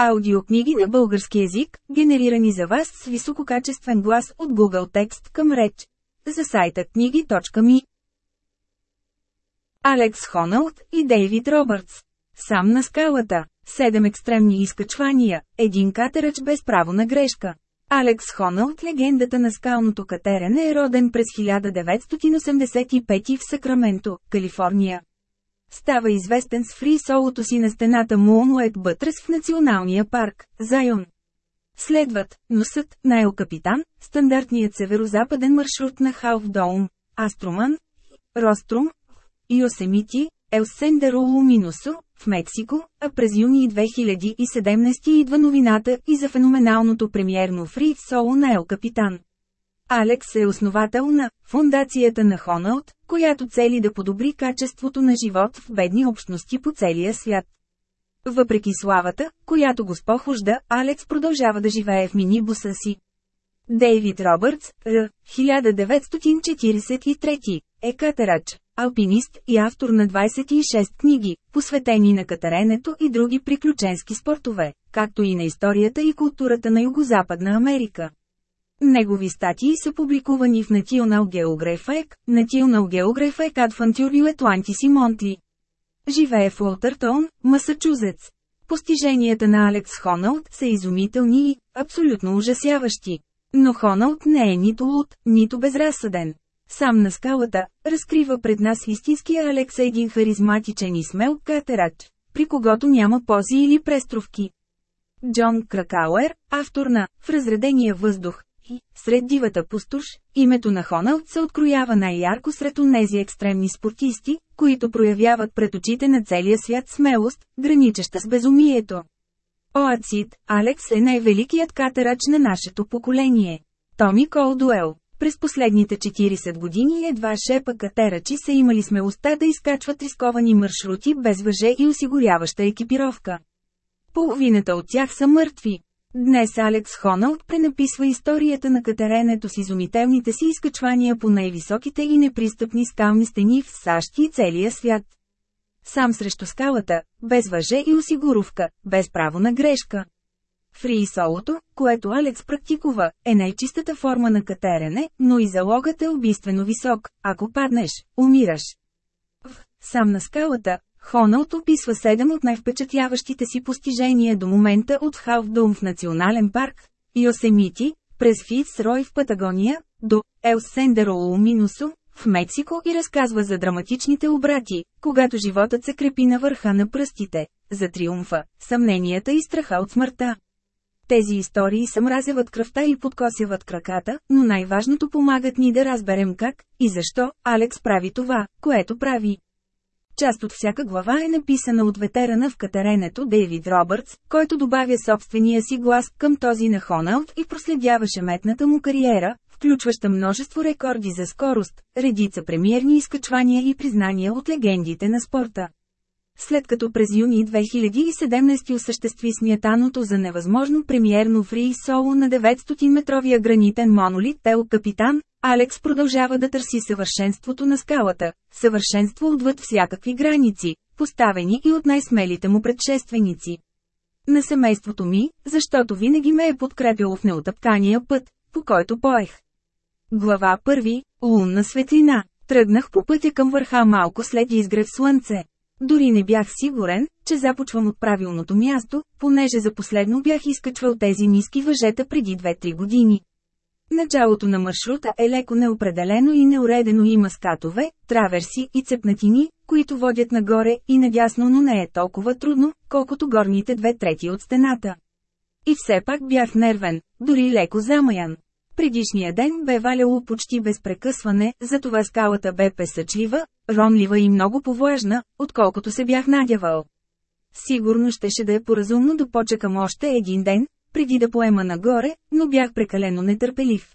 Аудиокниги на български език, генерирани за вас с висококачествен глас от Google Текст към реч. За сайта книги.ми Алекс Хоналд и Дейвид Робъртс. Сам на скалата. Седем екстремни изкачвания, един катерач без право на грешка. Алекс Хоналд, легендата на скалното катерене е роден през 1985 в Сакраменто, Калифорния. Става известен с фри солото си на стената Moonlight Buttress в националния парк, Зайон. Следват Носът на Ел Капитан, стандартният северо-западен маршрут на Халф Доум, Аструман, Рострум, Йосемити, Ел Сендеро в Мексико, а през юни 2017 идва новината и за феноменалното премиерно фри соло на Ел Капитан. Алекс е основател на Фундацията на Хоналд, която цели да подобри качеството на живот в бедни общности по целия свят. Въпреки славата, която го спохожда, Алекс продължава да живее в минибуса си. Дейвид Робъртс, Р. 1943, е катерач, алпинист и автор на 26 книги, посветени на катеренето и други приключенски спортове, както и на историята и културата на Югозападна Америка. Негови статии са публикувани в National Geographic, National Geographic Adventure Atlantis Монтли. Живее в Уолтъртон, Масачузетс. Постиженията на Алекс Хоналд са изумителни и абсолютно ужасяващи. Но Хоналд не е нито луд, нито безразсъден. Сам на скалата, разкрива пред нас истинския Алекс един харизматичен и смел катерач, при когото няма пози или престровки. Джон Кракауер, автор на «В разредения въздух», и, сред дивата пустош, името на Хоналд се откроява най-ярко сред онези екстремни спортисти, които проявяват пред очите на целия свят смелост, граничеща с безумието. Оацит, Алекс е най-великият катерач на нашето поколение. Томи Колдуел през последните 40 години едва шепа катерачи са имали смелостта да изкачват рисковани маршрути без въже и осигуряваща екипировка. Половината от тях са мъртви. Днес Алекс Хоналд пренаписва историята на катеренето с изумителните си изкачвания по най-високите и непристъпни скални стени в САЩ и целия свят. Сам срещу скалата, без въже и осигуровка, без право на грешка. Фри солото, което Алекс практикува, е най-чистата форма на катерене, но и залогът е убийствено висок, ако паднеш, умираш. В сам на скалата, Хоналд описва седем от най-впечатляващите си постижения до момента от Халфдум в национален парк, Йосемити, през Фитс Рой в Патагония, до Ел Сендеро Луминусо, в Мексико и разказва за драматичните обрати, когато животът се крепи на върха на пръстите, за триумфа, съмненията и страха от смъртта. Тези истории съмразяват кръвта и подкосяват краката, но най-важното помагат ни да разберем как и защо Алекс прави това, което прави. Част от всяка глава е написана от ветерана в катеренето Дейвид Робъртс, който добавя собствения си глас към този на Хоналд и проследява шеметната му кариера, включваща множество рекорди за скорост, редица премиерни изкачвания и признания от легендите на спорта. След като през юни 2017 осъществи смятаното за невъзможно премиерно фри соло на 900-метровия гранитен монолит Тел Капитан, Алекс продължава да търси съвършенството на скалата, съвършенство отвъд всякакви граници, поставени и от най-смелите му предшественици. На семейството ми, защото винаги ме е подкрепило в неотъпкания път, по който поех. Глава 1. Лунна светлина. Тръгнах по пътя към върха малко след изгрев слънце. Дори не бях сигурен, че започвам от правилното място, понеже за последно бях изкачвал тези ниски въжета преди 2-3 години. Началото на маршрута е леко неопределено и неуредено има скатове, траверси и цепнатини, които водят нагоре и надясно, но не е толкова трудно, колкото горните две трети от стената. И все пак бях нервен, дори леко замаян. Предишния ден бе валяло почти без прекъсване, затова скалата бе песъчлива, ромлива и много повлажна, отколкото се бях надявал. Сигурно щеше да е поразумно да почекам още един ден, преди да поема нагоре, но бях прекалено нетърпелив.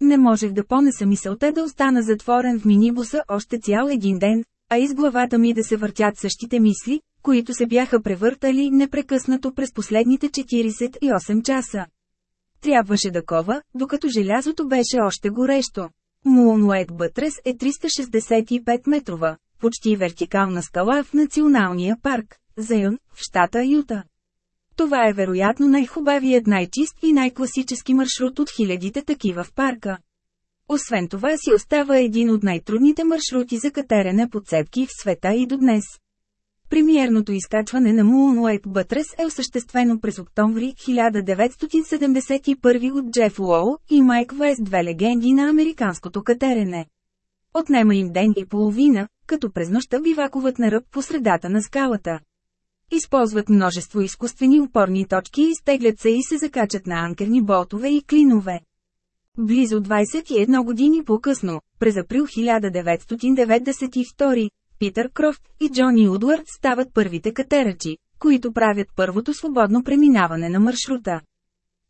Не можех да понеса мисълта да остана затворен в минибуса още цял един ден, а из главата ми да се въртят същите мисли, които се бяха превъртали непрекъснато през последните 48 часа. Трябваше да кова, докато желязото беше още горещо. Муонует Бътрес е 365 метрова, почти вертикална скала в националния парк, Зайон, в щата Юта. Това е вероятно най-хубавият най-чист и най-класически маршрут от хилядите такива в парка. Освен това си остава един от най-трудните маршрути за катерене по цепки в света и до днес. Премиерното изкачване на Moonlight Buttress е осъществено през октомври 1971 от Джеф Лоу и Майк Вест, две легенди на американското катерене. Отнема им ден и половина, като през нощта бивакуват на ръб по средата на скалата. Използват множество изкуствени опорни точки и стеглят се и се закачат на анкерни болтове и клинове. Близо 21 години по-късно, през април 1992, Питър Крофт и Джони Удвард стават първите катерачи, които правят първото свободно преминаване на маршрута.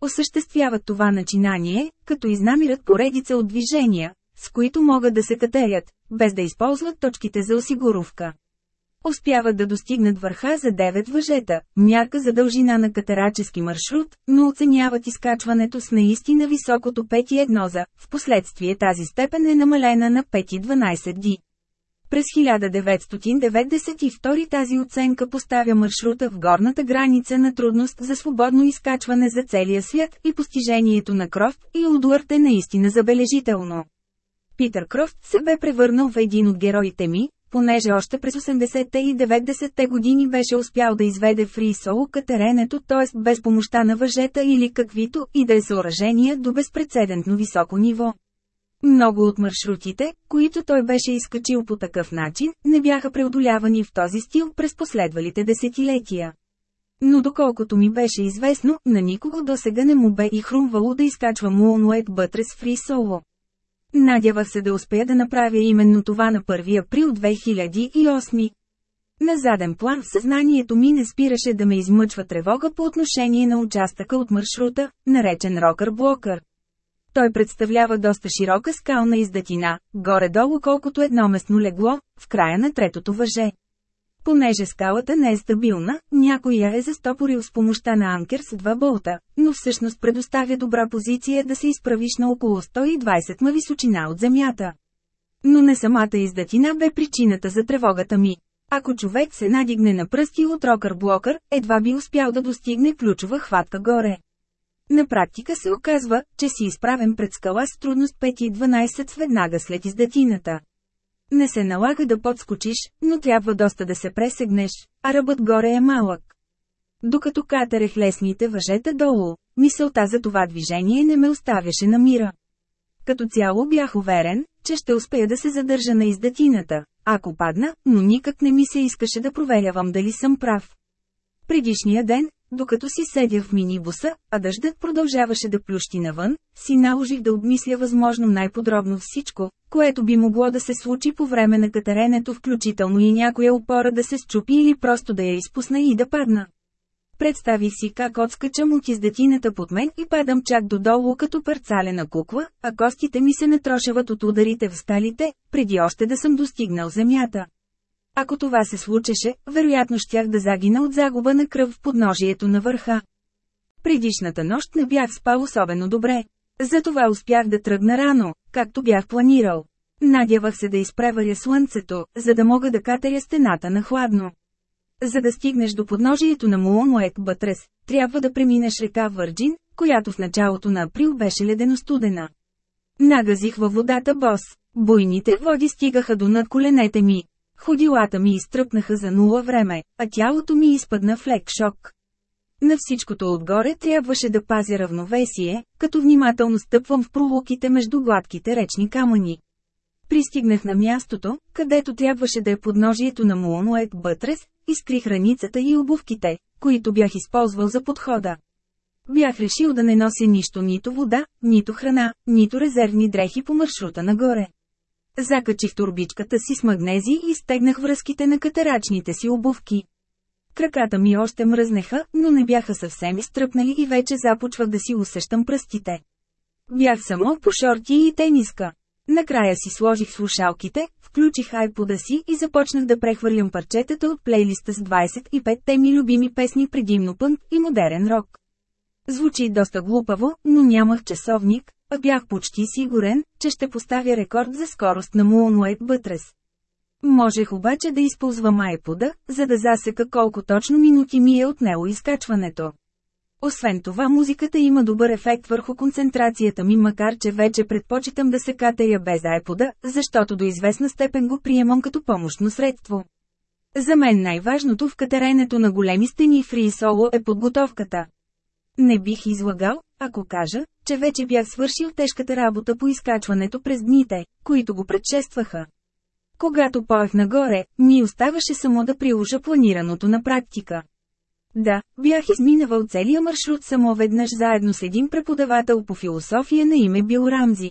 Осъществяват това начинание, като изнамират поредица от движения, с които могат да се катерят, без да използват точките за осигуровка. Успяват да достигнат върха за 9 въжета, мярка за дължина на катерачески маршрут, но оценяват изкачването с наистина високото 5,1 за, в последствие тази степен е намалена на 5,12 ди. През 1992 тази оценка поставя маршрута в горната граница на трудност за свободно изкачване за целия свят и постижението на Крофт и Удуарт е наистина забележително. Питър Крофт се бе превърнал в един от героите ми, понеже още през 80-те и 90-те години беше успял да изведе фри соло катеренето, т.е. без помощта на въжета или каквито и да е съоръжения до безпредседентно високо ниво. Много от маршрутите, които той беше изкачил по такъв начин, не бяха преодолявани в този стил през последвалите десетилетия. Но доколкото ми беше известно, на никого досега не му бе и хрумвало да изкачва Moonlight Buttress Free Solo. Надявах се да успея да направя именно това на 1 април 2008. На заден план съзнанието ми не спираше да ме измъчва тревога по отношение на участъка от маршрута, наречен Рокър Блокър. Той представлява доста широка скална издатина, горе-долу колкото едно местно легло, в края на третото въже. Понеже скалата не е стабилна, някой я е застопорил с помощта на анкер с два болта, но всъщност предоставя добра позиция да се изправиш на около 120 ма височина от земята. Но не самата издатина бе причината за тревогата ми. Ако човек се надигне на пръсти от рокър-блокър, едва би успял да достигне ключова хватка горе. На практика се оказва, че си изправен пред скала с трудност 5 и 12 веднага след издатината. Не се налага да подскочиш, но трябва доста да се пресегнеш, а ръбът горе е малък. Докато катерех лесните въжета долу, мисълта за това движение не ме оставяше на мира. Като цяло бях уверен, че ще успея да се задържа на издатината, ако падна, но никак не ми се искаше да проверявам дали съм прав. Предишния ден, докато си седя в минибуса, а дъждът продължаваше да плющи навън, си наложих да обмисля възможно най-подробно всичко, което би могло да се случи по време на катеренето включително и някоя опора да се счупи или просто да я изпусна и да падна. Представих си как отскачам от издетината под мен и падам чак додолу като парцалена кукла, а костите ми се натрошават от ударите в сталите, преди още да съм достигнал земята. Ако това се случеше, вероятно щях да загина от загуба на кръв в подножието на върха. Предишната нощ не бях спал особено добре. Затова успях да тръгна рано, както бях планирал. Надявах се да изпреваря слънцето, за да мога да катеря стената на хладно. За да стигнеш до подножието на Муонуек Бътрес, трябва да преминеш река Върджин, която в началото на април беше ледено-студена. Нагазих във водата бос. Буйните води стигаха до над коленете ми. Ходилата ми изтръпнаха за нула време, а тялото ми изпадна в лек шок. На всичкото отгоре трябваше да пазя равновесие, като внимателно стъпвам в пролуките между гладките речни камъни. Пристигнах на мястото, където трябваше да е подножието на Муонуек Бътрес, изкрих раницата и обувките, които бях използвал за подхода. Бях решил да не нося нищо нито вода, нито храна, нито резервни дрехи по маршрута нагоре. Закачих турбичката си с магнези и стегнах връзките на катерачните си обувки. Краката ми още мръзнеха, но не бяха съвсем изтръпнали и вече започвах да си усещам пръстите. Бях само по шорти и тениска. Накрая си сложих слушалките, включих айпода си и започнах да прехвърлям парчетата от плейлиста с 25-те ми любими песни предимно пънк и модерен рок. Звучи доста глупаво, но нямах часовник, а бях почти сигурен, че ще поставя рекорд за скорост на Moonlight Buttress. Можех обаче да използвам айпода, за да засека колко точно минути ми е отнело изкачването. Освен това музиката има добър ефект върху концентрацията ми макар че вече предпочитам да се катеря без айпода, защото до известна степен го приемам като помощно средство. За мен най-важното в катеренето на големи стени фри соло е подготовката. Не бих излагал, ако кажа, че вече бях свършил тежката работа по изкачването през дните, които го предшестваха. Когато поех нагоре, ми оставаше само да приложа планираното на практика. Да, бях изминавал целия маршрут само веднъж заедно с един преподавател по философия на име Бил Рамзи.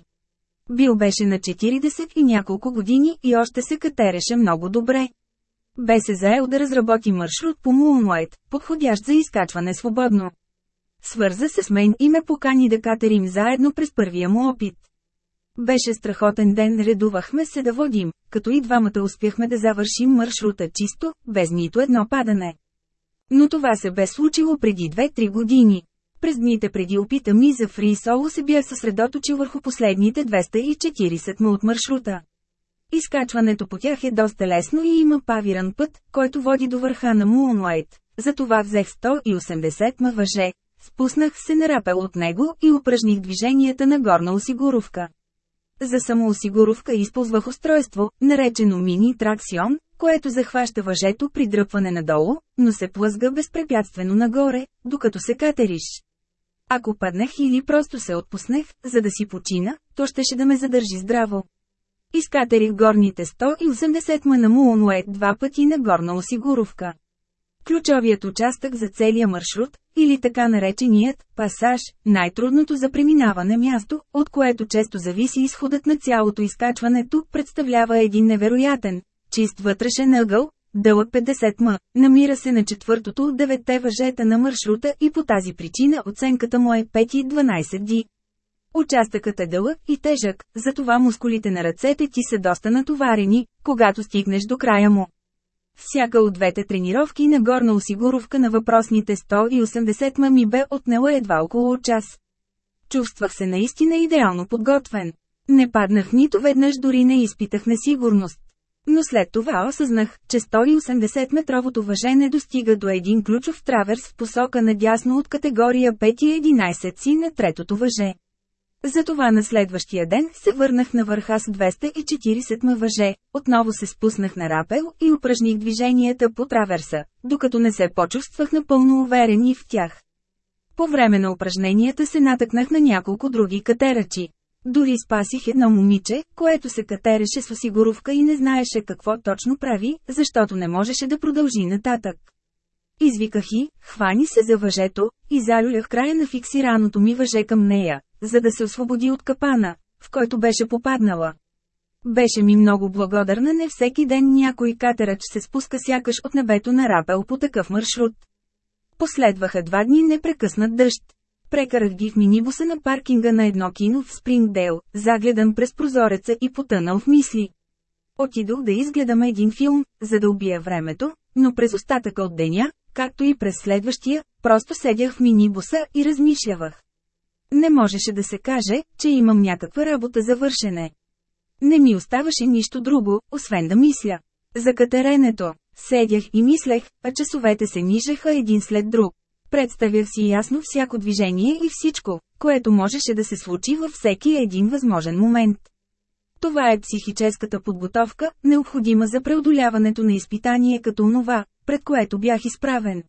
Бил беше на 40 и няколко години и още се катереше много добре. Бе се заел да разработи маршрут по Moonlight, подходящ за изкачване свободно. Свърза се с мен и ме покани да катерим заедно през първия му опит. Беше страхотен ден, редувахме се да водим, като и двамата успяхме да завършим маршрута чисто, без нито едно падане. Но това се бе случило преди 2-3 години. През дните преди опита ми за фри соло се бях съсредоточил върху последните 240 м от маршрута. Изкачването по тях е доста лесно и има павиран път, който води до върха на Moonlight. Затова взех 180 м въже, спуснах се на рапел от него и упражних движенията на горна осигуровка. За самоосигуровка използвах устройство, наречено мини траксион, което захваща въжето при дръпване надолу, но се плъзга безпрепятствено нагоре, докато се катериш. Ако паднах или просто се отпуснах, за да си почина, то щеше да ме задържи здраво. Изкатерих горните 180 м на Муонует два пъти на горна осигуровка. Ключовият участък за целия маршрут, или така нареченият пасаж, най-трудното за преминаване място, от което често зависи изходът на цялото изкачване тук представлява един невероятен, чист вътрешен ъгъл, дълъг 50 м, намира се на четвъртото от девете въжета на маршрута и по тази причина оценката му е 5 и 12 ди. Участъкът е дълъг и тежък, затова мускулите на ръцете ти са доста натоварени, когато стигнеш до края му. Всяка от двете тренировки на горна осигуровка на въпросните 180 ма бе отнела едва около час. Чувствах се наистина идеално подготвен. Не паднах нито веднъж дори не изпитах несигурност. Но след това осъзнах, че 180-метровото въже не достига до един ключов траверс в посока надясно от категория 5 и 11 си на третото въже. Затова на следващия ден се върнах на върха с 240 м въже, отново се спуснах на рапел и упражних движенията по траверса, докато не се почувствах напълно уверен и в тях. По време на упражненията се натъкнах на няколко други катерачи. Дори спасих едно момиче, което се катереше с осигуровка и не знаеше какво точно прави, защото не можеше да продължи нататък. Извиках и, хвани се за въжето, и залюлях края на фиксираното ми въже към нея, за да се освободи от капана, в който беше попаднала. Беше ми много благодарна не всеки ден някой катерач се спуска сякаш от небето на рапел по такъв маршрут. Последваха два дни непрекъснат дъжд. Прекарах ги в минибуса на паркинга на едно кино в Спрингдейл, загледан през прозореца и потънал в мисли. Отидох да изгледам един филм, за да убия времето, но през остатъка от деня, както и през следващия, просто седях в минибуса и размишлявах. Не можеше да се каже, че имам някаква работа за вършене. Не ми оставаше нищо друго, освен да мисля. За катеренето. Седях и мислех, а часовете се нижеха един след друг. Представях си ясно всяко движение и всичко, което можеше да се случи във всеки един възможен момент. Това е психическата подготовка, необходима за преодоляването на изпитание като онова, пред което бях изправен.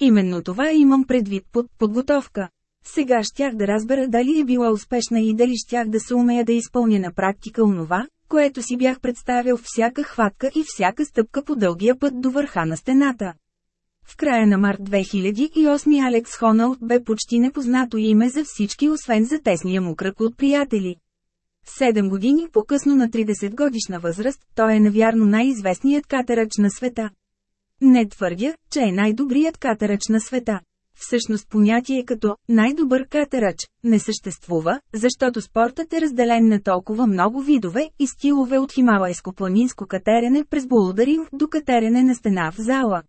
Именно това имам предвид под подготовка. Сега щях да разбера дали е била успешна и дали щях да се умея да изпълня на практика онова, което си бях представил всяка хватка и всяка стъпка по дългия път до върха на стената. В края на март 2008 Алекс Хоналд бе почти непознато име за всички освен за тесния му кръг от приятели. Седем години по-късно на 30 годишна възраст, той е навярно най-известният катерач на света. Не твърдя, че е най-добрият катерач на света. Всъщност понятие като «най-добър катерач» не съществува, защото спортът е разделен на толкова много видове и стилове от хималайско планинско катерене през булдаринг до катерене на стена в зала.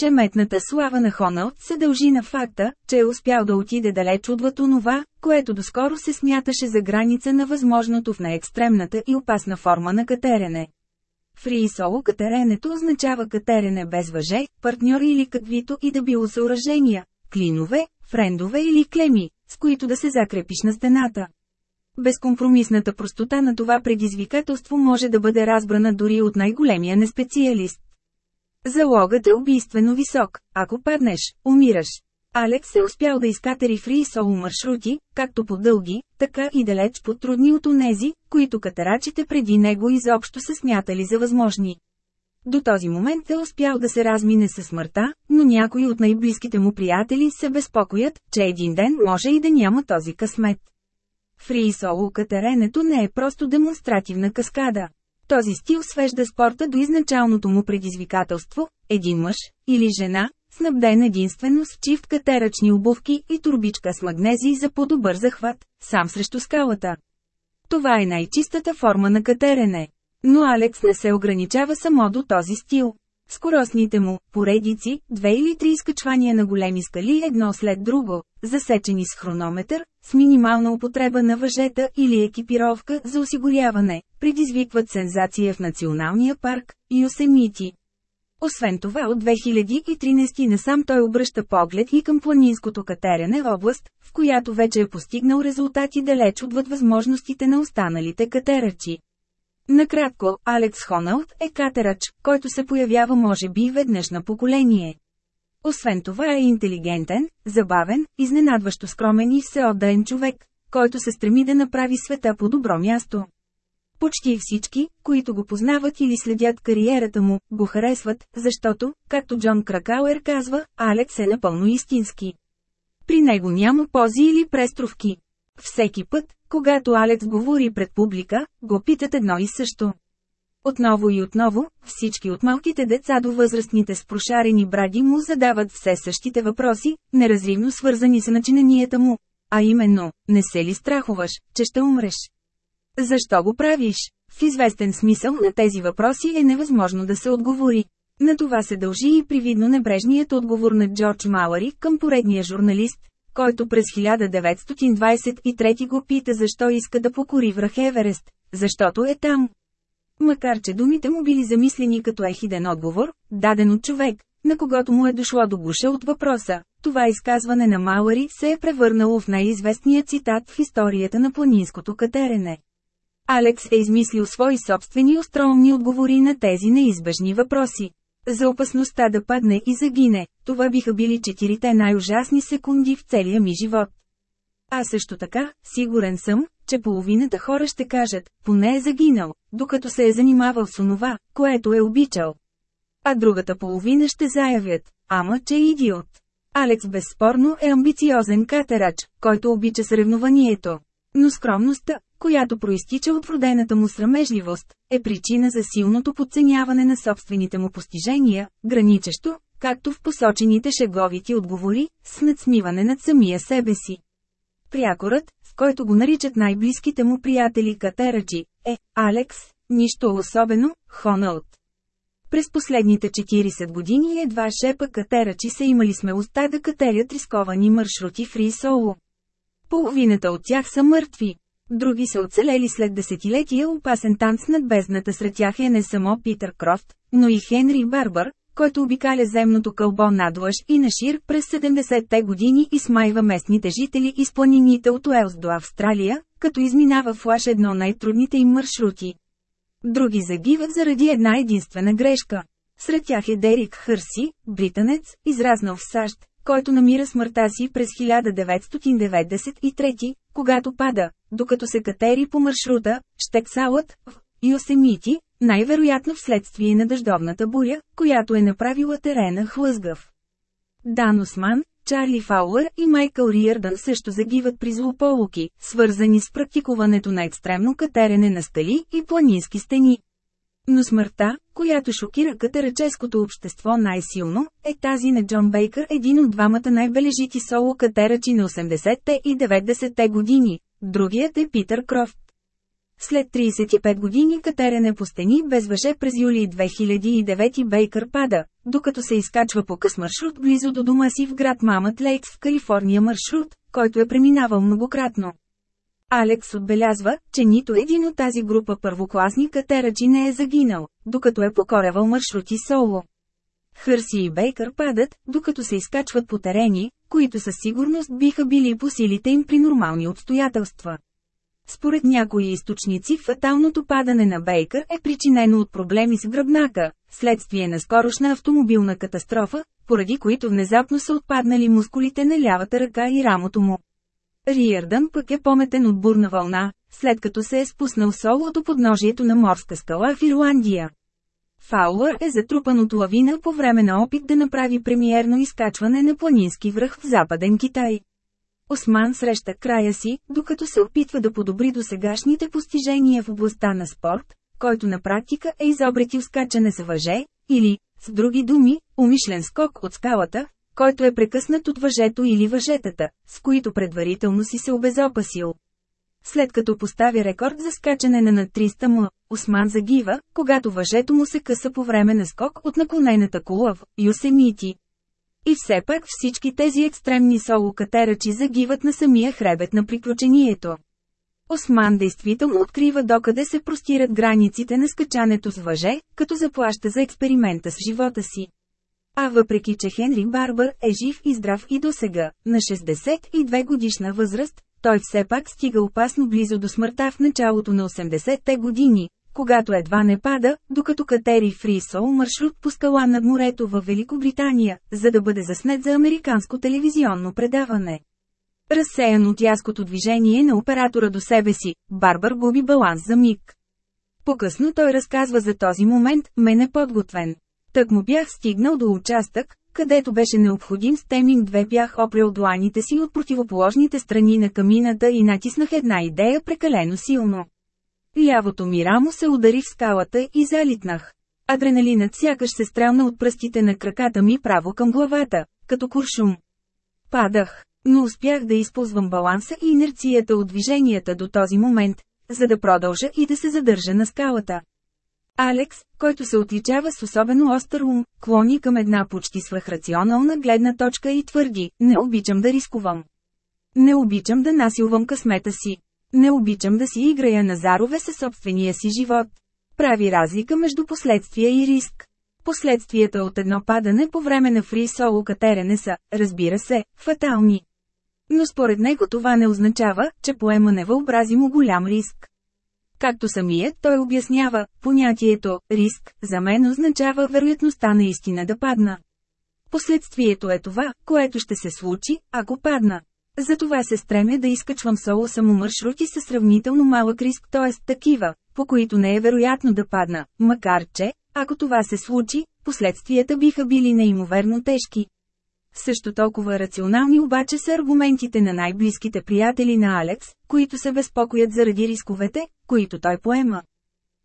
Шеметната слава на Хоналд се дължи на факта, че е успял да отиде далеч отвъд онова, което доскоро се смяташе за граница на възможното в най-екстремната и опасна форма на катерене. Фри соло катеренето означава катерене без въже, партньор или каквито и да било съоръжения, клинове, френдове или клеми, с които да се закрепиш на стената. Безкомпромисната простота на това предизвикателство може да бъде разбрана дори от най-големия неспециалист. Залогът е убийствено висок, ако паднеш, умираш. Алекс е успял да изкатери фри соло маршрути, както по дълги, така и далеч по трудни от онези, които катерачите преди него изобщо са смятали за възможни. До този момент е успял да се размине със смъртта, но някои от най-близките му приятели се безпокоят, че един ден може и да няма този късмет. Фри соло катеренето не е просто демонстративна каскада. Този стил свежда спорта до изначалното му предизвикателство – един мъж, или жена, снабден единствено с чифт катерачни обувки и турбичка с магнезий за по-добър захват, сам срещу скалата. Това е най-чистата форма на катерене. Но Алекс не се ограничава само до този стил. Скоростните му поредици, две или три изкачвания на големи скали едно след друго, засечени с хронометър, с минимална употреба на въжета или екипировка за осигуряване, предизвикват сензация в Националния парк – Йосемити. Освен това от 2013 насам той обръща поглед и към планинското катерене област, в която вече е постигнал резултати далеч отвъд възможностите на останалите катерачи. Накратко, Алекс Хоналд е катерач, който се появява може би веднъж на поколение. Освен това е интелигентен, забавен, изненадващо скромен и всеотдаен човек, който се стреми да направи света по добро място. Почти всички, които го познават или следят кариерата му, го харесват, защото, както Джон Кракауер казва, Алекс е напълно истински. При него няма пози или престровки. Всеки път, когато Алекс говори пред публика, го питат едно и също. Отново и отново, всички от малките деца до възрастните с прошарени бради му задават все същите въпроси, неразривно свързани с начинанията му. А именно, не се ли страхуваш, че ще умреш? Защо го правиш? В известен смисъл на тези въпроси е невъзможно да се отговори. На това се дължи и привидно небрежният отговор на Джордж Малари към поредния журналист, който през 1923 го пита защо иска да покори връх Еверест, защото е там. Макар че думите му били замислени като ехиден отговор, даден от човек, на когото му е дошло до гуша от въпроса, това изказване на Малари се е превърнало в най-известния цитат в историята на планинското катерене. Алекс е измислил свои собствени остроумни отговори на тези неизбежни въпроси. За опасността да падне и загине, това биха били четирите най-ужасни секунди в целия ми живот. А също така, сигурен съм, че половината хора ще кажат, поне е загинал, докато се е занимавал с онова, което е обичал. А другата половина ще заявят, ама че е идиот. Алекс безспорно е амбициозен катерач, който обича съревнованието. Но скромността, която проистича от родената му срамежливост, е причина за силното подценяване на собствените му постижения, граничещо, както в посочените шеговити отговори, с надсмиване над самия себе си. Прякорът, в който го наричат най-близките му приятели катерачи, е Алекс, нищо особено, Хоналд. През последните 40 години едва шепа катерачи са имали смелостта да катерят рисковани маршрути фри соло. Половината от тях са мъртви. Други са оцелели след десетилетия опасен танц над бездната сред тях е не само Питър Крофт, но и Хенри Барбър, който обикаля земното кълбо надлъж и на шир през 70-те години и смайва местните жители из планините от Уелс до Австралия, като изминава флаш едно най-трудните им маршрути. Други загиват заради една единствена грешка. Сред тях е Дерик Хърси, британец, изразнал в САЩ, който намира смъртта си през 1993, когато пада, докато се катери по маршрута, Штексалът, в Йосемити, най-вероятно вследствие на дъждовната буря, която е направила терена хлъзгав. Дан Осман, Чарли Фауър и Майкъл Риърдън също загиват при злополуки, свързани с практикуването на екстремно катерене на стали и планински стени. Но смъртта, която шокира катераческото общество най-силно, е тази на Джон Бейкър, един от двамата най-бележити соло катерачи на 80-те и 90-те години, другият е Питър Крофт. След 35 години катерене по стени без въже през юли 2009 Бейкър пада, докато се изкачва по къс маршрут близо до дома си в град Мамът Лейкс в Калифорния маршрут, който е преминавал многократно. Алекс отбелязва, че нито един от тази група първокласни катерачи не е загинал, докато е покорявал маршрути соло. Хърси и Бейкър падат, докато се изкачват по терени, които със сигурност биха били по силите им при нормални обстоятелства. Според някои източници фаталното падане на Бейкър е причинено от проблеми с гръбнака, следствие на скорошна автомобилна катастрофа, поради които внезапно са отпаднали мускулите на лявата ръка и рамото му. Риърдън пък е пометен от бурна вълна, след като се е спуснал соло до подножието на морска скала в Ирландия. Фаулър е затрупан от лавина по време на опит да направи премиерно изкачване на планински връх в западен Китай. Осман среща края си, докато се опитва да подобри досегашните постижения в областта на спорт, който на практика е изобретил скачане с въже, или, с други думи, умишлен скок от скалата, който е прекъснат от въжето или въжетата, с които предварително си се обезопасил. След като поставя рекорд за скачане на над 300 м, Осман загива, когато въжето му се къса по време на скок от наклонената кула в Юсемити. И все пак всички тези екстремни соло-катерачи загиват на самия хребет на приключението. Осман действително открива докъде се простират границите на скачането с въже, като заплаща за експеримента с живота си. А въпреки че Хенри Барбър е жив и здрав и досега, на 62 годишна възраст, той все пак стига опасно близо до смъртта в началото на 80-те години, когато едва не пада, докато катери Фрисол маршрут по скала над морето в Великобритания, за да бъде заснет за американско телевизионно предаване. Разсеян от яското движение на оператора до себе си, Барбар губи баланс за миг. По-късно той разказва за този момент, мен е подготвен. Тък му бях стигнал до участък, където беше необходим стеминг две бях опрел дланите си от противоположните страни на камината и натиснах една идея прекалено силно. Лявото ми рамо се удари в скалата и залитнах. Адреналинът сякаш се стрелна от пръстите на краката ми право към главата, като куршум. Падах, но успях да използвам баланса и инерцията от движенията до този момент, за да продължа и да се задържа на скалата. Алекс, който се отличава с особено остър ум, клони към една почти свръхрационална гледна точка и твърди, не обичам да рискувам. Не обичам да насилвам късмета си. Не обичам да си играя на зарове със собствения си живот. Прави разлика между последствия и риск. Последствията от едно падане по време на фри соло катерене са, разбира се, фатални. Но според него това не означава, че поема невъобразимо голям риск. Както самият той обяснява, понятието «риск» за мен означава вероятността наистина да падна. Последствието е това, което ще се случи, ако падна. Затова се стремя да изкачвам соло само маршрути сравнително малък риск, т.е. такива, по които не е вероятно да падна, макар че, ако това се случи, последствията биха били неимоверно тежки. Също толкова рационални обаче са аргументите на най-близките приятели на Алекс, които се безпокоят заради рисковете, които той поема.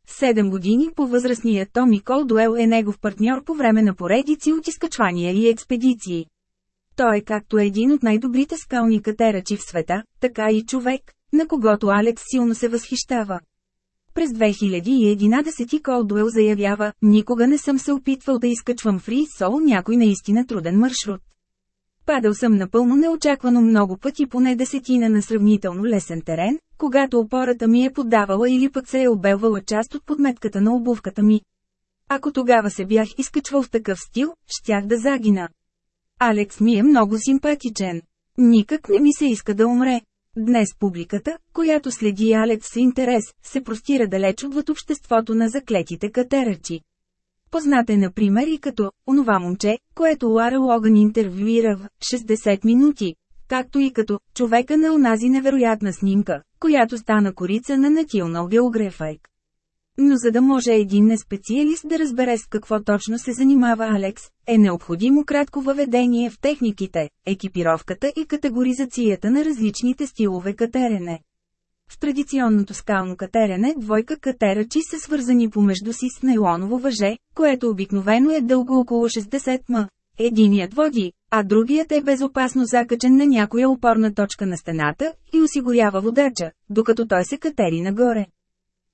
Седем години по възрастния Томи Колдуел е негов партньор по време на поредици от изкачвания и експедиции. Той е както един от най-добрите скални катерачи в света, така и човек, на когото Алекс силно се възхищава. През 2011 Колдуел заявява, никога не съм се опитвал да изкачвам фри сол някой наистина труден маршрут. Падал съм напълно неочаквано много пъти поне десетина на сравнително лесен терен, когато опората ми е поддавала или пък се е обелвала част от подметката на обувката ми. Ако тогава се бях изкачвал в такъв стил, щях да загина. Алекс ми е много симпатичен. Никак не ми се иска да умре. Днес публиката, която следи Алекс с интерес, се простира далеч от обществото на заклетите катерачи. Познате например и като «онова момче», което Лара Логан интервюира в 60 минути, както и като «човека на онази невероятна снимка», която стана корица на National Geographic. Но за да може един неспециалист да разбере с какво точно се занимава Алекс, е необходимо кратко въведение в техниките, екипировката и категоризацията на различните стилове катерене. В традиционното скално катерене двойка катерачи са свързани помежду си с нейлоново въже, което обикновено е дълго около 60 м. Единият води, а другият е безопасно закачен на някоя опорна точка на стената и осигурява водача, докато той се катери нагоре.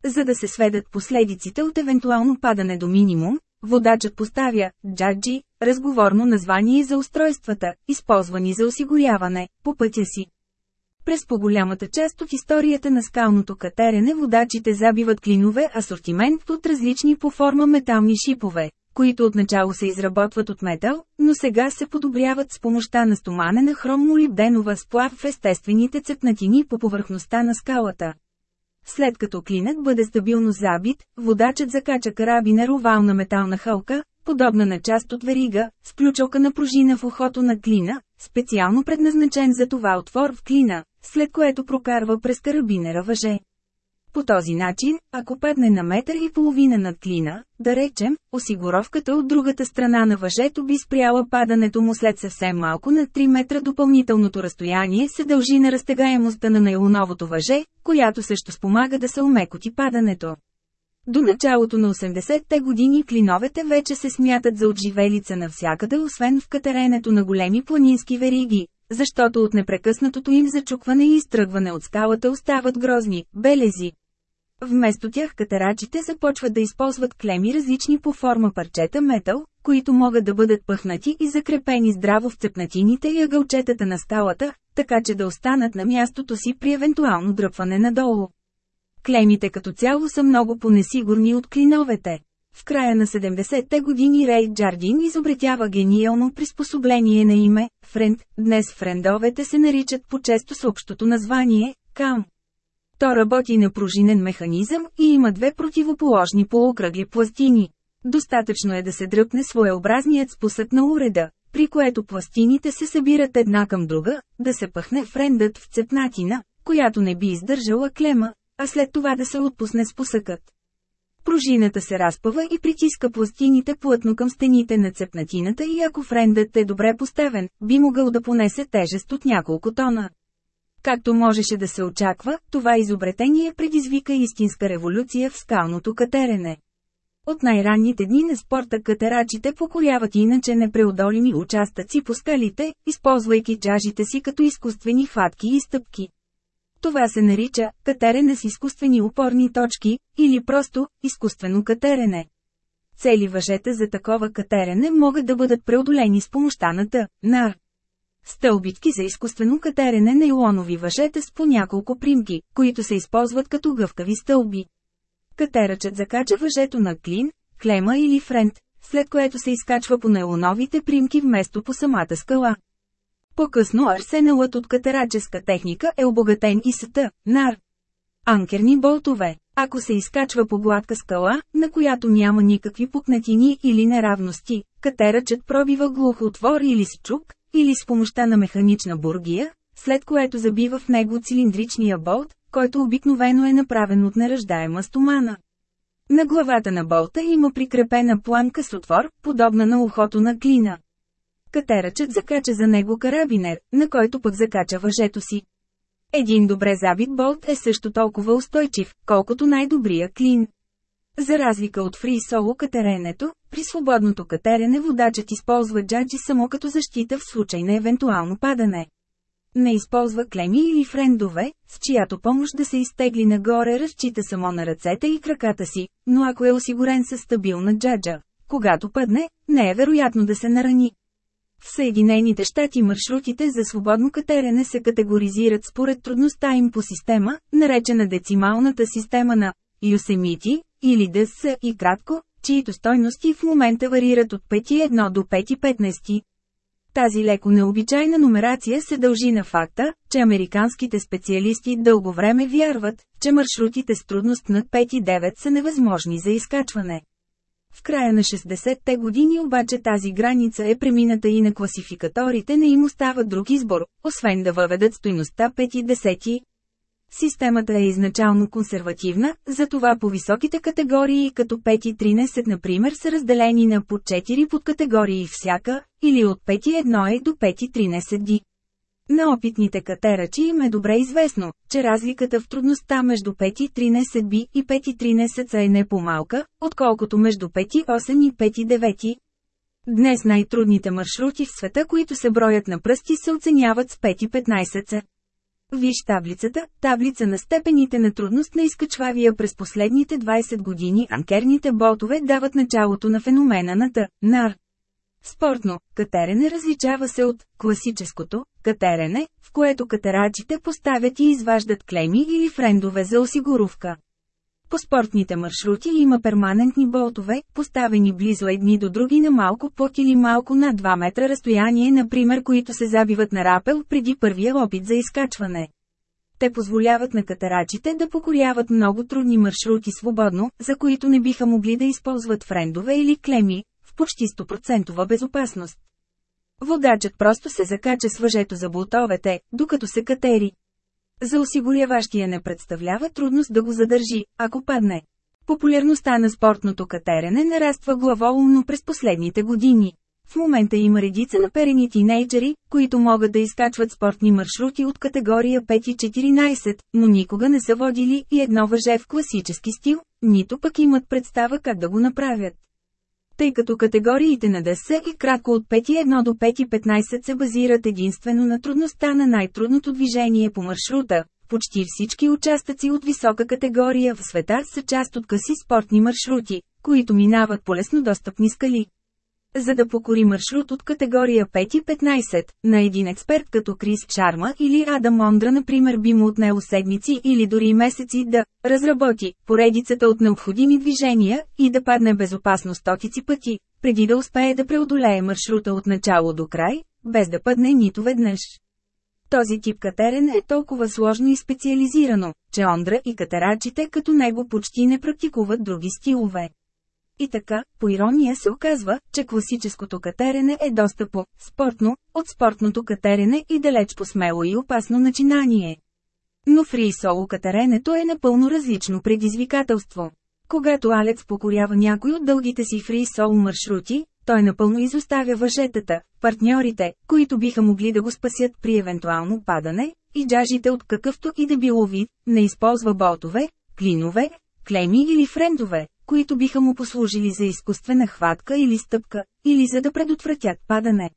За да се сведат последиците от евентуално падане до минимум, водачът поставя «джаджи» разговорно название за устройствата, използвани за осигуряване, по пътя си. През по-голямата част от историята на скалното катерене водачите забиват клинове асортимент от различни по форма метални шипове, които отначало се изработват от метал, но сега се подобряват с помощта на стоманена хромно-либденова сплав в естествените цепнатини по повърхността на скалата. След като клинът бъде стабилно забит, водачът закача карабинер овална метална хълка, подобна на част от верига, с ключалка на пружина в ухото на клина, специално предназначен за това отвор в клина, след което прокарва през карабинера въже. По този начин, ако падне на метър и половина над клина, да речем, осигуровката от другата страна на въжето би спряла падането му след съвсем малко на 3 метра допълнителното разстояние се дължи на разтегаемостта на нейлоновото въже, която също спомага да се омекоти падането. До началото на 80-те години клиновете вече се смятат за отживелица навсякъде освен в катеренето на големи планински вериги, защото от непрекъснатото им зачукване и изтръгване от скалата остават грозни, белези. Вместо тях катерачите започват да използват клеми различни по форма парчета метал, които могат да бъдат пъхнати и закрепени здраво в цепнатините и ъгълчетата на скалата, така че да останат на мястото си при евентуално дръпване надолу. Клемите като цяло са много по-несигурни от клиновете. В края на 70-те години Рей Джардин изобретява гениално приспособление на име – Френд. Днес френдовете се наричат по-често с общото название – Кам. То работи на пружинен механизъм и има две противоположни полукръгли пластини. Достатъчно е да се дръпне своеобразният спусък на уреда, при което пластините се събират една към друга, да се пъхне френдът в цепнатина, която не би издържала клема, а след това да се отпусне спусъкът. Пружината се разпъва и притиска пластините плътно към стените на цепнатината и ако френдът е добре поставен, би могъл да понесе тежест от няколко тона. Както можеше да се очаква, това изобретение предизвика истинска революция в скалното катерене. От най-ранните дни на спорта катерачите покоряват иначе непреодолими участъци по скалите, използвайки джажите си като изкуствени хватки и стъпки. Това се нарича катерене с изкуствени опорни точки, или просто изкуствено катерене. Цели въжета за такова катерене могат да бъдат преодолени с помощта на Т, нар. Стълбитки за изкуствено катерене на илонови въжета с по няколко примки, които се използват като гъвкави стълби. Катерачът закача въжето на клин, клема или френд, след което се изкачва по нейлоновите примки вместо по самата скала. По-късно арсеналът от катераческа техника е обогатен и с Т, нар. Анкерни болтове. Ако се изкачва по гладка скала, на която няма никакви пукнатини или неравности, катерачът пробива глух отвор или с чук, или с помощта на механична бургия, след което забива в него цилиндричния болт, който обикновено е направен от неръждаема стомана. На главата на болта има прикрепена планка с отвор, подобна на ухото на клина. Катерачът закача за него карабинер, на който пък закача въжето си. Един добре забит болт е също толкова устойчив, колкото най-добрия клин. За разлика от фри соло катеренето, при свободното катерене водачът използва джаджи само като защита в случай на евентуално падане. Не използва клеми или френдове, с чиято помощ да се изтегли нагоре разчита само на ръцете и краката си, но ако е осигурен със стабилна джаджа, когато падне, не е вероятно да се нарани. В Съединените щати маршрутите за свободно катерене се категоризират според трудността им по система, наречена децималната система на Юсемити, или ДС и кратко, чието стойности в момента варират от 5,1 до 5,15. Тази леко необичайна номерация се дължи на факта, че американските специалисти дълго време вярват, че маршрутите с трудност над 5,9 са невъзможни за изкачване. В края на 60-те години обаче тази граница е премината и на класификаторите не им остава друг избор, освен да въведат стойността 5,10. Системата е изначално консервативна, затова по високите категории като 5,13 например са разделени на по 4 подкатегории всяка, или от 5,1 до 5,13 на опитните катерачи им е добре известно, че разликата в трудността между 5,13 B и 5,13 е не по-малка, отколкото между 5,8 и 5,9. Днес най-трудните маршрути в света, които се броят на пръсти, се оценяват с 5,15. Виж таблицата, таблица на степените на трудност на изкачвавия през последните 20 години анкерните ботове дават началото на феномена на Т, нар. Спортно катерене различава се от класическото катерене, в което катерачите поставят и изваждат клеми или френдове за осигуровка. По спортните маршрути има перманентни болтове, поставени близо едни до други на малко под или малко на 2 метра разстояние, например, които се забиват на рапел преди първия опит за изкачване. Те позволяват на катерачите да покоряват много трудни маршрути свободно, за които не биха могли да използват френдове или клеми, почти 100% безопасност. Водачът просто се закача с въжето за болтовете, докато се катери. За осигуряващия не представлява трудност да го задържи, ако падне. Популярността на спортното катерене нараства главоумно през последните години. В момента има редица наперени тинейджери, които могат да изкачват спортни маршрути от категория 5 и 14, но никога не са водили и едно въже в класически стил, нито пък имат представа как да го направят. Тъй като категориите на ДС и кратко от 5.1 до 5.15 се базират единствено на трудността на най-трудното движение по маршрута, почти всички участъци от висока категория в света са част от къси спортни маршрути, които минават по лесно достъпни скали. За да покори маршрут от категория 5 и 15, на един експерт като Крис Шарма или Адам Мондра например би му отнело седмици или дори месеци да разработи поредицата от необходими движения и да падне безопасно стотици пъти, преди да успее да преодолее маршрута от начало до край, без да падне нито веднъж. Този тип катерен е толкова сложно и специализирано, че Ондра и катерачите като него почти не практикуват други стилове. И така, по ирония се оказва, че класическото катерене е доста по-спортно от спортното катерене и далеч по-смело и опасно начинание. Но фри соло катеренето е напълно различно предизвикателство. Когато Алец покорява някой от дългите си фри соло маршрути, той напълно изоставя въжетата, партньорите, които биха могли да го спасят при евентуално падане, и джажите от какъвто и да било вид, не използва болтове, клинове, клеми или френдове, които биха му послужили за изкуствена хватка или стъпка, или за да предотвратят падане.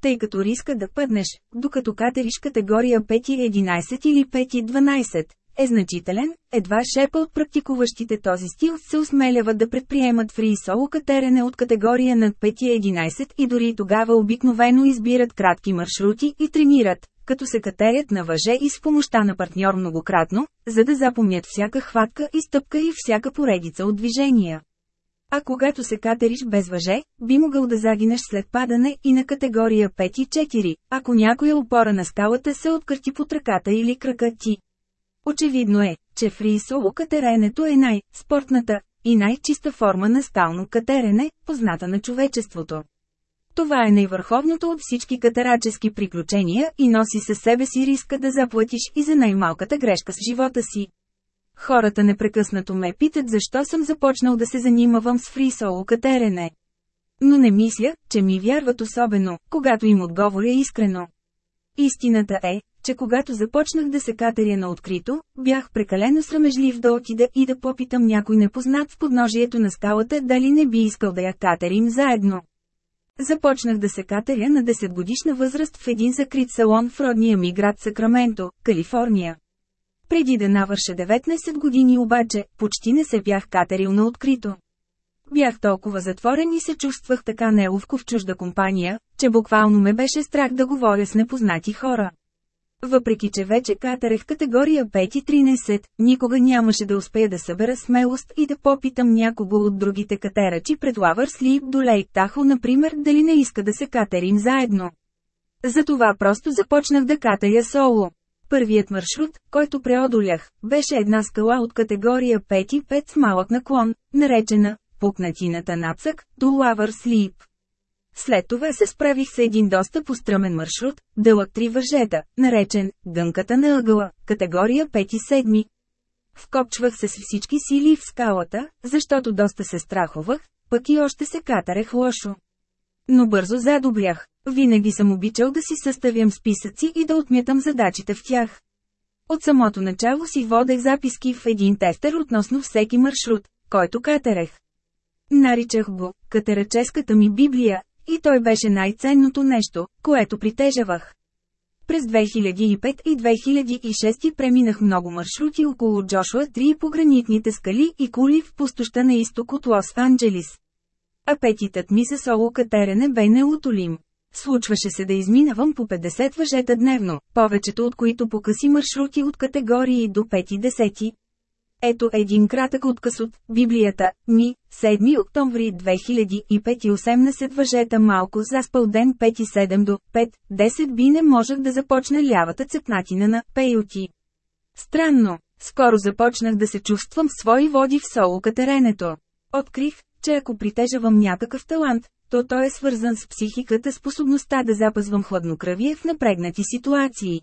Тъй като риска да паднеш, докато катериш категория 5-11 или 5-12, е значителен, едва шепа от практикуващите този стил се осмеляват да предприемат фри соло катерене от категория над 5-11 и дори тогава обикновено избират кратки маршрути и тренират, като се катерят на въже и с помощта на партньор многократно, за да запомнят всяка хватка и стъпка и всяка поредица от движения. А когато се катериш без въже, би могъл да загинеш след падане и на категория 5 и 4, ако някоя опора на скалата се откърти под ръката или крака ти. Очевидно е, че фрисоло катеренето е най-спортната и най-чиста форма на стално катерене, позната на човечеството. Това е най-върховното от всички катерачески приключения и носи със себе си риска да заплатиш и за най-малката грешка с живота си. Хората непрекъснато ме питат защо съм започнал да се занимавам с фрисоло катерене. Но не мисля, че ми вярват особено, когато им отговоря искрено. Истината е, че когато започнах да се катеря на открито, бях прекалено срамежлив да отида и да попитам някой непознат в подножието на скалата дали не би искал да я катерим заедно. Започнах да се катеря на 10 годишна възраст в един закрит салон в родния ми град Сакраменто, Калифорния. Преди да навърша 19 години обаче, почти не се бях катерил на открито. Бях толкова затворен и се чувствах така неловко в чужда компания, че буквално ме беше страх да говоря с непознати хора. Въпреки че вече катерех категория 5-13, никога нямаше да успея да събера смелост и да попитам някого от другите катерачи пред Лавър Слип до Лейк Тахо например дали не иска да се катерим заедно. Затова просто започнах да катеря соло. Първият маршрут, който преодолях, беше една скала от категория 5-5 с малък наклон, наречена «Пукнатината напсък» до Лавър Слип. След това се справих с един доста постръмен маршрут, дълъг три въжета, наречен «Гънката на ъгъла», категория 5-7. Вкопчвах се с всички сили в скалата, защото доста се страхувах, пък и още се катарех лошо. Но бързо задоблях. Винаги съм обичал да си съставям списъци и да отмятам задачите в тях. От самото начало си водех записки в един тефтер относно всеки маршрут, който катерех. Наричах го «Катераческата ми Библия», и той беше най-ценното нещо, което притежавах. През 2005 и 2006 преминах много маршрути около Джошуа 3 по гранитните скали и кули в пустоща на изток от Лос-Анджелис. Апетитът ми за соло катерене бе неутолим. Случваше се да изминавам по 50 въжета дневно, повечето от които по къси маршрути от категории до 5-10. Ето един кратък отказ от Библията ми, 7 октомври 2005 18 въжета малко заспал ден 5 и 7 до 5, 10 би не можех да започна лявата цепнатина на пейоти. Странно, скоро започнах да се чувствам свои води в соло катеренето. Открих, че ако притежавам някакъв талант, то той е свързан с психиката способността да запазвам хладнокръвие в напрегнати ситуации.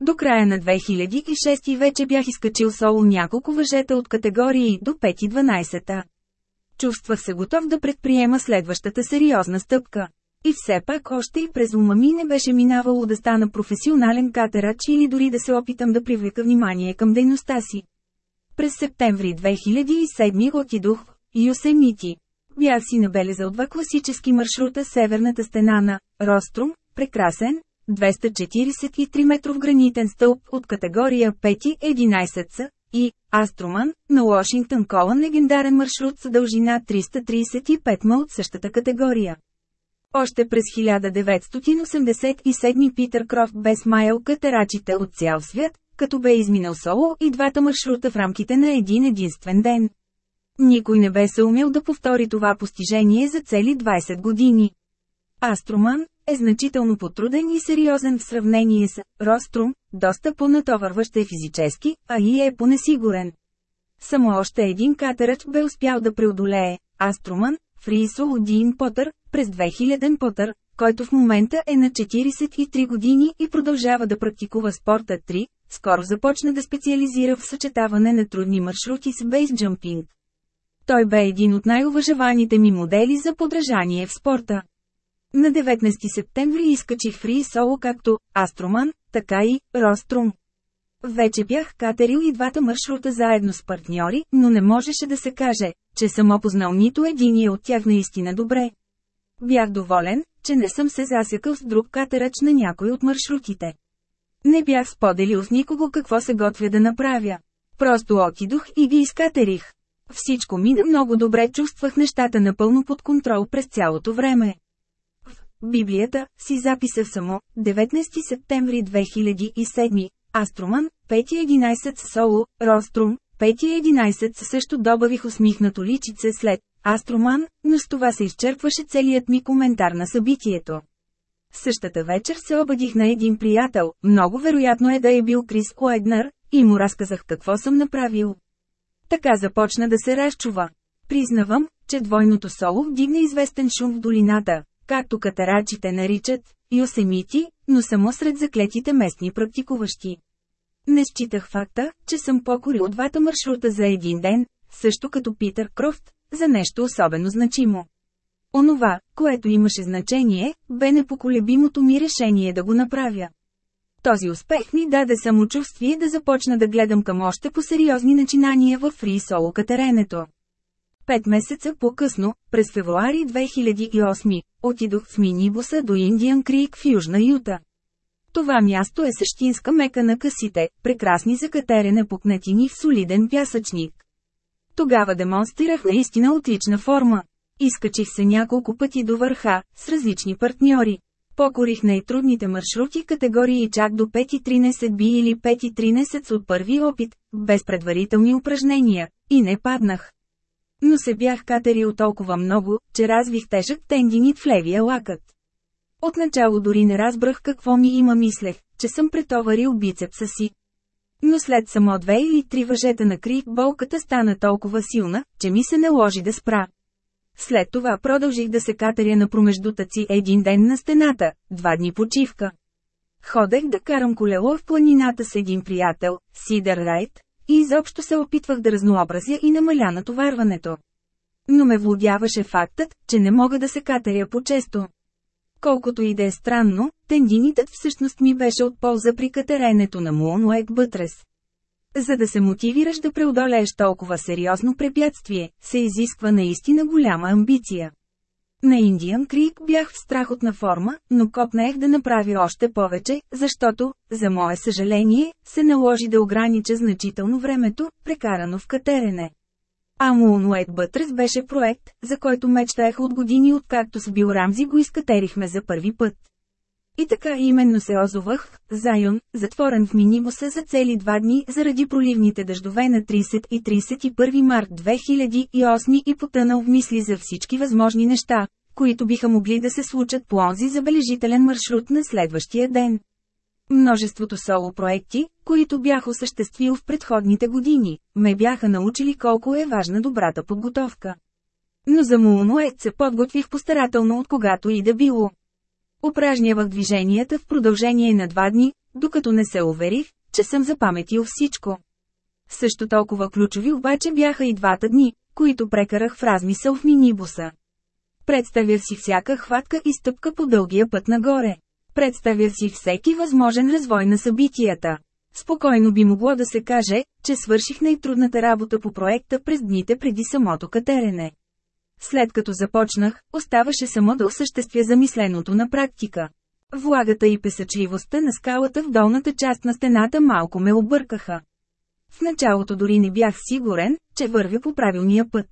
До края на 2006 вече бях изкачил соло няколко въжета от категории до 5-12. Чувствах се готов да предприема следващата сериозна стъпка. И все пак още и през ума ми не беше минавало да стана професионален катерач или дори да се опитам да привлека внимание към дейността си. През септември 2007 отидох в Юсемити. Бях си набелезал два класически маршрута Северната стена на Рострум, прекрасен, 243 метров гранитен стълб от категория 5-11 с и Аструман на Уошингтон Колън легендарен маршрут с дължина 335 ма от същата категория. Още през 1987 Питър Крофт бе смаял катерачите от цял свят, като бе изминал соло и двата маршрута в рамките на един единствен ден. Никой не бе се да повтори това постижение за цели 20 години. Аструман е значително потруден и сериозен в сравнение с Рострум, доста по-натоварващ е физически, а и е по-несигурен. Само още един катерач бе успял да преодолее Аструман, Фрисо Дин Потър, през 2000 Потър, който в момента е на 43 години и продължава да практикува спорта 3, скоро започна да специализира в съчетаване на трудни маршрути с бейсджампинг. Той бе един от най-уважаваните ми модели за подражание в спорта. На 19 септември изкачих фри соло както Астроман, така и Рострум. Вече бях катерил и двата маршрута заедно с партньори, но не можеше да се каже, че съм опознал нито единия от тях наистина добре. Бях доволен, че не съм се засекал с друг катерач на някой от маршрутите. Не бях споделил с никого какво се готвя да направя. Просто отидох и ги изкатерих. Всичко мина много добре, чувствах нещата напълно под контрол през цялото време. В Библията си записах само 19 септември 2007, Аструман, 5.11 Соло, Рострум, 5.11 също добавих усмихнато личице след Аструман, но с това се изчерпваше целият ми коментар на събитието. Същата вечер се обадих на един приятел, много вероятно е да е бил Крис Уайднер, и му разказах какво съм направил. Така започна да се разчува. Признавам, че двойното соло вдигна известен шум в долината, както катарачите наричат, юсемити, но само сред заклетите местни практикуващи. Не считах факта, че съм покорил двата маршрута за един ден, също като Питър Крофт, за нещо особено значимо. Онова, което имаше значение, бе непоколебимото ми решение да го направя. Този успех ми даде самочувствие да започна да гледам към още по-сериозни начинания в фри соло катеренето. Пет месеца по-късно, през февруари 2008, отидох с минибуса до Индиан Крик в Южна Юта. Това място е същинска мека на късите, прекрасни за катерене пукнатини в солиден пясъчник. Тогава демонстрирах наистина отлична форма. Изкачих се няколко пъти до върха, с различни партньори. Покорих най-трудните маршрути категории чак до 5.13 би или 5.13 от първи опит, без предварителни упражнения, и не паднах. Но се бях катерил толкова много, че развих тежък тендинит в левия лакът. Отначало дори не разбрах какво ми има мислех, че съм претоварил бицепса си. Но след само две или три въжета на крик болката стана толкова силна, че ми се наложи да спра. След това продължих да се катеря на промеждутъци един ден на стената, два дни почивка. Ходех да карам колело в планината с един приятел, Сидър Райт, и изобщо се опитвах да разнообразя и намаля натоварването. Но ме владяваше фактът, че не мога да се катеря по-често. Колкото и да е странно, тендинитът всъщност ми беше от полза при катеренето на Муонуек Бътрес. За да се мотивираш да преодолееш толкова сериозно препятствие, се изисква наистина голяма амбиция. На Индиан Крик бях в страхотна форма, но копнех да направя още повече, защото, за мое съжаление, се наложи да огранича значително времето, прекарано в катерене. Амуонует Бътрес беше проект, за който мечтаех от години откакто с Бил Рамзи го изкатерихме за първи път. И така именно се озовах, Зайон, затворен в минибуса за цели два дни заради проливните дъждове на 30 и 31 март 2008 и потънал в мисли за всички възможни неща, които биха могли да се случат по онзи забележителен маршрут на следващия ден. Множеството соло проекти, които бях осъществил в предходните години, ме бяха научили колко е важна добрата подготовка. Но за Муунует се подготвих постарателно от когато и да било. Упражнявах движенията в продължение на два дни, докато не се уверих, че съм запаметил всичко. Също толкова ключови обаче бяха и двата дни, които прекарах в размисъл в минибуса. Представях си всяка хватка и стъпка по дългия път нагоре. Представях си всеки възможен развой на събитията. Спокойно би могло да се каже, че свърших най-трудната работа по проекта през дните преди самото катерене. След като започнах, оставаше само да осъществя замисленото на практика. Влагата и песъчливостта на скалата в долната част на стената малко ме объркаха. В началото дори не бях сигурен, че вървя по правилния път.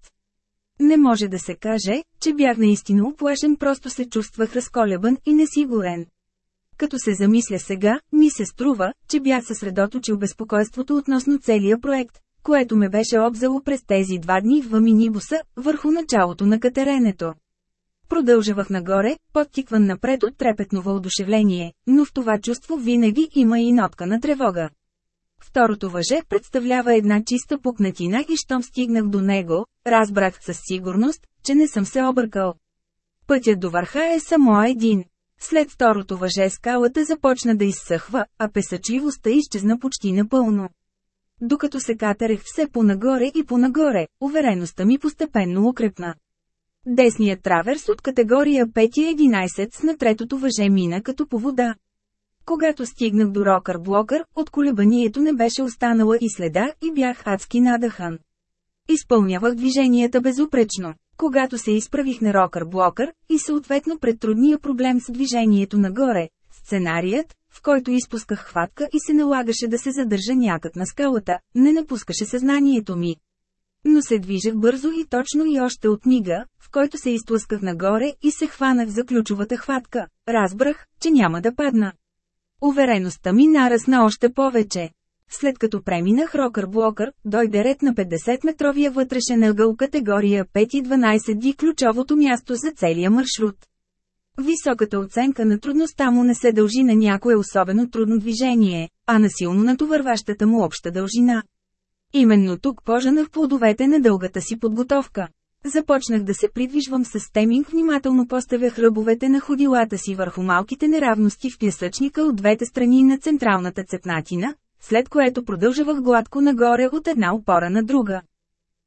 Не може да се каже, че бях наистина оплашен, просто се чувствах разколебан и несигурен. Като се замисля сега, ми се струва, че бях съсредоточил безпокойството относно целия проект, което ме беше обзало през тези два дни в минибуса, върху началото на катеренето. Продължавах нагоре, подтикван напред от трепетно въодушевление, но в това чувство винаги има и нотка на тревога. Второто въже представлява една чиста пукнатина и щом стигнах до него, разбрах със сигурност, че не съм се объркал. Пътят до върха е само един. След второто въже скалата започна да изсъхва, а песъчливостта изчезна почти напълно. Докато се катерех все по-нагоре и по-нагоре, увереността ми постепенно укрепна. Десният траверс от категория 5-11 с на третото въже мина като по вода. Когато стигнах до рокър-блокър, от колебанието не беше останала и следа и бях адски надъхан. Изпълнявах движенията безупречно. Когато се изправих на рокър-блокър, и съответно пред трудния проблем с движението нагоре, сценарият, в който изпусках хватка и се налагаше да се задържа някак на скалата, не напускаше съзнанието ми. Но се движех бързо и точно и още от мига, в който се изтлъсках нагоре и се хванах за ключовата хватка, разбрах, че няма да падна. Увереността ми нарасна още повече. След като преминах рокър-блокър, дойде ред на 50-метровия вътрешен ъгъл категория 5 и 12 ди ключовото място за целия маршрут. Високата оценка на трудността му не се дължи на някое особено трудно движение, а на силно натовърващата му обща дължина. Именно тук пожанах плодовете на дългата си подготовка. Започнах да се придвижвам с стеминг, внимателно поставях ръбовете на ходилата си върху малките неравности в пясъчника от двете страни на централната цепнатина, след което продължавах гладко нагоре от една опора на друга.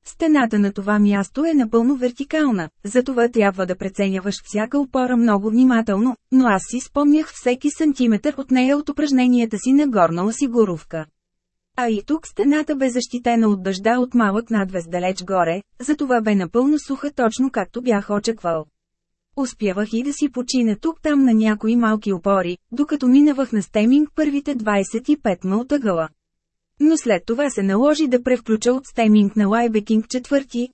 Стената на това място е напълно вертикална, затова трябва да преценяваш всяка опора много внимателно, но аз си спомнях всеки сантиметър от нея от упражненията си на горна осигуровка. А и тук стената бе защитена от дъжда от малък надвес далеч горе, затова бе напълно суха точно както бях очаквал. Успявах и да си почина тук-там на някои малки опори, докато минавах на стеминг първите 25 ма от ъгъла. Но след това се наложи да превключа от стеминг на лайбекинг четвърти.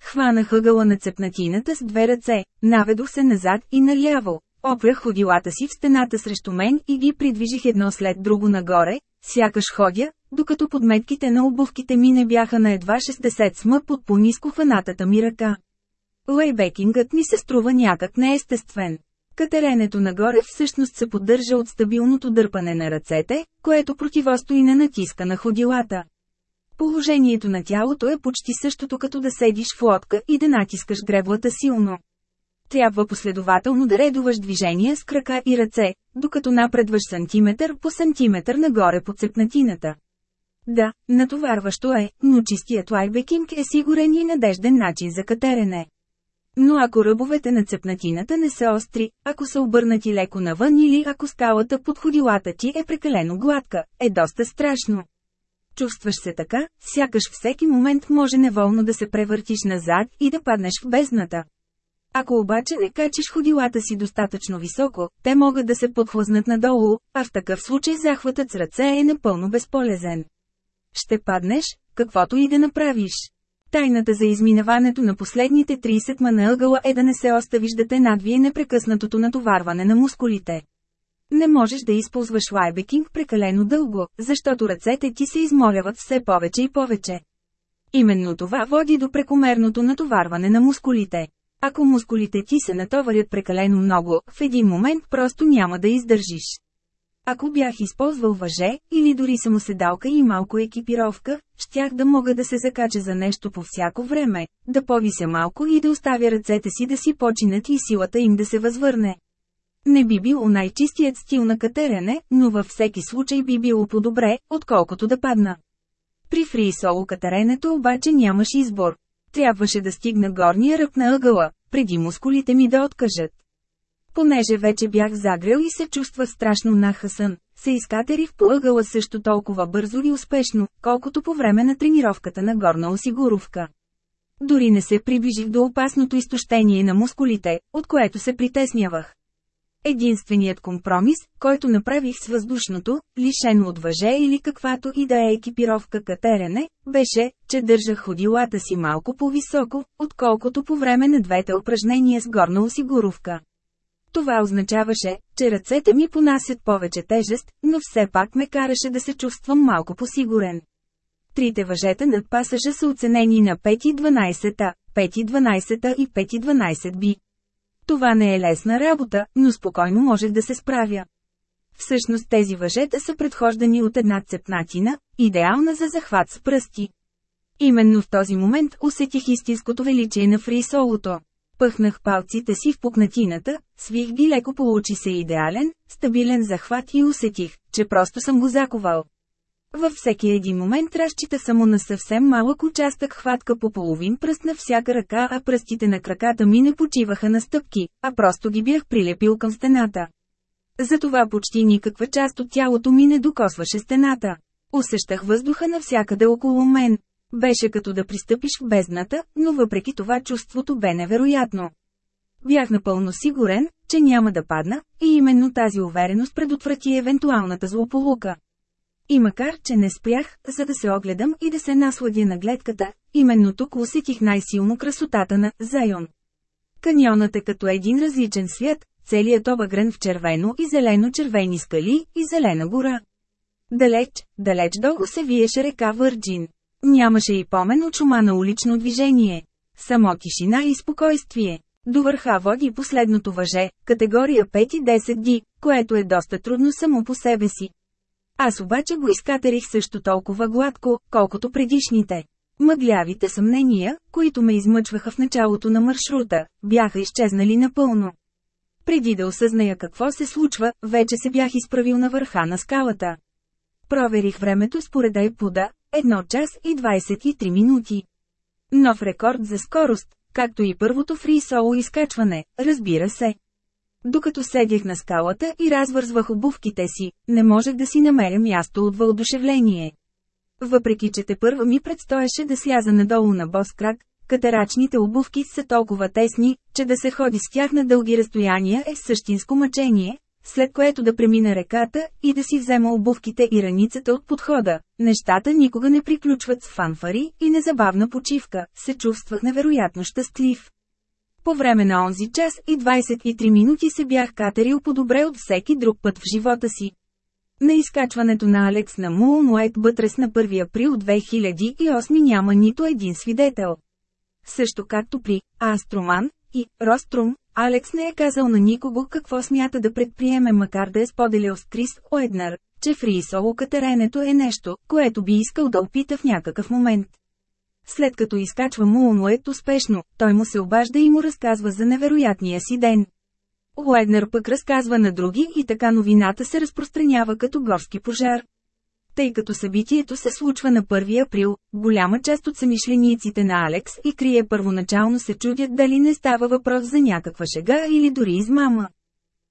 Хванах ъгъла на цепнатината с две ръце, наведох се назад и наляво, опрях ходилата си в стената срещу мен и ги придвижих едно след друго нагоре, сякаш ходя, докато подметките на обувките ми не бяха на едва 60 см под по-низко хванатата ми ръка. Лейбекингът ми се струва някак неестествен. Катеренето нагоре всъщност се поддържа от стабилното дърпане на ръцете, което противостои на натиска на ходилата. Положението на тялото е почти същото като да седиш в лодка и да натискаш греблата силно. Трябва последователно да редуваш движения с крака и ръце, докато напредваш сантиметър по сантиметър нагоре по цепнатината. Да, натоварващо е, но чистият лайбекинг е сигурен и надежден начин за катерене. Но ако ръбовете на цепнатината не са остри, ако са обърнати леко навън или ако скалата под ходилата ти е прекалено гладка, е доста страшно. Чувстваш се така, сякаш всеки момент може неволно да се превъртиш назад и да паднеш в бездната. Ако обаче не качиш ходилата си достатъчно високо, те могат да се подхлъзнат надолу, а в такъв случай захватът с ръце е напълно безполезен. Ще паднеш, каквото и да направиш. Тайната за изминаването на последните 30 ма на ъгъла е да не се оставиш да те надвие непрекъснатото натоварване на мускулите. Не можеш да използваш лайбекинг прекалено дълго, защото ръцете ти се изморяват все повече и повече. Именно това води до прекомерното натоварване на мускулите. Ако мускулите ти се натоварят прекалено много, в един момент просто няма да издържиш. Ако бях използвал въже, или дори самоседалка и малко екипировка, щях да мога да се закача за нещо по всяко време, да повися малко и да оставя ръцете си да си починат и силата им да се възвърне. Не би бил най-чистият стил на катерене, но във всеки случай би било по-добре, отколкото да падна. При фри соло катеренето обаче нямаш избор. Трябваше да стигна горния ръб на ъгъла, преди мускулите ми да откажат. Понеже вече бях загрел и се чувства страшно нахъсан, се изкатерих по ъгъла също толкова бързо и успешно, колкото по време на тренировката на горна осигуровка. Дори не се приближих до опасното изтощение на мускулите, от което се притеснявах. Единственият компромис, който направих с въздушното, лишено от въже или каквато и да е екипировка катерене, беше, че държах ходилата си малко по-високо, отколкото по време на двете упражнения с горна осигуровка. Това означаваше, че ръцете ми понасят повече тежест, но все пак ме караше да се чувствам малко посигурен. Трите въжета над пасажа са оценени на 5,12, 5,12 и 5,12 би. Това не е лесна работа, но спокойно можех да се справя. Всъщност тези въжета са предхождани от една цепнатина, идеална за захват с пръсти. Именно в този момент усетих истинското величие на фрисолото. Пъхнах палците си в пукнатината, свих ги леко получи се идеален, стабилен захват и усетих, че просто съм го заковал. Във всеки един момент разчита само на съвсем малък участък хватка по половин пръст на всяка ръка, а пръстите на краката ми не почиваха на стъпки, а просто ги бях прилепил към стената. Затова почти никаква част от тялото ми не докосваше стената. Усещах въздуха навсякъде около мен. Беше като да пристъпиш в бездната, но въпреки това чувството бе невероятно. Бях напълно сигурен, че няма да падна, и именно тази увереност предотврати евентуалната злополука. И макар, че не спрях, за да се огледам и да се насладя на гледката, именно тук усетих най-силно красотата на Зайон. Каньонът е като един различен свят, целият обагрен в червено и зелено-червени скали и зелена гора. Далеч, далеч долу се виеше река Върджин. Нямаше и помен от шума на улично движение. Само тишина и спокойствие. До върха води последното въже, категория 5 и 10 ди, което е доста трудно само по себе си. Аз обаче го изкатерих също толкова гладко, колкото предишните. Мъглявите съмнения, които ме измъчваха в началото на маршрута, бяха изчезнали напълно. Преди да осъзная какво се случва, вече се бях изправил на върха на скалата. Проверих времето според Айпуда, 1 час и 23 минути. Нов рекорд за скорост, както и първото фри соло изкачване, разбира се. Докато седях на скалата и развързвах обувките си, не можех да си намеря място от въодушевление. Въпреки че те първа ми предстоеше да сляза надолу на бос крак, катерачните обувки са толкова тесни, че да се ходи с тях на дълги разстояния е същинско мъчение, след което да премина реката и да си взема обувките и раницата от подхода. Нещата никога не приключват с фанфари и незабавна почивка, се чувствах невероятно щастлив. По време на онзи час и 23 минути се бях катерил по-добре от всеки друг път в живота си. На изкачването на Алекс на Мулнует Бътрес на 1 април 2008 няма нито един свидетел. Също както при Астроман и Рострум, Алекс не е казал на никого какво смята да предприеме макар да е споделял с Крис Оеднар, че фрисоло катеренето е нещо, което би искал да опита в някакъв момент. След като изкачва Мулнует успешно, той му се обажда и му разказва за невероятния си ден. Уеднер пък разказва на други и така новината се разпространява като горски пожар. Тъй като събитието се случва на 1 април, голяма част от самишлениците на Алекс и Крие първоначално се чудят дали не става въпрос за някаква шега или дори измама.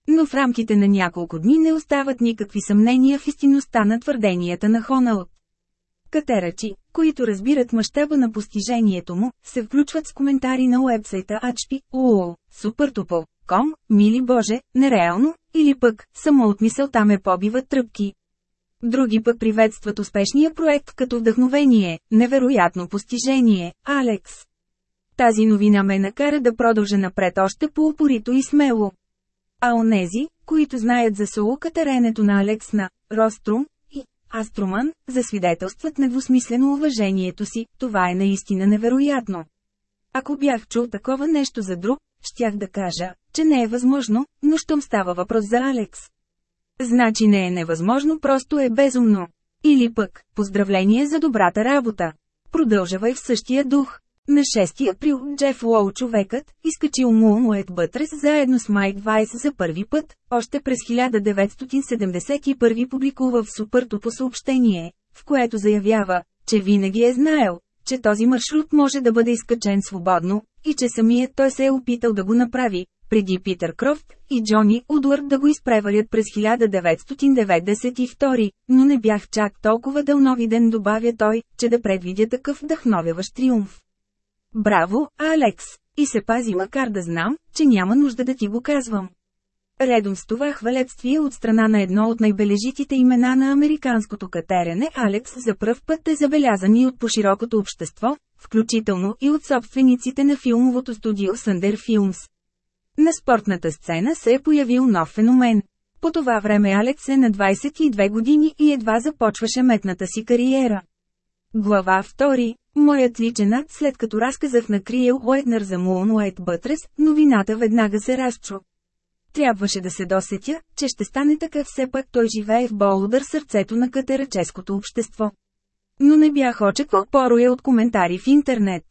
Но в рамките на няколко дни не остават никакви съмнения в истинността на твърденията на Хоналд. Катерачи, които разбират мащаба на постижението му, се включват с коментари на уебсайта HP, УО, SuperTupo.com, мили боже, нереално, или пък, само от мисълта ме побиват тръпки. Други пък приветстват успешния проект като вдъхновение, невероятно постижение, Алекс. Тази новина ме накара да продължа напред още по-упорито и смело. А онези, които знаят за солукатеренето на Алекс на Рострум и Аструман, засвидетелстват недвусмислено уважението си, това е наистина невероятно. Ако бях чул такова нещо за друг, щях да кажа, че не е възможно, но щом става въпрос за Алекс. Значи не е невъзможно, просто е безумно. Или пък, поздравление за добрата работа. Продължавай в същия дух. На 6 април Джеф Лоу човекът, изкачил Мулмует Бътрес заедно с Майк Вайс за първи път, още през 1971 публикува в Супърто съобщение, в което заявява, че винаги е знаел, че този маршрут може да бъде изкачен свободно, и че самият той се е опитал да го направи, преди Питър Крофт и Джони Удвард да го изпреварят през 1992, но не бях чак толкова дълновиден добавя той, че да предвидя такъв вдъхновяващ триумф. Браво, Алекс! И се пази макар да знам, че няма нужда да ти го казвам. Редом с това хвалебствие от страна на едно от най-бележитите имена на американското катерене, Алекс за пръв път е забелязан и от поширокото общество, включително и от собствениците на филмовото студио Съндер Филмс. На спортната сцена се е появил нов феномен. По това време Алекс е на 22 години и едва започваше метната си кариера. Глава 2. Моят личен след като разказах на Криел Уайтнер за Муонуайт Бътрес, новината веднага се разчу. Трябваше да се досетя, че ще стане така все пак той живее в Болдър сърцето на катераческото общество. Но не бях очаквал пороя от коментари в интернет.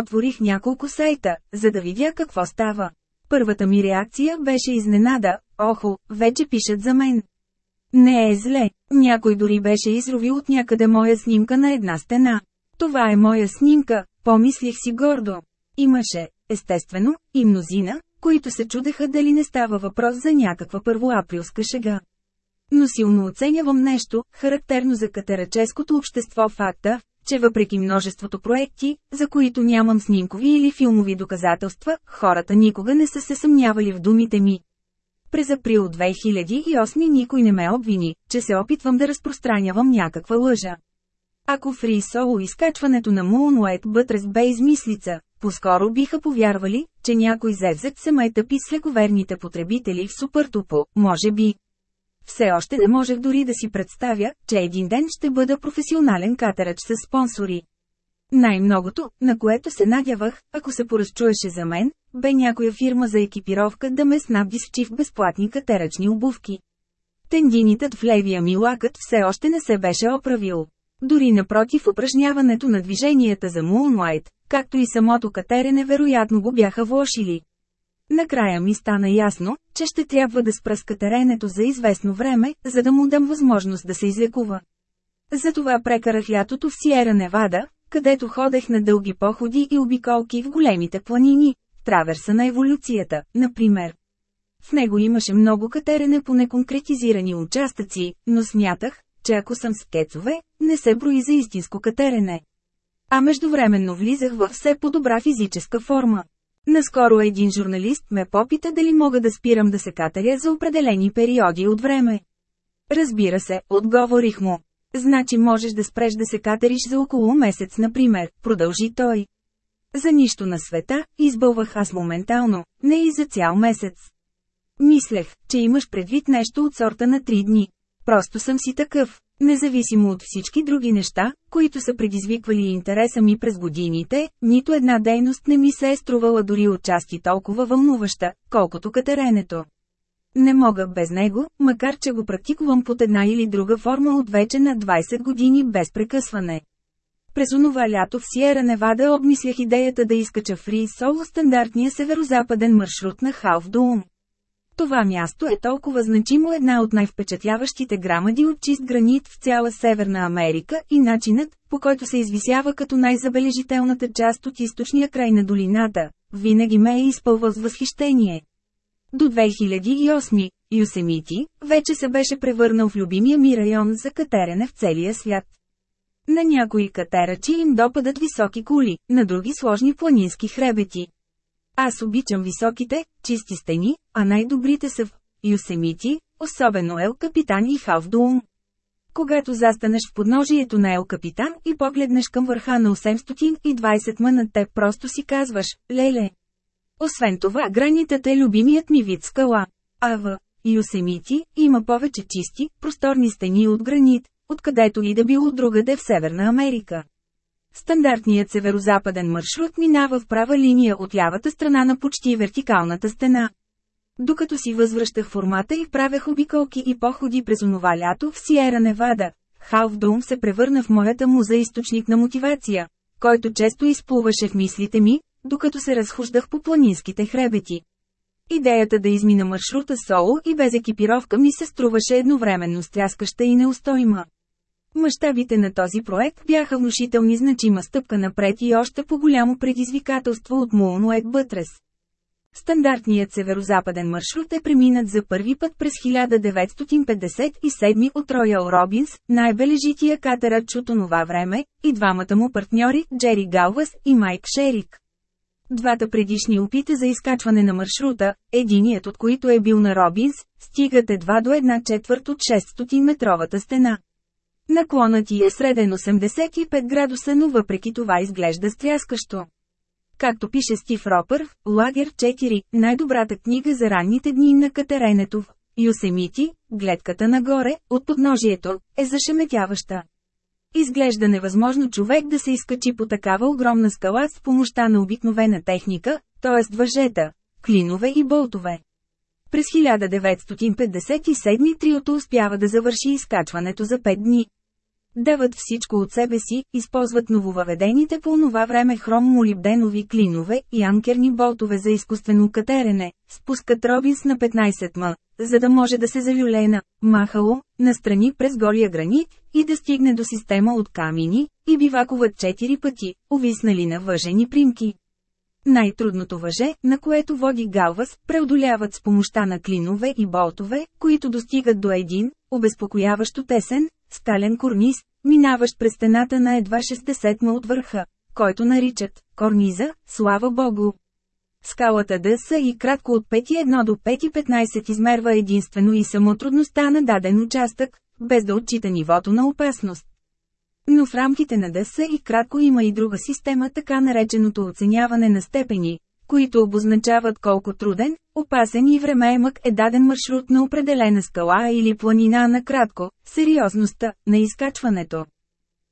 Отворих няколко сайта, за да видя какво става. Първата ми реакция беше изненада, охо, вече пишат за мен. Не е зле, някой дори беше изровил от някъде моя снимка на една стена. Това е моя снимка, помислих си гордо. Имаше, естествено, и мнозина, които се чудеха дали не става въпрос за някаква първоаприлска шега. Но силно оценявам нещо, характерно за катераческото общество факта, че въпреки множеството проекти, за които нямам снимкови или филмови доказателства, хората никога не са се съмнявали в думите ми. През април 2008 никой не ме обвини, че се опитвам да разпространявам някаква лъжа. Ако фри соло изкачването на Moonlight Buttress бе измислица, поскоро биха повярвали, че някой зевзет се май тъпи с лековерните потребители в супертупо, може би. Все още не можех дори да си представя, че един ден ще бъда професионален катерач с спонсори. Най-многото, на което се надявах, ако се поразчуеше за мен, бе някоя фирма за екипировка да ме снабди с чиф безплатни катерачни обувки. Тендинитът в левия ми лакът все още не се беше оправил. Дори напротив упражняването на движенията за Moonlight, както и самото катерене вероятно го бяха влошили. Накрая ми стана ясно, че ще трябва да спра с катеренето за известно време, за да му дам възможност да се излекува. Затова прекарах лятото в Сиера Невада, където ходех на дълги походи и обиколки в големите планини, траверса на еволюцията, например. В него имаше много катерене по неконкретизирани участъци, но смятах, че ако съм с кецове, не се брои за истинско катерене. А междувременно влизах във все по-добра физическа форма. Наскоро един журналист ме попита дали мога да спирам да се катеря за определени периоди от време. Разбира се, отговорих му. Значи можеш да спреш да се катериш за около месец, например, продължи той. За нищо на света, избълвах аз моментално, не и за цял месец. Мислех, че имаш предвид нещо от сорта на три дни. Просто съм си такъв. Независимо от всички други неща, които са предизвиквали интереса ми през годините, нито една дейност не ми се е струвала дори отчасти толкова вълнуваща, колкото катеренето. Не мога без него, макар че го практикувам под една или друга форма от вече на 20 години без прекъсване. През онова лято в Сиера Невада обмислях идеята да изкача фри соло стандартния северо-западен маршрут на Халф Дуум. Това място е толкова значимо една от най-впечатляващите грамади от чист гранит в цяла Северна Америка и начинът, по който се извисява като най-забележителната част от източния край на долината, винаги ме е изпълвал с възхищение. До 2008, Юсемити, вече се беше превърнал в любимия ми район за катерене в целия свят. На някои катерачи им допадат високи кули, на други сложни планински хребети. Аз обичам високите, чисти стени, а най-добрите са в Юсемити, особено Ел Капитан и Халфдуум. Когато застанеш в подножието на Ел Капитан и погледнеш към върха на 820 м над теб просто си казваш, леле. Освен това гранитата е любимият ми вид скала. А в Юсемити има повече чисти, просторни стени от гранит, откъдето и да било другаде в Северна Америка. Стандартният северо-западен маршрут минава в права линия от лявата страна на почти вертикалната стена. Докато си възвръщах формата и правех обиколки и походи през онова лято в Сиера Невада, Халфдум се превърна в моята муза източник на мотивация, който често изплуваше в мислите ми, докато се разхождах по планинските хребети. Идеята да измина маршрута соло и без екипировка ми се струваше едновременно стряскаща и неустоима. Мащабите на този проект бяха внушителни значима стъпка напред и още по-голямо предизвикателство от Мулнует Бътрес. Стандартният северо-западен маршрут е преминат за първи път през 1957 от Роял Робинс, най-бележития катерач от онова време, и двамата му партньори, Джери Галвас и Майк Шерик. Двата предишни опита за изкачване на маршрута, единият от които е бил на Робинс, стигат едва до една четвърт от 600-метровата стена. Наклонът ти е среден 85 градуса, но въпреки това изглежда стряскащо. Както пише Стив Ропър Лагер 4, най-добрата книга за ранните дни на катеренето в Юсемити, гледката нагоре, от подножието, е зашеметяваща. Изглежда невъзможно човек да се изкачи по такава огромна скала с помощта на обикновена техника, т.е. въжета, клинове и болтове. През 1957 триото успява да завърши изкачването за 5 дни. Дават всичко от себе си, използват нововъведените по това време хром-молибденови клинове и анкерни болтове за изкуствено катерене, спускат Робинс на 15 м, за да може да се завюле на махало, настрани през голия гранит и да стигне до система от камини, и бивакуват 4 пъти, увиснали на въжени примки. Най-трудното въже, на което води Галвас, преодоляват с помощта на клинове и болтове, които достигат до един, обезпокояващо тесен, скален корниз, минаващ през стената на едва 60 ма от върха, който наричат корниза, слава Богу. Скалата ДС и кратко от 5.1 до 5.15 измерва единствено и само трудността на даден участък, без да отчита нивото на опасност. Но в рамките на ДС и кратко има и друга система така нареченото оценяване на степени, които обозначават колко труден, опасен и времеемък е даден маршрут на определена скала или планина на кратко, сериозността на изкачването.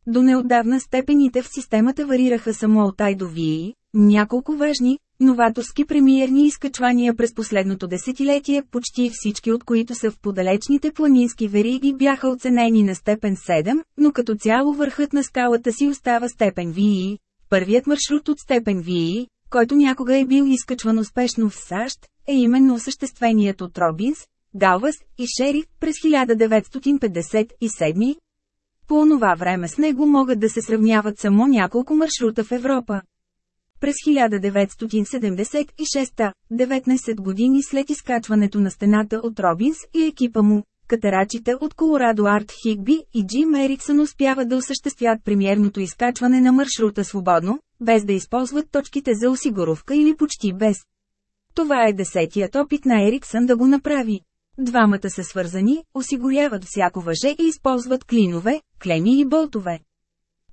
До неотдавна степените в системата варираха само от Ай до Вии, няколко важни, новаторски премиерни изкачвания през последното десетилетие, почти всички от които са в подалечните планински вериги бяха оценени на степен 7, но като цяло върхът на скалата си остава степен Вии. Първият маршрут от степен Вии, който някога е бил изкачван успешно в САЩ, е именно осъщественият от Робинс, Галвас и Шериф през 1957. По онова време с него могат да се сравняват само няколко маршрута в Европа. През 1976, 19 години след изкачването на стената от Робинс и екипа му, катерачите от Колорадо Арт Хигби и Джим Ериксън успяват да осъществят премиерното изкачване на маршрута свободно, без да използват точките за осигуровка или почти без. Това е десетият опит на Ериксън да го направи. Двамата са свързани, осигуряват всяко въже и използват клинове, клеми и болтове.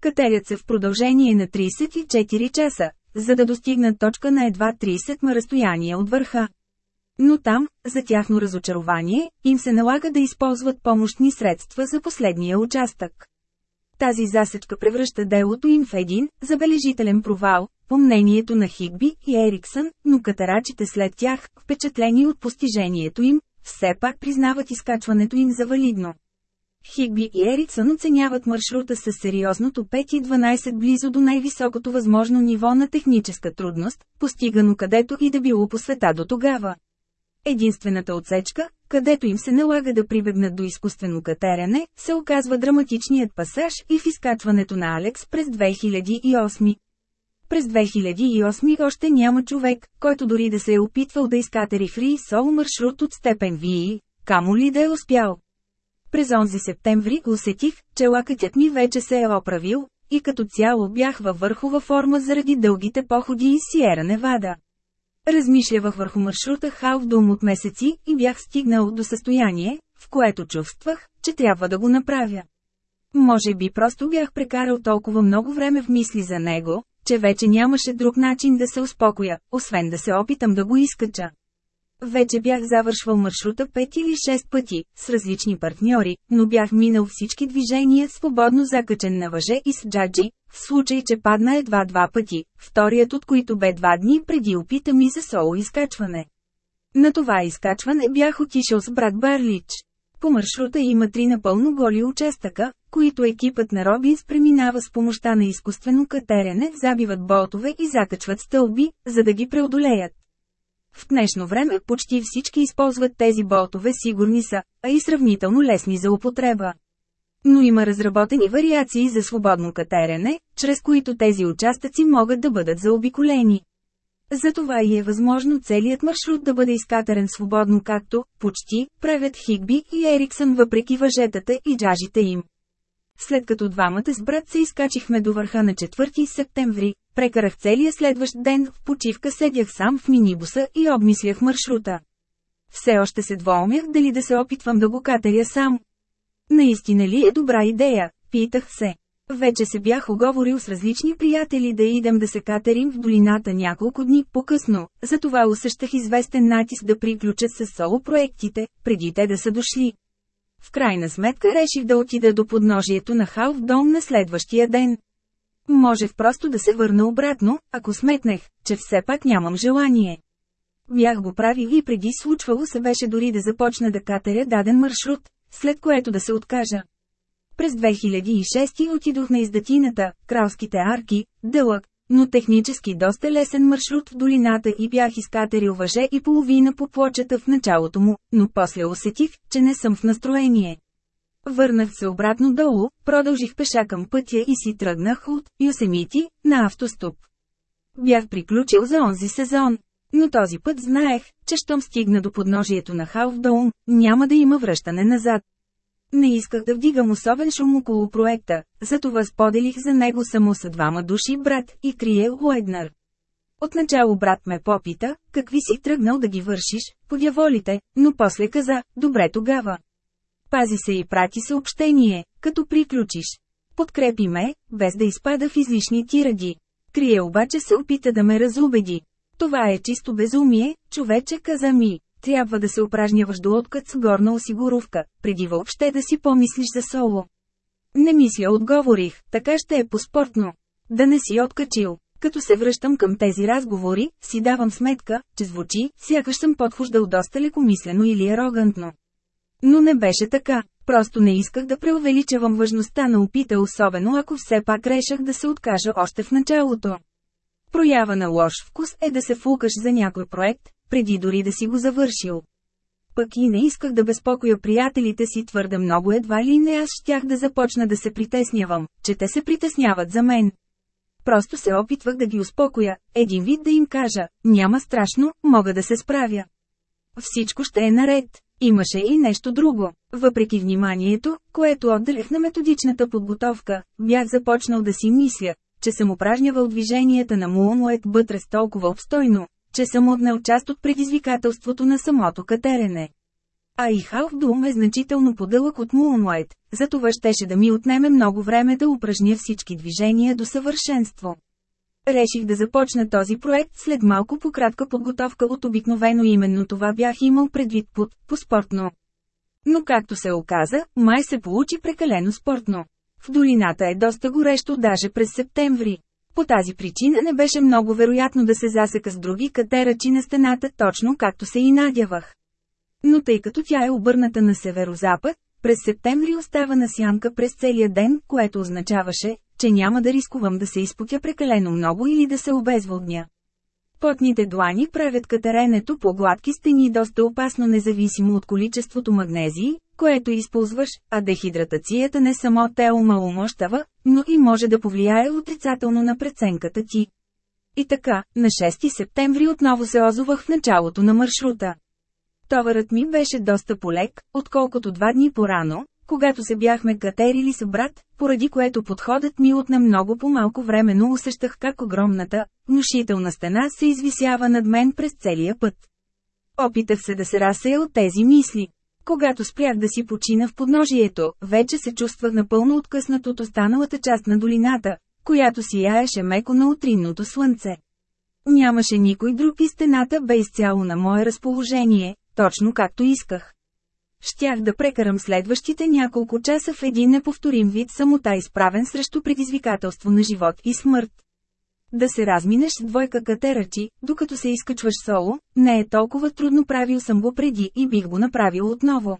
Катерят се в продължение на 34 часа, за да достигнат точка на едва 30 ма разстояние от върха. Но там, за тяхно разочарование, им се налага да използват помощни средства за последния участък. Тази засечка превръща делото им в един забележителен провал, по мнението на Хигби и Ериксън, но катарачите след тях, впечатлени от постижението им, все пак признават изкачването им за валидно. Хигби и Ериксън оценяват маршрута с сериозното 5 и 12 близо до най-високото възможно ниво на техническа трудност, постигано където и да било по света до тогава. Единствената отсечка, където им се налага да прибегнат до изкуствено катерене, се оказва драматичният пасаж и в изкачването на Алекс през 2008. През 2008 още няма човек, който дори да се е опитвал да изкатери фри сол маршрут от степен ВИИ, камо ли да е успял. През онзи септември усетих, че лакътят ми вече се е оправил, и като цяло бях във върхова форма заради дългите походи из Сиера Невада. Размишлявах върху маршрута Халфдум от месеци и бях стигнал до състояние, в което чувствах, че трябва да го направя. Може би просто бях прекарал толкова много време в мисли за него, че вече нямаше друг начин да се успокоя, освен да се опитам да го изкача. Вече бях завършвал маршрута 5 или 6 пъти, с различни партньори, но бях минал всички движения свободно закачен на въже и с джаджи, в случай че падна едва два пъти, вторият от които бе два дни преди опита ми за соло изкачване. На това изкачване бях отишъл с брат Барлич. По маршрута има три напълно голи участъка, които екипът на Робинс преминава с помощта на изкуствено катерене, забиват болтове и закачват стълби, за да ги преодолеят. В днешно време почти всички използват тези болтове сигурни са, а и сравнително лесни за употреба. Но има разработени вариации за свободно катерене, чрез които тези участъци могат да бъдат заобиколени. Затова и е възможно целият маршрут да бъде изкатарен свободно както, почти, правят Хигби и Ериксън въпреки въжетата и джажите им. След като двамата с брат се изкачихме до върха на 4 септември, прекарах целия следващ ден в почивка седях сам в минибуса и обмислях маршрута. Все още се двоумях дали да се опитвам да го катеря сам. Наистина ли е добра идея, питах се. Вече се бях оговорил с различни приятели да идем да се катерим в долината няколко дни по-късно, затова усещах известен натиск да приключат с соло проектите, преди те да са дошли. В крайна сметка реших да отида до подножието на Халф Дом на следващия ден. Можех просто да се върна обратно, ако сметнех, че все пак нямам желание. Бях го правил и преди случвало се беше дори да започна да катеря даден маршрут, след което да се откажа. През 2006 отидох на издатината, Кралските арки, дълъг, но технически доста лесен маршрут в долината и бях изкатерил въже и половина по плочата в началото му, но после усетих, че не съм в настроение. Върнах се обратно долу, продължих пеша към пътя и си тръгнах от Юсемити на автостоп. Бях приключил за онзи сезон. Но този път знаех, че щом стигна до подножието на Халфдоун, няма да има връщане назад. Не исках да вдигам особен шум около проекта, затова споделих за него само с двама души брат и Крие Уеднар. Отначало брат ме попита, какви си тръгнал да ги вършиш, подяволите, но после каза, добре тогава. Пази се и прати съобщение, като приключиш. Подкрепи ме, без да изпада в излишни тиради. Крие обаче се опита да ме разубеди. Това е чисто безумие, човече каза ми. Трябва да се упражняваш до откът с горна осигуровка, преди въобще да си помислиш за соло. Не мисля отговорих, така ще е по-спортно. Да не си откачил. Като се връщам към тези разговори, си давам сметка, че звучи, сякаш съм подхождал доста лекомислено или арогантно. Но не беше така, просто не исках да преувеличавам важността на опита особено ако все пак решах да се откажа още в началото. Проява на лош вкус е да се фулкаш за някой проект, преди дори да си го завършил. Пък и не исках да безпокоя приятелите си твърде много едва ли не аз щях да започна да се притеснявам, че те се притесняват за мен. Просто се опитвах да ги успокоя, един вид да им кажа, няма страшно, мога да се справя. Всичко ще е наред. Имаше и нещо друго. Въпреки вниманието, което отделях на методичната подготовка, бях започнал да си мисля, че съм упражнявал движенията на Муонует Бътрес толкова обстойно, че съм отнел част от предизвикателството на самото катерене. А и Халфдум е значително подълъг от Муонует, затова щеше да ми отнеме много време да упражня всички движения до съвършенство. Реших да започна този проект след малко по кратка подготовка от обикновено именно това бях имал предвид под по-спортно. Но както се оказа, май се получи прекалено спортно. В долината е доста горещо даже през септември. По тази причина не беше много вероятно да се засека с други катерачи на стената точно както се и надявах. Но тъй като тя е обърната на северо-запад, през септември остава на сянка през целия ден, което означаваше, че няма да рискувам да се изпотя прекалено много или да се обезводня. Потните длани правят катеренето по гладки стени доста опасно независимо от количеството магнезии, което използваш, а дехидратацията не само те умаломощава, но и може да повлияе отрицателно на преценката ти. И така, на 6 септември отново се озовах в началото на маршрута. Товарът ми беше доста полек, отколкото два дни по-рано, когато се бяхме катерили с брат, поради което подходът ми отне много по-малко време, но усещах как огромната, внушителна стена се извисява над мен през целия път. Опитах се да се разсея от тези мисли. Когато спрях да си почина в подножието, вече се чувствах напълно откъснат от останалата част на долината, която сияеше меко на утринното слънце. Нямаше никой друг и стената бе изцяло на мое разположение, точно както исках. Щях да прекарам следващите няколко часа в един неповторим вид самота изправен срещу предизвикателство на живот и смърт. Да се разминеш с двойка катерачи, докато се изкачваш соло, не е толкова трудно правил съм го преди и бих го направил отново.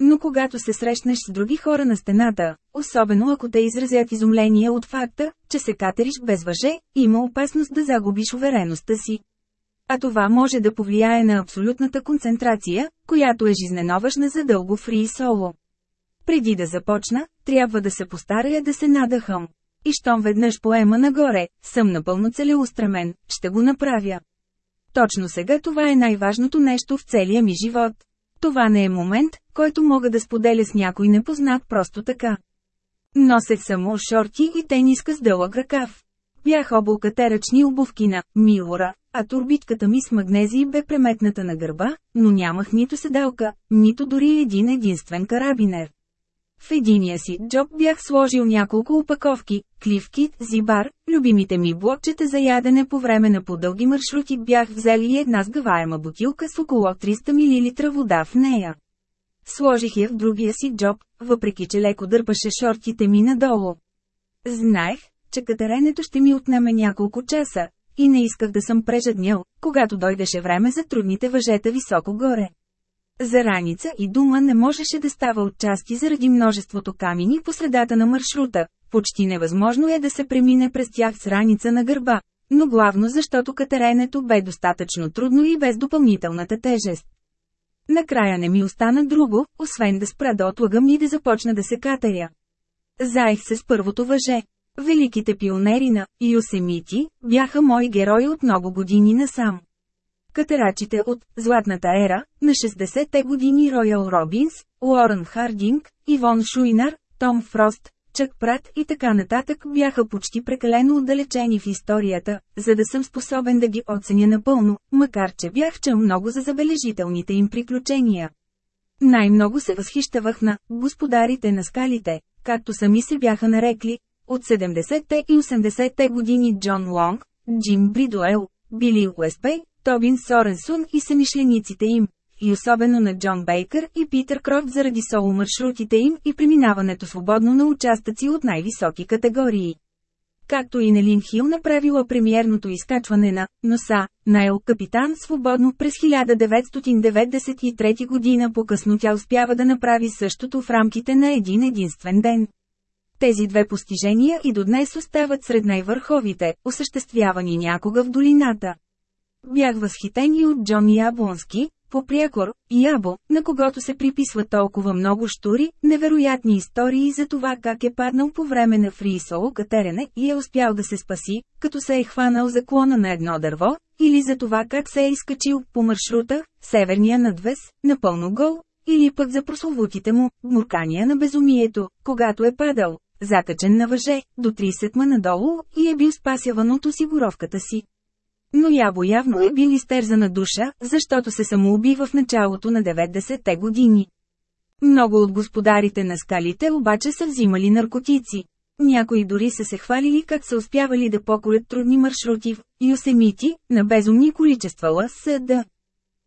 Но когато се срещнеш с други хора на стената, особено ако те изразят изумление от факта, че се катериш без въже, има опасност да загубиш увереността си. А това може да повлияе на абсолютната концентрация, която е жизненоважна за дълго фри соло. Преди да започна, трябва да се постарая да се надъхам. И щом веднъж поема нагоре, съм напълно целеустремен, ще го направя. Точно сега това е най-важното нещо в целия ми живот. Това не е момент, който мога да споделя с някой непознат просто така. Носех само шорти и тениска с дълъг ръкав. Бях обулка теръчни обувки на Милора, а турбитката ми с магнезии бе преметната на гърба, но нямах нито седалка, нито дори един единствен карабинер. В единия си джоб бях сложил няколко опаковки, кливки, зибар, любимите ми блокчета за ядене по време на по-дълги маршрути бях взели една сгъваема бутилка с около 300 мл вода в нея. Сложих я в другия си джоб, въпреки че леко дърпаше шортите ми надолу. Знаех, че катеренето ще ми отнеме няколко часа, и не исках да съм прежаднял, когато дойдеше време за трудните въжета високо горе. За раница и дума не можеше да става отчасти заради множеството камини по средата на маршрута, почти невъзможно е да се премине през тях с раница на гърба, но главно защото катеренето бе достатъчно трудно и без допълнителната тежест. Накрая не ми остана друго, освен да спра да отлагам и да започна да се катеря. Заех се с първото въже. Великите пионери на Юсемити бяха мои герои от много години насам. Катерачите от «Златната ера» на 60-те години Роял Робинс, Уорън Хардинг, Ивон Шуйнар, Том Фрост, Чък Прат и така нататък бяха почти прекалено отдалечени в историята, за да съм способен да ги оценя напълно, макар че бях чел много за забележителните им приключения. Най-много се възхищавах на «господарите на скалите», както сами се бяха нарекли, от 70-те и 80-те години Джон Лонг, Джим Бридуел, Били Уеспей, Тобин Соренсун и семишлениците им, и особено на Джон Бейкър и Питър Крофт заради соло маршрутите им и преминаването свободно на участъци от най-високи категории. Както и Нелин Хил направила премиерното изкачване на «Носа», Найл Капитан свободно през 1993 година по-късно тя успява да направи същото в рамките на един единствен ден. Тези две постижения и до днес остават сред най-върховите, осъществявани някога в долината. Бях възхитен и от Джон Яблонски, по прякор, Ябо, на когото се приписва толкова много штури, невероятни истории за това как е паднал по време на фрисоло катерене и е успял да се спаси, като се е хванал за клона на едно дърво, или за това как се е изкачил по маршрута, северния надвес, напълно гол, или пък за прословутите му, муркания на безумието, когато е падал, закачен на въже, до 30 ма надолу и е бил спасяван от осигуровката си. Но Ябо явно е бил изтерзана душа, защото се самоубива в началото на 90-те години. Много от господарите на скалите обаче са взимали наркотици. Някои дори са се хвалили как са успявали да поколят трудни маршрути в Юсемити, на безумни количества ЛСД.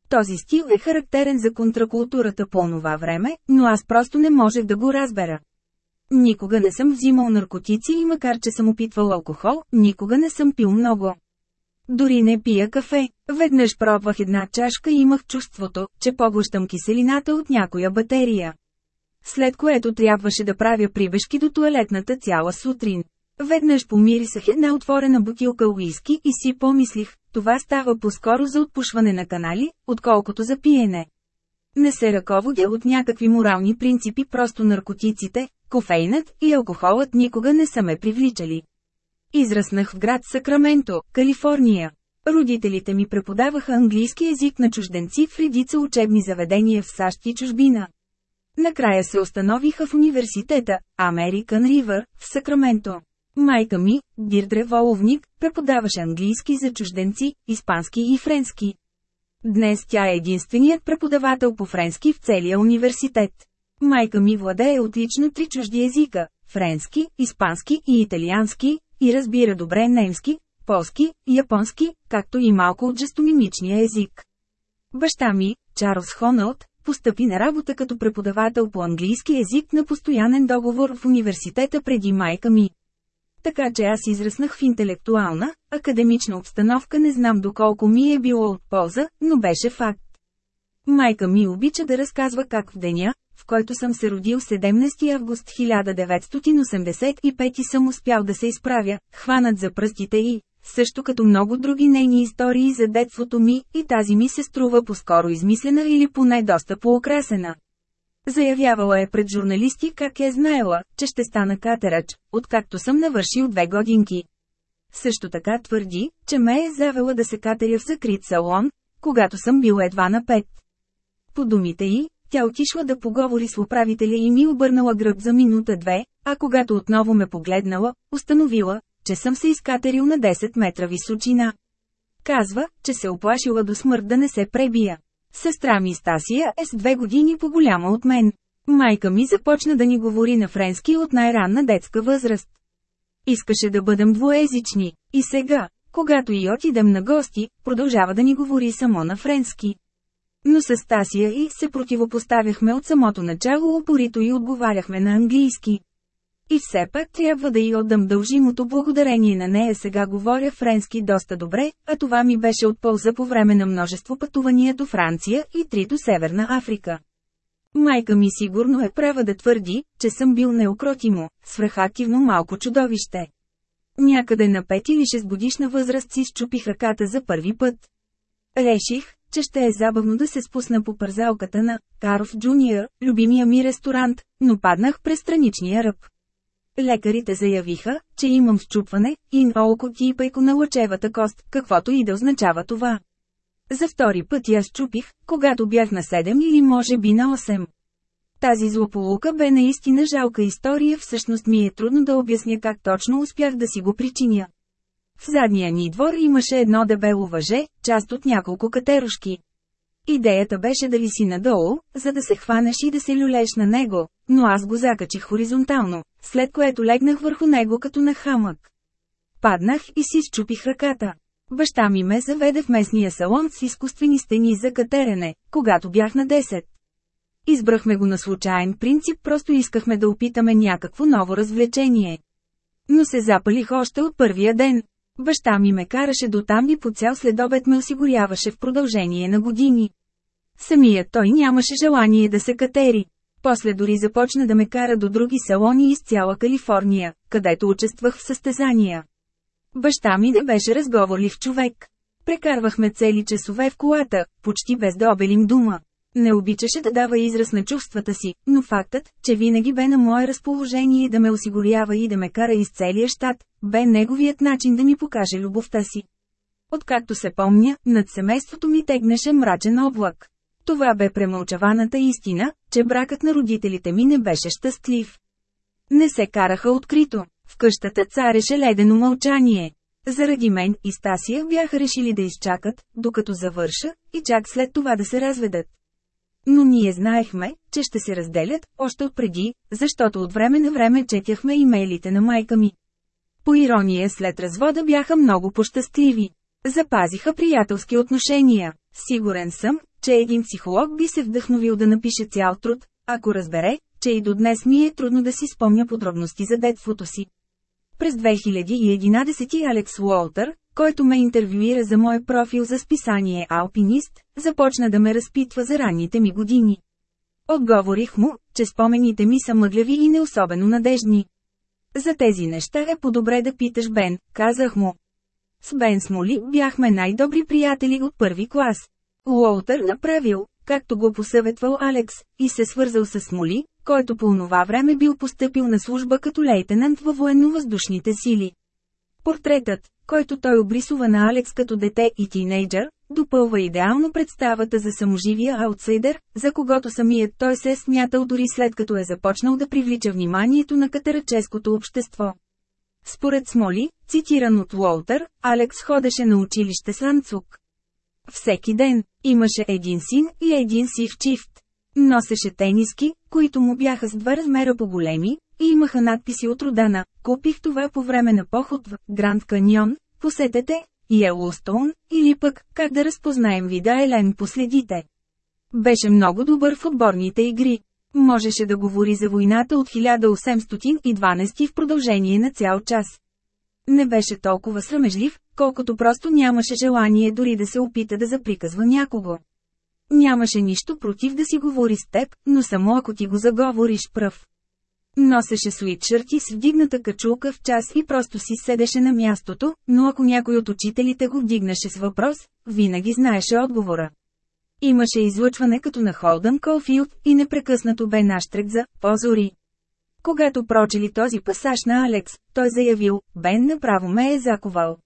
Този стил е характерен за контракултурата по това време, но аз просто не можех да го разбера. Никога не съм взимал наркотици и макар че съм опитвал алкохол, никога не съм пил много. Дори не пия кафе. Веднъж пробвах една чашка и имах чувството, че поглъщам киселината от някоя батерия. След което трябваше да правя прибежки до туалетната цяла сутрин. Веднъж помирисах една отворена бутилка уиски и си помислих, това става по-скоро за отпушване на канали, отколкото за пиене. Не се ръководя от някакви морални принципи, просто наркотиците, кофейнът и алкохолът никога не са ме привличали. Израснах в град Сакраменто, Калифорния. Родителите ми преподаваха английски език на чужденци в редица учебни заведения в САЩ и чужбина. Накрая се установиха в университета, American River, в Сакраменто. Майка ми, Дирдре Воловник, преподаваше английски за чужденци, испански и френски. Днес тя е единственият преподавател по френски в целия университет. Майка ми владее отлично три чужди езика – френски, испански и италиански, и разбира добре немски, полски, японски, както и малко от жестомимичния език. Баща ми, Чарлз Хоналт, постъпи на работа като преподавател по английски език на постоянен договор в университета преди майка ми. Така че аз израснах в интелектуална, академична обстановка не знам доколко ми е било от полза, но беше факт. Майка ми обича да разказва как в деня, в който съм се родил 17 август 1985 съм успял да се изправя, хванат за пръстите и, също като много други нейни истории за детството ми, и тази ми се струва по-скоро измислена или поне доста поукрасена. Заявявала е пред журналисти как е знаела, че ще стана катерач, откакто съм навършил две годинки. Също така твърди, че ме е завела да се катеря в закрит салон, когато съм бил едва на пет. По думите й, тя отишла да поговори с управителя и ми обърнала гръб за минута-две, а когато отново ме погледнала, установила, че съм се изкатерил на 10 метра височина. Казва, че се оплашила до смърт да не се пребия. Сестра ми Стасия е с две години по-голяма от мен. Майка ми започна да ни говори на френски от най-ранна детска възраст. Искаше да бъдем двоезични. И сега, когато и отидем на гости, продължава да ни говори само на френски. Но с Стасия и се противопоставяхме от самото начало упорито и отговаряхме на английски. И все пак трябва да й отдам дължимото благодарение на нея сега говоря френски доста добре, а това ми беше от полза по време на множество пътувания до Франция и три до Северна Африка. Майка ми сигурно е права да твърди, че съм бил неукротимо, свръхактивно малко чудовище. Някъде на 5 или 6 годишна възраст си щупих ръката за първи път. Реших, че ще е забавно да се спусна по парзалката на Каров Джуниор, любимия ми ресторант, но паднах през страничния ръб. Лекарите заявиха, че имам счупване, и типайко на лъчевата кост, каквото и да означава това. За втори път я счупих, когато бях на 7 или може би на 8. Тази злополука бе наистина жалка история, всъщност ми е трудно да обясня как точно успях да си го причиня. В задния ни двор имаше едно дебело въже, част от няколко катерушки. Идеята беше да виси надолу, за да се хванеш и да се люлеш на него, но аз го закачих хоризонтално, след което легнах върху него като на хамък. Паднах и си счупих ръката. Баща ми ме заведе в местния салон с изкуствени стени за катерене, когато бях на 10. Избрахме го на случайен принцип, просто искахме да опитаме някакво ново развлечение. Но се запалих още от първия ден. Баща ми ме караше до там и по цял следобед ме осигуряваше в продължение на години. Самият той нямаше желание да се катери. После дори започна да ме кара до други салони из цяла Калифорния, където участвах в състезания. Баща ми не беше разговорлив човек. Прекарвахме цели часове в колата, почти без да обелим дума. Не обичаше да дава израз на чувствата си, но фактът, че винаги бе на мое разположение да ме осигурява и да ме кара из целия щат, бе неговият начин да ми покаже любовта си. Откакто се помня, над семейството ми тегнеше мрачен облак. Това бе премълчаваната истина, че бракът на родителите ми не беше щастлив. Не се караха открито. В къщата цареше ледено мълчание. Заради мен и Стасия бяха решили да изчакат, докато завърша, и чак след това да се разведат. Но ние знаехме, че ще се разделят, още отпреди, защото от време на време четяхме имейлите на майка ми. По ирония след развода бяха много пощастливи. Запазиха приятелски отношения. Сигурен съм, че един психолог би се вдъхновил да напише цял труд, ако разбере, че и до днес ми е трудно да си спомня подробности за детството си. През 2011 Алекс Уолтър, който ме интервюира за мой профил за списание Алпинист, започна да ме разпитва за ранните ми години. Отговорих му, че спомените ми са мъгляви и не особено надежни. За тези неща е по-добре да питаш Бен, казах му. С Бен Смоли бяхме най-добри приятели от първи клас. Уолтър направил, както го посъветвал Алекс, и се свързал с Смоли, който по онова време бил поступил на служба като лейтенант във военно-въздушните сили. Портретът, който той обрисува на Алекс като дете и тинейджър, допълва идеално представата за саможивия аутсайдер, за когото самият той се е смятал дори след като е започнал да привлича вниманието на катераческото общество. Според Смоли, цитиран от Уолтер, Алекс ходеше на училище с Анцук. Всеки ден, имаше един син и един сив чифт. Носеше тениски, които му бяха с два размера по-големи, и имаха надписи от Родана. Купих това по време на поход в Гранд Каньон, посетете, Йеллоустоун, или пък, как да разпознаем вида Елен последите. Беше много добър в отборните игри. Можеше да говори за войната от 1812 в продължение на цял час. Не беше толкова срамежлив, колкото просто нямаше желание дори да се опита да заприказва някого. Нямаше нищо против да си говори с теб, но само ако ти го заговориш пръв. Носеше свитшърти с вдигната качулка в час и просто си седеше на мястото, но ако някой от учителите го вдигнаше с въпрос, винаги знаеше отговора. Имаше излъчване като на Холдън Колфилд и непрекъснато бе наштрек за «позори». Когато прочели този пасаж на Алекс, той заявил, Бен направо ме е заковал.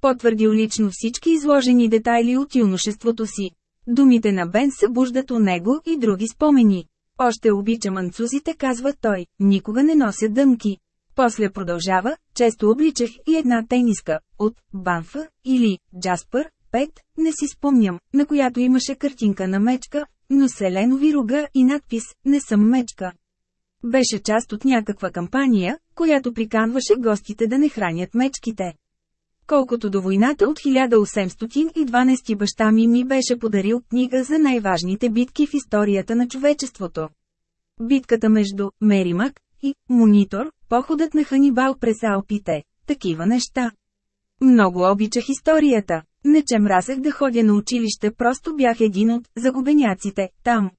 Потвърдил лично всички изложени детайли от юношеството си. Думите на Бен събуждат у него и други спомени. Още обичам анцузите, казва той, никога не нося дънки. После продължава, често обличах и една тениска, от Банфа, или Джаспър, 5, не си спомням, на която имаше картинка на мечка, но селенови рога и надпис «Не съм мечка». Беше част от някаква кампания, която приканваше гостите да не хранят мечките. Колкото до войната от 1812 баща ми ми беше подарил книга за най-важните битки в историята на човечеството. Битката между Меримак и Монитор, походът на Ханибал през Алпите, такива неща. Много обичах историята. Не че мразех да ходя на училище, просто бях един от загубеняците там.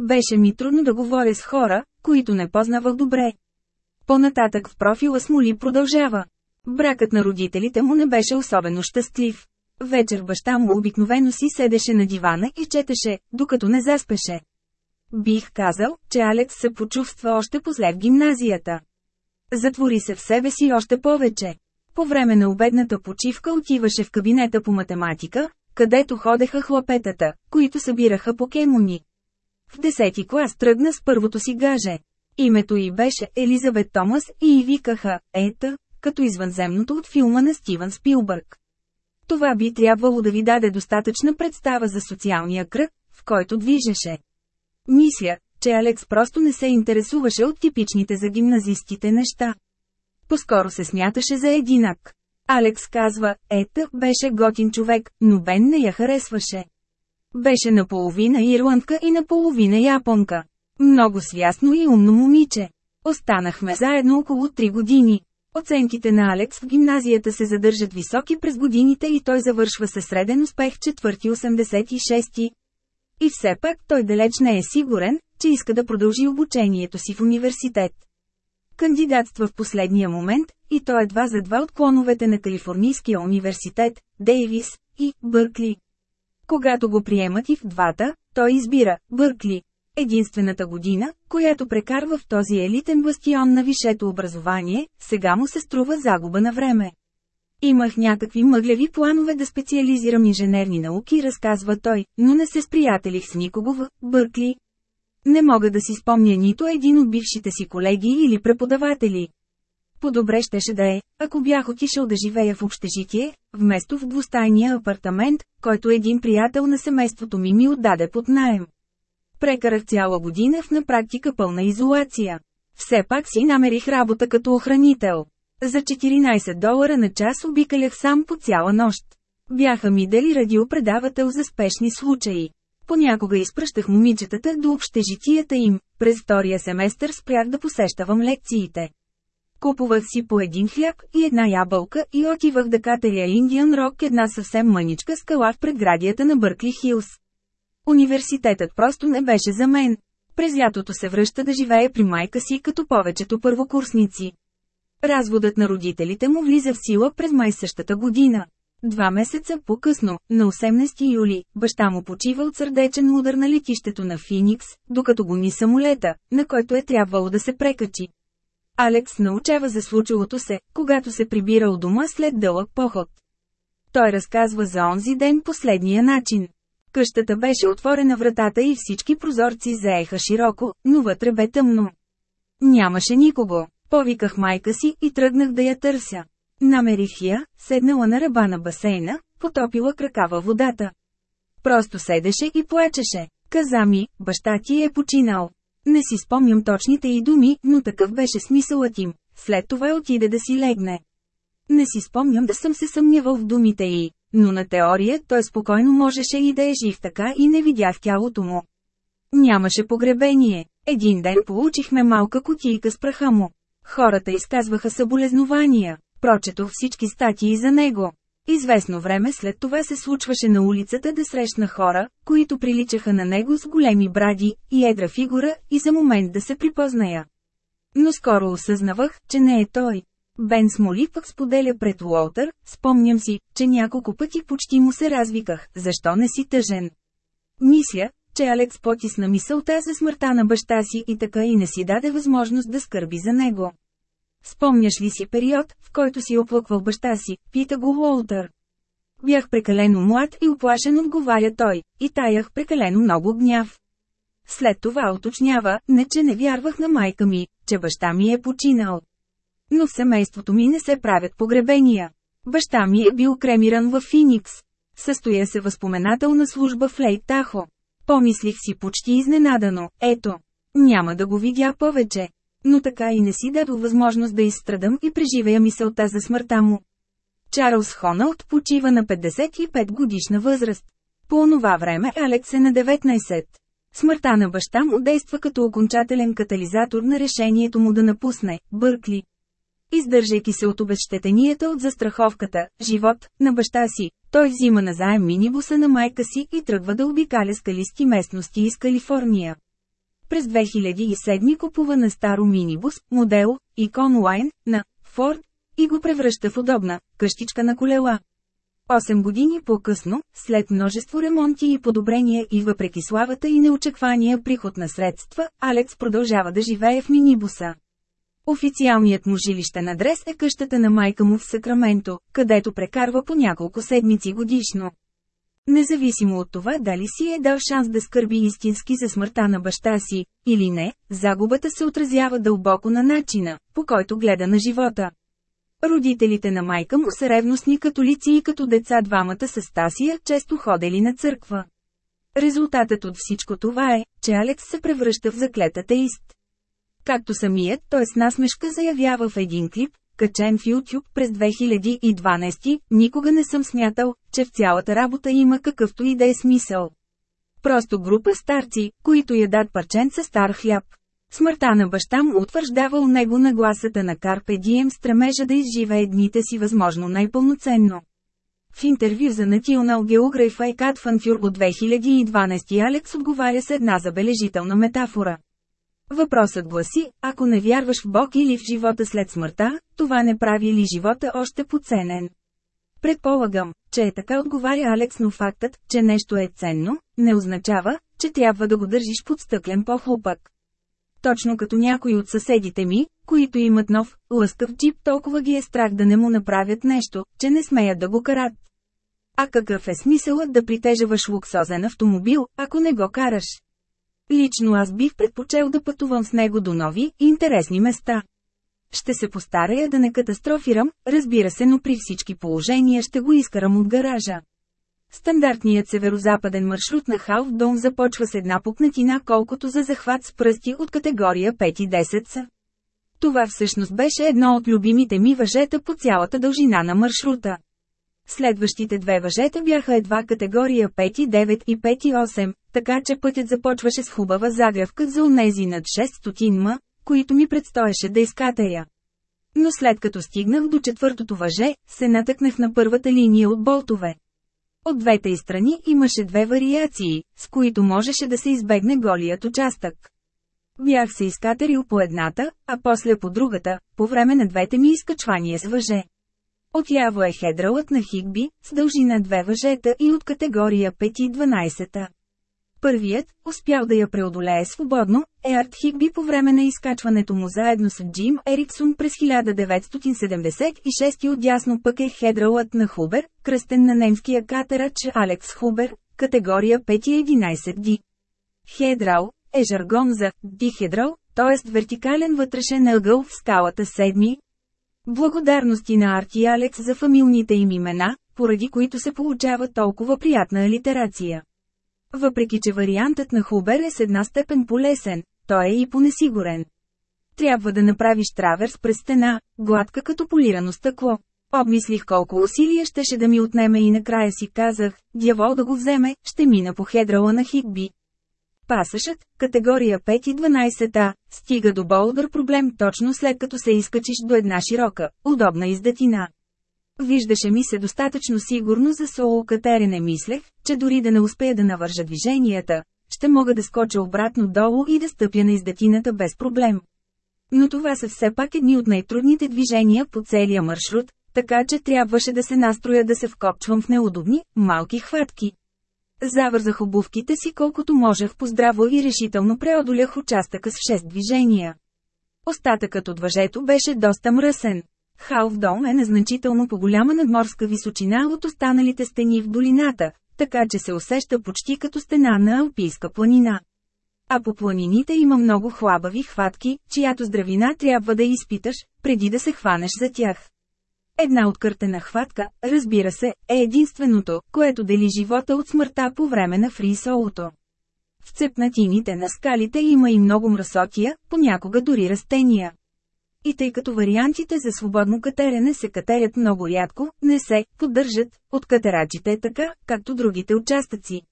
Беше ми трудно да говоря с хора, които не познавах добре. По-нататък в профила Смоли продължава. Бракът на родителите му не беше особено щастлив. Вечер баща му обикновено си седеше на дивана и четеше, докато не заспеше. Бих казал, че Алекс се почувства още позле в гимназията. Затвори се в себе си още повече. По време на обедната почивка отиваше в кабинета по математика, където ходеха хлапетата, които събираха покемони. В 10 клас тръгна с първото си гаже. Името й беше Елизабет Томас и й викаха «Ета», като извънземното от филма на Стивън Спилбърг. Това би трябвало да ви даде достатъчна представа за социалния кръг, в който движеше. Мисля, че Алекс просто не се интересуваше от типичните за гимназистите неща. Поскоро се смяташе за единак. Алекс казва, ета, беше готин човек, но Бен не я харесваше. Беше наполовина ирландка и наполовина японка. Много свясно и умно момиче. Останахме заедно около 3 години. Оценките на Алекс в гимназията се задържат високи през годините и той завършва със среден успех четвърти 86. И все пак той далеч не е сигурен, че иска да продължи обучението си в университет. Кандидатства в последния момент, и то едва за два от клоновете на Калифорнийския университет, Дейвис и Бъркли. Когато го приемат и в двата, той избира Бъркли. Единствената година, която прекарва в този елитен бастион на висшето образование, сега му се струва загуба на време. Имах някакви мъглеви планове да специализирам инженерни науки, разказва той, но не се сприятелих с никого в Бъркли. Не мога да си спомня нито един от бившите си колеги или преподаватели. По-добре щеше да е, ако бях отишъл да живея в общежитие, вместо в двустайния апартамент, който един приятел на семейството ми ми отдаде под найем. Прекарах цяла година в на практика пълна изолация. Все пак си намерих работа като охранител. За 14 долара на час обикалях сам по цяла нощ. Бяха ми дали радиопредавател за спешни случаи. Понякога изпращах момичетата до общежитията им, през втория семестър спрях да посещавам лекциите. Купувах си по един хляб и една ябълка и отивах да катеря Индиан Рок една съвсем мъничка скала в предградията на Бъркли Хилс. Университетът просто не беше за мен. През лятото се връща да живее при майка си като повечето първокурсници. Разводът на родителите му влиза в сила през май същата година. Два месеца по-късно, на 18 юли, баща му почива от сърдечен удар на летището на Финикс, докато гони самолета, на който е трябвало да се прекачи. Алекс научава за случилото се, когато се прибира у дома след дълъг поход. Той разказва за онзи ден последния начин. Къщата беше отворена вратата и всички прозорци заеха широко, но вътре бе тъмно. Нямаше никого. Повиках майка си и тръгнах да я търся. Намерих я, седнала на ръба на басейна, потопила крака във водата. Просто седеше и плачеше. Каза ми, баща ти е починал. Не си спомням точните и думи, но такъв беше смисълът им. След това отиде да си легне. Не си спомням да съм се съмнявал в думите й, но на теория той спокойно можеше и да е жив така и не видях тялото му. Нямаше погребение. Един ден получихме малка кутийка с праха му. Хората изказваха съболезнования. Прочетох всички статии за него. Известно време след това се случваше на улицата да срещна хора, които приличаха на него с големи бради и едра фигура и за момент да се припозная. Но скоро осъзнавах, че не е той. Бен Смоли пък споделя пред Уолтър, спомням си, че няколко пъти почти му се развиках, защо не си тъжен. Мисля, че Алекс потисна мисълта за смъртта на баща си и така и не си даде възможност да скърби за него. Спомняш ли си период, в който си оплъквал баща си, пита го Уолтър. Бях прекалено млад и оплашен отговаря той, и таях прекалено много гняв. След това уточнява, не че не вярвах на майка ми, че баща ми е починал. Но в семейството ми не се правят погребения. Баща ми е бил кремиран в Финикс. Състоя се възпоменателна служба в Лейт Тахо. Помислих си почти изненадано, ето, няма да го видя повече. Но така и не си дадох възможност да изстрадам и преживея мисълта за смъртта му. Чарлз Хоналд почива на 55 годишна възраст. По онова време Алекс е на 19. Смъртта на баща му действа като окончателен катализатор на решението му да напусне Бъркли. Издържайки се от обещетенията от застраховката «Живот» на баща си, той взима назаем минибуса на майка си и тръгва да обикаля скалисти местности из Калифорния. През 2007 купува на старо минибус, модел, Icon на Ford, и го превръща в удобна, къщичка на колела. Осем години по-късно, след множество ремонти и подобрения и въпреки славата и неочаквания приход на средства, Алекс продължава да живее в минибуса. Официалният му жилищен адрес е къщата на майка му в Сакраменто, където прекарва по няколко седмици годишно. Независимо от това дали си е дал шанс да скърби истински за смъртта на баща си, или не, загубата се отразява дълбоко на начина, по който гледа на живота. Родителите на майка му са ревностни католици и като деца двамата с Стасия често ходели на църква. Резултатът от всичко това е, че Алекс се превръща в заклет атеист. Както самият той с насмешка заявява в един клип, качен в YouTube през 2012, никога не съм смятал, че в цялата работа има какъвто и да е смисъл. Просто група старци, които ядат парченца стар хляб. Смъртта на баща му утвърждава у него нагласата на Карпе Дием стремежа да изживее дните си възможно най-пълноценно. В интервю за National Geographic Cat Fanfure от 2012 Алекс отговаря с една забележителна метафора. Въпросът гласи, ако не вярваш в Бог или в живота след смъртта, това не прави ли живота още поценен? Предполагам, че е така отговаря Алекс, но фактът, че нещо е ценно, не означава, че трябва да го държиш под стъклен похлопък. Точно като някои от съседите ми, които имат нов, лъскав джип, толкова ги е страх да не му направят нещо, че не смеят да го карат. А какъв е смисълът да притежаваш луксозен автомобил, ако не го караш? Лично аз бих предпочел да пътувам с него до нови и интересни места. Ще се постарая да не катастрофирам, разбира се, но при всички положения ще го изкарам от гаража. Стандартният северо-западен маршрут на Халф Дом започва с една пукнатина колкото за захват с пръсти от категория 5 и 10 са. Това всъщност беше едно от любимите ми въжета по цялата дължина на маршрута. Следващите две въжета бяха едва категория 5-9 и 5-8, така че пътят започваше с хубава загрявка за онези над 600 ма, които ми предстоеше да изкатая. Но след като стигнах до четвъртото въже, се натъкнах на първата линия от болтове. От двете страни имаше две вариации, с които можеше да се избегне голият участък. Бях се изкатерил по едната, а после по другата, по време на двете ми изкачвания с въже. Отляво е хедралът на Хигби, с дължина две въжета и от категория 5 и 12. Първият, успял да я преодолее свободно, е Арт Хигби по време на изкачването му заедно с Джим Ериксон през 1976 и отясно пък е хедралът на Хубер, кръстен на немския катерач Алекс Хубер, категория 5 и 11 ди. Хедрал е жаргон за дихедрал, т.е. вертикален вътрешен ъгъл в скалата седми, Благодарности на Арти и Алекс за фамилните им имена, поради които се получава толкова приятна алитерация. Въпреки че вариантът на Хубер е с една степен полесен, той е и понесигурен. Трябва да направиш траверс през стена, гладка като полирано стъкло. Обмислих колко усилия щеше да ми отнеме и накрая си казах, дявол да го вземе, ще мина по хедрала на Хигби. Пасъшът, категория 5 и 12А, стига до болдър проблем точно след като се изкачиш до една широка, удобна издатина. Виждаше ми се достатъчно сигурно за соло катерене мислех, че дори да не успея да навържа движенията, ще мога да скоча обратно долу и да стъпя на издатината без проблем. Но това са все пак едни от най-трудните движения по целия маршрут, така че трябваше да се настроя да се вкопчвам в неудобни, малки хватки. Завързах обувките си колкото можех поздраво и решително преодолях участъка с 6 движения. Остатъкът от въжето беше доста мръсен. Халфдом е незначително по-голяма надморска височина от останалите стени в долината, така че се усеща почти като стена на Алпийска планина. А по планините има много хлабави хватки, чиято здравина трябва да изпиташ, преди да се хванеш за тях. Една откъртена хватка, разбира се, е единственото, което дели живота от смъртта по време на фрисолото. В цепнатините на скалите има и много мръсотия, понякога дори растения. И тъй като вариантите за свободно катерене се катерят много рядко, не се поддържат от катерачите така, както другите участъци.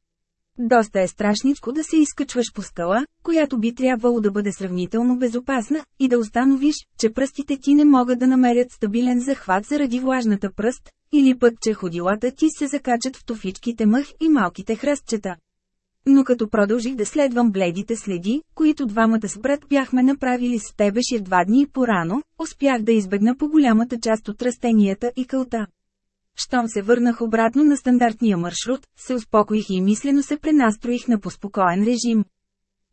Доста е страшничко да се изкачваш по скала, която би трябвало да бъде сравнително безопасна, и да установиш, че пръстите ти не могат да намерят стабилен захват заради влажната пръст, или пък че ходилата ти се закачат в тофичките мъх и малките хръстчета. Но като продължих да следвам бледите следи, които двамата с брат бяхме направили с тебешир два дни по-рано, успях да избегна по голямата част от растенията и кълта. Щом се върнах обратно на стандартния маршрут, се успокоих и мислено се пренастроих на поспокоен режим.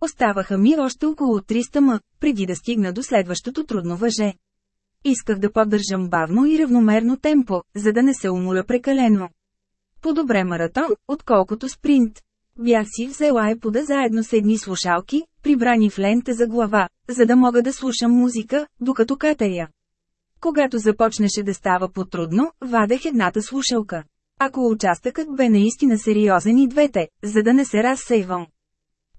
Оставаха ми още около 300 м, преди да стигна до следващото трудно въже. Исках да поддържам бавно и равномерно темпо, за да не се уморя прекалено. По-добре маратон, отколкото спринт. Бях си взела епода заедно с едни слушалки, прибрани в лента за глава, за да мога да слушам музика, докато катая. Когато започнеше да става потрудно, вадех едната слушалка. Ако участъкът бе наистина сериозен и двете, за да не се разсейвам.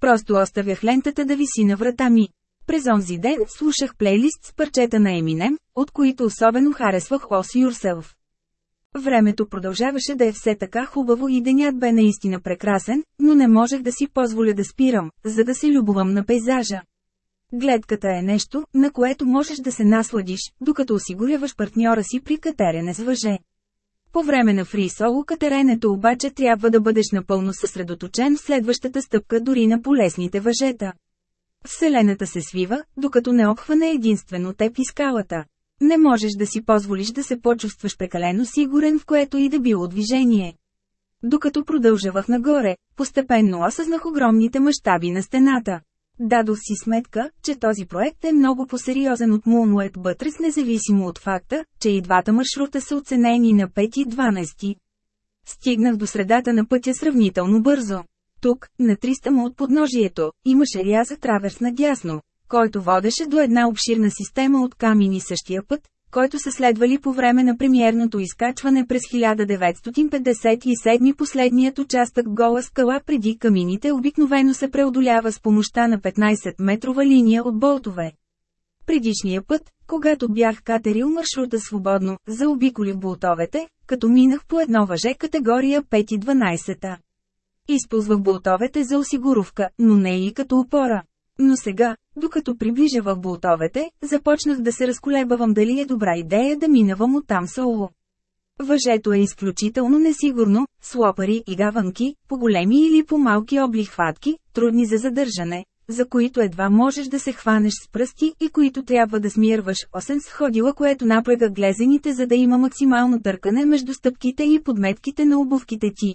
Просто оставях лентата да виси на врата ми. През онзи ден слушах плейлист с парчета на Еминем, от които особено харесвах Os Yourself. Времето продължаваше да е все така хубаво и денят бе наистина прекрасен, но не можех да си позволя да спирам, за да се любовам на пейзажа. Гледката е нещо, на което можеш да се насладиш, докато осигуряваш партньора си при катерене с въже. По време на фрисоло катеренето обаче трябва да бъдеш напълно съсредоточен в следващата стъпка дори на полесните въжета. Вселената се свива, докато не обхване единствено теб и скалата. Не можеш да си позволиш да се почувстваш прекалено сигурен в което и да било движение. Докато продължавах нагоре, постепенно осъзнах огромните мащаби на стената. Дадох си сметка, че този проект е много по-сериозен от Moonlight Buttress независимо от факта, че и двата маршрута са оценени на 5 и 12. Стигнах до средата на пътя сравнително бързо. Тук, на 300 му от подножието, имаше рязък траверс надясно, който водеше до една обширна система от камини същия път, който са следвали по време на премиерното изкачване през 1957 последният участък гола скала преди камините обикновено се преодолява с помощта на 15-метрова линия от болтове. Предишния път, когато бях катерил маршрута свободно, заобиколих болтовете, като минах по едно въже категория 5 и 12. Използвах болтовете за осигуровка, но не и като опора. Но сега, докато приближа в болтовете, започнах да се разколебавам дали е добра идея да минавам оттам соло. Въжето е изключително несигурно, с лопари и гаванки, по-големи или по-малки облихватки, трудни за задържане, за които едва можеш да се хванеш с пръсти и които трябва да смирваш, осен с ходила, което напряга глезените за да има максимално търкане между стъпките и подметките на обувките ти.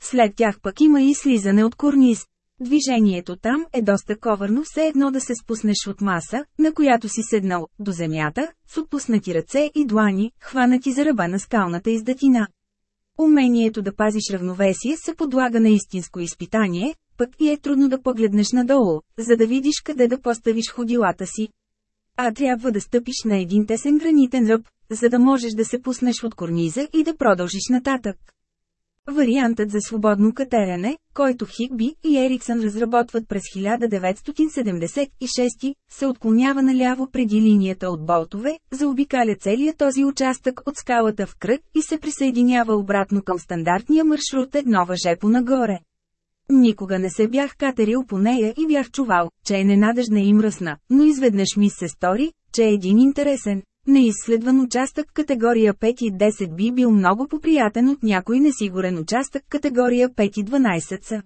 След тях пък има и слизане от корниз. Движението там е доста ковърно все едно да се спуснеш от маса, на която си седнал, до земята, с отпуснати ръце и длани, хванати за ръба на скалната издатина. Умението да пазиш равновесие се подлага на истинско изпитание, пък и е трудно да погледнеш надолу, за да видиш къде да поставиш ходилата си. А трябва да стъпиш на един тесен гранитен ръб, за да можеш да се пуснеш от корниза и да продължиш нататък. Вариантът за свободно катерене, който Хигби и Ериксън разработват през 1976, се отклонява наляво преди линията от болтове, заобикаля целия този участък от скалата в кръг и се присъединява обратно към стандартния маршрут едно въже по нагоре. Никога не се бях катерил по нея и бях чувал, че е ненадежна и мръсна, но изведнъж ми се стори, че е един интересен, неизследван участък категория 5 и 10 би бил много поприятен от някой несигурен участък категория 5 и 12 са.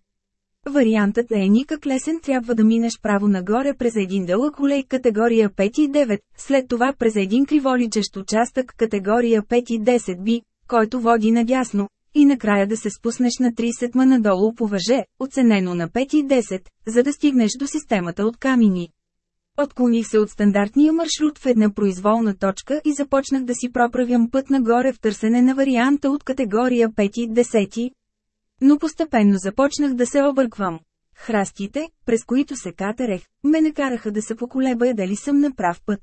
Вариантът е никак лесен трябва да минеш право нагоре през един дълъг улей категория 5 и 9, след това през един криволичещ участък категория 5 и 10 би, който води надясно, и накрая да се спуснеш на 30 ма надолу по въже, оценено на 5 и 10, за да стигнеш до системата от камини. Отклоних се от стандартния маршрут в една произволна точка и започнах да си проправям път нагоре в търсене на варианта от категория 5 и 10. Но постепенно започнах да се обърквам. Храстите, през които се катерех, ме накараха да се поколебая дали съм на прав път.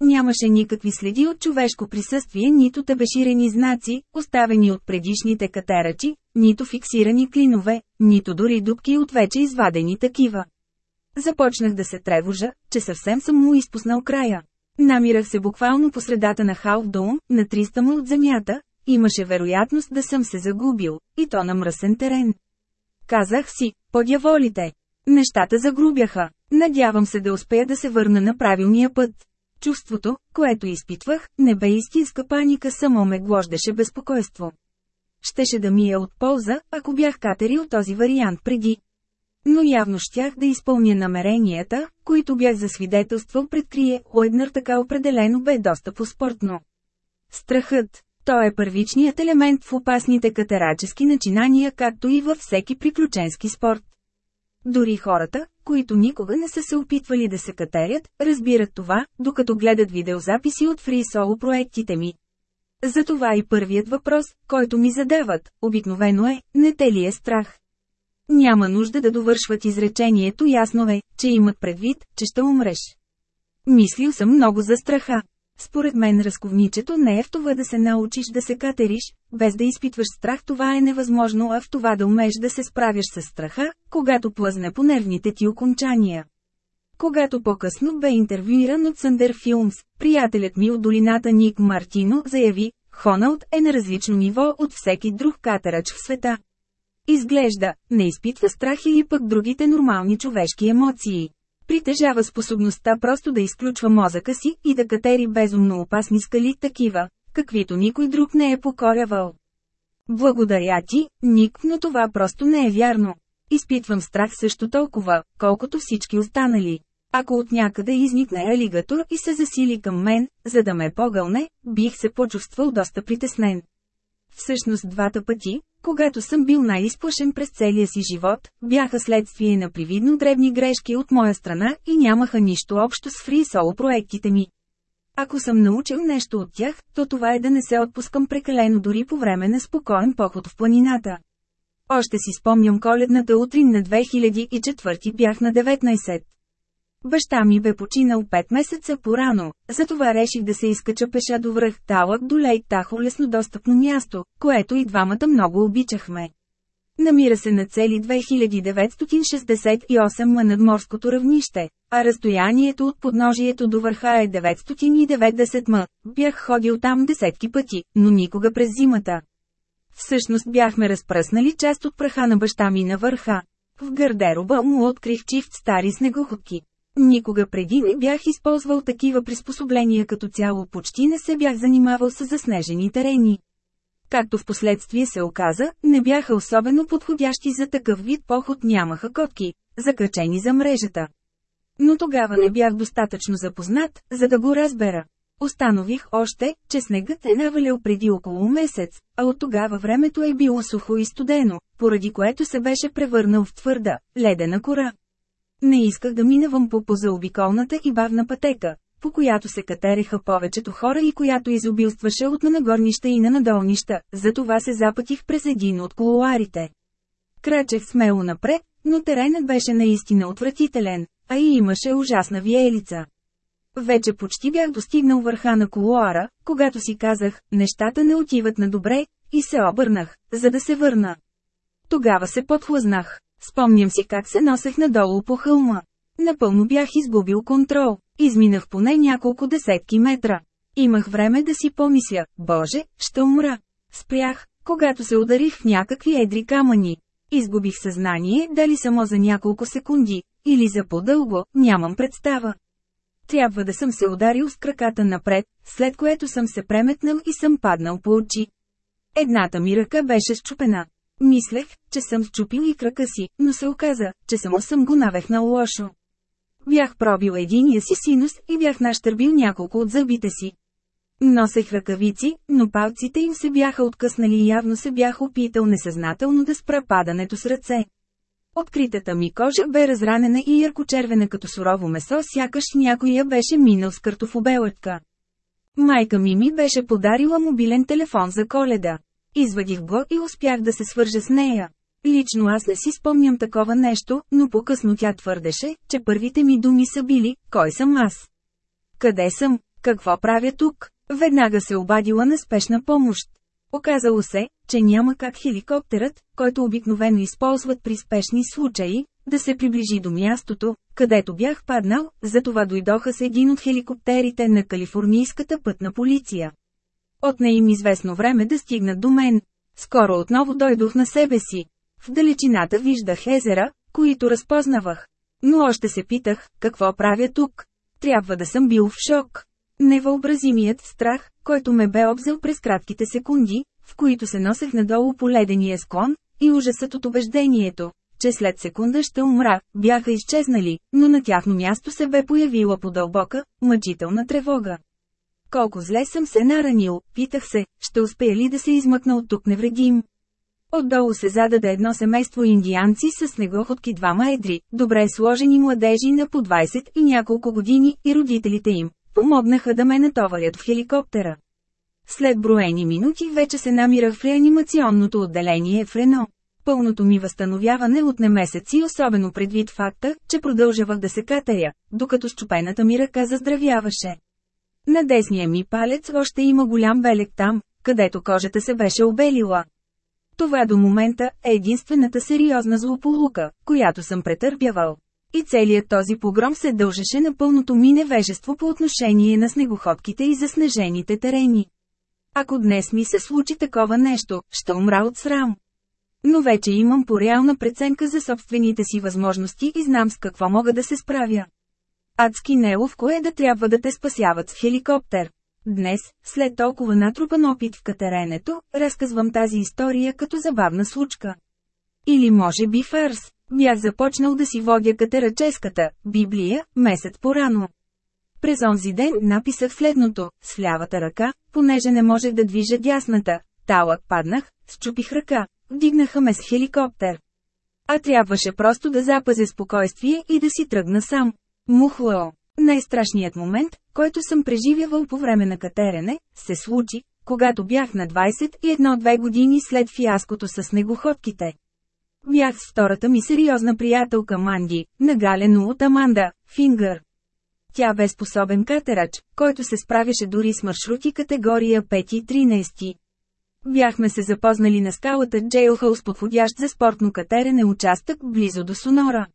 Нямаше никакви следи от човешко присъствие, нито табеширени знаци, оставени от предишните катерачи, нито фиксирани клинове, нито дори дубки от вече извадени такива. Започнах да се тревожа, че съвсем съм му изпуснал края. Намирах се буквално по средата на Халфдоум, на 300 му от земята, имаше вероятност да съм се загубил, и то на мръсен терен. Казах си, подяволите. Нещата загрубяха. Надявам се да успея да се върна на правилния път. Чувството, което изпитвах, не бе истинска паника, само ме глождеше безпокойство. Щеше да ми е от полза, ако бях катерил този вариант преди. Но явно щях да изпълня намеренията, които бях засвидетелствал пред Крие, Уеднер така определено бе доста по-спортно. Страхът. Той е първичният елемент в опасните катерачески начинания, както и във всеки приключенски спорт. Дори хората, които никога не са се опитвали да се катерят, разбират това, докато гледат видеозаписи от фрисоло проектите ми. Затова и първият въпрос, който ми задават, обикновено е, не те ли е страх? Няма нужда да довършват изречението ясно е, че имат предвид, че ще умреш. Мислил съм много за страха. Според мен разковничето не е в това да се научиш да се катериш, без да изпитваш страх това е невъзможно, а в това да умееш да се справяш с страха, когато плъзне по нервните ти окончания. Когато по-късно бе интервюиран от Съндер Филмс, приятелят ми от долината Ник Мартино заяви, Хоналд е на различно ниво от всеки друг катерач в света. Изглежда, не изпитва страх или пък другите нормални човешки емоции. Притежава способността просто да изключва мозъка си и да катери безумно опасни скали такива, каквито никой друг не е покорявал. Благодаря ти, Ник, но това просто не е вярно. Изпитвам страх също толкова, колкото всички останали. Ако от някъде изникне алигатор и се засили към мен, за да ме погълне, бих се почувствал доста притеснен. Всъщност двата пъти, когато съм бил най-изплашен през целия си живот, бяха следствие на привидно дребни грешки от моя страна и нямаха нищо общо с фри соло проектите ми. Ако съм научил нещо от тях, то това е да не се отпускам прекалено дори по време на спокоен поход в планината. Още си спомням коледната утрин на 2004 бях на 19. Баща ми бе починал 5 месеца по-рано, затова реших да се изкача пеша до връх Талък до Лейк Тахо лесно достъпно място, което и двамата много обичахме. Намира се на цели 2968 м над морското равнище, а разстоянието от подножието до върха е 990 м. Бях ходил там десетки пъти, но никога през зимата. Всъщност бяхме разпръснали част от праха на баща ми на върха. В гардероба му открих чифт стари снегоходки. Никога преди не бях използвал такива приспособления като цяло почти не се бях занимавал с заснежени терени. Както в последствие се оказа, не бяха особено подходящи за такъв вид поход нямаха котки, закачени за мрежата. Но тогава не бях достатъчно запознат, за да го разбера. Останових още, че снегът е навалял преди около месец, а от тогава времето е било сухо и студено, поради което се беше превърнал в твърда, ледена кора. Не исках да минавам по позаобиколната и бавна пътека, по която се катереха повечето хора и която изобилстваше от на нагорнища и на надолнища, затова се запътих през един от колуарите. Крачех смело напред, но теренът беше наистина отвратителен, а и имаше ужасна виелица. Вече почти бях достигнал върха на колуара, когато си казах, нещата не отиват на добре, и се обърнах, за да се върна. Тогава се подхлъзнах. Спомням си как се носех надолу по хълма. Напълно бях изгубил контрол. Изминах поне няколко десетки метра. Имах време да си помисля, боже, ще умра. Спрях, когато се ударих в някакви едри камъни. Изгубих съзнание дали само за няколко секунди, или за по-дълго, нямам представа. Трябва да съм се ударил с краката напред, след което съм се преметнал и съм паднал по очи. Едната ми ръка беше щупена. Мислех, че съм счупил и крака си, но се оказа, че само съм го навехнал лошо. Бях пробил единия си синус и бях нащърбил няколко от зъбите си. Носех ръкавици, но палците им се бяха откъснали и явно се бях опитал несъзнателно да спра падането с ръце. Откритата ми кожа бе разранена и яркочервена като сурово месо, сякаш някой я беше минал с картофобелътка. Майка ми ми беше подарила мобилен телефон за коледа. Извадих го и успях да се свържа с нея. Лично аз не си спомням такова нещо, но по-късно тя твърдеше, че първите ми думи са били «Кой съм аз?» Къде съм? Какво правя тук? Веднага се обадила на спешна помощ. Оказало се, че няма как хеликоптерът, който обикновено използват при спешни случаи, да се приближи до мястото, където бях паднал, затова дойдоха с един от хеликоптерите на калифорнийската пътна полиция. Отне им известно време да стигнат до мен. Скоро отново дойдох на себе си. В далечината виждах езера, които разпознавах. Но още се питах, какво правя тук. Трябва да съм бил в шок. Невъобразимият страх, който ме бе обзел през кратките секунди, в които се носех надолу по ледения склон, и ужасът от убеждението, че след секунда ще умра, бяха изчезнали, но на тяхно място се бе появила по-дълбока, мъчителна тревога. Колко зле съм се наранил, питах се, ще успея ли да се измъкна от тук невредим. Отдолу се зададе едно семейство индианци с снегоходки двама едри, добре сложени младежи на по 20 и няколко години и родителите им. Помогнаха да ме натоварят в хеликоптера. След броени минути вече се намирах в реанимационното отделение в Рено. Пълното ми възстановяване отне месеци особено предвид факта, че продължавах да се катая, докато щупената ми ръка заздравяваше. На десния ми палец още има голям белек там, където кожата се беше обелила. Това до момента е единствената сериозна злополука, която съм претърпявал. И целият този погром се дължеше на пълното ми невежество по отношение на снегоходките и заснежените терени. Ако днес ми се случи такова нещо, ще умра от срам. Но вече имам по-реална преценка за собствените си възможности и знам с какво мога да се справя. Адски неловко е да трябва да те спасяват с хеликоптер. Днес, след толкова натрупан опит в катеренето, разказвам тази история като забавна случка. Или може би фарс. Бях започнал да си водя катераческата Библия, месец по-рано. През онзи ден написах следното, с лявата ръка, понеже не можех да движа дясната. Талък паднах, счупих ръка, вдигнаха ме с хеликоптер. А трябваше просто да запазя спокойствие и да си тръгна сам. Мухлао. Най-страшният момент, който съм преживявал по време на катерене, се случи, когато бях на 21-2 години след фиаското с снегоходките. Бях с втората ми сериозна приятелка Манди, нагалено от Аманда, Фингър. Тя бе способен катерач, който се справяше дори с маршрути категория 5 и 13. Бяхме се запознали на скалата Джейлхаус подходящ за спортно катерене участък близо до Сонора.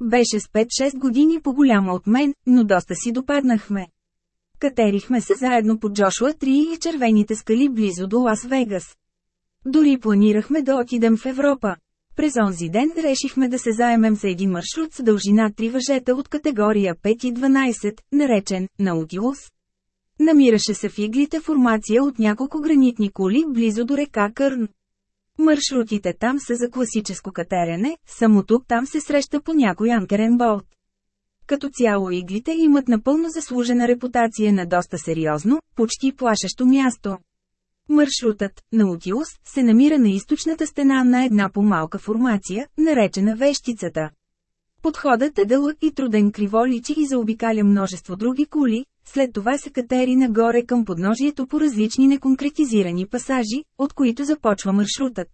Беше с 5-6 години по-голяма от мен, но доста си допаднахме. Катерихме се заедно по Джошуа 3 и червените скали близо до Лас Вегас. Дори планирахме да отидем в Европа. През онзи ден решихме да се заемем за един маршрут с дължина 3 въжета от категория 5 и 12, наречен Наутилус. Намираше се в иглите формация от няколко гранитни кули близо до река Кърн. Маршрутите там са за класическо катерене, само тук там се среща по някой анкерен болт. Като цяло иглите имат напълно заслужена репутация на доста сериозно, почти плашещо място. Маршрутът, Наутилус, се намира на източната стена на една по-малка формация, наречена Вещицата. Подходът е дълъг и труден криволичи и заобикаля множество други кули, след това се катери нагоре към подножието по различни неконкретизирани пасажи, от които започва маршрутът.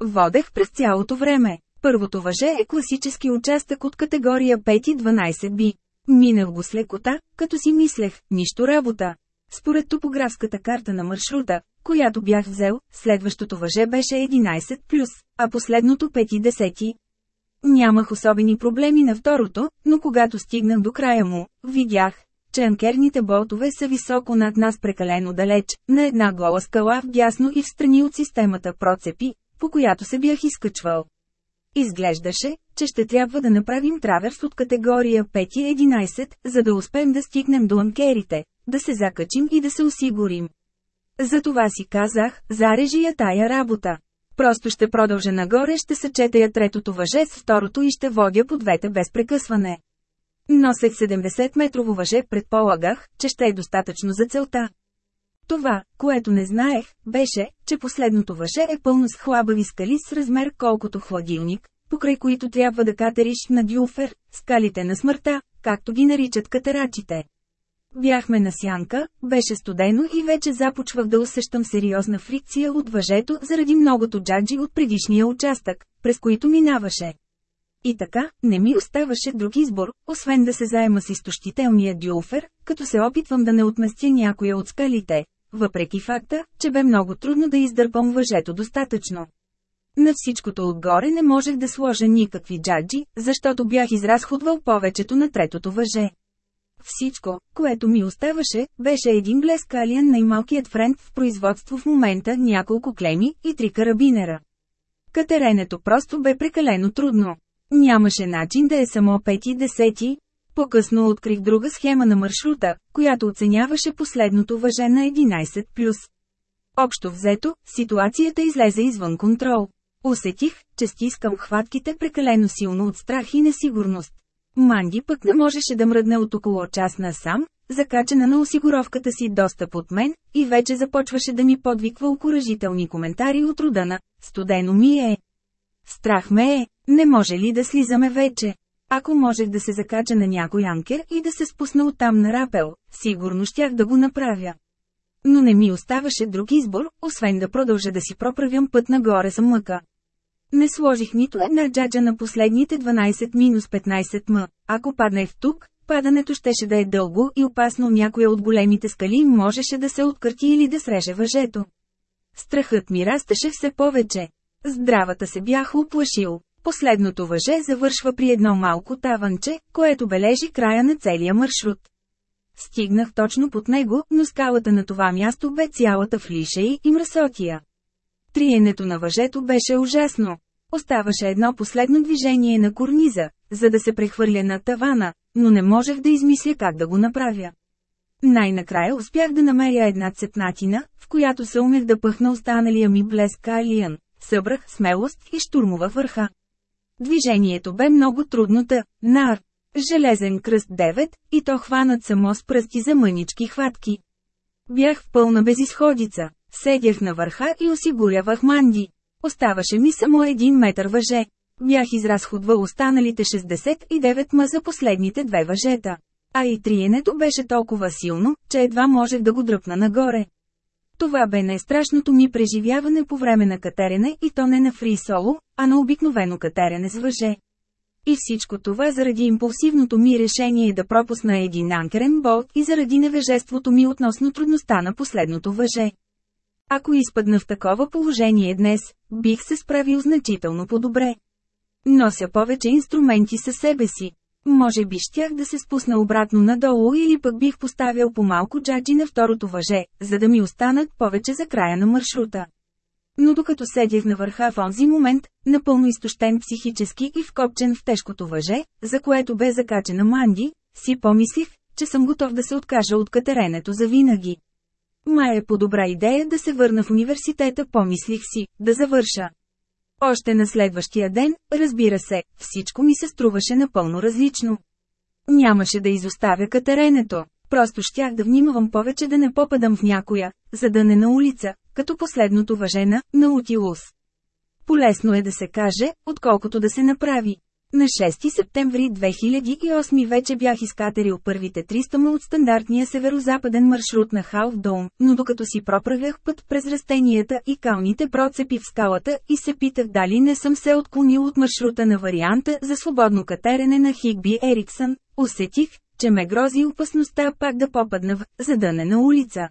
Водех през цялото време. Първото въже е класически участък от категория 5 и 12 би. Минах го с лекота, като си мислех, нищо работа. Според топографската карта на маршрута, която бях взел, следващото въже беше 11+, а последното 5 Нямах особени проблеми на второто, но когато стигнах до края му, видях, че анкерните болтове са високо над нас прекалено далеч, на една гола скала вдясно и встрани от системата процепи, по която се бях изкачвал. Изглеждаше, че ще трябва да направим траверс от категория 5-11, за да успеем да стигнем до анкерите, да се закачим и да се осигурим. Затова си казах, зарежи я тая работа. Просто ще продължа нагоре, ще съчетая третото въже с второто и ще водя по двете без прекъсване. Носех 70-метрово въже, предполагах, че ще е достатъчно за целта. Това, което не знаех, беше, че последното въже е пълно с хлабави скали с размер колкото хладилник, покрай които трябва да катериш на дюфер, скалите на смъртта, както ги наричат катерачите. Бяхме на сянка, беше студено и вече започвах да усещам сериозна фрикция от въжето заради многото джаджи от предишния участък, през които минаваше. И така, не ми оставаше друг избор, освен да се заема с изтощителния дюлфер, като се опитвам да не отместя някоя от скалите, въпреки факта, че бе много трудно да издърпам въжето достатъчно. На всичкото отгоре не можех да сложа никакви джаджи, защото бях изразходвал повечето на третото въже. Всичко, което ми оставаше, беше един глескалиен най-малкият френд в производство в момента няколко клеми и три карабинера. Катеренето просто бе прекалено трудно. Нямаше начин да е само 5 и 10. По-късно открих друга схема на маршрута, която оценяваше последното въже на 11+. Общо взето, ситуацията излезе извън контрол. Усетих, че стискам хватките прекалено силно от страх и несигурност. Манди пък не можеше да мръдне от около час насам, закачена на осигуровката си доста под мен, и вече започваше да ми подвиква окоръжителни коментари от рода на «Студено ми е». Страх ме е, не може ли да слизаме вече? Ако можех да се закача на някой анкер и да се спусна оттам на рапел, сигурно щях да го направя. Но не ми оставаше друг избор, освен да продължа да си проправям път нагоре с мъка. Не сложих нито една джаджа на последните 12-15 м. Ако паднах тук, падането щеше да е дълго и опасно някоя от големите скали можеше да се откърти или да среже въжето. Страхът ми растеше все повече. Здравата се бях оплашил. Последното въже завършва при едно малко таванче, което бележи края на целия маршрут. Стигнах точно под него, но скалата на това място бе цялата в лишеи и мръсотия. Триенето на въжето беше ужасно. Оставаше едно последно движение на корниза, за да се прехвърля на тавана, но не можех да измисля как да го направя. Най-накрая успях да намеря една цепнатина, в която се умех да пъхна останалия ми блеск алиен. Събрах смелост и штурмувах върха. Движението бе много трудно да, нар. Железен кръст 9, и то хванат само с пръсти за мънички хватки. Бях в пълна безисходица. Седях на върха и осигурявах манди. Оставаше ми само един метър въже. Бях изразходвал останалите 69 ма за последните две въжета. А и триенето беше толкова силно, че едва можех да го дръпна нагоре. Това бе най-страшното ми преживяване по време на катерене и то не на фри соло, а на обикновено катерене с въже. И всичко това заради импулсивното ми решение да пропусна един анкерен болт и заради невежеството ми относно трудността на последното въже. Ако изпадна в такова положение днес, бих се справил значително по-добре. Нося повече инструменти със себе си. Може би щях да се спусна обратно надолу или пък бих поставил по малко джаджи на второто въже, за да ми останат повече за края на маршрута. Но докато седях на върха в онзи момент, напълно изтощен психически и вкопчен в тежкото въже, за което бе закачена Манди, си помислих, че съм готов да се откажа от катеренето за винаги. Май е по-добра идея да се върна в университета, помислих си, да завърша. Още на следващия ден, разбира се, всичко ми се струваше напълно различно. Нямаше да изоставя катеренето, просто щях да внимавам повече да не попадам в някоя, за да не на улица, като последното въжена, на Утилус. Полесно е да се каже, отколкото да се направи. На 6 септември 2008 вече бях изкатерил първите 300 ма от стандартния северо-западен маршрут на Халфдоун, но докато си проправях път през растенията и калните процепи в скалата и се питах дали не съм се отклонил от маршрута на варианта за свободно катерене на Хигби Ериксън, усетих, че ме грози опасността пак да попадна в задънена улица.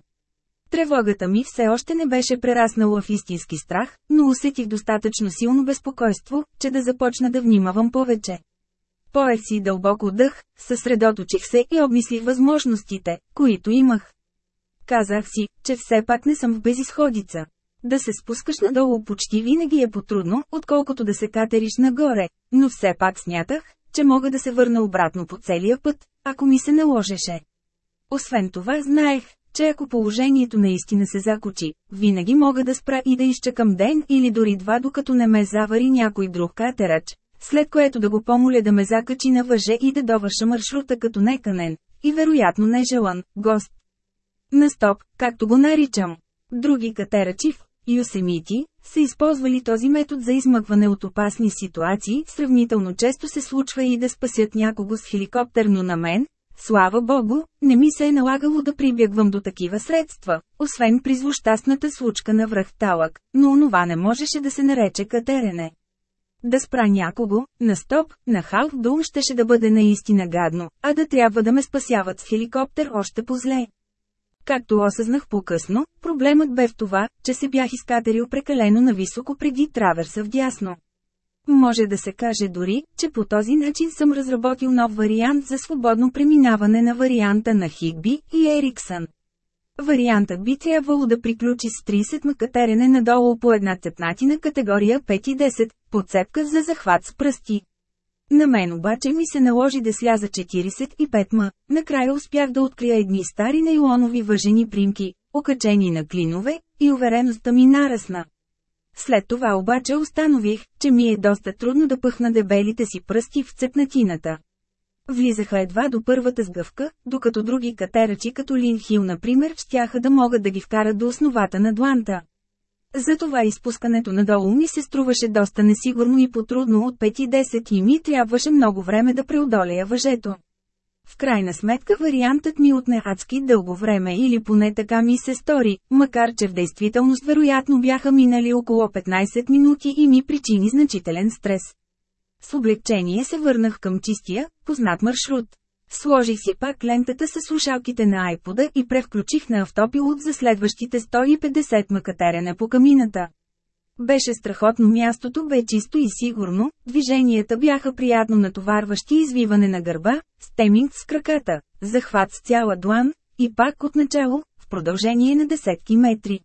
Тревогата ми все още не беше прераснала в истински страх, но усетих достатъчно силно безпокойство, че да започна да внимавам повече. Поех си дълбоко дъх, съсредоточих се и обмислих възможностите, които имах. Казах си, че все пак не съм в безисходица. Да се спускаш надолу почти винаги е потрудно, отколкото да се катериш нагоре, но все пак смятах, че мога да се върна обратно по целия път, ако ми се наложеше. Освен това знаех, че ако положението наистина се закочи, винаги мога да спра и да изчакам ден или дори два докато не ме завари някой друг катерач, след което да го помоля да ме закачи на въже и да довърша маршрута като неканен, и вероятно нежелан, гост. На стоп, както го наричам. Други катерачи в Юсемити са използвали този метод за измъкване от опасни ситуации, сравнително често се случва и да спасят някого с хеликоптер, но на мен, слава богу, не ми се е налагало да прибягвам до такива средства, освен при злощастната случка на връх Талък, но онова не можеше да се нарече катерене. Да спра някого, на стоп, на халф дум щеше да бъде наистина гадно, а да трябва да ме спасяват с хеликоптер още по-зле. Както осъзнах по-късно, проблемът бе в това, че се бях изкатерил прекалено нависоко преди траверса вдясно. Може да се каже дори, че по този начин съм разработил нов вариант за свободно преминаване на варианта на Хигби и Ериксън. Вариантът би трябвало да приключи с 30 макатерене надолу по една цепнатина категория 5 и 10, подцепка за захват с пръсти. На мен обаче ми се наложи да сляза 45 м. Накрая успях да открия едни стари нейлонови въжени примки, окачени на клинове, и увереността ми нарасна. След това обаче установих, че ми е доста трудно да пъхна дебелите си пръсти в цепнатината. Влизаха едва до първата сгъвка, докато други катерачи като Лин Хил например щяха да могат да ги вкарат до основата на дланта. Затова изпускането надолу ми се струваше доста несигурно и потрудно от 5 и 10 и ми трябваше много време да преодолея въжето. В крайна сметка вариантът ми отне адски дълго време или поне така ми се стори, макар че в действителност вероятно бяха минали около 15 минути и ми причини значителен стрес. С облегчение се върнах към чистия, познат маршрут. Сложих си пак лентата с слушалките на айпода и превключих на автопилот за следващите 150 макатерене по камината. Беше страхотно мястото, бе чисто и сигурно, движенията бяха приятно натоварващи извиване на гърба, стеминг с краката, захват с цяла длан, и пак от начало, в продължение на десетки метри.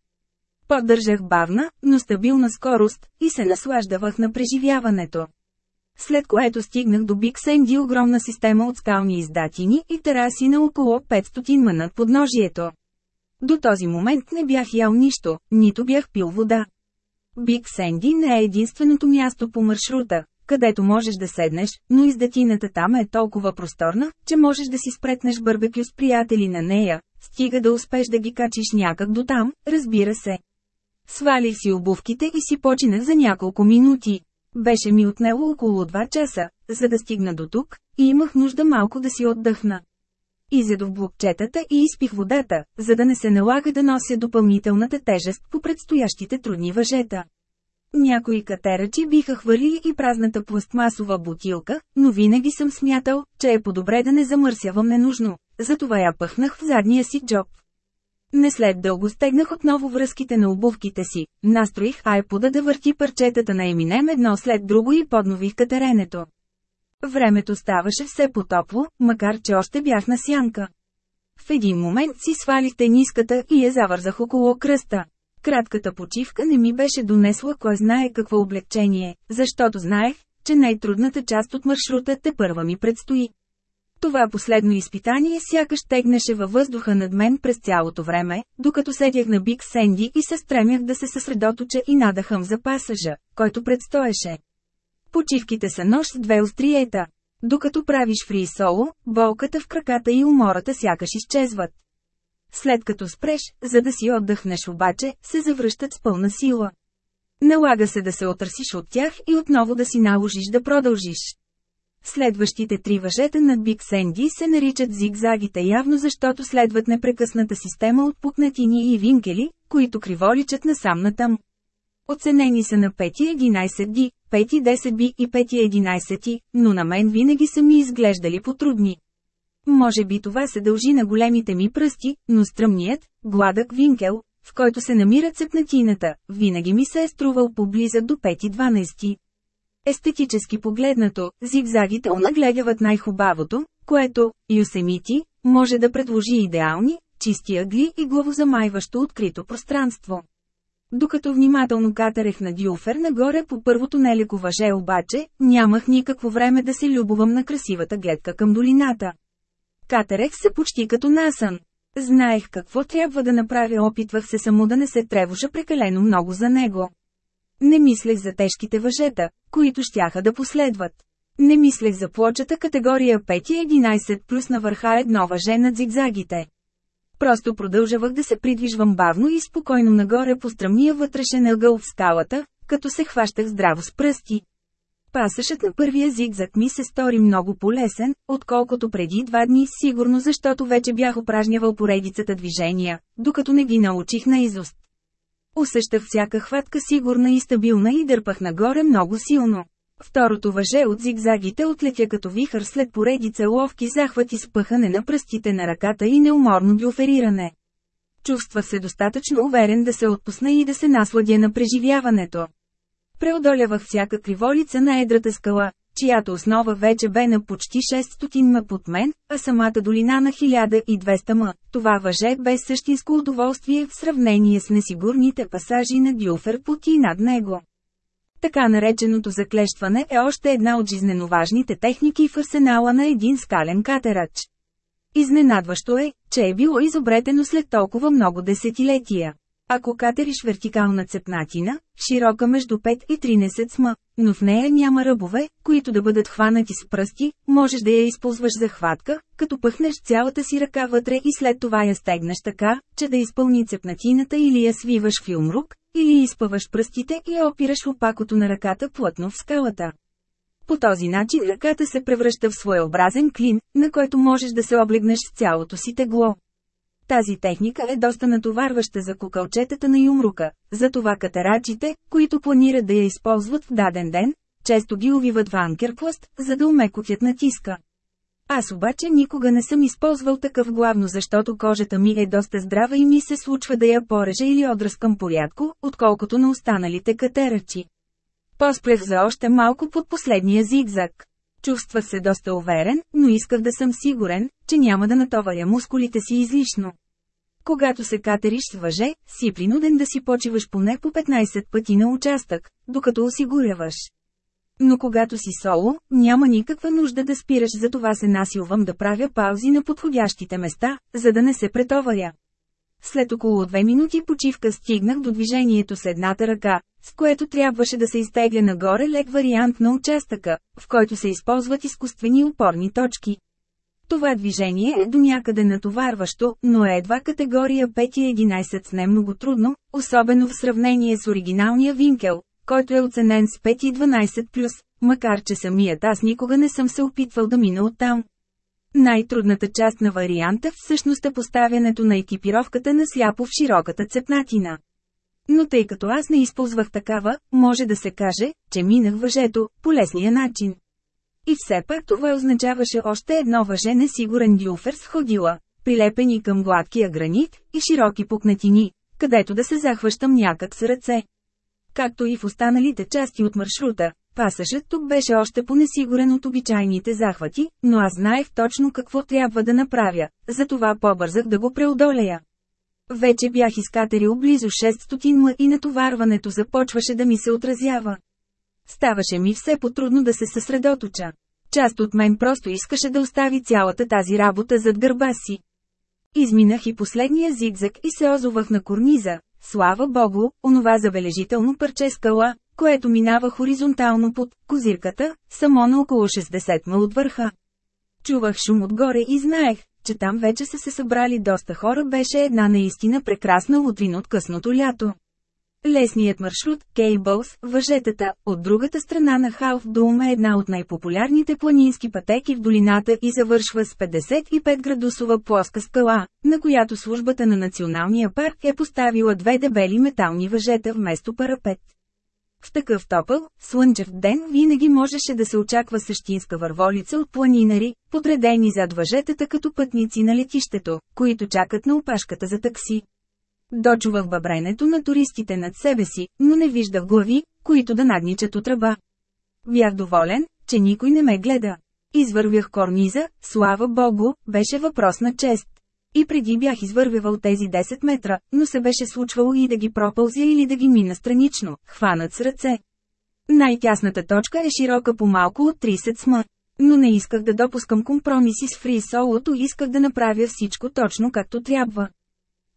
Поддържах бавна, но стабилна скорост, и се наслаждавах на преживяването. След което стигнах до Биг Сенди огромна система от скални издатини и тераси на около 500 ма над подножието. До този момент не бях ял нищо, нито бях пил вода. Биг Сенди не е единственото място по маршрута, където можеш да седнеш, но издатината там е толкова просторна, че можеш да си спретнеш бърбекю с приятели на нея, стига да успеш да ги качиш някак до там, разбира се. Свалих си обувките и си починах за няколко минути. Беше ми отнело около 2 часа, за да стигна до тук, и имах нужда малко да си отдъхна. Изядох блокчетата и изпих водата, за да не се налага да нося допълнителната тежест по предстоящите трудни въжета. Някои катерачи биха хвърли и празната пластмасова бутилка, но винаги съм смятал, че е по-добре да не замърсявам ненужно, затова я пъхнах в задния си джоб. Не след дълго стегнах отново връзките на обувките си, настроих айпода да върти парчетата на Еминем едно след друго и поднових катеренето. Времето ставаше все по-топло, макар че още бях на сянка. В един момент си свалих тениската и я завързах около кръста. Кратката почивка не ми беше донесла кой знае какво облегчение, защото знаех, че най-трудната част от маршрута те първа ми предстои. Това последно изпитание сякаш тегнеше във въздуха над мен през цялото време, докато седях на Биг Сенди и се стремях да се съсредоточа и надахам за пасажа, който предстоеше. Почивките са нож с две остриета. Докато правиш фри соло, болката в краката и умората сякаш изчезват. След като спреш, за да си отдъхнеш обаче, се завръщат с пълна сила. Налага се да се отърсиш от тях и отново да си наложиш да продължиш. Следващите три въжета над Биг Сенди се наричат зигзагите явно защото следват непрекъсната система от пукнатини и винкели, които криволичат насам натам. Оценени са на 5-11 ди, 5-10 би и 5-11, но на мен винаги са ми изглеждали потрудни. Може би това се дължи на големите ми пръсти, но стръмният, гладък винкел, в който се намира цепнатината, винаги ми се е струвал поблизък до 5-12. Естетически погледнато, зигзагите онагледяват най-хубавото, което, Юсемити, може да предложи идеални, чисти ъгли и главозамайващо открито пространство. Докато внимателно катерех на дюфер нагоре по първото нелеко въже обаче, нямах никакво време да се любовам на красивата гледка към долината. Катерех се почти като насън. Знаех какво трябва да направя, опитвах се само да не се тревожа прекалено много за него. Не мислех за тежките въжета, които щяха да последват. Не мислех за плочата категория 5 и 11 плюс на върха едно въже над зигзагите. Просто продължавах да се придвижвам бавно и спокойно нагоре по стръмния вътрешен ъгъл в скалата, като се хващах здраво с пръсти. Пасъшът на първия зигзаг ми се стори много полесен, отколкото преди два дни, сигурно защото вече бях упражнявал поредицата движения, докато не ги научих на изост. Усещах всяка хватка сигурна и стабилна и дърпах нагоре много силно. Второто въже от зигзагите отлетя като вихър след поредица ловки захвати с пъхане на пръстите на ръката и неуморно дюфериране. Чувствах се достатъчно уверен да се отпусна и да се насладя на преживяването. Преодолявах всяка криволица на едрата скала, чиято основа вече бе на почти 600 м под мен, а самата долина на 1200 м. Това въже бе същинско удоволствие в сравнение с несигурните пасажи на Дюфер под и над него. Така нареченото заклещване е още една от жизненоважните техники в арсенала на един скален катерач. Изненадващо е, че е било изобретено след толкова много десетилетия. Ако катериш вертикална цепнатина, широка между 5 и 13 см, но в нея няма ръбове, които да бъдат хванати с пръсти, можеш да я използваш за хватка, като пъхнеш цялата си ръка вътре и след това я стегнеш така, че да изпълни цепнатината или я свиваш в юмрук, или изпъваш пръстите и опираш опакото на ръката плътно в скалата. По този начин ръката се превръща в своеобразен клин, на който можеш да се облегнеш с цялото си тегло. Тази техника е доста натоварваща за кукълчетата на юмрука, затова катерачите, които планират да я използват в даден ден, често ги увиват в анкерпласт, за да умекотят натиска. Аз обаче никога не съм използвал такъв главно защото кожата ми е доста здрава и ми се случва да я порежа или отръскам порядко, отколкото на останалите катерачи. Поспрех за още малко под последния зигзаг. Чувствах се доста уверен, но исках да съм сигурен, че няма да натоваря мускулите си излишно. Когато се катериш с въже, си принуден да си почиваш поне по 15 пъти на участък, докато осигуряваш. Но когато си соло, няма никаква нужда да спираш, затова се насилвам да правя паузи на подходящите места, за да не се претоваря. След около две минути почивка стигнах до движението с едната ръка, с което трябваше да се изтегля нагоре лек вариант на участъка, в който се използват изкуствени опорни точки. Това движение е до някъде натоварващо, но е едва категория 5 и 11 с не много трудно, особено в сравнение с оригиналния винкел, който е оценен с 5 и 12+, макар че самият аз никога не съм се опитвал да мина оттам. Най-трудната част на варианта всъщност е поставянето на екипировката на сляпо в широката цепнатина. Но тъй като аз не използвах такава, може да се каже, че минах въжето, по лесния начин. И все пак това означаваше още едно въже несигурен дюфер с ходила, прилепени към гладкия гранит и широки пукнатини, където да се захващам някак с ръце. Както и в останалите части от маршрута, пасажът тук беше още по-несигурен от обичайните захвати, но аз знаех точно какво трябва да направя, затова побързах да го преодолея. Вече бях изкатерил близо 600 м и натоварването започваше да ми се отразява. Ставаше ми все по-трудно да се съсредоточа. Част от мен просто искаше да остави цялата тази работа зад гърба си. Изминах и последния зигзаг и се озовах на корниза. Слава богу, онова забележително парче скала, което минава хоризонтално под козирката, само на около 60 ма от върха. Чувах шум отгоре и знаех, че там вече са се събрали доста хора беше една наистина прекрасна утрин от късното лято. Лесният маршрут, Кейбълс, въжетата, от другата страна на Халф Дум е една от най-популярните планински пътеки в долината и завършва с 55 градусова плоска скала, на която службата на Националния парк е поставила две дебели метални въжета вместо парапет. В такъв топъл, слънчев ден винаги можеше да се очаква същинска върволица от планинари, подредени зад въжетата като пътници на летището, които чакат на опашката за такси. Дочувах бъбренето на туристите над себе си, но не виждах глави, които да надничат от ръба. Бях доволен, че никой не ме гледа. Извървях корниза, слава богу, беше въпрос на чест. И преди бях извървявал тези 10 метра, но се беше случвало и да ги пропълзя или да ги мина странично, хванат с ръце. Най-тясната точка е широка по малко от 30 см. Но не исках да допускам компромиси с фри солото, исках да направя всичко точно както трябва.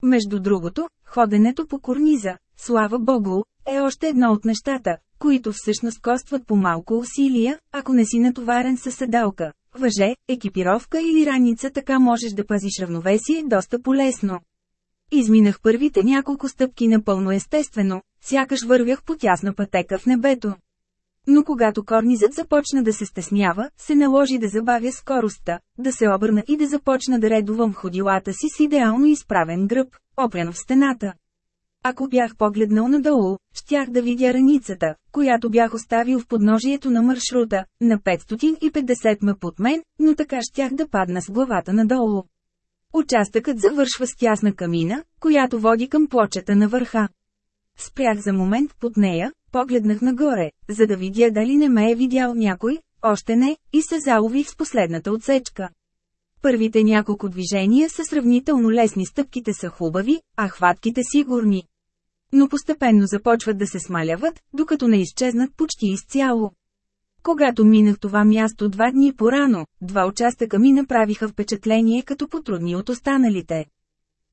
Между другото, ходенето по корниза, слава богу, е още едно от нещата, които всъщност костват по малко усилия, ако не си натоварен със седалка, въже, екипировка или раница така можеш да пазиш равновесие доста полезно. Изминах първите няколко стъпки напълно естествено, сякаш вървях по тясна пътека в небето. Но когато корнизът започна да се стеснява, се наложи да забавя скоростта, да се обърна и да започна да редувам ходилата си с идеално изправен гръб, опрян в стената. Ако бях погледнал надолу, щях да видя раницата, която бях оставил в подножието на маршрута, на 550 м под мен, но така щях да падна с главата надолу. Участъкът завършва с тясна камина, която води към плочета на върха. Спрях за момент под нея, погледнах нагоре, за да видя дали не ме е видял някой, още не, и се залових с последната отсечка. Първите няколко движения са сравнително лесни, стъпките са хубави, а хватките сигурни но постепенно започват да се смаляват, докато не изчезнат почти изцяло. Когато минах това място два дни по-рано, два участъка ми направиха впечатление като потрудни от останалите.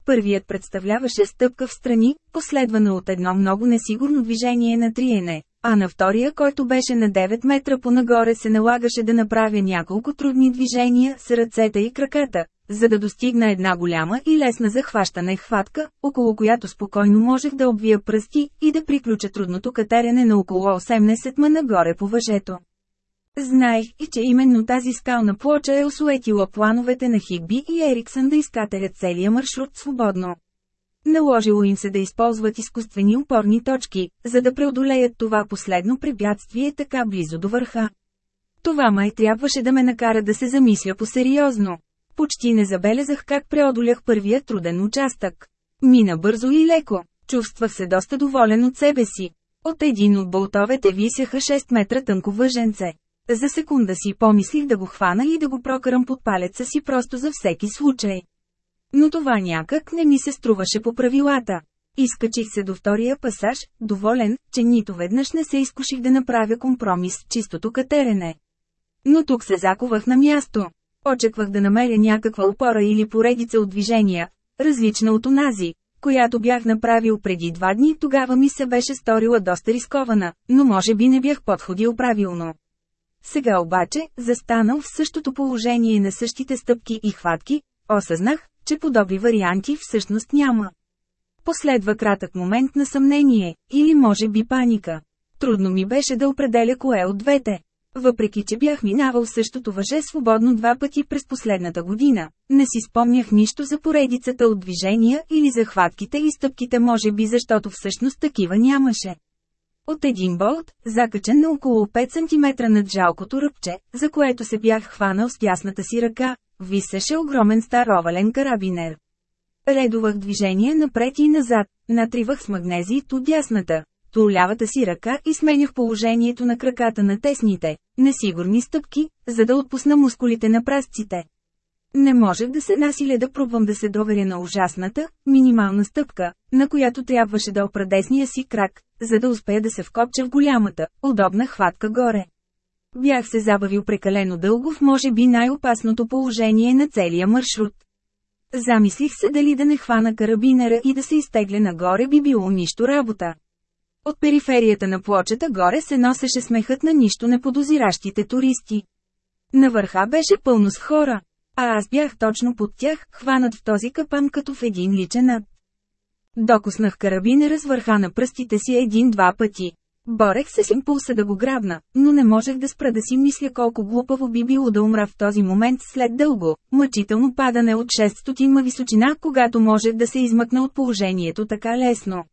Първият представляваше стъпка в страни, последвана от едно много несигурно движение на триене, а на втория, който беше на 9 метра понагоре се налагаше да направя няколко трудни движения с ръцете и краката, за да достигна една голяма и лесна захващане хватка, около която спокойно можех да обвия пръсти и да приключа трудното катерене на около 18 ма нагоре по въжето. Знаех и че именно тази скална плоча е осуетила плановете на Хигби и Ериксън да изкатерят целия маршрут свободно. Наложило им се да използват изкуствени опорни точки, за да преодолеят това последно препятствие така близо до върха. Това май трябваше да ме накара да се замисля по-сериозно. Почти не забелязах как преодолях първия труден участък. Мина бързо и леко. Чувствах се доста доволен от себе си. От един от болтовете висяха 6 метра тънко въженце. За секунда си помислих да го хвана и да го прокарам под палеца си просто за всеки случай. Но това някак не ми се струваше по правилата. Изкачих се до втория пасаж, доволен, че нито веднъж не се изкуших да направя компромис с чистото катерене. Но тук се заковах на място. Очаквах да намеря някаква опора или поредица от движения, различна от онази, която бях направил преди два дни, тогава ми се беше сторила доста рискована, но може би не бях подходил правилно. Сега обаче, застанал в същото положение на същите стъпки и хватки, осъзнах, че подобни варианти всъщност няма. Последва кратък момент на съмнение, или може би паника. Трудно ми беше да определя кое от двете. Въпреки, че бях минавал същото въже свободно два пъти през последната година, не си спомнях нищо за поредицата от движения или за хватките и стъпките може би защото всъщност такива нямаше. От един болт, закачен на около 5 см над жалкото ръбче, за което се бях хванал с тясната си ръка, висеше огромен стар овален карабинер. Редувах движение напред и назад, натривах с магнезий ту дясната, ту лявата си ръка и сменях положението на краката на тесните, несигурни стъпки, за да отпусна мускулите на прасците. Не можех да се насиля да пробвам да се доверя на ужасната, минимална стъпка, на която трябваше да опра десния си крак, за да успея да се вкопча в голямата, удобна хватка горе. Бях се забавил прекалено дълго в може би най-опасното положение на целия маршрут. Замислих се дали да не хвана карабинера и да се изтегля нагоре би било нищо работа. От периферията на плочата горе се носеше смехът на нищо неподозиращите туристи. На върха беше пълно с хора, а аз бях точно под тях, хванат в този капан като в един личен ад. Докоснах карабинера с върха на пръстите си един-два пъти. Борех се с импулса да го грабна, но не можех да спра да си мисля колко глупаво би било да умра в този момент след дълго, мъчително падане от 600 ма височина, когато можех да се измъкна от положението така лесно.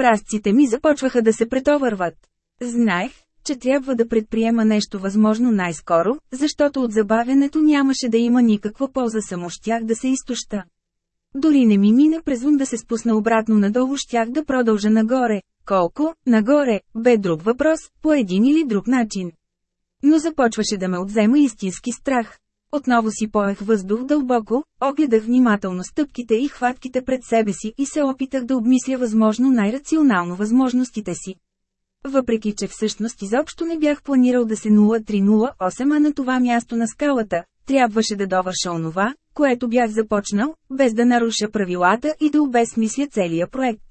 Прасците ми започваха да се претовърват. Знаех, че трябва да предприема нещо възможно най-скоро, защото от забавянето нямаше да има никаква полза само щях да се изтоща. Дори не ми мина през ум да се спусна обратно надолу щях да продължа нагоре. Колко, нагоре, бе друг въпрос, по един или друг начин. Но започваше да ме отзема истински страх. Отново си поех въздух дълбоко, огледах внимателно стъпките и хватките пред себе си и се опитах да обмисля възможно най-рационално възможностите си. Въпреки че всъщност изобщо не бях планирал да се 0308, а на това място на скалата, трябваше да довърша онова, което бях започнал, без да наруша правилата и да обезмисля целия проект.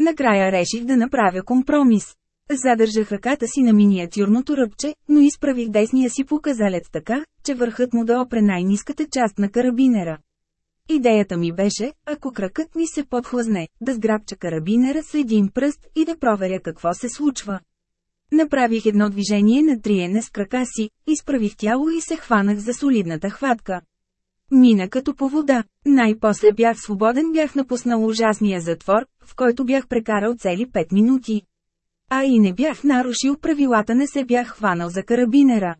Накрая реших да направя компромис. Задържах ръката си на миниатюрното ръбче, но изправих десния си показалец така, че върхът му да опре най-низката част на карабинера. Идеята ми беше, ако кракът ми се подхлъзне, да сграбча карабинера с един пръст и да проверя какво се случва. Направих едно движение на триене с крака си, изправих тяло и се хванах за солидната хватка. Мина като по вода. Най-после бях свободен бях напуснал ужасния затвор, в който бях прекарал цели 5 минути. А и не бях нарушил правилата не се бях хванал за карабинера.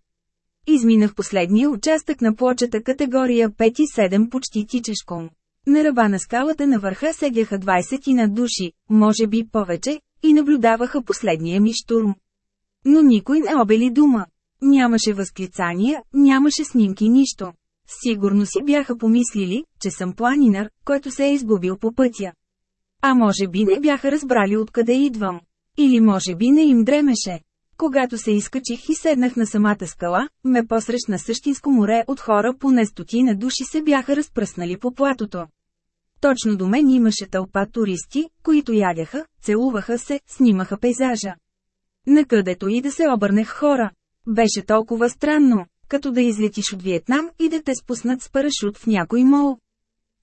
Изминах последния участък на плочата категория 5 и 7 почти тичешком. На ръба на скалата на върха седяха 20 на души, може би повече, и наблюдаваха последния ми штурм. Но никой не обели дума. Нямаше възклицания, нямаше снимки нищо. Сигурно си бяха помислили, че съм планинар, който се е изгубил по пътя. А може би не бяха разбрали откъде идвам. Или може би не им дремеше. Когато се изкачих и седнах на самата скала, ме посрещна същинско море от хора поне стотина души се бяха разпръснали по платото. Точно до мен имаше тълпа туристи, които ядяха, целуваха се, снимаха пейзажа. Накъдето и да се обърнах хора. Беше толкова странно, като да излетиш от Виетнам и да те спуснат с парашут в някой мол.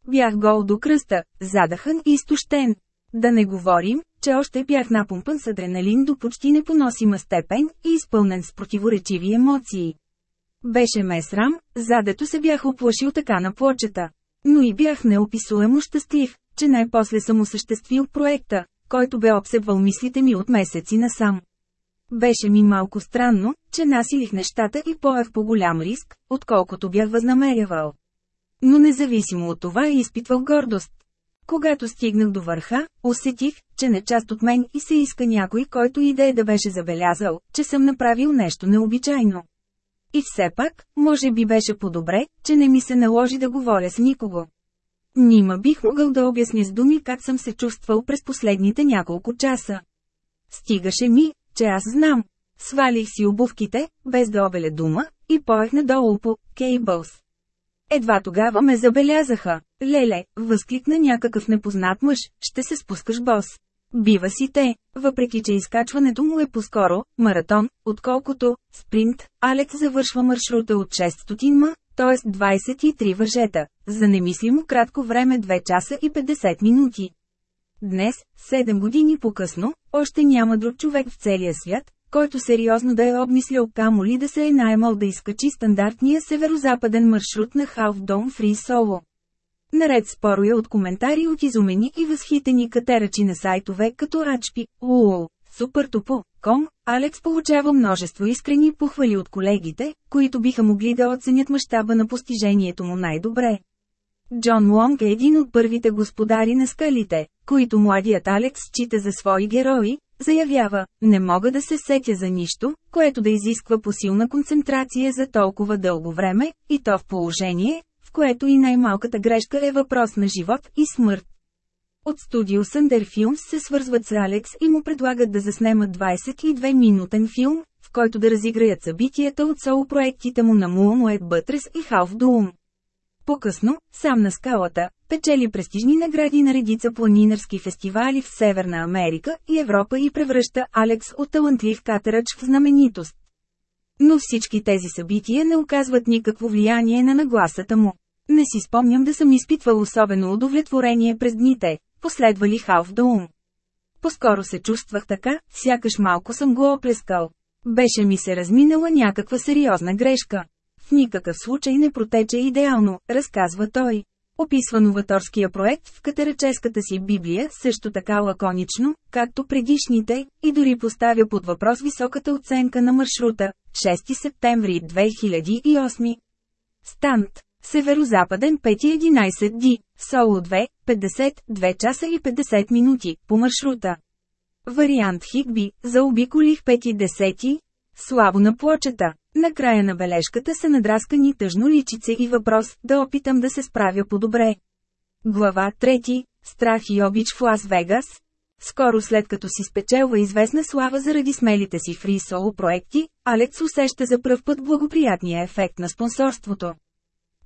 Бях гол до кръста, задъхан и изтощен. Да не говорим, че още бях напумпан с адреналин до почти непоносима степен и изпълнен с противоречиви емоции. Беше ме срам, задето се бях оплашил така на плочета. Но и бях неописуемо щастлив, че най-после съм осъществил проекта, който бе обсебвал мислите ми от месеци насам. Беше ми малко странно, че насилих нещата и поех по голям риск, отколкото бях възнамерявал. Но независимо от това изпитвал гордост. Когато стигнах до върха, усетих, че не част от мен и се иска някой, който и да е да беше забелязал, че съм направил нещо необичайно. И все пак, може би беше по-добре, че не ми се наложи да говоря с никого. Нима бих могъл да обясня с думи как съм се чувствал през последните няколко часа. Стигаше ми, че аз знам. Свалих си обувките, без да обеля дума, и поех надолу по «Кейбълс». Едва тогава ме забелязаха. Леле, възкликна някакъв непознат мъж, ще се спускаш бос. Бива си те, въпреки че изкачването му е по-скоро, маратон, отколкото, спринт, Алекс завършва маршрута от 600 ма, т.е. 23 въжета, за немислимо кратко време 2 часа и 50 минути. Днес, 7 години по-късно, още няма друг човек в целия свят, който сериозно да е обмислял камо ли да се е наймал да изкачи стандартния северо-западен маршрут на Half Dome Free Solo. Наред с пороя от коментари от изумени и възхитени катерачи на сайтове като HP, UOL, SuperTopo.com, Алекс получава множество искрени похвали от колегите, които биха могли да оценят мащаба на постижението му най-добре. Джон Лонг е един от първите господари на скалите, които младият Алекс счита за свои герои, заявява, не мога да се сетя за нищо, което да изисква посилна концентрация за толкова дълго време, и то в положение, което и най-малката грешка е въпрос на живот и смърт. От студио Съндер Филмс се свързват с Алекс и му предлагат да заснемат 22-минутен филм, в който да разиграят събитията от соло-проектите му на Moonlight Бътрес и Half Doom. По-късно, сам на скалата, печели престижни награди на редица планинарски фестивали в Северна Америка и Европа и превръща Алекс от талантлив катерач в знаменитост. Но всички тези събития не оказват никакво влияние на нагласата му. Не си спомням да съм изпитвал особено удовлетворение през дните, последвали Халф ум. По-скоро се чувствах така, сякаш малко съм го оплескал. Беше ми се разминала някаква сериозна грешка. В никакъв случай не протече идеално, разказва той. Описва новаторския проект в катераческата си Библия също така лаконично, както предишните, и дори поставя под въпрос високата оценка на маршрута. 6 септември 2008. Стант. Северо-западен 5.11 ди. Соло 2, 50, 2 часа и 50 минути, по маршрута. Вариант Хигби, заобиколих 5.10. Слабо на плочета. На края на бележката са надраскани тъжно личице и въпрос, да опитам да се справя по-добре. Глава 3. Страх и обич в Лас Вегас. Скоро след като си спечелва известна слава заради смелите си фри соло проекти, Алекс усеща за пръв път благоприятния ефект на спонсорството.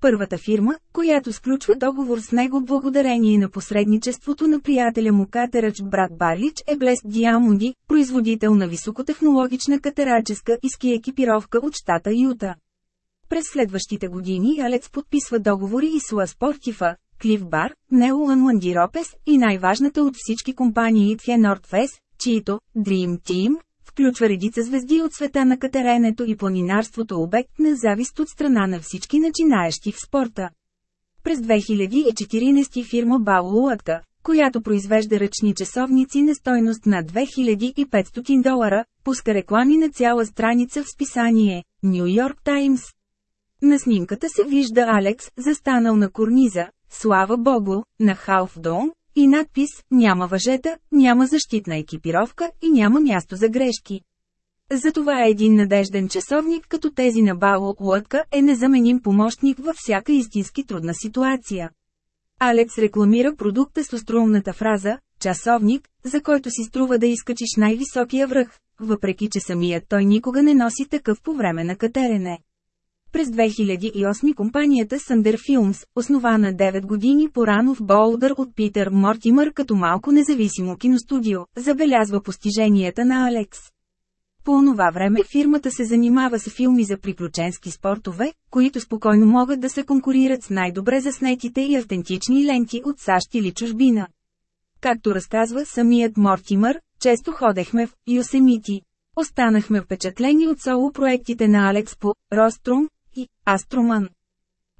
Първата фирма, която сключва договор с него благодарение на посредничеството на приятеля му катерач брат Барлич е Блест Диамонди, производител на високотехнологична катераческа и ски екипировка от щата Юта. През следващите години Алец подписва договори и с Ла Спортифа, Клив Бар, Неолан Ландиропес и най-важната от всички компании Тхе Нордфес, чието Dream Team включва редица звезди от света на катеренето и планинарството обект на завист от страна на всички начинаещи в спорта. През 2014 фирма Баулуатка, която произвежда ръчни часовници на стойност на 2500 долара, пуска реклами на цяла страница в списание Нью Йорк Таймс. На снимката се вижда Алекс, застанал на корниза, слава богу, на Халфдон, и надпис «Няма въжета, няма защитна екипировка и няма място за грешки». Затова един надежден часовник като тези на Бао Лътка е незаменим помощник във всяка истински трудна ситуация. Алекс рекламира продукта с острумната фраза «часовник», за който си струва да изкачиш най-високия връх, въпреки че самият той никога не носи такъв по време на катерене. През 2008 компанията Thunder Films, основана 9 години по-рано в Болдър от Питър Мортимър като малко независимо киностудио, забелязва постиженията на Алекс. По онова време фирмата се занимава с филми за приключенски спортове, които спокойно могат да се конкурират с най-добре заснетите и автентични ленти от САЩ или чужбина. Както разказва самият Мортимър, често ходехме в Юсемити. Останахме впечатлени от соло проектите на Алекс по Рострум, и Аструман.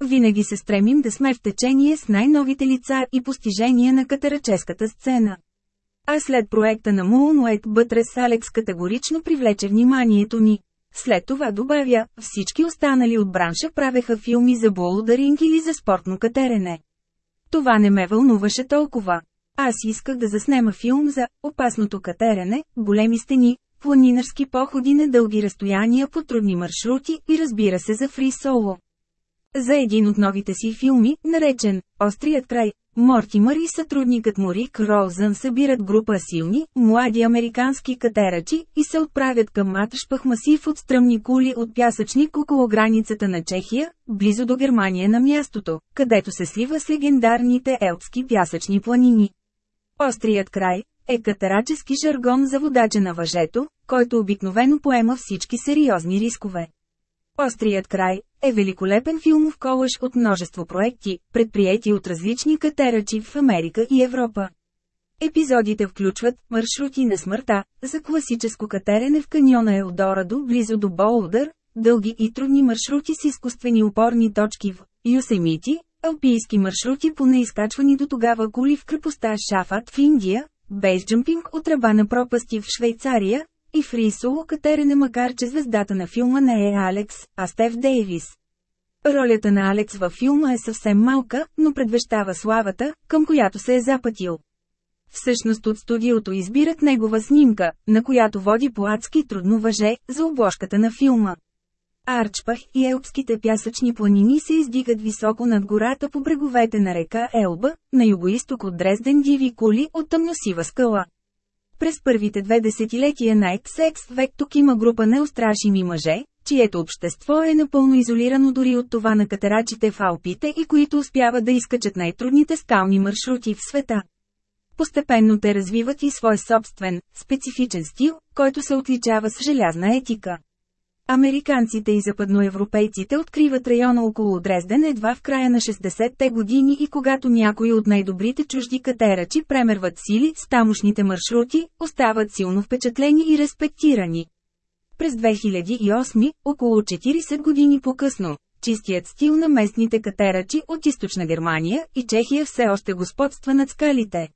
Винаги се стремим да сме в течение с най-новите лица и постижения на катераческата сцена. А след проекта на Moonlight Бътрес Алекс категорично привлече вниманието ни. След това добавя, всички останали от бранша правеха филми за болодаринг или за спортно катерене. Това не ме вълнуваше толкова. Аз исках да заснема филм за опасното катерене, големи стени, планинарски походи на дълги разстояния по трудни маршрути и разбира се за фри соло. За един от новите си филми, наречен «Острият край», Мортимър и сътрудникът му Рик Роузън събират група силни, млади американски катерачи и се отправят към Матшпах масив от стръмни кули от пясъчник около границата на Чехия, близо до Германия на мястото, където се слива с легендарните елпски пясъчни планини. Острият край, е катарачески жаргон за водача на въжето, който обикновено поема всички сериозни рискове. Острият край е великолепен филмов колъж от множество проекти, предприяти от различни катерачи в Америка и Европа. Епизодите включват маршрути на смъртта, за класическо катерене в каньона Елдорадо близо до Болдър, дълги и трудни маршрути с изкуствени опорни точки в Юсемити, алпийски маршрути по неизкачвани до тогава коли в крепостта Шафат в Индия, бейсджампинг от ръба на пропасти в Швейцария, и фрисоло катерене макар че звездата на филма не е Алекс, а Стев Дейвис. Ролята на Алекс във филма е съвсем малка, но предвещава славата, към която се е запътил. Всъщност от студиото избират негова снимка, на която води по адски трудно въже, за обложката на филма. Арчпах и Елбските пясъчни планини се издигат високо над гората по бреговете на река Елба, на югоисток от Дрезден диви кули от тъмносива скала. През първите две десетилетия на Ексекс век тук има група неустрашими мъже, чието общество е напълно изолирано дори от това на катерачите в Алпите и които успяват да изкачат най-трудните скални маршрути в света. Постепенно те развиват и свой собствен, специфичен стил, който се отличава с желязна етика. Американците и западноевропейците откриват района около Дрезден едва в края на 60-те години и когато някои от най-добрите чужди катерачи премерват сили с тамошните маршрути, остават силно впечатлени и респектирани. През 2008, около 40 години по-късно, чистият стил на местните катерачи от източна Германия и Чехия все още господства над скалите.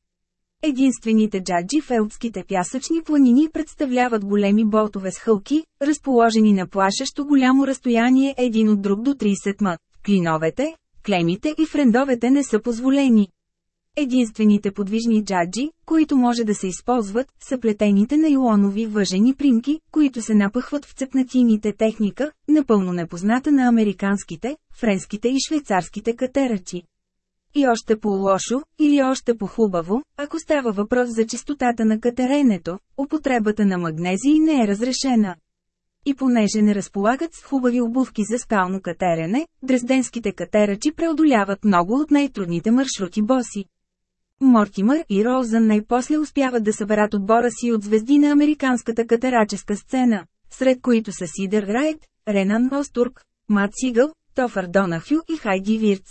Единствените джаджи в елтските пясъчни планини представляват големи болтове с хълки, разположени на плашещо голямо разстояние един от друг до 30 м. Клиновете, клемите и френдовете не са позволени. Единствените подвижни джаджи, които може да се използват, са плетените нейлонови въжени примки, които се напъхват в цепнатините техника, напълно непозната на американските, френските и швейцарските катерачи. И още по-лошо, или още по-хубаво, ако става въпрос за чистотата на катеренето, употребата на магнезии не е разрешена. И понеже не разполагат с хубави обувки за скално катерене, дрезденските катерачи преодоляват много от най-трудните маршрути боси. Мортимър и Роузън най-после успяват да съберат отбора си от звезди на американската катераческа сцена, сред които са Сидър Райт, Ренан Остурк, Мат Сигъл, Тофър Донахю и Хайди Вирц.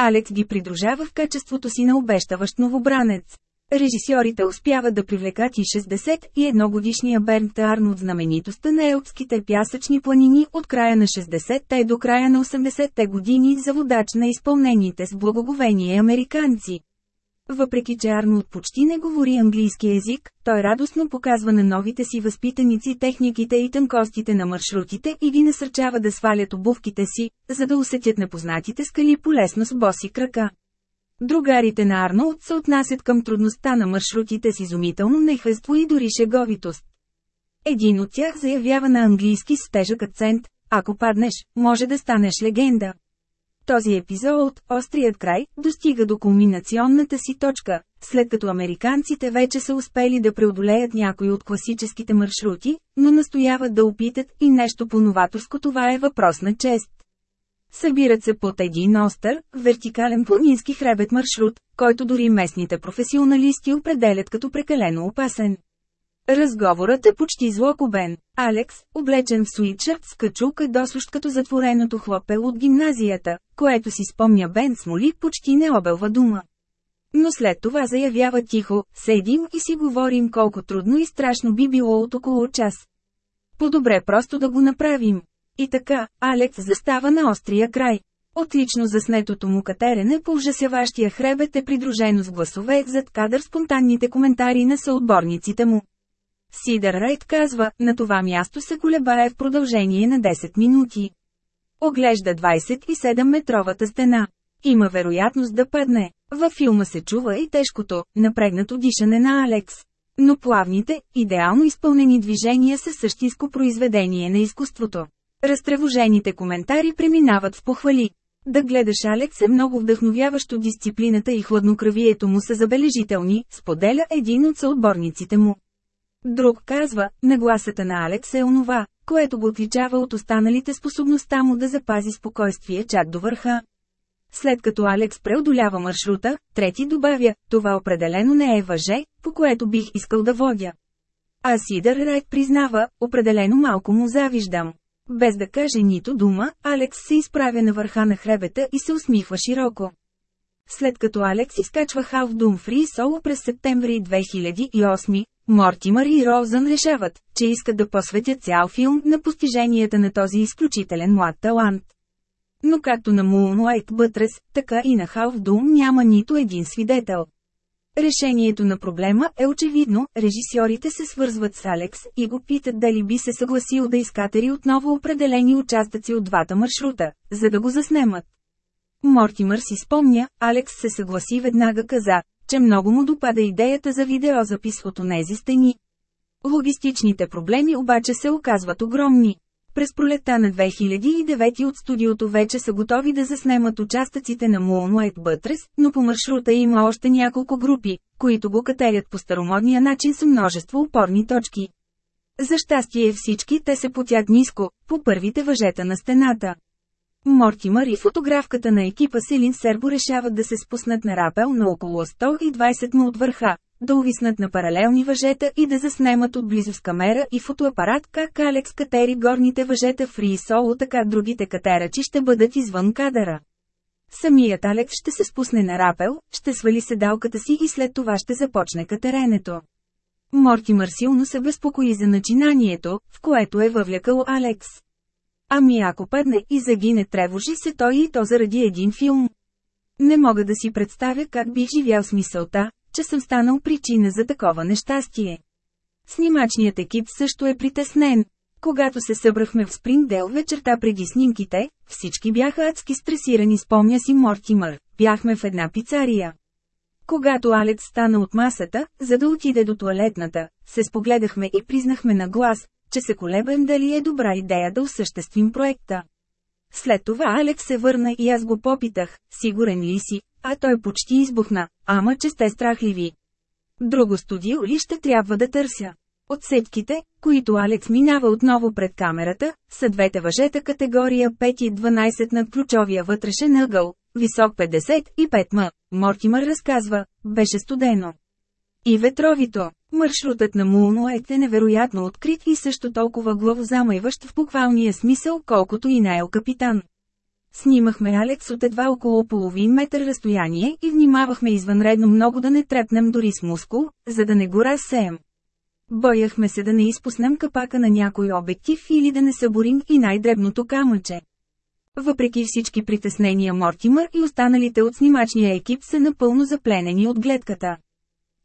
Алекс ги придружава в качеството си на обещаващ новобранец. Режисьорите успяват да привлекат и 61 годишния Бернт Арнолд знаменитостта на елпските пясъчни планини от края на 60-те до края на 80-те години за водач на изпълнените с благоговение американци. Въпреки че Арнолд почти не говори английски език, той радостно показва на новите си възпитаници техниките и тънкостите на маршрутите и ги насърчава да свалят обувките си, за да усетят непознатите скали полесно с боси крака. Другарите на Арнолд се отнасят към трудността на маршрутите с изумително нехвество и дори шеговитост. Един от тях заявява на английски с тежък акцент, ако паднеш, може да станеш легенда. Този епизод, острият край, достига до кулминационната си точка, след като американците вече са успели да преодолеят някои от класическите маршрути, но настояват да опитат и нещо по-новаторско това е въпрос на чест. Събират се под един остър, вертикален планински хребет маршрут, който дори местните професионалисти определят като прекалено опасен. Разговорът е почти злокобен. Алекс, облечен в суитшърт с качулка досущ като затвореното хлопел от гимназията, което си спомня Бен Смоли почти не обелва дума. Но след това заявява тихо, седим и си говорим колко трудно и страшно би било от около час. По-добре просто да го направим. И така, Алекс застава на острия край. Отлично заснетото му катерене по ужасяващия хребет е придружено с гласове зад кадър спонтанните коментари на съотборниците му. Сидър Райт казва, на това място се колебае в продължение на 10 минути. Оглежда 27-метровата стена. Има вероятност да падне. Във филма се чува и тежкото, напрегнато дишане на Алекс. Но плавните, идеално изпълнени движения са същинско произведение на изкуството. Разтревожените коментари преминават в похвали. Да гледаш Алекс е много вдъхновяващо дисциплината и хладнокръвието му са забележителни, споделя един от съотборниците му. Друг казва, нагласата на Алекс е онова, което го отличава от останалите способността му да запази спокойствие чак до върха. След като Алекс преодолява маршрута, трети добавя, това определено не е въже, по което бих искал да водя. А Сидър Райт признава, определено малко му завиждам. Без да каже нито дума, Алекс се изправя на върха на хребета и се усмихва широко. След като Алекс изкачва Half Doom Free Solo през септември 2008, Мортимър и Розън решават, че искат да посветят цял филм на постиженията на този изключителен млад талант. Но както на Moonlight Buttress, така и на Half Doom няма нито един свидетел. Решението на проблема е очевидно, режисьорите се свързват с Алекс и го питат дали би се съгласил да изкатери отново определени участъци от двата маршрута, за да го заснемат. Мортимър си спомня, Алекс се съгласи веднага каза, че много му допада идеята за видеозапис от онези стени. Логистичните проблеми обаче се оказват огромни. През пролета на 2009 от студиото вече са готови да заснемат участъците на Moonlight Buttress, но по маршрута има още няколко групи, които го катерят по старомодния начин с множество опорни точки. За щастие всички те се потят ниско, по първите въжета на стената. Мортимър и фотографката на екипа Селин Сербо решават да се спуснат на рапел на около 120 му от върха, да увиснат на паралелни въжета и да заснемат отблизо с камера и фотоапарат как Алекс катери горните въжета в Фри Соло така другите катерачи ще бъдат извън кадъра. Самият Алекс ще се спусне на рапел, ще свали седалката си и след това ще започне катеренето. Мортимър силно се безпокои за начинанието, в което е въвлякал Алекс. Ами ако падне и загине тревожи се той и то заради един филм. Не мога да си представя как бих живял с мисълта, че съм станал причина за такова нещастие. Снимачният екип също е притеснен. Когато се събрахме в Спрингдел вечерта преди снимките, всички бяха адски стресирани спомня си Мортимър, бяхме в една пицария. Когато Алекс стана от масата, за да отиде до туалетната, се спогледахме и признахме на глас, че се колебем дали е добра идея да осъществим проекта. След това Алекс се върна и аз го попитах, сигурен ли си, а той почти избухна, ама че сте страхливи. Друго студио ли ще трябва да търся? Отсетките, които Алекс минава отново пред камерата, са двете въжета категория 5 и 12 на ключовия вътрешен ъгъл, висок 55 м. Мортимър разказва, беше студено. И ветровито. Маршрутът на Мулноет е невероятно открит и също толкова главозамайващ в буквалния смисъл, колкото и Найл капитан. Снимахме Алекс от едва около половин метър разстояние и внимавахме извънредно много да не трепнем дори с мускул, за да не го разсеем. Бояхме се да не изпуснем капака на някой обектив или да не съборим и най-дребното камъче. Въпреки всички притеснения Мортимър и останалите от снимачния екип са напълно запленени от гледката.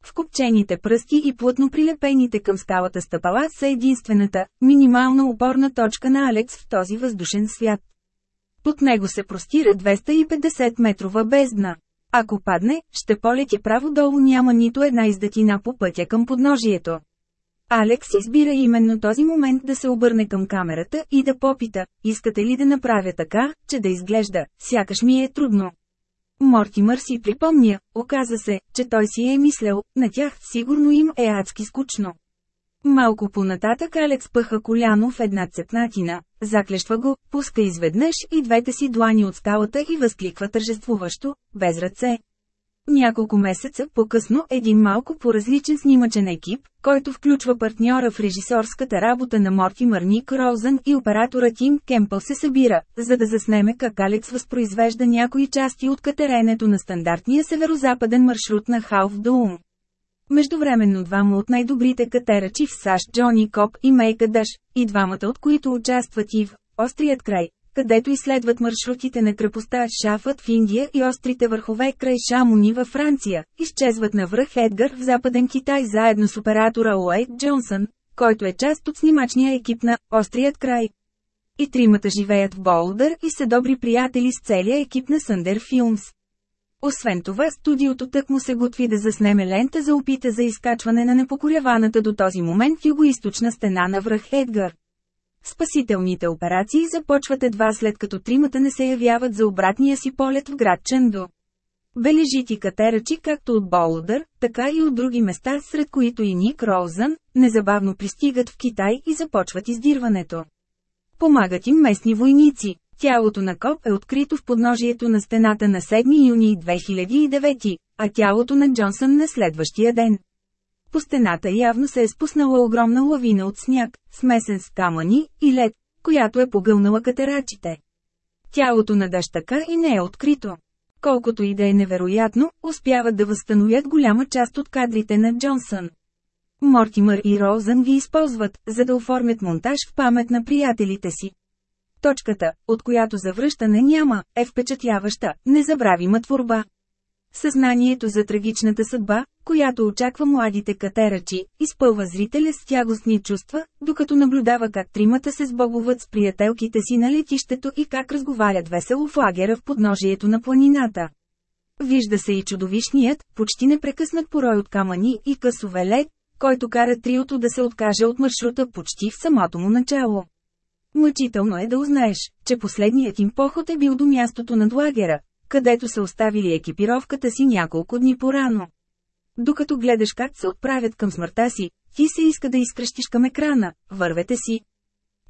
Вкопчените пръсти и плътно прилепените към скалата стъпала са единствената, минимална опорна точка на Алекс в този въздушен свят. Под него се простира 250 метрова бездна. Ако падне, ще полети право долу няма нито една издатина по пътя към подножието. Алекс избира именно този момент да се обърне към камерата и да попита, искате ли да направя така, че да изглежда, сякаш ми е трудно. Мортимър си припомня, оказа се, че той си е мислял, на тях сигурно им е адски скучно. Малко понататък Алекс пъха коляно в една цепнатина, заклещва го, пуска изведнъж и двете си длани от скалата и възкликва тържествуващо, без ръце. Няколко месеца по-късно един малко по-различен снимачен екип, който включва партньора в режисорската работа на Мортимър Ник Роузън и оператора Тим Кемпъл се събира, за да заснеме как Алекс възпроизвежда някои части от катеренето на стандартния северо-западен маршрут на Халф Доум. Междувременно двама от най-добрите катерачи в САЩ Джони Коп и Мейка Дъш, и двамата от които участват и в «Острият край», където изследват маршрутите на крепостта Шафът в Индия и острите върхове край Шамони във Франция, изчезват на връх Едгар в Западен Китай заедно с оператора Уейт Джонсън, който е част от снимачния екип на «Острият край». И тримата живеят в Болдър и са добри приятели с целия екип на Съндер Филмс. Освен това, студиото тък му се готви да заснеме лента за опита за изкачване на непокоряваната до този момент югоисточна стена на връх Едгар. Спасителните операции започват едва след като тримата не се явяват за обратния си полет в град Чендо. Бележити катерачи както от Болдър, така и от други места, сред които и Ник Роузън, незабавно пристигат в Китай и започват издирването. Помагат им местни войници. Тялото на Коп е открито в подножието на стената на 7 юни 2009, а тялото на Джонсън на следващия ден. По стената явно се е спуснала огромна лавина от сняг, смесен с камъни и лед, която е погълнала катерачите. Тялото на дъщака и не е открито. Колкото и да е невероятно, успяват да възстановят голяма част от кадрите на Джонсън. Мортимър и Розън ги използват, за да оформят монтаж в памет на приятелите си. Точката, от която завръщане няма, е впечатляваща, незабравима творба. Съзнанието за трагичната съдба, която очаква младите катерачи, изпълва зрителя с тягостни чувства, докато наблюдава как тримата се сбогуват с приятелките си на летището и как разговарят весело в лагера в подножието на планината. Вижда се и чудовищният, почти непрекъснат порой от камъни и късове лед, който кара триото да се откаже от маршрута почти в самото му начало. Мъчително е да узнаеш, че последният им поход е бил до мястото над лагера, където са оставили екипировката си няколко дни порано. Докато гледаш как се отправят към смъртта си, ти се иска да изкръщиш към екрана, вървете си.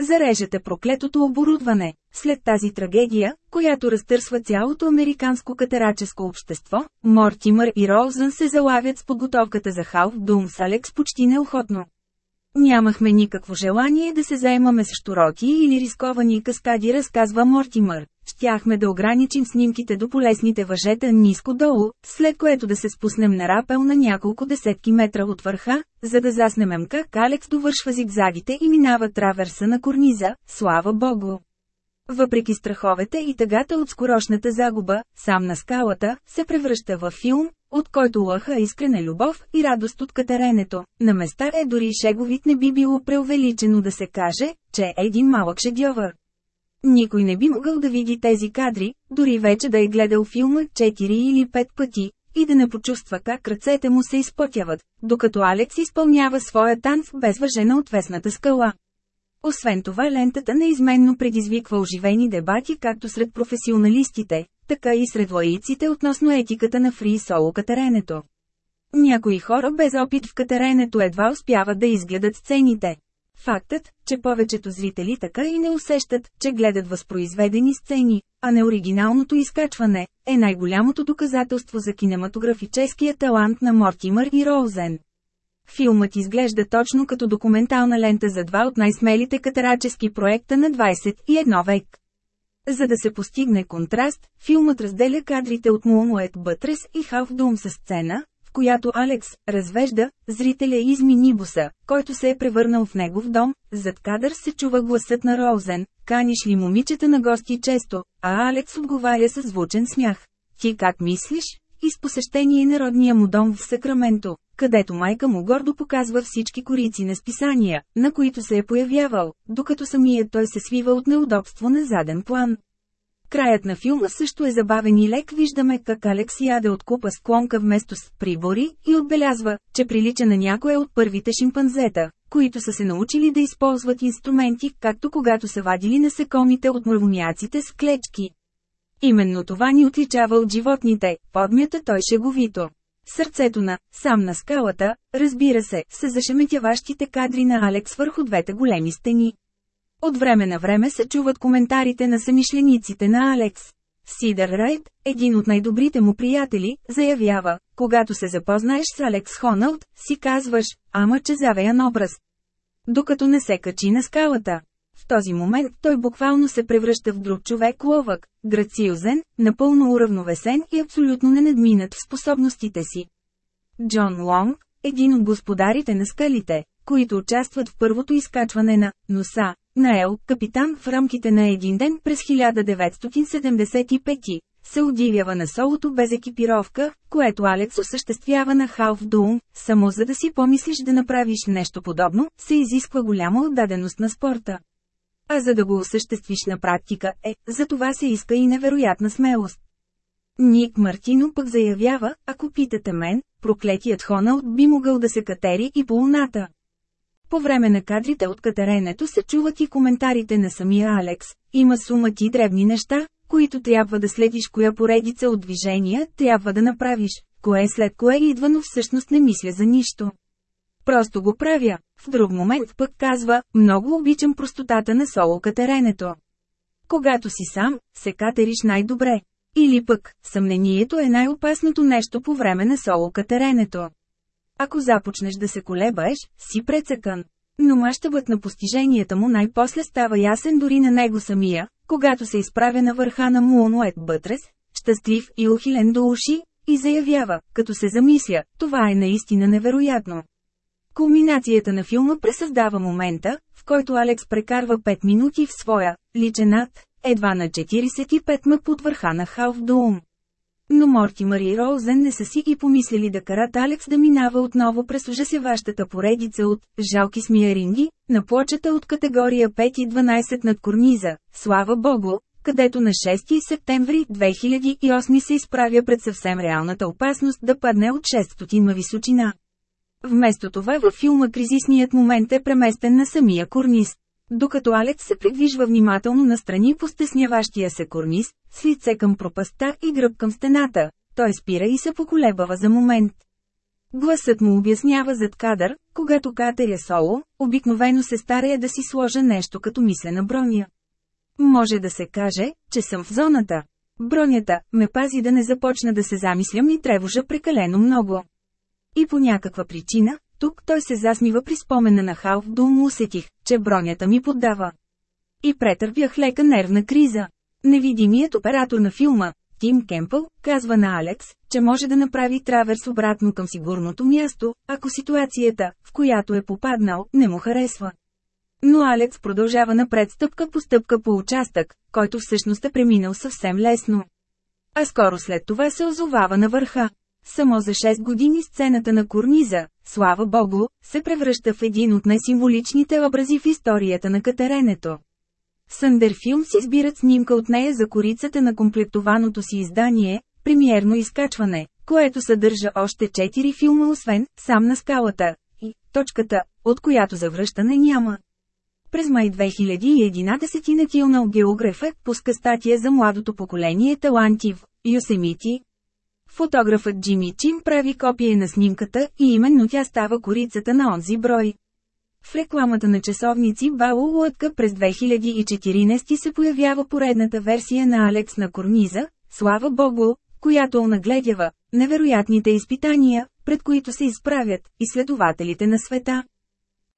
Зарежете проклетото оборудване. След тази трагедия, която разтърсва цялото американско катераческо общество, Мортимър и Роузън се залавят с подготовката за Халф Дум с Алекс почти неохотно. Нямахме никакво желание да се заемаме с штуроки или рисковани каскади, разказва Мортимър. Щяхме да ограничим снимките до полесните въжета ниско долу, след което да се спуснем на рапел на няколко десетки метра от върха, за да заснемем как Алекс довършва зигзагите и минава траверса на корниза, слава богу. Въпреки страховете и тъгата от скорошната загуба, сам на скалата, се превръща във филм, от който лъха искрена любов и радост от катеренето. На места е дори шеговит не би било преувеличено да се каже, че е един малък шедьовър. Никой не би могъл да види тези кадри, дори вече да е гледал филма 4 или 5 пъти, и да не почувства как ръцете му се изпътяват, докато Алекс изпълнява своя танц без въже на отвесната скала. Освен това лентата неизменно предизвиква оживени дебати както сред професионалистите, така и сред лаиците относно етиката на фри соло катеренето. Някои хора без опит в катеренето едва успяват да изгледат сцените. Фактът, че повечето зрители така и не усещат, че гледат възпроизведени сцени, а не оригиналното изкачване, е най-голямото доказателство за кинематографическия талант на Мортимър и Роузен. Филмът изглежда точно като документална лента за два от най-смелите катарачески проекта на 21 век. За да се постигне контраст, филмът разделя кадрите от Муамует Бътрес и Халфдум с сцена, в която Алекс развежда зрителя из минибуса, който се е превърнал в негов дом, зад кадър се чува гласът на Роузен, каниш ли момичета на гости често, а Алекс отговаря със звучен смях. Ти как мислиш? И с посещение на родния му дом в Сакраменто, където майка му гордо показва всички корици на списания, на които се е появявал, докато самият той се свива от неудобство на заден план. Краят на филма също е забавен и лек виждаме как Алекс яде от купа с клонка вместо с прибори и отбелязва, че прилича на някоя от първите шимпанзета, които са се научили да използват инструменти, както когато са вадили насекомите от мравомяците с клечки. Именно това ни отличава от животните, подмята той шеговито. Сърцето на «Сам на скалата», разбира се, са зашеметяващите кадри на Алекс върху двете големи стени. От време на време се чуват коментарите на самишлениците на Алекс. Сидър Райт, един от най-добрите му приятели, заявява, когато се запознаеш с Алекс Хоналд, си казваш, ама че завеян образ. Докато не се качи на скалата. В този момент той буквално се превръща в друг човек ловък, грациозен, напълно уравновесен и абсолютно ненадминат в способностите си. Джон Лонг, един от господарите на скалите, които участват в първото изкачване на «Носа», на Ел, капитан в рамките на един ден през 1975, се удивява на солото без екипировка, което Алекс осъществява на Халф Дум, само за да си помислиш да направиш нещо подобно, се изисква голяма отдаденост на спорта. А за да го осъществиш на практика, е, за това се иска и невероятна смелост. Ник Мартино пък заявява, ако питате мен, проклетият Хоналд би могъл да се катери и по луната. По време на кадрите от катеренето се чуват и коментарите на самия Алекс. Има сума ти древни неща, които трябва да следиш коя поредица от движения трябва да направиш, кое след кое идва, но всъщност не мисля за нищо. Просто го правя. В друг момент пък казва, много обичам простотата на соло катеренето. Когато си сам, се катериш най-добре. Или пък, съмнението е най-опасното нещо по време на соло катеренето. Ако започнеш да се колебаеш, си прецъкан. Но мащабът на постиженията му най-после става ясен дори на него самия, когато се изправя на върха на Муонует Бътрес, щастлив и ухилен до уши, и заявява, като се замисля, това е наистина невероятно. Кулминацията на филма пресъздава момента, в който Алекс прекарва 5 минути в своя личен ад, едва на 45 ма под върха на Халф Доум. Но Мортимър и Роузен не са си и помислили да карат Алекс да минава отново през ужасяващата поредица от «жалки смияринги» на плочата от категория 5 и 12 над корниза, слава богу, където на 6 септември 2008 се изправя пред съвсем реалната опасност да падне от 600 ма височина. Вместо това във филма кризисният момент е преместен на самия корниз. Докато Алекс се придвижва внимателно настрани по стесняващия се корниз, с лице към пропаста и гръб към стената, той спира и се поколебава за момент. Гласът му обяснява зад кадър, когато катеря соло, обикновено се старая да си сложа нещо като мислена броня. Може да се каже, че съм в зоната. Бронята ме пази да не започна да се замислям и тревожа прекалено много. И по някаква причина, тук той се засмива при спомена на Халф Дум усетих, че бронята ми поддава. И претърпях лека нервна криза. Невидимият оператор на филма, Тим Кемпъл, казва на Алекс, че може да направи траверс обратно към сигурното място, ако ситуацията, в която е попаднал, не му харесва. Но Алекс продължава напред стъпка по стъпка по участък, който всъщност е преминал съвсем лесно. А скоро след това се озовава на върха. Само за 6 години сцената на Корниза, слава богу, се превръща в един от най-символичните образи в историята на катеренето. Съндер Филмс избират снимка от нея за корицата на комплектованото си издание, премиерно изкачване, което съдържа още 4 филма освен «Сам на скалата» и «Точката», от която завръщане няма. През май 2011 National Geographic пуска статия за младото поколение таланти в Юсемити. Фотографът Джими Чин прави копие на снимката и именно тя става корицата на онзи брой. В рекламата на часовници Бало Лътка през 2014 се появява поредната версия на Алекс на Корниза, слава богу, която онагледява невероятните изпитания, пред които се изправят изследователите на света.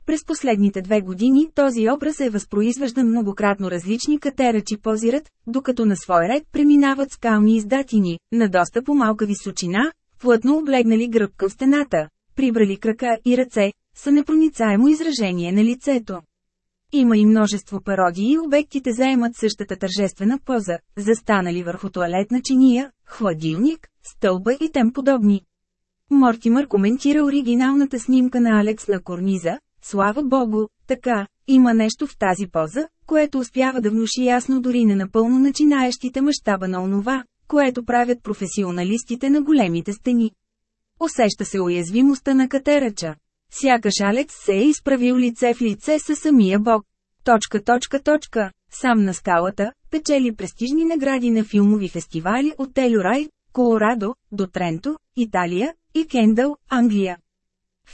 През последните две години този образ е възпроизвеждан многократно различни катерачи позират, докато на свой ред преминават скални издатини, на доста по-малка височина, плътно облегнали гръб към стената, прибрали крака и ръце, са непроницаемо изражение на лицето. Има и множество пародии и обектите заемат същата тържествена поза, застанали върху туалетна чиния, хладилник, стълба и тем подобни. Мортимър коментира оригиналната снимка на Алекс на Корниза, слава богу, така, има нещо в тази поза, което успява да внуши ясно дори не напълно начинаещите мащаба на онова, което правят професионалистите на големите стени. Усеща се уязвимостта на катерача. Сякаш Алекс се е изправил лице в лице със самия бог. Точка, точка, точка. Сам на скалата, печели престижни награди на филмови фестивали от Телюрай, Колорадо, до Тренто, Италия, и Кендъл, Англия.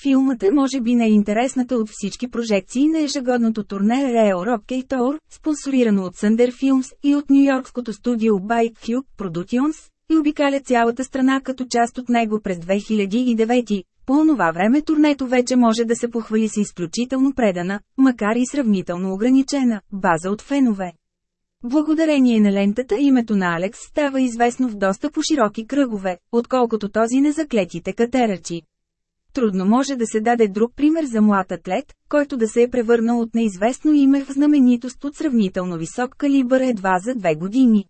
Филмът е може би най-интересната от всички прожекции на ежегодното турне Rail Rock Tour, спонсорирано от Thunder Films и от нью-йоркското студио Bike Cube Productions, и обикаля цялата страна като част от него през 2009. По онова време турнето вече може да се похвали с изключително предана, макар и сравнително ограничена, база от фенове. Благодарение на лентата името на Алекс става известно в доста по-широки кръгове, отколкото този на заклетите катерачи. Трудно може да се даде друг пример за млад атлет, който да се е превърнал от неизвестно име в знаменитост от сравнително висок калибър едва за две години.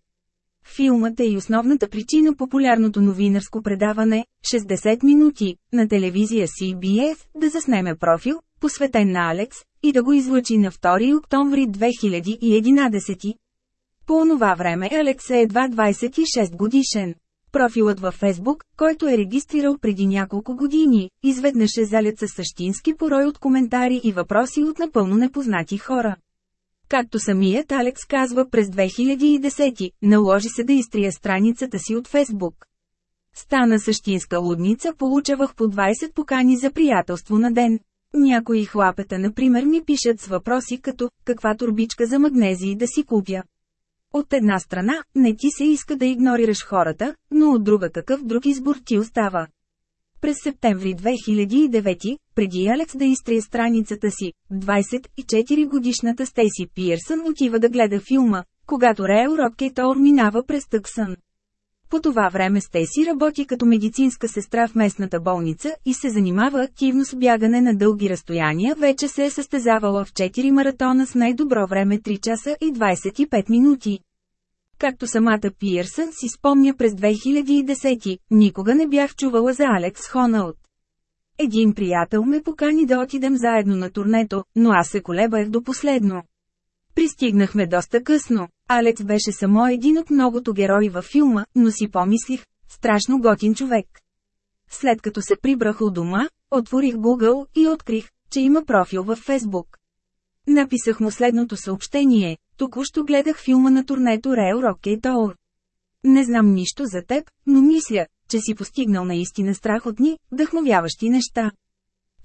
Филмът е и основната причина популярното новинарско предаване, 60 минути, на телевизия CBS, да заснеме профил, посветен на Алекс, и да го излъчи на 2 октомври 2011. По онова време Алекс е едва 26 годишен. Профилът във Фейсбук, който е регистрирал преди няколко години, изведнъж е залят със същински порой от коментари и въпроси от напълно непознати хора. Както самият Алекс казва през 2010, наложи се да изтрия страницата си от Фейсбук. Стана същинска лудница, получавах по 20 покани за приятелство на ден. Някои хлапета например ми пишат с въпроси като «Каква турбичка за магнезии да си купя?» От една страна, не ти се иска да игнорираш хората, но от друга какъв друг избор ти остава. През септември 2009, преди Алекс да изтрие страницата си, 24-годишната Стейси Пиърсън отива да гледа филма, когато Рейл Роккейтор минава през Тъксън. По това време Стейси работи като медицинска сестра в местната болница и се занимава активно с бягане на дълги разстояния, вече се е състезавала в 4 маратона с най-добро време 3 часа и 25 минути. Както самата Пиърсън си спомня през 2010, никога не бях чувала за Алекс Хоналд. Един приятел ме покани да отидем заедно на турнето, но аз се колебах до последно. Пристигнахме доста късно. Алекс беше само един от многото герои във филма, но си помислих, страшно готин човек. След като се прибрах у дома, отворих Google и открих, че има профил във Фейсбук. Написах му следното съобщение, току-що гледах филма на турнето Rail Rocket Tour. Не знам нищо за теб, но мисля, че си постигнал наистина страхотни, вдъхновяващи неща.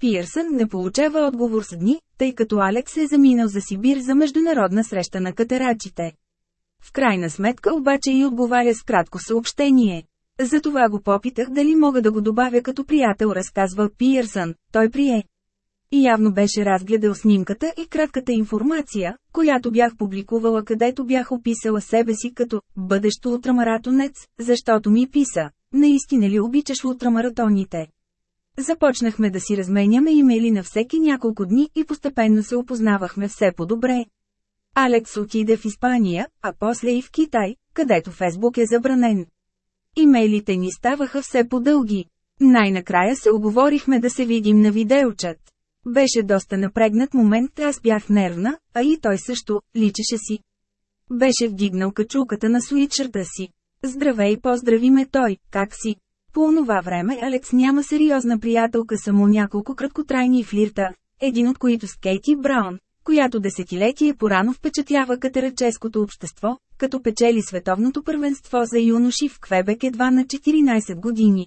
Пиърсън не получава отговор с дни, тъй като Алекс е заминал за Сибир за международна среща на катерачите. В крайна сметка обаче и отговаря с кратко съобщение. Затова го попитах дали мога да го добавя като приятел, разказва Пиърсън, той прие. И явно беше разгледал снимката и кратката информация, която бях публикувала където бях описала себе си като «бъдещо ултрамаратонец», защото ми писа «Наистина ли обичаш ултрамаратоните?» Започнахме да си разменяме имейли на всеки няколко дни и постепенно се опознавахме все по-добре. Алекс отиде в Испания, а после и в Китай, където Фейсбук е забранен. Имейлите ни ставаха все по-дълги. Най-накрая се оговорихме да се видим на видеочат. Беше доста напрегнат момент, аз бях нервна, а и той също, личеше си. Беше вдигнал качулката на суичърта си. Здравей, поздрави ме той, как си? По онова време Алекс няма сериозна приятелка само няколко краткотрайни флирта, един от които с Кейти Браун, която десетилетие порано впечатлява катераческото общество, като печели световното първенство за юноши в Квебек едва на 14 години.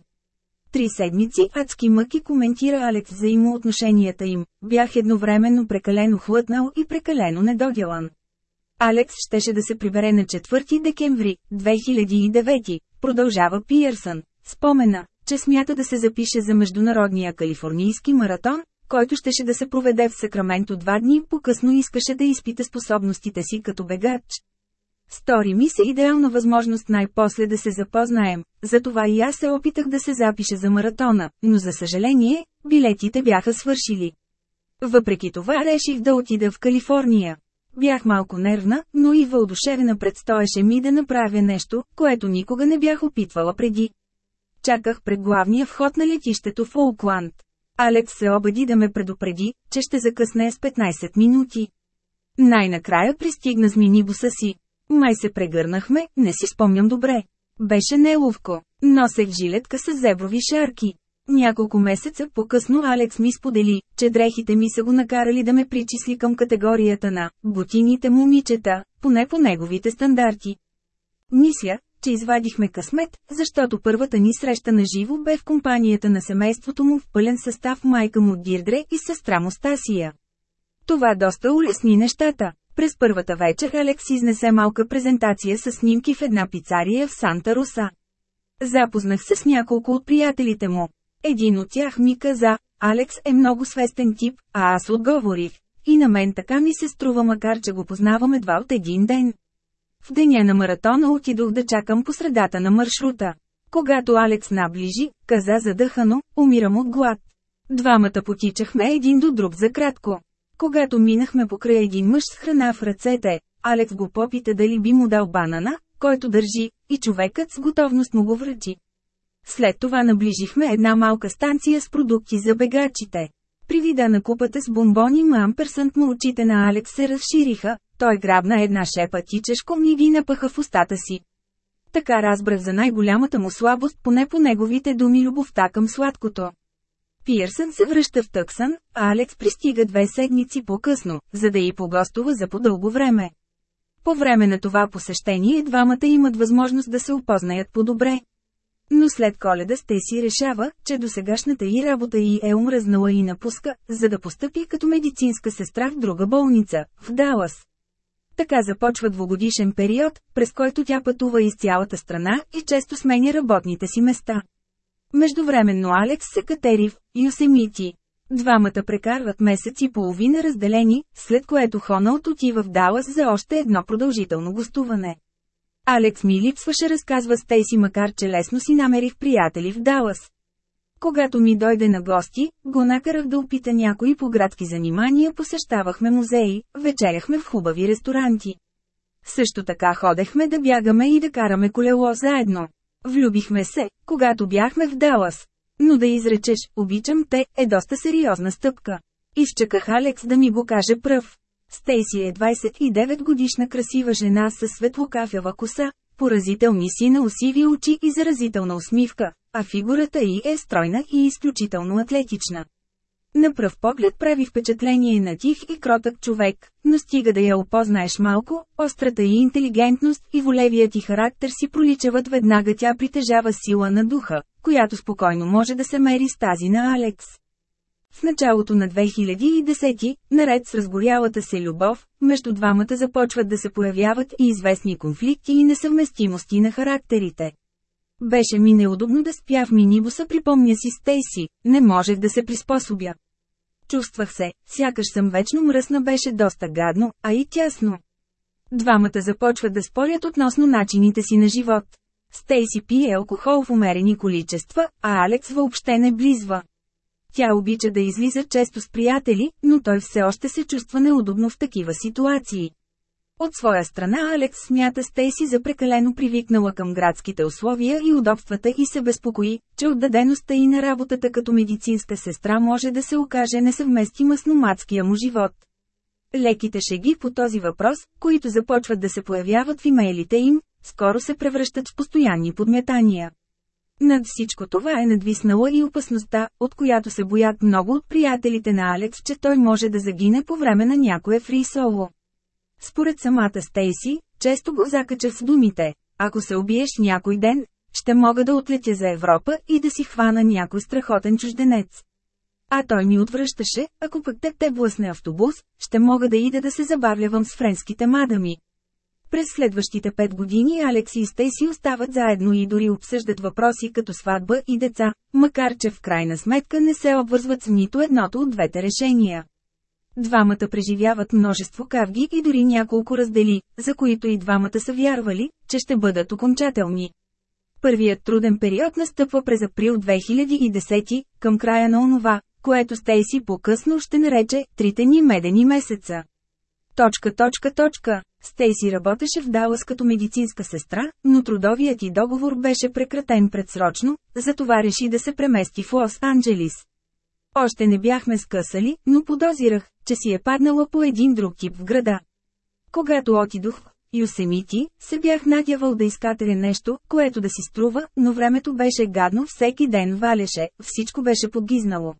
Три седмици адски мъки коментира Алекс взаимоотношенията им, бях едновременно прекалено хлътнал и прекалено недоделан. Алекс щеше да се прибере на 4 декември, 2009, продължава Пиерсън. Спомена, че смята да се запише за Международния калифорнийски маратон, който щеше да се проведе в Сакраменто два дни по-късно искаше да изпита способностите си като бегач. Стори ми се идеална възможност най-после да се запознаем, затова и аз се опитах да се запиша за маратона, но за съжаление, билетите бяха свършили. Въпреки това реших да отида в Калифорния. Бях малко нервна, но и въодушевена предстоеше ми да направя нещо, което никога не бях опитвала преди. Чаках пред главния вход на летището в Оукланд. Алекс се обади да ме предупреди, че ще закъсне с 15 минути. Най-накрая пристигна с минибуса си. Май се прегърнахме, не си спомням добре. Беше неловко. Носех жилетка с зеброви шарки. Няколко месеца по-късно Алекс ми сподели, че дрехите ми са го накарали да ме причисли към категорията на «бутините момичета», поне по неговите стандарти. Мисля, че извадихме късмет, защото първата ни среща на живо бе в компанията на семейството му в пълен състав майка му Дирдре и сестра му Стасия. Това доста улесни нещата. През първата вечер Алекс изнесе малка презентация с снимки в една пицария в Санта Руса. Запознах се с няколко от приятелите му. Един от тях ми каза, Алекс е много свестен тип, а аз отговорих. И на мен така ми се струва макар че го познаваме два от един ден. В деня на маратона отидох да чакам по средата на маршрута. Когато Алекс наближи, каза задъхано, умирам от глад. Двамата потичахме един до друг за кратко. Когато минахме покрай един мъж с храна в ръцете, Алекс го попита дали би му дал банана, който държи, и човекът с готовност му го връчи. След това наближихме една малка станция с продукти за бегачите. При вида на купата с бомбони Мамперсънт му очите на Алекс се разшириха, той грабна една шепа тичешком и ги напъха в устата си. Така разбрах за най-голямата му слабост, поне по неговите думи любовта към сладкото. Пирсън се връща в Тъксън, а Алекс пристига две седмици по-късно, за да й погостува за по-дълго време. По време на това посещение двамата имат възможност да се опознаят по-добре. Но след коледа сте си решава, че досегашната й работа й е умръзнала и напуска, за да постъпи като медицинска сестра в друга болница, в Далас. Така започва двогодишен период, през който тя пътува из цялата страна и често сменя работните си места. Междувременно Алекс се катери в Юсемити. Двамата прекарват месец и половина разделени, след което Хоналт отива в Далас за още едно продължително гостуване. Алекс ми липсваше разказва Стейси макар че лесно си намерих приятели в Далас. Когато ми дойде на гости, го накарах да опита някои поградски занимания, посещавахме музеи, вечеряхме в хубави ресторанти. Също така ходехме да бягаме и да караме колело заедно. Влюбихме се, когато бяхме в Далас. Но да изречеш, обичам те, е доста сериозна стъпка. Изчаках Алекс да ми го каже пръв. Стейси е 29 годишна красива жена със светлокафява коса, поразителни сина усиви очи и заразителна усмивка, а фигурата й е стройна и изключително атлетична. На пръв поглед прави впечатление на тих и кротък човек, но стига да я опознаеш малко, острата и интелигентност и волевият ти характер си проличават веднага тя притежава сила на духа, която спокойно може да се мери с тази на Алекс. В началото на 2010, наред с разгорялата се любов, между двамата започват да се появяват и известни конфликти и несъвместимости на характерите. Беше ми неудобно да спя в минибуса, припомня си Стейси, не можех да се приспособя. Чувствах се, сякаш съм вечно мръсна беше доста гадно, а и тясно. Двамата започват да спорят относно начините си на живот. Стейси пие алкохол в умерени количества, а Алекс въобще не близва. Тя обича да излиза често с приятели, но той все още се чувства неудобно в такива ситуации. От своя страна Алекс смята Стейси за прекалено привикнала към градските условия и удобствата и се безпокои, че отдадеността и на работата като медицинска сестра може да се окаже несъвместима с номадския му живот. Леките шеги по този въпрос, които започват да се появяват в имейлите им, скоро се превръщат в постоянни подмятания. Над всичко това е надвиснала и опасността, от която се боят много от приятелите на Алекс, че той може да загине по време на някое фри соло. Според самата Стейси, често го закача с думите, ако се убиеш някой ден, ще мога да отлетя за Европа и да си хвана някой страхотен чужденец. А той ми отвръщаше, ако пък те те блъсне автобус, ще мога да ида да се забавлявам с френските мадами. През следващите пет години Алекс и Стейси остават заедно и дори обсъждат въпроси като сватба и деца, макар че в крайна сметка не се обвързват с нито едното от двете решения. Двамата преживяват множество кавги и дори няколко раздели, за които и двамата са вярвали, че ще бъдат окончателни. Първият труден период настъпва през април 2010, към края на онова, което Стейси по-късно ще нарече «трите ни медени месеца». Точка, точка, точка. Стейси работеше в Далас като медицинска сестра, но трудовият и договор беше прекратен предсрочно, затова реши да се премести в Лос-Анджелис. Още не бяхме скъсали, но подозирах, че си е паднала по един друг тип в града. Когато отидох Юсемити, се бях надявал да изкатеря нещо, което да си струва, но времето беше гадно, всеки ден валеше, всичко беше подгизнало.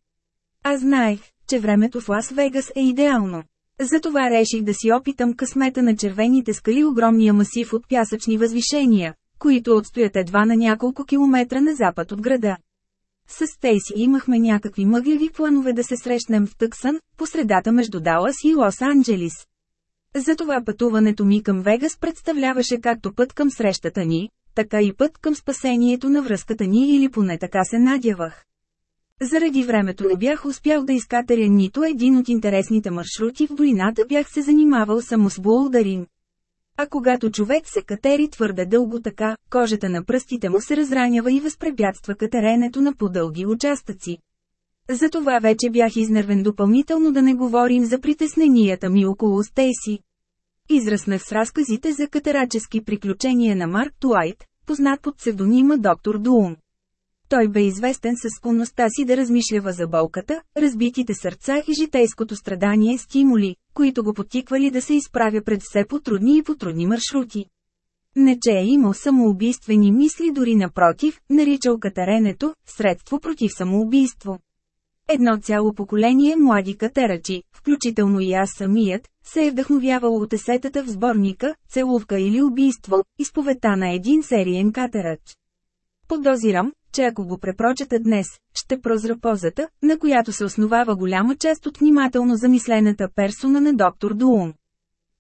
Аз знаех, че времето в Лас-Вегас е идеално. Затова реших да си опитам късмета на червените скали огромния масив от пясъчни възвишения, които отстоят едва на няколко километра на запад от града. С Стейси имахме някакви мъгляви планове да се срещнем в Тъксън, по средата между Далас и Лос-Анджелис. Затова пътуването ми към Вегас представляваше както път към срещата ни, така и път към спасението на връзката ни или поне така се надявах. Заради времето не бях успял да изкатеря нито един от интересните маршрути в долината бях се занимавал само с булдаринг. А когато човек се катери твърде дълго така, кожата на пръстите му се разранява и възпрепятства катеренето на по-дълги участъци. Затова вече бях изнервен допълнително да не говорим за притесненията ми около Стейси. Израснах с разказите за катерачески приключения на Марк Туайт, познат под псевдонима доктор Дуум. Той бе известен със склонността си да размишлява за болката, разбитите сърца и житейското страдание стимули, които го потиквали да се изправя пред все потрудни и потрудни маршрути. Не че е имал самоубийствени мисли дори напротив, наричал катаренето – средство против самоубийство. Едно цяло поколение млади катерачи, включително и аз самият, се е вдъхновявал от есетата в сборника «Целувка или убийство», изповета на един сериен катерач. Подозирам, че ако го препрочета днес, ще прозра позата, на която се основава голяма част от внимателно замислената персона на доктор Дуум.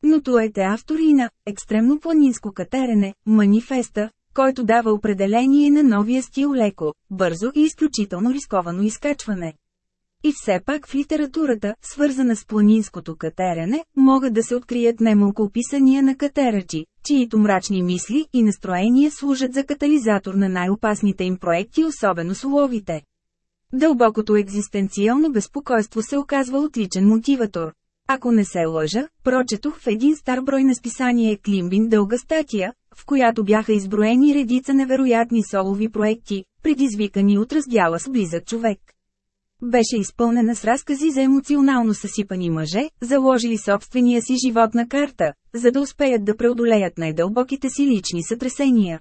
Но туете автори на «Екстремно планинско катерене», манифеста, който дава определение на новия стил леко, бързо и изключително рисковано изкачване. И все пак в литературата, свързана с планинското катерене, могат да се открият немалко описания на катерачи, чието мрачни мисли и настроения служат за катализатор на най-опасните им проекти, особено с уловите. Дълбокото екзистенциално безпокойство се оказва отличен мотиватор. Ако не се лъжа, прочетох в един стар брой на списание Климбин дълга статия, в която бяха изброени редица невероятни солови проекти, предизвикани от раздяла с близък човек. Беше изпълнена с разкази за емоционално съсипани мъже, заложили собствения си живот на карта, за да успеят да преодолеят най-дълбоките си лични сътресения.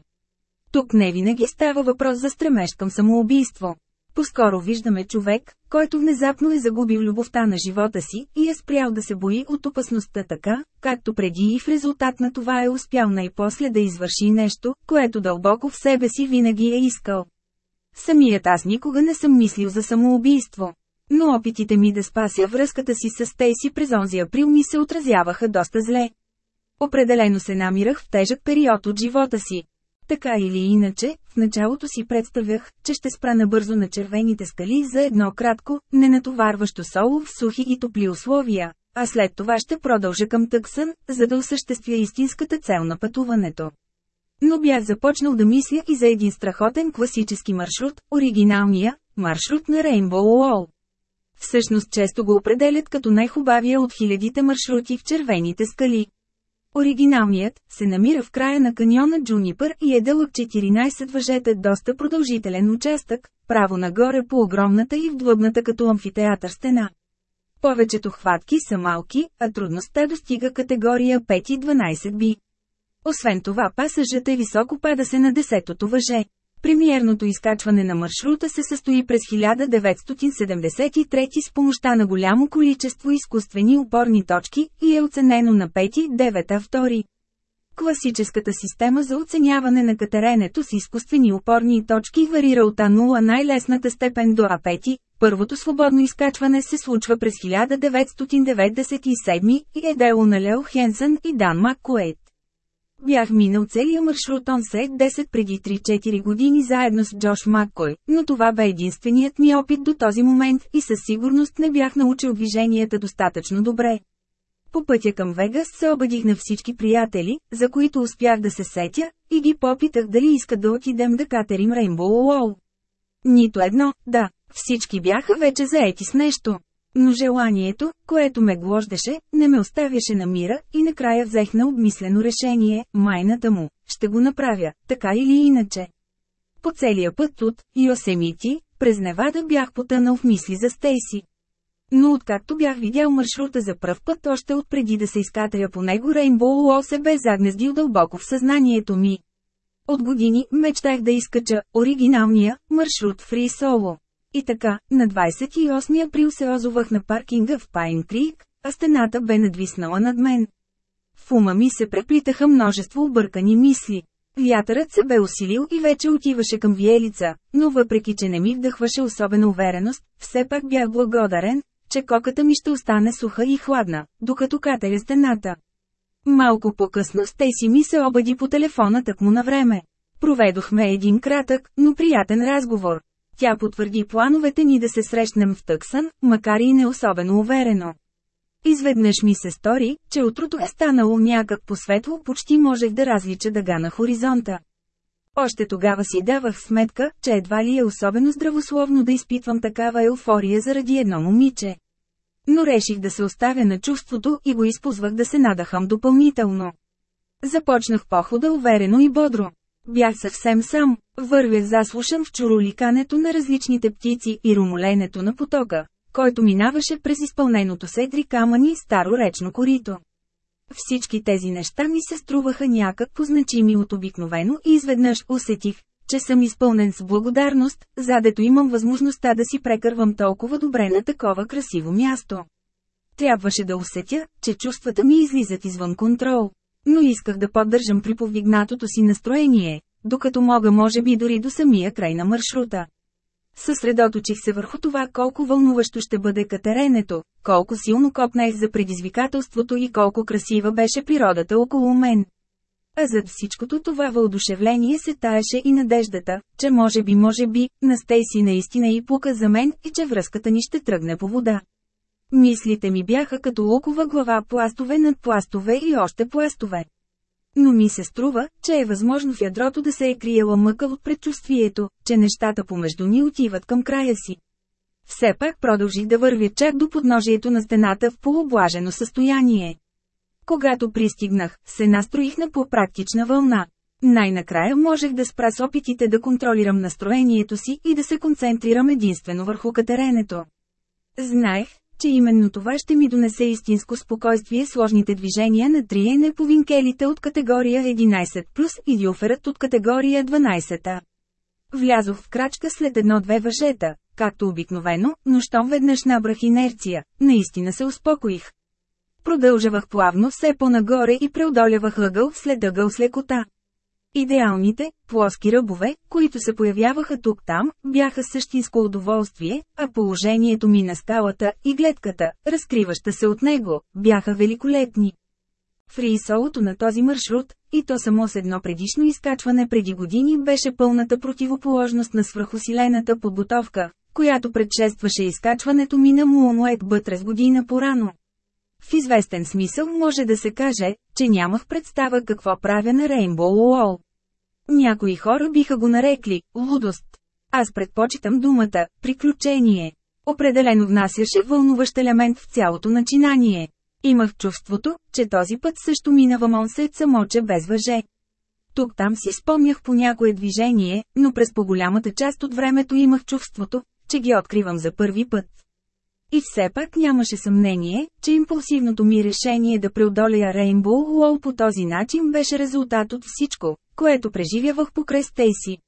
Тук не винаги става въпрос за стремеж към самоубийство. Поскоро виждаме човек, който внезапно е загубил любовта на живота си и е спрял да се бои от опасността така, както преди и в резултат на това е успял най-после да извърши нещо, което дълбоко в себе си винаги е искал. Самият аз никога не съм мислил за самоубийство. Но опитите ми да спася връзката си с Тейси през онзи април ми се отразяваха доста зле. Определено се намирах в тежък период от живота си. Така или иначе, в началото си представях, че ще спра набързо на червените скали за едно кратко, ненатоварващо соло в сухи и топли условия, а след това ще продължа към Тъксън, за да осъществя истинската цел на пътуването. Но бях започнал да мисля и за един страхотен класически маршрут, оригиналния, маршрут на Rainbow Wall. Всъщност често го определят като най-хубавия от хилядите маршрути в червените скали. Оригиналният се намира в края на каньона Джунипър и е дълъг 14 въжета доста продължителен участък, право нагоре по огромната и вдлъбната като амфитеатър стена. Повечето хватки са малки, а трудността достига категория 5 и 12 би. Освен това пасажът е високо пада се на 10-то въже. Премиерното изкачване на маршрута се състои през 1973 с помощта на голямо количество изкуствени опорни точки и е оценено на 5-9 втори. Класическата система за оценяване на катеренето с изкуствени опорни точки варира от А0 най-лесната степен до А5. Първото свободно изкачване се случва през 1997 и е дело на Лео Хенсън и Дан Маккуейт. Бях минал целия маршрут Онсет 10 преди 3-4 години заедно с Джош Маккой, но това бе единственият ми опит до този момент и със сигурност не бях научил движенията достатъчно добре. По пътя към Вегас се обадих на всички приятели, за които успях да се сетя, и ги попитах дали искат да отидем да катерим Рейнбоу Уол. Нито едно, да, всички бяха вече заети с нещо. Но желанието, което ме глождеше, не ме оставяше на мира и накрая взех на обмислено решение, майната му, ще го направя, така или иначе. По целия път от Йосемити, през Невада бях потънал в мисли за Стейси. Но откакто бях видял маршрута за пръв път още от преди да се изкатая по него Рейнбоу Уол се бе загнездил дълбоко в съзнанието ми. От години мечтах да изкача оригиналния маршрут Фри Соло. И така, на 28 април се озовах на паркинга в Пайн Крик, а стената бе надвиснала над мен. В ума ми се преплитаха множество объркани мисли. Вятърът се бе усилил и вече отиваше към Виелица, но въпреки че не ми вдъхваше особена увереност, все пак бях благодарен, че коката ми ще остане суха и хладна, докато катеря стената. Малко по-късно Стейси ми се обади по телефона тъкмо на време. Проведохме един кратък, но приятен разговор. Тя потвърди плановете ни да се срещнем в Тъксън, макар и не особено уверено. Изведнъж ми се стори, че утрото е станало някак по-светло, почти можех да различа дъга на хоризонта. Още тогава си давах сметка, че едва ли е особено здравословно да изпитвам такава еуфория заради едно момиче. Но реших да се оставя на чувството и го използвах да се надахам допълнително. Започнах похода уверено и бодро. Бях съвсем сам, вървях заслушан в чуроликането на различните птици и румоленето на потока, който минаваше през изпълненото седри камъни старо речно корито. Всички тези неща ми се струваха някак позначими от обикновено и изведнъж усетих, че съм изпълнен с благодарност, задето имам възможността да си прекървам толкова добре на такова красиво място. Трябваше да усетя, че чувствата ми излизат извън контрол. Но исках да поддържам при повдигнатото си настроение, докато мога може би дори до самия край на маршрута. Съсредоточих се върху това колко вълнуващо ще бъде катеренето, колко силно копнех за предизвикателството и колко красива беше природата около мен. А зад всичкото това въодушевление се таеше и надеждата, че може би може би, на Стейси наистина и пука за мен и че връзката ни ще тръгне по вода. Мислите ми бяха като лукова глава пластове над пластове и още пластове. Но ми се струва, че е възможно в ядрото да се е криела мъка от предчувствието, че нещата помежду ни отиват към края си. Все пак продължих да вървя чак до подножието на стената в полублажено състояние. Когато пристигнах, се настроих на по-практична вълна. Най-накрая можех да спра с опитите да контролирам настроението си и да се концентрирам единствено върху катеренето. Знаех, че именно това ще ми донесе истинско спокойствие сложните движения на триене по винкелите от категория 11 плюс и дюферът от категория 12. Влязох в крачка след едно-две въжета, както обикновено, но щом веднъж набрах инерция, наистина се успокоих. Продължавах плавно все по-нагоре и преодолявах ъгъл след ъгъл с лекота. Идеалните, плоски ръбове, които се появяваха тук-там, бяха същинско удоволствие, а положението ми на скалата и гледката, разкриваща се от него, бяха великолепни. Фрисолото на този маршрут, и то само с едно предишно изкачване преди години беше пълната противоположност на свръхусилената подготовка, която предшестваше изкачването ми на Муонуек Бътрес година по-рано. В известен смисъл може да се каже, че нямах представа какво правя на Рейнбоу Уол. Някои хора биха го нарекли – лудост. Аз предпочитам думата – приключение. Определено внасяше вълнуващ елемент в цялото начинание. Имах чувството, че този път също минава Монсет самоче без въже. Тук-там си спомнях по някое движение, но през по-голямата част от времето имах чувството, че ги откривам за първи път. И все пак нямаше съмнение, че импулсивното ми решение да преодоля Рейнбоу Уол по този начин беше резултат от всичко, което преживявах покрай Стейси.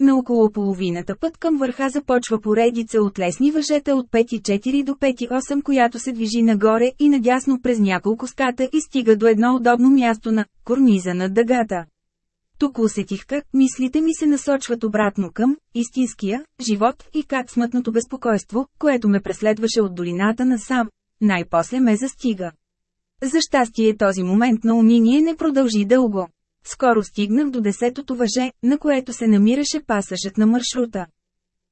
На около половината път към върха започва поредица от лесни въжета от 5,4 до 5,8, която се движи нагоре и надясно през няколко ската и стига до едно удобно място на корниза на дъгата. Тук усетих как мислите ми се насочват обратно към истинския живот и как смътното безпокойство, което ме преследваше от долината на сам, най-после ме застига. За щастие този момент на униние не продължи дълго. Скоро стигнах до десетото въже, на което се намираше пасажът на маршрута.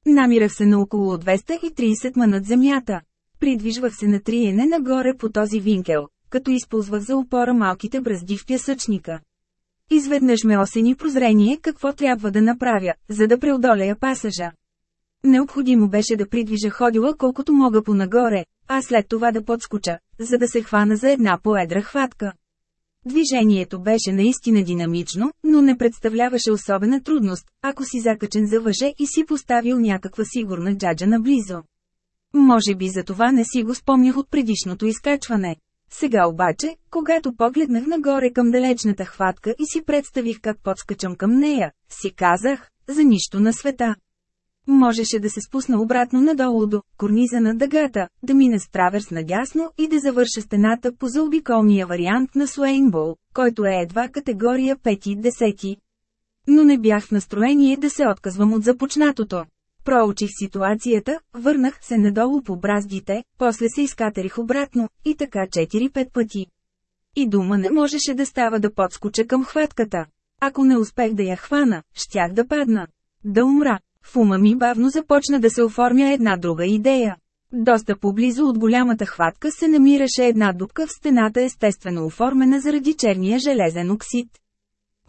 Намирах се на около 230 ма над земята. Придвижвах се на триене нагоре по този винкел, като използвах за опора малките бръзди в пясъчника. Изведнъж ме осени прозрение какво трябва да направя, за да преодолея пасажа. Необходимо беше да придвижа ходила колкото мога по-нагоре, а след това да подскоча, за да се хвана за една поедра хватка. Движението беше наистина динамично, но не представляваше особена трудност, ако си закачен за въже и си поставил някаква сигурна джаджа наблизо. Може би за това не си го спомнях от предишното изкачване. Сега обаче, когато погледнах нагоре към далечната хватка и си представих как подскачам към нея, си казах, за нищо на света. Можеше да се спусна обратно надолу до корниза на дъгата, да мине с траверс надясно и да завърша стената по заобиколния вариант на Суейнбол, който е едва категория 5 и 10. Но не бях в настроение да се отказвам от започнатото. Проучих ситуацията, върнах се надолу по браздите, после се изкатерих обратно, и така 4-5 пъти. И дума не можеше да става да подскоча към хватката. Ако не успех да я хвана, щях да падна. Да умра. В ума ми бавно започна да се оформя една друга идея. Доста поблизо от голямата хватка се намираше една дупка в стената естествено оформена заради черния железен оксид.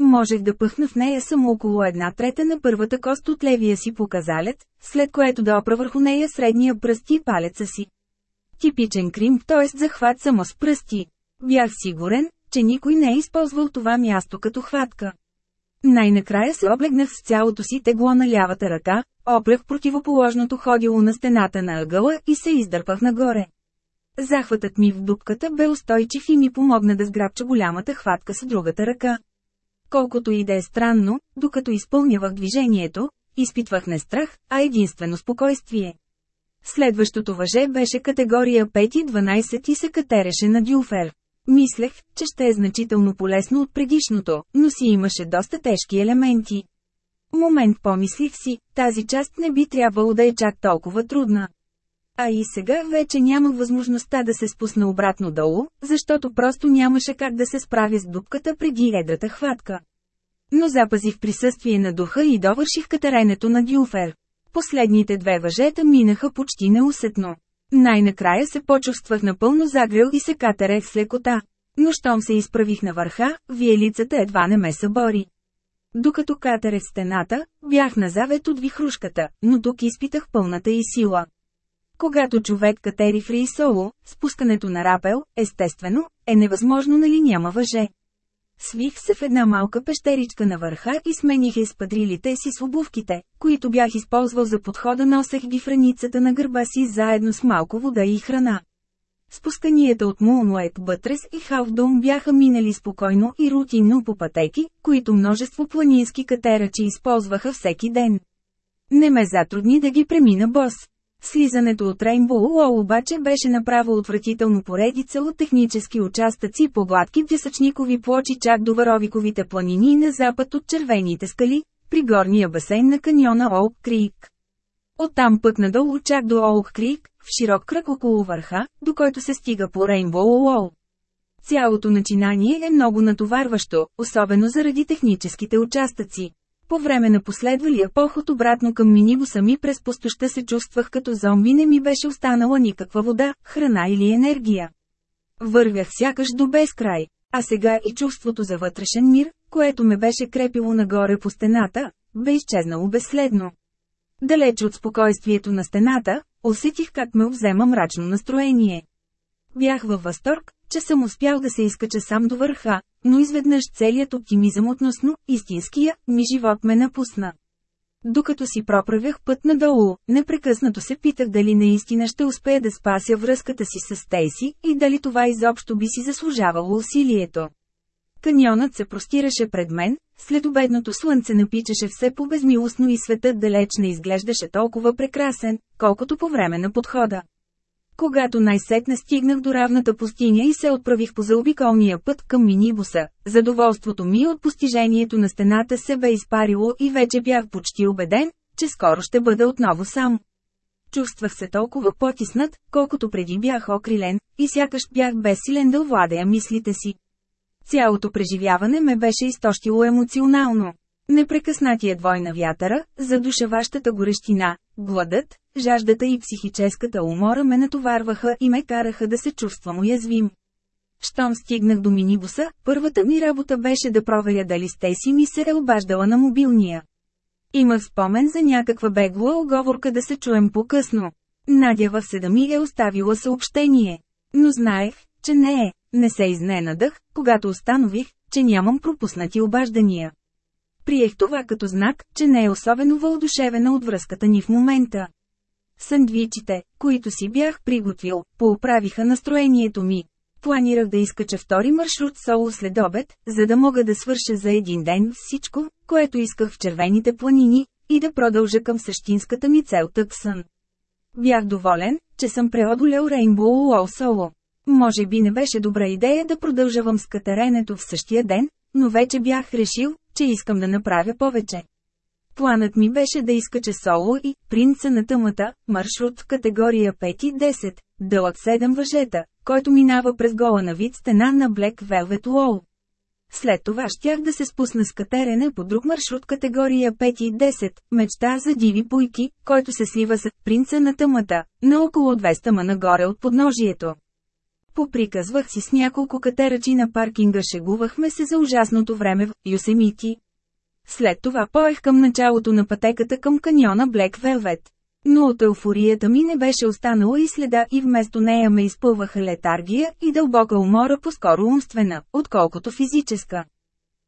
Можех да пъхна в нея само около една трета на първата кост от левия си показалец, след което да опра върху нея средния пръст и палеца си. Типичен крим, т.е. захват само с пръсти. Бях сигурен, че никой не е използвал това място като хватка. Най-накрая се облегнах с цялото си тегло на лявата ръка, оплях противоположното ходило на стената на ъгъла и се издърпах нагоре. Захватът ми в дупката бе устойчив и ми помогна да сграбча голямата хватка с другата ръка. Колкото и да е странно, докато изпълнявах движението, изпитвах не страх, а единствено спокойствие. Следващото въже беше категория 5-12 и се катереше на дюфер. Мислех, че ще е значително полезно от предишното, но си имаше доста тежки елементи. Момент помислих си, тази част не би трябвало да е чак толкова трудна. А и сега вече нямах възможността да се спусна обратно долу, защото просто нямаше как да се справя с дупката преди едрата хватка. Но запазих присъствие на духа и довърших катеренето на Дюфер. Последните две въжета минаха почти неусетно. Най-накрая се почувствах напълно загрел и се катерех с лекота. Но щом се изправих на върха, виелицата едва не ме събори. Докато катерех стената, бях на завет от вихрушката, но тук изпитах пълната и сила. Когато човек катери фри соло, спускането на рапел, естествено, е невъзможно нали няма въже. Свих се в една малка пещеричка на върха и смених изпадрилите си с обувките, които бях използвал за подхода носех ги в раницата на гърба си заедно с малко вода и храна. Спусканията от Мулнует Бътрес и Халфдом бяха минали спокойно и рутинно по пътеки, които множество планински катерачи използваха всеки ден. Не ме затрудни да ги премина бос. Слизането от Рейнбоу Уол обаче беше направо отвратително поредица от технически участъци по гладки пясъчникови плочи чак до Варовиковите планини на запад от червените скали, при горния басейн на каньона Олк Крик. Оттам път надолу чак до Олк Крик, в широк кръг около върха, до който се стига по Рейнбоу Уол. Цялото начинание е много натоварващо, особено заради техническите участъци. По време на последвалия поход обратно към минибуса ми през пустоща се чувствах като зомби не ми беше останала никаква вода, храна или енергия. Вървях сякаш до безкрай, а сега и чувството за вътрешен мир, което ме беше крепило нагоре по стената, бе изчезнало безследно. Далеч от спокойствието на стената, усетих как ме обзема мрачно настроение. Бях във възторг, че съм успял да се изкача сам до върха, но изведнъж целият оптимизъм относно истинския ми живот ме напусна. Докато си проправях път надолу, непрекъснато се питах дали наистина ще успея да спася връзката си с Стейси и дали това изобщо би си заслужавало усилието. Каньонът се простираше пред мен, след обедното слънце напичаше все по-безмилостно и светът далеч не изглеждаше толкова прекрасен, колкото по време на подхода. Когато най-сетне стигнах до равната пустиня и се отправих по заобиколния път към минибуса, задоволството ми от постижението на стената се бе изпарило и вече бях почти убеден, че скоро ще бъда отново сам. Чувствах се толкова потиснат, колкото преди бях окрилен, и сякаш бях безсилен да овладея мислите си. Цялото преживяване ме беше изтощило емоционално. Непрекъснатият вой на вятъра, задушаващата горещина, гладът, жаждата и психическата умора ме натоварваха и ме караха да се чувствам уязвим. Щом стигнах до минибуса, първата ми работа беше да проверя дали Стеси ми се е обаждала на мобилния. Имах спомен за някаква бегла оговорка да се чуем по-късно. Надявах се да ми е оставила съобщение. Но знаех, че не е. Не се изненадах, когато установих, че нямам пропуснати обаждания. Приех това като знак, че не е особено въодушевена от връзката ни в момента. Сандвичите, които си бях приготвил, поуправиха настроението ми. Планирах да изкача втори маршрут соло след обед, за да мога да свърша за един ден всичко, което исках в червените планини, и да продължа към същинската ми цел Тъксън. Бях доволен, че съм преодолял Рейнбоу Уол соло. Може би не беше добра идея да продължавам с катеренето в същия ден, но вече бях решил, че искам да направя повече. Планът ми беше да изкача соло и «Принца на тъмата», маршрут в категория 5 и 10, дълъг 7 въжета, който минава през гола на вид стена на Black Velvet Wall. След това щях да се спусна с катерене по друг маршрут категория 5 и 10, мечта за диви пуйки, който се слива с «Принца на тъмата», на около 200 ма нагоре от подножието. Поприказвах си с няколко катерачи на паркинга шегувахме се за ужасното време в Юсемити. След това поех към началото на пътеката към каньона Блек Велвет. Но от еуфорията ми не беше останала и следа и вместо нея ме изпълваха летаргия и дълбока умора по-скоро умствена, отколкото физическа.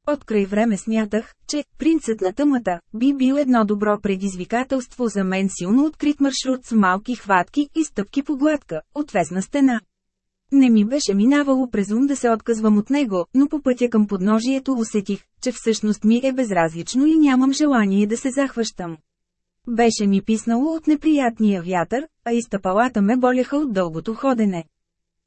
От край време смятах, че «Принцът на тъмата» би бил едно добро предизвикателство за мен силно открит маршрут с малки хватки и стъпки по гладка, отвесна стена. Не ми беше минавало през ум да се отказвам от него, но по пътя към подножието усетих, че всъщност ми е безразлично и нямам желание да се захващам. Беше ми писнало от неприятния вятър, а и стъпалата ме боляха от дългото ходене.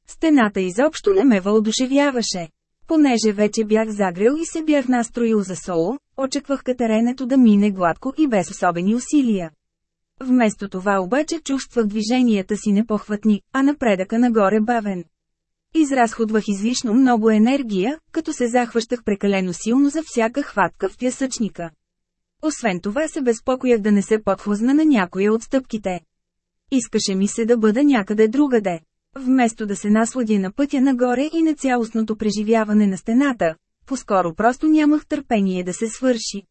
Стената изобщо не ме въодушевяваше. Понеже вече бях загрел и се бях настроил за соло, очаквах катеренето да мине гладко и без особени усилия. Вместо това обаче чувствах движенията си непохватни, а напредъка нагоре бавен. Изразходвах излишно много енергия, като се захващах прекалено силно за всяка хватка в пясъчника. Освен това се безпокоях да не се подхлъзна на някоя от стъпките. Искаше ми се да бъда някъде другаде. Вместо да се насладя на пътя нагоре и на цялостното преживяване на стената, по-скоро просто нямах търпение да се свърши.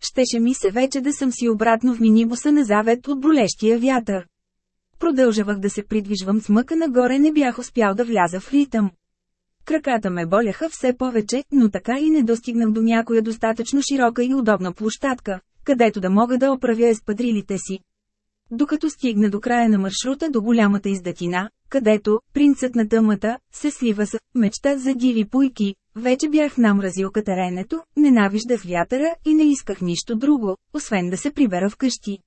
Щеше ми се вече да съм си обратно в минибуса на завет от болещия вятър. Продължавах да се придвижвам с мъка нагоре, не бях успял да вляза в ритъм. Краката ме боляха все повече, но така и не достигнах до някоя достатъчно широка и удобна площадка, където да мога да оправя еспадрилите си. Докато стигна до края на маршрута до голямата издатина, където принцът на тъмата се слива с мечта за диви пуйки, вече бях намразил катеренето, ненавиждах вятъра и не исках нищо друго, освен да се прибера вкъщи.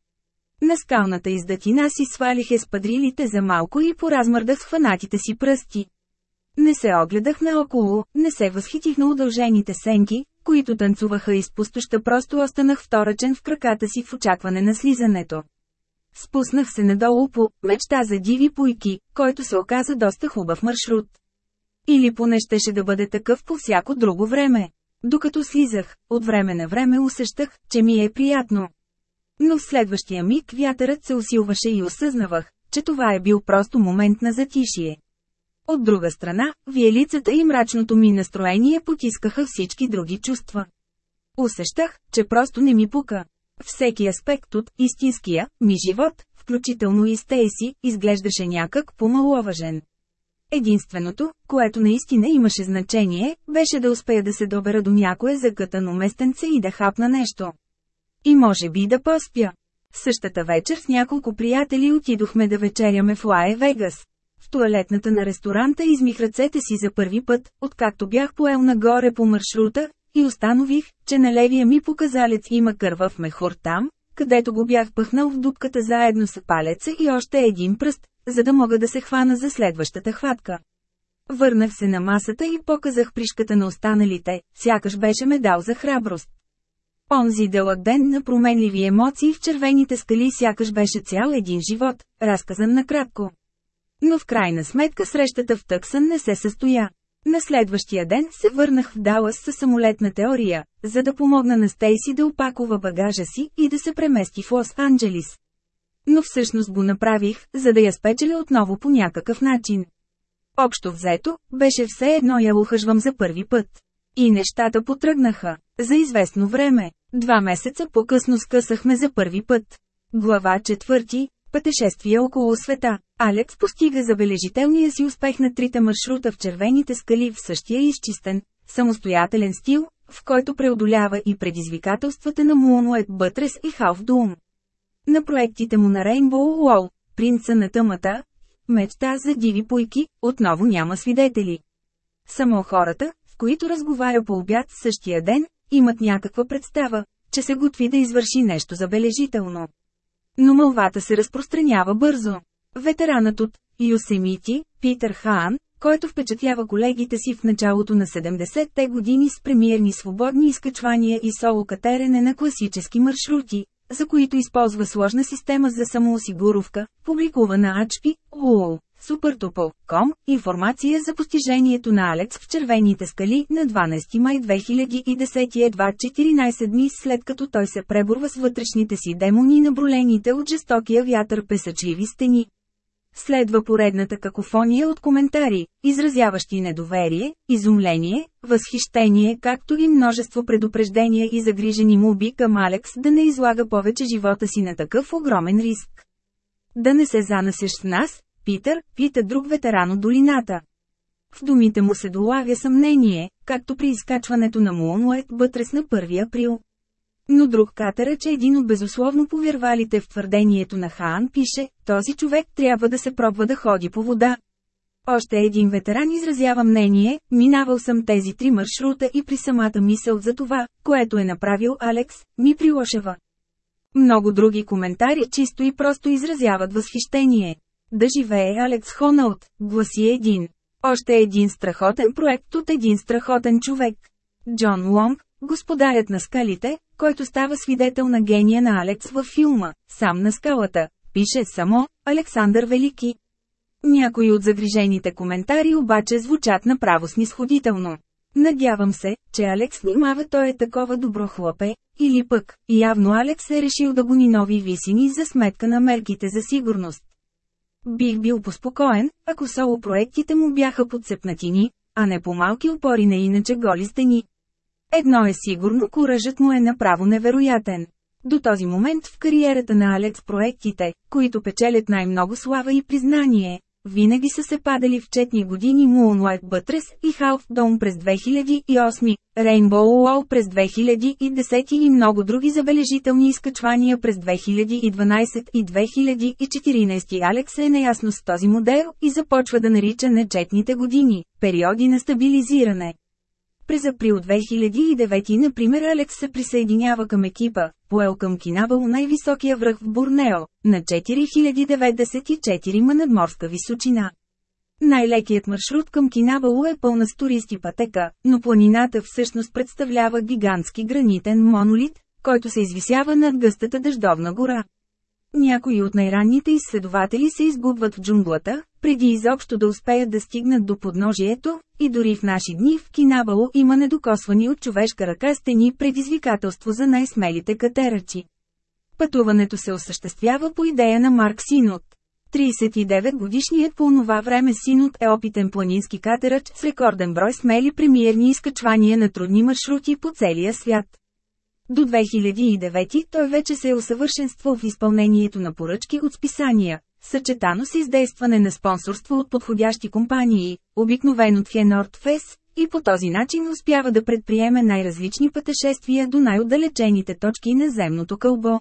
На скалната издатина си свалих еспадрилите за малко и поразмърдах с хванатите си пръсти. Не се огледах наоколо, не се възхитих на удължените сенки, които танцуваха из пустоща, просто останах вторачен в краката си в очакване на слизането. Спуснах се надолу по «Мечта за диви пуйки», който се оказа доста хубав маршрут. Или поне щеше да бъде такъв по всяко друго време. Докато слизах, от време на време усещах, че ми е приятно. Но в следващия миг вятърът се усилваше и осъзнавах, че това е бил просто момент на затишие. От друга страна, виелицата и мрачното ми настроение потискаха всички други чувства. Усещах, че просто не ми пука. Всеки аспект от истинския ми живот, включително и Стейси, изглеждаше някак по-маловажен. Единственото, което наистина имаше значение, беше да успея да се добера до някое закътано местенце и да хапна нещо. И може би да поспя. Същата вечер с няколко приятели отидохме да вечеряме в Лае Вегас. В туалетната на ресторанта измих ръцете си за първи път, откакто бях поел нагоре по маршрута, и установих, че на левия ми показалец има кървав мехур там, където го бях пъхнал в дупката заедно с палеца и още един пръст, за да мога да се хвана за следващата хватка. Върнах се на масата и показах пришката на останалите, сякаш беше медал за храброст. Онзи дълъг ден на променливи емоции в червените скали сякаш беше цял един живот, разказан накратко. Но в крайна сметка срещата в Тъксън не се състоя. На следващия ден се върнах в Далас със самолетна теория, за да помогна на Стейси да опакова багажа си и да се премести в Лос-Анджелис. Но всъщност го направих, за да я спечеля отново по някакъв начин. Общо взето, беше все едно я ухъжвам за първи път. И нещата потръгнаха. За известно време. Два месеца по-късно скъсахме за първи път. Глава четвърти. Пътешествие около света. Алекс постига забележителния си успех на трите маршрута в червените скали в същия изчистен, самостоятелен стил, в който преодолява и предизвикателствата на Moonlight Бътрес и Half Doom. На проектите му на Rainbow Wall, Принца на тъмата, мечта за диви пойки, отново няма свидетели. Само хората, с които разговаря по обяд същия ден, имат някаква представа, че се готви да извърши нещо забележително. Но мълвата се разпространява бързо. Ветеранът от Юсемити, Питър Хаан, който впечатлява колегите си в началото на 70-те години с премиерни свободни изкачвания и соло катерене на класически маршрути, за които използва сложна система за самоосигуровка, публикува на HP, UOL, Supertopol.com, информация за постижението на Алекс в червените скали на 12 май 2010 едва 14 дни след като той се преборва с вътрешните си демони на бролените от жестокия вятър песъчливи стени. Следва поредната какофония от коментари, изразяващи недоверие, изумление, възхищение, както и множество предупреждения и загрижени молби към Алекс да не излага повече живота си на такъв огромен риск. Да не се занасеш с нас, Питър, пита друг ветеран от долината. В думите му се долавя съмнение, както при изкачването на Муонует Бътрес на 1 април. Но друг катера, че един от безусловно повярвалите в твърдението на Хаан пише, този човек трябва да се пробва да ходи по вода. Още един ветеран изразява мнение, минавал съм тези три маршрута и при самата мисъл за това, което е направил Алекс, ми прилошева. Много други коментари чисто и просто изразяват възхищение. Да живее Алекс Хоналд, гласи един. Още един страхотен проект от един страхотен човек. Джон Лонг, господарят на скалите, който става свидетел на гения на Алекс във филма «Сам на скалата», пише само Александър Велики. Някои от загрижените коментари обаче звучат направо снисходително. Надявам се, че Алекс внимава той е такова добро хлапе, или пък, явно Алекс е решил да гони нови висини за сметка на мерките за сигурност. Бих бил поспокоен, ако соло проектите му бяха подсепнатини, а не по малки опори на иначе голи стени. Едно е сигурно, куражът му е направо невероятен. До този момент в кариерата на Алекс проектите, които печелят най-много слава и признание, винаги са се падали в четни години Moonlight Buttress и Half Dome през 2008, Rainbow Wall през 2010 и много други забележителни изкачвания през 2012 и 2014. Алекс е наясно с този модел и започва да нарича нечетните години, периоди на стабилизиране. През април 2009 например Алекс се присъединява към екипа, поел към Кинабал най-високия връх в Бурнео, на 4094 ма надморска височина. Най-лекият маршрут към Кинабало е пълна с туристи пътека, но планината всъщност представлява гигантски гранитен монолит, който се извисява над гъстата дъждовна гора. Някои от най-ранните изследователи се изгубват в джунглата, преди изобщо да успеят да стигнат до подножието, и дори в наши дни в Кинабало има недокосвани от човешка ръка стени предизвикателство за най-смелите катерачи. Пътуването се осъществява по идея на Марк Синот. 39-годишният по онова време Синот е опитен планински катерач с рекорден брой смели премиерни изкачвания на трудни маршрути по целия свят. До 2009 той вече се е усъвършенствал в изпълнението на поръчки от списания, съчетано с издействане на спонсорство от подходящи компании, обикновено Тхенорд Фес, и по този начин успява да предприеме най-различни пътешествия до най-отдалечените точки на земното кълбо.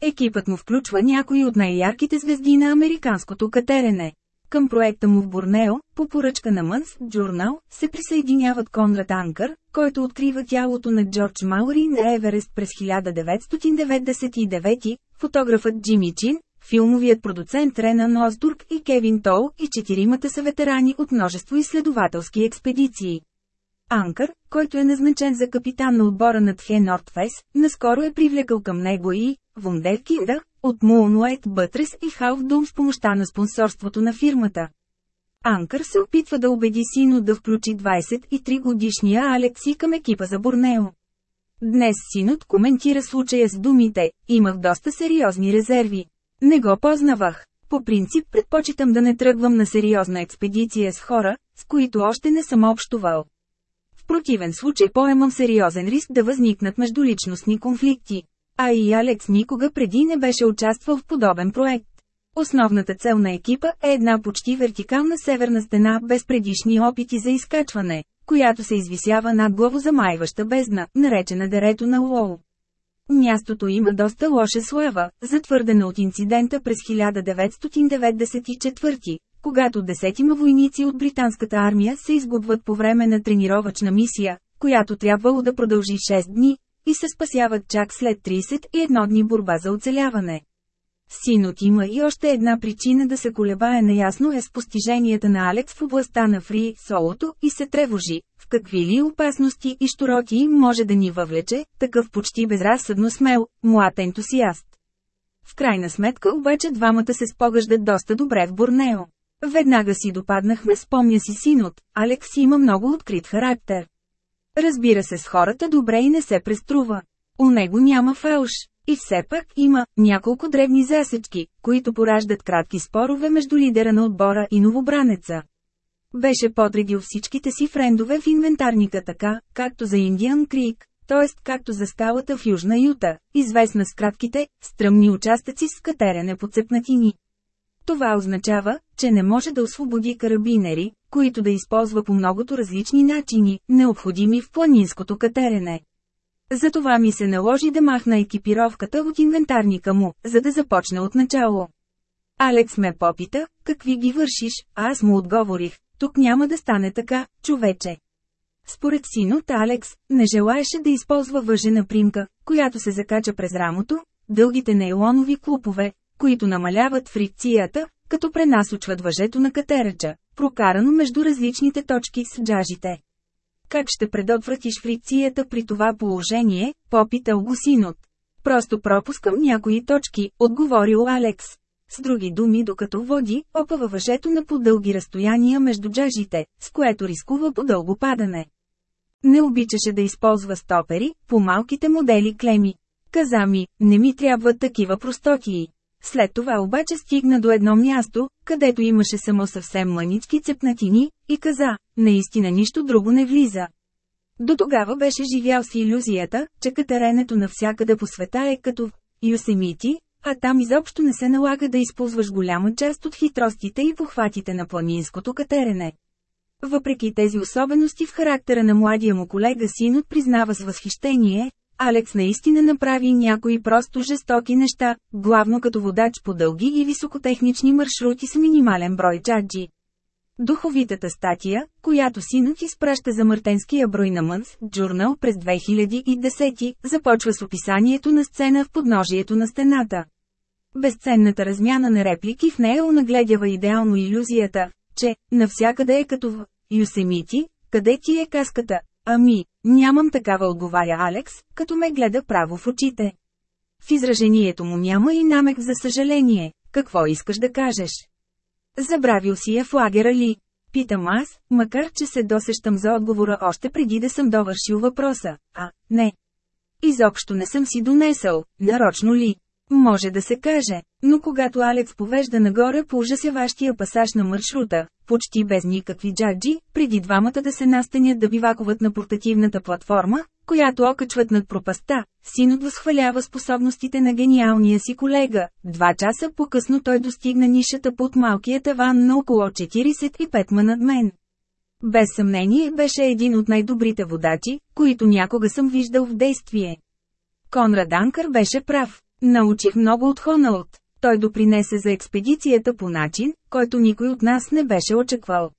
Екипът му включва някои от най-ярките звезди на американското катерене. Към проекта му в Борнео, по поръчка на Мънс Journal, се присъединяват Конрад Анкър, който открива тялото на Джордж Маури на Еверест през 1999, фотографът Джимми Чин, филмовият продуцент Ренан Осдург и Кевин Тол и четиримата са ветерани от множество изследователски експедиции. Анкър, който е назначен за капитан на отбора на Тхе Нортфес, наскоро е привлекал към него и Вундеркинда от Moonlight Бътрес и Half Doom с помощта на спонсорството на фирмата. Анкър се опитва да убеди сино да включи 23-годишния Алекси към екипа за Борнео. Днес синът коментира случая с думите, имах доста сериозни резерви. Не го познавах. По принцип предпочитам да не тръгвам на сериозна експедиция с хора, с които още не съм общувал. В противен случай поемам сериозен риск да възникнат междуличностни конфликти. А и Алекс никога преди не беше участвал в подобен проект. Основната цел на екипа е една почти вертикална северна стена без предишни опити за изкачване, която се извисява над главозамайваща бездна, наречена Дерето на Уоу. Мястото има доста лоша слава, затвърдена от инцидента през 1994, когато десетима войници от британската армия се изгубват по време на тренировъчна мисия, която трябвало да продължи 6 дни, и се спасяват чак след 31 дни борба за оцеляване. Синът има и още една причина да се колебае наясно е с постиженията на Алекс в областта на фри солото и се тревожи, в какви ли опасности и штороти може да ни въвлече, такъв почти безразсъдно смел, млад ентусиаст. В крайна сметка обаче двамата се спогъждат доста добре в Борнео. Веднага си допаднахме спомня си синот, Алекс има много открит характер. Разбира се с хората добре и не се преструва. У него няма фалш. И все пак има няколко древни засечки, които пораждат кратки спорове между лидера на отбора и новобранеца. Беше подредил всичките си френдове в инвентарника така, както за Индиан Крик, т.е. както за скалата в Южна Юта, известна с кратките, стръмни участъци с катерене по цепнатини. Това означава, че не може да освободи карабинери, които да използва по многото различни начини, необходими в планинското катерене. Затова ми се наложи да махна екипировката от инвентарника му, за да започне от начало. Алекс ме попита, какви ги вършиш, а аз му отговорих, тук няма да стане така, човече. Според синот Алекс, не желаеше да използва въжена примка, която се закача през рамото, дългите нейлонови клупове, които намаляват фрикцията, като пренасочват въжето на катерача, прокарано между различните точки с джажите. Как ще предотвратиш фрикцията при това положение, попитал го синот. Просто пропускам някои точки, отговорил Алекс. С други думи докато води, опава въжето на по-дълги разстояния между джажите, с което рискува по-дълго падане. Не обичаше да използва стопери, по малките модели клеми. Каза ми, не ми трябват такива простотии. След това обаче стигна до едно място, където имаше само съвсем мънички цепнатини, и каза, наистина нищо друго не влиза. До тогава беше живял с иллюзията, че катеренето навсякъде по света е като в Юсемити, а там изобщо не се налага да използваш голяма част от хитростите и похватите на планинското катерене. Въпреки тези особености в характера на младия му колега синът признава с възхищение, Алекс наистина направи някои просто жестоки неща, главно като водач по дълги и високотехнични маршрути с минимален брой чаджи. Духовитата статия, която синът изпраща за мъртенския брой на Мънс, Journal през 2010, започва с описанието на сцена в подножието на стената. Безценната размяна на реплики в нея онагледява идеално иллюзията, че навсякъде е като в Юсемити, къде ти е каската, Ами, нямам такава отговаря Алекс, като ме гледа право в очите. В изражението му няма и намек за съжаление. Какво искаш да кажеш? Забравил си я в лагера ли? Питам аз, макар че се досещам за отговора още преди да съм довършил въпроса. А, не. Изобщо не съм си донесъл, нарочно ли? Може да се каже. Но когато Алекс повежда нагоре по ужасяващия пасаж на маршрута, почти без никакви джаджи, преди двамата да се настанят да бивакуват на портативната платформа, която окачват над пропаста, синът възхвалява способностите на гениалния си колега. Два часа по-късно той достигна нишата под малкия таван на около 45 ма над мен. Без съмнение беше един от най-добрите водачи, които някога съм виждал в действие. Конрад Анкър беше прав. Научих много от Хоналд. Той допринесе за експедицията по начин, който никой от нас не беше очаквал.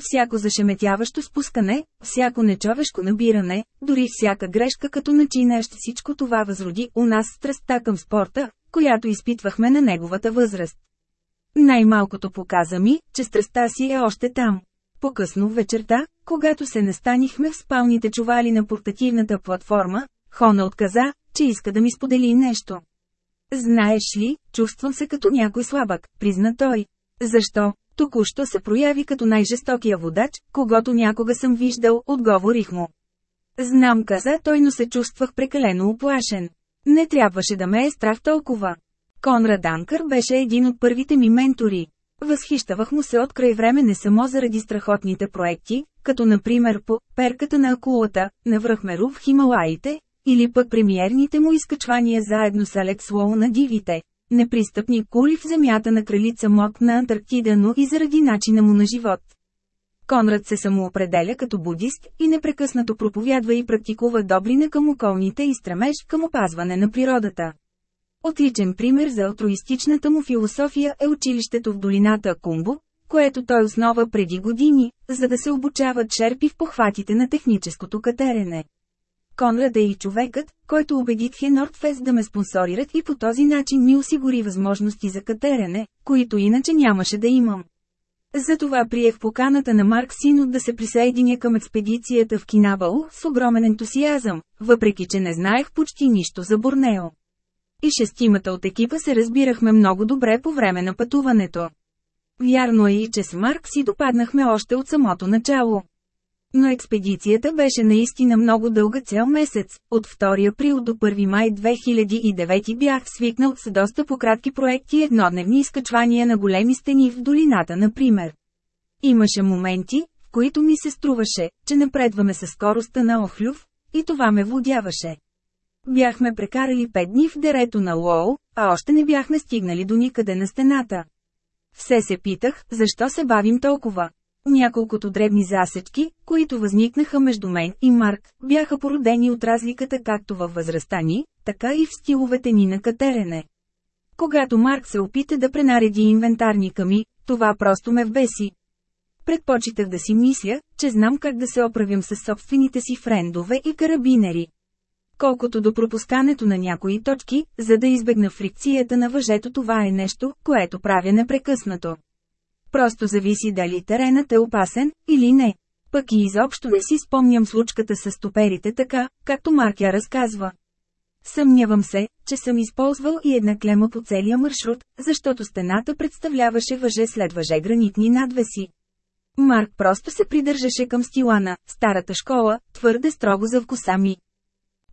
Всяко зашеметяващо спускане, всяко нечовешко набиране, дори всяка грешка като начинащ всичко това възроди у нас страстта към спорта, която изпитвахме на неговата възраст. Най-малкото показа ми, че страстта си е още там. По-късно вечерта, когато се настанихме в спалните чували на портативната платформа, Хона отказа, че иска да ми сподели нещо. Знаеш ли, чувствам се като някой слабък, призна той. Защо? Току-що се прояви като най-жестокия водач, когато някога съм виждал, отговорих му. Знам каза той, но се чувствах прекалено оплашен. Не трябваше да ме е страх толкова. Конрад Анкър беше един от първите ми ментори. Възхищавах му се от край време не само заради страхотните проекти, като например по «Перката на акулата», на връхмеро в Хималаите, или пък премиерните му изкачвания заедно с Алекс Лоу на дивите. Непристъпни кули в земята на кралица Мок на Антарктида, но и заради начина му на живот. Конрад се самоопределя като будист и непрекъснато проповядва и практикува добрина към околните и стремеж към опазване на природата. Отличен пример за алтруистичната му философия е училището в долината Кумбо, което той основа преди години, за да се обучават черпи в похватите на техническото катерене. Конрад е и човекът, който убеди Тхенортфест да ме спонсорират и по този начин ми осигури възможности за катерене, които иначе нямаше да имам. Затова приех поканата на Марк Сино да се присъединя към експедицията в Кинабал с огромен ентусиазъм, въпреки че не знаех почти нищо за Борнео. И шестимата от екипа се разбирахме много добре по време на пътуването. Вярно е и че с Марк си допаднахме още от самото начало. Но експедицията беше наистина много дълга цял месец. От 2 април до 1 май 2009 бях свикнал с доста пократки проекти еднодневни изкачвания на големи стени в долината, например. Имаше моменти, в които ми се струваше, че напредваме със скоростта на Охлюв, и това ме водяваше. Бяхме прекарали пет дни в дерето на Лоу, а още не бяхме стигнали до никъде на стената. Все се питах, защо се бавим толкова. Няколкото дребни засечки, които възникнаха между мен и Марк, бяха породени от разликата както във възрастта ни, така и в стиловете ни на катерене. Когато Марк се опита да пренареди инвентарника ми, това просто ме вбеси. Предпочитах да си мисля, че знам как да се оправям с собствените си френдове и карабинери. Колкото до пропускането на някои точки, за да избегна фрикцията на въжето това е нещо, което правя непрекъснато. Просто зависи дали теренът е опасен, или не. Пък и изобщо не си спомням случката с стоперите така, както Маркя разказва. Съмнявам се, че съм използвал и една клема по целия маршрут, защото стената представляваше въже след въже гранитни надвеси. Марк просто се придържаше към стила на старата школа, твърде строго за вкуса ми.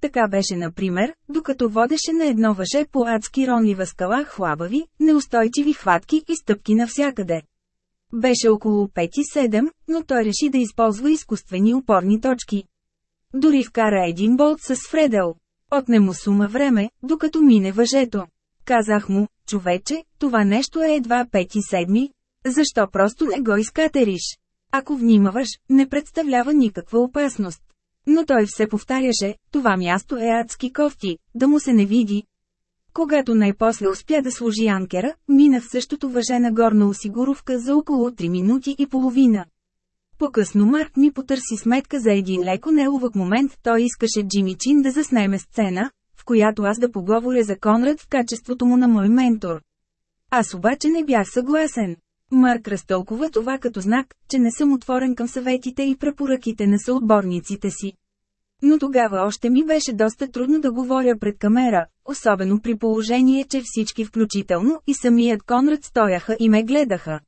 Така беше например, докато водеше на едно въже по адски ронлива скала хлабави, неустойчиви хватки и стъпки навсякъде. Беше около 5-7, но той реши да използва изкуствени опорни точки. Дори вкара един болт с Фредел. Отне му сума време, докато мине въжето. Казах му, човече, това нещо е едва 5-7. Защо просто не го изкатериш? Ако внимаваш, не представлява никаква опасност. Но той все повтаряше, това място е адски кофти, да му се не види. Когато най-после успя да сложи анкера, минах същото въже на горна осигуровка за около 3 минути и половина. По-късно Марк ми потърси сметка за един леко неловък момент, той искаше Джимми Чин да заснеме сцена, в която аз да поговоря за Конрад в качеството му на мой ментор. Аз обаче не бях съгласен. Марк разтълкува това като знак, че не съм отворен към съветите и препоръките на съотборниците си. Но тогава още ми беше доста трудно да говоря пред камера, особено при положение, че всички включително и самият Конрад стояха и ме гледаха.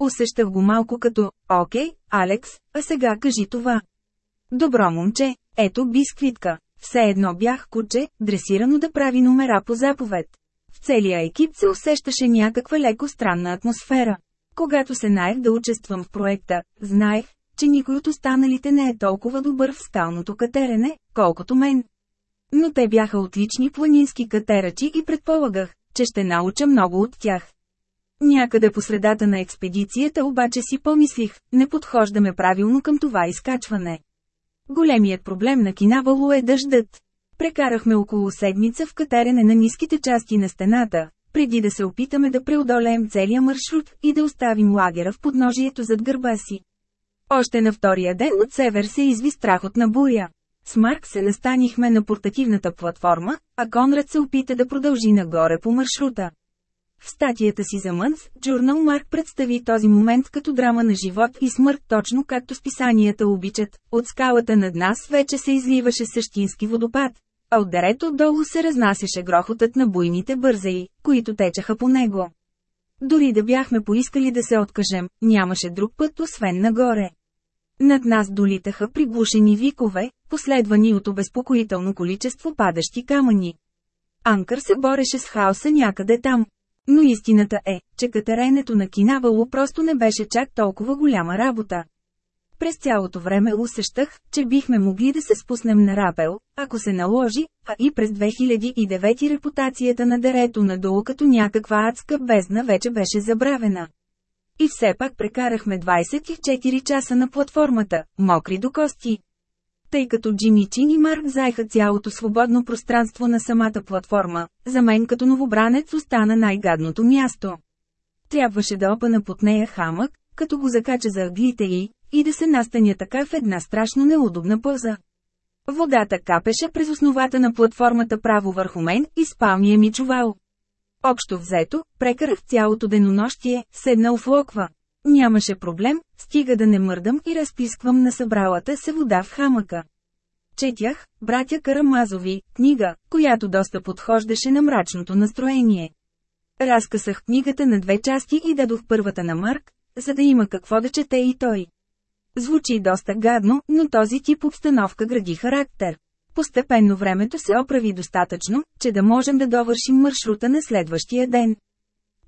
Усещах го малко като, окей, Алекс, а сега кажи това. Добро момче, ето бисквитка. Все едно бях куче, дресирано да прави номера по заповед. В целия екип се усещаше някаква леко странна атмосфера. Когато се наех да участвам в проекта, знаех, че никой от останалите не е толкова добър в скалното катерене, колкото мен. Но те бяха отлични планински катерачи и предполагах, че ще науча много от тях. Някъде по средата на експедицията обаче си помислих, не подхождаме правилно към това изкачване. Големият проблем на Кинавало е дъждът. Прекарахме около седмица в катерене на ниските части на стената, преди да се опитаме да преодолеем целия маршрут и да оставим лагера в подножието зад гърба си. Още на втория ден от север се изви страхотна буря. С Марк се настанихме на портативната платформа, а Конрад се опита да продължи нагоре по маршрута. В статията си за Мънс, Journal Марк представи този момент като драма на живот и смърт точно както списанията обичат. От скалата над нас вече се изливаше същински водопад, а от дерето долу се разнасяше грохотът на буйните бързаи, които течаха по него. Дори да бяхме поискали да се откажем, нямаше друг път освен нагоре. Над нас долитаха приглушени викове, последвани от обезпокоително количество падащи камъни. Анкър се бореше с хаоса някъде там. Но истината е, че катеренето на Кинавало просто не беше чак толкова голяма работа. През цялото време усещах, че бихме могли да се спуснем на рапел, ако се наложи, а и през 2009 репутацията на дерето надолу като някаква адска бездна вече беше забравена. И все пак прекарахме 24 часа на платформата, мокри до кости. Тъй като Джимми Чин и Марк заеха цялото свободно пространство на самата платформа, за мен като новобранец остана най-гадното място. Трябваше да опана под нея хамък, като го закача за аглите и, и да се настаня така в една страшно неудобна поза. Водата капеше през основата на платформата право върху мен и спалния ми чувал. Общо взето, прекарах цялото денонощие, седнал в локва. Нямаше проблем, стига да не мърдам и разписквам на събралата се вода в хамъка. Четях, братя Карамазови, книга, която доста подхождаше на мрачното настроение. Разкъсах книгата на две части и дадох първата на Марк, за да има какво да чете и той. Звучи доста гадно, но този тип обстановка гради характер. Постепенно времето се оправи достатъчно, че да можем да довършим маршрута на следващия ден.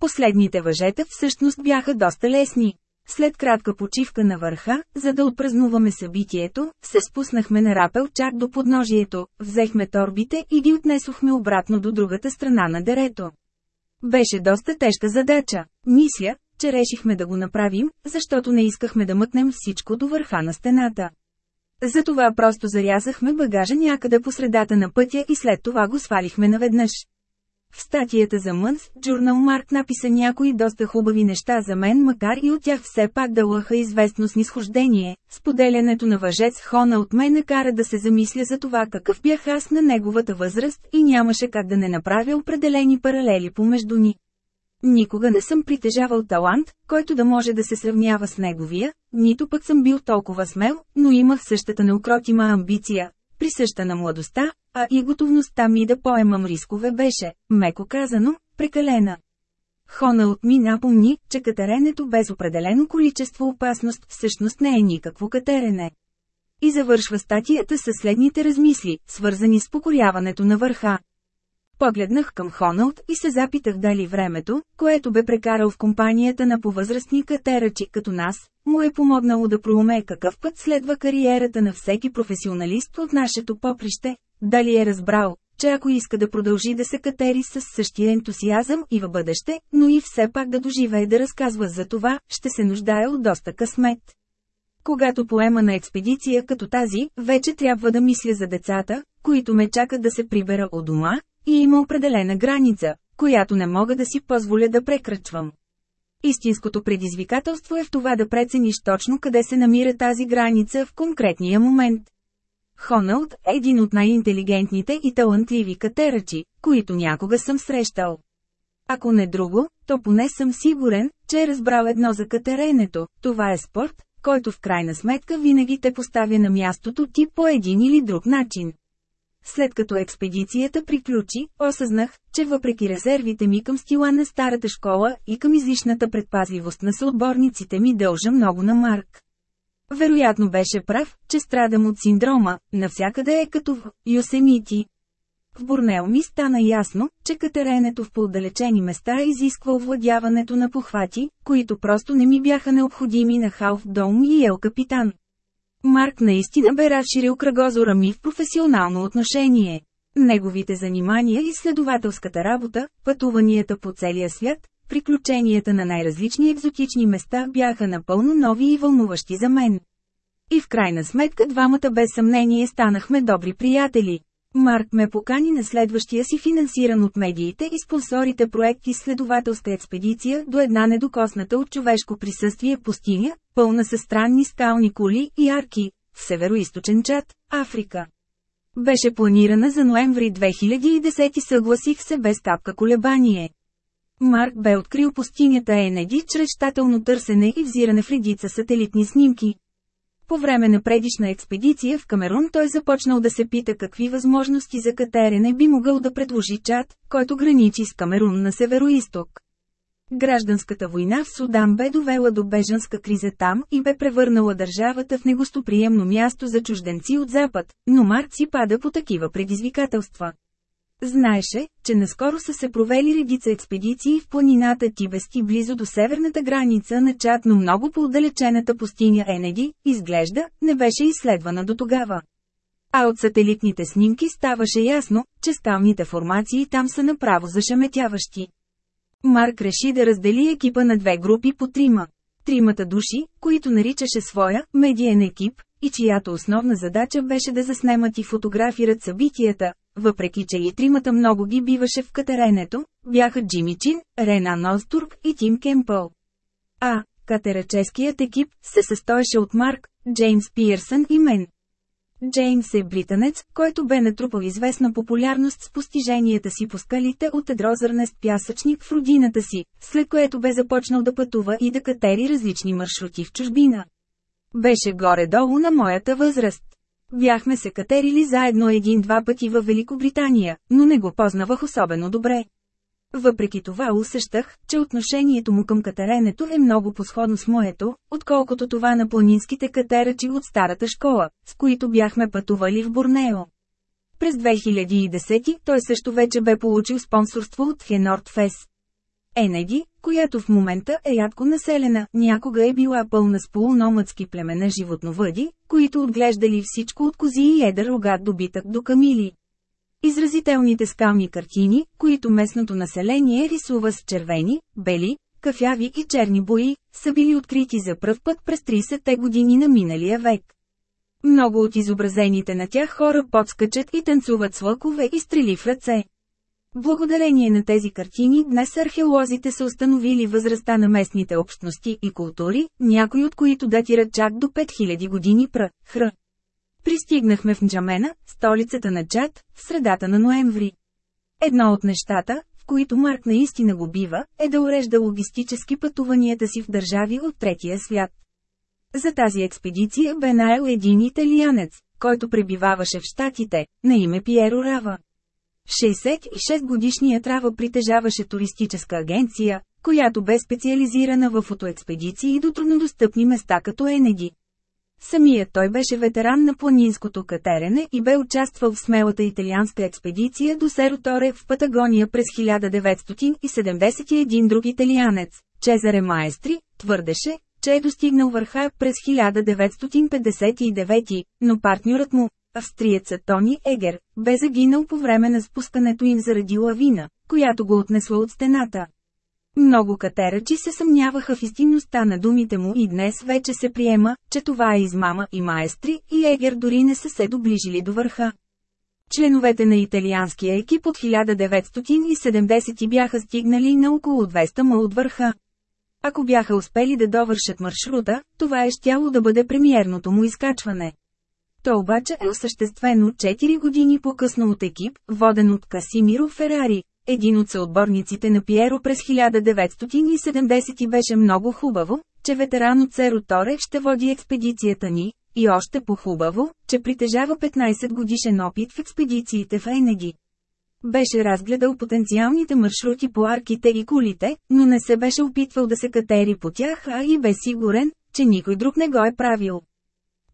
Последните въжета всъщност бяха доста лесни. След кратка почивка на върха, за да отпразнуваме събитието, се спуснахме на рапел чак до подножието, взехме торбите и ги отнесохме обратно до другата страна на дерето. Беше доста тежка задача. Мисля, че решихме да го направим, защото не искахме да мъкнем всичко до върха на стената. Затова просто зарязахме багажа някъде по средата на пътя и след това го свалихме наведнъж. В статията за Мънс, Journal Марк написа някои доста хубави неща за мен, макар и от тях все пак да лъха известно снисхождение. Споделянето на въжец Хона от мен накара да се замисля за това какъв бях аз на неговата възраст и нямаше как да не направя определени паралели помежду ни. Никога не съм притежавал талант, който да може да се сравнява с неговия, нито пък съм бил толкова смел, но имах същата неукротима амбиция, присъща на младостта, а и готовността ми да поемам рискове беше, меко казано, прекалена. Хоналт ми напомни, че катеренето без определено количество опасност всъщност не е никакво катерене. И завършва статията със следните размисли, свързани с покоряването на върха. Погледнах към Хоналд и се запитах дали времето, което бе прекарал в компанията на повъзрастни катерачи като нас, му е помогнало да проумее какъв път следва кариерата на всеки професионалист от нашето поприще, дали е разбрал, че ако иска да продължи да се катери с същия ентусиазъм и в бъдеще, но и все пак да доживее да разказва за това, ще се нуждае от доста късмет. Когато поема на експедиция като тази, вече трябва да мисля за децата, които ме чакат да се прибера от дома, и има определена граница, която не мога да си позволя да прекрачвам. Истинското предизвикателство е в това да прецениш точно къде се намира тази граница в конкретния момент. Хоналд е един от най-интелигентните и талантливи катерачи, които някога съм срещал. Ако не друго, то поне съм сигурен, че е разбрал едно за катеренето, това е спорт, който в крайна сметка винаги те поставя на мястото ти по един или друг начин. След като експедицията приключи, осъзнах, че въпреки резервите ми към стила на старата школа и към излишната предпазливост на съотборниците ми дължа много на Марк. Вероятно беше прав, че страдам от синдрома, навсякъде е като в Йосемити. в Борнео ми стана ясно, че катеренето в поотдалечени места изисква овладяването на похвати, които просто не ми бяха необходими на Халф Дом и Ел Капитан. Марк наистина бе разширил кръгозора ми в професионално отношение. Неговите занимания и следователската работа, пътуванията по целия свят, приключенията на най-различни екзотични места бяха напълно нови и вълнуващи за мен. И в крайна сметка двамата без съмнение станахме добри приятели. Марк ме покани на следващия си финансиран от медиите и спонсорите проект изследователска експедиция до една недокосната от човешко присъствие пустиня, пълна със странни скални кули и арки, в североизточен чат, Африка. Беше планирана за ноември 2010 и съгласих се без капка колебание. Марк бе открил пустинята Енеди чрез щателно търсене и взиране в редица сателитни снимки. По време на предишна експедиция в Камерун той започнал да се пита какви възможности за катерене би могъл да предложи Чад, който граничи с Камерун на североисток. Гражданската война в Судан бе довела до бежанска криза там и бе превърнала държавата в негостоприемно място за чужденци от Запад, но Марк си пада по такива предизвикателства. Знаеше, че наскоро са се провели редица експедиции в планината Тибести близо до северната граница на Чад, но много по-отдалечената пустиня Енеди, изглежда, не беше изследвана до тогава. А от сателитните снимки ставаше ясно, че скалните формации там са направо зашеметяващи. Марк реши да раздели екипа на две групи по трима. Тримата души, които наричаше своя медиен екип, и чиято основна задача беше да заснемат и фотографират събитията, въпреки че и тримата много ги биваше в катеренето, бяха Джимми Чин, Рена Ностурб и Тим Кемпъл. А, катераческият екип се състоеше от Марк, Джеймс Пиърсън и мен. Джеймс е британец, който бе натрупал известна популярност с постиженията си по скалите от едрозърнест пясъчник в родината си, след което бе започнал да пътува и да катери различни маршрути в чужбина. Беше горе-долу на моята възраст. Бяхме се катерили заедно един-два пъти във Великобритания, но не го познавах особено добре. Въпреки това усещах, че отношението му към катеренето е много посходно с моето, отколкото това на планинските катерачи от старата школа, с които бяхме пътували в Борнео. През 2010 той също вече бе получил спонсорство от Хенорд Фес. Енеди, която в момента е ядко населена, някога е била пълна с полуномадски племена животновъди, които отглеждали всичко от кози и едър рогат добитък до камили. Изразителните скални картини, които местното население рисува с червени, бели, кафяви и черни бои, са били открити за пръв път през 30-те години на миналия век. Много от изобразените на тях хора подскачат и танцуват с лъкове и стрели в ръце. Благодарение на тези картини днес археолозите са установили възрастта на местните общности и култури, някои от които датират чак до 5000 години пр. хр. Пристигнахме в Нджамена, столицата на Чад, в средата на ноември. Едно от нещата, в които Марк наистина го бива, е да урежда логистически пътуванията си в държави от третия свят. За тази експедиция бе наел един италианец, който пребиваваше в Штатите, на име Пиеро Рава. 66-годишният Рава притежаваше туристическа агенция, която бе специализирана в фотоекспедиции до труднодостъпни места като Енеди. Самият той беше ветеран на планинското катерене и бе участвал в смелата италианска експедиция до Сероторе в Патагония през 1971 друг италианец, Чезаре Маестри, твърдеше, че е достигнал върха през 1959, но партньорът му, австриецът Тони Егер, бе загинал по време на спускането им заради лавина, която го отнесла от стената. Много катерачи се съмняваха в истинността на думите му и днес вече се приема, че това е измама и маестри, и Егер дори не са се доближили до върха. Членовете на италианския екип от 1970 бяха стигнали на около 200 ма от върха. Ако бяха успели да довършат маршрута, това е щяло да бъде премиерното му изкачване. То обаче е осъществено 4 години по-късно от екип, воден от Касимиро Ферари, един от съотборниците на Пиеро през 1970 беше много хубаво, че ветеран от Серо Торе ще води експедицията ни, и още по-хубаво, че притежава 15 годишен опит в експедициите в Енеди. Беше разгледал потенциалните маршрути по арките и кулите, но не се беше опитвал да се катери по тях, а и бе сигурен, че никой друг не го е правил.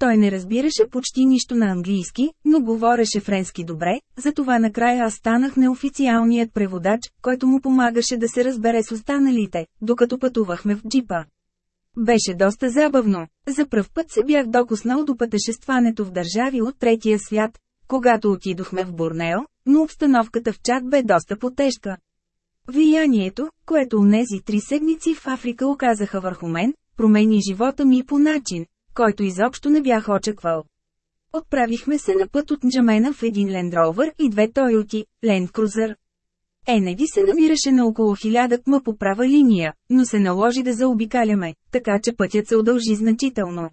Той не разбираше почти нищо на английски, но говореше френски добре, затова накрая аз станах неофициалният преводач, който му помагаше да се разбере с останалите, докато пътувахме в джипа. Беше доста забавно. За пръв път се бях докоснал до пътешестването в държави от третия свят, когато отидохме в Борнео, но обстановката в чат бе доста потежка. Влиянието, което унези три седмици в Африка оказаха върху мен, промени живота ми по начин, който изобщо не бях очаквал. Отправихме се на път от Нджамена в един Rover и две Тойоти, Land Cruiser. Енеди се намираше на около 1000 км по права линия, но се наложи да заобикаляме, така че пътят се удължи значително.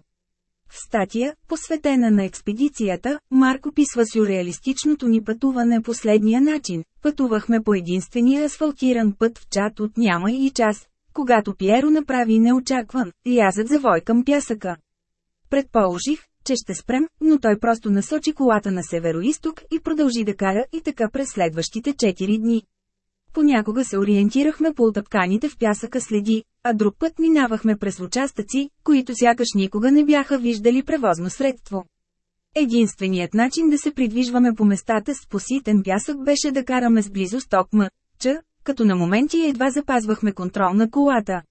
В статия, посветена на експедицията, Марк описва сюрреалистичното ни пътуване последния начин. Пътувахме по единствения асфалтиран път в чат от няма и час, когато Пиеро направи неочакван, рязък завой към пясъка. Предположих, че ще спрем, но той просто насочи колата на североисток и продължи да кара и така през следващите 4 дни. Понякога се ориентирахме по отъпканите в пясъка следи, а друг път минавахме през участъци, които сякаш никога не бяха виждали превозно средство. Единственият начин да се придвижваме по местата с поситен пясък беше да караме с близо 100 км, като на моменти едва запазвахме контрол на колата.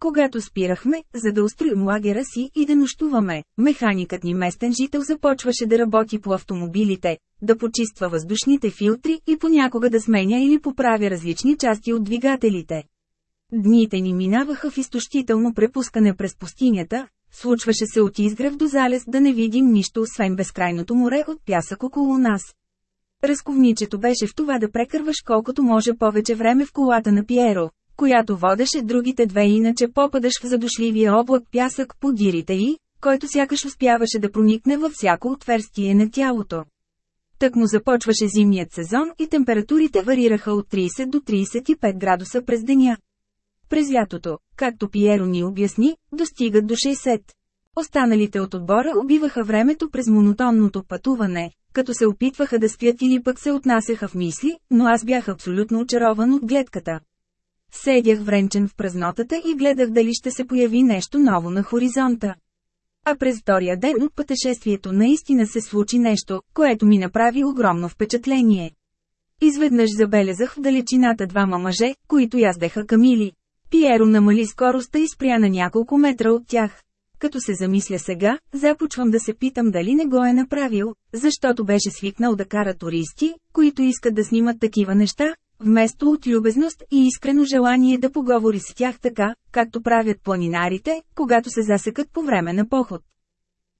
Когато спирахме, за да устроим лагера си и да нощуваме, механикът ни местен жител започваше да работи по автомобилите, да почиства въздушните филтри и понякога да сменя или поправя различни части от двигателите. Дните ни минаваха в изтощително препускане през пустинята, случваше се от изгрев до залез да не видим нищо освен безкрайното море от пясък около нас. Разковничето беше в това да прекърваш колкото може повече време в колата на Пиеро, която водеше другите две иначе попадаш в задушливия облак пясък по дирите й, който сякаш успяваше да проникне във всяко отверстие на тялото. Так му започваше зимният сезон и температурите варираха от 30 до 35 градуса през деня. През лятото, както Пиеро ни обясни, достигат до 60. Останалите от отбора убиваха времето през монотонното пътуване, като се опитваха да спят или пък се отнасяха в мисли, но аз бях абсолютно очарован от гледката. Седях вренчен в празнотата и гледах дали ще се появи нещо ново на хоризонта. А през втория ден от пътешествието наистина се случи нещо, което ми направи огромно впечатление. Изведнъж забелязах в далечината двама мъже, които яздеха камили. Пиеро намали скоростта и спря на няколко метра от тях. Като се замисля сега, започвам да се питам дали не го е направил, защото беше свикнал да кара туристи, които искат да снимат такива неща, вместо от любезност и искрено желание да поговори с тях така, както правят планинарите, когато се засекат по време на поход.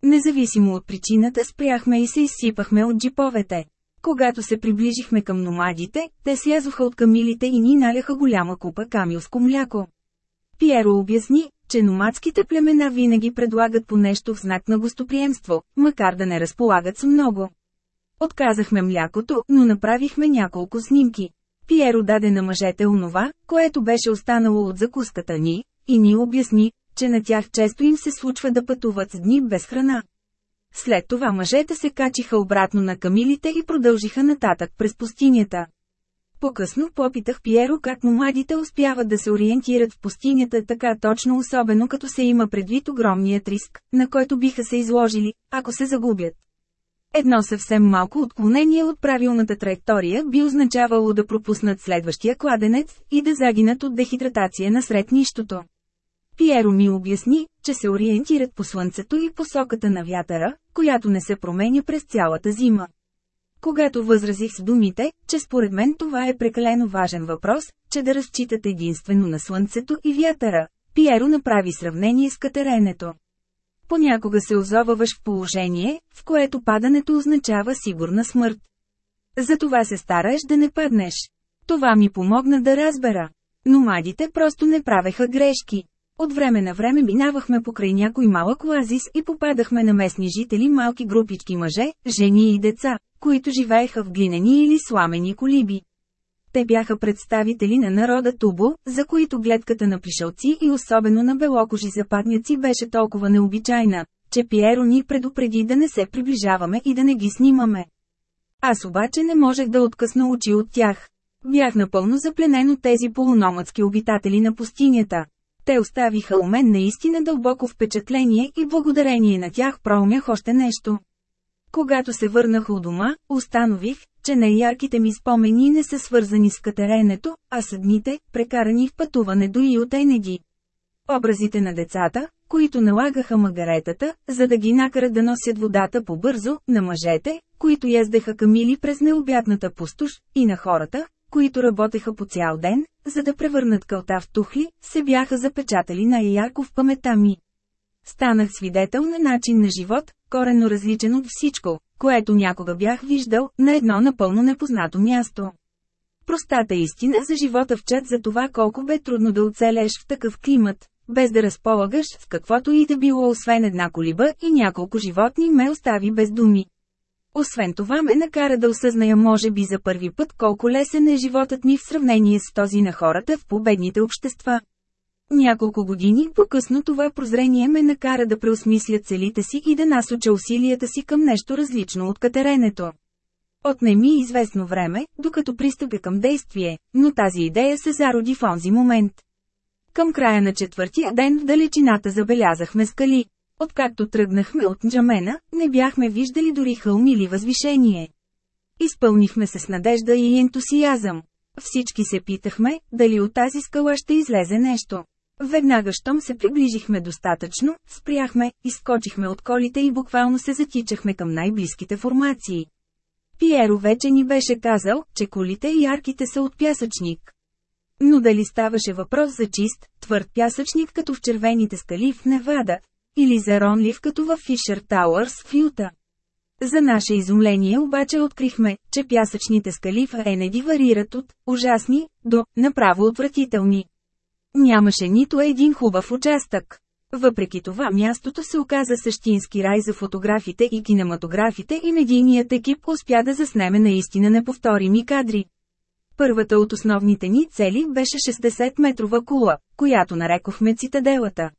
Независимо от причината спряхме и се изсипахме от джиповете. Когато се приближихме към номадите, те слязоха от камилите и ни наляха голяма купа камилско мляко. Пиеро обясни, че номадските племена винаги предлагат по нещо в знак на гостоприемство, макар да не разполагат с много. Отказахме млякото, но направихме няколко снимки. Пиеро даде на мъжете онова, което беше останало от закуската ни, и ни обясни, че на тях често им се случва да пътуват с дни без храна. След това мъжете се качиха обратно на камилите и продължиха нататък през пустинята. По-късно попитах Пиеро как младите успяват да се ориентират в пустинята така точно особено като се има предвид огромният риск, на който биха се изложили, ако се загубят. Едно съвсем малко отклонение от правилната траектория би означавало да пропуснат следващия кладенец и да загинат от дехидратация насред нищото. Пиеро ми обясни, че се ориентират по слънцето и посоката на вятъра, която не се променя през цялата зима. Когато възразих с думите, че според мен това е прекалено важен въпрос, че да разчитат единствено на слънцето и вятъра, Пиеро направи сравнение с катеренето. Понякога се озоваваш в положение, в което падането означава сигурна смърт. Затова се стараеш да не паднеш. Това ми помогна да разбера. Но младите просто не правеха грешки. От време на време минавахме покрай някой малък оазис и попадахме на местни жители малки групички мъже, жени и деца, които живееха в глинени или сламени колиби. Те бяха представители на народа Тубо, за които гледката на пришелци и особено на белокожи западняци беше толкова необичайна, че Пиеро ни предупреди да не се приближаваме и да не ги снимаме. Аз обаче не можех да откъсна очи от тях. Бях напълно запленен от тези полуномадски обитатели на пустинята. Те оставиха у мен наистина дълбоко впечатление и благодарение на тях проумях още нещо. Когато се върнах у дома, установих, че най-ярките ми спомени не са свързани с катеренето, а с дните, прекарани в пътуване до и от Енеди. Образите на децата, които налагаха магаретата, за да ги накарат да носят водата по-бързо, на мъжете, които ездеха камили през необятната пустош, и на хората, които работеха по цял ден, за да превърнат кълта в тухли, се бяха запечатали най-ярко в памета ми. Станах свидетел на начин на живот, коренно различен от всичко, което някога бях виждал, на едно напълно непознато място. Простата истина за живота в чат за това колко бе трудно да оцелеш в такъв климат, без да разполагаш с каквото и да било освен една колиба и няколко животни ме остави без думи. Освен това ме накара да осъзная може би за първи път колко лесен е животът ми в сравнение с този на хората в победните общества. Няколко години по-късно това прозрение ме накара да преосмисля целите си и да насоча усилията си към нещо различно от катеренето. Отне ми известно време, докато пристъпя към действие, но тази идея се зароди в онзи момент. Към края на четвъртия ден в далечината забелязахме скали. Откакто тръгнахме от Джамена, не бяхме виждали дори хълм или възвишение. Изпълнихме се с надежда и ентусиазъм. Всички се питахме, дали от тази скала ще излезе нещо. Веднага щом се приближихме достатъчно, спряхме, изскочихме от колите и буквално се затичахме към най-близките формации. Пиеро вече ни беше казал, че колите и арките са от пясъчник. Но дали ставаше въпрос за чист, твърд пясъчник като в червените скали в Невада, или за ронлив като в Фишер Тауърс в Юта. За наше изумление обаче открихме, че пясъчните скали в Енеди варират от ужасни до направо отвратителни. Нямаше нито един хубав участък. Въпреки това мястото се оказа същински рай за фотографите и кинематографите и медийният екип успя да заснеме наистина неповторими кадри. Първата от основните ни цели беше 60-метрова кула, която нарекохме цитаделата.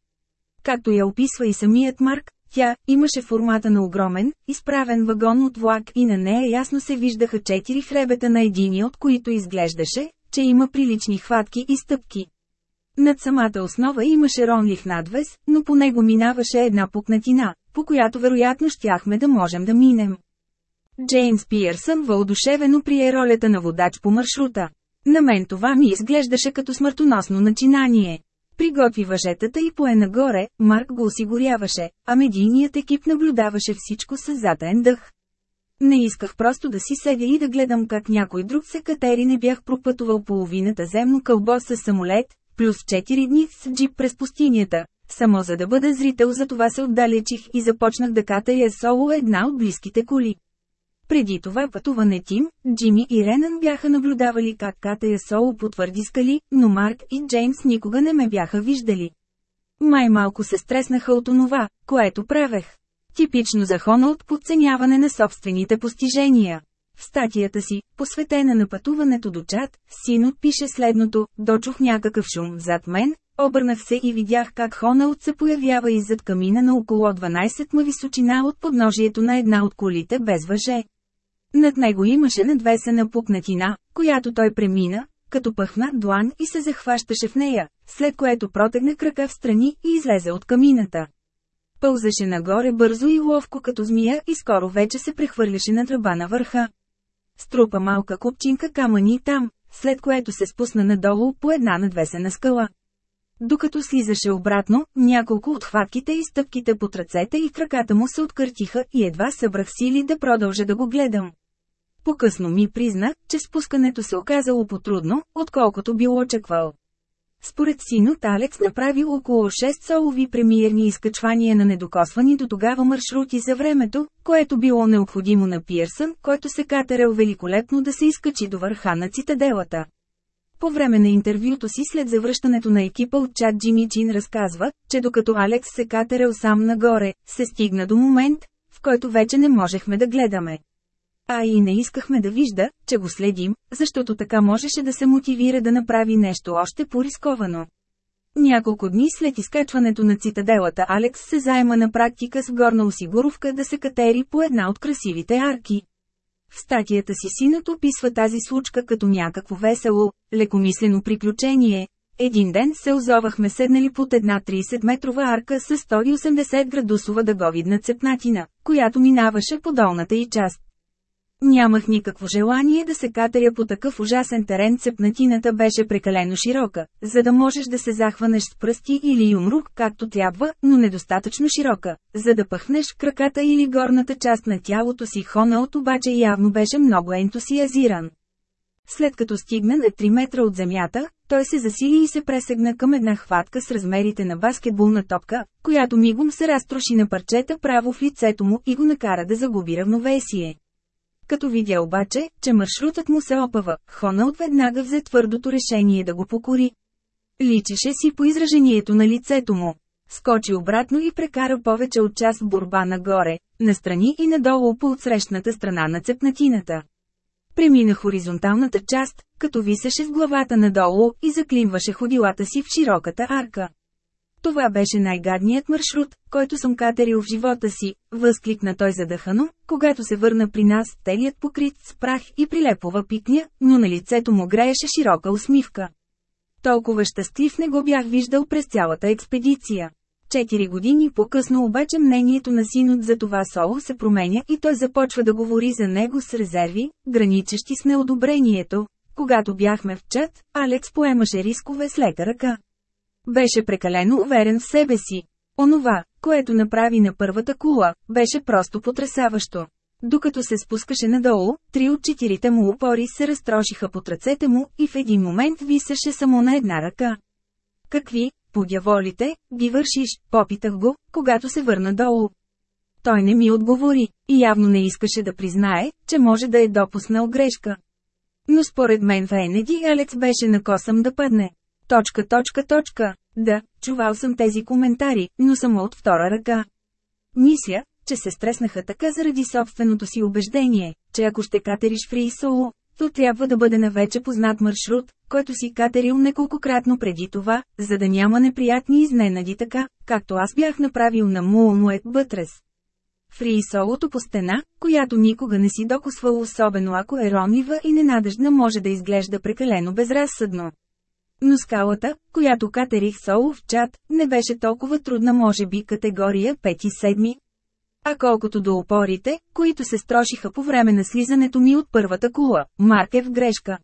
Както я описва и самият Марк, тя имаше формата на огромен, изправен вагон от влак и на нея ясно се виждаха четири хребета на единия от които изглеждаше, че има прилични хватки и стъпки. Над самата основа имаше ронлив надвес, но по него минаваше една пукнатина, по която вероятно щяхме да можем да минем. Джеймс Пиърсън въодушевено прие ролята на водач по маршрута. На мен това ми изглеждаше като смъртоносно начинание. Приготви въжетата и пое нагоре, Марк го осигуряваше, а медийният екип наблюдаваше всичко с затен дъх. Не исках просто да си седя и да гледам как някой друг се катери не бях пропътувал половината земно кълбо с самолет, плюс 4 дни с джип през пустинята. Само за да бъда зрител за това се отдалечих и започнах да катая соло една от близките коли. Преди това пътуване Тим, Джими и Ренан бяха наблюдавали как катая соло по твърди скали, но Марк и Джеймс никога не ме бяха виждали. Май малко се стреснаха от онова, което правех. Типично за от подценяване на собствените постижения. В статията си, посветена на пътуването до чат, синът пише следното, дочух някакъв шум зад мен, обърнах се и видях как Хоналд се появява иззад камина на около 12 ма височина от подножието на една от колите без въже. Над него имаше надвесена пукнатина, която той премина, като пъхна длан и се захващаше в нея, след което протегна крака в страни и излезе от камината. Пълзаше нагоре бързо и ловко като змия и скоро вече се прехвърляше на тръба на върха. Струпа малка купчинка камъни там, след което се спусна надолу по една надвесена скала. Докато слизаше обратно, няколко от хватките и стъпките под ръцете и краката му се откъртиха и едва събрах сили да продължа да го гледам. По-късно ми призна, че спускането се оказало потрудно, отколкото бил очаквал. Според синот Алекс направи около 6 солови премиерни изкачвания на недокосвани до тогава маршрути за времето, което било необходимо на Пирсън, който се катерел великолепно да се изкачи до върха на цитаделата. По време на интервюто си след завръщането на екипа от чат Джимми Чин разказва, че докато Алекс се катерел сам нагоре, се стигна до момент, в който вече не можехме да гледаме. А и не искахме да вижда, че го следим, защото така можеше да се мотивира да направи нещо още по-рисковано. Няколко дни след изкачването на цитаделата Алекс се заема на практика с горна осигуровка да се катери по една от красивите арки. В статията си синът описва тази случка като някакво весело, лекомислено приключение, Един ден се озовахме седнали под една 30-метрова арка с 180 градусова дъговидна цепнатина, която минаваше по долната и част. Нямах никакво желание да се катеря по такъв ужасен терен, цепнатината беше прекалено широка, за да можеш да се захванеш с пръсти или юмрук както трябва, но недостатъчно широка, за да пъхнеш краката или горната част на тялото си. Хонаут обаче явно беше много ентусиазиран. След като стигна на 3 метра от земята, той се засили и се пресегна към една хватка с размерите на баскетболна топка, която мигом се разтроши на парчета право в лицето му и го накара да загуби равновесие. Като видя обаче, че маршрутът му се опава, Хоналд веднага взе твърдото решение да го покори. Личеше си по изражението на лицето му. Скочи обратно и прекара повече от час в борба нагоре, настрани и надолу по отсрещната страна на цепнатината. Премина хоризонталната част, като висеше с главата надолу и заклимваше ходилата си в широката арка. Това беше най-гадният маршрут, който съм катерил в живота си, възкликна той задъхано, когато се върна при нас, телият покрит с прах и прилепова пикня, но на лицето му грееше широка усмивка. Толкова щастлив не го бях виждал през цялата експедиция. Четири години по-късно обаче мнението на синът за това соло се променя и той започва да говори за него с резерви, граничещи с неодобрението. Когато бяхме в чат, Алекс поемаше рискове с лека ръка. Беше прекалено уверен в себе си. Онова, което направи на първата кула, беше просто потрясаващо. Докато се спускаше надолу, три от четирите му опори се разтрошиха под ръцете му и в един момент висеше само на една ръка. Какви, подяволите, ги вършиш, попитах го, когато се върна долу. Той не ми отговори, и явно не искаше да признае, че може да е допуснал грешка. Но според мен в Енеди Алекс беше на косъм да падне. Точка, точка, точка. Да, чувал съм тези коментари, но само от втора ръка. Мисля, че се стреснаха така заради собственото си убеждение, че ако ще катериш фри соло, то трябва да бъде на вече познат маршрут, който си катерил неколкократно преди това, за да няма неприятни изненади така, както аз бях направил на Муомует Бътрес. Фри солото по стена, която никога не си докосвал особено ако е ромива и ненадежна може да изглежда прекалено безразсъдно. Но скалата, която катерих соло в чат, не беше толкова трудна може би категория 5-7. А колкото до опорите, които се строшиха по време на слизането ми от първата кула, Маркев грешка.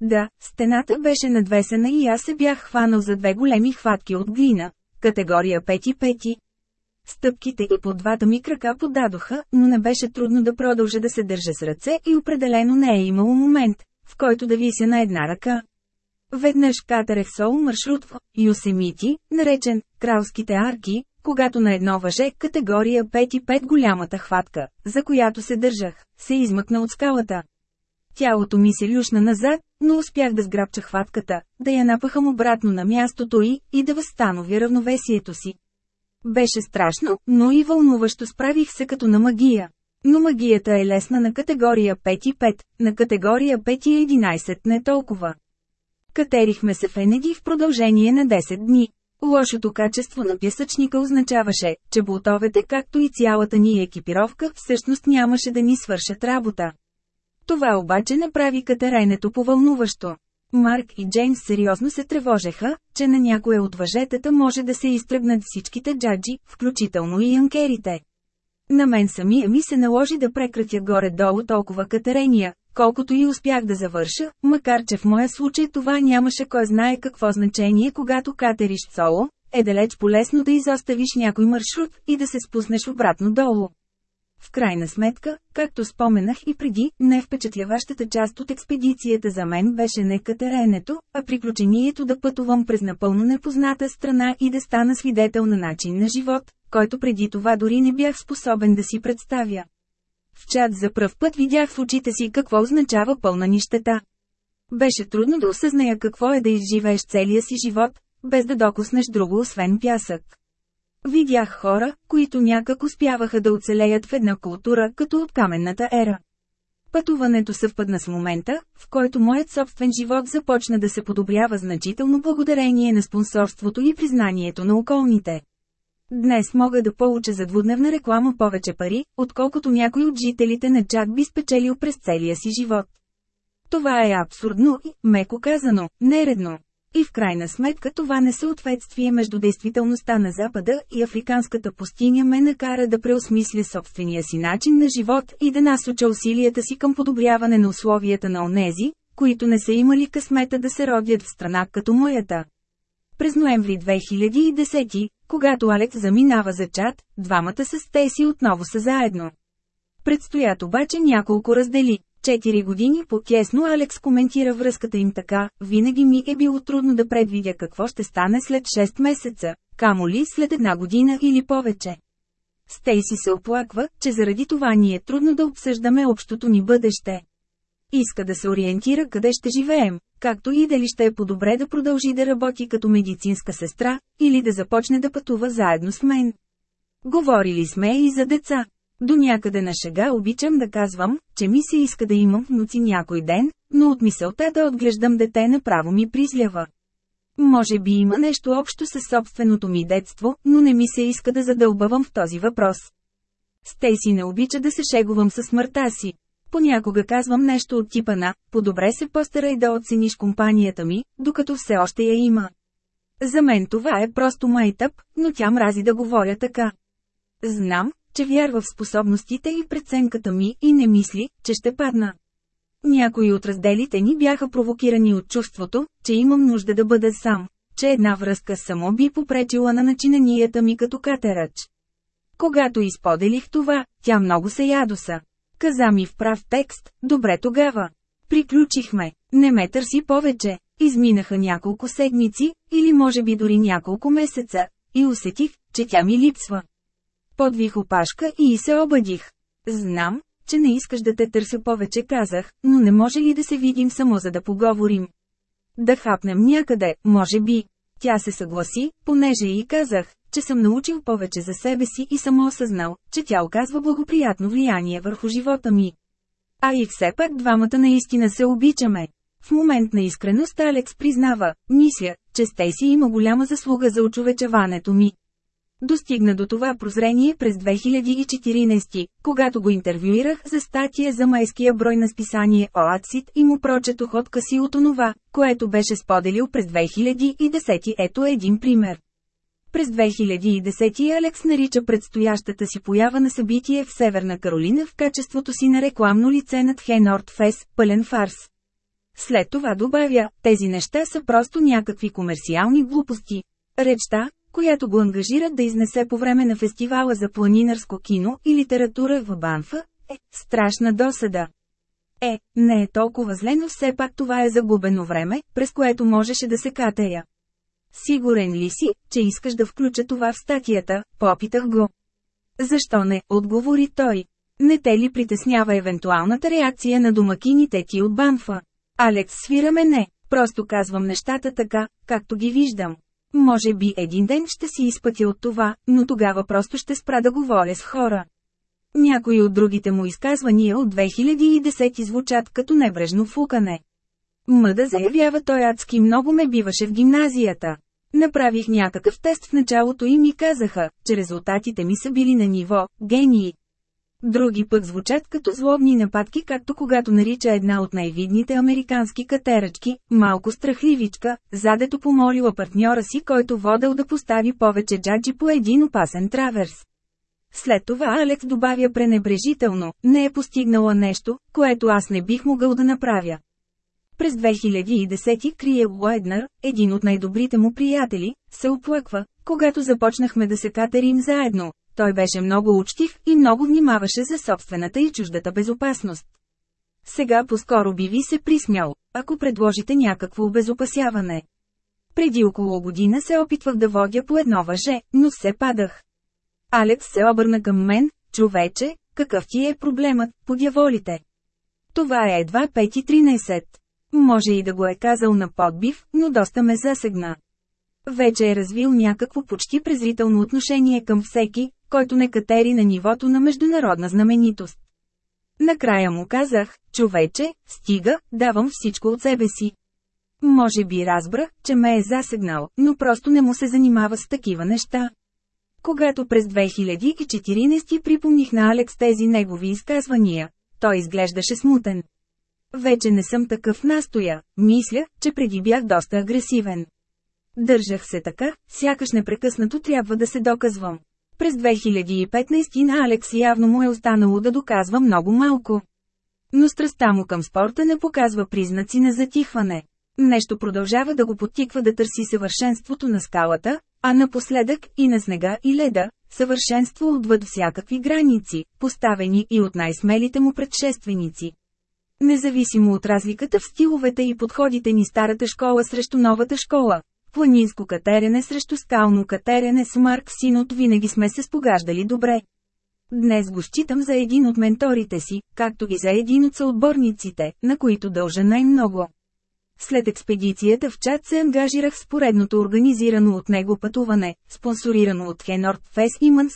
Да, стената беше надвесена и аз се бях хванал за две големи хватки от глина, категория 5-5. Стъпките и по двата ми крака подадоха, но не беше трудно да продължа да се държа с ръце и определено не е имало момент, в който да вися на една ръка. Веднъж катерех сол маршрут в Юсемити, наречен «Кралските арки», когато на едно въже категория 5 и 5 голямата хватка, за която се държах, се измъкна от скалата. Тялото ми се люшна назад, но успях да сграбча хватката, да я напахам обратно на мястото й и да възстановя равновесието си. Беше страшно, но и вълнуващо справих се като на магия. Но магията е лесна на категория 5 и 5, на категория 5 и 11 не толкова. Катерихме се в Енеди в продължение на 10 дни. Лошото качество на пясъчника означаваше, че болтовете както и цялата ни екипировка всъщност нямаше да ни свършат работа. Това обаче направи катеренето повълнуващо. Марк и Джеймс сериозно се тревожеха, че на някое от въжетата може да се изтръгнат всичките джаджи, включително и анкерите. На мен самия ми се наложи да прекратя горе-долу толкова катерения, колкото и успях да завърша, макар че в моя случай това нямаше кой знае какво значение когато катериш соло, е далеч полезно да изоставиш някой маршрут и да се спуснеш обратно долу. В крайна сметка, както споменах и преди, не впечатляващата част от експедицията за мен беше не катеренето, а приключението да пътувам през напълно непозната страна и да стана свидетел на начин на живот, който преди това дори не бях способен да си представя. В чат за пръв път видях в очите си какво означава пълна нищета. Беше трудно да осъзная какво е да изживееш целия си живот, без да докоснеш друго освен пясък. Видях хора, които някак успяваха да оцелеят в една култура като от каменната ера. Пътуването съвпадна с момента, в който моят собствен живот започна да се подобрява значително благодарение на спонсорството и признанието на околните. Днес мога да получа за двудневна реклама повече пари, отколкото някой от жителите на Чак би спечелил през целия си живот. Това е абсурдно и, меко казано, нередно. И в крайна сметка това несъответствие между действителността на Запада и африканската пустиня ме накара да преосмисля собствения си начин на живот и да насоча усилията си към подобряване на условията на онези, които не са имали късмета да се родят в страна като моята. През ноември 2010, когато Алекс заминава за чат, двамата с Стейси отново са заедно. Предстоят обаче няколко раздели. Четири години по-кесно Алекс коментира връзката им така, винаги ми е било трудно да предвидя какво ще стане след 6 месеца, камо ли след една година или повече. Стейси се оплаква, че заради това ни е трудно да обсъждаме общото ни бъдеще. Иска да се ориентира къде ще живеем, както и дали ще е по-добре да продължи да работи като медицинска сестра, или да започне да пътува заедно с мен. Говорили сме и за деца. До някъде на шега обичам да казвам, че ми се иска да имам внуци някой ден, но от мисълта да отглеждам дете направо ми призлява. Може би има нещо общо с собственото ми детство, но не ми се иска да задълбавам в този въпрос. Стейси не обича да се шегувам със смъртта си. Понякога казвам нещо от типа на «По-добре се постарай да оцениш компанията ми, докато все още я има». За мен това е просто майтъп, но тя мрази да говоря така. Знам, че вярва в способностите и преценката ми и не мисли, че ще падна. Някои от разделите ни бяха провокирани от чувството, че имам нужда да бъда сам, че една връзка само би попречила на начинанията ми като катерач. Когато изподелих това, тя много се ядоса. Каза ми в прав текст, добре тогава. Приключихме, не ме търси повече. Изминаха няколко седмици, или може би дори няколко месеца, и усетих, че тя ми липсва. Подвих опашка и се обадих. Знам, че не искаш да те търся повече казах, но не може ли да се видим само за да поговорим? Да хапнем някъде, може би. Тя се съгласи, понеже и казах, че съм научил повече за себе си и съм осъзнал, че тя оказва благоприятно влияние върху живота ми. А и все пак двамата наистина се обичаме. В момент на искреност Алекс признава, мисля, че Стейси има голяма заслуга за очовечаването ми. Достигна до това прозрение през 2014, когато го интервюирах за статия за майския брой на списание ОАЦИТ и му прочетох откъси от онова, което беше споделил през 2010. Ето един пример. През 2010 Алекс нарича предстоящата си поява на събитие в Северна Каролина в качеството си на рекламно лице над Хенорд Фес, пълен фарс. След това добавя, тези неща са просто някакви комерциални глупости. Речта, която го ангажира да изнесе по време на фестивала за планинарско кино и литература в Банфа, е страшна досада. Е, не е толкова зле, но все пак това е загубено време, през което можеше да се катеря. Сигурен ли си, че искаш да включа това в статията? Попитах го. Защо не, отговори той. Не те ли притеснява евентуалната реакция на домакините ти от Банфа? Алекс свираме не, просто казвам нещата така, както ги виждам. Може би един ден ще си изпътя от това, но тогава просто ще спра да говоря с хора. Някои от другите му изказвания от 2010 звучат като небрежно фукане. Мъда заявява той адски много ме биваше в гимназията. Направих някакъв тест в началото и ми казаха, че резултатите ми са били на ниво «гении». Други пък звучат като злобни нападки, както когато нарича една от най-видните американски катерачки, малко страхливичка, задето помолила партньора си, който водел да постави повече джаджи по един опасен траверс. След това Алекс добавя пренебрежително, не е постигнала нещо, което аз не бих могъл да направя. През 2010 Крие Уайднер, един от най-добрите му приятели, се оплъква, когато започнахме да се катерим заедно, той беше много учтив и много внимаваше за собствената и чуждата безопасност. Сега по-скоро би ви се присмял, ако предложите някакво обезопасяване. Преди около година се опитвах да водя по едно въже, но все падах. Алекс се обърна към мен, човече, какъв ти е проблемът, подяволите. Това е едва 5.13. Може и да го е казал на подбив, но доста ме засегна. Вече е развил някакво почти презрително отношение към всеки, който не катери на нивото на международна знаменитост. Накрая му казах, човече, стига, давам всичко от себе си. Може би разбра, че ме е засегнал, но просто не му се занимава с такива неща. Когато през 2014 припомних на Алекс тези негови изказвания, той изглеждаше смутен. Вече не съм такъв настоя, мисля, че преди бях доста агресивен. Държах се така, сякаш непрекъснато трябва да се доказвам. През 2015 на Алекс явно му е останало да доказва много малко. Но страстта му към спорта не показва признаци на затихване. Нещо продължава да го потиква да търси съвършенството на скалата, а напоследък и на снега и леда, съвършенство отвъд всякакви граници, поставени и от най-смелите му предшественици. Независимо от разликата в стиловете и подходите ни старата школа срещу новата школа, планинско катерене срещу скално катерене с Марк Синот винаги сме се спогаждали добре. Днес го считам за един от менторите си, както и за един от съотборниците, на които дължа най-много. След експедицията в чат се ангажирах с поредното организирано от него пътуване, спонсорирано от Хенорд Фес и Мънс.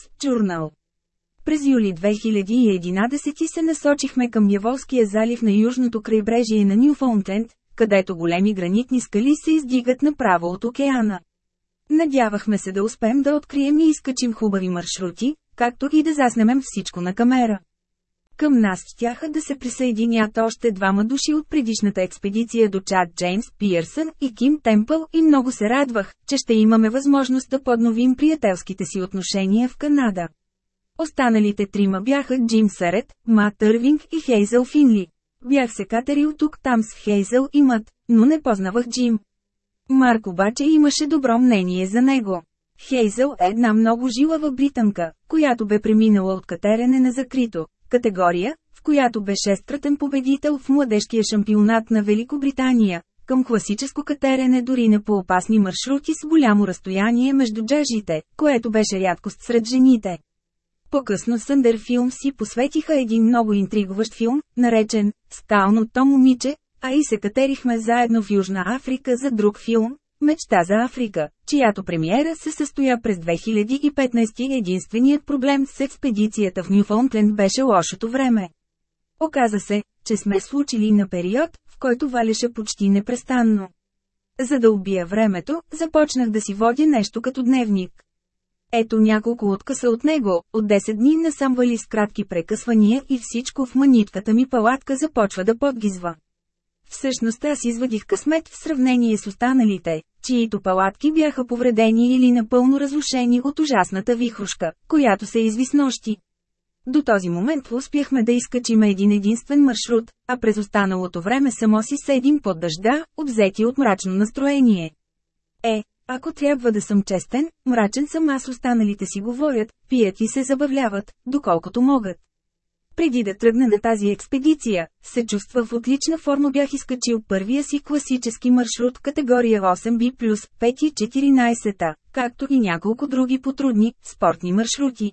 През юли 2011 се насочихме към Яволския залив на южното крайбрежие на Нюфаунтленд, където големи гранитни скали се издигат направо от океана. Надявахме се да успеем да открием и изкачим хубави маршрути, както и да заснемем всичко на камера. Към нас щяха да се присъединят още двама души от предишната експедиция до Чад Джеймс Пиърсън и Ким Темпъл и много се радвах, че ще имаме възможност да подновим приятелските си отношения в Канада. Останалите трима бяха Джим Сарет, Мат Тървинг и Хейзъл Финли. Бях се катерил тук-там с Хейзъл и Мат, но не познавах Джим. Марк обаче имаше добро мнение за него. Хейзъл е една много жилава британка, която бе преминала от катерене на закрито, категория, в която бе шесткратен победител в младежкия шампионат на Великобритания, към класическо катерене дори на по-опасни маршрути с голямо разстояние между джажите, което беше рядкост сред жените. По-късно Съндер филм си посветиха един много интригуващ филм, наречен «Скално момиче», а и се катерихме заедно в Южна Африка за друг филм, Мечта за Африка, чиято премиера се състоя през 2015 единственият проблем с експедицията в Нюфаунтленд беше лошото време. Оказа се, че сме случили на период, в който валеше почти непрестанно. За да убия времето, започнах да си водя нещо като дневник. Ето няколко откъса от него, от 10 дни насам вали с кратки прекъсвания и всичко в манитката ми палатка започва да подгизва. Всъщност аз извадих късмет в сравнение с останалите, чието палатки бяха повредени или напълно разрушени от ужасната вихрушка, която се изви с нощи. До този момент успяхме да изкачим един единствен маршрут, а през останалото време само си седим под дъжда, обзети от мрачно настроение. Е, ако трябва да съм честен, мрачен съм аз останалите си говорят, пият и се забавляват, доколкото могат. Преди да тръгна на тази експедиция, се чувства в отлична форма бях изкачил първия си класически маршрут категория 8B плюс 5 и 14, както и няколко други потрудни, спортни маршрути.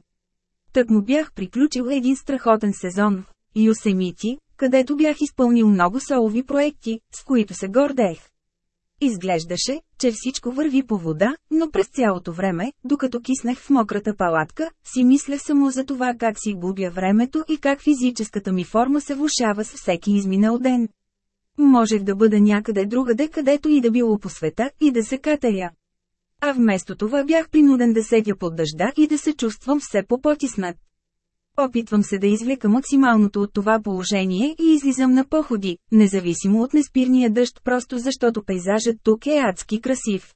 Так му бях приключил един страхотен сезон в Юсемити, където бях изпълнил много солови проекти, с които се гордеех. Изглеждаше, че всичко върви по вода, но през цялото време, докато киснах в мократа палатка, си мислех само за това как си губя времето и как физическата ми форма се влушава с всеки изминал ден. Можех да бъда някъде другаде, където и да било по света, и да се катеря. А вместо това бях принуден да седя под дъжда и да се чувствам все по-потиснат. Опитвам се да извлека максималното от това положение и излизам на походи, независимо от неспирния дъжд просто защото пейзажът тук е адски красив.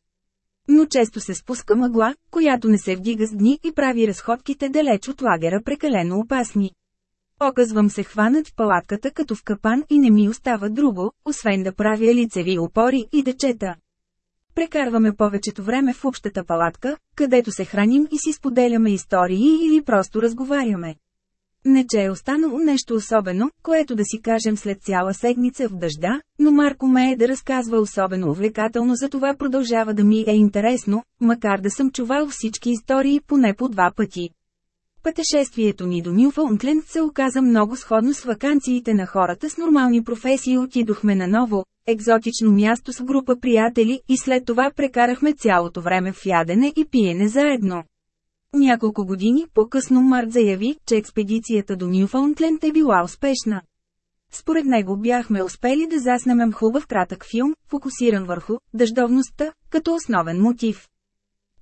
Но често се спуска мъгла, която не се вдига с дни и прави разходките далеч от лагера прекалено опасни. Оказвам се хванат в палатката като в капан и не ми остава друго, освен да правя лицеви опори и да чета. Прекарваме повечето време в общата палатка, където се храним и си споделяме истории или просто разговаряме. Не че е останало нещо особено, което да си кажем след цяла седмица в дъжда, но Марко ме е да разказва особено увлекателно за това продължава да ми е интересно, макар да съм чувал всички истории поне по два пъти. Пътешествието ни до Нюфаунтленд се оказа много сходно с вакансиите на хората с нормални професии отидохме на ново, екзотично място с група приятели и след това прекарахме цялото време в ядене и пиене заедно. Няколко години по-късно Март заяви, че експедицията до Нюфаунтленд е била успешна. Според него бяхме успели да заснемем хубав кратък филм, фокусиран върху дъждовността, като основен мотив.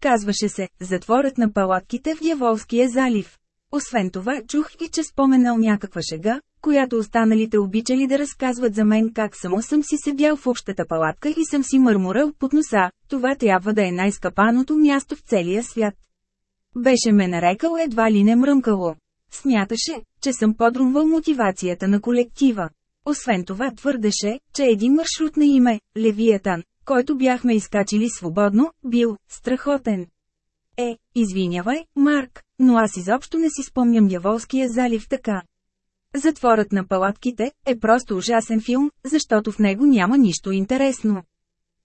Казваше се «Затворът на палатките в Дяволския залив». Освен това чух и че споменал някаква шега, която останалите обичали да разказват за мен как само съм си седял в общата палатка и съм си мърмурал под носа, това трябва да е най-скапаното място в целия свят. Беше ме нарекал едва ли не мръмкало. Смяташе, че съм подрумвал мотивацията на колектива. Освен това твърдеше, че един маршрут на име, Левиятан, който бяхме изкачили свободно, бил страхотен. Е, извинявай, Марк, но аз изобщо не си спомням Дяволския залив така. Затворът на палатките е просто ужасен филм, защото в него няма нищо интересно.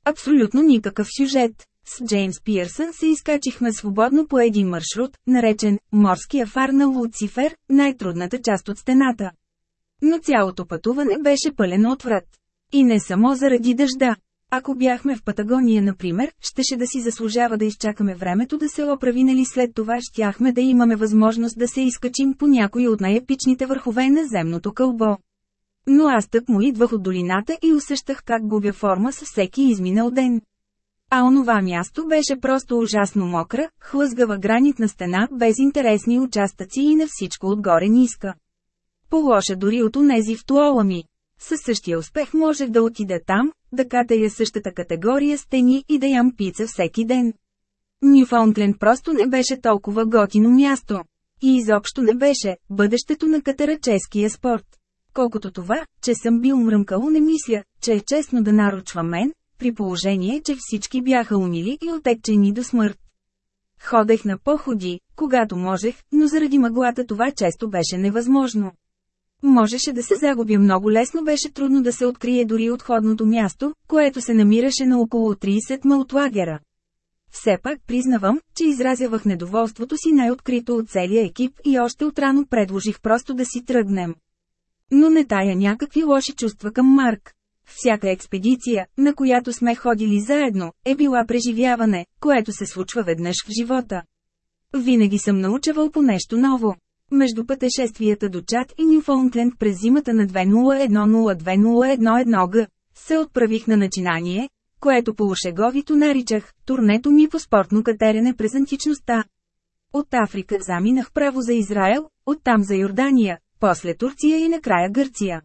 Абсолютно никакъв сюжет. С Джеймс Пирсън се изкачихме свободно по един маршрут, наречен «Морския фар на Луцифер», най-трудната част от стената. Но цялото пътуване беше пълен отврат. И не само заради дъжда. Ако бяхме в Патагония, например, щеше да си заслужава да изчакаме времето да се оправи, нали след това щяхме да имаме възможност да се изкачим по някои от най-епичните върхове на земното кълбо. Но аз тък му идвах от долината и усещах как губя форма с всеки изминал ден. А онова място беше просто ужасно мокра, хлъзгава гранитна стена, без интересни участъци и на всичко отгоре ниска. По-лоша дори от онези в туола ми. Със същия успех можех да отида там, да катая същата категория стени и да ям пица всеки ден. Нюфаундленд просто не беше толкова готино място. И изобщо не беше бъдещето на катераческия спорт. Колкото това, че съм бил мръмкал не мисля, че е честно да нарочва мен, при положение, че всички бяха умили и отекчени до смърт. Ходех на походи, когато можех, но заради мъглата това често беше невъзможно. Можеше да се загубя много лесно беше трудно да се открие дори отходното място, което се намираше на около 30 ма от лагера. Все пак признавам, че изразявах недоволството си най-открито от целия екип и още отрано предложих просто да си тръгнем. Но не тая някакви лоши чувства към Марк. Всяка експедиция, на която сме ходили заедно, е била преживяване, което се случва веднъж в живота. Винаги съм научавал по нещо ново. Между пътешествията до Чад и Нюфаундленд през зимата на 2001-0201 г. се отправих на начинание, което полушеговито наричах «турнето ми по спортно катерене през античността». От Африка заминах право за Израел, оттам за Йордания, после Турция и накрая Гърция.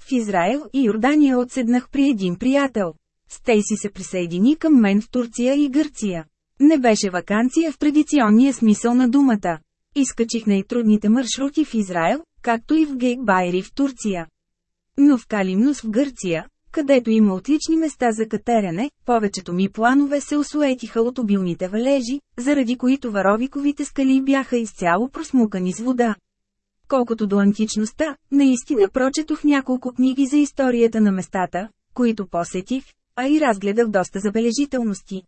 В Израел и Йордания отседнах при един приятел. Стейси се присъедини към мен в Турция и Гърция. Не беше вакансия в традиционния смисъл на думата. Изкачих най-трудните маршрути в Израел, както и в Гейкбайри в Турция. Но в Калимнус в Гърция, където има отлични места за катерене, повечето ми планове се осуетиха от обилните валежи, заради които варовиковите скали бяха изцяло просмукани с вода. Колкото до античността, наистина прочетох няколко книги за историята на местата, които посетих, а и разгледах доста забележителности.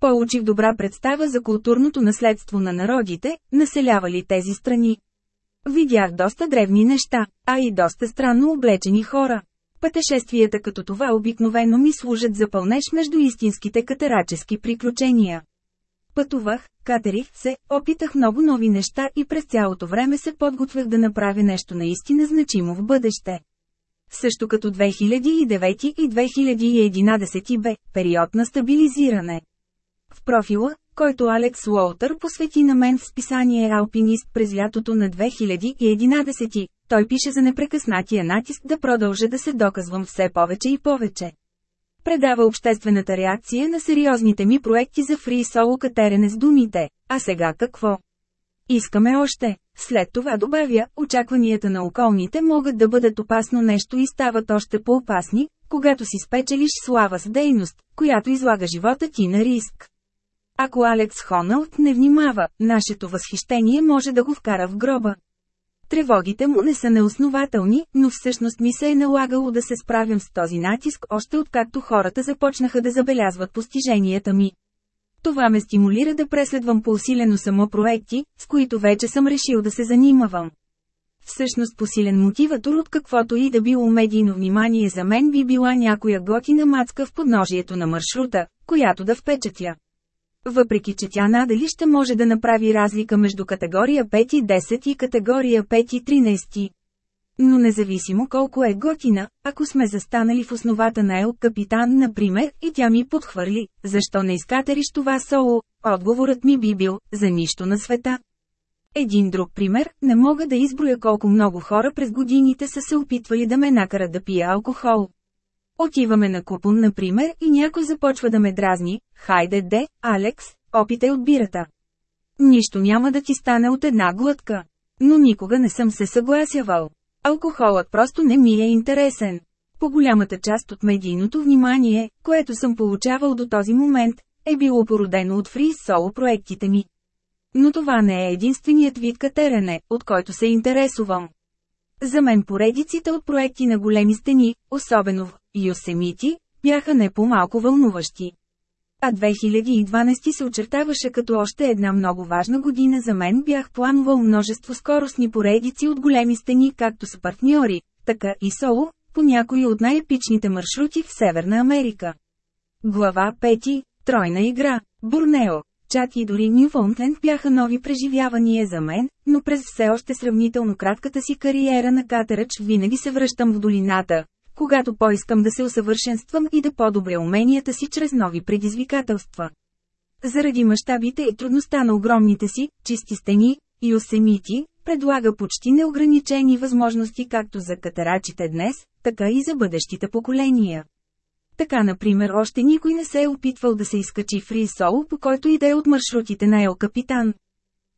Получих добра представа за културното наследство на народите, населявали тези страни. Видях доста древни неща, а и доста странно облечени хора. Пътешествията като това обикновено ми служат за пълнеж между истинските катерачески приключения. Пътувах, катерих се, опитах много нови неща и през цялото време се подготвях да направя нещо наистина значимо в бъдеще. Също като 2009 и 2011 бе, период на стабилизиране. В профила, който Алекс Уолтър посвети на мен в списание Алпинист през лятото на 2011, той пише за непрекъснатия натиск да продължа да се доказвам все повече и повече. Предава обществената реакция на сериозните ми проекти за фри соло катерене с думите, а сега какво? Искаме още. След това добавя, очакванията на околните могат да бъдат опасно нещо и стават още по-опасни, когато си спечелиш слава с дейност, която излага живота ти на риск. Ако Алекс Хоналд не внимава, нашето възхищение може да го вкара в гроба. Тревогите му не са неоснователни, но всъщност ми се е налагало да се справям с този натиск още откакто хората започнаха да забелязват постиженията ми. Това ме стимулира да преследвам по-усилено само проекти, с които вече съм решил да се занимавам. Всъщност посилен мотиватор от каквото и да било медийно внимание за мен би била някоя готина мацка в подножието на маршрута, която да впечатя. Въпреки че тя надали ще може да направи разлика между категория 5 и 10 и категория 5 и 13. Но независимо колко е готина, ако сме застанали в основата на Ел Капитан, например, и тя ми подхвърли, защо не изкатериш това соло, отговорът ми би бил, за нищо на света. Един друг пример, не мога да изброя колко много хора през годините са се опитвали да ме накарат да пия алкохол. Отиваме на купон, например, и някой започва да ме дразни, хайде де, Алекс, опитай от бирата. Нищо няма да ти стане от една глътка. Но никога не съм се съгласявал. Алкохолът просто не ми е интересен. По голямата част от медийното внимание, което съм получавал до този момент, е било породено от фри соло проектите ми. Но това не е единственият вид катерене, от който се интересувам. За мен поредиците от проекти на големи стени, особено в Йосемити, бяха не по-малко вълнуващи. А 2012 се очертаваше като още една много важна година за мен бях планувал множество скоростни поредици от големи стени както с партньори, така и соло, по някои от най-епичните маршрути в Северна Америка. Глава 5. Тройна игра. Бурнео. Чат и дори Нюфонтленд бяха нови преживявания за мен, но през все още сравнително кратката си кариера на катерач винаги се връщам в долината, когато поискам да се усъвършенствам и да подобря уменията си чрез нови предизвикателства. Заради мащабите и трудността на огромните си, чисти стени, и осемити, предлага почти неограничени възможности както за катерачите днес, така и за бъдещите поколения. Така например още никой не се е опитвал да се изкачи фри соло по който и да е от маршрутите на Ел Капитан.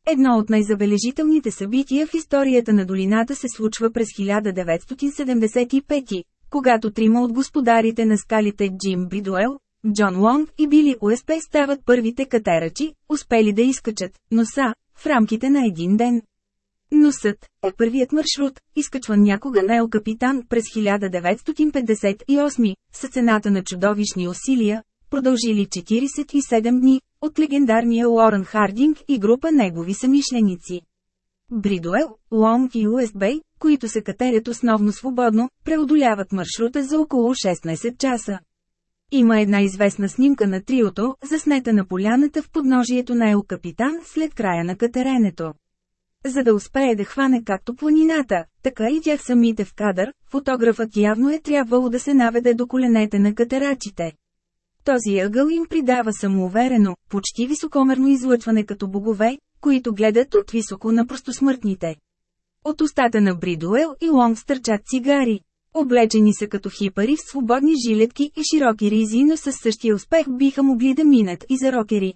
Едно от най-забележителните събития в историята на долината се случва през 1975, когато трима от господарите на скалите Джим Бридуел, Джон Лонг и Били УСП стават първите катерачи, успели да изкачат носа в рамките на един ден. Носът е първият маршрут, изкачван някога на Ел Капитан през 1958, с цената на чудовищни усилия, продължили 47 дни, от легендарния Лорен Хардинг и група негови самишленици. Бридуел, Лонг и USB, които се катерят основно свободно, преодоляват маршрута за около 16 часа. Има една известна снимка на триото, заснета на поляната в подножието на Ел Капитан след края на катеренето. За да успее да хване както планината, така и тях самите в кадър, фотографът явно е трябвало да се наведе до коленете на катерачите. Този ъгъл им придава самоуверено, почти високомерно излъчване като богове, които гледат от високо на простосмъртните. От устата на Бридуел и Лонг стърчат цигари. Облечени са като хипари в свободни жилетки и широки ризи, но със същия успех биха могли да минат и за рокери.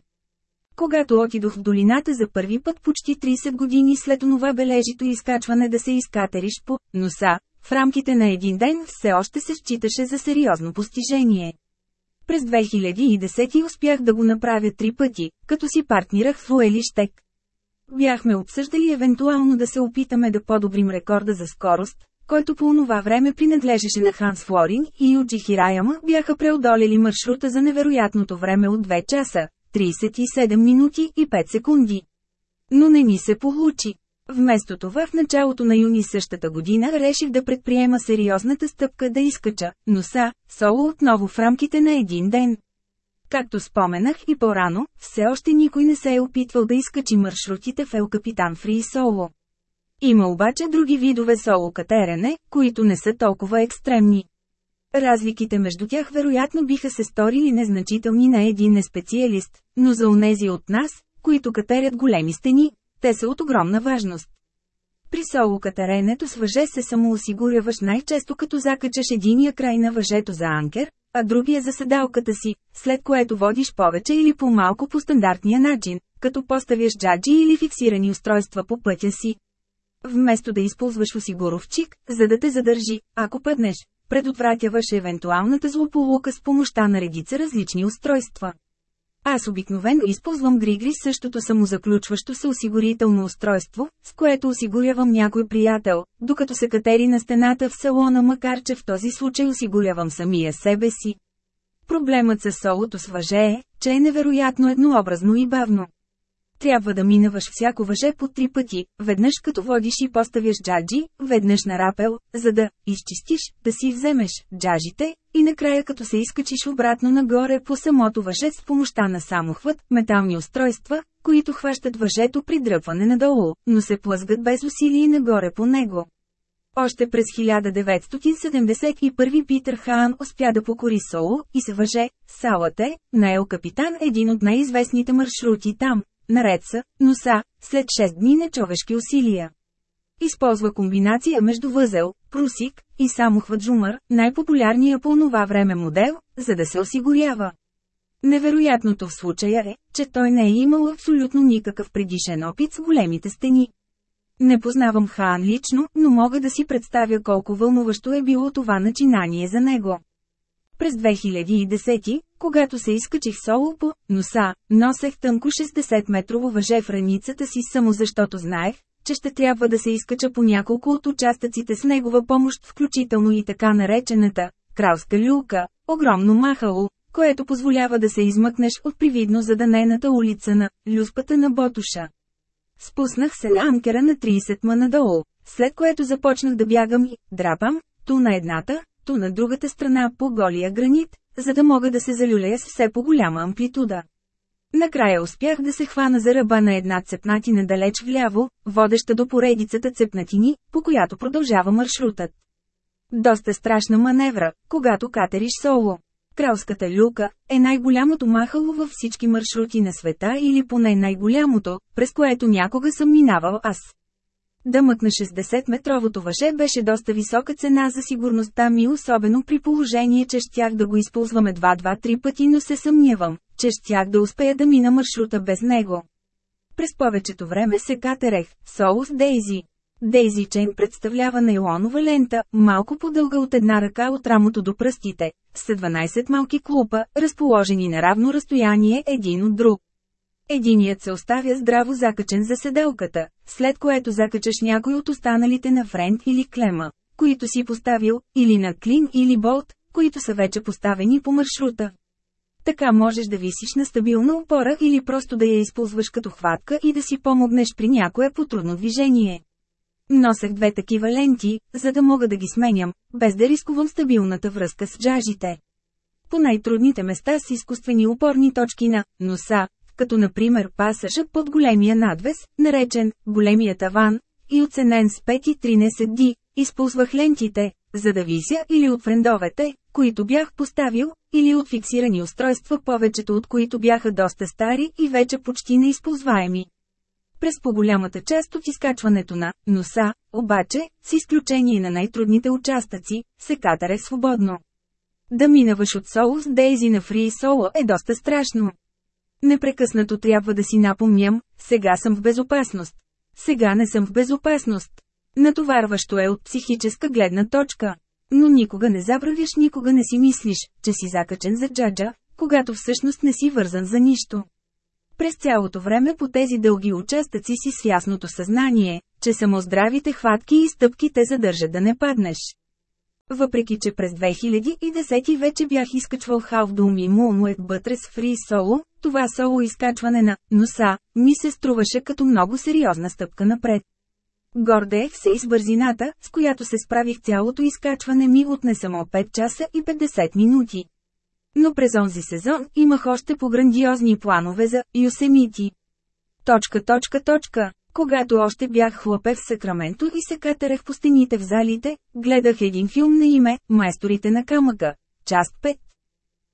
Когато отидох в долината за първи път почти 30 години след онова бележито изкачване да се изкатериш по носа, в рамките на един ден все още се считаше за сериозно постижение. През 2010 успях да го направя три пъти, като си партнирах в Луели Штек. Бяхме обсъждали евентуално да се опитаме да подобрим рекорда за скорост, който по онова време принадлежеше на Ханс Флоринг и Юджи Хираяма бяха преодолели маршрута за невероятното време от 2 часа, 37 минути и 5 секунди. Но не ни се получи. Вместо това в началото на юни същата година реших да предприема сериозната стъпка да изкача носа, соло отново в рамките на един ден. Както споменах и по-рано, все още никой не се е опитвал да изкачи маршрутите в Ел Капитан Фри и Соло. Има обаче други видове соло катерене, които не са толкова екстремни. Разликите между тях вероятно биха се сторили незначителни на един неспециалист, но за онези от нас, които катерят големи стени, те са от огромна важност. При соло катеренето с въже се самоосигуряваш най-често като закачаш единия край на въжето за анкер, а другия за седалката си, след което водиш повече или по-малко по стандартния начин, като поставяш джаджи или фиксирани устройства по пътя си. Вместо да използваш осигуровчик, за да те задържи, ако пътнеш, предотвратяваш евентуалната злополука с помощта на редица различни устройства. Аз обикновено използвам Григри същото самозаключващо се осигурително устройство, с което осигурявам някой приятел, докато се катери на стената в салона макар че в този случай осигурявам самия себе си. Проблемът с солото с въже е, че е невероятно еднообразно и бавно. Трябва да минаваш всяко въже по три пъти, веднъж като водиш и поставяш джаджи, веднъж на рапел, за да изчистиш, да си вземеш джаджите, и накрая като се изкачиш обратно нагоре по самото въже с помощта на самохват, метални устройства, които хващат въжето при дръпване надолу, но се плъзгат без усилие нагоре по него. Още през 1971 Питър Хаан успя да покори Соло и се въже, Салате, на Ел Капитан един от най-известните маршрути там, наред са, носа, след 6 дни нечовешки усилия. Използва комбинация между възел, прусик и самохват жумър, най-популярния по онова време модел, за да се осигурява. Невероятното в случая е, че той не е имал абсолютно никакъв предишен опит с големите стени. Не познавам Хаан лично, но мога да си представя колко вълнуващо е било това начинание за него. През 2010, когато се изкачих соло по носа, носех тънко 60-метрово въже в раницата си само защото знаех, че ще трябва да се изкача по няколко от участъците с негова помощ, включително и така наречената кралска люлка, огромно махало, което позволява да се измъкнеш от привидно заданената улица на люспата на Ботуша. Спуснах се на анкера на 30 ма надолу, след което започнах да бягам и драпам, ту на едната, ту на другата страна по голия гранит, за да мога да се залюлея с все по-голяма амплитуда. Накрая успях да се хвана за ръба на една цепнатина далеч вляво, водеща до поредицата цепнатини, по която продължава маршрутът. Доста страшна маневра, когато катериш соло. Кралската люка е най-голямото махало във всички маршрути на света или поне най-голямото, през което някога съм минавал аз. Да мъкна 60-метровото въже беше доста висока цена за сигурността ми, особено при положение, че щях да го използваме 2-2-3 пъти, но се съмнявам, че щях да успея да мина маршрута без него. През повечето време се катерех, Соус Дейзи. Дейзи Чейн представлява нейлонова лента, малко по-дълга от една ръка от рамото до пръстите, с 12 малки клупа, разположени на равно разстояние един от друг. Единият се оставя здраво закачен за седелката, след което закачаш някой от останалите на френд или клема, които си поставил, или на клин или болт, които са вече поставени по маршрута. Така можеш да висиш на стабилна опора или просто да я използваш като хватка и да си помогнеш при някое потрудно движение. Носех две такива ленти, за да мога да ги сменям, без да рискувам стабилната връзка с джажите. По най-трудните места с изкуствени опорни точки на носа, като например пасажа под големия надвес, наречен големия таван, и оценен с 5,13 ди, използвах лентите, за да вися или от френдовете, които бях поставил, или от фиксирани устройства, повечето от които бяха доста стари и вече почти неизползваеми. През по-голямата част от изкачването на носа, обаче, с изключение на най-трудните участъци, се катаре свободно. Да минаваш от соло с дейзи на фри соло е доста страшно. Непрекъснато трябва да си напомням, сега съм в безопасност. Сега не съм в безопасност. Натоварващо е от психическа гледна точка. Но никога не забравяш, никога не си мислиш, че си закачен за джаджа, когато всъщност не си вързан за нищо. През цялото време по тези дълги участъци си с ясното съзнание, че само здравите хватки и стъпки те задържат да не паднеш. Въпреки че през 2010 вече бях изкачвал Half Doom и Moonwet Buttress Free Solo, това соло изкачване на носа ми се струваше като много сериозна стъпка напред. Гордеех се и с бързината, с която се справих цялото изкачване ми отне само 5 часа и 50 минути. Но през онзи сезон имах още по-грандиозни планове за Юсемити. Точка, точка, точка. Когато още бях хлапе в Сакраменто и се катерех по стените в залите, гледах един филм на име «Майсторите на камъка», част 5.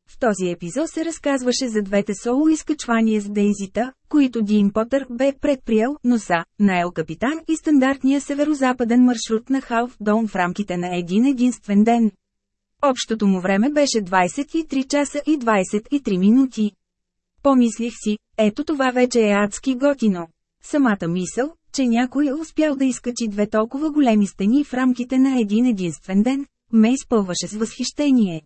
В този епизод се разказваше за двете соло изкачвания с Дейзита, които Дин Потър бе предприел, но са, на Ел Капитан и стандартния северо-западен маршрут на Халф Дон в рамките на един единствен ден. Общото му време беше 23 часа и 23 минути. Помислих си, ето това вече е адски готино. Самата мисъл, че някой е успял да изкачи две толкова големи стени в рамките на един единствен ден, ме изпълваше с възхищение.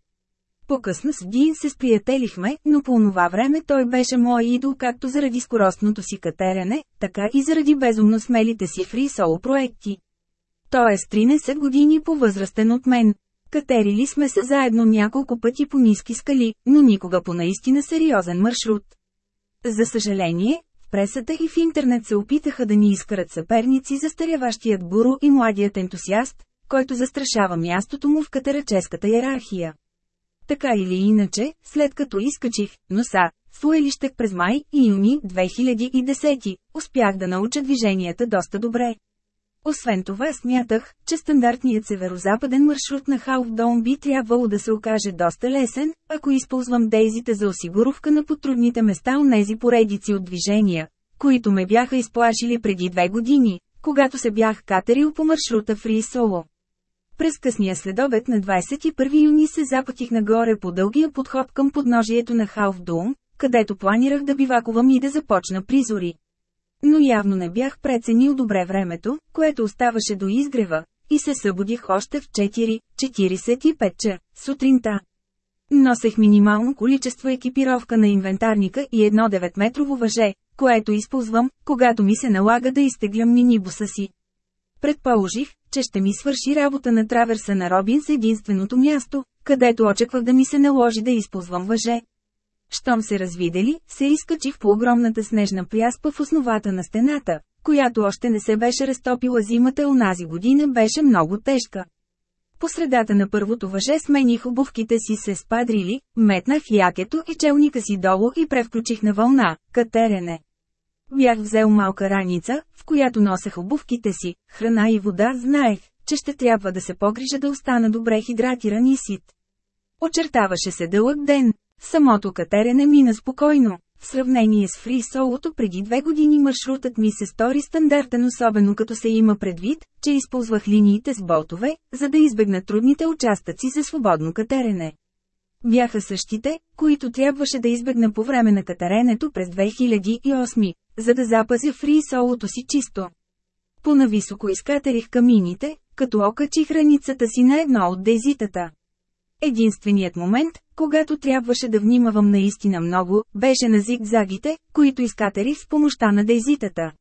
По-късно с Дин се сприятелихме, но по това време той беше мой идол както заради скоростното си катерене, така и заради безумно смелите си фри соло проекти. Той е с 13 години по-възрастен от мен. Катерили сме се заедно няколко пъти по ниски скали, но никога по наистина сериозен маршрут. За съжаление, пресата и в интернет се опитаха да ни изкарат съперници за старяващият буру и младият ентусиаст, който застрашава мястото му в катераческата иерархия. Така или иначе, след като изкачих носа, в уелищек през май и юни 2010, успях да науча движенията доста добре. Освен това смятах, че стандартният северо-западен маршрут на Халфдон би трябвало да се окаже доста лесен, ако използвам дейзите за осигуровка на потрудните места у нези поредици от движения, които ме бяха изплашили преди две години, когато се бях катерил по маршрута Фри Соло. През късния следобед на 21 юни се запътих нагоре по дългия подход към подножието на Халфдум, където планирах да бивакувам и да започна призори. Но явно не бях преценил добре времето, което оставаше до изгрева, и се събудих още в 4.45 ча, сутринта. Носех минимално количество екипировка на инвентарника и едно 9-метрово въже, което използвам, когато ми се налага да изтеглям минибуса си. Предположих, че ще ми свърши работа на траверса на Робин с единственото място, където очаквах да ми се наложи да използвам въже. Щом се развидели, се изкачих по огромната снежна пряспа в основата на стената, която още не се беше разтопила зимата унази година беше много тежка. По средата на първото въже смених обувките си се спадрили, метнах якето и челника си долу и превключих на вълна, катерене. Бях взел малка раница, в която носех обувките си, храна и вода, знаех, че ще трябва да се погрижа да остана добре хидратиран и сит. Очертаваше се дълъг ден. Самото катерене мина спокойно. В сравнение с фри солото преди две години маршрутът ми се стори стандартен особено като се има предвид, че използвах линиите с болтове, за да избегна трудните участъци за свободно катерене. Бяха същите, които трябваше да избегна по време на катеренето през 2008, за да запазя фри солото си чисто. Понависоко изкатерих камините, като окачих раницата си на едно от дезитата. Единственият момент, когато трябваше да внимавам наистина много, беше на зигзагите, които изкатерих с помощта на дейзитата.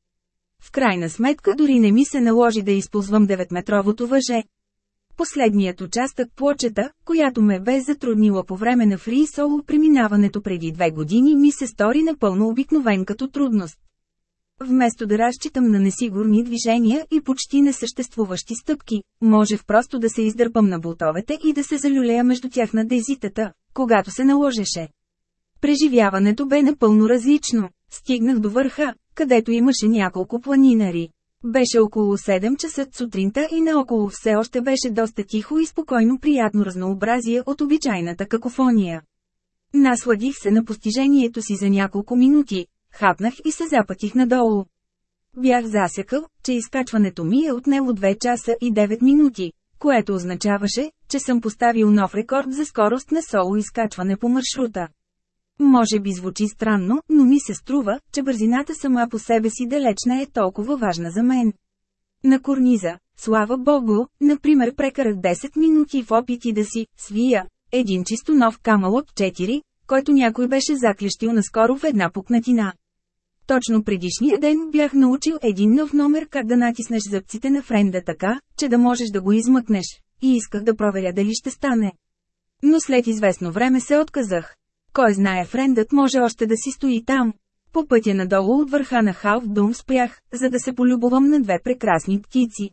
В крайна сметка дори не ми се наложи да използвам 9-метровото въже. Последният участък плочета, която ме бе затруднила по време на фри соло преминаването преди две години ми се стори напълно обикновен като трудност. Вместо да разчитам на несигурни движения и почти несъществуващи стъпки, можех просто да се издърпам на болтовете и да се залюлея между тях на дезитата, когато се наложеше. Преживяването бе напълно различно. Стигнах до върха, където имаше няколко планинари. Беше около 7 часа сутринта и наоколо все още беше доста тихо и спокойно приятно разнообразие от обичайната какофония. Насладих се на постижението си за няколко минути, хапнах и се запътих надолу. Бях засекал, че изкачването ми е отнело 2 часа и 9 минути, което означаваше, че съм поставил нов рекорд за скорост на соло изкачване по маршрута. Може би звучи странно, но ми се струва, че бързината сама по себе си далеч не е толкова важна за мен. На корниза, слава богу, например прекарах 10 минути в опити да си свия един чисто нов камъл 4, който някой беше заклещил наскоро в една пукнатина. Точно предишния ден бях научил един нов номер как да натиснеш зъбците на френда така, че да можеш да го измъкнеш, и исках да проверя дали ще стане. Но след известно време се отказах. Кой знае френдът може още да си стои там. По пътя надолу от върха на Халф Дум спрях, за да се полюбувам на две прекрасни птици.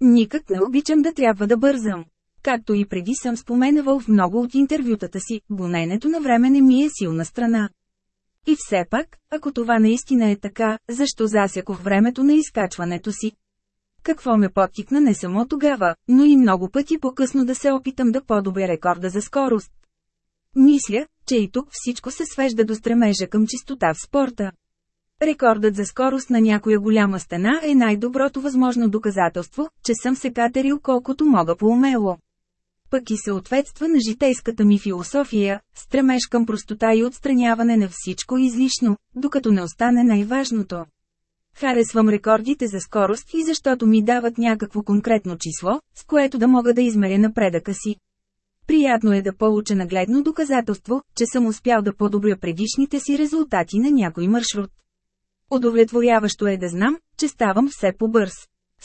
Никак не обичам да трябва да бързам. Както и преди съм споменавал в много от интервютата си, гоненето на време не ми е силна страна. И все пак, ако това наистина е така, защо засякох времето на изкачването си? Какво ме подтикна не само тогава, но и много пъти по-късно да се опитам да подобя рекорда за скорост. Мисля, че и тук всичко се свежда до стремежа към чистота в спорта. Рекордът за скорост на някоя голяма стена е най-доброто възможно доказателство, че съм се катерил колкото мога по-умело пък и съответства на житейската ми философия, стремеж към простота и отстраняване на всичко излишно, докато не остане най-важното. Харесвам рекордите за скорост и защото ми дават някакво конкретно число, с което да мога да измеря напредъка си. Приятно е да получа нагледно доказателство, че съм успял да подобря предишните си резултати на някой маршрут. Удовлетворяващо е да знам, че ставам все по-бърз.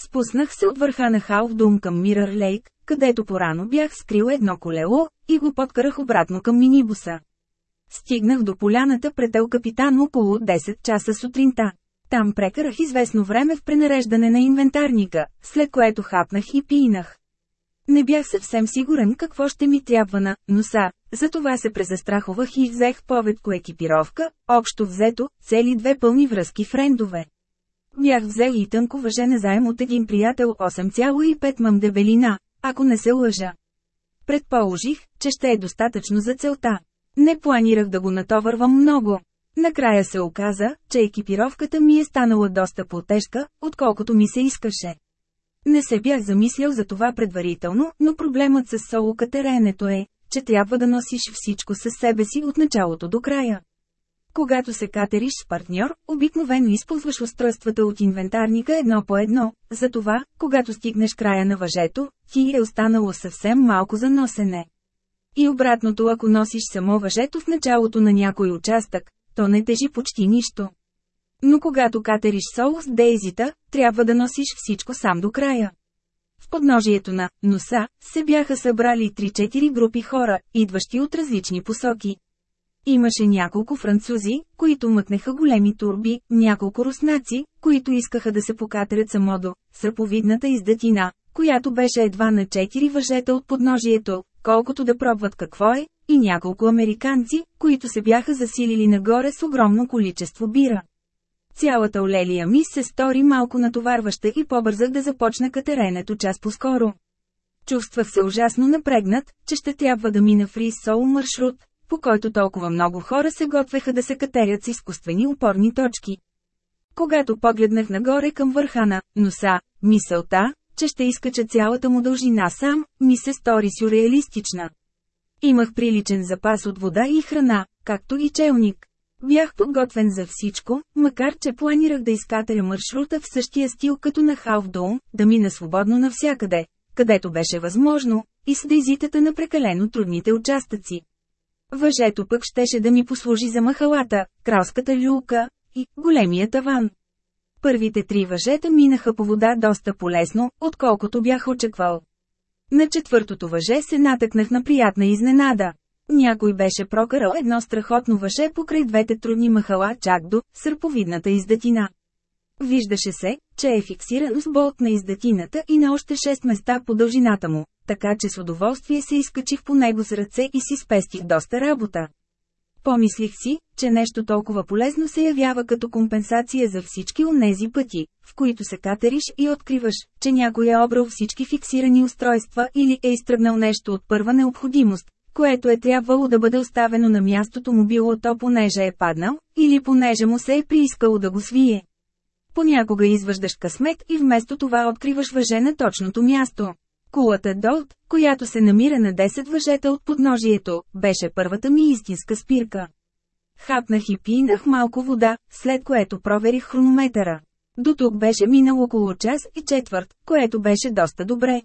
Спуснах се от върха на Халфдум към Мирър Лейк, където порано бях скрил едно колело, и го подкарах обратно към минибуса. Стигнах до поляната пред Ел Капитан около 10 часа сутринта. Там прекарах известно време в пренареждане на инвентарника, след което хапнах и пинах. Не бях съвсем сигурен какво ще ми трябва на носа, затова се презастраховах и взех поведко екипировка, общо взето, цели две пълни връзки френдове. Бях взел и тънко въжене заем от един приятел 8,5 мам дебелина, ако не се лъжа. Предположих, че ще е достатъчно за целта. Не планирах да го натовървам много. Накрая се оказа, че екипировката ми е станала доста по-тежка, отколкото ми се искаше. Не се бях замислял за това предварително, но проблемът с соло катеренето е, че трябва да носиш всичко със себе си от началото до края. Когато се катериш с партньор, обикновено използваш устройствата от инвентарника едно по едно, затова, когато стигнеш края на въжето, ти е останало съвсем малко за носене. И обратното ако носиш само въжето в началото на някой участък, то не тежи почти нищо. Но когато катериш соло с дейзита, трябва да носиш всичко сам до края. В подножието на носа се бяха събрали 3-4 групи хора, идващи от различни посоки. Имаше няколко французи, които мъкнеха големи турби, няколко руснаци, които искаха да се покатерят само до сърповидната издатина, която беше едва на 4 въжета от подножието, колкото да пробват какво е, и няколко американци, които се бяха засилили нагоре с огромно количество бира. Цялата олелия ми се стори малко натоварваща и побързах да започна катеренето час по-скоро. Чувствах се ужасно напрегнат, че ще трябва да мина фриз сол маршрут, по който толкова много хора се готвеха да се катерят с изкуствени опорни точки. Когато погледнах нагоре към върха на носа, мисълта, че ще изкача цялата му дължина сам, ми се стори сюрреалистична. Имах приличен запас от вода и храна, както и челник. Бях подготвен за всичко, макар че планирах да изкатаря маршрута в същия стил като на Халфдоун, да мина свободно навсякъде, където беше възможно, и с дейзитата на прекалено трудните участъци. Въжето пък щеше да ми послужи за махалата, кралската люлка и големия таван. Първите три въжета минаха по вода доста полезно, отколкото бях очаквал. На четвъртото въже се натъкнах на приятна изненада. Някой беше прокарал едно страхотно въже покрай двете трудни махала чак до сърповидната издатина. Виждаше се, че е фиксирано с болт на издатината и на още 6 места по дължината му, така че с удоволствие се изкачих по него с ръце и си спестих доста работа. Помислих си, че нещо толкова полезно се явява като компенсация за всички онези пъти, в които се катериш и откриваш, че някой е обрал всички фиксирани устройства или е изтръгнал нещо от първа необходимост, което е трябвало да бъде оставено на мястото му било то понеже е паднал, или понеже му се е приискало да го свие. Понякога извъждаш късмет и вместо това откриваш въже на точното място. Кулата Долт, която се намира на 10 въжета от подножието, беше първата ми истинска спирка. Хапнах и пинах малко вода, след което проверих хронометъра. До тук беше минал около час и четвърт, което беше доста добре.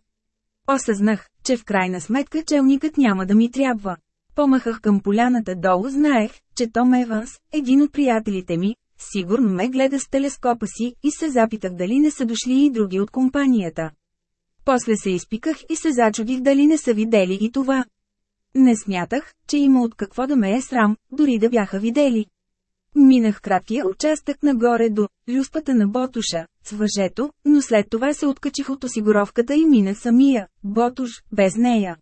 Осъзнах, че в крайна сметка челникът няма да ми трябва. Помахах към поляната долу, знаех, че Том Еванс, един от приятелите ми, сигурно ме гледа с телескопа си и се запитах дали не са дошли и други от компанията. После се изпиках и се зачудих дали не са видели и това. Не смятах, че има от какво да ме е срам, дори да бяха видели. Минах краткия участък нагоре до люспата на Ботуша, с въжето, но след това се откачих от осигуровката и минах самия, Ботуш, без нея.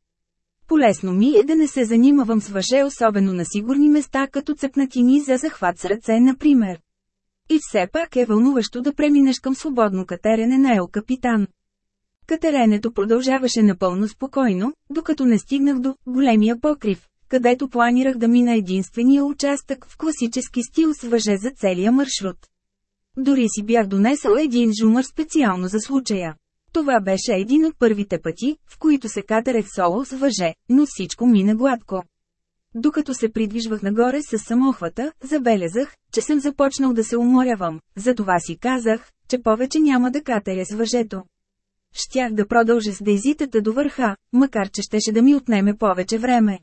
Полесно ми е да не се занимавам с въже особено на сигурни места като цепнатини за захват с ръце, например. И все пак е вълнуващо да преминеш към свободно катерене на Ел Капитан. Катеренето продължаваше напълно спокойно, докато не стигнах до големия покрив, където планирах да мина единствения участък в класически стил с въже за целия маршрут. Дори си бях донесъл един жумър специално за случая. Това беше един от първите пъти, в които се катерех соло с въже, но всичко мина гладко. Докато се придвижвах нагоре с самохвата, забелязах, че съм започнал да се уморявам, затова си казах, че повече няма да катеря с въжето. Щях да продължа с дейзитата до върха, макар че щеше да ми отнеме повече време.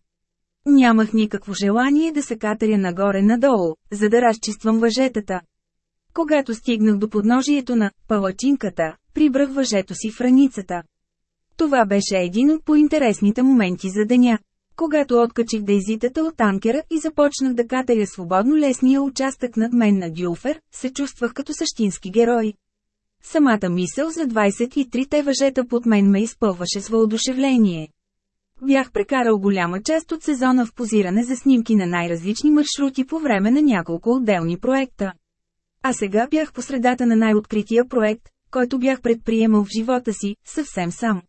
Нямах никакво желание да се катеря нагоре-надолу, за да разчиствам въжетата. Когато стигнах до подножието на палачинката, прибрах въжето си в раницата. Това беше един от поинтересните моменти за деня. Когато откачих дейзитата от танкера и започнах да катеря свободно лесния участък над мен на Дюлфер, се чувствах като същински герой. Самата мисъл за 23-те въжета под мен ме изпълваше с въодушевление. Бях прекарал голяма част от сезона в позиране за снимки на най-различни маршрути по време на няколко отделни проекта. А сега бях по средата на най-открития проект, който бях предприемал в живота си, съвсем сам.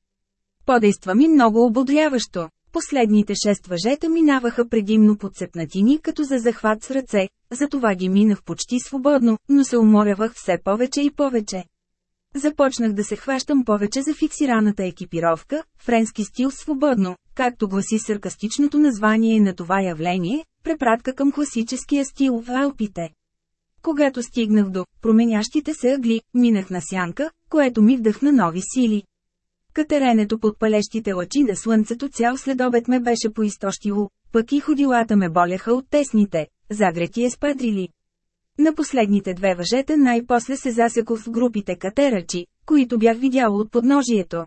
Подейства ми много ободряващо. Последните шест въжета минаваха предимно под цепнатини като за захват с ръце, затова ги минах почти свободно, но се уморявах все повече и повече. Започнах да се хващам повече за фиксираната екипировка, френски стил свободно, както гласи саркастичното название на това явление, препратка към класическия стил в Алпите. Когато стигнах до променящите се ъгли, минах на сянка, което ми вдъхна нови сили. Катеренето под палещите лъчи на слънцето цял следобед ме беше поизтощило, пък и ходилата ме боляха от тесните, загрети е спадрили. На последните две въжета най-после се засекох в групите катерачи, които бях видял от подножието.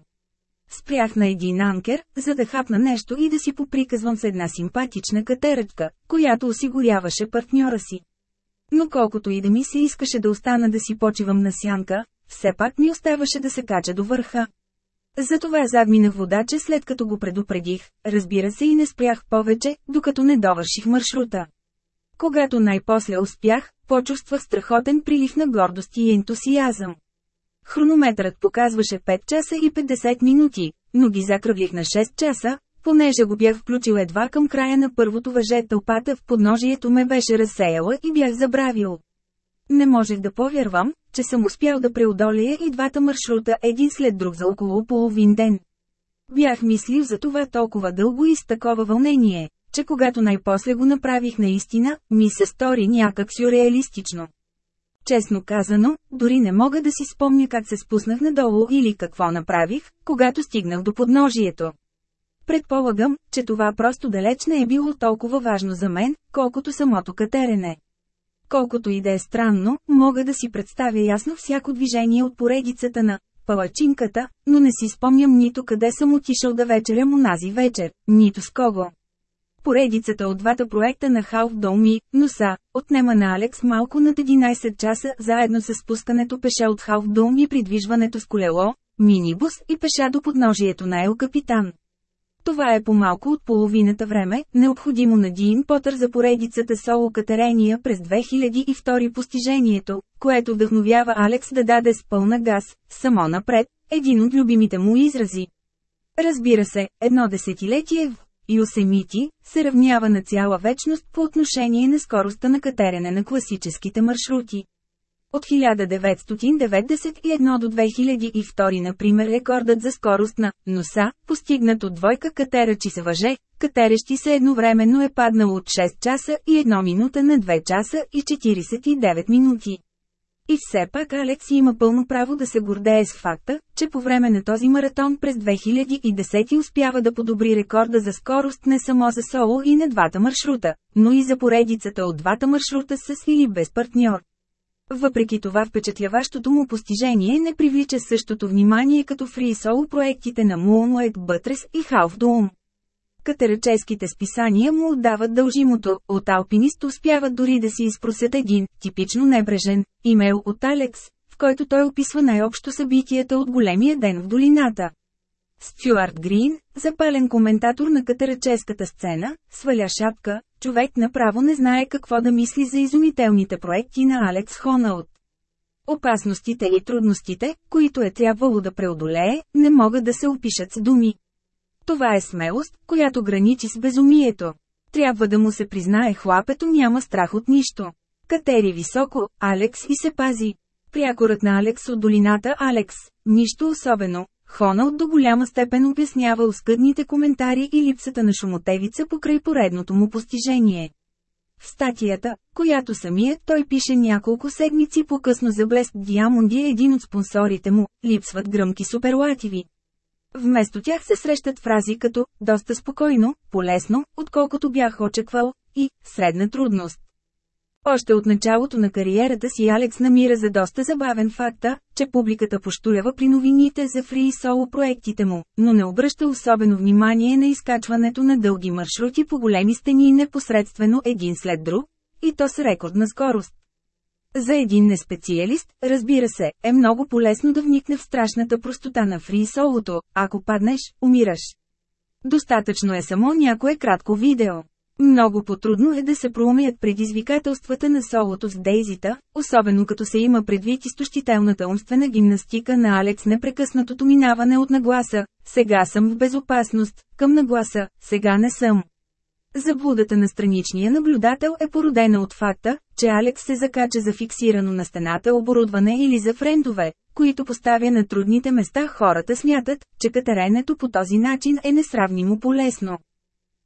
Спрях на един анкер, за да хапна нещо и да си поприказвам с една симпатична катерачка, която осигуряваше партньора си. Но колкото и да ми се искаше да остана да си почивам на сянка, все пак ми оставаше да се кача до върха. Затова задминах водача след като го предупредих, разбира се и не спрях повече, докато не довърших маршрута. Когато най-после успях, почувствах страхотен прилив на гордост и ентусиазъм. Хронометърът показваше 5 часа и 50 минути, но ги закръглих на 6 часа, понеже го бях включил едва към края на първото въже тълпата в подножието ме беше разсеяла и бях забравил. Не можех да повярвам, че съм успял да преодолея и двата маршрута един след друг за около половин ден. Бях мислил за това толкова дълго и с такова вълнение, че когато най-после го направих наистина, ми се стори някак сюрреалистично. Честно казано, дори не мога да си спомня как се спуснах надолу или какво направих, когато стигнах до подножието. Предполагам, че това просто далеч не е било толкова важно за мен, колкото самото катерене. Колкото и да е странно, мога да си представя ясно всяко движение от поредицата на палачинката, но не си спомням нито къде съм отишъл да вечерям унази вечер, нито с кого. Поредицата от двата проекта на Халф Долми, Носа, отнема на Алекс малко над 11 часа, заедно с спускането пеша от Халф Долми и придвижването с колело, минибус и пеша до подножието на Ел Капитан. Това е по-малко от половината време, необходимо на Дин Потър за поредицата соло катерения през 2002 постижението, което вдъхновява Алекс да даде с пълна газ, само напред, един от любимите му изрази. Разбира се, едно десетилетие в Йосемити се равнява на цяла вечност по отношение на скоростта на катерене на класическите маршрути. От 1991 до 2002 например рекордът за скорост на «Носа», постигнат от двойка катерачи се въже, катерещи се едновременно е паднал от 6 часа и 1 минута на 2 часа и 49 минути. И все пак Алекс има пълно право да се гордее с факта, че по време на този маратон през 2010 успява да подобри рекорда за скорост не само за соло и на двата маршрута, но и за поредицата от двата маршрута с или без партньор. Въпреки това впечатляващото му постижение не привлича същото внимание като фри соло проектите на Moonlight Buttress и Half Dome. Катераческите списания му отдават дължимото, от алпинист успяват дори да си изпросят един, типично небрежен, имейл от Алекс, в който той описва най-общо събитията от големия ден в долината. Стюарт Грин, запален коментатор на катераческата сцена, сваля шапка, човек направо не знае какво да мисли за изумителните проекти на Алекс Хонаут. Опасностите и трудностите, които е трябвало да преодолее, не могат да се опишат с думи. Това е смелост, която граничи с безумието. Трябва да му се признае хлапето няма страх от нищо. Катери високо, Алекс и се пази. Прякорът на Алекс от долината Алекс. Нищо особено, Хоналд до голяма степен обяснява оскъдните коментари и липсата на шумотевица покрай поредното му постижение. В статията, която самият той пише няколко седмици по-късно за Блест Диамонди е един от спонсорите му, липсват гръмки суперлативи. Вместо тях се срещат фрази като «доста спокойно», «полесно», отколкото бях очаквал, и «средна трудност». Още от началото на кариерата си Алекс намира за доста забавен факта, че публиката поштулява при новините за фри и соло проектите му, но не обръща особено внимание на изкачването на дълги маршрути по големи стени непосредствено един след друг, и то с рекордна скорост. За един неспециалист, разбира се, е много полезно да вникне в страшната простота на фри солото, ако паднеш, умираш. Достатъчно е само някое кратко видео. Много по-трудно е да се проумеят предизвикателствата на солото с Дейзита, особено като се има предвид изтощителната умствена гимнастика на Алекс непрекъснатото минаване от нагласа «Сега съм в безопасност» към нагласа «Сега не съм». Заблудата на страничния наблюдател е породена от факта, че Алекс се закача за фиксирано на стената оборудване или за френдове, които поставя на трудните места хората смятат, че катеренето по този начин е несравнимо полезно.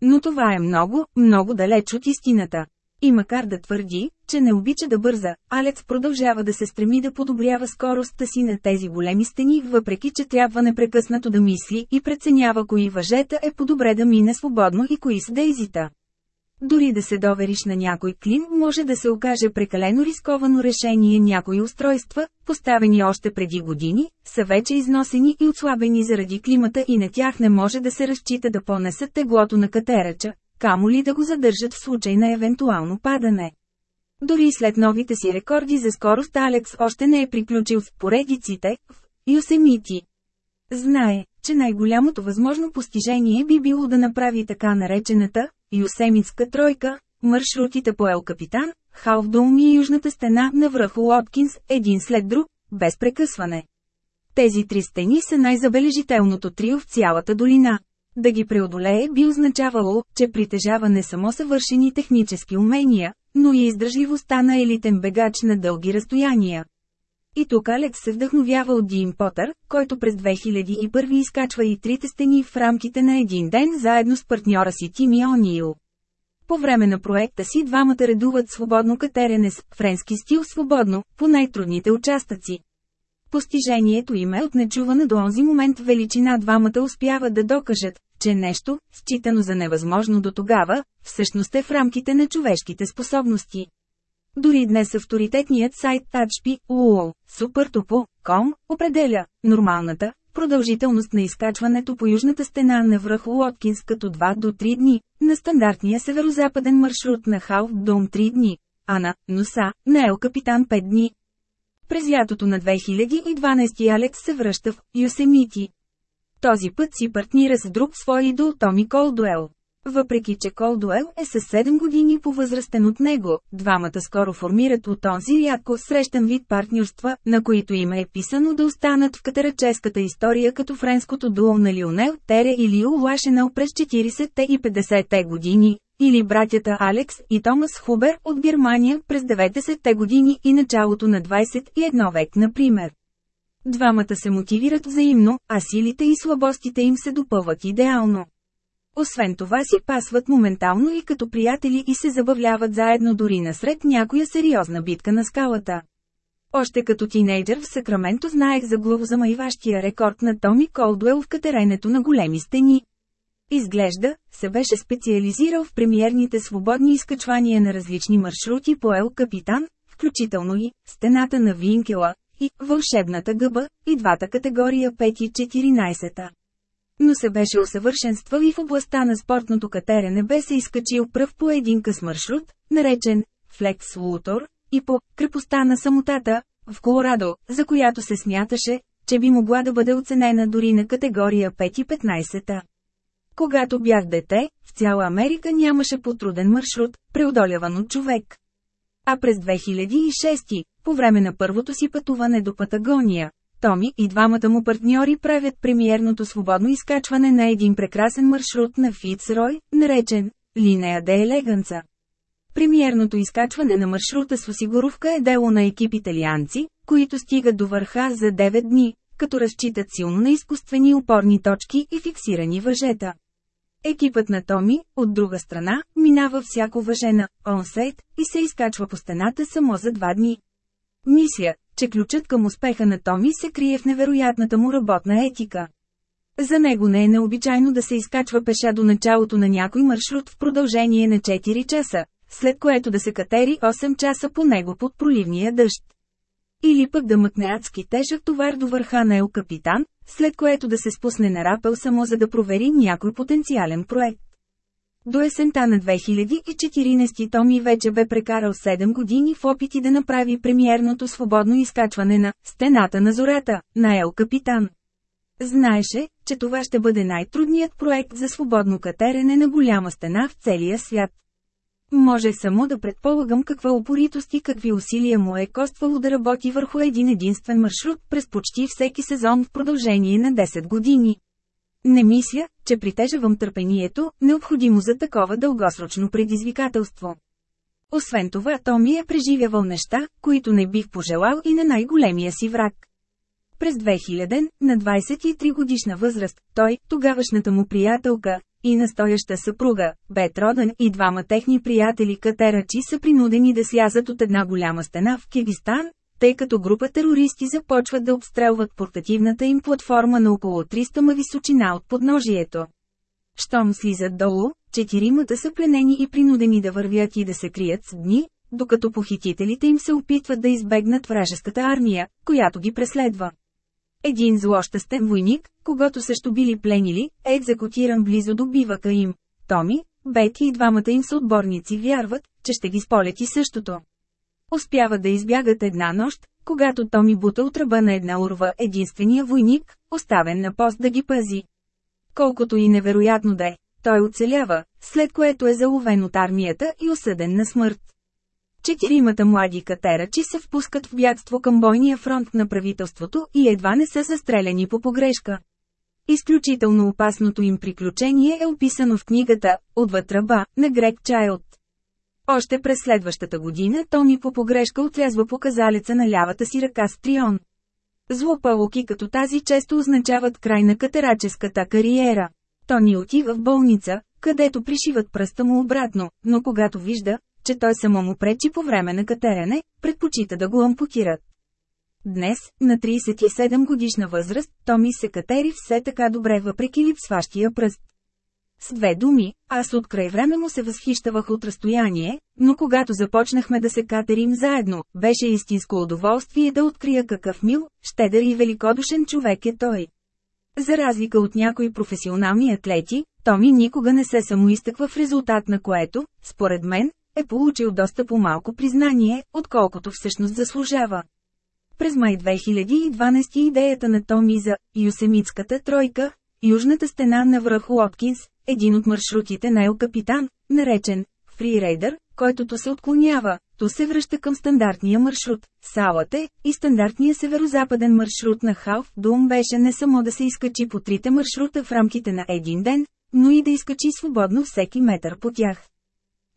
Но това е много, много далеч от истината. И макар да твърди, че не обича да бърза, Алекс продължава да се стреми да подобрява скоростта си на тези големи стени, въпреки че трябва непрекъснато да мисли и преценява кои въжета е по-добре да мине свободно и кои с дейзита. Дори да се довериш на някой клин може да се окаже прекалено рисковано решение някои устройства, поставени още преди години, са вече износени и отслабени заради климата и на тях не може да се разчита да понесат теглото на катерача, камо ли да го задържат в случай на евентуално падане. Дори след новите си рекорди за скорост Алекс още не е приключил с поредиците в Юсемити. Знае, че най-голямото възможно постижение би било да направи така наречената Юсемитска тройка, маршрутите по Ел Капитан, Халфдум и Южната стена на връх Уоткинс, един след друг, без прекъсване. Тези три стени са най-забележителното трио в цялата долина. Да ги преодолее би означавало, че притежава не само съвършени технически умения, но и издържливостта на елитен бегач на дълги разстояния. И тук Алекс се вдъхновява от Дим Потър, който през 2001 изкачва и трите стени в рамките на един ден заедно с партньора си Тими Ониил. По време на проекта си двамата редуват свободно катерене с френски стил свободно, по най-трудните участъци. Постижението им е от нечувана до онзи момент величина двамата успяват да докажат, че нещо, считано за невъзможно до тогава, всъщност е в рамките на човешките способности. Дори днес авторитетният сайт TouchP.ul, supertopo.com, определя нормалната продължителност на изкачването по южната стена на връх Уоткинс като 2 до 3 дни, на стандартния северо-западен маршрут на Халф Дом 3 дни, а на Носа, на Ел Капитан 5 дни. През лятото на 2012 Алекс се връща в Юсемити. Този път си партнира с друг свой идол Томи Колдуел. Въпреки че Колдуел е със 7 години по-възрастен от него, двамата скоро формират от този рядко срещан вид партньорства, на които им е писано да останат в катераческата история като френското дуо на Лионел Тере и Лио Лашенал през 40-те и 50-те години, или братята Алекс и Томас Хубер от Германия през 90-те години и началото на 21 век например. Двамата се мотивират взаимно, а силите и слабостите им се допълват идеално. Освен това си пасват моментално и като приятели и се забавляват заедно дори насред някоя сериозна битка на скалата. Още като тинейджър в Сакраменто знаех за главозамайващия рекорд на Томи Колдуел в катеренето на големи стени. Изглежда, се беше специализирал в премиерните свободни изкачвания на различни маршрути по Ел Капитан, включително и стената на Винкела, и вълшебната гъба, и двата категория 5 и 14 но се беше усъвършенствал и в областта на спортното катерене бе се изкачил пръв по един къс маршрут, наречен Флекс Лутор, и по крепостта на самотата, в Колорадо, за която се смяташе, че би могла да бъде оценена дори на категория 5 и 15. Когато бях дете, в цяла Америка нямаше потруден маршрут, преодоляван от човек. А през 2006, по време на първото си пътуване до Патагония, Томи и двамата му партньори правят премиерното свободно изкачване на един прекрасен маршрут на Фицрой, наречен Линея де Елеганца. Премиерното изкачване на маршрута с осигуровка е дело на екип италианци, които стигат до върха за 9 дни, като разчитат силно на изкуствени опорни точки и фиксирани въжета. Екипът на Томи, от друга страна, минава всяко въже на онсейт и се изкачва по стената само за два дни. Мисля, че ключът към успеха на Томи се крие в невероятната му работна етика. За него не е необичайно да се изкачва пеша до началото на някой маршрут в продължение на 4 часа, след което да се катери 8 часа по него под проливния дъжд. Или пък да мъкне адски тежък товар до върха на Ел Капитан, след което да се спусне на рапел само за да провери някой потенциален проект. До есента на 2014 Томи вече бе прекарал 7 години в опити да направи премиерното свободно изкачване на «Стената на зората» на Ел Капитан. Знаеше, че това ще бъде най-трудният проект за свободно катерене на голяма стена в целия свят. Може само да предполагам каква упоритост и какви усилия му е коствало да работи върху един единствен маршрут през почти всеки сезон в продължение на 10 години. Не мисля, че притежавам търпението, необходимо за такова дългосрочно предизвикателство. Освен това, Томи е преживявал неща, които не бих пожелал и на най-големия си враг. През 2000, на 23 годишна възраст, той, тогавашната му приятелка, и настояща съпруга, Бет Роден и двама техни приятели катерачи са принудени да слязат от една голяма стена в Киргистан, тъй като група терористи започват да обстрелват портативната им платформа на около 300 ма височина от подножието. Щом слизат долу, четиримата са пленени и принудени да вървят и да се крият с дни, докато похитителите им се опитват да избегнат вражеската армия, която ги преследва. Един злощастен войник, когато също били пленили, е екзекутиран близо до бивака им. Томи, Бети и двамата им съотборници вярват, че ще ги сполети същото. Успява да избягат една нощ, когато Томи бута от ръба на една урва единствения войник, оставен на пост да ги пази. Колкото и невероятно да е, той оцелява, след което е заловен от армията и осъден на смърт. Четиримата млади катерачи се впускат в бягство към бойния фронт на правителството и едва не са застреляни по погрешка. Изключително опасното им приключение е описано в книгата «Отвъд ръба» на Грег Чайлд. Още през следващата година Тони по погрешка отрязва показалеца на лявата си ръка с трион. Злопалоки като тази често означават край на катераческата кариера. Тони отива в болница, където пришиват пръста му обратно, но когато вижда, че той само му пречи по време на катерене, предпочита да го ампутират. Днес, на 37 годишна възраст, Томи се катери все така добре въпреки липсващия пръст. С две думи, аз от край време му се възхищавах от разстояние, но когато започнахме да се катерим заедно, беше истинско удоволствие да открия какъв мил, щедър и великодушен човек е той. За разлика от някои професионални атлети, Томи никога не се самоизтъква в резултат на което, според мен, е получил доста по-малко признание, отколкото всъщност заслужава. През май 2012 идеята на Томи за Юсемитската тройка, южната стена на връх Уоткинс, един от маршрутите на Ел Капитан, наречен Фрирейдър, който се отклонява, то се връща към стандартния маршрут, Салате, и стандартния северо-западен маршрут на Халф Дум беше не само да се изкачи по трите маршрута в рамките на един ден, но и да изкачи свободно всеки метър по тях.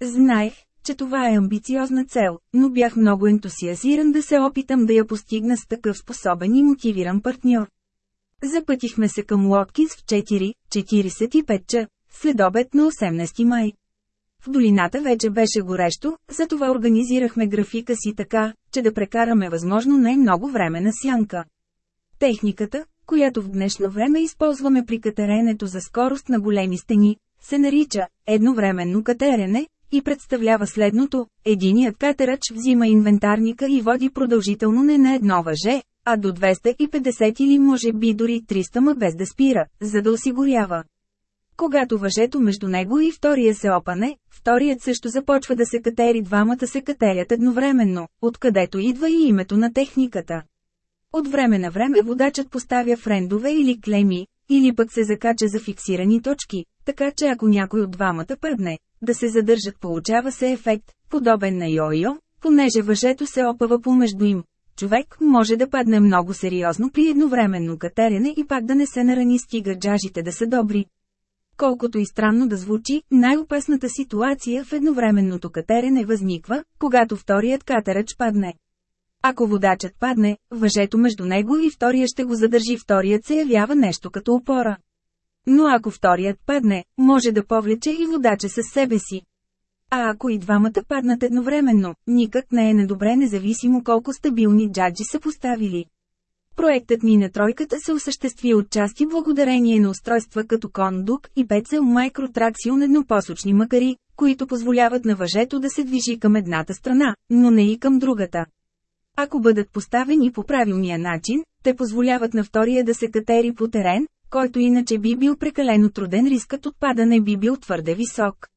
Знаех, че това е амбициозна цел, но бях много ентусиазиран да се опитам да я постигна с такъв способен и мотивиран партньор. Запътихме се към Лоткинс в 4.45 ча, след обед на 18 май. В долината вече беше горещо, затова организирахме графика си така, че да прекараме възможно най-много време на сянка. Техниката, която в днешно време използваме при катеренето за скорост на големи стени, се нарича едновременно катерене и представлява следното – единият катерач взима инвентарника и води продължително не на едно въже, а до 250 или може би дори 300 ма без да спира, за да осигурява. Когато въжето между него и втория се опане, вторият също започва да се катери двамата се катерят едновременно, откъдето идва и името на техниката. От време на време водачът поставя френдове или клеми, или пък се закача за фиксирани точки, така че ако някой от двамата пърдне, да се задържат получава се ефект, подобен на йо-йо, понеже въжето се опава помежду им. Човек може да падне много сериозно при едновременно катерене и пак да не се нарани стига джажите да са добри. Колкото и странно да звучи, най-опасната ситуация в едновременното катерене възниква, когато вторият катерач падне. Ако водачът падне, въжето между него и втория ще го задържи вторият се явява нещо като опора. Но ако вторият падне, може да повлече и водача със себе си. А ако и двамата паднат едновременно, никак не е недобре независимо колко стабилни джаджи са поставили. Проектът ни на тройката се осъществи от части благодарение на устройства като Кондук и Пецел Microtraction еднопосочни макари, които позволяват на въжето да се движи към едната страна, но не и към другата. Ако бъдат поставени по правилния начин, те позволяват на втория да се катери по терен, който иначе би бил прекалено труден рискът от падане би бил твърде висок.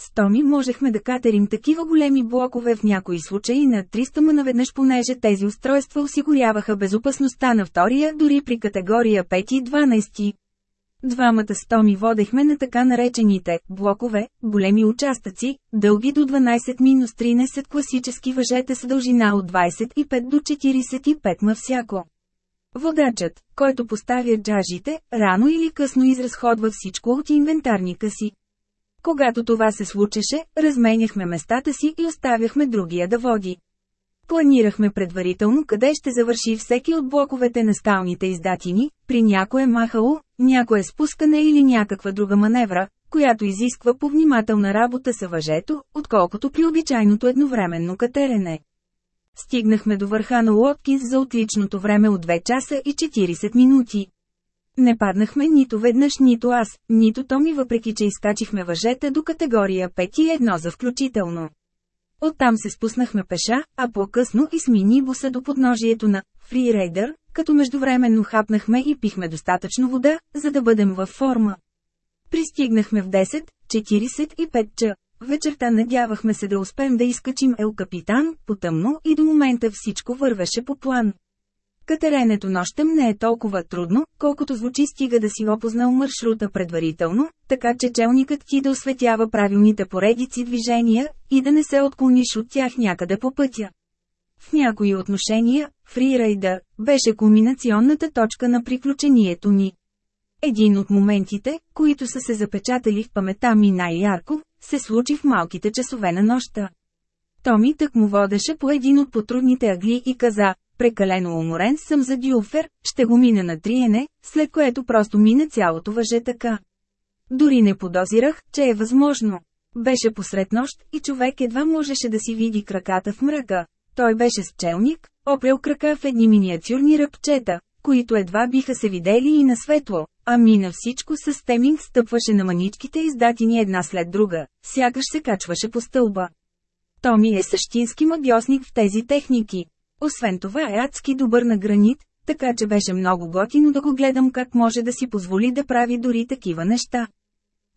С Томи можехме да катерим такива големи блокове в някои случаи на 300 ма наведнъж понеже тези устройства осигуряваха безопасността на втория дори при категория 5 и 12. Двамата с Томи водехме на така наречените «блокове», големи участъци, дълги до 12-13 класически въжета с дължина от 25 до 45 ма всяко. Водачът, който поставя джажите, рано или късно изразходва всичко от инвентарника си. Когато това се случеше, разменяхме местата си и оставяхме другия да води. Планирахме предварително къде ще завърши всеки от блоковете на скалните издатини, при някое махало, някое спускане или някаква друга маневра, която изисква повнимателна работа с въжето, отколкото при обичайното едновременно катерене. Стигнахме до върха на Лоткинс за отличното време от 2 часа и 40 минути. Не паднахме нито веднъж нито аз, нито Томи въпреки че изкачихме въжета до категория 5 и едно за включително. Оттам се спуснахме пеша, а по-късно и с минибуса до подножието на Фрирейдър, като междувременно хапнахме и пихме достатъчно вода, за да бъдем във форма. Пристигнахме в 10.45 ча. Вечерта надявахме се да успеем да изкачим Ел Капитан, потъмно и до момента всичко вървеше по план. Катеренето нощем не е толкова трудно, колкото звучи стига да си опознал маршрута предварително, така че челникът ти да осветява правилните поредици движения и да не се отклониш от тях някъде по пътя. В някои отношения, фрирайда беше кулминационната точка на приключението ни. Един от моментите, които са се запечатали в памета ми най-ярко, се случи в малките часове на нощта. Томи тък му водеше по един от потрудните агли и каза, прекалено уморен съм за дюфер, ще го мина на триене, след което просто мина цялото въже така. Дори не подозирах, че е възможно. Беше посред нощ и човек едва можеше да си види краката в мръка. Той беше с челник, опрел крака в едни миниатюрни ръбчета, които едва биха се видели и на светло, а мина всичко с стеминг стъпваше на маничките издатини една след друга, сякаш се качваше по стълба. Томи е същински магиосник в тези техники. Освен това е адски добър на гранит, така че беше много готино да го гледам как може да си позволи да прави дори такива неща.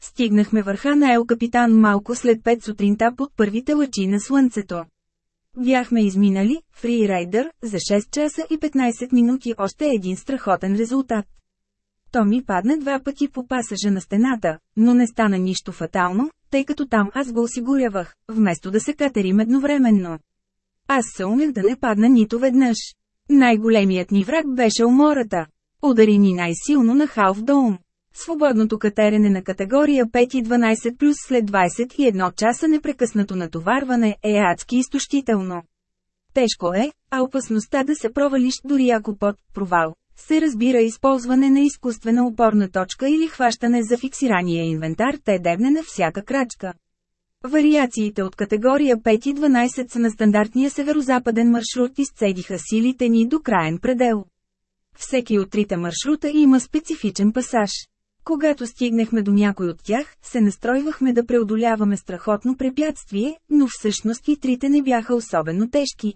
Стигнахме върха на Ел Капитан малко след 5 сутринта под първите лъчи на слънцето. Бяхме изминали, фрирайдър, за 6 часа и 15 минути още един страхотен резултат. То ми падна два пъти по пасажа на стената, но не стана нищо фатално, тъй като там аз го осигурявах, вместо да се катерим едновременно. Аз се умех да не падна нито веднъж. Най-големият ни враг беше умората. Удари ни най-силно на Халф Доум. Свободното катерене на категория 5 и 12 плюс след 21 часа непрекъснато натоварване е адски изтощително. Тежко е, а опасността да се провалиш дори ако под провал се разбира използване на изкуствена опорна точка или хващане за фиксирания инвентар те дебне на всяка крачка. Вариациите от категория 5 и 12 са на стандартния северо-западен маршрут и сцедиха силите ни до краен предел. Всеки от трите маршрута има специфичен пасаж. Когато стигнахме до някой от тях, се настройвахме да преодоляваме страхотно препятствие, но всъщност и трите не бяха особено тежки.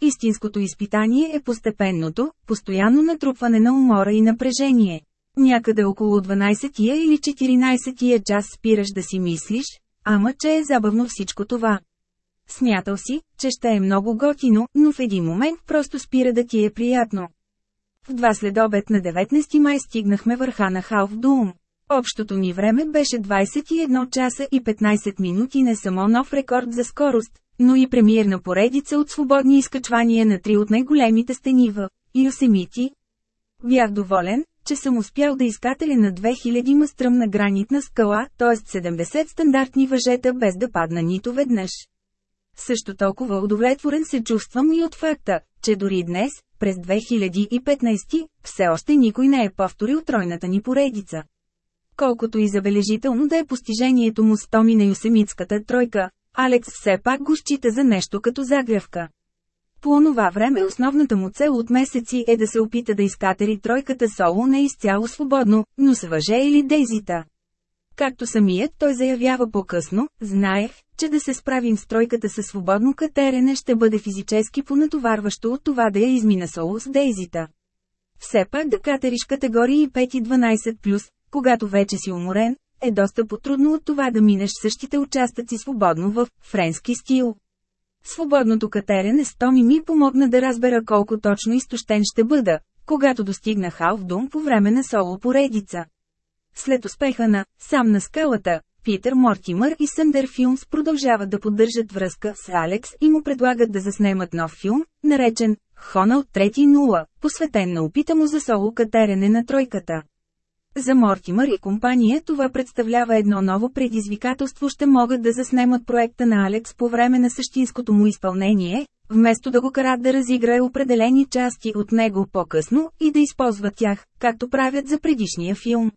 Истинското изпитание е постепенното, постоянно натрупване на умора и напрежение. Някъде около 12-тия или 14-тия час спираш да си мислиш, ама че е забавно всичко това. Смятал си, че ще е много готино, но в един момент просто спира да ти е приятно. В два следобед на 19 май стигнахме върха на Халф Дум. Общото ни време беше 21 часа и 15 минути не само нов рекорд за скорост, но и премиерна поредица от свободни изкачвания на три от най-големите стени в Йосемити. Бях доволен, че съм успял да изкателя на 2000 ма стръмна гранитна скала, т.е. 70 стандартни въжета без да падна нито веднъж. Също толкова удовлетворен се чувствам и от факта, че дори днес, през 2015, все още никой не е повторил тройната ни поредица. Колкото и забележително да е постижението му с Томи на Юсемитската тройка, Алекс все пак го счита за нещо като загрявка. По онова време основната му цел от месеци е да се опита да изкатери тройката соло не изцяло свободно, но с въже или дейзита. Както самият той заявява по-късно, знаех, че да се справим с тройката със свободно катерене ще бъде физически понатоварващо от това да я измина соло с дейзита. Все пак да катериш категории 5 и 12+, когато вече си уморен, е доста потрудно от това да минеш същите участъци свободно в френски стил. Свободното катерене с Томи ми помогна да разбера колко точно изтощен ще бъда, когато достигна Халфдум по време на соло поредица. След успеха на «Сам на скалата», Питър Мортимър и Съндер Филмс продължават да поддържат връзка с Алекс и му предлагат да заснемат нов филм, наречен «Хона трети нула», посветен на опита му за соло катерене на тройката. За Мортимър и компания това представлява едно ново предизвикателство ще могат да заснемат проекта на Алекс по време на същинското му изпълнение, вместо да го карат да разиграе определени части от него по-късно и да използват тях, както правят за предишния филм.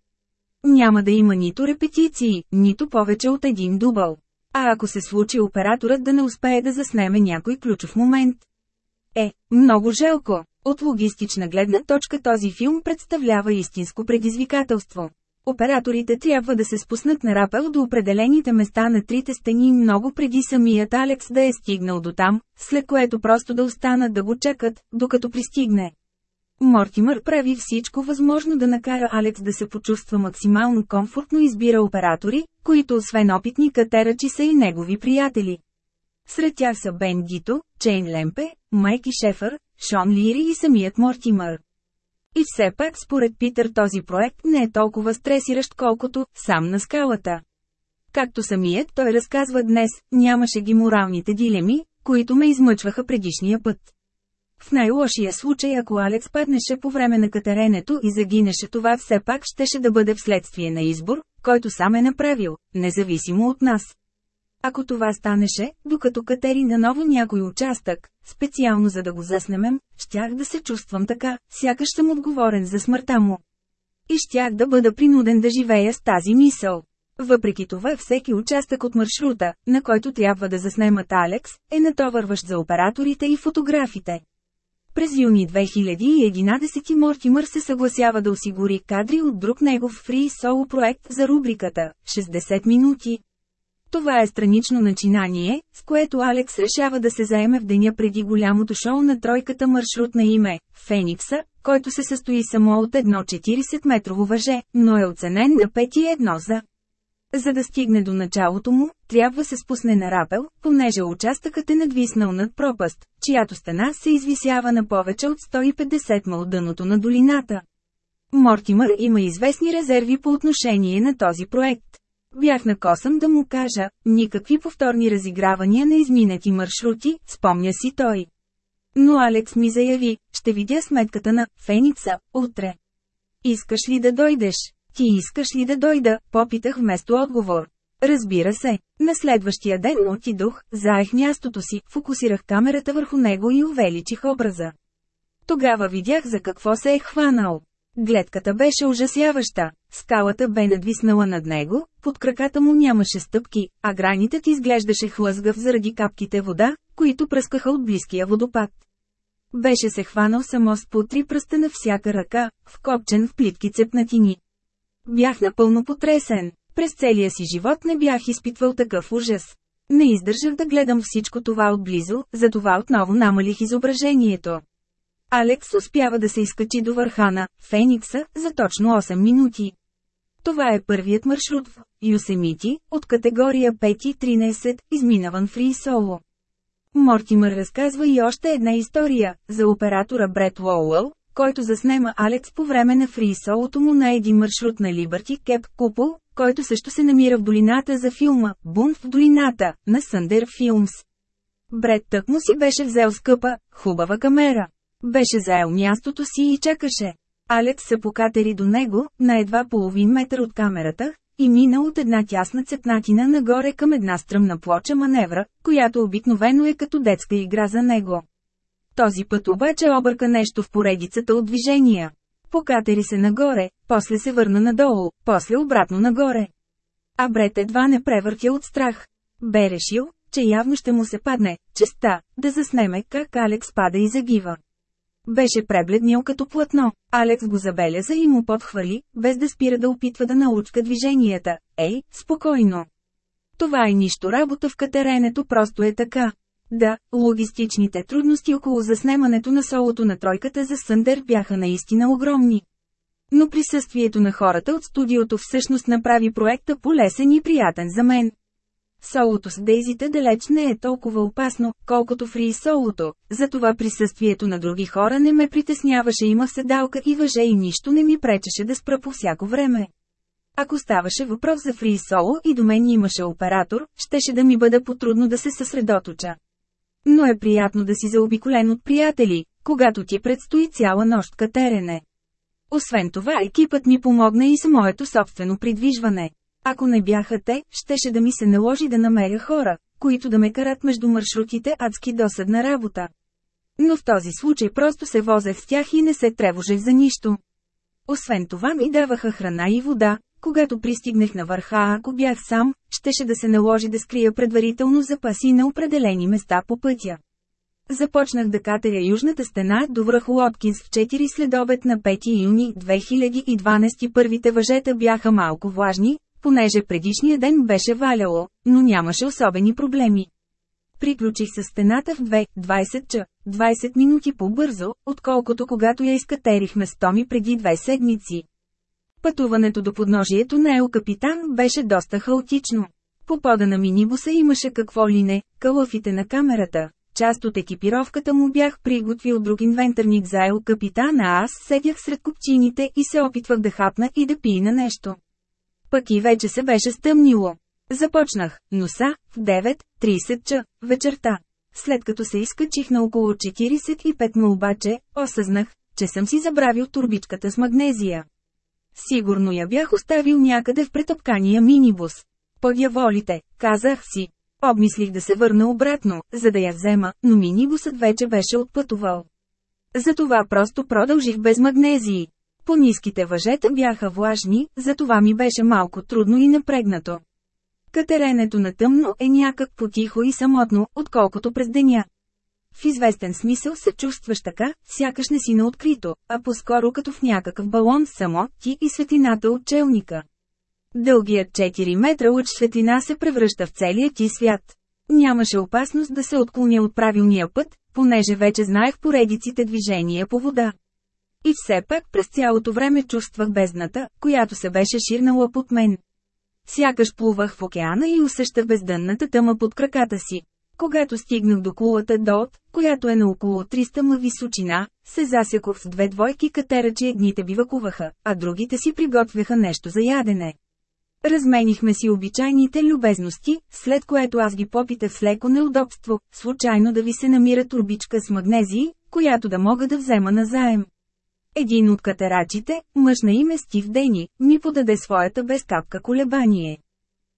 Няма да има нито репетиции, нито повече от един дубъл. А ако се случи операторът да не успее да заснеме някой ключов момент? Е, много жалко. От логистична гледна точка този филм представлява истинско предизвикателство. Операторите трябва да се спуснат на рапел до определените места на трите стени много преди самият Алекс да е стигнал до там, след което просто да останат да го чакат, докато пристигне. Мортимър прави всичко възможно да накара Алекс да се почувства максимално комфортно и избира оператори, които освен опитни катерачи са и негови приятели. Сред тях са Бен Дито, Чейн Лемпе, Майки Шефър, Шон Лири и самият Мортимър. И все пак според Питър този проект не е толкова стресиращ колкото «сам на скалата». Както самият той разказва днес, нямаше ги моралните дилеми, които ме измъчваха предишния път. В най-лошия случай ако Алекс паднеше по време на катеренето и загинеше това все пак щеше да бъде вследствие на избор, който сам е направил, независимо от нас. Ако това станеше, докато катери наново някой участък, специално за да го заснемем, щях да се чувствам така, сякаш съм отговорен за смъртта му. И щях да бъда принуден да живея с тази мисъл. Въпреки това всеки участък от маршрута, на който трябва да заснемат Алекс, е натовърващ за операторите и фотографите. През юни 2011 Мортимър се съгласява да осигури кадри от друг негов фри соло проект за рубриката «60 минути». Това е странично начинание, с което Алекс решава да се заеме в деня преди голямото шоу на тройката маршрут на име – Феникса, който се състои само от едно 40-метрово въже, но е оценен на пети едно за. За да стигне до началото му, трябва се спусне на рапел, понеже участъкът е надвиснал над пропаст, чиято стена се извисява на повече от 150 ма от дъното на долината. Мортимър има известни резерви по отношение на този проект. Бях на косъм да му кажа, никакви повторни разигравания на изминати маршрути, спомня си той. Но Алекс ми заяви, ще видя сметката на Феникса утре. Искаш ли да дойдеш? Ти искаш ли да дойда? Попитах вместо отговор. Разбира се. На следващия ден отидох, заех мястото си, фокусирах камерата върху него и увеличих образа. Тогава видях за какво се е хванал. Гледката беше ужасяваща. Скалата бе надвиснала над него, под краката му нямаше стъпки, а гранитът изглеждаше хлъзгав заради капките вода, които пръскаха от близкия водопад. Беше се хванал само с по три пръста на всяка ръка, вкопчен в плитки цепнатини. Бях напълно потресен. През целия си живот не бях изпитвал такъв ужас. Не издържах да гледам всичко това отблизо, затова отново намалих изображението. Алекс успява да се изкачи до върха на Феникса за точно 8 минути. Това е първият маршрут в Юсемити, от категория 5-13, изминаван фри соло. Мортимър разказва и още една история, за оператора Бред Лоуъл, който заснема Алекс по време на фри солото му на един маршрут на Либърти Кеп Купол, който също се намира в долината за филма «Бунт в долината» на Съндер Филмс. Бред тък му си беше взел скъпа, хубава камера. Беше заел мястото си и чакаше. Алекс се покатери до него, на едва половин метър от камерата, и мина от една тясна цепнатина нагоре към една стръмна плоча маневра, която обикновено е като детска игра за него. Този път обаче обърка нещо в поредицата от движения. Покатери се нагоре, после се върна надолу, после обратно нагоре. А Бред едва не превъртя от страх. Бе решил, че явно ще му се падне, честа, да заснеме как Алекс пада и загива. Беше пребледнил като платно. Алекс го забеляза и му подхвали, без да спира да опитва да научка движенията. Ей, спокойно. Това е нищо работа в катеренето просто е така. Да, логистичните трудности около заснемането на солото на тройката за Съндер бяха наистина огромни. Но присъствието на хората от студиото всъщност направи проекта полесен и приятен за мен. Солото с дейзите далеч не е толкова опасно, колкото фри солото, затова присъствието на други хора не ме притесняваше има седалка и въже и нищо не ми пречеше да спра по всяко време. Ако ставаше въпрос за фри соло и до мен имаше оператор, щеше да ми бъде потрудно да се съсредоточа. Но е приятно да си заобиколен от приятели, когато ти предстои цяла нощ катерене. Освен това екипът ми помогна и с моето собствено придвижване. Ако не бяха те, щеше да ми се наложи да намеря хора, които да ме карат между маршрутите адски досадна работа. Но в този случай просто се возех с тях и не се тревожех за нищо. Освен това ми даваха храна и вода, когато пристигнах на върха, ако бях сам, щеше да се наложи да скрия предварително запаси на определени места по пътя. Започнах да катеря южната стена до връх Лоткинс в 4 следобед на 5 юни 2012 първите въжета бяха малко влажни, понеже предишния ден беше валяло, но нямаше особени проблеми. Приключих с стената в 2.20 ч, 20 минути по-бързо, отколкото когато я изкатерихме с Томи преди две седмици. Пътуването до подножието на Ел Капитан беше доста хаотично. По пода на минибуса имаше какво ли не, калъфите на камерата. Част от екипировката му бях приготвил друг инвентарник за Ел Капитан, а аз седях сред копчините и се опитвах да хапна и да пия нещо. Пък и вече се беше стъмнило. Започнах, носа, в 9.30 ч. вечерта. След като се изкачих на около 45 м обаче, осъзнах, че съм си забравил турбичката с магнезия. Сигурно я бях оставил някъде в претопкания минибус. Подяволите, казах си. Обмислих да се върна обратно, за да я взема, но минибусът вече беше отпътувал. Затова просто продължих без магнезии. По-низките въжета бяха влажни, затова ми беше малко трудно и напрегнато. Катеренето на тъмно е някак потихо и самотно, отколкото през деня. В известен смисъл се чувстваш така, сякаш не си на открито, а по-скоро като в някакъв балон само ти и светлината от челника. Дългият 4 метра лъч светлина се превръща в целия ти свят. Нямаше опасност да се отклоня от правилния път, понеже вече знаех поредиците движения по вода. И все пак през цялото време чувствах бездната, която се беше ширнала под мен. Сякаш плувах в океана и усещах бездънната тъма под краката си. Когато стигнах до кулата Дот, която е на около 300 ма височина, се засякох с две двойки катерачи едните бивакуваха, а другите си приготвяха нещо за ядене. Разменихме си обичайните любезности, след което аз ги попитах с леко неудобство, случайно да ви се намира турбичка с магнезии, която да мога да взема назаем. Един от катерачите, мъж на име Стив Дени, ми подаде своята без капка колебание.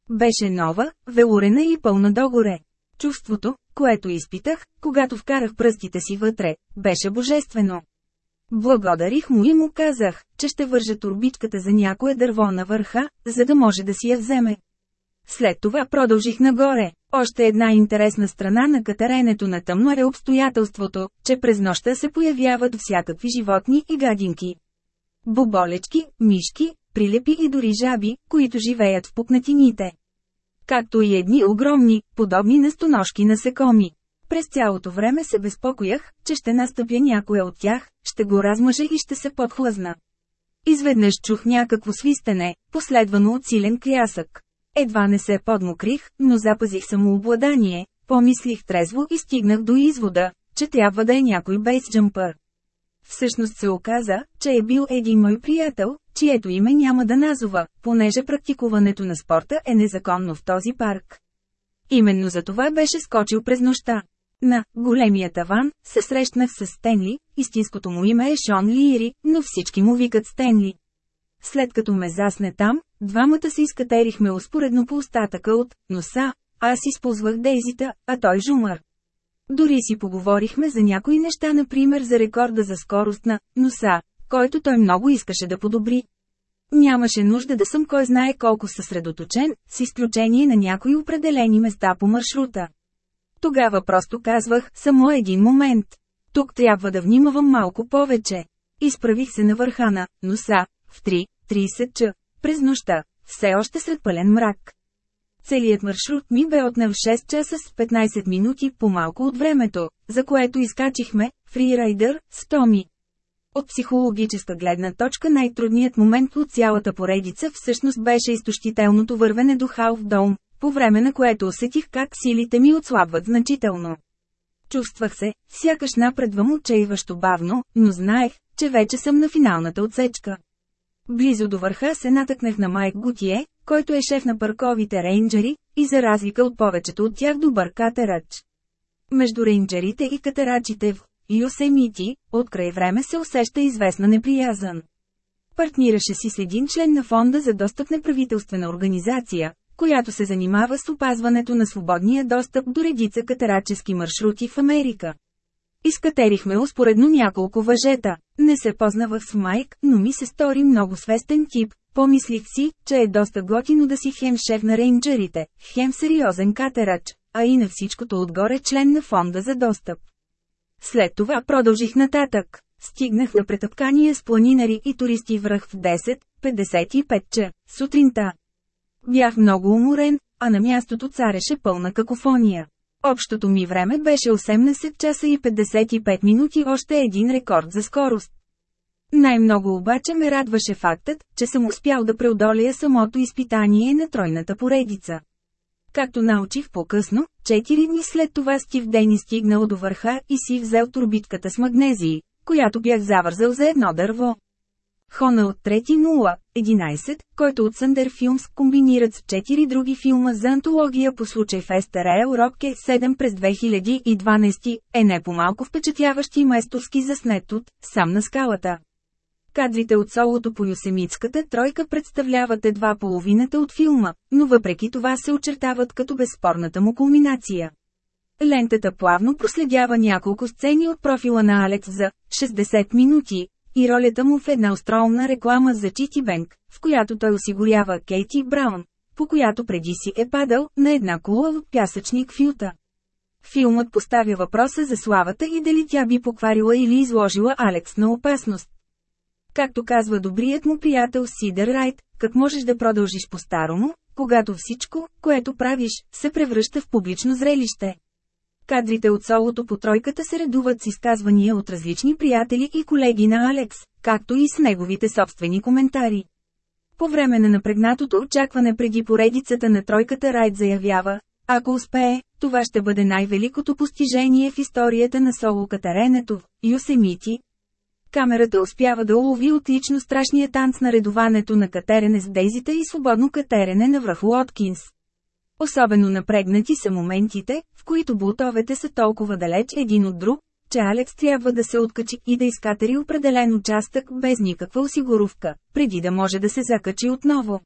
Беше нова, велурена и пълна догоре. Чувството, което изпитах, когато вкарах пръстите си вътре, беше божествено. Благодарих му и му казах, че ще вържа турбичката за някое дърво на върха, за да може да си я вземе. След това продължих нагоре. Още една интересна страна на катеренето на тъмно е обстоятелството, че през нощта се появяват всякакви животни и гадинки. Боболечки, мишки, прилепи и дори жаби, които живеят в пукнатините. Както и едни огромни, подобни на стоножки насекоми. През цялото време се безпокоях, че ще настъпя някоя от тях, ще го размъжа и ще се подхлъзна. Изведнъж чух някакво свистене, последвано от силен крясък. Едва не се подмокрих, но запазих самообладание, помислих трезво и стигнах до извода, че трябва да е някой бейсджампър. Всъщност се оказа, че е бил един мой приятел, чието име няма да назова, понеже практикуването на спорта е незаконно в този парк. Именно за това беше скочил през нощта. На големия таван се срещнах с Стенли, истинското му име е Шон Лири, но всички му викат Стенли. След като ме засне там, двамата се изкатерихме успоредно по остатъка от носа, аз използвах Дейзита, а той Жумър. Дори си поговорихме за някои неща, например за рекорда за скорост на носа, който той много искаше да подобри. Нямаше нужда да съм кой знае колко съсредоточен, с изключение на някои определени места по маршрута. Тогава просто казвах, само един момент. Тук трябва да внимавам малко повече. Изправих се на върха на носа, в 3.30 ч. През нощта, все още сред пълен мрак. Целият маршрут ми бе отнел 6 часа с 15 минути по-малко от времето, за което изкачихме, фрирайдър, с Томи. От психологическа гледна точка най-трудният момент от цялата поредица всъщност беше изтощителното вървене до Халф Доум, по време на което усетих как силите ми отслабват значително. Чувствах се, сякаш напредвам отчаиващо бавно, но знаех, че вече съм на финалната отсечка. Близо до върха се натъкнах на Майк Гутие, който е шеф на парковите рейнджери, и за разлика от повечето от тях добър катерач. Между рейнджерите и катерачите в Юсемити, от край време се усеща известна неприязън. Партнираше си с един член на фонда за достъп неправителствена организация, която се занимава с опазването на свободния достъп до редица катерачески маршрути в Америка. Изкатерихме успоредно няколко въжета. Не се познавах с Майк, но ми се стори много свестен тип. Помислих си, че е доста готино да си хем шеф на рейнджерите, хем сериозен катерач, а и на всичкото отгоре член на фонда за достъп. След това продължих нататък. Стигнах на претъпкания с планинари и туристи връх в 10.55 ча, сутринта. Бях много уморен, а на мястото цареше пълна какофония. Общото ми време беше 18 часа и 55 минути още един рекорд за скорост. Най-много обаче ме радваше фактът, че съм успял да преодолея самото изпитание на тройната поредица. Както научих по-късно, 4 дни след това Стив Дейни стигнал до върха и си взел турбитката с магнезии, която бях завързал за едно дърво. Хона от 3.0.11, който от Съндер Филмс комбинират с 4 други филма за антология по случай Фестер Рокке 7 през 2012, е не по-малко впечатляващ и майсторски заснет от «Сам на скалата». Кадрите от солото по Юсемитската тройка представляват едва половината от филма, но въпреки това се очертават като безспорната му кулминация. Лентата плавно проследява няколко сцени от профила на Алекс за 60 минути, и ролята му в една остроумна реклама за Чити Бенк, в която той осигурява Кейти Браун, по която преди си е падал на една кула от пясъчник в Юта. Филмът поставя въпроса за славата и дали тя би покварила или изложила Алекс на опасност. Както казва добрият му приятел Сидър Райт, как можеш да продължиш по-старому, когато всичко, което правиш, се превръща в публично зрелище. Кадрите от солото по тройката се редуват с изказвания от различни приятели и колеги на Алекс, както и с неговите собствени коментари. По време на напрегнатото очакване преди поредицата на тройката Райт заявява, ако успее, това ще бъде най-великото постижение в историята на соло катаренето, Юсемити. Камерата успява да улови отлично страшния танц на редуването на катерене с дейзите и свободно катерене на връх Уоткинс. Особено напрегнати са моментите, в които болтовете са толкова далеч един от друг, че Алекс трябва да се откачи и да изкатери определен участък без никаква осигуровка, преди да може да се закачи отново.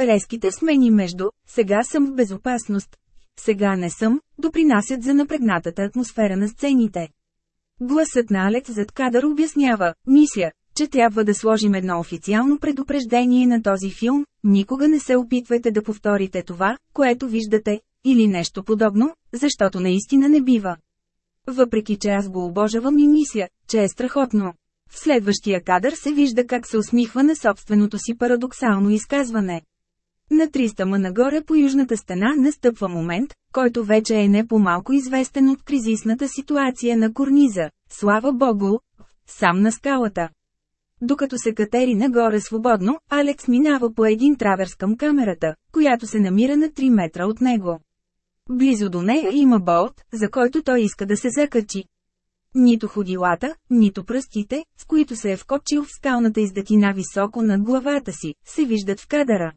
Резките смени между «сега съм в безопасност», «сега не съм», допринасят за напрегнатата атмосфера на сцените. Гласът на Алекс зад кадър обяснява, мисля, че трябва да сложим едно официално предупреждение на този филм, никога не се опитвайте да повторите това, което виждате, или нещо подобно, защото наистина не бива. Въпреки че аз го обожавам и мисля, че е страхотно. В следващия кадър се вижда как се усмихва на собственото си парадоксално изказване. На 300 ма нагоре по южната стена настъпва момент, който вече е не по-малко известен от кризисната ситуация на корниза, слава богу, сам на скалата. Докато се катери нагоре свободно, Алекс минава по един траверс към камерата, която се намира на 3 метра от него. Близо до нея има болт, за който той иска да се закачи. Нито ходилата, нито пръстите, с които се е вкопчил в скалната издатина високо над главата си, се виждат в кадъра.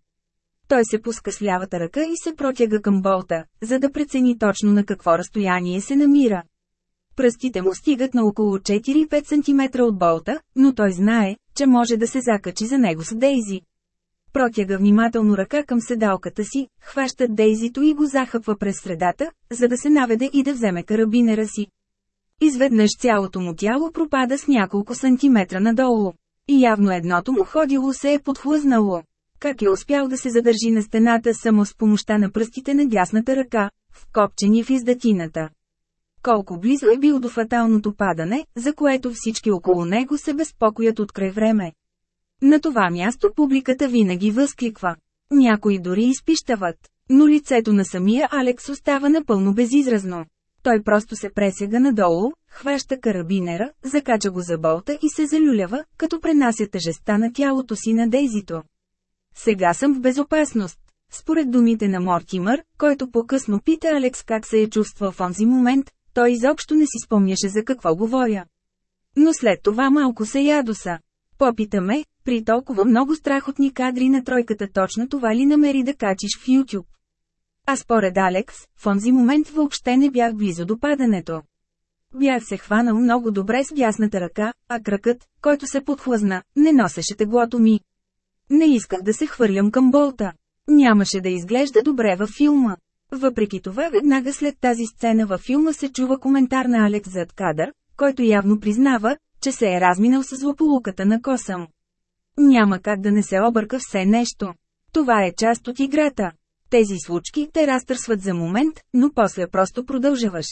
Той се пуска с лявата ръка и се протяга към болта, за да прецени точно на какво разстояние се намира. Пръстите му стигат на около 4-5 см от болта, но той знае, че може да се закачи за него с Дейзи. Протяга внимателно ръка към седалката си, хваща Дейзито и го захъпва през средата, за да се наведе и да вземе карабинера си. Изведнъж цялото му тяло пропада с няколко сантиметра надолу. И явно едното му ходило се е подхлъзнало. Как е успял да се задържи на стената само с помощта на пръстите на дясната ръка, вкопчени в издатината колко близо е бил до фаталното падане, за което всички около него се безпокоят от край време. На това място публиката винаги възкликва. Някои дори изпищават. Но лицето на самия Алекс остава напълно безизразно. Той просто се пресега надолу, хваща карабинера, закача го за болта и се залюлява, като пренася тежеста на тялото си на Дейзито. Сега съм в безопасност. Според думите на Мортимър, който по-късно пита Алекс как се е чувствал в онзи момент, той изобщо не си спомняше за какво говоря. Но след това малко се ядоса. Попита ме, При толкова много страхотни кадри на тройката точно това ли намери да качиш в YouTube? А според Алекс, в онзи момент въобще не бях близо до падането. Бях се хванал много добре с дясната ръка, а кракът, който се подхлъзна, не носеше теглото ми. Не исках да се хвърлям към болта. Нямаше да изглежда добре във филма. Въпреки това веднага след тази сцена във филма се чува коментар на Алекс зад кадър, който явно признава, че се е разминал с злополуката на косъм. Няма как да не се обърка все нещо. Това е част от играта. Тези случки те разтърсват за момент, но после просто продължаваш.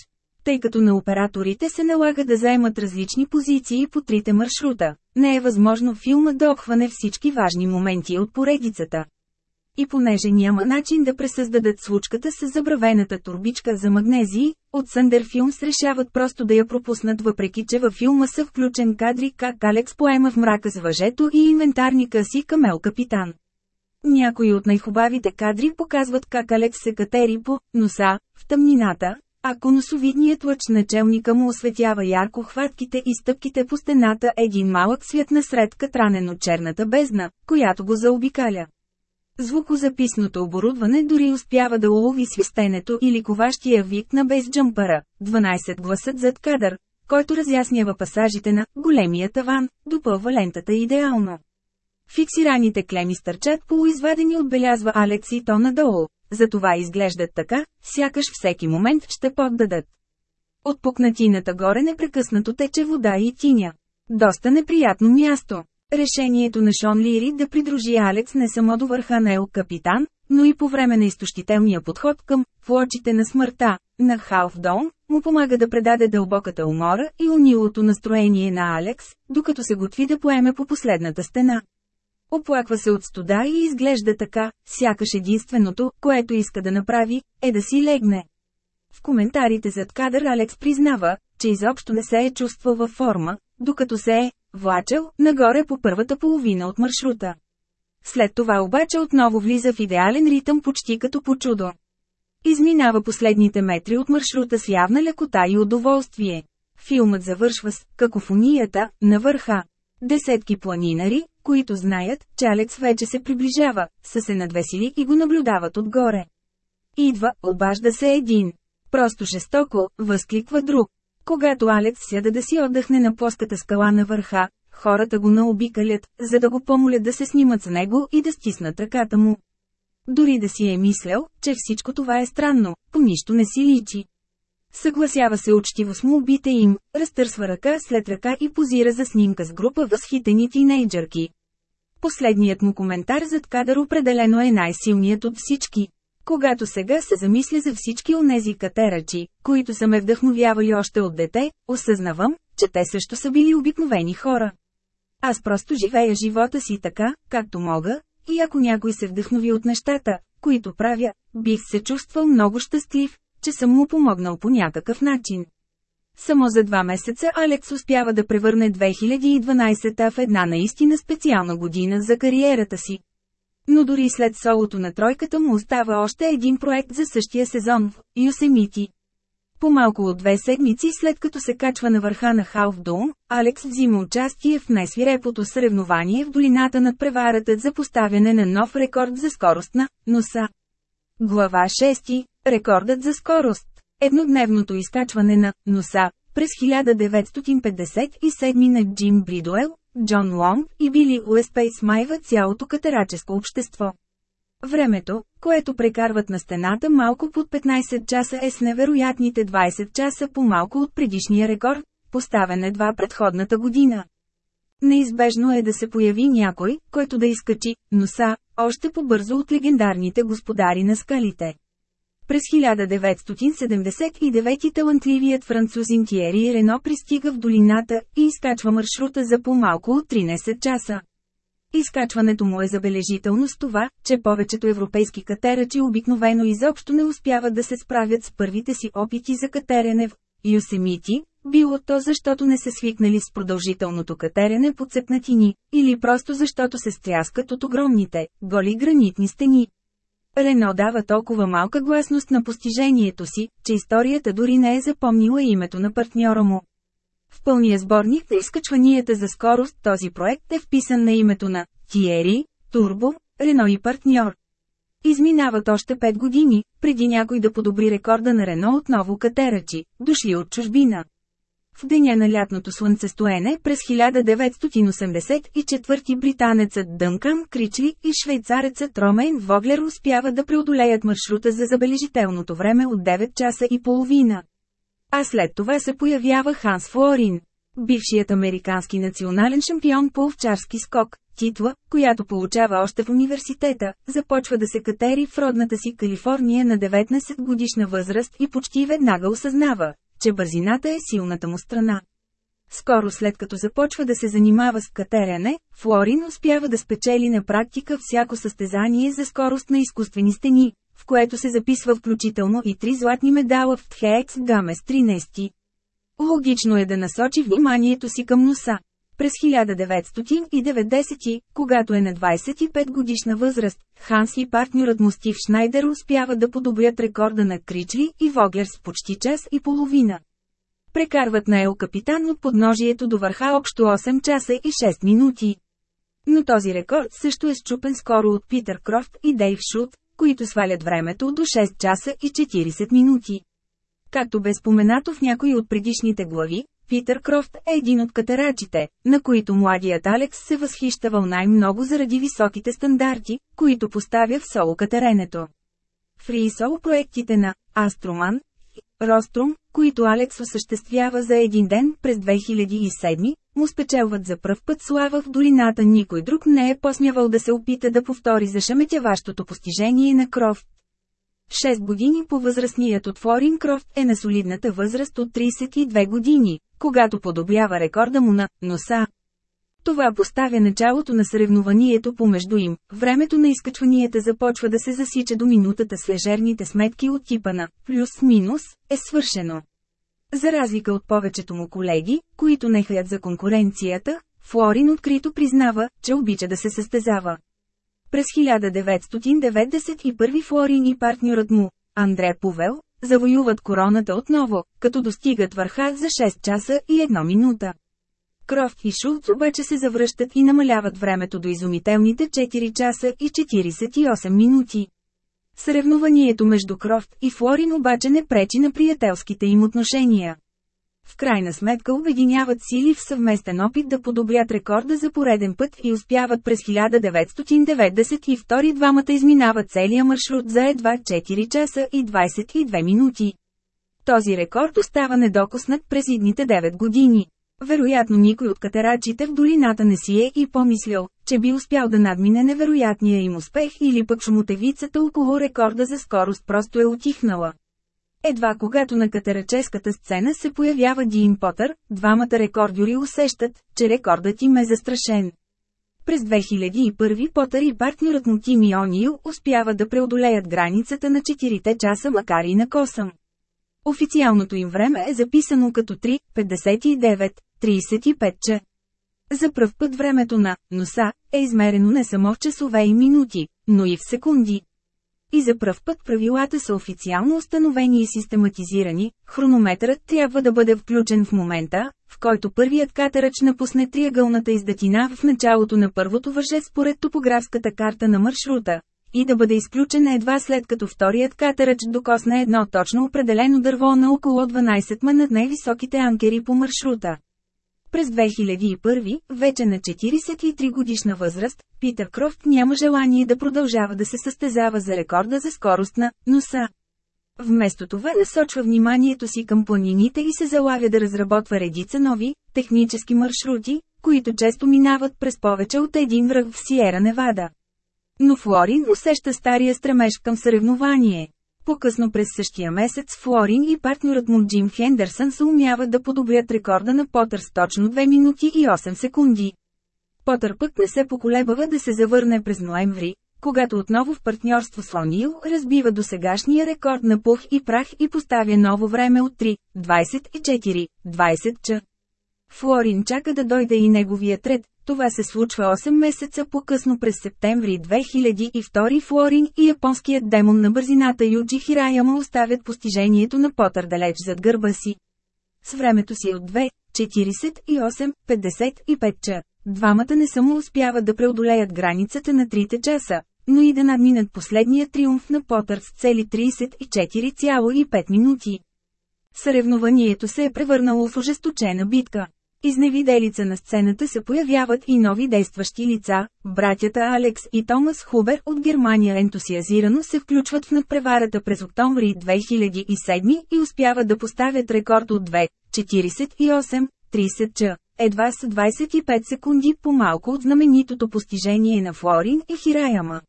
Тъй като на операторите се налага да заемат различни позиции по трите маршрута, не е възможно филма да обхване всички важни моменти от поредицата. И понеже няма начин да пресъздадат случката с забравената турбичка за магнезии, от Съндер Филмс решават просто да я пропуснат въпреки че във филма са включен кадри как Алекс поема в мрака с въжето и инвентарника си Камел Капитан. Някои от най-хубавите кадри показват как Алекс се катери по носа, в тъмнината, а конусовидният лъч на челника му осветява ярко хватките и стъпките по стената един малък свят насред катранен от черната бездна, която го заобикаля. Звукозаписното оборудване дори успява да улови свистенето или коващия вик на бейсджампъра, 12 гласът зад кадър, който разяснява пасажите на «големия таван», допълва лентата идеално. Фиксираните клеми стърчат полуизвадени отбелязва Алекс и то надолу, затова изглеждат така, сякаш всеки момент ще поддадат. От пукнатината горе непрекъснато тече вода и тиня. Доста неприятно място. Решението на Шон Лири да придружи Алекс не само до върха на Ел Капитан, но и по време на изтощителния подход към «Флочите на смъртта» на Халфдон, му помага да предаде дълбоката умора и унилото настроение на Алекс, докато се готви да поеме по последната стена. Оплаква се от студа и изглежда така, сякаш единственото, което иска да направи, е да си легне. В коментарите зад кадър Алекс признава, че изобщо не се е чувствал във форма, докато се е влачел нагоре по първата половина от маршрута. След това обаче отново влиза в идеален ритъм почти като по чудо. Изминава последните метри от маршрута с явна лекота и удоволствие. Филмът завършва с «Какофонията» на върха. Десетки планинари, които знаят, че Алекс вече се приближава, са се надвесили и го наблюдават отгоре. Идва, обажда се един. Просто жестоко, възкликва друг. Когато Алекс сяда да си отдъхне на плоската скала на върха, хората го наобикалят, за да го помолят да се снимат с него и да стиснат ръката му. Дори да си е мислял, че всичко това е странно, по нищо не си личи. Съгласява се учтиво с молбите им, разтърсва ръка след ръка и позира за снимка с група възхитени тинейджърки. Последният му коментар зад кадър определено е най-силният от всички. Когато сега се замисля за всички онези катерачи, които са ме вдъхновявали още от дете, осъзнавам, че те също са били обикновени хора. Аз просто живея живота си така, както мога, и ако някой се вдъхнови от нещата, които правя, бих се чувствал много щастлив, че съм му помогнал по някакъв начин. Само за два месеца Алекс успява да превърне 2012 в една наистина специална година за кариерата си. Но дори след солото на тройката му остава още един проект за същия сезон в Юсемити. По-малко от две седмици след като се качва на върха на Халфдоум, Алекс взима участие в най-свирепото съревнование в долината над преваратът за поставяне на нов рекорд за скорост на носа. Глава 6. Рекордът за скорост. Еднодневното изкачване на носа през 1957 на Джим Бридуел, Джон Лонг и Били Уеспей смайва цялото катераческо общество. Времето, което прекарват на стената малко под 15 часа е с невероятните 20 часа по-малко от предишния рекорд, поставен едва предходната година. Неизбежно е да се появи някой, който да изкачи носа, още по-бързо от легендарните господари на скалите. През 1979 талантливият французин Тиери Рено пристига в долината и изкачва маршрута за по-малко от 13 часа. Изкачването му е забележително с това, че повечето европейски катерачи обикновено изобщо не успяват да се справят с първите си опити за катерене в Юсемити, било то защото не са свикнали с продължителното катерене по цепнатини, или просто защото се стряскат от огромните, голи гранитни стени. Рено дава толкова малка гласност на постижението си, че историята дори не е запомнила името на партньора му. В пълния сборник на изкачванията за скорост този проект е вписан на името на Тиери, Турбо, Рено и партньор. Изминават още 5 години, преди някой да подобри рекорда на Рено отново катерачи, дошли от чужбина. В деня на лятното слънцестоене през 1984 британецът Дънкан Кричли и швейцарецът Ромейн Воглер успяват да преодолеят маршрута за забележителното време от 9 часа и половина. А след това се появява Ханс Флорин. Бившият американски национален шампион по овчарски скок, титла, която получава още в университета, започва да се катери в родната си Калифорния на 19 годишна възраст и почти веднага осъзнава, че бързината е силната му страна. Скоро след като започва да се занимава с катерене, Флорин успява да спечели на практика всяко състезание за скорост на изкуствени стени, в което се записва включително и три златни медала в Тхеекс Гамес 13. Логично е да насочи вниманието си към носа. През 1990, когато е на 25 годишна възраст, Ханс и партньорът му Стив Шнайдер успяват да подобрят рекорда на Кричли и Воглер с почти час и половина. Прекарват на Ел Капитан от подножието до върха общо 8 часа и 6 минути. Но този рекорд също е счупен скоро от Питър Крофт и Дейв Шут, които свалят времето до 6 часа и 40 минути. Както бе споменато в някои от предишните глави, Питър Крофт е един от катерачите, на които младият Алекс се възхищавал най-много заради високите стандарти, които поставя в соло катеренето. Фрисол проектите на Астроман и Рострум, които Алекс осъществява за един ден през 2007, му спечелват за пръв път слава в долината никой друг не е посмявал да се опита да повтори зашаметяващото постижение на Крофт. 6 години по-възрастният от Флорин Крофт е на солидната възраст от 32 години, когато подобрява рекорда му на носа. Това поставя началото на съревнованието помежду им. Времето на изкачванията започва да се засича до минутата с лежерните сметки от типа на плюс-минус е свършено. За разлика от повечето му колеги, които не хаят за конкуренцията, Флорин открито признава, че обича да се състезава. През 1991 Флорин и партньорът му, Андре Повел, завоюват короната отново, като достигат върха за 6 часа и 1 минута. Крофт и Шулц обаче се завръщат и намаляват времето до изумителните 4 часа и 48 минути. Съревнованието между Крофт и Флорин обаче не пречи на приятелските им отношения. В крайна сметка обединяват сили в съвместен опит да подобрят рекорда за пореден път и успяват през 1992 двамата изминават целия маршрут за едва 4 часа и 22 минути. Този рекорд остава недокоснат през идните 9 години. Вероятно никой от катерачите в долината не си е и помислил, че би успял да надмине невероятния им успех или пък шумотевицата около рекорда за скорост просто е отихнала. Едва когато на катераческата сцена се появява Дин Потър, двамата рекордюри усещат, че рекордът им е застрашен. През 2001 Потър и партньорът му Тими Онил успяват да преодолеят границата на 4 часа макар и на косъм. Официалното им време е записано като 3.59.35 ч. За пръв път времето на «носа» е измерено не само в часове и минути, но и в секунди. И за пръв път правилата са официално установени и систематизирани, хронометърът трябва да бъде включен в момента, в който първият катерач напусне триъгълната издатина в началото на първото въже според топографската карта на маршрута, и да бъде изключен едва след като вторият катерач докосне едно точно определено дърво на около 12 ма над най-високите анкери по маршрута. През 2001, вече на 43 годишна възраст, Питър Крофт няма желание да продължава да се състезава за рекорда за скорост на носа. Вместо това насочва вниманието си към планините и се залавя да разработва редица нови, технически маршрути, които често минават през повече от един връх в Сиера Невада. Но Флорин усеща стария стремеж към съревнование. По-късно през същия месец Флорин и партньорът му Джим Хендерсън се умяват да подобрят рекорда на Потър с точно 2 минути и 8 секунди. Потър пък не се поколебава да се завърне през ноември, когато отново в партньорство с Лонил разбива до сегашния рекорд на пух и прах и поставя ново време от 3, 24, 20 ч. Флорин чака да дойде и неговия ред, това се случва 8 месеца по-късно през септември 2002 Флорин и японският демон на бързината Юджи Хираяма оставят постижението на Потър далеч зад гърба си. С времето си от 2, 48, 55 ча. Двамата не само успяват да преодолеят границата на трите часа, но и да надминат последния триумф на Потър с цели 34,5 минути. Съревнованието се е превърнало в ожесточена битка. Изневиделица на сцената се появяват и нови действащи лица, братята Алекс и Томас Хубер от Германия ентусиазирано се включват в надпреварата през октомври 2007 и успяват да поставят рекорд от 2, 48, 30 ч. Едва с 25 секунди по-малко от знаменитото постижение на Флорин и Хираяма.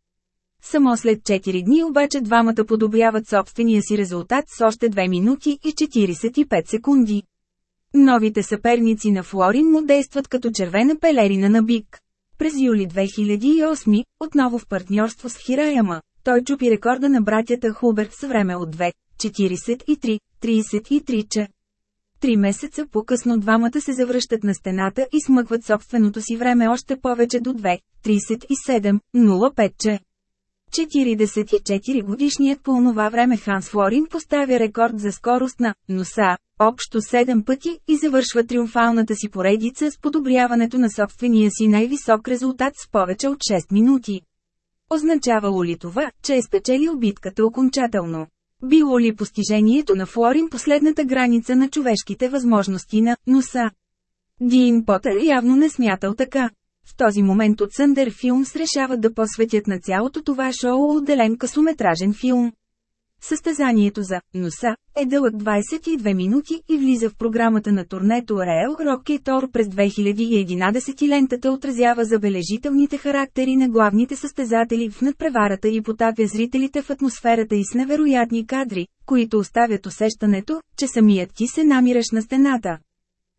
Само след 4 дни обаче двамата подобряват собствения си резултат с още 2 минути и 45 секунди. Новите съперници на Флорин му действат като червена пелерина на бик. През юли 2008, отново в партньорство с Хираяма, той чупи рекорда на братята Хубер с време от 2, 43, 33 ча. Три месеца по-късно двамата се завръщат на стената и смъкват собственото си време още повече до 2, 37, 05 ча. 44 годишният по онова време Ханс Флорин поставя рекорд за скорост на носа, общо 7 пъти и завършва триумфалната си поредица с подобряването на собствения си най-висок резултат с повече от 6 минути. Означавало ли това, че е спечелил битката окончателно? Било ли постижението на Флорин последната граница на човешките възможности на носа? Дин Потър явно не смятал така. В този момент от Съндер Филмс решават да посветят на цялото това шоу отделен късометражен филм. Състезанието за «Носа» е дълъг 22 минути и влиза в програмата на турнето Rail Rocky Tour през 2011 лентата отразява забележителните характери на главните състезатели в надпреварата и потапя зрителите в атмосферата и с невероятни кадри, които оставят усещането, че самият ти се намираш на стената.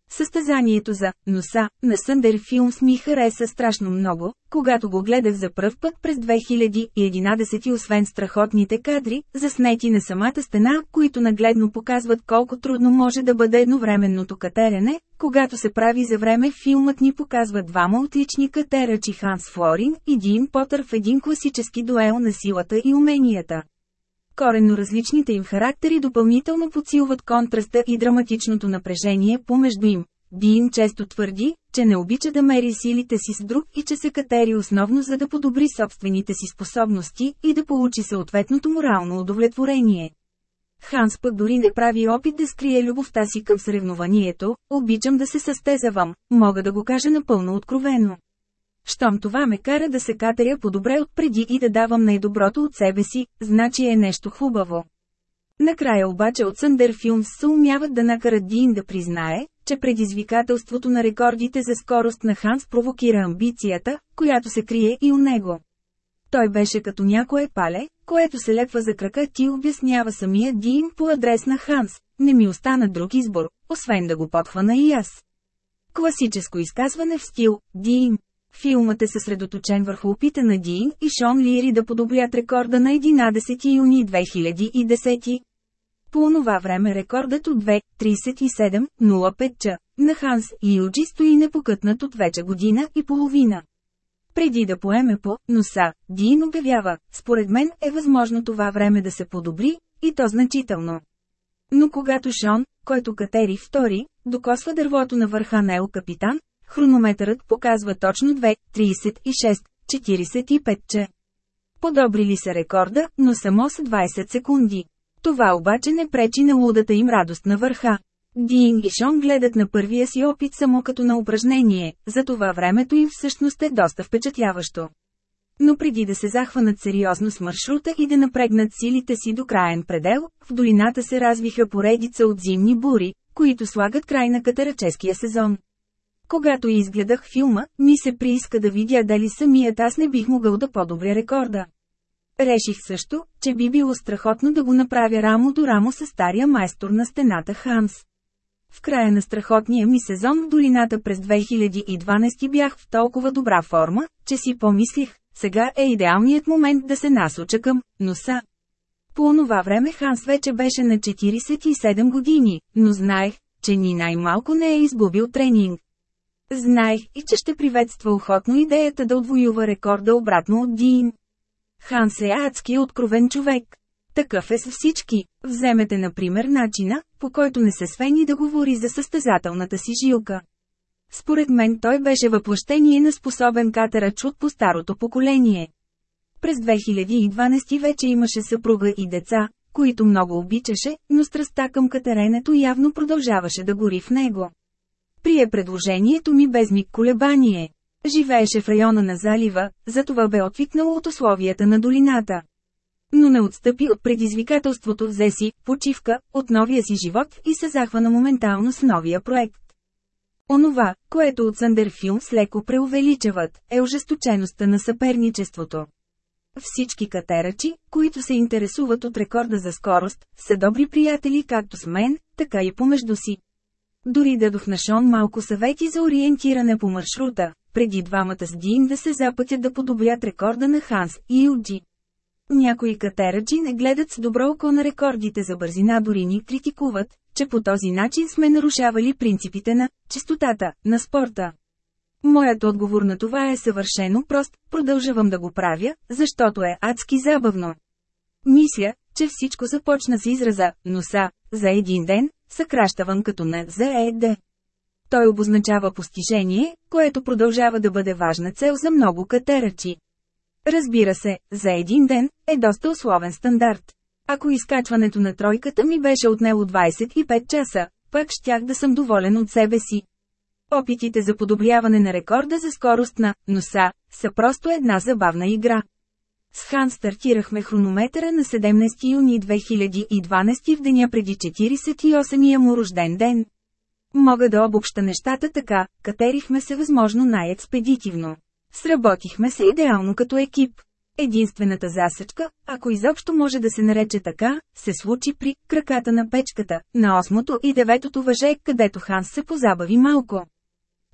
Състезанието за «Носа» на Съндер Филмс ми хареса страшно много, когато го гледах за пръв път през 2011 и освен страхотните кадри, заснети на самата стена, които нагледно показват колко трудно може да бъде едновременното катерене, когато се прави за време филмът ни показва двама отлични катерачи Ханс Флорин и Дин Потър в един класически дуел на силата и уменията. Коренно различните им характери допълнително подсилват контраста и драматичното напрежение помежду им. Дин често твърди, че не обича да мери силите си с друг и че се катери основно за да подобри собствените си способности и да получи съответното морално удовлетворение. Ханс пък дори не прави опит да скрие любовта си към съревнованието, обичам да се състезавам, мога да го кажа напълно откровено. Щом това ме кара да се катеря по-добре от преди и да давам най-доброто от себе си, значи е нещо хубаво. Накрая обаче от Съндер Филмс се умяват да накарат Дин да признае, че предизвикателството на рекордите за скорост на Ханс провокира амбицията, която се крие и у него. Той беше като някое пале, което се лепва за крака ти обяснява самия Дин по адрес на Ханс. Не ми остана друг избор, освен да го подхвана и аз. Класическо изказване в стил Дин. Филмът е съсредоточен върху опита на Дин и Шон Лири да подобрят рекорда на 11 юни 2010. По онова време рекордът от 2.37.05 ч. на Ханс Юджи стои непокътнат от вече година и половина. Преди да поеме по носа, Дин обявява, според мен е възможно това време да се подобри, и то значително. Но когато Шон, който катери втори, докосва дървото на върха на Ел Капитан, Хронометърът показва точно 2, 36, 45 че. Подобри ли се рекорда, но само с 20 секунди. Това обаче не пречи на лудата им радост на върха. Дин и Шон гледат на първия си опит само като на упражнение, затова времето им всъщност е доста впечатляващо. Но преди да се захванат сериозно с маршрута и да напрегнат силите си до краен предел, в долината се развиха поредица от зимни бури, които слагат край на катараческия сезон. Когато изгледах филма, ми се прииска да видя дали самият аз не бих могъл да подобря рекорда. Реших също, че би било страхотно да го направя рамо до рамо с стария майстор на стената Ханс. В края на страхотния ми сезон в долината през 2012 бях в толкова добра форма, че си помислих, сега е идеалният момент да се насоча към носа. По онова време Ханс вече беше на 47 години, но знаех, че ни най-малко не е изгубил тренинг. Знаех и че ще приветства охотно идеята да отвоюва рекорда обратно от Дин. Ханс е адски откровен човек. Такъв е с всички. Вземете например начина, по който не се свени да говори за състезателната си жилка. Според мен той беше въплъщение на способен катерач от по старото поколение. През 2012 вече имаше съпруга и деца, които много обичаше, но страстта към катеренето явно продължаваше да гори в него. Прие предложението ми без миг колебание. Живееше в района на залива, затова бе отвикнало от условията на долината. Но не отстъпи от предизвикателството, взе си почивка от новия си живот и се захвана моментално с новия проект. Онова, което от Сандерфилм леко преувеличават, е ожесточеността на съперничеството. Всички катерачи, които се интересуват от рекорда за скорост, са добри приятели както с мен, така и помежду си. Дори дадох на Шон малко съвети за ориентиране по маршрута, преди двамата с Дин да се запътят да подобрят рекорда на Ханс и Юджи. Някои катерачи не гледат с добро око на рекордите за бързина дори ни критикуват, че по този начин сме нарушавали принципите на чистотата на спорта. Моят отговор на това е съвършено прост, продължавам да го правя, защото е адски забавно. Мисля, че всичко започна с израза «носа» за един ден, съкращаван като на за ЕД. Той обозначава постижение, което продължава да бъде важна цел за много катерачи. Разбира се, за един ден е доста условен стандарт. Ако изкачването на тройката ми беше отнело 25 часа, пък щях да съм доволен от себе си. Опитите за подобряване на рекорда за скорост на носа са просто една забавна игра. С Хан стартирахме хронометъра на 17 юни 2012 в деня преди 48-я му рожден ден. Мога да обобща нещата така, катерихме се възможно най-експедитивно. Сработихме се идеално като екип. Единствената засечка, ако изобщо може да се нарече така, се случи при краката на печката, на осмото и деветото въже, където Ханс се позабави малко.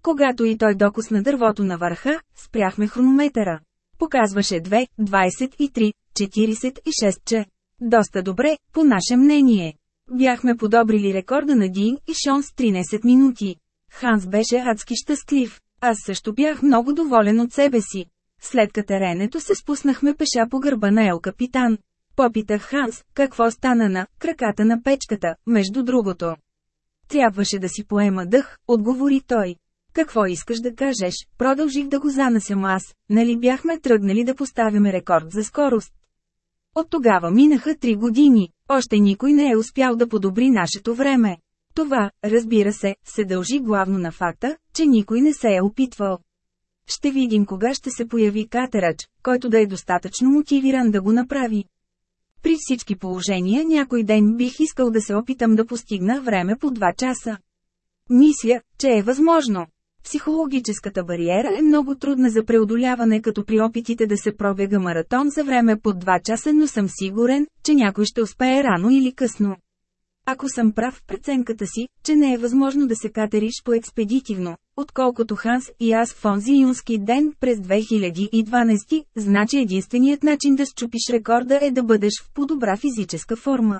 Когато и той докосна дървото на върха, спряхме хронометъра. Показваше 2, 23, 46 че. Доста добре, по наше мнение. Бяхме подобрили рекорда на Дин и Шон с 13 минути. Ханс беше адски щастлив. Аз също бях много доволен от себе си. След катеренето се спуснахме пеша по гърба на Ел Капитан. Попитах Ханс, какво стана на краката на печката, между другото. Трябваше да си поема дъх, отговори той. Какво искаш да кажеш? Продължих да го занасям аз, нали бяхме тръгнали да поставяме рекорд за скорост. От тогава минаха три години, още никой не е успял да подобри нашето време. Това, разбира се, се дължи главно на факта, че никой не се е опитвал. Ще видим кога ще се появи катерач, който да е достатъчно мотивиран да го направи. При всички положения някой ден бих искал да се опитам да постигна време по 2 часа. Мисля, че е възможно. Психологическата бариера е много трудна за преодоляване като при опитите да се пробега маратон за време под 2 часа, но съм сигурен, че някой ще успее рано или късно. Ако съм прав в преценката си, че не е възможно да се катериш по-експедитивно, отколкото Ханс и аз в онзи юнски ден през 2012, значи единственият начин да счупиш рекорда е да бъдеш в по-добра физическа форма.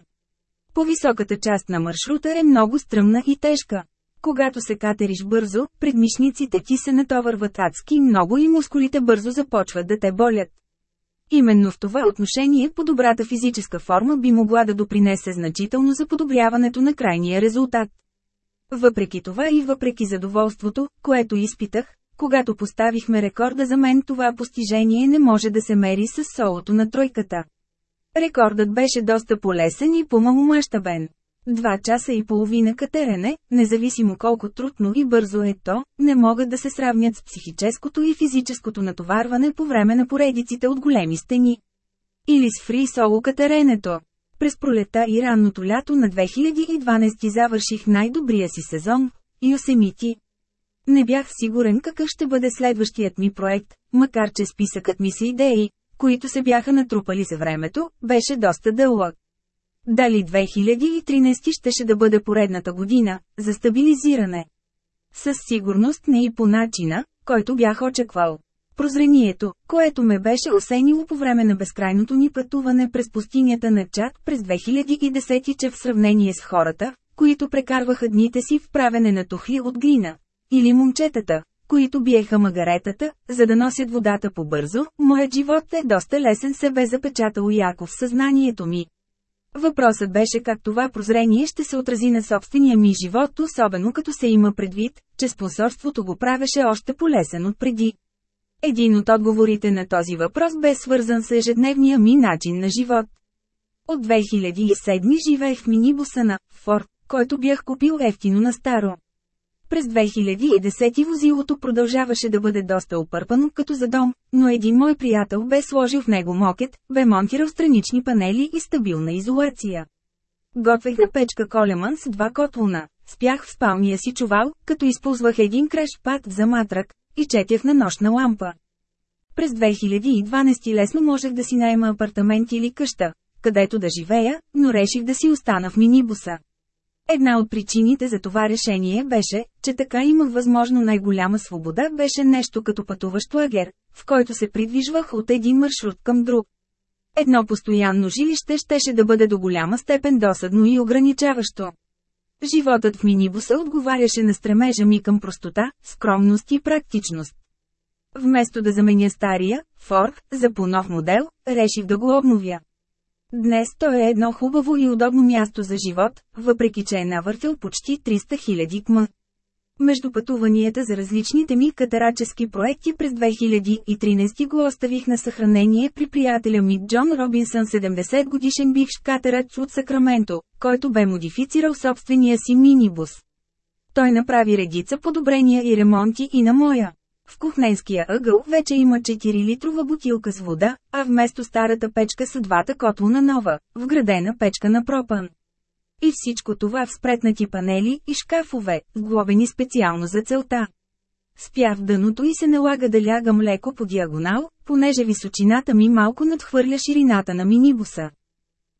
По-високата част на маршрута е много стръмна и тежка. Когато се катериш бързо, предмишниците ти се натовърват адски много и мускулите бързо започват да те болят. Именно в това отношение по-добрата физическа форма би могла да допринесе значително за подобряването на крайния резултат. Въпреки това и въпреки задоволството, което изпитах, когато поставихме рекорда за мен това постижение не може да се мери с солото на тройката. Рекордът беше доста полесен и по-маломащабен. Два часа и половина катерене, независимо колко трудно и бързо е то, не могат да се сравнят с психическото и физическото натоварване по време на поредиците от големи стени. Или с фри соло катеренето. През пролета и ранното лято на 2012 завърших най-добрия си сезон – Йосемити. Не бях сигурен какъв ще бъде следващият ми проект, макар че списъкът ми с идеи, които се бяха натрупали за времето, беше доста дълъг. Дали 2013 щеше да бъде поредната година, за стабилизиране? Със сигурност не и по начина, който бях очаквал. Прозрението, което ме беше осенило по време на безкрайното ни пътуване през пустинята на Чад през 2010 че в сравнение с хората, които прекарваха дните си в правене на тухли от глина. Или момчетата, които биеха магаретата, за да носят водата по-бързо, моят живот е доста лесен се бе запечатал яко в съзнанието ми. Въпросът беше как това прозрение ще се отрази на собствения ми живот, особено като се има предвид, че спонсорството го правеше още полесен от преди. Един от отговорите на този въпрос бе свързан с ежедневния ми начин на живот. От 2007 живеех в минибуса на Форд, който бях купил ефтино на старо. През 2010 возилото продължаваше да бъде доста опърпано като за дом, но един мой приятел бе сложил в него мокет, бе монтирал странични панели и стабилна изолация. Готвех на печка колеман с два котлона, спях в спалния си чувал, като използвах един пат за матрак, и четях на нощна лампа. През 2012 лесно можех да си найма апартамент или къща, където да живея, но реших да си остана в минибуса. Една от причините за това решение беше, че така имах възможно най-голяма свобода беше нещо като пътуващ лагер, в който се придвижвах от един маршрут към друг. Едно постоянно жилище щеше да бъде до голяма степен досадно и ограничаващо. Животът в минибуса отговаряше на стремежа ми към простота, скромност и практичност. Вместо да заменя стария, Форд, за по-нов модел, реших да го обновя. Днес то е едно хубаво и удобно място за живот, въпреки че е навъртел почти 300 000 км. Между пътуванията за различните ми катарачески проекти през 2013 го оставих на съхранение при приятеля ми Джон Робинсън 70 годишен бивш катерач от Сакраменто, който бе модифицирал собствения си минибус. Той направи редица подобрения и ремонти и на моя. В кухненския ъгъл вече има 4-литрова бутилка с вода, а вместо старата печка са двата котлона нова, вградена печка на пропан. И всичко това в спретнати панели и шкафове, сглобени специално за целта. Спя в дъното и се налага да лягам леко по диагонал, понеже височината ми малко надхвърля ширината на минибуса.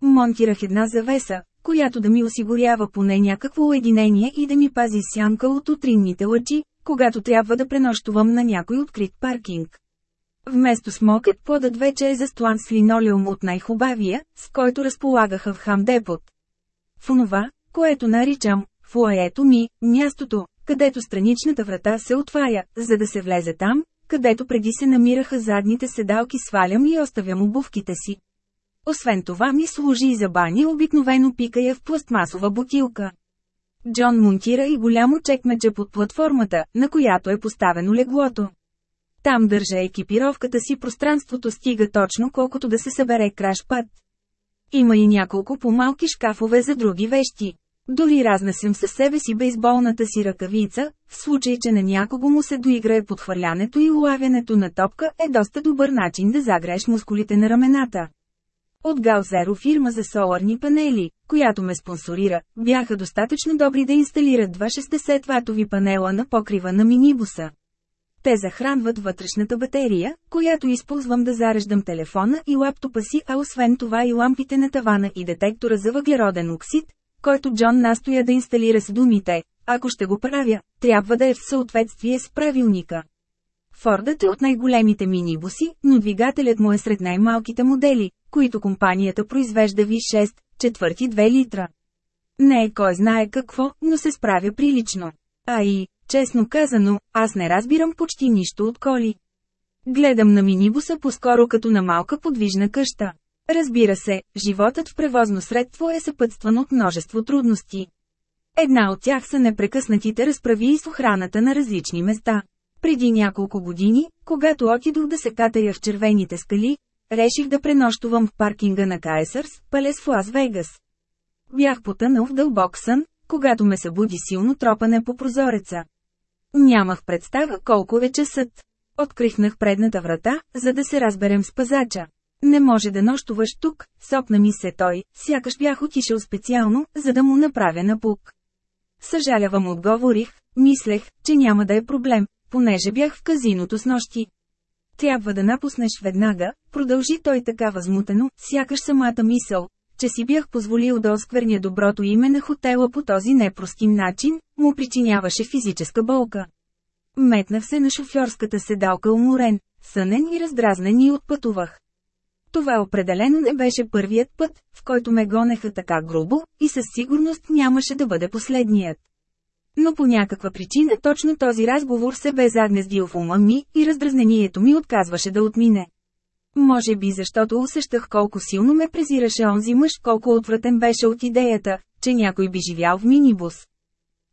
Монтирах една завеса, която да ми осигурява поне някакво уединение и да ми пази сянка от утринните лъчи, когато трябва да пренощувам на някой открит паркинг. Вместо смокет подът вече е застлан с линолеум от най-хубавия, с който разполагаха в Хамдепот. В онова, което наричам фуаето ми, мястото, където страничната врата се отваря, за да се влезе там, където преди се намираха задните седалки свалям и оставям обувките си. Освен това ми служи и за бани обикновено пикая в пластмасова бутилка. Джон монтира и голямо чекмече под платформата, на която е поставено леглото. Там държа екипировката си пространството стига точно колкото да се събере краш път. Има и няколко по-малки шкафове за други вещи. Дори разнесем със себе си бейсболната си ръкавица, в случай, че на някого му се доиграе подхвърлянето и улавянето на топка е доста добър начин да загрееш мускулите на рамената. От Галзеро фирма за соларни панели, която ме спонсорира, бяха достатъчно добри да инсталират два 60-ватови панела на покрива на минибуса. Те захранват вътрешната батерия, която използвам да зареждам телефона и лаптопа си, а освен това и лампите на тавана и детектора за въглероден оксид, който Джон настоя да инсталира с думите, ако ще го правя, трябва да е в съответствие с правилника. Фордът е от най-големите минибуси, но двигателят му е сред най-малките модели, които компанията произвежда ви 6, четвърти 2 литра. Не е кой знае какво, но се справя прилично. А и, честно казано, аз не разбирам почти нищо от коли. Гледам на минибуса по-скоро като на малка подвижна къща. Разбира се, животът в превозно средство е съпътстван от множество трудности. Една от тях са непрекъснатите разправи и с охраната на различни места. Преди няколко години, когато отидох да се катая в червените скали, реших да пренощувам в паркинга на Кайсърс, Палес в Лас-Вегас. Бях потънал в дълбок сън, когато ме събуди силно тропане по прозореца. Нямах представа колко е часът. Открихнах предната врата, за да се разберем с пазача. Не може да нощуваш тук, сопна ми се той, сякаш бях отишъл специално, за да му направя напук. Съжалявам отговорих, мислех, че няма да е проблем, понеже бях в казиното с нощи. Трябва да напуснеш веднага, продължи той така възмутено, сякаш самата мисъл, че си бях позволил да оскверня доброто име на хотела по този непростим начин, му причиняваше физическа болка. Метнах се на шофьорската седалка уморен, сънен и раздразнен и отпътувах. Това определено не беше първият път, в който ме гонеха така грубо, и със сигурност нямаше да бъде последният. Но по някаква причина точно този разговор се бе загнездил в ума ми и раздразнението ми отказваше да отмине. Може би защото усещах колко силно ме презираше онзи мъж, колко отвратен беше от идеята, че някой би живял в минибус.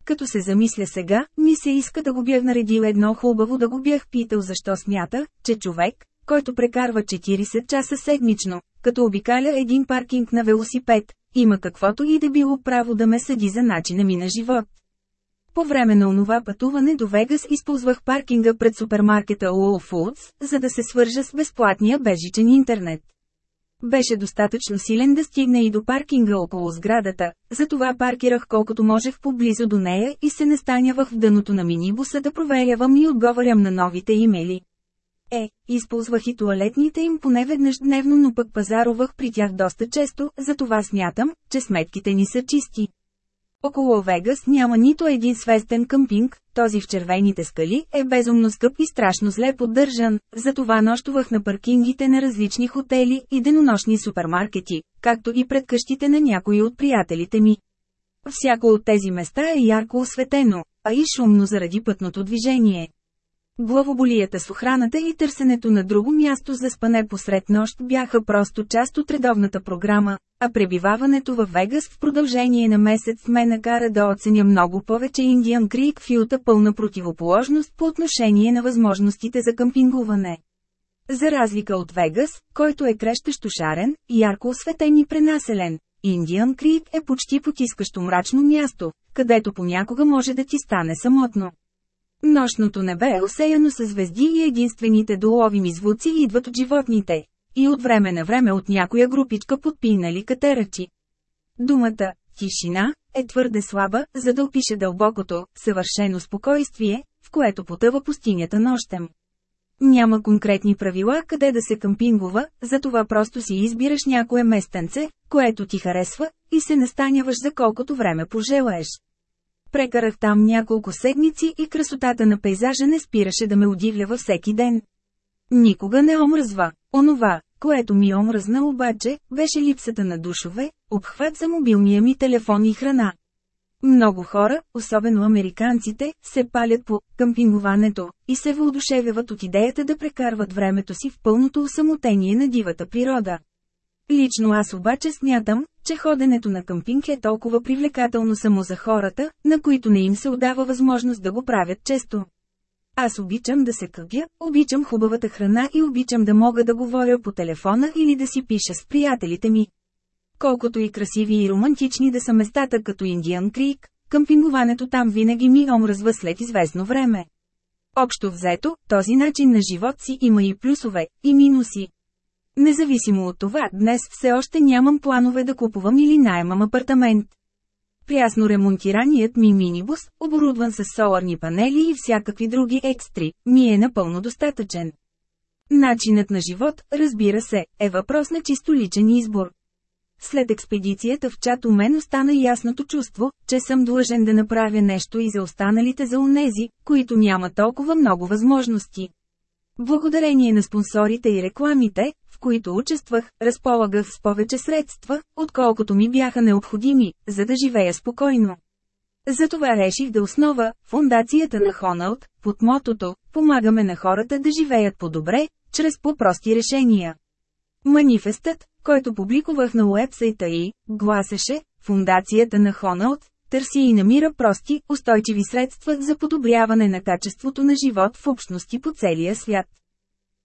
Като се замисля сега, ми се иска да го бях наредил едно хубаво да го бях питал защо смята, че човек, който прекарва 40 часа седмично, като обикаля един паркинг на велосипед, има каквото и да било право да ме съди за начина ми на живот. По време на онова пътуване до Вегас използвах паркинга пред супермаркета Whole Foods, за да се свържа с безплатния бежичен интернет. Беше достатъчно силен да стигне и до паркинга около сградата, затова паркирах колкото можех поблизо до нея и се настанявах в дъното на минибуса да проверявам и отговарям на новите имейли. Е, използвах и туалетните им поне веднъж дневно, но пък пазарувах при тях доста често, затова смятам, че сметките ни са чисти. Около Вегас няма нито един свестен къмпинг, този в червените скали е безумно скъп и страшно зле поддържан, затова нощувах на паркингите на различни хотели и денонощни супермаркети, както и пред къщите на някои от приятелите ми. Всяко от тези места е ярко осветено, а и шумно заради пътното движение. Главоболията с охраната и търсенето на друго място за спане посред нощ бяха просто част от редовната програма, а пребиваването във Вегас в продължение на месец ме накара да оценя много повече Индиан Крик Филта пълна противоположност по отношение на възможностите за къмпингуване. За разлика от Вегас, който е крещещо шарен, ярко осветен и пренаселен, Индиан Крик е почти потискащо мрачно място, където понякога може да ти стане самотно. Нощното небе е осеяно с звезди и единствените доловими звуци идват от животните. И от време на време от някоя групичка подпинали катерачи. Думата «тишина» е твърде слаба, за да опише дълбокото, съвършено спокойствие, в което потъва пустинята нощем. Няма конкретни правила къде да се къмпингува, затова просто си избираш някое местенце, което ти харесва, и се настаняваш за колкото време пожелаеш. Прекарах там няколко седмици и красотата на пейзажа не спираше да ме удивлява всеки ден. Никога не омръзва. Онова, което ми омръзна обаче, беше липсата на душове, обхват за мобилния ми телефон и храна. Много хора, особено американците, се палят по къмпингуването и се въодушевяват от идеята да прекарват времето си в пълното усамотение на дивата природа. Лично аз обаче смятам, че ходенето на къмпинг е толкова привлекателно само за хората, на които не им се отдава възможност да го правят често. Аз обичам да се къпя, обичам хубавата храна и обичам да мога да говоря по телефона или да си пиша с приятелите ми. Колкото и красиви и романтични да са местата като Индиан Крик, къмпингуването там винаги ми омръзва след известно време. Общо взето, този начин на живот си има и плюсове, и минуси. Независимо от това, днес все още нямам планове да купувам или найемам апартамент. Прясно ремонтираният ми минибус, оборудван с соларни панели и всякакви други екстри, ми е напълно достатъчен. Начинът на живот, разбира се, е въпрос на чисто личен избор. След експедицията в чат у мен остана ясното чувство, че съм длъжен да направя нещо и за останалите за унези, които няма толкова много възможности. Благодарение на спонсорите и рекламите, които участвах, разполагах с повече средства, отколкото ми бяха необходими, за да живея спокойно. Затова реших да основа фундацията на Хоналд, под мотото «Помагаме на хората да живеят по-добре, чрез по-прости решения». Манифестът, който публикувах на уебсайта и, гласеше, Фундацията на Хоналд, търси и намира прости, устойчиви средства за подобряване на качеството на живот в общности по целия свят.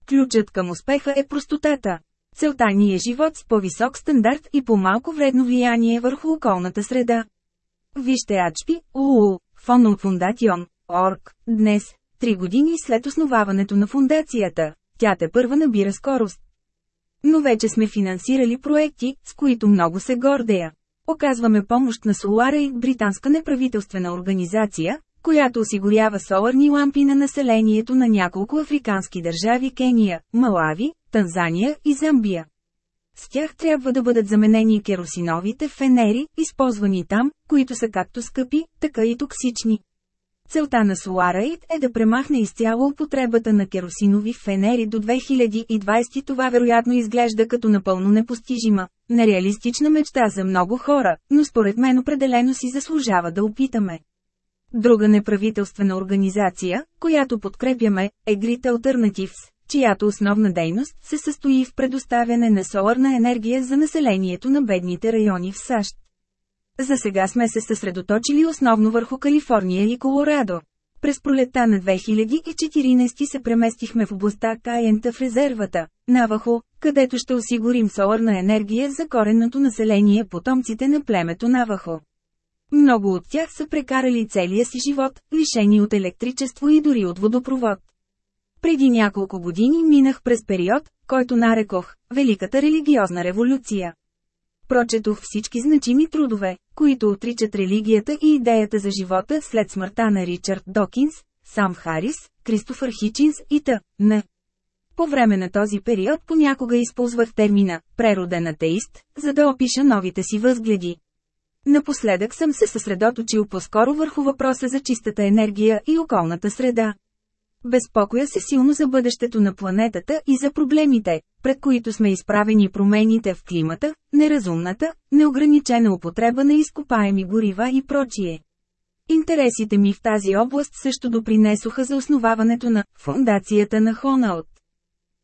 Ключът към успеха е простотата. Целта ни е живот с по-висок стандарт и по-малко вредно влияние върху околната среда. Вижте Ачпи, УУ, Фонал Фундацион, Орг, днес, три години след основаването на фундацията, тя те първа набира скорост. Но вече сме финансирали проекти, с които много се гордея. Оказваме помощ на Солара и британска неправителствена организация, която осигурява соларни лампи на населението на няколко африкански държави Кения, Малави, Танзания и Замбия. С тях трябва да бъдат заменени керосиновите фенери, използвани там, които са както скъпи, така и токсични. Целта на SolarAid е да премахне изцяло употребата на керосинови фенери до 2020 това вероятно изглежда като напълно непостижима, нереалистична мечта за много хора, но според мен определено си заслужава да опитаме. Друга неправителствена организация, която подкрепяме, е Grid Alternatives, чиято основна дейност се състои в предоставяне на соларна енергия за населението на бедните райони в САЩ. За сега сме се съсредоточили основно върху Калифорния и Колорадо. През пролета на 2014 се преместихме в областта Каента в резервата, Навахо, където ще осигурим соларна енергия за коренното население потомците на племето Навахо. Много от тях са прекарали целия си живот, лишени от електричество и дори от водопровод. Преди няколко години минах през период, който нарекох «Великата религиозна революция». Прочетох всички значими трудове, които отричат религията и идеята за живота след смъртта на Ричард Докинс, Сам Харис, Кристофър Хичинс и т.н. По време на този период понякога използвах термина «прероден атеист», за да опиша новите си възгледи. Напоследък съм се съсредоточил по-скоро върху въпроса за чистата енергия и околната среда. Безпокоя се силно за бъдещето на планетата и за проблемите, пред които сме изправени промените в климата, неразумната, неограничена употреба на изкопаеми горива и прочие. Интересите ми в тази област също допринесоха за основаването на фундацията на Хонаут.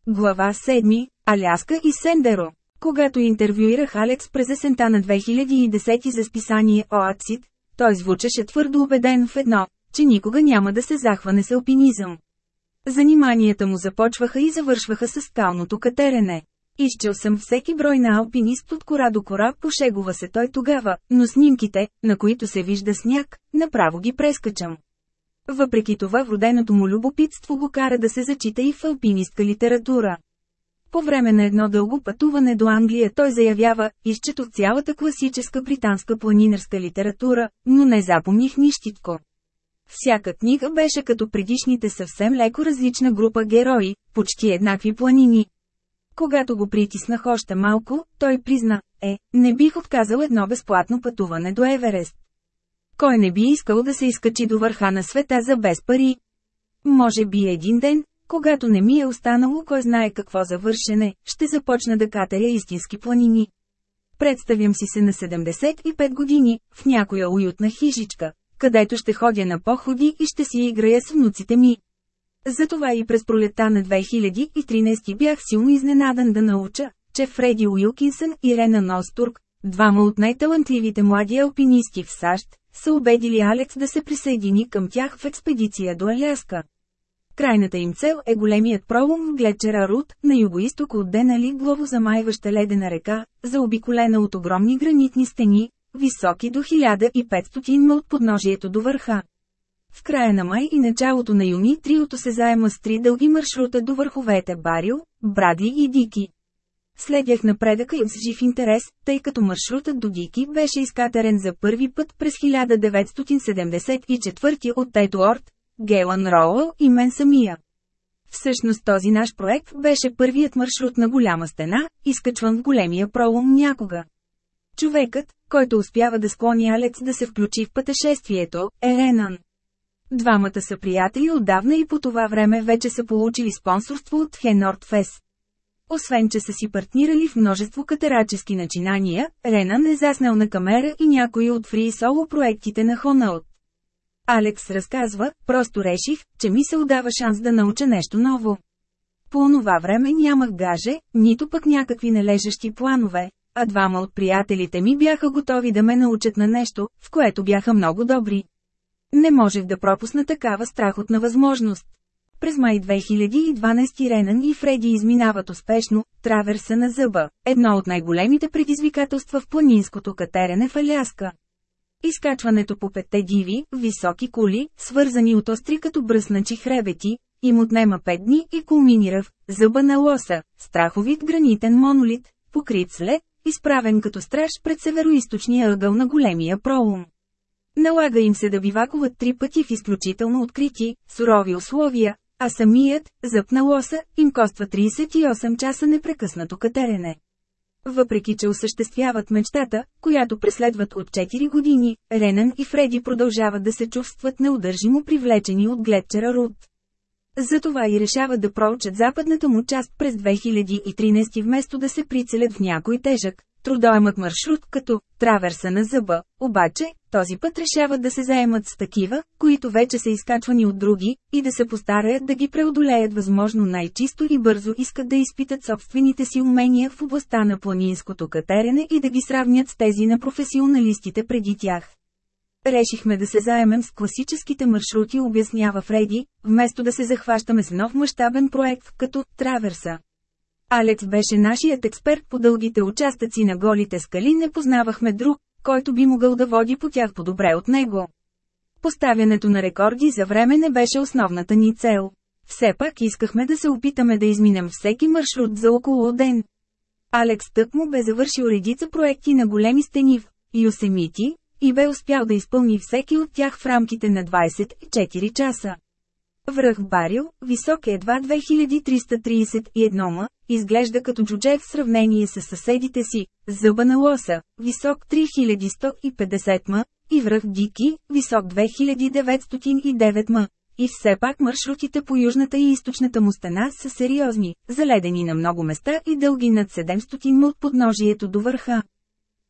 Глава 7. Аляска и Сендеро Когато интервюирах Алекс през есента на 2010 за списание Оацид, той звучеше твърдо убеден в едно, че никога няма да се захване с алпинизъм. Заниманията му започваха и завършваха с скалното катерене. Изчел съм всеки брой на алпинист от кора до кора, пошегува се той тогава, но снимките, на които се вижда сняг, направо ги прескачам. Въпреки това вроденото му любопитство го кара да се зачита и в алпинистка литература. По време на едно дълго пътуване до Англия той заявява, изчетох цялата класическа британска планинарска литература, но не запомних нищитко. Всяка книга беше като предишните съвсем леко различна група герои, почти еднакви планини. Когато го притиснах още малко, той призна, е, не бих отказал едно безплатно пътуване до Еверест. Кой не би искал да се изкачи до върха на света за без пари? Може би един ден, когато не ми е останало кой знае какво завършене, ще започна да катеря истински планини. Представям си се на 75 години, в някоя уютна хижичка, където ще ходя на походи и ще си играя с внуците ми. Затова и през пролета на 2013 бях силно изненадан да науча, че Фреди Уилкинсън и Рена Ностург, двама от най-талантливите млади алпинисти в САЩ, са убедили Алекс да се присъедини към тях в експедиция до Аляска. Крайната им цел е големият пролом в глечера Рут, на югоисток от Денали главозамайваща ледена река, заобиколена от огромни гранитни стени, високи до 1500 м от подножието до върха. В края на май и началото на юни триото се заема с три дълги маршрута до върховете Барил, Брадли и Дики. Следях напредъка и с жив интерес, тъй като маршрутът до Дики беше изкатерен за първи път през 1974 от Тето Орт, Гейлан Роуъл и мен самия. Всъщност този наш проект беше първият маршрут на голяма стена, изкачван в големия пролом някога. Човекът, който успява да склони Алекс да се включи в пътешествието, е Ренан. Двамата са приятели отдавна и по това време вече са получили спонсорство от Хенорд Фес. Освен, че са си партнирали в множество катерачески начинания, Ренан е заснел на камера и някои от фри соло проектите на Хонаут. Алекс разказва, просто реших, че ми се отдава шанс да науча нещо ново. По онова време нямах гаже, нито пък някакви належащи планове, а двама от приятелите ми бяха готови да ме научат на нещо, в което бяха много добри. Не можех да пропусна такава страхотна възможност. През май 2012 Ренан и Фреди изминават успешно траверса на зъба, едно от най-големите предизвикателства в планинското катерене в Аляска. Изкачването по петте диви, високи кули, свързани от остри като бръсначи хребети, им отнема 5 дни и кулминира в зъба на лоса, страховит гранитен монолит, покрит с лед, изправен като страж пред североисточния ъгъл на големия пролом. Налага им се да бивакуват три пъти в изключително открити, сурови условия, а самият, зъб на лоса, им коства 38 часа непрекъснато катерене. Въпреки че осъществяват мечтата, която преследват от 4 години, Ренан и Фреди продължават да се чувстват неудържимо привлечени от гледчера Руд. Затова и решават да проучат западната му част през 2013 вместо да се прицелят в някой тежък, трудоемък маршрут като траверса на зъба, обаче, този път решават да се заемат с такива, които вече са изкачвани от други, и да се постараят да ги преодолеят възможно най-чисто и бързо искат да изпитат собствените си умения в областта на планинското катерене и да ги сравнят с тези на професионалистите преди тях. Решихме да се заемем с класическите маршрути, обяснява Фреди, вместо да се захващаме с нов мащабен проект, като Траверса. Алекс беше нашият експерт по дългите участъци на голите скали, не познавахме друг, който би могъл да води по тях по-добре от него. Поставянето на рекорди за време не беше основната ни цел. Все пак искахме да се опитаме да изминем всеки маршрут за около ден. Алекс тък му бе завършил редица проекти на големи стени в Юсемити, и бе успял да изпълни всеки от тях в рамките на 24 часа. Връх Барил, висок е едва 2331 м, изглежда като джудже в сравнение с съседите си, зъба на лоса, висок 3150 м, и връх Дики, висок 2909 м. И все пак маршрутите по южната и източната му стена са сериозни, заледени на много места и дълги над 700 м от подножието до върха.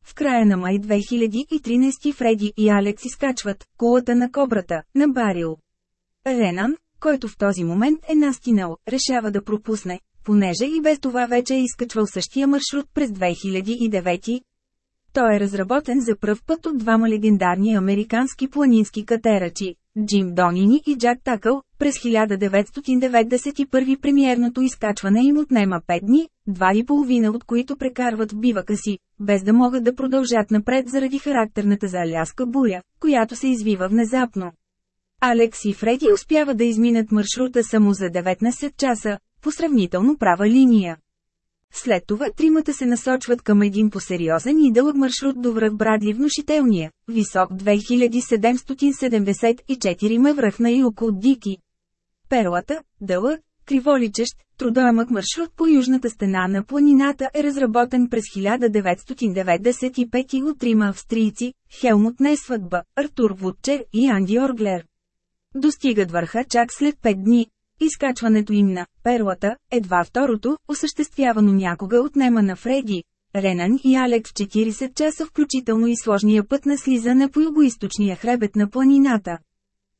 В края на май 2013 Фреди и Алекс изкачват кулата на кобрата, на Барил. Ренан, който в този момент е настинал, решава да пропусне, понеже и без това вече е изкачвал същия маршрут през 2009. Той е разработен за пръв път от двама легендарни американски планински катерачи, Джим Донини и Джак Такъл, през 1991 премиерното изкачване им отнема 5 дни, два и половина от които прекарват в бивака си, без да могат да продължат напред заради характерната за Аляска буря, която се извива внезапно. Алекс и Фреди успяват да изминат маршрута само за 19 часа, по сравнително права линия. След това тримата се насочват към един посериозен и дълъг маршрут до връх Брадли внушителния, висок 2774 м връх на юг от Дики. Перлата, дълъг, криволичещ, трудоемък маршрут по южната стена на планината е разработен през 1995 от трима австрийци, Хелмут Несватба, Артур Вудчер и Анди Орглер. Достигат върха чак след 5 дни. Изкачването им на «Перлата», едва второто, осъществявано някога отнема на Фреди, Ренан и Алекс 40 часа включително и сложния път на слизане по югоисточния хребет на планината.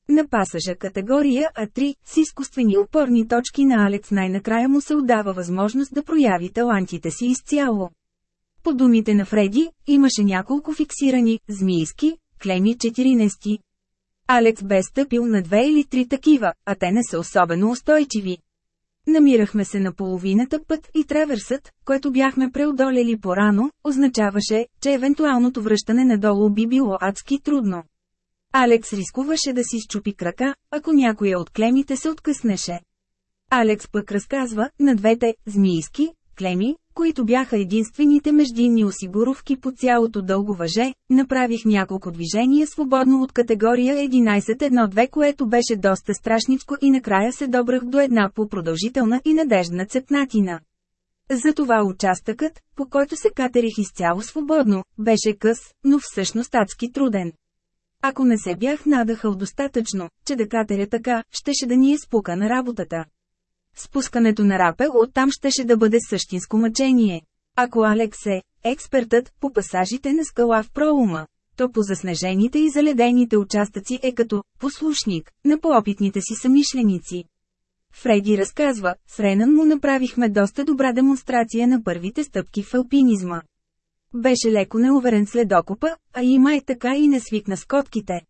На пасажа категория А3, с изкуствени опорни точки на Алекс най-накрая му се отдава възможност да прояви талантите си изцяло. По думите на Фреди, имаше няколко фиксирани, змийски, клеми 14. Алекс бе стъпил на две или три такива, а те не са особено устойчиви. Намирахме се на половината път и треверсът, който бяхме преодолели по-рано, означаваше, че евентуалното връщане надолу би било адски трудно. Алекс рискуваше да си щупи крака, ако някоя от клемите се откъснеше. Алекс пък разказва, на двете «змийски» клеми, които бяха единствените междинни осигуровки по цялото дълго въже, направих няколко движения свободно от категория 11-1-2, което беше доста страшничко и накрая се добрах до една по-продължителна и надеждна цепнатина. Затова участъкът, по който се катерих изцяло свободно, беше къс, но всъщност адски труден. Ако не се бях надъхал достатъчно, че да катеря така, щеше да ни е спука на работата. Спускането на рапел оттам щеше да бъде същинско мъчение. Ако Алекс е експертът по пасажите на скала в проума, то по заснежените и заледените участъци е като послушник на поопитните си самишленици. Фреди разказва, с Ренан му направихме доста добра демонстрация на първите стъпки в алпинизма. Беше леко неуверен след окопа, а има е така и не свикна с котките.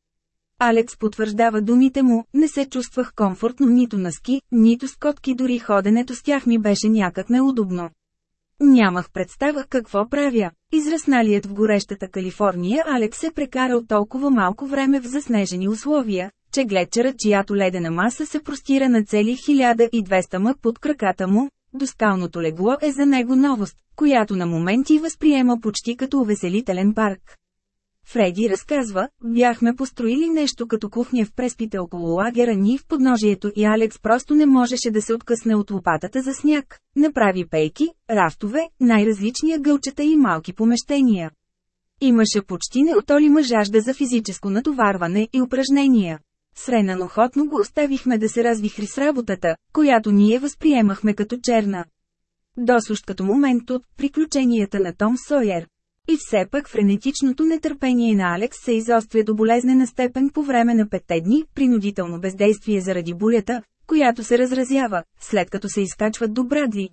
Алекс потвърждава думите му, не се чувствах комфортно нито на ски, нито с котки, дори ходенето с тях ми беше някак неудобно. Нямах представа какво правя. Израсналият в горещата Калифорния Алекс е прекарал толкова малко време в заснежени условия, че гледчерът, чиято ледена маса се простира на цели 1200 м под краката му, доскалното легло е за него новост, която на моменти възприема почти като увеселителен парк. Фреди разказва, бяхме построили нещо като кухня в преспите около лагера ни в подножието и Алекс просто не можеше да се откъсне от лопатата за сняг. Направи пейки, рафтове, най-различни гълчета и малки помещения. Имаше почти неотолима жажда за физическо натоварване и упражнения. Сренан охотно го оставихме да се развихри с работата, която ние възприемахме като черна. Досущ като момент от приключенията на Том Сойер. И все пак френетичното нетърпение на Алекс се изостря до болезнена степен по време на петте дни, принудително бездействие заради бурята, която се разразява, след като се изкачват до Брадли.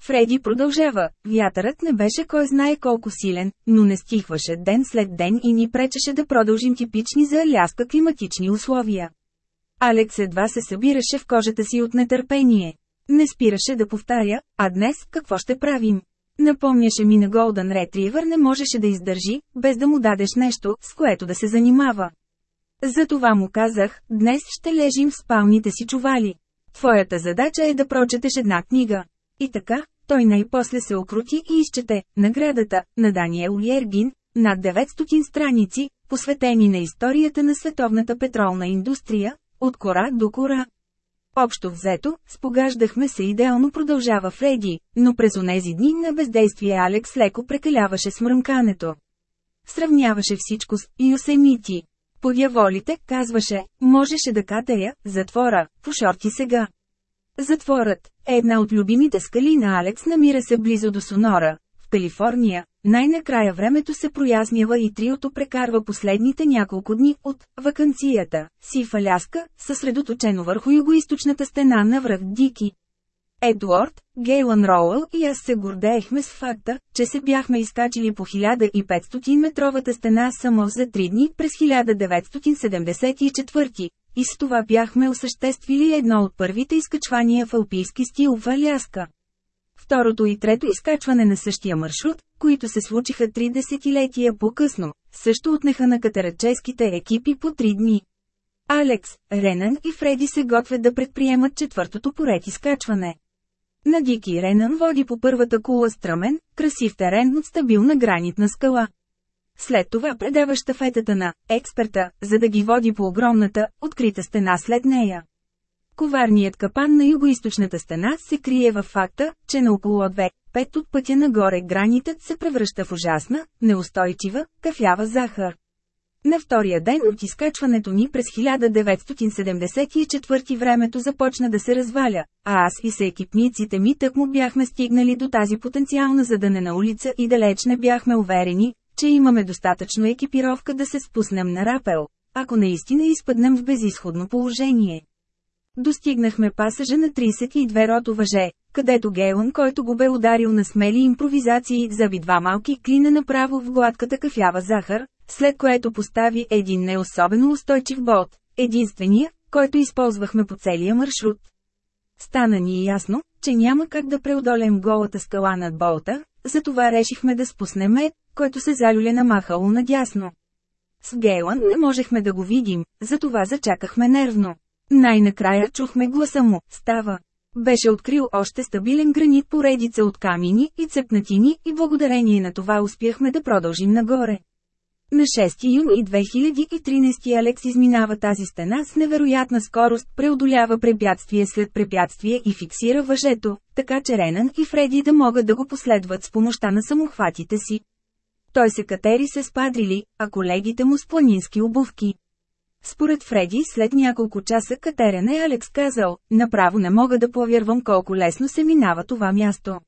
Фреди продължава, вятърът не беше кой знае колко силен, но не стихваше ден след ден и ни пречеше да продължим типични за Аляска климатични условия. Алекс едва се събираше в кожата си от нетърпение. Не спираше да повтаря, а днес какво ще правим? Напомняше ми на Голден Ретривър не можеше да издържи, без да му дадеш нещо, с което да се занимава. Затова му казах, днес ще лежим в спалните си чували. Твоята задача е да прочетеш една книга. И така, той най-после се окрути и изчете наградата на Даниел Йергин, над 900 страници, посветени на историята на световната петролна индустрия, от кора до кора. Общо взето, спогаждахме се идеално продължава Фреди, но през онези дни на бездействие Алекс леко прекаляваше с мръмкането. Сравняваше всичко с Юсемити. Подяволите, казваше, можеше да катая, затвора, по шорти сега. Затворът една от любимите скали на Алекс намира се близо до Сонора, Калифорния. Най-накрая времето се прояснява и триото прекарва последните няколко дни от вакансията си в Аляска, съсредоточено върху югоисточната стена на връх Дики. Едуард, Гейлан Роуъл и аз се гордеехме с факта, че се бяхме изкачили по 1500 метровата стена само за три дни през 1974, и с това бяхме осъществили едно от първите изкачвания в алпийски стил в Аляска. Второто и трето изкачване на същия маршрут, които се случиха три десетилетия по-късно, също отнеха на катераческите екипи по три дни. Алекс, Ренан и Фреди се готвят да предприемат четвъртото поред изкачване. На Дики Ренан води по първата кула стръмен, красив терен от стабилна гранитна скала. След това предава щафетата на експерта, за да ги води по огромната, открита стена след нея. Коварният капан на югоисточната стена се крие във факта, че на около 2, 5 от пътя нагоре гранитът се превръща в ужасна, неустойчива, кафява захар. На втория ден от изкачването ни през 1974 времето започна да се разваля, а аз и се екипниците ми тък му бяхме стигнали до тази потенциална задънена улица и далеч не бяхме уверени, че имаме достатъчно екипировка да се спуснем на рапел, ако наистина изпаднем в безисходно положение. Достигнахме пасажа на 32 рото въже, където Гейлън, който го бе ударил на смели импровизации, заби два малки клина направо в гладката кафява захар, след което постави един не особено устойчив болт, единствения, който използвахме по целия маршрут. Стана ни ясно, че няма как да преодолем голата скала над болта, затова решихме да спуснем Ед, който се залюля намахало надясно. С Гейлан не можехме да го видим, затова зачакахме нервно. Най-накрая чухме гласа му, става. Беше открил още стабилен гранит поредица от камини и цепнатини и благодарение на това успяхме да продължим нагоре. На 6 юни 2013 Алекс изминава тази стена с невероятна скорост, преодолява препятствие след препятствие и фиксира въжето, така че Ренан и Фреди да могат да го последват с помощта на самохватите си. Той се катери се спадрили, а колегите му с планински обувки. Според Фреди след няколко часа катерене Алекс казал, направо не мога да повярвам колко лесно се минава това място.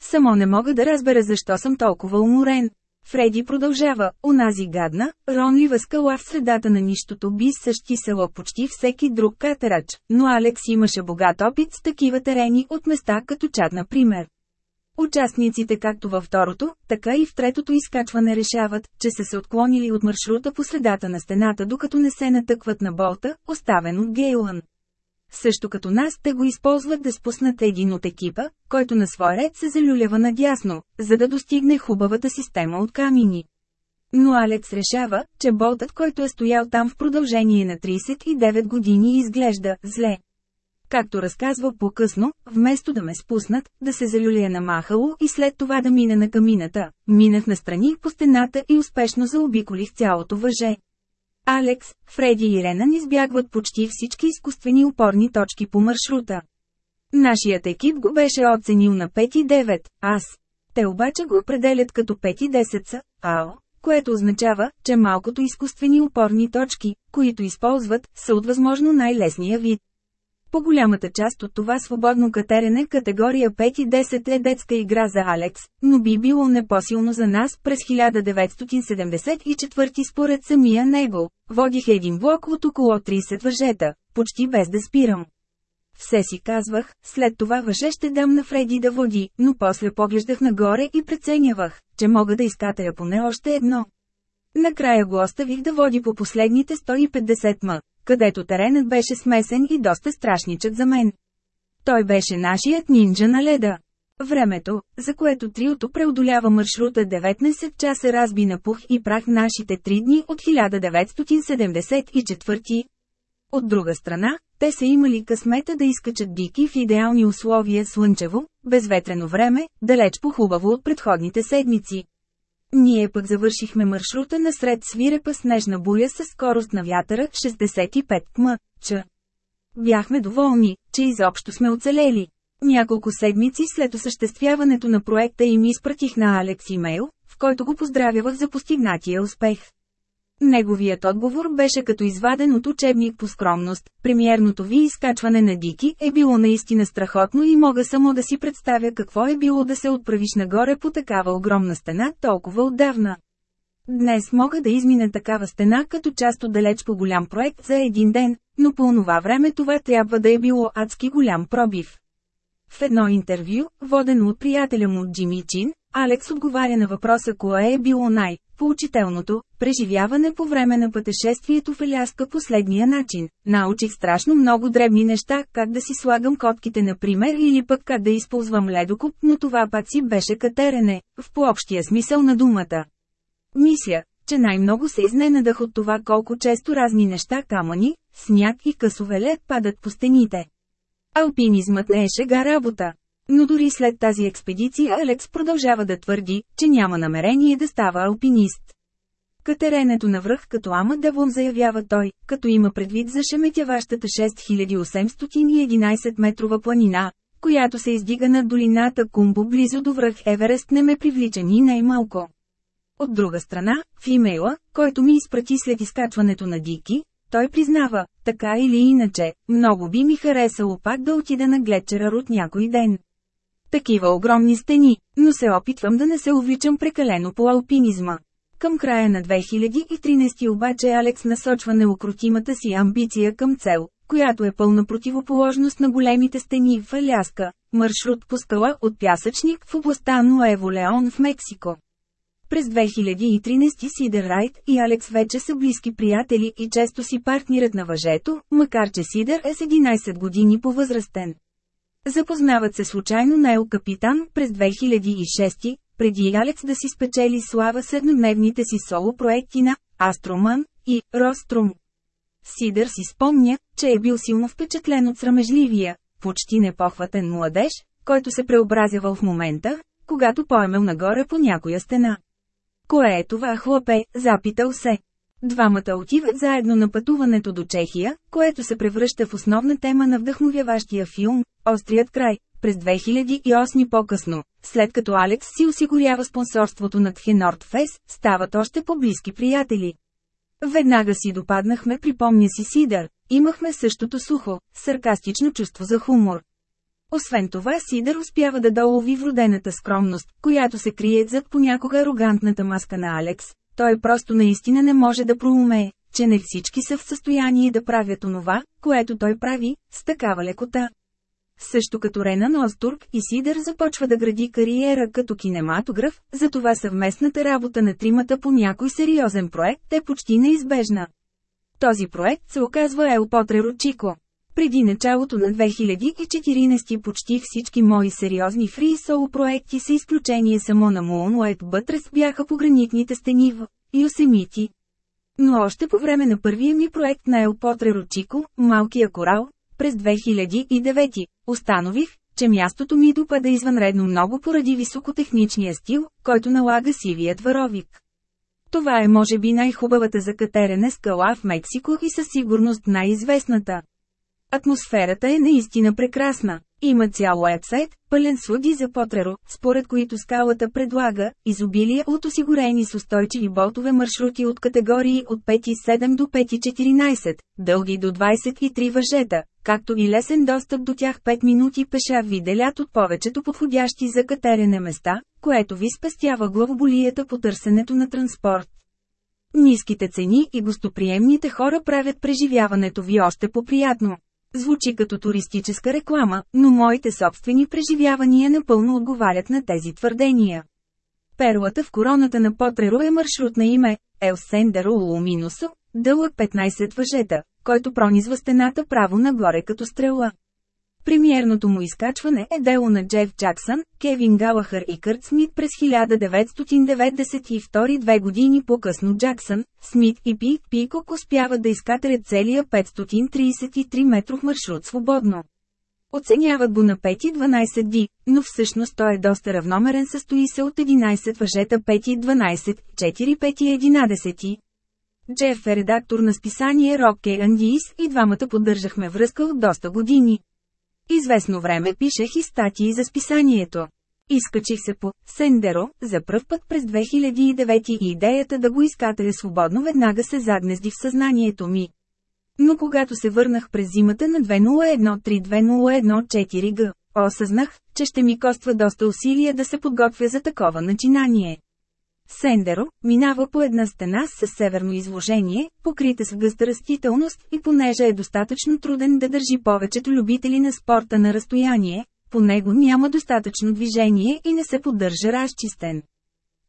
Само не мога да разбера защо съм толкова уморен. Фреди продължава, унази гадна, ронлива скала в средата на нищото би същисала почти всеки друг катерач, но Алекс имаше богат опит с такива терени от места като Чад например. Участниците както във второто, така и в третото изкачване решават, че са се отклонили от маршрута по средата на стената докато не се натъкват на болта, оставен от Гейлън. Също като нас те го използват да спуснат един от екипа, който на свой ред се залюлява надясно, за да достигне хубавата система от камини. Но Алекс решава, че болтът, който е стоял там в продължение на 39 години изглежда зле. Както разказва по-късно, вместо да ме спуснат, да се залюлия на махало и след това да мина на камината, минах настрани по стената и успешно заобиколих цялото въже. Алекс, Фреди и Ренан избягват почти всички изкуствени опорни точки по маршрута. Нашият екип го беше оценил на 5 и 9, аз. Те обаче го определят като 5 и 10 са, АО, което означава, че малкото изкуствени опорни точки, които използват, са от възможно най-лесния вид. По-голямата част от това свободно катерене категория 5 и 10 е детска игра за Алекс, но би било непосилно за нас през 1974 според самия него. Водих един блок от около 30 въжета, почти без да спирам. Все си казвах, след това въже ще дам на Фреди да води, но после поглеждах нагоре и преценявах, че мога да изкатая поне още едно. Накрая го оставих да води по последните 150 м, където теренът беше смесен и доста страшничък за мен. Той беше нашият нинджа на леда. Времето, за което триото преодолява маршрута 19 часа разби на пух и прах нашите три дни от 1974. От друга страна, те са имали късмета да изкачат дики в идеални условия слънчево, безветрено време, далеч по-хубаво от предходните седмици. Ние пък завършихме маршрута насред свирепа снежна буя с скорост на вятъра 65 км/ч. Бяхме доволни, че изобщо сме оцелели. Няколко седмици след осъществяването на проекта им изпратих на Алекс имейл, в който го поздравявах за постигнатия успех. Неговият отговор беше като изваден от учебник по скромност. Премиерното ви изкачване на Дики е било наистина страхотно и мога само да си представя какво е било да се отправиш нагоре по такава огромна стена толкова отдавна. Днес мога да измина такава стена като част от далеч по голям проект за един ден, но по онова време това трябва да е било адски голям пробив. В едно интервю, водено от приятеля му Джимми Чин, Алекс отговаря на въпроса кое е било най поучителното преживяване по време на пътешествието в Еляска последния начин. Научих страшно много дребни неща, как да си слагам котките например или пък как да използвам ледокоп, но това пак си беше катерене, в пообщия смисъл на думата. Мисля, че най-много се изненадах от това колко често разни неща камъни, сняг и късове лед падат по стените. Алпинизмът не е шега работа. Но дори след тази експедиция Алекс продължава да твърди, че няма намерение да става алпинист. Катеренето на връх като Ама Девон заявява той, като има предвид за шеметяващата 6811 метрова планина, която се издига над долината Кумбо близо до връх Еверест не ме привлича ни най-малко. От друга страна, в имейла, който ми изпрати след изкачването на Дики, той признава, така или иначе, много би ми харесало пак да отида на гледчера от някой ден. Такива огромни стени, но се опитвам да не се увличам прекалено по алпинизма. Към края на 2013 обаче Алекс насочва неукротимата си амбиция към цел, която е пълна противоположност на големите стени в Аляска, маршрут по скала от пясъчник в областта Нуево Леон в Мексико. През 2013 Сидер Райт и Алекс вече са близки приятели и често си партнират на въжето, макар че Сидер е с 11 години по-възрастен. Запознават се случайно на Ел Капитан през 2006, преди Алекс да си спечели слава с еднодневните си соло проекти на Астроман и Рострум. Сидър си спомня, че е бил силно впечатлен от срамежливия, почти непохватен младеж, който се преобразява в момента, когато поемел нагоре по някоя стена. Кое е това хлопе, запитал се. Двамата отиват заедно на пътуването до Чехия, което се превръща в основна тема на вдъхновяващия филм «Острият край», през 2008 по-късно, след като Алекс си осигурява спонсорството на Тхенорд Фес, стават още по-близки приятели. Веднага си допаднахме, припомня си Сидър, имахме същото сухо, саркастично чувство за хумор. Освен това Сидър успява да долови вродената скромност, която се крие зад понякога арогантната маска на Алекс, той просто наистина не може да проумее, че не всички са в състояние да правят онова, което той прави, с такава лекота. Също като Ренан Остург и Сидър започва да гради кариера като кинематограф, затова съвместната работа на тримата по някой сериозен проект е почти неизбежна. Този проект се оказва Ел Потреро Чико. Преди началото на 2014 почти всички мои сериозни фри соло проекти с изключение само на Moonlight Buttress бяха по гранитните стени в Йосемити. Но още по време на първия ми проект на Ел Чико, Малкия корал, през 2009, установих, че мястото ми допада извънредно много поради високотехничния стил, който налага сивият варовик. Това е може би най-хубавата за катерене скала в Мексико и със сигурност най-известната. Атмосферата е наистина прекрасна. Има цял уебсайт, пълен с лъги за потреро, според които скалата предлага изобилие от осигурени с устойчиви болтове маршрути от категории от 5,7 до 5,14, дълги до 23 въжета, както и лесен достъп до тях 5 минути пеша ви делят от повечето подходящи за катерене места, което ви спестява главоболията по търсенето на транспорт. Ниските цени и гостоприемните хора правят преживяването ви още по-приятно. Звучи като туристическа реклама, но моите собствени преживявания напълно отговарят на тези твърдения. Перлата в короната на Потреро е маршрут на име Ел Луминусо, дълъг 15 въжета, който пронизва стената право нагоре като стрела. Премиерното му изкачване е дело на Джеф Джаксън, Кевин Галахър и Кърт Смит през 1992 две години по-късно Джаксън, Смит и Пик Пикок успяват да изкатерят целия 533 метров маршрут свободно. Оценяват го на 5-12 ди, но всъщност той е доста равномерен състои се от 11 въжета 5-12, 4-5-11. Джеф е редактор на списание Rock Andis и двамата поддържахме връзка от доста години. Известно време пишех и статии за списанието. Изкачих се по Сендеро за пръв път през 2009 и идеята да го изкатая свободно веднага се загнезди в съзнанието ми. Но когато се върнах през зимата на 2013-2014 г, осъзнах, че ще ми коства доста усилия да се подготвя за такова начинание. Сендеро минава по една стена с северно изложение, покрита с гъста растителност и понеже е достатъчно труден да държи повечето любители на спорта на разстояние, по него няма достатъчно движение и не се поддържа разчистен.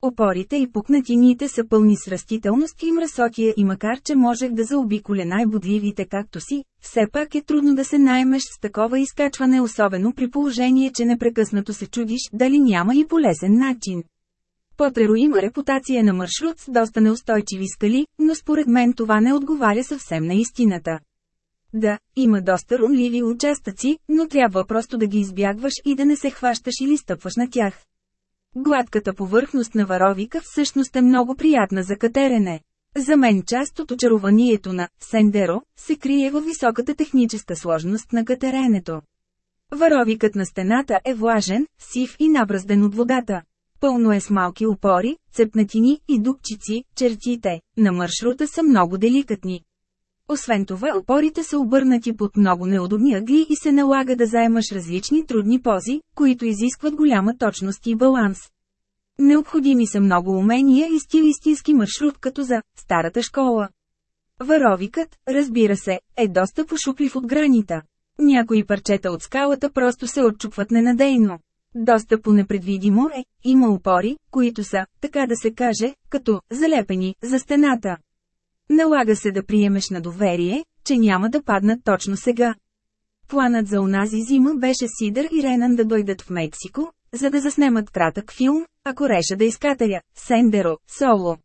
Опорите и пукнатините са пълни с растителност и мръсотия и макар че можех да заобиколя най-бодливите както си, все пак е трудно да се наймеш с такова изкачване особено при положение че непрекъснато се чудиш дали няма и полезен начин. Потреро има репутация на маршрут с доста неустойчиви скали, но според мен това не отговаря съвсем на истината. Да, има доста рунливи участъци, но трябва просто да ги избягваш и да не се хващаш или стъпваш на тях. Гладката повърхност на варовика всъщност е много приятна за катерене. За мен част от очарованието на «Сендеро» се крие във високата техническа сложност на катеренето. Варовикът на стената е влажен, сив и набразден от водата. Пълно е с малки опори, цепнатини и дупчици, чертите на маршрута са много деликатни. Освен това опорите са обърнати под много неудобни ъгли и се налага да заемаш различни трудни пози, които изискват голяма точност и баланс. Необходими са много умения и стил истински маршрут като за старата школа. Варовикът, разбира се, е доста пошуплив от гранита. Някои парчета от скалата просто се отчупват ненадейно. Доста по-непредвидимо е, има опори, които са, така да се каже, като залепени за стената. Налага се да приемеш на доверие, че няма да паднат точно сега. Планът за онази зима беше Сидър и Ренан да дойдат в Мексико, за да заснемат кратък филм, ако реша да изкатаря Сендеро, соло.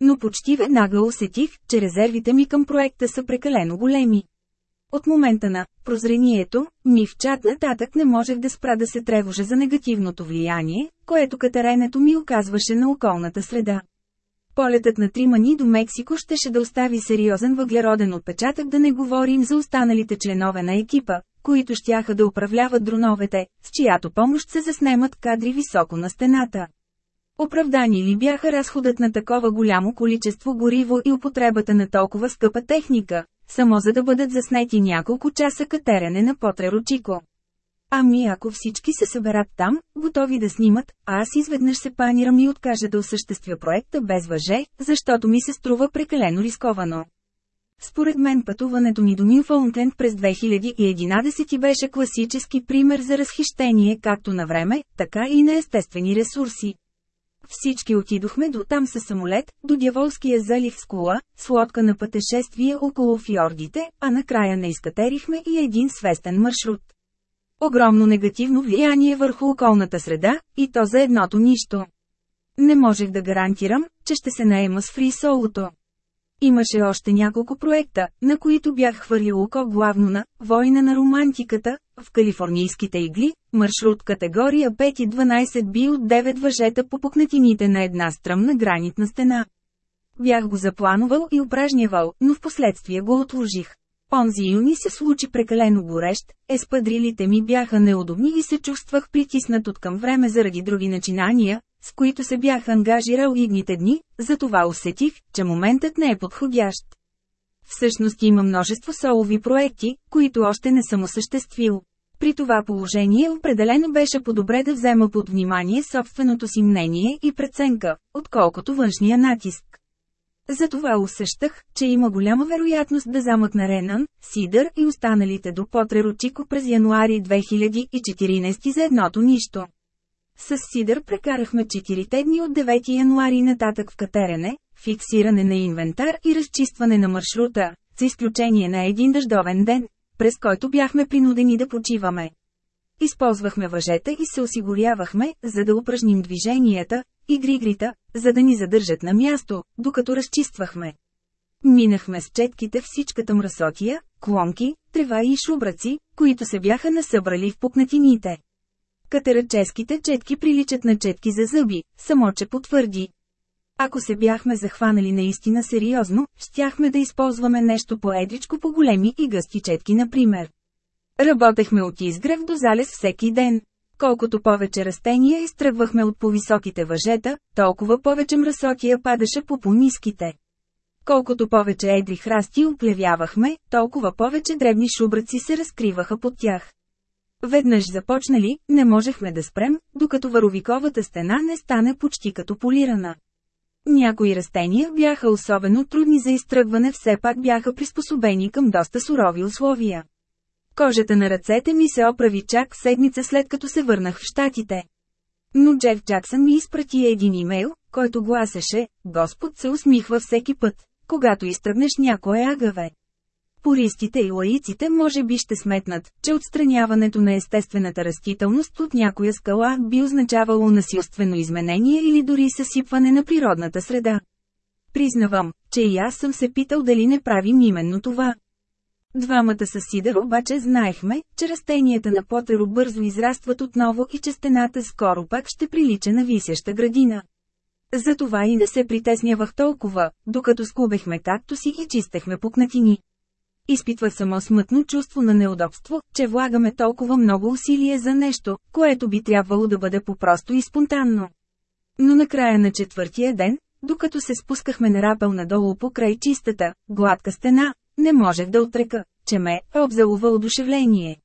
Но почти веднага усетих, че резервите ми към проекта са прекалено големи. От момента на прозрението, ми в чат нататък не можех да спра да се тревожа за негативното влияние, което катеренето ми оказваше на околната среда. Полетът на Тримани до Мексико щеше да остави сериозен въглероден отпечатък да не говорим за останалите членове на екипа, които щяха да управляват дроновете, с чиято помощ се заснемат кадри високо на стената. Оправдани ли бяха разходът на такова голямо количество гориво и употребата на толкова скъпа техника, само за да бъдат заснети няколко часа катерене на Потрерочико. Ами ако всички се съберат там, готови да снимат, а аз изведнъж се панирам и откажа да осъществя проекта без въже, защото ми се струва прекалено рисковано. Според мен пътуването ни до Нюфаунтленд през 2011 беше класически пример за разхищение както на време, така и на естествени ресурси. Всички отидохме до там със самолет, до Дяволския залив с кола, с лодка на пътешествие около фьордите, а накрая не изкатерихме и един свестен маршрут. Огромно негативно влияние върху околната среда, и то за едното нищо. Не можех да гарантирам, че ще се наема с фри солото. Имаше още няколко проекта, на които бях хвърлил око главно на «Война на романтиката», в калифорнийските игли, маршрут категория 5 и 12 би от 9 въжета по пукнатините на една стръмна гранитна стена. Бях го запланувал и упражнявал, но в последствие го отложих. Онзи юни се случи прекалено горещ, еспадрилите ми бяха неудобни и се чувствах притиснат от към време заради други начинания, с които се бях ангажирал идните дни, затова усетих, че моментът не е подходящ. Всъщност има множество солови проекти, които още не съм осъществил. При това положение определено беше по-добре да взема под внимание собственото си мнение и преценка, отколкото външния натиск. Затова усещах, че има голяма вероятност да замъкна Ренан, Сидър и останалите до Потреро Чико през януари 2014 за едното нищо. С Сидър прекарахме 4 дни от 9 януари нататък в катерене, фиксиране на инвентар и разчистване на маршрута, за изключение на един дъждовен ден, през който бяхме принудени да почиваме. Използвахме въжета и се осигурявахме, за да упражним движенията, и григрита, за да ни задържат на място, докато разчиствахме. Минахме с четките всичката мръсотия, клонки, трева и шубраци, които се бяха насъбрали в пукнатините. Катераческите четки приличат на четки за зъби, само че потвърди. Ако се бяхме захванали наистина сериозно, щяхме да използваме нещо по-едричко по големи и гъсти четки например. Работехме от изгрев до залез всеки ден. Колкото повече растения изтръгвахме от повисоките въжета, толкова повече мръсотия падаше по пониските. Колкото повече едри храсти оплевявахме, толкова повече дребни шубраци се разкриваха под тях. Веднъж започнали, не можехме да спрем, докато варовиковата стена не стане почти като полирана. Някои растения бяха особено трудни за изтръгване, все пак бяха приспособени към доста сурови условия. Кожата на ръцете ми се оправи чак седмица след като се върнах в Штатите. Но Джеф Джаксън ми изпрати един имейл, който гласеше, Господ се усмихва всеки път, когато изтръгнеш някое агаве. Пористите и лаиците може би ще сметнат, че отстраняването на естествената растителност от някоя скала би означавало насилствено изменение или дори съсипване на природната среда. Признавам, че и аз съм се питал дали не правим именно това. Двамата с Сидър обаче знаехме, че растенията на Потеро бързо израстват отново и че стената скоро пак ще прилича на висяща градина. Затова и не се притеснявах толкова, докато скубехме както си и чистехме пукнатини. Изпитвах само смътно чувство на неудобство, че влагаме толкова много усилие за нещо, което би трябвало да бъде по-просто и спонтанно. Но накрая на четвъртия ден, докато се спускахме на рапел надолу покрай чистата, гладка стена, не можех да отрека, че ме е обзело въодушевление.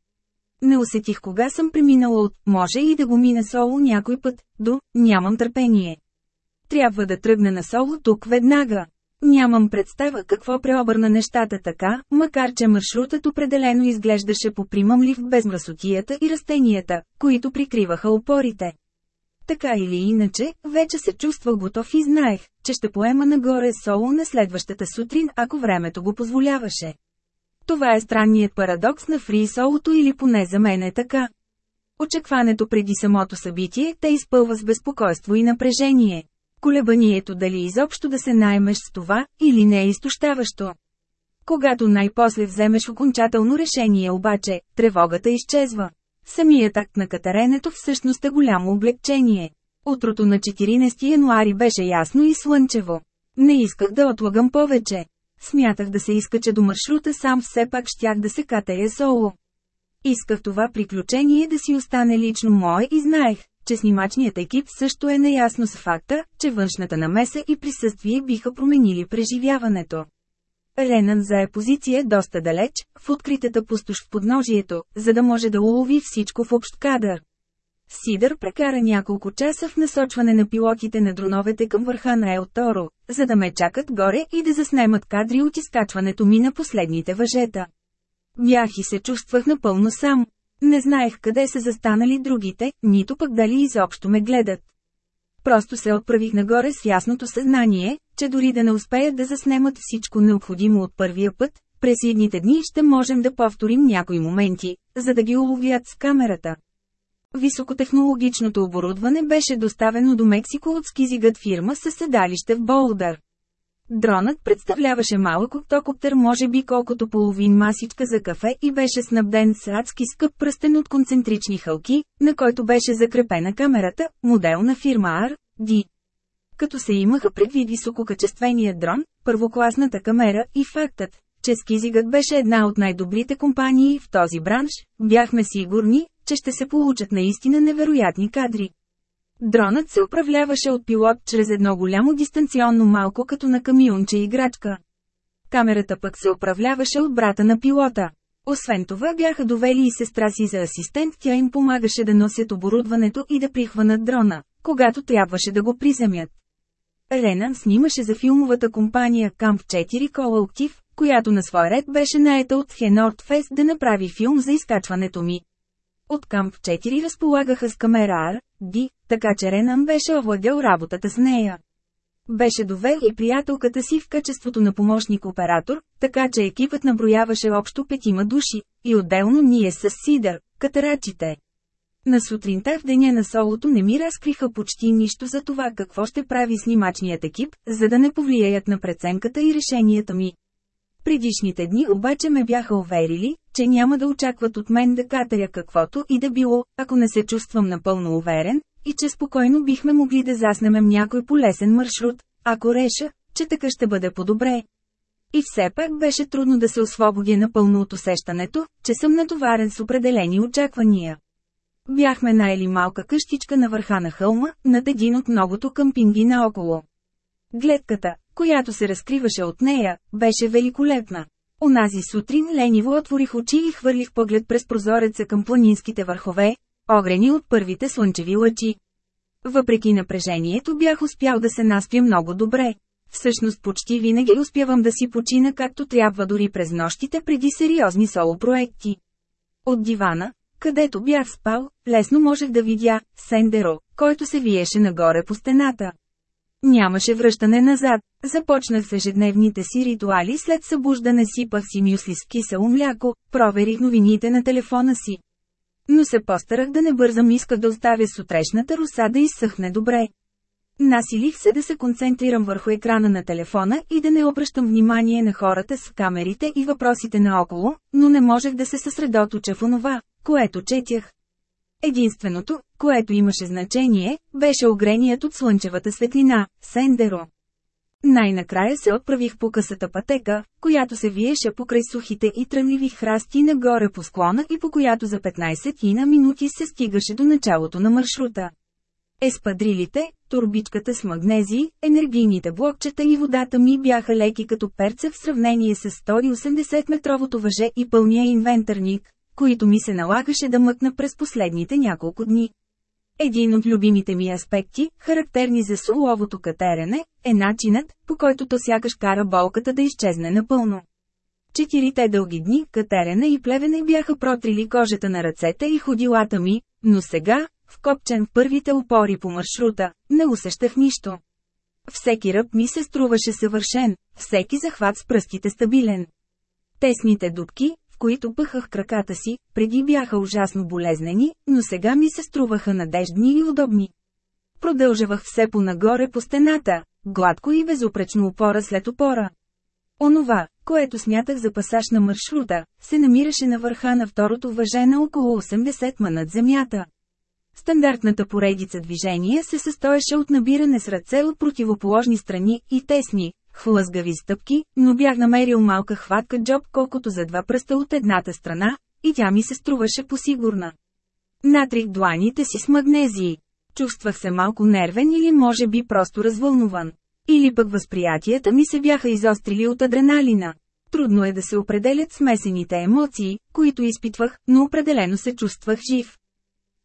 Не усетих кога съм преминала от «може и да го мина соло някой път» до «нямам търпение». Трябва да тръгна на соло тук веднага. Нямам представа какво преобърна нещата така, макар че маршрутът определено изглеждаше по-примамлив без мръсотията и растенията, които прикриваха опорите. Така или иначе, вече се чувствах готов и знаех, че ще поема нагоре соло на следващата сутрин, ако времето го позволяваше. Това е странният парадокс на фри солото или поне за мен е така. Очакването преди самото събитие те изпълва с безпокойство и напрежение. Колебанието дали изобщо да се наймеш с това, или не е изтощаващо. Когато най-после вземеш окончателно решение обаче, тревогата изчезва. Самият акт на катаренето всъщност е голямо облегчение. Утрото на 14 януари беше ясно и слънчево. Не исках да отлагам повече. Смятах да се изкача до маршрута сам все пак щях да се катая соло. Исках това приключение да си остане лично мое и знаех, че снимачният екип също е наясно с факта, че външната намеса и присъствие биха променили преживяването. Ренан зае позиция доста далеч, в откритата пустош в подножието, за да може да улови всичко в общ кадър. Сидър прекара няколко часа в насочване на пилотите на дроновете към върха на Ел Торо, за да ме чакат горе и да заснемат кадри от изкачването ми на последните въжета. Бях и се чувствах напълно сам. Не знаех къде са застанали другите, нито пък дали изобщо ме гледат. Просто се отправих нагоре с ясното съзнание, че дори да не успеят да заснемат всичко необходимо от първия път, през едните дни ще можем да повторим някои моменти, за да ги уловят с камерата. Високотехнологичното оборудване беше доставено до Мексико от скизигът фирма със седалище в Болдър. Дронът представляваше малък октокоптер може би колкото половин масичка за кафе и беше снабден с адски скъп пръстен от концентрични хълки, на който беше закрепена камерата, модел на фирма R, D. Като се имаха предвид висококачествения дрон, първокласната камера и фактът, че Скизигът беше една от най-добрите компании в този бранш, бяхме сигурни, че ще се получат наистина невероятни кадри. Дронът се управляваше от пилот чрез едно голямо дистанционно малко като на камионче играчка. Камерата пък се управляваше от брата на пилота. Освен това бяха довели и сестра си за асистент, тя им помагаше да носят оборудването и да прихванат дрона, когато трябваше да го приземят. Ренан снимаше за филмовата компания Camp 4 Collective, която на свой ред беше наета от Хенорд Фест да направи филм за изкачването ми. От Камп 4 разполагаха с камера R, D, така че Ренан беше овладял работата с нея. Беше довел и приятелката си в качеството на помощник-оператор, така че екипът наброяваше общо петима души, и отделно ние с Сидър, катарачите. На сутринта в деня на солото не ми разкриха почти нищо за това какво ще прави снимачният екип, за да не повлияят на преценката и решенията ми. Предишните дни обаче ме бяха уверили, че няма да очакват от мен да катаря каквото и да било, ако не се чувствам напълно уверен, и че спокойно бихме могли да заснемем някой полесен маршрут, ако реша, че така ще бъде по-добре. И все пак беше трудно да се освободя напълно от усещането, че съм натоварен с определени очаквания. Бяхме наели малка къщичка на върха на хълма, над един от многото къмпинги наоколо. Гледката, която се разкриваше от нея, беше великолепна. Онази сутрин лениво отворих очи и хвърлих поглед през прозореца към планинските върхове, огрени от първите слънчеви лъчи. Въпреки напрежението бях успял да се наспя много добре. Всъщност почти винаги успявам да си почина както трябва дори през нощите преди сериозни соло проекти. От дивана, където бях спал, лесно можех да видя Сендеро, който се виеше нагоре по стената. Нямаше връщане назад. Започнах с ежедневните си ритуали след събуждане сипах си мюсли с кисело мляко, проверих новините на телефона си. Но се постарах да не бързам, исках да оставя сутрешната руса да изсъхне добре. Насилих се да се концентрирам върху екрана на телефона и да не обръщам внимание на хората с камерите и въпросите наоколо, но не можех да се съсредоточа в онова, което четях. Единственото, което имаше значение, беше огреният от слънчевата светлина – Сендеро. Най-накрая се отправих по късата пътека, която се виеше покрай сухите и тръмливи храсти нагоре по склона и по която за 15 на минути се стигаше до началото на маршрута. Еспадрилите, турбичката с магнези, енергийните блокчета и водата ми бяха леки като перце в сравнение с 180-метровото въже и пълния инвентарник, които ми се налагаше да мъкна през последните няколко дни. Един от любимите ми аспекти, характерни за суловото катерене, е начинът, по който то сякаш кара болката да изчезне напълно. Четирите дълги дни, катерене и плевене бяха протрили кожата на ръцете и ходилата ми, но сега, вкопчен в първите опори по маршрута, не усещах нищо. Всеки ръб ми се струваше съвършен, всеки захват с пръстите стабилен. Тесните дубки, които пъхах краката си, преди бяха ужасно болезнени, но сега ми се струваха надеждни и удобни. Продължавах все по-нагоре по стената, гладко и безупречно опора след опора. Онова, което смятах за пасаж на маршрута, се намираше на върха на второто въже на около 80 ма над земята. Стандартната поредица движение се състоеше от набиране с ръце от противоположни страни и тесни, хлъзгави стъпки, но бях намерил малка хватка джоб колкото за два пръста от едната страна, и тя ми се струваше посигурна. Натрих дланите си с магнезии. Чувствах се малко нервен или може би просто развълнуван. Или пък възприятията ми се бяха изострили от адреналина. Трудно е да се определят смесените емоции, които изпитвах, но определено се чувствах жив.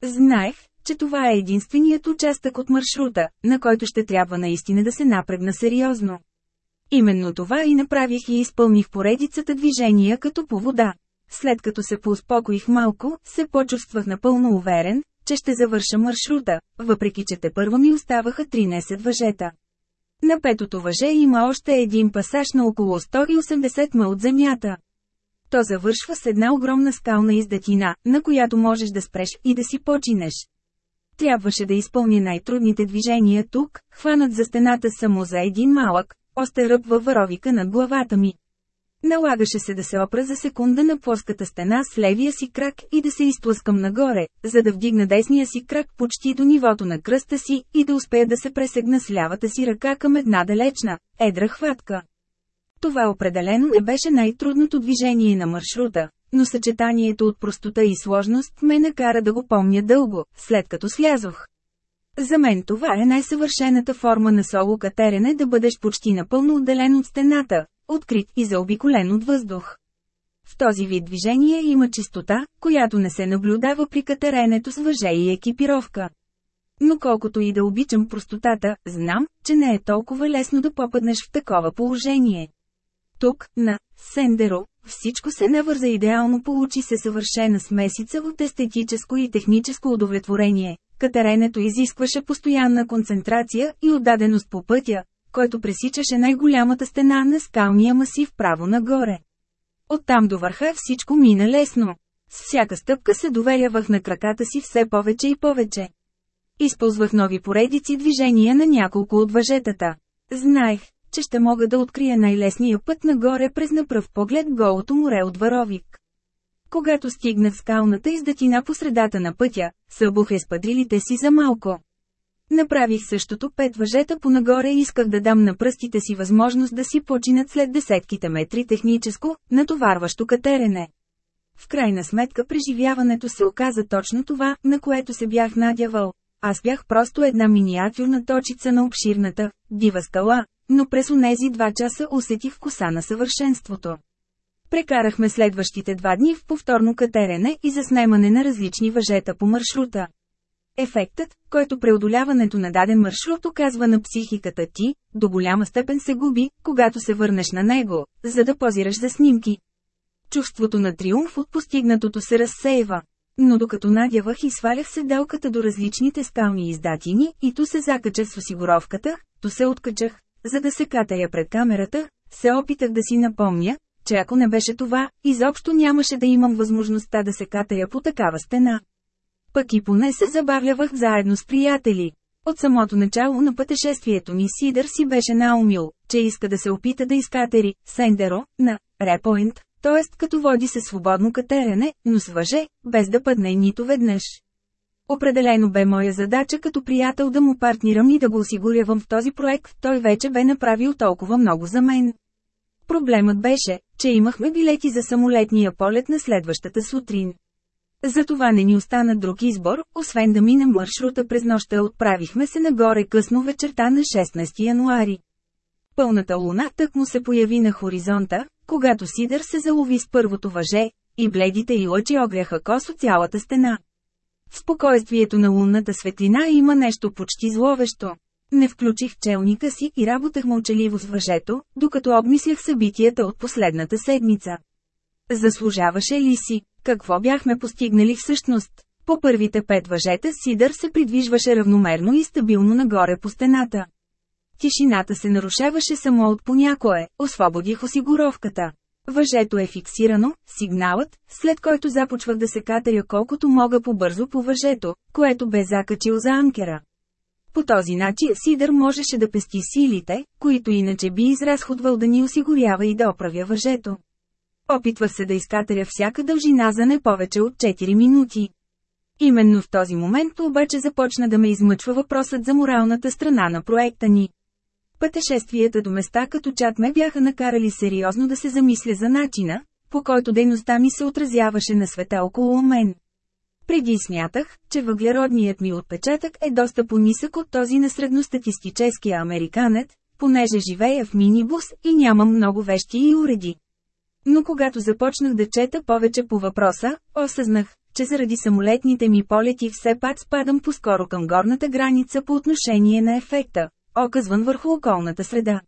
Знаех, че това е единственият участък от маршрута, на който ще трябва наистина да се напрегна сериозно. Именно това и направих и изпълних поредицата движения като по вода. След като се поуспокоих малко, се почувствах напълно уверен, че ще завърша маршрута, въпреки че те първо ми оставаха 13 въжета. На петото въже има още един пасаж на около 180 ма от земята. То завършва с една огромна скална издатина, на която можеш да спреш и да си починеш. Трябваше да изпълня най-трудните движения тук, хванат за стената само за един малък, още ръб във варовика над главата ми. Налагаше се да се опра за секунда на плоската стена с левия си крак и да се изтлъскам нагоре, за да вдигна десния си крак почти до нивото на кръста си и да успея да се пресегна с лявата си ръка към една далечна, едра хватка. Това определено не беше най-трудното движение на маршрута, но съчетанието от простота и сложност ме накара да го помня дълго, след като слязох. За мен това е най-съвършената форма на соло катерене да бъдеш почти напълно отделен от стената, открит и заобиколен от въздух. В този вид движение има чистота, която не се наблюдава при катеренето с въже и екипировка. Но колкото и да обичам простотата, знам, че не е толкова лесно да попаднеш в такова положение. Тук, на Сендеро, всичко се навърза идеално получи се съвършена смесица от естетическо и техническо удовлетворение. Катеренето изискваше постоянна концентрация и отдаденост по пътя, който пресичаше най-голямата стена на скалния масив право нагоре. Оттам до върха всичко мина лесно. С всяка стъпка се доверявах на краката си все повече и повече. Използвах нови поредици движения на няколко от въжетата. Знаех, че ще мога да открия най-лесния път нагоре през на пръв поглед голото море от Варовик. Когато стигнах скалната издатина по средата на пътя, събух изпадрилите си за малко. Направих същото пет въжета по нагоре и исках да дам на пръстите си възможност да си починат след десетките метри техническо, натоварващо катерене. В крайна сметка преживяването се оказа точно това, на което се бях надявал. Аз бях просто една миниатюрна точица на обширната, дива скала, но през онези два часа усетих коса на съвършенството. Прекарахме следващите два дни в повторно катерене и заснемане на различни въжета по маршрута. Ефектът, който преодоляването на даден маршрут оказва на психиката ти, до голяма степен се губи, когато се върнеш на него, за да позираш за снимки. Чувството на триумф от постигнатото се разсеява. Но докато надявах и свалях седелката до различните скални издатини, и то се закачах с осигуровката, то се откачах, за да се катая пред камерата, се опитах да си напомня, че ако не беше това, изобщо нямаше да имам възможността да се катая по такава стена. Пък и поне се забавлявах заедно с приятели. От самото начало на пътешествието ми Сидър си беше наумил, че иска да се опита да изкатери Сендеро на Репоинт, т.е. като води се свободно катерене, но с въже, без да падне нито веднъж. Определено бе моя задача като приятел да му партнирам и да го осигурявам в този проект, той вече бе направил толкова много за мен. Проблемът беше, че имахме билети за самолетния полет на следващата сутрин. Затова не ни остана друг избор, освен да минем маршрута през нощта отправихме се нагоре късно вечерта на 16 януари. Пълната луна тък му се появи на хоризонта, когато Сидър се залови с първото въже, и бледите и лъчи огряха косо цялата стена. В спокойствието на лунната светлина има нещо почти зловещо. Не включих челника си и работах мълчаливо с въжето, докато обмислях събитията от последната седмица. Заслужаваше ли си? Какво бяхме постигнали всъщност? По първите пет въжета Сидър се придвижваше равномерно и стабилно нагоре по стената. Тишината се нарушаваше само от понякое, освободих осигуровката. Въжето е фиксирано, сигналът, след който започвах да се катаря колкото мога по-бързо по въжето, което бе закачил за анкера. По този начин Сидър можеше да пести силите, които иначе би изразходвал да ни осигурява и да оправя въжето. Опитвах се да изкатаря всяка дължина за не повече от 4 минути. Именно в този момент обаче започна да ме измъчва въпросът за моралната страна на проекта ни. Пътешествията до места като чат ме бяха накарали сериозно да се замисля за начина, по който дейността ми се отразяваше на света около мен. Преди смятах, че въглеродният ми отпечатък е доста по-нисък от този на средностатистическия американец, понеже живея в минибус и нямам много вещи и уреди. Но когато започнах да чета повече по въпроса, осъзнах, че заради самолетните ми полети все пак спадам по-скоро към горната граница по отношение на ефекта, оказван върху околната среда.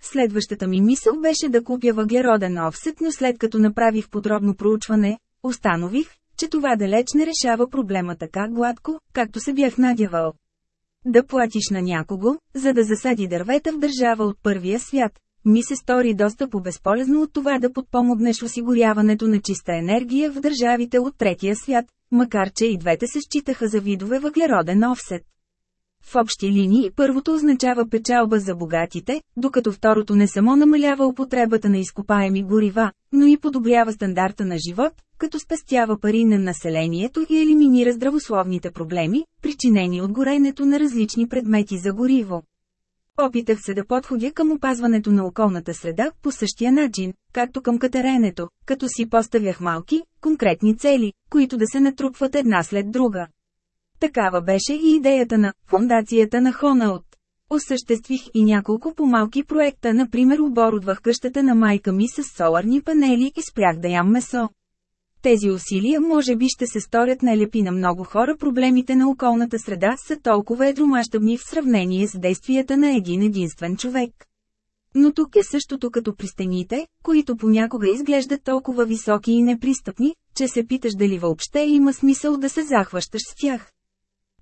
Следващата ми мисъл беше да купя въглероден офсет, но след като направих подробно проучване, установих, че това далеч не решава проблема така гладко, както се бях надявал. Да платиш на някого, за да засади дървета в държава от първия свят, ми се стори доста по-безполезно от това да подпомогнеш осигуряването на чиста енергия в държавите от третия свят, макар че и двете се считаха за видове въглероден офсет. В общи линии първото означава печалба за богатите, докато второто не само намалява употребата на изкопаеми горива, но и подобрява стандарта на живот, като спестява пари на населението и елиминира здравословните проблеми, причинени от горенето на различни предмети за гориво. Опитах се да подходя към опазването на околната среда по същия начин, както към катеренето, като си поставях малки, конкретни цели, които да се натрупват една след друга. Такава беше и идеята на фундацията на Хонаут. Осъществих и няколко по-малки проекта, например оборудвах къщата на майка ми с соларни панели и спрях да ям месо. Тези усилия може би ще се сторят нелепи на много хора проблемите на околната среда са толкова едромащабни в сравнение с действията на един единствен човек. Но тук е същото като при стените, които понякога изглеждат толкова високи и непристъпни, че се питаш дали въобще има смисъл да се захващаш с тях.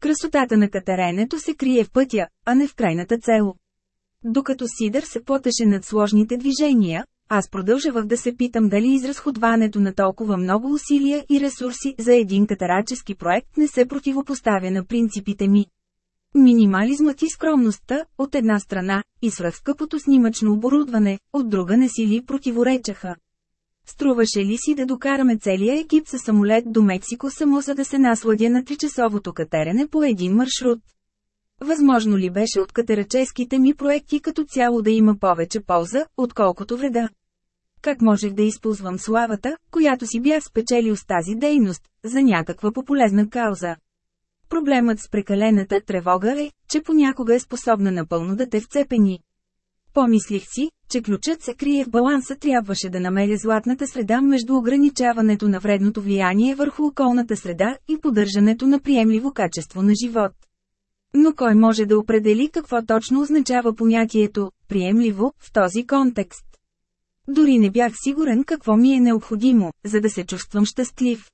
Красотата на катеренето се крие в пътя, а не в крайната цел. Докато Сидър се потеше над сложните движения, аз продължавах да се питам дали изразходването на толкова много усилия и ресурси за един катарачески проект не се противопоставя на принципите ми. Минимализмът и скромността, от една страна, и свръхскъпото снимачно оборудване, от друга не си ли противоречаха. Струваше ли си да докараме целия екип със самолет до Мексико само за да се насладя на тричасовото катерене по един маршрут? Възможно ли беше от катераческите ми проекти като цяло да има повече полза, отколкото вреда? Как можех да използвам славата, която си бях спечелил с тази дейност, за някаква пополезна кауза? Проблемът с прекалената тревога е, че понякога е способна напълно да те вцепени. Помислих си, че ключът се крие в баланса трябваше да намеря златната среда между ограничаването на вредното влияние върху околната среда и поддържането на приемливо качество на живот. Но кой може да определи какво точно означава понятието «приемливо» в този контекст? Дори не бях сигурен какво ми е необходимо, за да се чувствам щастлив.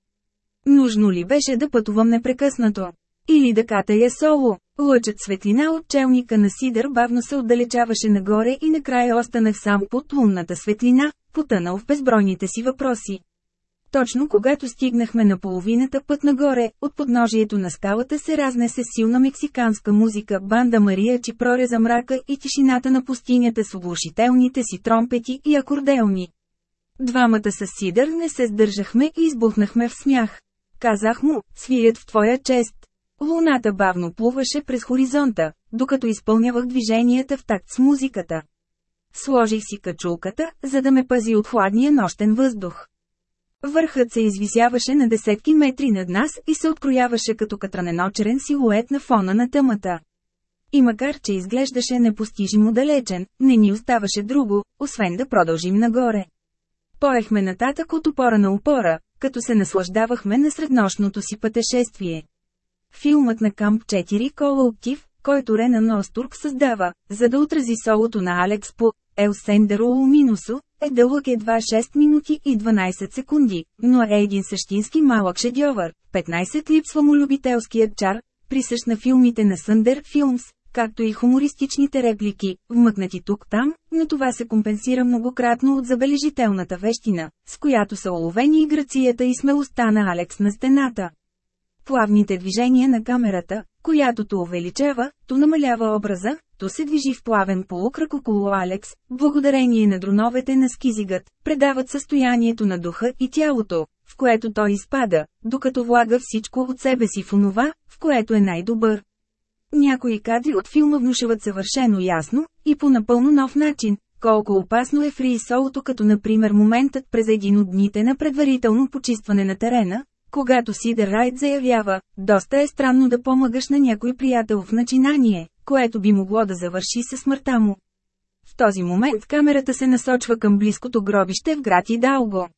Нужно ли беше да пътувам непрекъснато? Или да катая соло? Лъчът светлина от челника на Сидър бавно се отдалечаваше нагоре и накрая останах сам под лунната светлина, потънал в безбройните си въпроси. Точно когато стигнахме на половината път нагоре, от подножието на скалата се разнесе силна мексиканска музика, банда Мария Чи прореза мрака и тишината на пустинята с оглушителните си тромпети и акордеони. Двамата с Сидър не се сдържахме и избухнахме в смях. Казах му, свият в твоя чест. Луната бавно плуваше през хоризонта, докато изпълнявах движенията в такт с музиката. Сложих си качулката, за да ме пази от хладния нощен въздух. Върхът се извисяваше на десетки метри над нас и се открояваше като катраненочерен силует на фона на тъмата. И макар че изглеждаше непостижимо далечен, не ни оставаше друго, освен да продължим нагоре. Поехме нататък от опора на опора, като се наслаждавахме на среднощното си пътешествие. Филмът на Камп 4 Кола Октив, който Рена Ностурк създава, за да отрази солото на Алекс по «Ел Сендеро Минусо», е дълъг едва 6 минути и 12 секунди, но е един същински малък шедьовър. 15 липсва му любителският чар, присъщ на филмите на Съндер Филмс, както и хумористичните реплики, вмъкнати тук-там, но това се компенсира многократно от забележителната вещина, с която са оловени и грацията и смелостта на Алекс на стената. Плавните движения на камерата, която то увеличава, то намалява образа, то се движи в плавен полукръг около Алекс, благодарение на дроновете на скизигът, предават състоянието на духа и тялото, в което той изпада, докато влага всичко от себе си в онова, в което е най-добър. Някои кадри от филма внушават съвършено ясно, и по напълно нов начин, колко опасно е фри солото като например моментът през един от дните на предварително почистване на терена, когато Сидер Райт заявява, доста е странно да помагаш на някой приятел в начинание, което би могло да завърши със смъртта му. В този момент камерата се насочва към близкото гробище в град Идалго.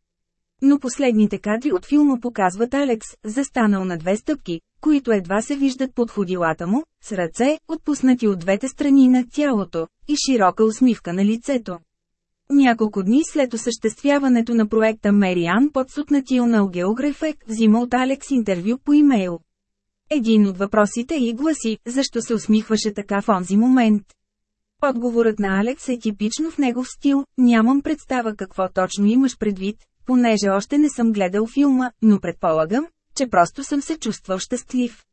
Но последните кадри от филма показват Алекс, застанал на две стъпки, които едва се виждат под ходилата му, с ръце, отпуснати от двете страни на тялото, и широка усмивка на лицето. Няколко дни след осъществяването на проекта Мериан под сутнатилнал географек взима от Алекс интервю по имейл. Един от въпросите и гласи, защо се усмихваше така в онзи момент. Отговорът на Алекс е типично в негов стил, нямам представа какво точно имаш предвид, понеже още не съм гледал филма, но предполагам, че просто съм се чувствал щастлив.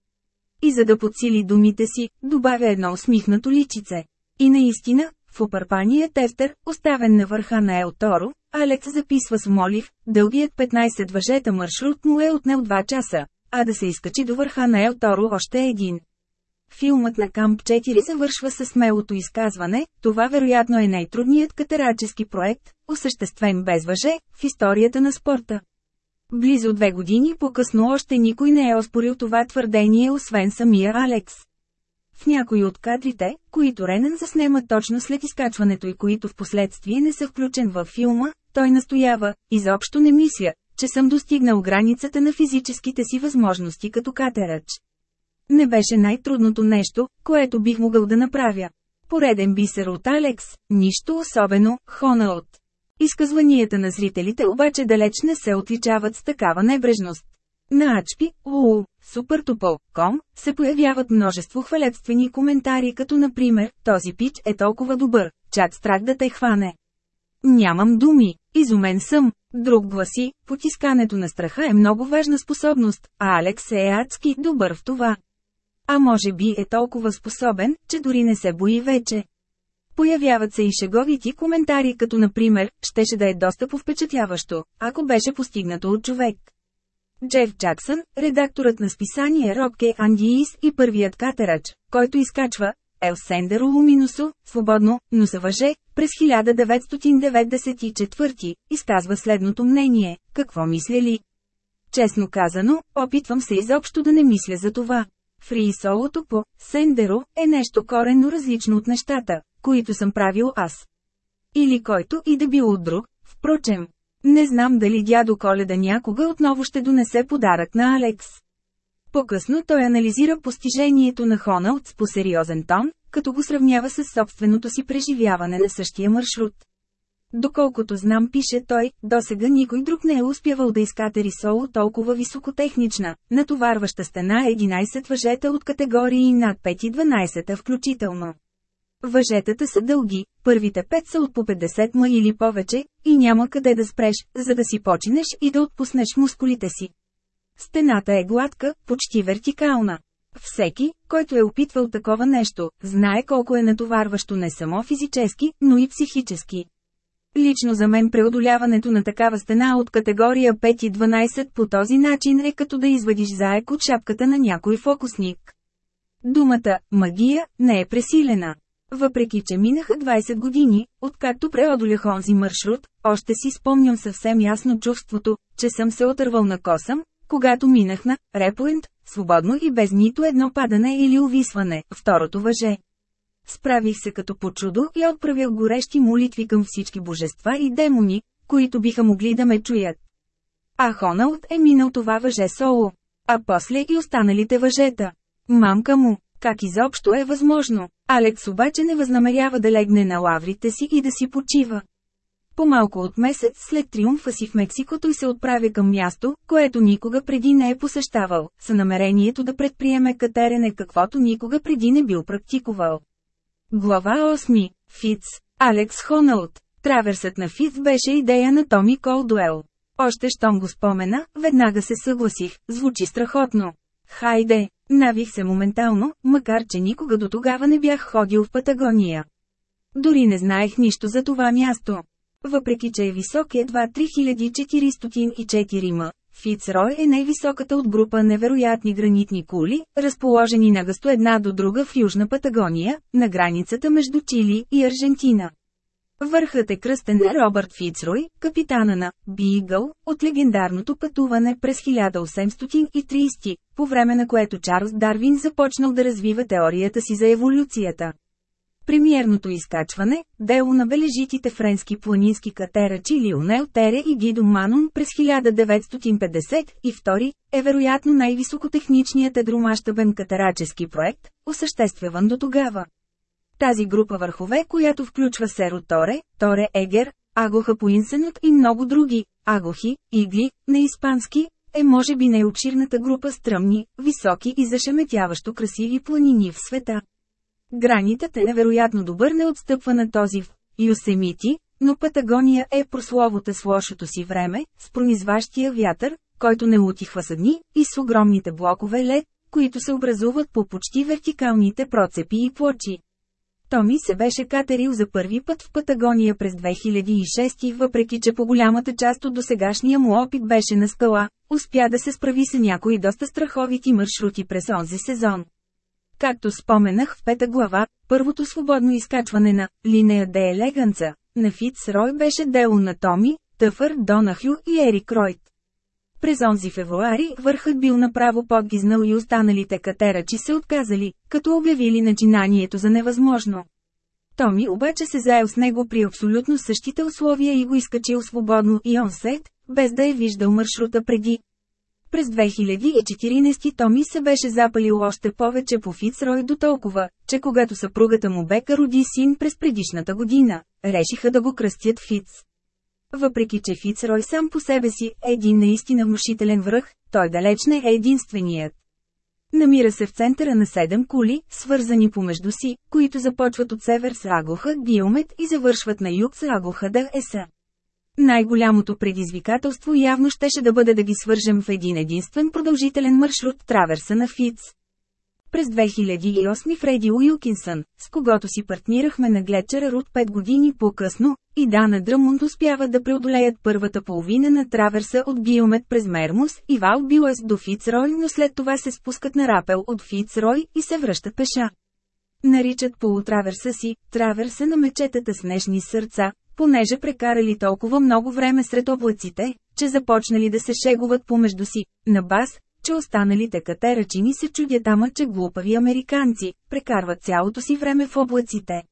И за да подсили думите си, добавя едно усмихнато личице. И наистина, в опърпания тефтер, оставен на върха на Елторо, Алекс записва с молив, дългият 15 въжета маршрут му е отнел 2 часа, а да се изкачи до върха на Елторо още един. Филмът на Камп 4 завършва със смелото изказване, това вероятно е най-трудният катерачески проект, осъществен без въже, в историята на спорта. Близо две години по-късно още никой не е оспорил това твърдение освен самия Алекс. В някои от кадрите, които Ренен заснема точно след изкачването и които в последствие не са включен във филма, той настоява, изобщо не мисля, че съм достигнал границата на физическите си възможности като катерач. Не беше най-трудното нещо, което бих могъл да направя. Пореден бисер от Алекс, нищо особено, хона от. Изказванията на зрителите обаче далеч не се отличават с такава небрежност. На HP, УУ, SuperTuple.com се появяват множество хвалебствени коментари като например, този пич е толкова добър, чак страх да те хване. Нямам думи, изумен съм. Друг гласи, потискането на страха е много важна способност, а Алекс е адски добър в това. А може би е толкова способен, че дори не се бои вече. Появяват се и шеговити коментари като например, щеше да е доста повпечатляващо, ако беше постигнато от човек. Джеф Джаксън, редакторът на списание Рокке Андиис и първият катерач, който изкачва Ел Сендеро Луминусо, свободно, но се въже, през 1994, изказва следното мнение, какво мисля ли? Честно казано, опитвам се изобщо да не мисля за това. Фри солото по Сендеро е нещо коренно различно от нещата, които съм правил аз. Или който и да бил от друг, впрочем. Не знам дали дядо Коледа някога отново ще донесе подарък на Алекс. По-късно той анализира постижението на Хоналдс по сериозен тон, като го сравнява с собственото си преживяване на същия маршрут. Доколкото знам пише той, досега никой друг не е успявал да изкатери соло толкова високотехнична, натоварваща стена 11 въжета от категории над 5 и 12 включително. Въжетата са дълги, първите 5 са от по 50 ма или повече, и няма къде да спреш, за да си починеш и да отпуснеш мускулите си. Стената е гладка, почти вертикална. Всеки, който е опитвал такова нещо, знае колко е натоварващо не само физически, но и психически. Лично за мен преодоляването на такава стена от категория 5 и 12 по този начин е като да извадиш заек от шапката на някой фокусник. Думата «магия» не е пресилена. Въпреки, че минаха 20 години, откакто преодолях онзи маршрут, още си спомням съвсем ясно чувството, че съм се отървал на косъм, когато минах на репоинт, свободно и без нито едно падане или увисване, второто въже. Справих се като по чудо и отправях горещи молитви към всички божества и демони, които биха могли да ме чуят. А Хоналд е минал това въже соло. А после и останалите въжета. Мамка му, как изобщо е възможно? Алекс обаче не възнамерява да легне на лаврите си и да си почива. По-малко от месец след триумфа си в Мексико той се отправя към място, което никога преди не е посещавал, с намерението да предприеме катерене каквото никога преди не бил практикувал. Глава 8. Фиц. Алекс Хоналд. Траверсът на Фиц беше идея на Томи Колдуел. Още щом го спомена, веднага се съгласих, звучи страхотно. Хайде, навих се моментално, макар че никога до тогава не бях ходил в Патагония. Дори не знаех нищо за това място. Въпреки че е висок едва 3404 м, Фицрой е най-високата от група невероятни гранитни кули, разположени на гъсто една до друга в Южна Патагония, на границата между Чили и Аржентина. Върхът е кръстен на Робърт Фицрой, капитана на Бигъл, от легендарното пътуване през 1830, по време на което Чарлз Дарвин започнал да развива теорията си за еволюцията. Премиерното изкачване, дело на бележитите френски планински катерачи Лионел Тере и Гидо Манон през 1952, е вероятно най-високотехничният едромащабен катерачески проект, осъществяван до тогава. Тази група върхове, която включва Серо Торе, Торе Егер, Агоха Поинсенот и много други, Агохи, Игли, на испански, е може би най-обширната група стръмни, високи и зашеметяващо красиви планини в света. Гранитът е невероятно добър не отстъпва на този в Юсемити, но Патагония е прословота с лошото си време, с пронизващия вятър, който не утихва са дни, и с огромните блокове лед, които се образуват по почти вертикалните процепи и плочи. Томи се беше катерил за първи път в Патагония през 2006 въпреки че по голямата част от досегашния му опит беше на скала, успя да се справи с някои доста страховити маршрути през онзи сезон. Както споменах в пета глава, първото свободно изкачване на «Линея де елеганца» на Фитц Рой беше дело на Томи, Тъфър, Донахю и Ерик Ройт. През онзи февруари върхът бил направо подгизнал и останалите катерачи се отказали, като обявили начинанието за невъзможно. Томи обаче се заел с него при абсолютно същите условия и го изкачил свободно и он без да е виждал маршрута преди. През 2014 Томи се беше запалил още повече по Фицрой до толкова, че когато съпругата му Бека роди син през предишната година, решиха да го кръстят Фиц. Въпреки че Фицрой сам по себе си е един наистина внушителен връх, той далеч не е единственият. Намира се в центъра на седем кули, свързани помежду си, които започват от север с Агоха, Диомет и завършват на юг с Агоха да Еса. Най-голямото предизвикателство явно щеше да бъде да ги свържем в един единствен продължителен маршрут траверса на Фиц. През 2008 Фреди Уилкинсън, с когото си партнирахме на гледчера Рут 5 години по-късно, и Дана Дръмунд успяват да преодолеят първата половина на траверса от Гиомет през Мермус и Вал Билес до Фицрой, но след това се спускат на рапел от Фицрой и се връщат пеша. Наричат полутраверса си «траверса на мечетата с нежни сърца», понеже прекарали толкова много време сред облаците, че започнали да се шегуват помежду си, на бас, че останалите катерачини се чудят ама че глупави американци, прекарват цялото си време в облаците.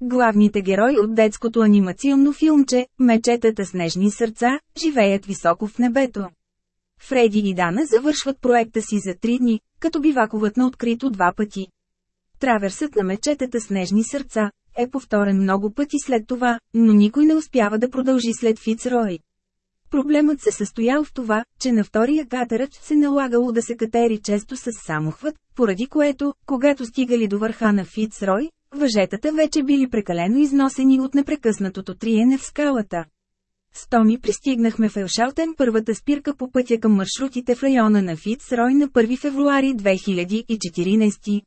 Главните герои от детското анимационно филмче, мечетата с нежни сърца, живеят високо в небето. Фреди и Дана завършват проекта си за три дни, като бивакуват на открито два пъти. Траверсът на мечетата с нежни сърца е повторен много пъти след това, но никой не успява да продължи след Фицрой. Проблемът се състоял в това, че на втория катерач се налагало да се катери често с самохват, поради което, когато стигали до върха на Фицрой, въжетата вече били прекалено износени от непрекъснатото триене в скалата. С Томи пристигнахме в Елшалтен първата спирка по пътя към маршрутите в района на Фицрой на 1 февруари 2014.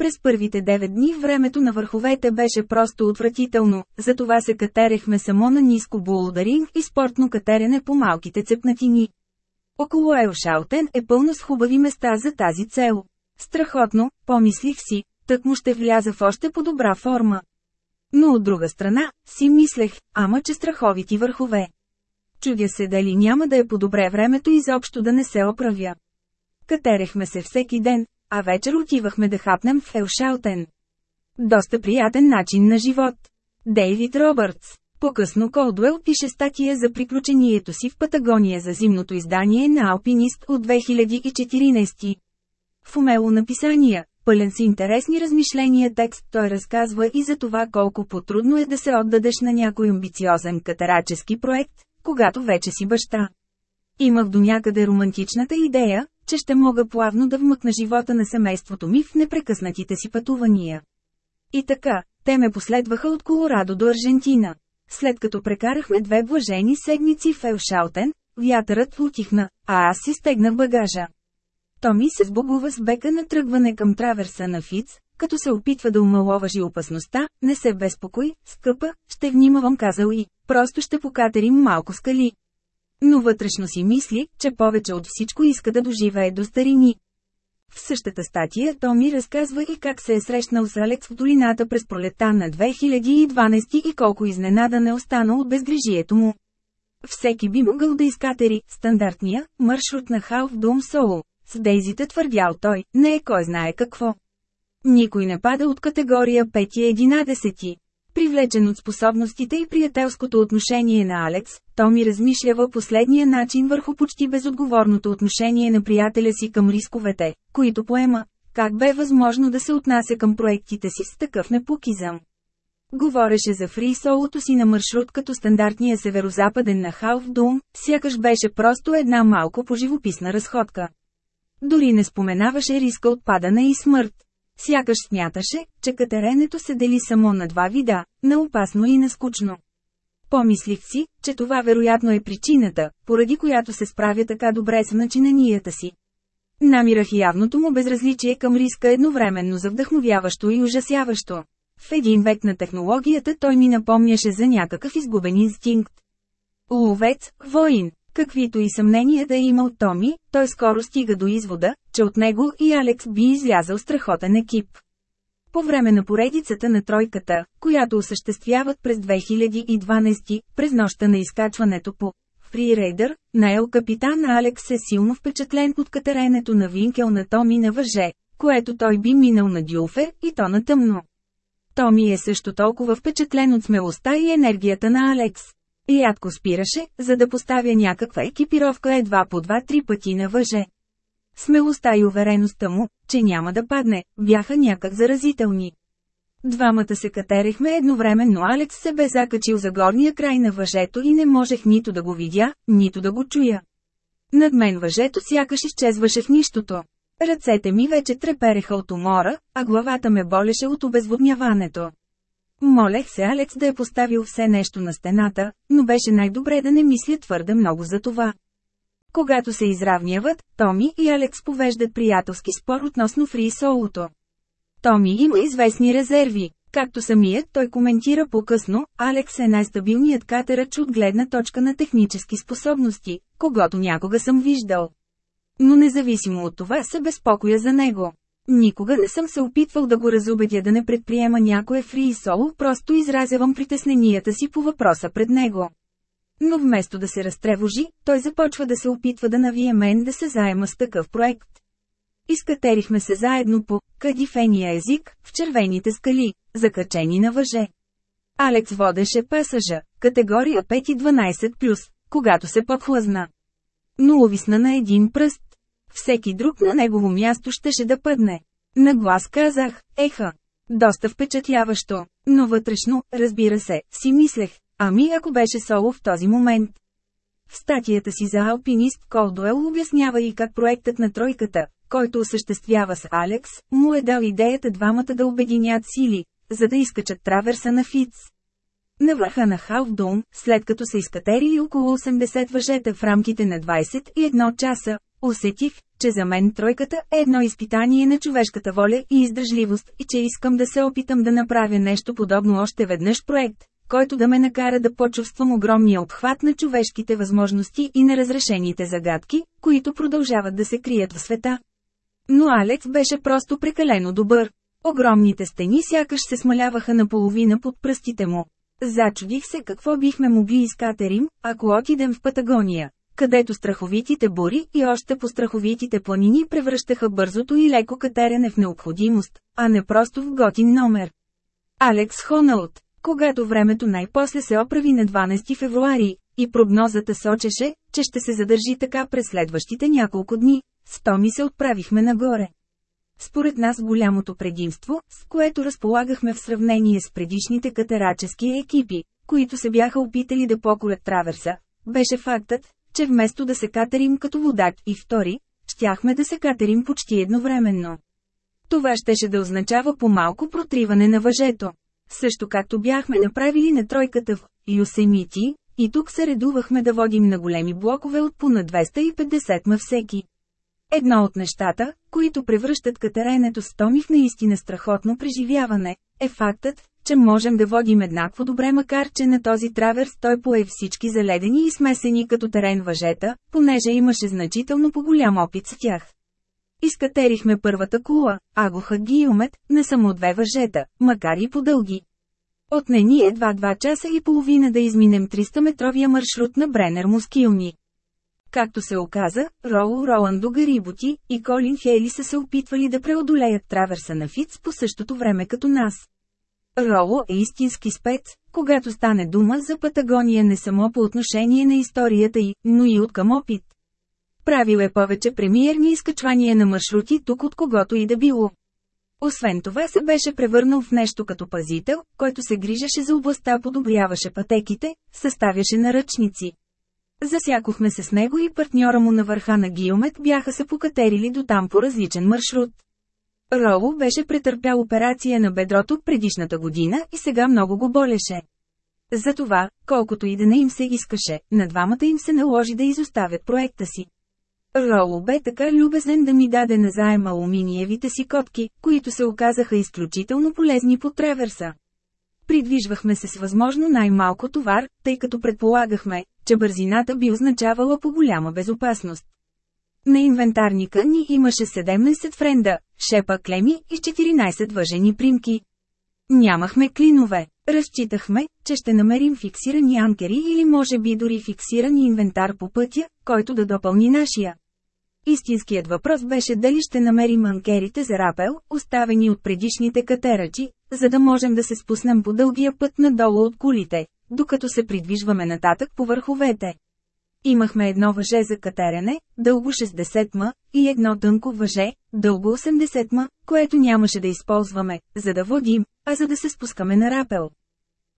През първите 9 дни времето на върховете беше просто отвратително, затова се катерехме само на ниско булдаринг и спортно катерене по малките цепнатини. Около Елшалтен е пълно с хубави места за тази цел. Страхотно, помислих си, тък му ще вляза в още по-добра форма. Но от друга страна, си мислех, ама че страховити върхове. Чудя се дали няма да е по-добре времето изобщо да не се оправя. Катерехме се всеки ден, а вечер отивахме да хапнем в Елшаутен. Доста приятен начин на живот. Дейвид Робъртс. По-късно Колдуел пише статия за приключението си в Патагония за зимното издание на Алпинист от 2014. В умело написания, пълен с интересни размишления текст той разказва и за това колко по-трудно е да се отдадеш на някой амбициозен катарачески проект, когато вече си баща. Имах до някъде романтичната идея, че ще мога плавно да вмъкна живота на семейството ми в непрекъснатите си пътувания. И така, те ме последваха от Колорадо до Аржентина. След като прекарахме две блажени седмици в Елшаутен, вятърът утихна, а аз си стегнах багажа. Томи се сбогува с бека на тръгване към траверса на Фиц, като се опитва да умаловажи опасността, не се безпокой, скъпа, ще внимавам казал и, просто ще покатерим малко скали. Но вътрешно си мисли, че повече от всичко иска да доживее до старини. В същата статия Томи разказва и как се е срещнал с Алекс в долината през пролета на 2012 и колко изненадан е останал от безгрижието му. Всеки би могъл да изкатери стандартния маршрут на Half Dome Soul. С Дейзите твърдял той, не е кой знае какво. Никой не пада от категория 5-11. Привлечен от способностите и приятелското отношение на Алекс, Томи размишлява последния начин върху почти безотговорното отношение на приятеля си към рисковете, които поема. Как бе възможно да се отнася към проектите си с такъв непокизъм? Говореше за фрисолото си на маршрут като стандартния северозападен на Халф Дум, сякаш беше просто една малко поживописна разходка. Дори не споменаваше риска от падане и смърт. Сякаш смяташе, че катеренето се дели само на два вида – на опасно и на скучно. Помислих си, че това вероятно е причината, поради която се справя така добре с начинанията си. Намирах явното му безразличие към риска едновременно за вдъхновяващо и ужасяващо. В един век на технологията той ми напомняше за някакъв изгубен инстинкт. Ловец, воин, Каквито и съмнения да е имал Томи, той скоро стига до извода, че от него и Алекс би излязал страхотен екип. По време на поредицата на тройката, която осъществяват през 2012, през нощта на изкачването по Фрирейдър, наел капитан Алекс е силно впечатлен от катеренето на винкел на Томи на въже, което той би минал на дюлфер и то на тъмно. Томи е също толкова впечатлен от смелостта и енергията на Алекс. Рядко спираше, за да поставя някаква екипировка едва по два-три пъти на въже. Смелостта и увереността му, че няма да падне, бяха някак заразителни. Двамата се катерехме едновременно Алекс се бе закачил за горния край на въжето и не можех нито да го видя, нито да го чуя. Над мен въжето сякаш изчезваше в нищото. Ръцете ми вече трепереха от умора, а главата ме болеше от обезводняването. Молех се Алекс да е поставил все нещо на стената, но беше най-добре да не мисля твърде много за това. Когато се изравняват, Томи и Алекс повеждат приятелски спор относно фри солото. Томи има известни резерви. Както самият той коментира по-късно, Алекс е най-стабилният катерач от гледна точка на технически способности, когато някога съм виждал. Но независимо от това се безпокоя за него. Никога не съм се опитвал да го разубедя да не предприема някое фри соло, просто изразявам притесненията си по въпроса пред него. Но вместо да се разтревожи, той започва да се опитва да навие мен да се заема с такъв проект. Изкатерихме се заедно по кадифения език, в червените скали, закачени на въже. Алекс водеше пасажа, категория 5 и 12+, когато се подхлъзна. Но увисна на един пръст. Всеки друг на негово място щеше да пъдне. На глас казах, еха. Доста впечатляващо, но вътрешно, разбира се, си мислех, ами ако беше соло в този момент. В статията си за алпинист Колдуел обяснява и как проектът на тройката, който осъществява с Алекс, му е дал идеята двамата да обединят сили, за да изкачат траверса на Фиц. На върха на Халфдун, след като са изкатерили около 80 въжета в рамките на 21 часа, усетих, че за мен тройката е едно изпитание на човешката воля и издържливост и че искам да се опитам да направя нещо подобно още веднъж проект, който да ме накара да почувствам огромния обхват на човешките възможности и неразрешените загадки, които продължават да се крият в света. Но Алекс беше просто прекалено добър. Огромните стени сякаш се смаляваха наполовина под пръстите му. Зачудих се какво бихме могли изкатерим, ако отидем в Патагония, където страховитите бури и още по страховитите планини превръщаха бързото и леко катерене в необходимост, а не просто в готин номер. Алекс Хоналт, когато времето най-после се оправи на 12 февруари, и прогнозата сочеше, че ще се задържи така през следващите няколко дни, с Томи се отправихме нагоре. Според нас голямото предимство, с което разполагахме в сравнение с предишните катерачески екипи, които се бяха опитали да поколят траверса, беше фактът, че вместо да се катерим като водач и втори, щяхме да се катерим почти едновременно. Това щеше да означава по-малко протриване на въжето. Също както бяхме направили на тройката в Юсемити, и тук се редувахме да водим на големи блокове от по на 250 ма всеки. Едно от нещата, които превръщат катеренето с Томи в наистина страхотно преживяване, е фактът, че можем да водим еднакво добре макар че на този траверс той пое всички заледени и смесени като терен въжета, понеже имаше значително по-голям опит с тях. Изкатерихме първата кула, Агоха Гиомет, на само две въжета, макар и по-дълги. Отне ни едва 2 часа и половина да изминем 300-метровия маршрут на Бренер Мускилни. Както се оказа, Роу Роландо Гариботи и Колин Хейли са се опитвали да преодолеят траверса на Фиц по същото време като нас. Роло е истински спец, когато стане дума за Патагония не само по отношение на историята й, но и от към опит. Правил е повече премиерни изкачвания на маршрути тук от когото и да било. Освен това се беше превърнал в нещо като пазител, който се грижеше за областта, подобряваше пътеките, съставяше наръчници. Засякохме се с него и партньора му на върха на Гиомет бяха се покатерили до там по различен маршрут. Роло беше претърпял операция на бедрото предишната година и сега много го болеше. Затова, колкото и да не им се искаше, на двамата им се наложи да изоставят проекта си. Роло бе така любезен да ми даде назаем алуминиевите си котки, които се оказаха изключително полезни по треверса. Придвижвахме се с възможно най-малко товар, тъй като предполагахме, че бързината би означавала по-голяма безопасност. На инвентарника ни имаше 17 френда, шепа клеми и 14 въжени примки. Нямахме клинове. Разчитахме, че ще намерим фиксирани анкери или може би дори фиксирани инвентар по пътя, който да допълни нашия. Истинският въпрос беше дали ще намерим анкерите за рапел, оставени от предишните катерачи, за да можем да се спуснем по дългия път надолу от кулите, докато се придвижваме нататък по върховете. Имахме едно въже за катерене, дълго 60 ма, и едно тънко въже, дълго 80 ма, което нямаше да използваме, за да водим, а за да се спускаме на рапел.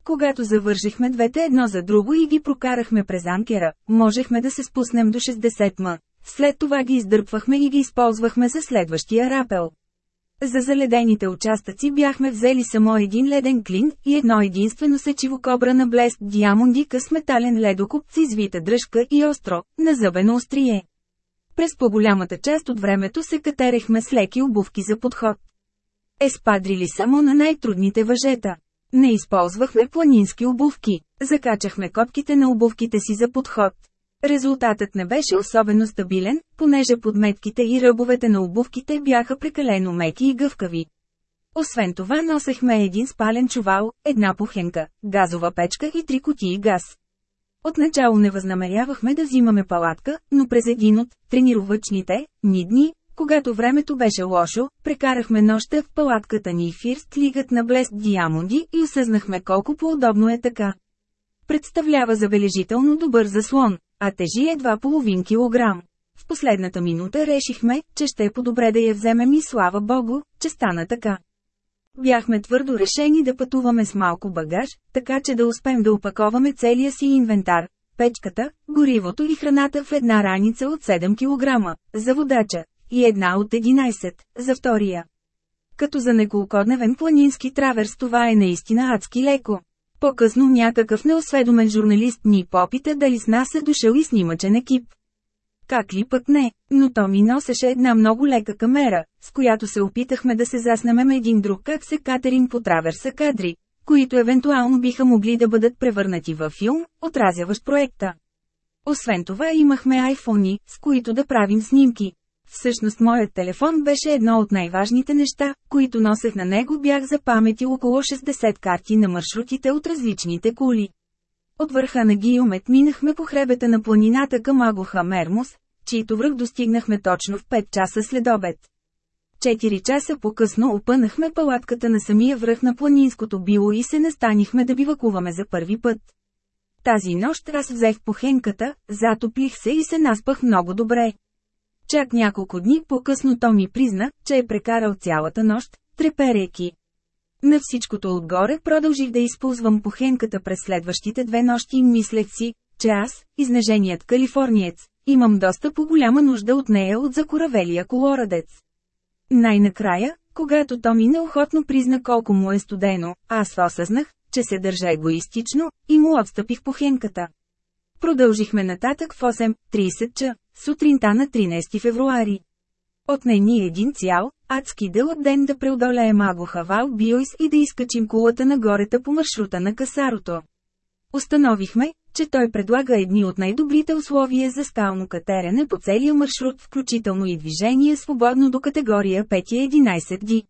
Когато завършихме двете едно за друго и ги прокарахме през анкера, можехме да се спуснем до 60 ма. След това ги издърпвахме и ги използвахме за следващия рапел. За заледените участъци бяхме взели само един леден клин и едно единствено сечиво кобра на блест диамонди къс метален ледокоп с извита дръжка и остро, на зъбено острие. През по-голямата част от времето се катерехме с леки обувки за подход. Еспадрили само на най-трудните въжета. Не използвахме планински обувки, закачахме копките на обувките си за подход. Резултатът не беше особено стабилен, понеже подметките и ръбовете на обувките бяха прекалено меки и гъвкави. Освен това носехме един спален чувал, една пухенка, газова печка и три кутии газ. Отначало не възнамерявахме да взимаме палатка, но през един от тренировъчните ни дни, когато времето беше лошо, прекарахме нощта в палатката ни Фирст лигът на блест диамонди и осъзнахме колко по-удобно е така. Представлява забележително добър заслон, а тежи едва половин килограм. В последната минута решихме, че ще е по-добре да я вземем и слава богу, че стана така. Бяхме твърдо решени да пътуваме с малко багаж, така че да успеем да опаковаме целия си инвентар, печката, горивото и храната в една раница от 7 кг, за водача, и една от 11, за втория. Като за неколкодневен планински траверс това е наистина адски леко. По-късно някакъв неосведомен журналист ни попита дали с нас е дошъл и снимачен екип. Как ли пък не, но то ми носеше една много лека камера, с която се опитахме да се заснемем един друг как се катерин по траверса кадри, които евентуално биха могли да бъдат превърнати във филм, отразяващ проекта. Освен това имахме айфони, с които да правим снимки. Всъщност моят телефон беше едно от най-важните неща, които носех на него бях за памети около 60 карти на маршрутите от различните кули. От върха на Гиомет минахме по хребета на планината към Агоха Мермус, чието връх достигнахме точно в 5 часа след обед. Четири часа по-късно опънахме палатката на самия връх на планинското било и се настанихме да бивакуваме за първи път. Тази нощ аз взех похенката, затоплих се и се наспах много добре. Чак няколко дни по-късно то ми призна, че е прекарал цялата нощ, треперейки. На всичкото отгоре продължих да използвам похенката през следващите две нощи и мислех си, че аз, изнеженият калифорниец, имам доста по-голяма нужда от нея от закоравелия колорадец. Най-накрая, когато Томи неохотно призна колко му е студено, аз осъзнах, че се държа егоистично, и му отстъпих похенката. Продължихме нататък в 8.30 ча, сутринта на 13 февруари. Отне ни един цял, адски дълъг ден да преодолеем Аго Хавал Биойс и да изкачим кулата на горета по маршрута на Касарото. Установихме, че той предлага едни от най-добрите условия за скално катерене по целия маршрут, включително и движение свободно до категория 5-11 ди.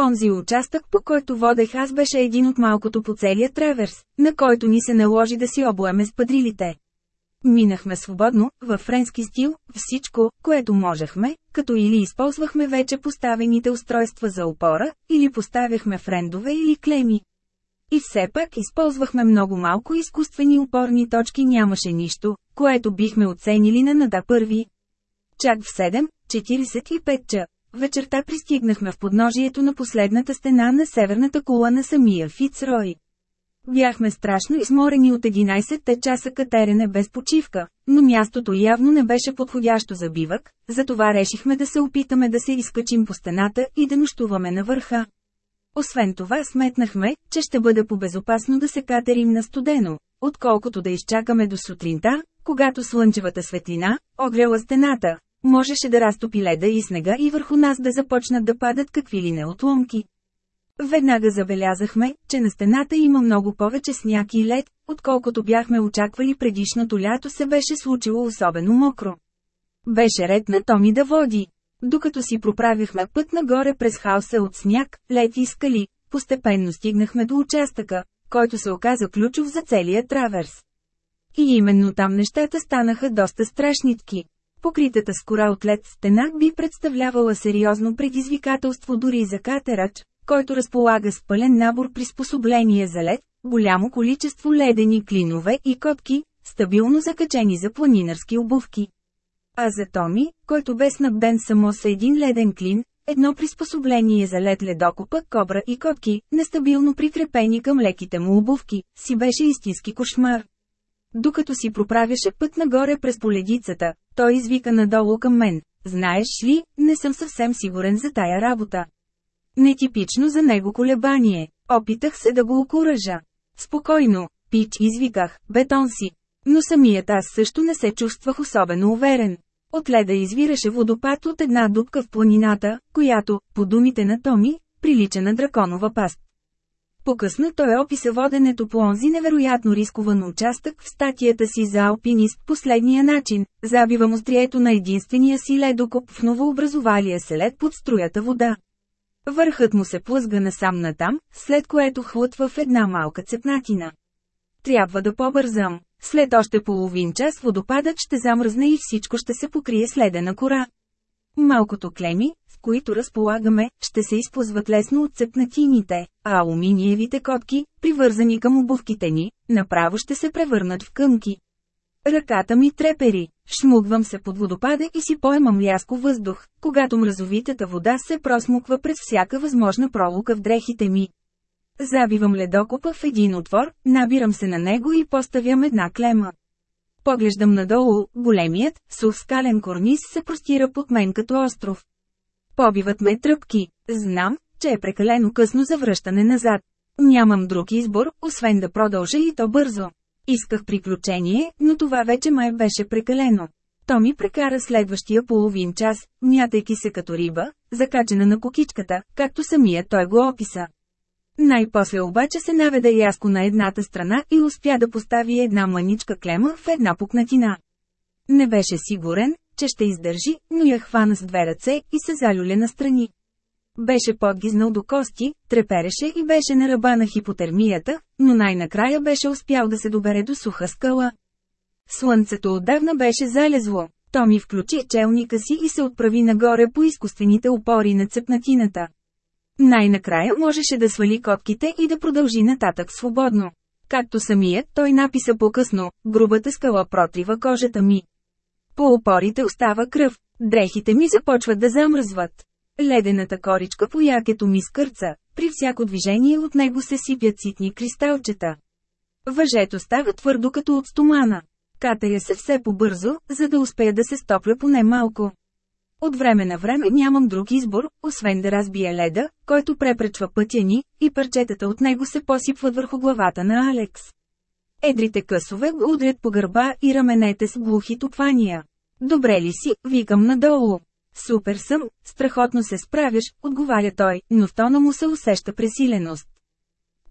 Онзи участък, по който водех аз беше един от малкото по целия траверс, на който ни се наложи да си обоеме с падрилите. Минахме свободно, във френски стил, всичко, което можехме, като или използвахме вече поставените устройства за опора, или поставяхме френдове или клеми. И все пак използвахме много малко изкуствени опорни точки нямаше нищо, което бихме оценили на нада първи. Чак в 7.45 ча. Вечерта пристигнахме в подножието на последната стена на северната кула на самия Фицрой. Бяхме страшно изморени от 11-те часа катерене без почивка, но мястото явно не беше подходящо за бивък, затова решихме да се опитаме да се изкачим по стената и да нощуваме на върха. Освен това сметнахме, че ще бъде побезопасно да се катерим на студено, отколкото да изчакаме до сутринта, когато слънчевата светлина, огрела стената, можеше да разтопи леда и снега и върху нас да започнат да падат какви ли не отломки. Веднага забелязахме, че на стената има много повече сняг и лед, отколкото бяхме очаквали предишното лято се беше случило особено мокро. Беше ред на Томи да води. Докато си проправяхме път нагоре през хаоса от сняг, лед и скали, постепенно стигнахме до участъка, който се оказа ключов за целия траверс. И именно там нещата станаха доста страшнитки. Покритата с кора от лед стена би представлявала сериозно предизвикателство дори за катерач, който разполага с пълен набор приспособления за лед, голямо количество ледени клинове и котки, стабилно закачени за планинарски обувки. А за Томи, който бе снабден само с един леден клин, едно приспособление за лед ледокопа, кобра и котки, нестабилно прикрепени към леките му обувки, си беше истински кошмар. Докато си проправяше път нагоре през поледицата, той извика надолу към мен. Знаеш ли, не съм съвсем сигурен за тая работа. Нетипично за него колебание. Опитах се да го окуража. Спокойно, пич извиках, бетон си. Но самият аз също не се чувствах особено уверен. От леда извираше водопад от една дупка в планината, която, по думите на Томи, прилича на драконова паст. По-късно той описа воденето по онзи невероятно рискован участък в статията си за алпинист последния начин. Забивам острието на единствения си ледокоп в новообразовалия се лед под струята вода. Върхът му се плъзга насам натам, след което хлътва в една малка цепнатина. Трябва да побързам. След още половин час водопадът ще замръзне и всичко ще се покрие следена кора. Малкото клеми, с които разполагаме, ще се използват лесно от цепнатините, а алуминиевите котки, привързани към обувките ни, направо ще се превърнат в къмки. Ръката ми трепери, шмугвам се под водопада и си поемам ляско въздух, когато мразовитата вода се просмуква през всяка възможна пролука в дрехите ми. Забивам ледокопа в един отвор, набирам се на него и поставям една клема. Поглеждам надолу, големият, сух скален корниз се простира под мен като остров. Побиват ме тръпки. Знам, че е прекалено късно за връщане назад. Нямам друг избор, освен да продължа и то бързо. Исках приключение, но това вече май беше прекалено. То ми прекара следващия половин час, мятайки се като риба, закачена на кокичката, както самия той го описа. Най-после обаче се наведа яско на едната страна и успя да постави една маничка клема в една пукнатина. Не беше сигурен, че ще издържи, но я хвана с две ръце и се залюля на страни. Беше подгизнал до кости, трепереше и беше на ръба на хипотермията, но най-накрая беше успял да се добере до суха скала. Слънцето отдавна беше залезло. Томи включи челника си и се отправи нагоре по изкуствените опори на цепнатината. Най-накрая можеше да свали котките и да продължи нататък свободно. Както самият той написа по-късно, грубата скала протрива кожата ми. По опорите остава кръв, дрехите ми започват да замръзват. Ледената коричка по якето ми скърца, при всяко движение от него се сипят ситни кристалчета. Въжето става твърдо като от стомана. Катая се все по-бързо, за да успея да се стопля поне малко. От време на време нямам друг избор, освен да разбия леда, който препречва пътя ни, и парчетата от него се посипват върху главата на Алекс. Едрите късове го удрят по гърба и раменете с глухи тупвания. Добре ли си, викам надолу. Супер съм, страхотно се справяш, отговаря той, но в тона му се усеща пресиленост.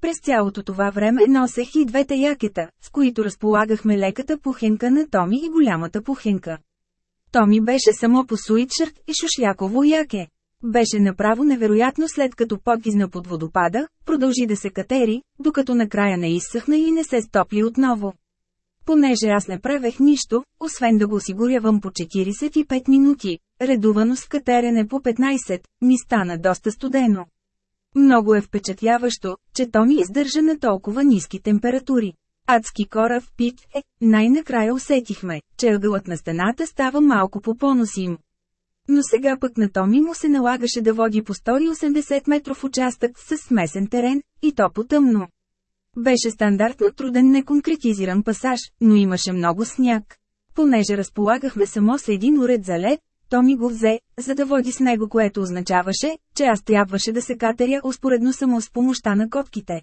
През цялото това време носех и двете якета, с които разполагахме леката пухенка на Томи и голямата пухенка. Томи беше само по суитшърт и шушляково яке. Беше направо невероятно след като подгизна под водопада, продължи да се катери, докато накрая не изсъхна и не се стопли отново. Понеже аз не правех нищо, освен да го осигурявам по 45 минути, редувано с катерене по 15, ми стана доста студено. Много е впечатляващо, че то ми издържа на толкова ниски температури. Адски кора в пит е, най-накрая усетихме, че ъгълът на стената става малко по-поносим. Но сега пък на Томи му се налагаше да води по 180 метров участък с смесен терен, и то по-тъмно. Беше стандартно труден неконкретизиран пасаж, но имаше много сняг. Понеже разполагахме само с един уред за лед, Томи го взе, за да води с него което означаваше, че аз трябваше да се катеря успоредно само с помощта на котките.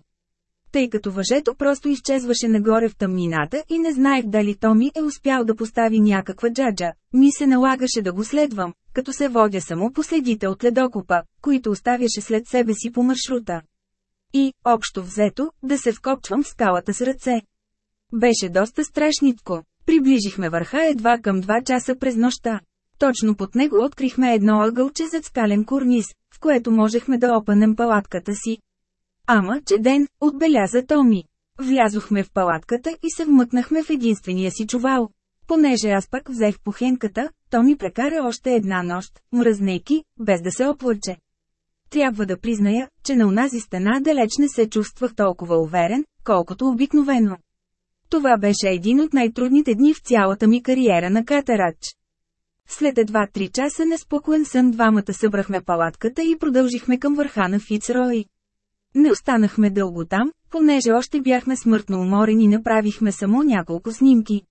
Тъй като въжето просто изчезваше нагоре в тъмнината и не знаех дали Томи е успял да постави някаква джаджа, ми се налагаше да го следвам, като се водя само последите от ледокопа, които оставяше след себе си по маршрута. И, общо взето, да се вкопчвам в скалата с ръце. Беше доста страшнитко. Приближихме върха едва към 2 часа през нощта. Точно под него открихме едно ъгълче зад скален корниз, в което можехме да опънем палатката си. Ама, че ден, отбеляза Томи. Влязохме в палатката и се вмъкнахме в единствения си чувал. Понеже аз пък взех похенката, то ми прекара още една нощ, мръзнейки, без да се оплаче. Трябва да призная, че на унази стена далеч не се чувствах толкова уверен, колкото обикновено. Това беше един от най-трудните дни в цялата ми кариера на катерач. След едва три часа неспокоен сън двамата събрахме палатката и продължихме към върха на Фицрой. Не останахме дълго там, понеже още бяхме смъртно уморени и направихме само няколко снимки.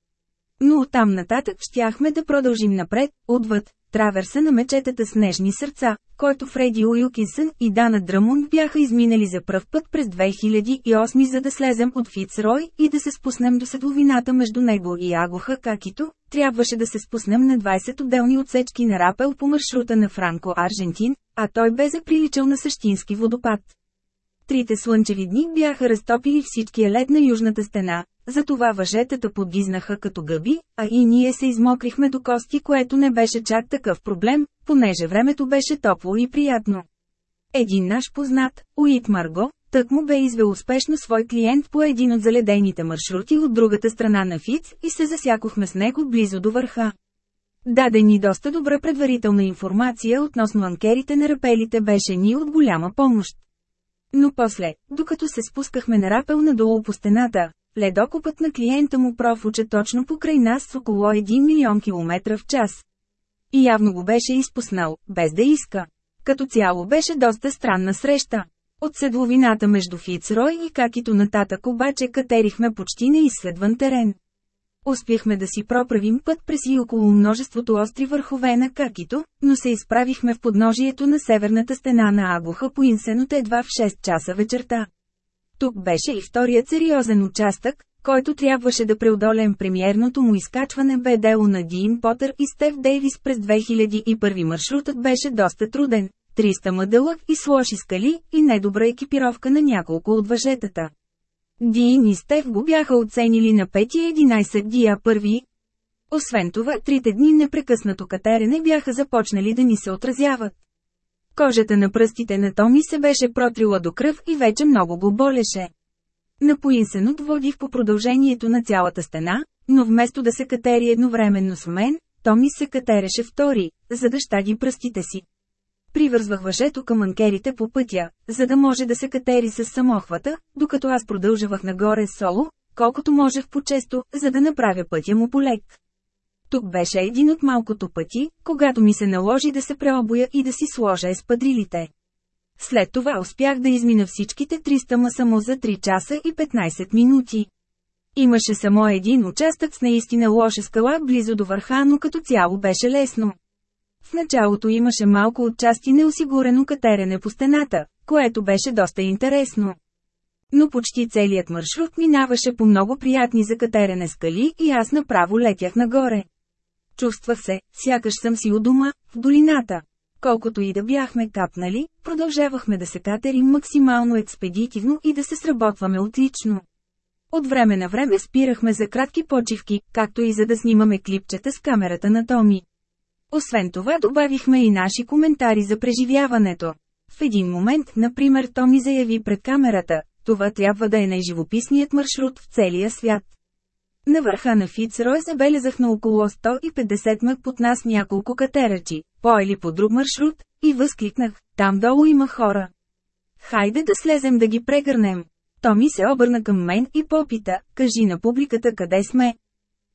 Но оттам нататък щяхме да продължим напред, отвъд, траверса на мечетата с нежни сърца, който Фреди Уилкинсън и Дана Драмун бяха изминали за пръв път през 2008 за да слезем от Фицрой и да се спуснем до седловината между него и Агоха Какито, трябваше да се спуснем на 20 отделни отсечки на рапел по маршрута на Франко Аржентин, а той бе заприличал на същински водопад. Трите слънчеви дни бяха разтопили всичкия лед на южната стена, затова въжетата подгизнаха като гъби, а и ние се измокрихме до кости, което не беше чак такъв проблем, понеже времето беше топло и приятно. Един наш познат, Уит Марго, тък му бе извел успешно свой клиент по един от заледените маршрути от другата страна на Фиц и се засякохме с него близо до върха. Даде ни доста добра предварителна информация относно анкерите на рапелите беше ни от голяма помощ. Но после, докато се спускахме на рапел надолу по стената, ледокопът на клиента му профуча точно покрай нас с около 1 милион километра в час. И явно го беше изпуснал, без да иска. Като цяло беше доста странна среща. От седловината между Фицрой и какито нататък обаче катерихме почти неизследван терен. Успяхме да си проправим път през и около множеството остри върхове на Какито, но се изправихме в подножието на северната стена на Агуха по инсенот едва в 6 часа вечерта. Тук беше и вторият сериозен участък, който трябваше да преодолеем премиерното му изкачване бе дело на Дин Потър и Стев Дейвис през 2001 маршрутът беше доста труден, 300 мъдълък и с лоши скали и недобра екипировка на няколко от въжетата. Дин и Стев го бяха оценили на 5-11 дия първи. Освен това, трите дни непрекъснато катерене бяха започнали да ни се отразяват. Кожата на пръстите на Томи се беше протрила до кръв и вече много го болеше. На поинсенот водих по продължението на цялата стена, но вместо да се катери едновременно с мен, Томи се катереше втори, за да щаги пръстите си. Привързвах въжето към анкерите по пътя, за да може да се катери с самохвата, докато аз продължавах нагоре соло, колкото можех по-често, за да направя пътя му полек. Тук беше един от малкото пъти, когато ми се наложи да се преобоя и да си сложа еспадрилите. След това успях да измина всичките 300 ма само за 3 часа и 15 минути. Имаше само един участък с наистина лоша скала близо до върха, но като цяло беше лесно. В началото имаше малко отчасти неосигурено катерене по стената, което беше доста интересно. Но почти целият маршрут минаваше по много приятни за катерене скали и аз направо летях нагоре. Чувствах се, сякаш съм си у дома, в долината. Колкото и да бяхме капнали, продължавахме да се катерим максимално експедитивно и да се сработваме отлично. От време на време спирахме за кратки почивки, както и за да снимаме клипчета с камерата на Томи. Освен това добавихме и наши коментари за преживяването. В един момент, например, Томи заяви пред камерата, това трябва да е най-живописният маршрут в целия свят. На върха на Фицрой забелязах на около 150 мък под нас няколко катерачи, поели по друг маршрут, и възкликнах, там долу има хора. Хайде да слезем да ги прегърнем. Томи се обърна към мен и попита, кажи на публиката къде сме.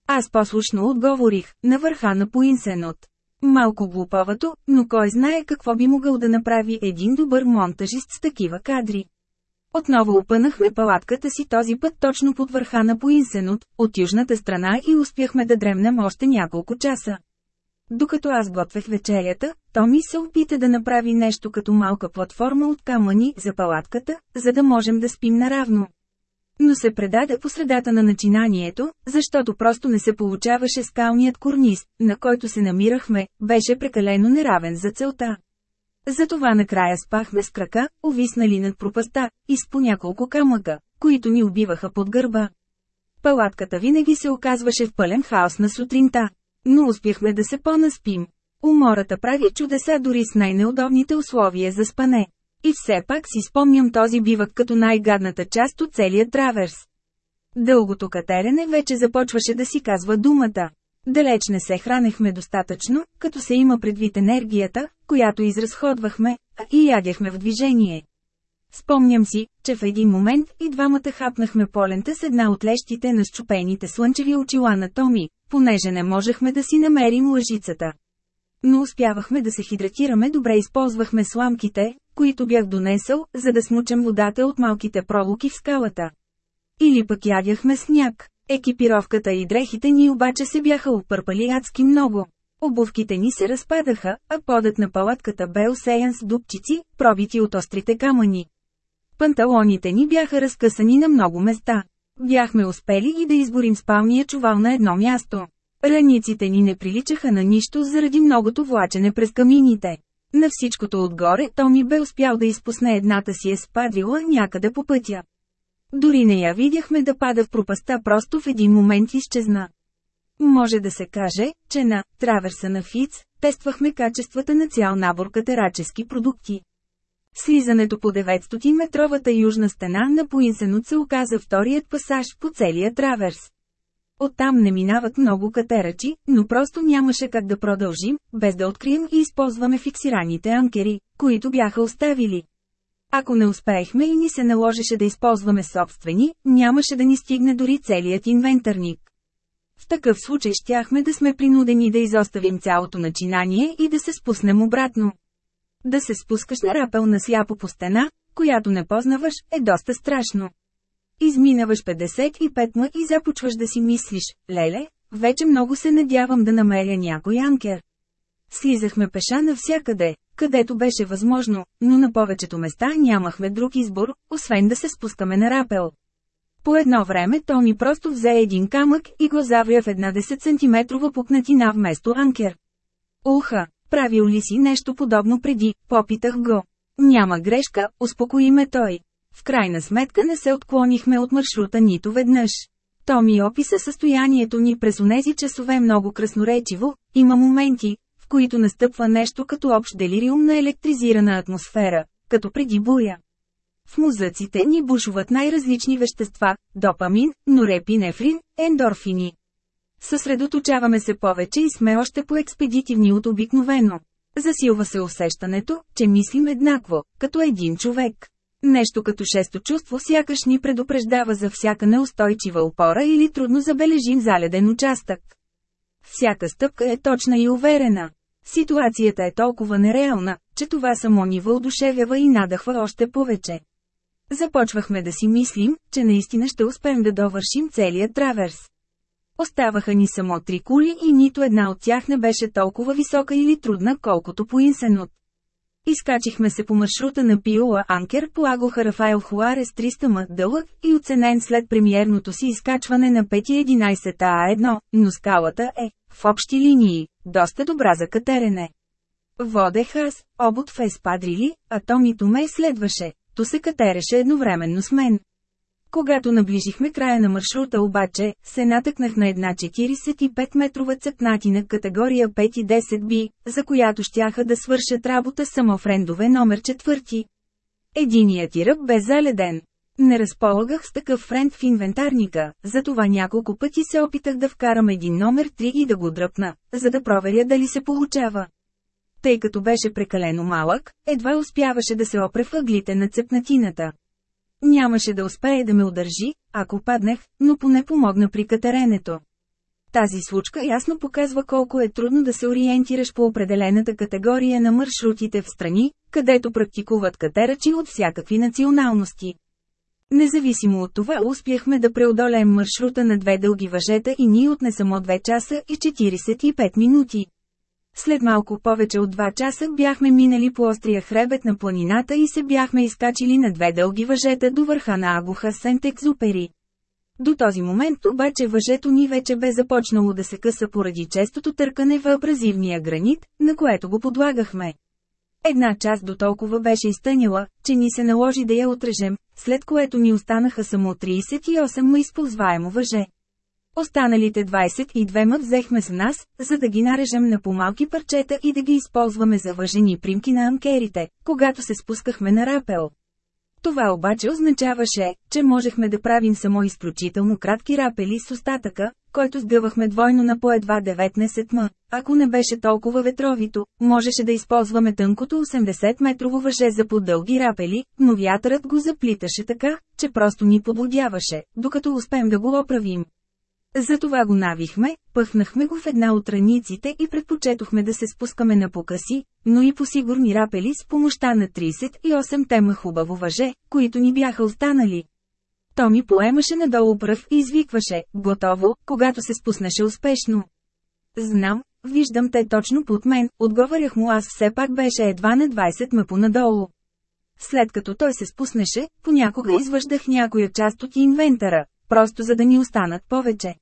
Аз послушно отговорих, на върха на Поинсенот. Малко глуповато, но кой знае какво би могъл да направи един добър монтажист с такива кадри. Отново опънахме палатката си този път точно под върха на Поинсенот, от южната страна и успяхме да дремнем още няколко часа. Докато аз готвех вечерята, Томи се опита да направи нещо като малка платформа от камъни за палатката, за да можем да спим наравно. Но се предаде по средата на начинанието, защото просто не се получаваше скалният корниз, на който се намирахме, беше прекалено неравен за целта. Затова накрая спахме с крака, увиснали над пропаста, и с по няколко камъка, които ни убиваха под гърба. Палатката винаги се оказваше в пълен хаос на сутринта. Но успяхме да се понаспим. Умората прави чудеса дори с най-неудобните условия за спане. И все пак си спомням този бивък като най-гадната част от целия траверс. Дългото катерене вече започваше да си казва думата. Далеч не се хранехме достатъчно, като се има предвид енергията, която изразходвахме, а и ядяхме в движение. Спомням си, че в един момент и двамата хапнахме полента с една от лещите на щупените слънчеви очила на Томи, понеже не можехме да си намерим лъжицата. Но успявахме да се хидратираме добре използвахме сламките, които бях донесъл, за да смучем водата от малките пролуки в скалата. Или пък ядяхме сняг. Екипировката и дрехите ни обаче се бяха опърпали адски много. Обувките ни се разпадаха, а подът на палатката бе усеян с дупчици, пробити от острите камъни. Панталоните ни бяха разкъсани на много места. Бяхме успели и да изборим спалния чувал на едно място. Раниците ни не приличаха на нищо заради многото влачене през камините. На всичкото отгоре Томи бе успял да изпусне едната си еспадрила някъде по пътя. Дори не я видяхме да пада в пропаста, просто в един момент изчезна. Може да се каже, че на траверса на Фиц тествахме качествата на цял набор катерачески продукти. Слизането по 900-метровата южна стена на Поинсенот се оказа вторият пасаж по целия траверс. Оттам не минават много катерачи, но просто нямаше как да продължим, без да открием и използваме фиксираните анкери, които бяха оставили. Ако не успеехме и ни се наложеше да използваме собствени, нямаше да ни стигне дори целият инвентарник. В такъв случай щяхме да сме принудени да изоставим цялото начинание и да се спуснем обратно. Да се спускаш на рапел на сляпо по стена, която не познаваш, е доста страшно. Изминаваш 55 ма и започваш да си мислиш, леле, вече много се надявам да намеря някой анкер. Слизахме пеша навсякъде, където беше възможно, но на повечето места нямахме друг избор, освен да се спускаме на рапел. По едно време Тони просто взе един камък и го завря в една 10 см пукнатина вместо анкер. Уха, правил ли си нещо подобно преди, попитах го. Няма грешка, успокои ме той. В крайна сметка не се отклонихме от маршрута нито веднъж. То ми описа състоянието ни през онези часове много красноречиво, има моменти, в които настъпва нещо като общ делириум на електризирана атмосфера, като преди буря. В мозъците ни бушуват най-различни вещества – допамин, норепинефрин, ендорфини. Съсредоточаваме се повече и сме още по-експедитивни от обикновено. Засилва се усещането, че мислим еднакво, като един човек. Нещо като шесто чувство сякаш ни предупреждава за всяка неустойчива опора или трудно забележим заледен участък. Всяка стъпка е точна и уверена. Ситуацията е толкова нереална, че това само ни въодушевява и надахва още повече. Започвахме да си мислим, че наистина ще успеем да довършим целият траверс. Оставаха ни само три кули и нито една от тях не беше толкова висока или трудна, колкото по Инсенот. Изкачихме се по маршрута на Пиола Анкер по Агоха Рафаел Хуарес 300 м дълъг и оценен след премиерното си изкачване на 5.11 А1, но скалата е, в общи линии, доста добра за катерене. Водех аз, обут в еспадрили, а Томито ме следваше, то се катереше едновременно с мен. Когато наближихме края на маршрута обаче, се натъкнах на една 45-метрова цъкнатина категория 5 и 10 би, за която щяха да свършат работа само френдове номер 4. Единият ти ръб бе заледен. Не разполагах с такъв френд в инвентарника, затова няколко пъти се опитах да вкарам един номер 3 и да го дръпна, за да проверя дали се получава. Тъй като беше прекалено малък, едва успяваше да се опре в ъглите на цепнатината. Нямаше да успее да ме удържи, ако паднах, но поне помогна при катеренето. Тази случка ясно показва колко е трудно да се ориентираш по определената категория на маршрутите в страни, където практикуват катерачи от всякакви националности. Независимо от това успяхме да преодолеем маршрута на две дълги въжета и ни отне само 2 часа и 45 минути. След малко повече от 2 часа бяхме минали по острия хребет на планината и се бяхме изкачили на две дълги въжета до върха на Агуха Сент-Екзупери. До този момент обаче въжето ни вече бе започнало да се къса поради честото търкане в абразивния гранит, на което го подлагахме. Една част до толкова беше изтъняла, че ни се наложи да я отрежем, след което ни останаха само 38 ма използваемо въже. Останалите 22 ма взехме с нас, за да ги нарежем на по-малки парчета и да ги използваме за въжени примки на анкерите, когато се спускахме на рапел. Това обаче означаваше, че можехме да правим само изключително кратки рапели с остатъка, който сгъвахме двойно на по едва 19 м. Ако не беше толкова ветровито, можеше да използваме тънкото 80-метрово въже за по-дълги рапели, но вятърът го заплиташе така, че просто ни подлодяваше, докато успеем да го оправим. Затова го навихме, пъхнахме го в една от раниците и предпочетохме да се спускаме на покъси, но и по сигурни рапели с помощта на 38 тема хубаво въже, които ни бяха останали. То ми поемаше надолу пръв и извикваше, готово, когато се спуснеше успешно. Знам, виждам те точно под мен, отговарях му аз все пак беше едва на 20 м понадолу. След като той се спуснеше, понякога извъждах някоя част от инвентара, просто за да ни останат повече.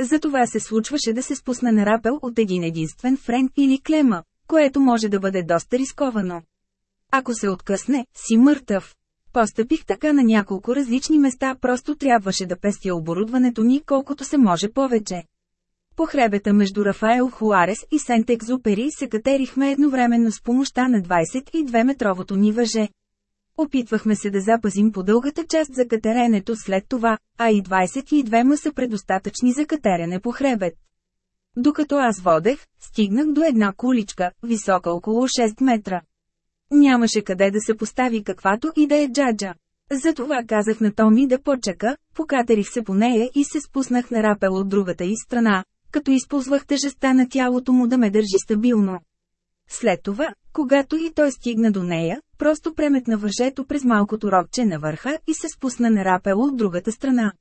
Затова се случваше да се спусне на рапел от един единствен френк или клема, което може да бъде доста рисковано. Ако се откъсне, си мъртъв. Постъпих така на няколко различни места, просто трябваше да пестя оборудването ни колкото се може повече. По хребета между Рафаел Хуарес и Сент-Екзупери се катерихме едновременно с помощта на 22-метровото ни въже. Опитвахме се да запазим по дългата част за катеренето след това, а и 22 са предостатъчни за катерене по хребет. Докато аз водех, стигнах до една куличка, висока около 6 метра. Нямаше къде да се постави каквато и да е джаджа. Затова казах на Томи да почака, покатерих се по нея и се спуснах на рапел от другата и страна, като използвах тежестта на тялото му да ме държи стабилно. След това, когато и той стигна до нея, просто преметна въжето през малкото рокче на върха и се спусна на рапело от другата страна.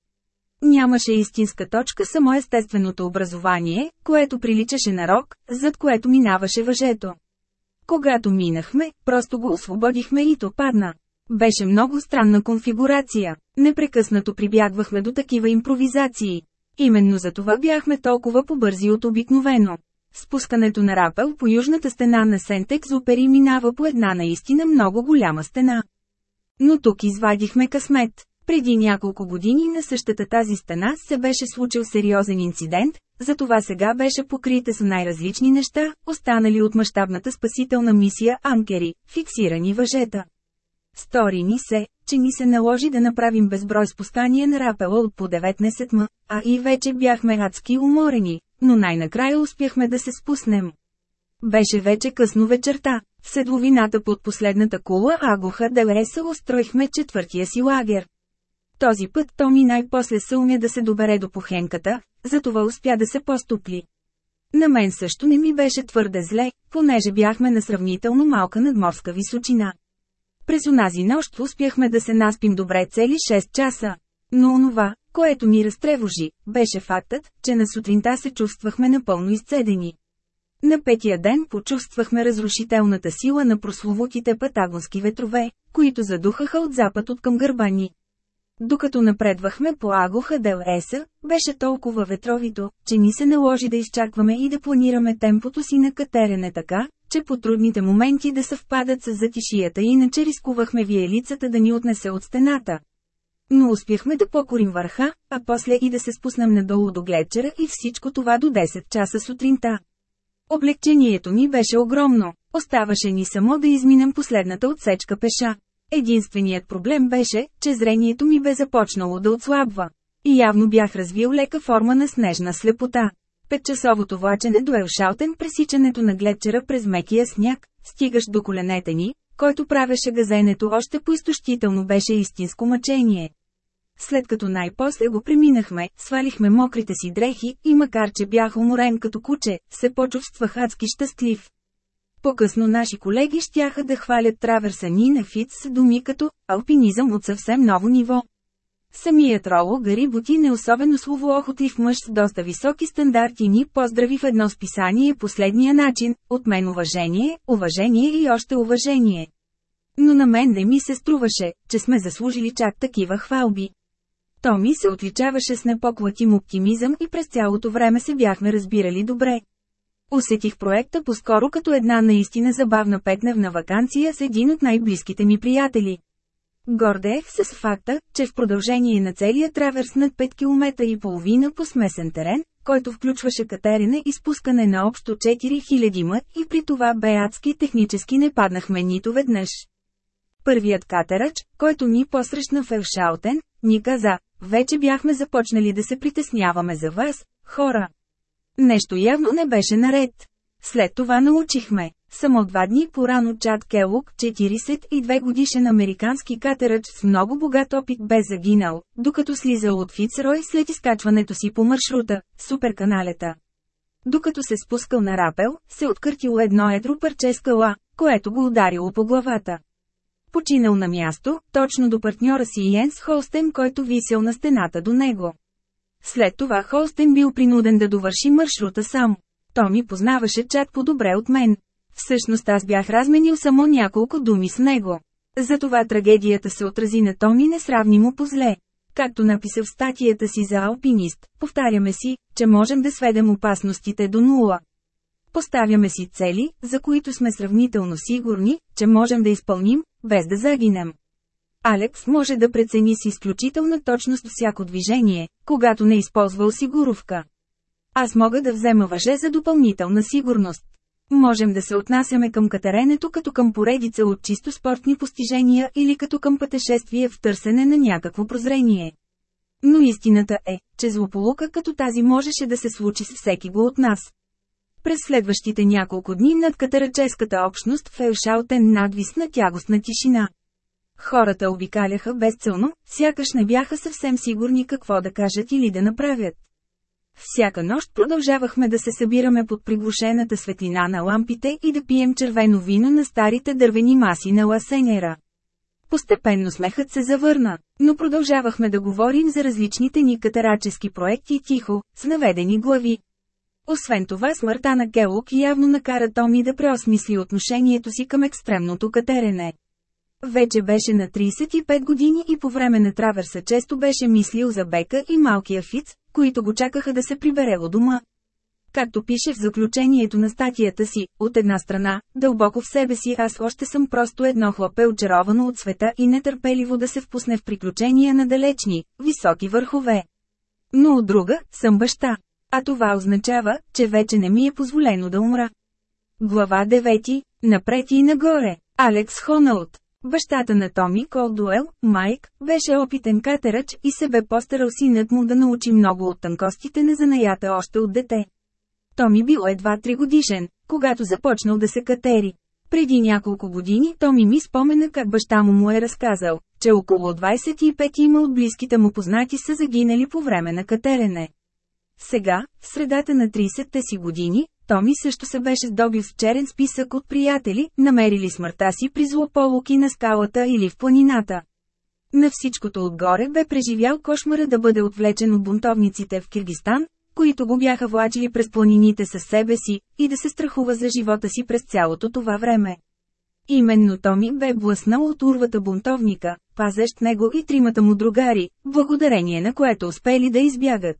Нямаше истинска точка само естественото образование, което приличаше на рок, зад което минаваше въжето. Когато минахме, просто го освободихме и то падна. Беше много странна конфигурация. Непрекъснато прибягвахме до такива импровизации. Именно за това бяхме толкова побързи от обикновено. Спускането на рапел по южната стена на Сент-Екзупери минава по една наистина много голяма стена. Но тук извадихме късмет. Преди няколко години на същата тази стена се беше случил сериозен инцидент, затова сега беше покрита с най-различни неща, останали от мащабната спасителна мисия анкери, фиксирани въжета. Стори ни се, че ни се наложи да направим безброй спускания на рапела от по 19 м, а и вече бяхме адски уморени, но най-накрая успяхме да се спуснем. Беше вече късно вечерта. В седловината под последната кула Агоха Делеса устроихме четвъртия си лагер. Този път Томи най-после се умя да се добере до похенката, затова успя да се поступли. На мен също не ми беше твърде зле, понеже бяхме на сравнително малка надморска височина. През онази нощ успяхме да се наспим добре цели 6 часа. Но онова, което ни разтревожи, беше фактът, че на сутринта се чувствахме напълно изцедени. На петия ден почувствахме разрушителната сила на прословутите патагонски ветрове, които задухаха от запад от към гърба ни. Докато напредвахме по Агоха Дел Еса, беше толкова ветровито, че ни се наложи да изчакваме и да планираме темпото си на катерене така, че по трудните моменти да съвпадат с затишията иначе рискувахме виелицата да ни отнесе от стената. Но успяхме да покорим върха, а после и да се спуснем надолу до глечера и всичко това до 10 часа сутринта. Облегчението ни беше огромно, оставаше ни само да изминем последната отсечка пеша. Единственият проблем беше, че зрението ми бе започнало да отслабва. И явно бях развил лека форма на снежна слепота. Петчасовото влачене до Елшалтен пресичането на гледчера през мекия сняг, стигаш до коленете ни, който правеше газенето още поизтощително беше истинско мъчение. След като най-после го преминахме, свалихме мокрите си дрехи и макар че бях уморен като куче, се почувствах адски щастлив. По-късно наши колеги щяха да хвалят траверса ни на Фиц с думи като «алпинизъм от съвсем ново ниво». Самият Роло Гарибути не особено словоохотлив мъж с доста високи стандарти ни поздрави в едно списание последния начин, от мен уважение, уважение и още уважение. Но на мен не ми се струваше, че сме заслужили чак такива хвалби. Томи се отличаваше с непоклатим оптимизъм и през цялото време се бяхме разбирали добре. Усетих проекта по-скоро като една наистина забавна петневна вакансия с един от най-близките ми приятели. Гордеех се с факта, че в продължение на целия траверс над 5 км и половина по смесен терен, който включваше катерене и спускане на общо 4000 м и при това беатски технически не паднахме нито веднъж. Първият катерач, който ни посрещна в Елшаутен, ни каза, вече бяхме започнали да се притесняваме за вас, хора. Нещо явно не беше наред. След това научихме. Само два дни по-рано Чад Келук, 42 годишен американски катерач с много богат опит бе загинал, докато слизал от Фицрой след изкачването си по маршрута, суперканалета. Докато се спускал на рапел, се откъртило едно едро парче скала, което го ударило по главата. Починал на място, точно до партньора си Йенс Холстен, който висел на стената до него. След това Холстен бил принуден да довърши маршрута сам. То ми познаваше чак по-добре от мен. Всъщност аз бях разменил само няколко думи с него. Затова трагедията се отрази на Томи несравнимо по-зле. Както написа в статията си за алпинист, повтаряме си, че можем да сведем опасностите до нула. Поставяме си цели, за които сме сравнително сигурни, че можем да изпълним, без да загинем. Алекс може да прецени с изключителна точност всяко движение, когато не използва осигуровка. Аз мога да взема въже за допълнителна сигурност. Можем да се отнасяме към катеренето като към поредица от чисто спортни постижения или като към пътешествие в търсене на някакво прозрение. Но истината е, че злополука като тази можеше да се случи с всеки го от нас. През следващите няколко дни над катераческата общност в Елшаутен надвисна тягостна тишина. Хората обикаляха безцелно, сякаш не бяха съвсем сигурни какво да кажат или да направят. Всяка нощ продължавахме да се събираме под приглушената светлина на лампите и да пием червено вино на старите дървени маси на ласенера. Постепенно смехът се завърна, но продължавахме да говорим за различните ни катарачески проекти тихо, с наведени глави. Освен това смъртта на Келук явно накара Томи да преосмисли отношението си към екстремното катерене. Вече беше на 35 години и по време на траверса често беше мислил за Бека и малкия Фиц, които го чакаха да се прибере от дома. Както пише в заключението на статията си, от една страна, дълбоко в себе си аз още съм просто едно хлопе очаровано от света и нетърпеливо да се впусне в приключения на далечни, високи върхове. Но от друга, съм баща. А това означава, че вече не ми е позволено да умра. Глава 9. Напред и нагоре. Алекс Хоналд. Бащата на Томи Колдуел, Майк, беше опитен катерач и се бе постарал синът му да научи много от тънкостите на занаята още от дете. Томи бил едва 3 годишен, когато започнал да се катери. Преди няколко години Томи ми спомена как баща му му е разказал, че около 25 има от близките му познати са загинали по време на катерене. Сега, в средата на 30-те си години, Томи също се беше здобил в черен списък от приятели, намерили смъртта си при злополуки на скалата или в планината. На всичкото отгоре бе преживял кошмара да бъде отвлечен от бунтовниците в Киргистан, които го бяха влачили през планините със себе си, и да се страхува за живота си през цялото това време. Именно Томи бе блъснал от урвата бунтовника, пазещ него и тримата му другари, благодарение на което успели да избягат.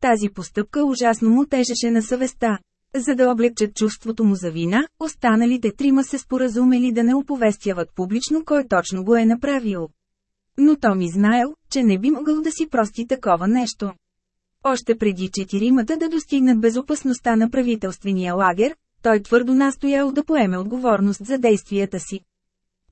Тази постъпка ужасно му тежеше на съвестта. За да облегчат чувството му за вина, останалите трима се споразумели да не оповестяват публично кой точно го е направил. Но Томи знаел, че не би могъл да си прости такова нещо. Още преди четиримата да достигнат безопасността на правителствения лагер, той твърдо настоял да поеме отговорност за действията си.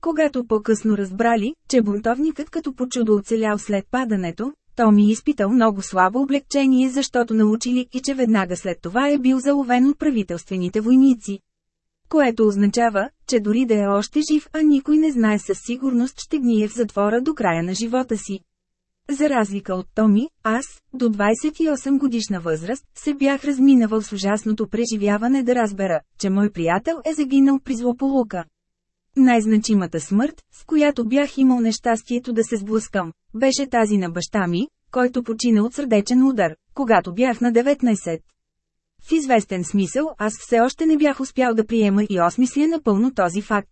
Когато по-късно разбрали, че бунтовникът като по чудо оцелял след падането, Томи изпитал много слабо облегчение защото научили и че веднага след това е бил заловен от правителствените войници. Което означава, че дори да е още жив, а никой не знае със сигурност ще гние в затвора до края на живота си. За разлика от Томи, аз, до 28 годишна възраст, се бях разминавал с ужасното преживяване да разбера, че мой приятел е загинал при злополука. Най-значимата смърт, с която бях имал нещастието да се сблъскам, беше тази на баща ми, който почина от сърдечен удар, когато бях на 19. В известен смисъл аз все още не бях успял да приема и осмисля напълно този факт.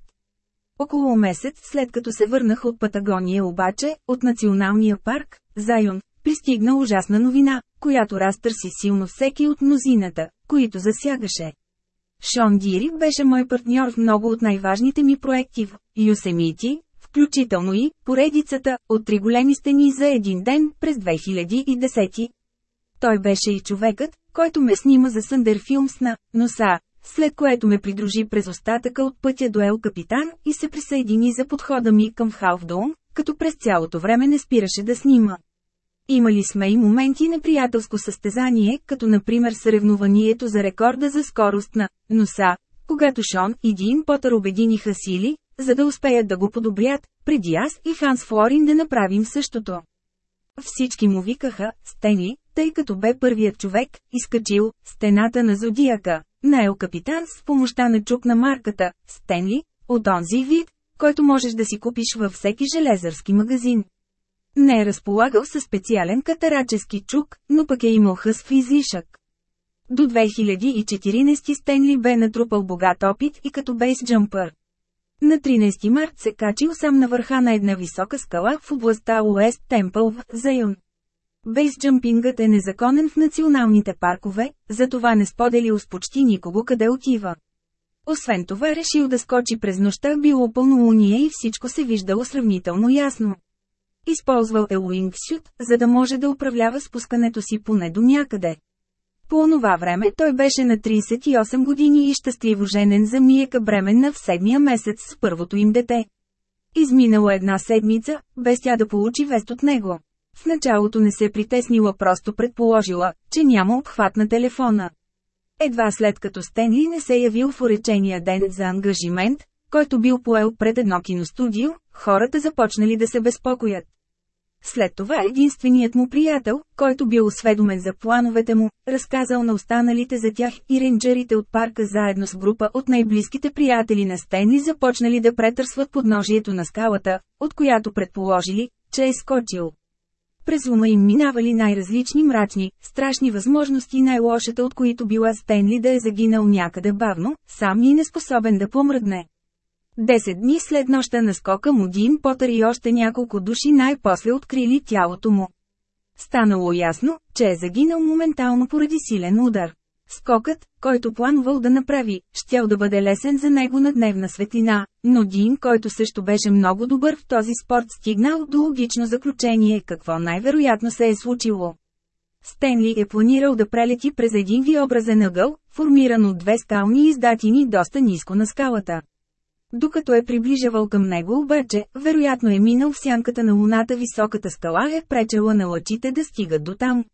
Около месец след като се върнах от Патагония обаче, от националния парк, Зайон, пристигна ужасна новина. която разтърси силно всеки от мнозината, които засягаше. Шон Дири беше мой партньор в много от най-важните ми проекти в Юсемити, включително и поредицата от три големи стени за един ден през 2010. Той беше и човекът, който ме снима за Съндер Филмс на носа, след което ме придружи през остатъка от пътя до Ел Капитан и се присъедини за подхода ми към Халфдоун, като през цялото време не спираше да снима. Имали сме и моменти на приятелско състезание, като например съревнованието за рекорда за скорост на носа, когато Шон и Дин Потър обединиха сили, за да успеят да го подобрят, преди аз и Ханс Флорин да направим същото. Всички му викаха «Стени», тъй като бе първият човек, изкачил стената на зодиака. Наел капитан с помощта на чук на марката «Стенли», от онзи вид, който можеш да си купиш във всеки железърски магазин. Не е разполагал със специален катарачески чук, но пък е имал хъсв излишък. До 2014 Стенли бе натрупал богат опит и като бейсджъмпър. На 13 март се качил сам на върха на една висока скала в областта Уест Темпъл в Зайон. Бейсджъмпингът е незаконен в националните паркове, затова не споделил с почти никого къде отива. Освен това решил да скочи през нощта било пълнолуние и всичко се виждало сравнително ясно. Използвал е уингсют, за да може да управлява спускането си поне до някъде. По онова време той беше на 38 години и щастливо женен за Миека бременна в седмия месец с първото им дете. Изминала една седмица, без тя да получи вест от него. В началото не се притеснила просто предположила, че няма обхват на телефона. Едва след като Стенли не се явил в уречения ден за ангажимент, който бил поел пред едно киностудио, хората започнали да се безпокоят. След това единственият му приятел, който бил осведомен за плановете му, разказал на останалите за тях и рейнджерите от парка заедно с група от най-близките приятели на Стенли започнали да претърсват подножието на скалата, от която предположили, че е скочил. През ума им минавали най-различни мрачни, страшни възможности най-лошата от които била Стенли да е загинал някъде бавно, сам и неспособен да помръдне. Десет дни след нощта на скока му Дин Потър и още няколко души най-после открили тялото му. Станало ясно, че е загинал моментално поради силен удар. Скокът, който планувал да направи, щял да бъде лесен за него на дневна светлина, но Дин, който също беше много добър в този спорт, стигнал до логично заключение какво най-вероятно се е случило. Стенли е планирал да прелети през един виобразен ъгъл, формиран от две скални издатини доста ниско на скалата. Докато е приближавал към него обаче, вероятно е минал в сянката на луната високата скала е пречела на лъчите да стигат до там.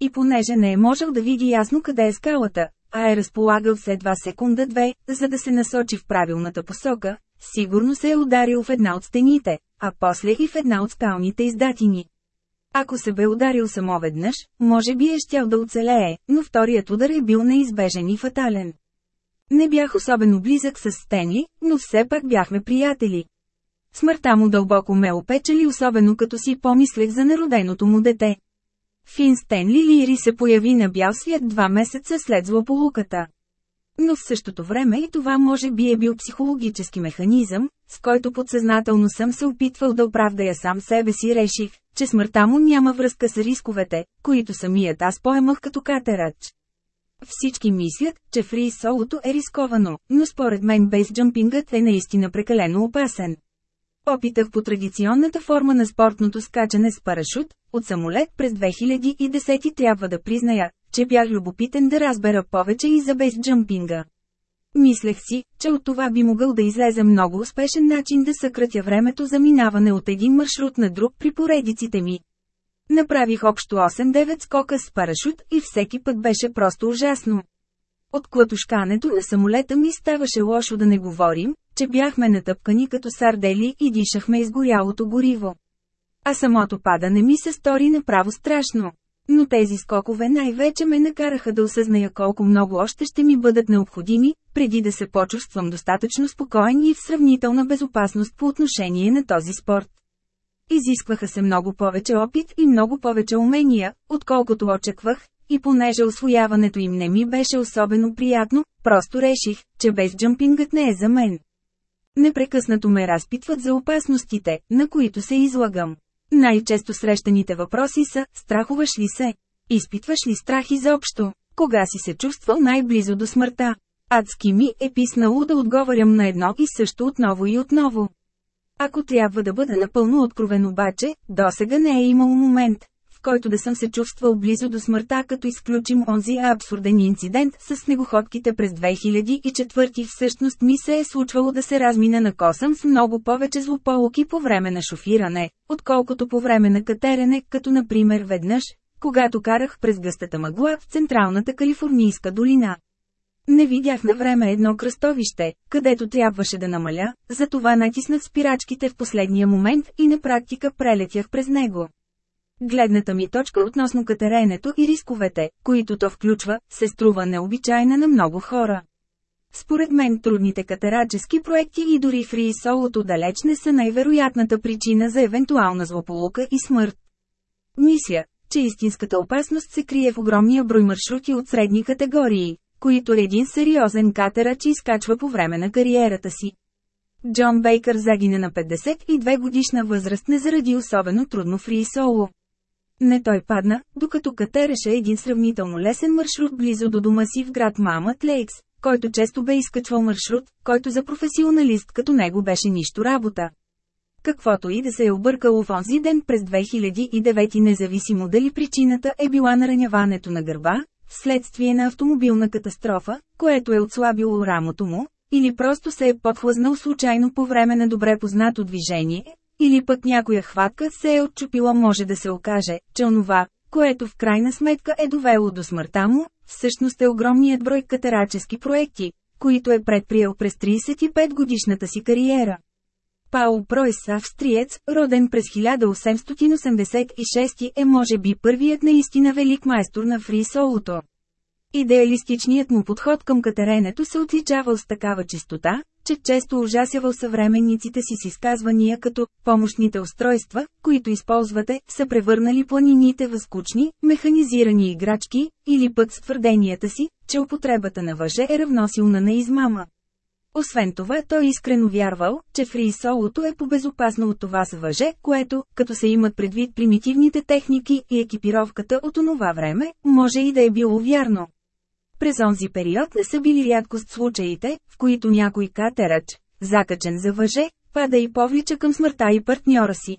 И понеже не е можел да види ясно къде е скалата, а е разполагал с едва секунда-две, за да се насочи в правилната посока, сигурно се е ударил в една от стените, а после и в една от скалните издатини. Ако се бе ударил само веднъж, може би е щял да оцелее, но вторият удар е бил неизбежен и фатален. Не бях особено близък с Стени, но все пак бяхме приятели. Смъртта му дълбоко ме опечели особено като си помислех за народеното му дете. Фин Стенли Лири се появи на бял свят два месеца след злополуката. Но в същото време и това може би е бил психологически механизъм, с който подсъзнателно съм се опитвал да оправдая сам себе си реших, че смъртта му няма връзка с рисковете, които самият аз поемах като катерач. Всички мислят, че фри солото е рисковано, но според мен бейсджампингът е наистина прекалено опасен. Опитах по традиционната форма на спортното скачане с парашут, от самолет през 2010 трябва да призная, че бях любопитен да разбера повече и за бейсджампинга. Мислех си, че от това би могъл да излезе много успешен начин да съкратя времето за минаване от един маршрут на друг при поредиците ми. Направих общо 8-9 скока с парашут и всеки път беше просто ужасно. От клатушкането на самолета ми ставаше лошо да не говорим, че бяхме натъпкани като сардели и дишахме изгорялото гориво. А самото падане ми се стори направо страшно. Но тези скокове най-вече ме накараха да осъзная колко много още ще ми бъдат необходими, преди да се почувствам достатъчно спокоен и в сравнителна безопасност по отношение на този спорт. Изискваха се много повече опит и много повече умения, отколкото очаквах, и понеже освояването им не ми беше особено приятно, просто реших, че без джампингът не е за мен. Непрекъснато ме разпитват за опасностите, на които се излагам. Най-често срещаните въпроси са, страхуваш ли се? Изпитваш ли страх изобщо? Кога си се чувствал най-близо до смъртта? Адски ми е писнало да отговарям на едно и също отново и отново. Ако трябва да бъда напълно откровен обаче, досега не е имал момент, в който да съм се чувствал близо до смъртта като изключим онзи абсурден инцидент с снегоходките през 2004 всъщност ми се е случвало да се размина на косъм с много повече злополуки по време на шофиране, отколкото по време на катерене, като например веднъж, когато карах през гъстата мъгла в Централната Калифорнийска долина. Не видях на време едно кръстовище, където трябваше да намаля, затова натиснах спирачките в последния момент и на практика прелетях през него. Гледната ми точка относно катеренето и рисковете, които то включва, се струва необичайна на много хора. Според мен трудните катерачески проекти и дори фри солото далеч не са най-вероятната причина за евентуална злополука и смърт. Мисля, че истинската опасност се крие в огромния брой маршрути от средни категории, които един сериозен катерач изкачва по време на кариерата си. Джон Бейкър загине на 52 годишна възраст не заради особено трудно фри соло. Не той падна, докато катереше един сравнително лесен маршрут близо до дома си в град Мамът Лейкс, който често бе изкачвал маршрут, който за професионалист като него беше нищо работа. Каквото и да се е объркало в онзи ден през 2009 независимо дали причината е била нараняването на гърба, вследствие на автомобилна катастрофа, което е отслабило рамото му, или просто се е подхлъзнал случайно по време на добре познато движение, или пък някоя хватка се е отчупила може да се окаже, че онова, което в крайна сметка е довело до смъртта му, всъщност е огромният брой катерачески проекти, които е предприел през 35 годишната си кариера. Паул Пройс, австриец, роден през 1886 е може би първият наистина велик майстор на фри солото. Идеалистичният му подход към катеренето се отличавал с такава чистота, че често ужасявал съвременниците си с изказвания като «помощните устройства, които използвате, са превърнали планините в скучни, механизирани играчки», или пък с твърденията си, че употребата на въже е равносилна на измама. Освен това той искрено вярвал, че фри солото е по-безопасно от това с въже, което, като се имат предвид примитивните техники и екипировката от онова време, може и да е било вярно. През онзи период не са били рядкост случаите, в които някой катерач, закачен за въже, пада и повлича към смъртта и партньора си.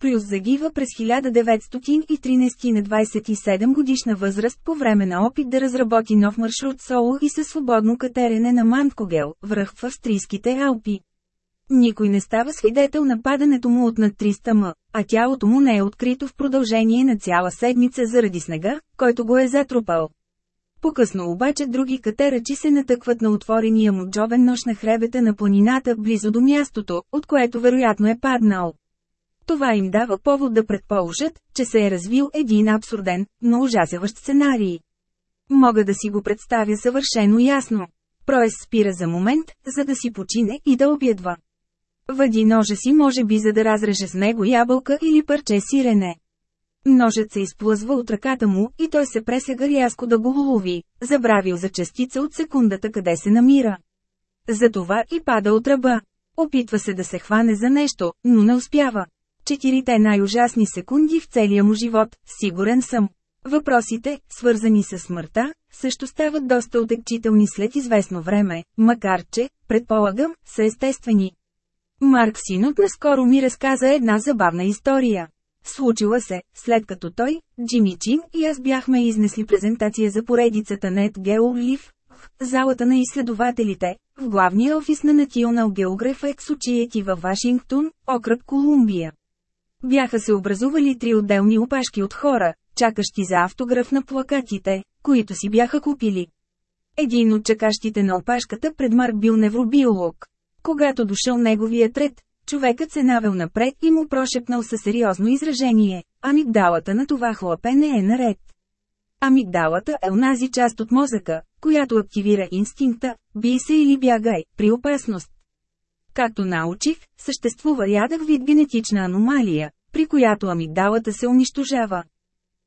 Плюс загива през 1913 на 27 годишна възраст по време на опит да разработи нов маршрут соло и със свободно катерене на Манткогел, връх в австрийските Алпи. Никой не става свидетел на падането му от над 300 м, а тялото му не е открито в продължение на цяла седмица заради снега, който го е затрупал. По-късно обаче други катерачи се натъкват на отворения му джовен нож на хребета на планината близо до мястото, от което вероятно е паднал. Това им дава повод да предположат, че се е развил един абсурден, но ужасяващ сценарий. Мога да си го представя съвършено ясно. Проес спира за момент, за да си почине и да обядва. Въди ножа си може би за да разреже с него ябълка или парче сирене. Ножът се изплъзва от ръката му и той се пресега рязко да го лови, забравил за частица от секундата къде се намира. Затова и пада от ръба. Опитва се да се хване за нещо, но не успява. Четирите най-ужасни секунди в целия му живот, сигурен съм. Въпросите, свързани с смъртта, също стават доста отекчителни след известно време, макар че, предполагам, са естествени. Марк Синот наскоро ми разказа една забавна история. Случила се, след като той, Джимми Чин и аз бяхме изнесли презентация за поредицата Net Geo Live, в залата на изследователите, в главния офис на National Geographic Society във Вашингтон, окръг Колумбия. Бяха се образували три отделни опашки от хора, чакащи за автограф на плакатите, които си бяха купили. Един от чакащите на опашката пред Марк бил невробиолог. Когато дошъл неговият ред, човекът се навел напред и му прошепнал със сериозно изражение, амигдалата на това хлапе не е наред. Амигдалата е онази част от мозъка, която активира инстинкта, бий се или бягай, при опасност. Както научих, съществува рядък вид генетична аномалия, при която амигдалата се унищожава.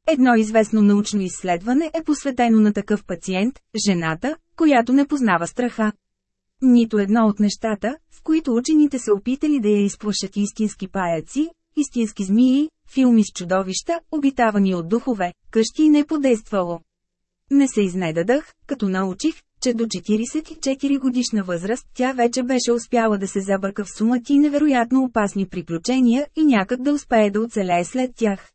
Едно известно научно изследване е посветено на такъв пациент, жената, която не познава страха. Нито едно от нещата, в които учените се опитали да я изплашат истински паяци, истински змии, филми с чудовища, обитавани от духове, къщи не подействало. Не се изнедадах, като научих, че до 44 годишна възраст тя вече беше успяла да се забърка в сумати невероятно опасни приключения и някак да успее да оцелее след тях.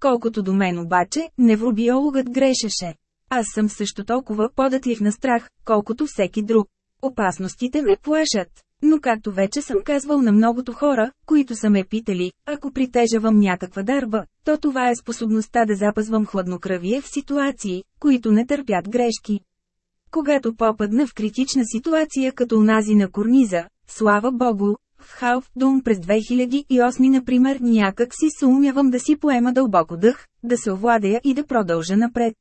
Колкото до мен обаче, невробиологът грешеше. Аз съм също толкова податлив на страх, колкото всеки друг. Опасностите ме плашат. Но както вече съм казвал на многото хора, които са ме питали, ако притежавам някаква дарба, то това е способността да запазвам хладнокръвие в ситуации, които не търпят грешки. Когато попадна в критична ситуация като унази на Корниза, слава богу, в Халф Дум през 2008 например някак си сумявам да си поема дълбоко дъх, да се овладея и да продължа напред.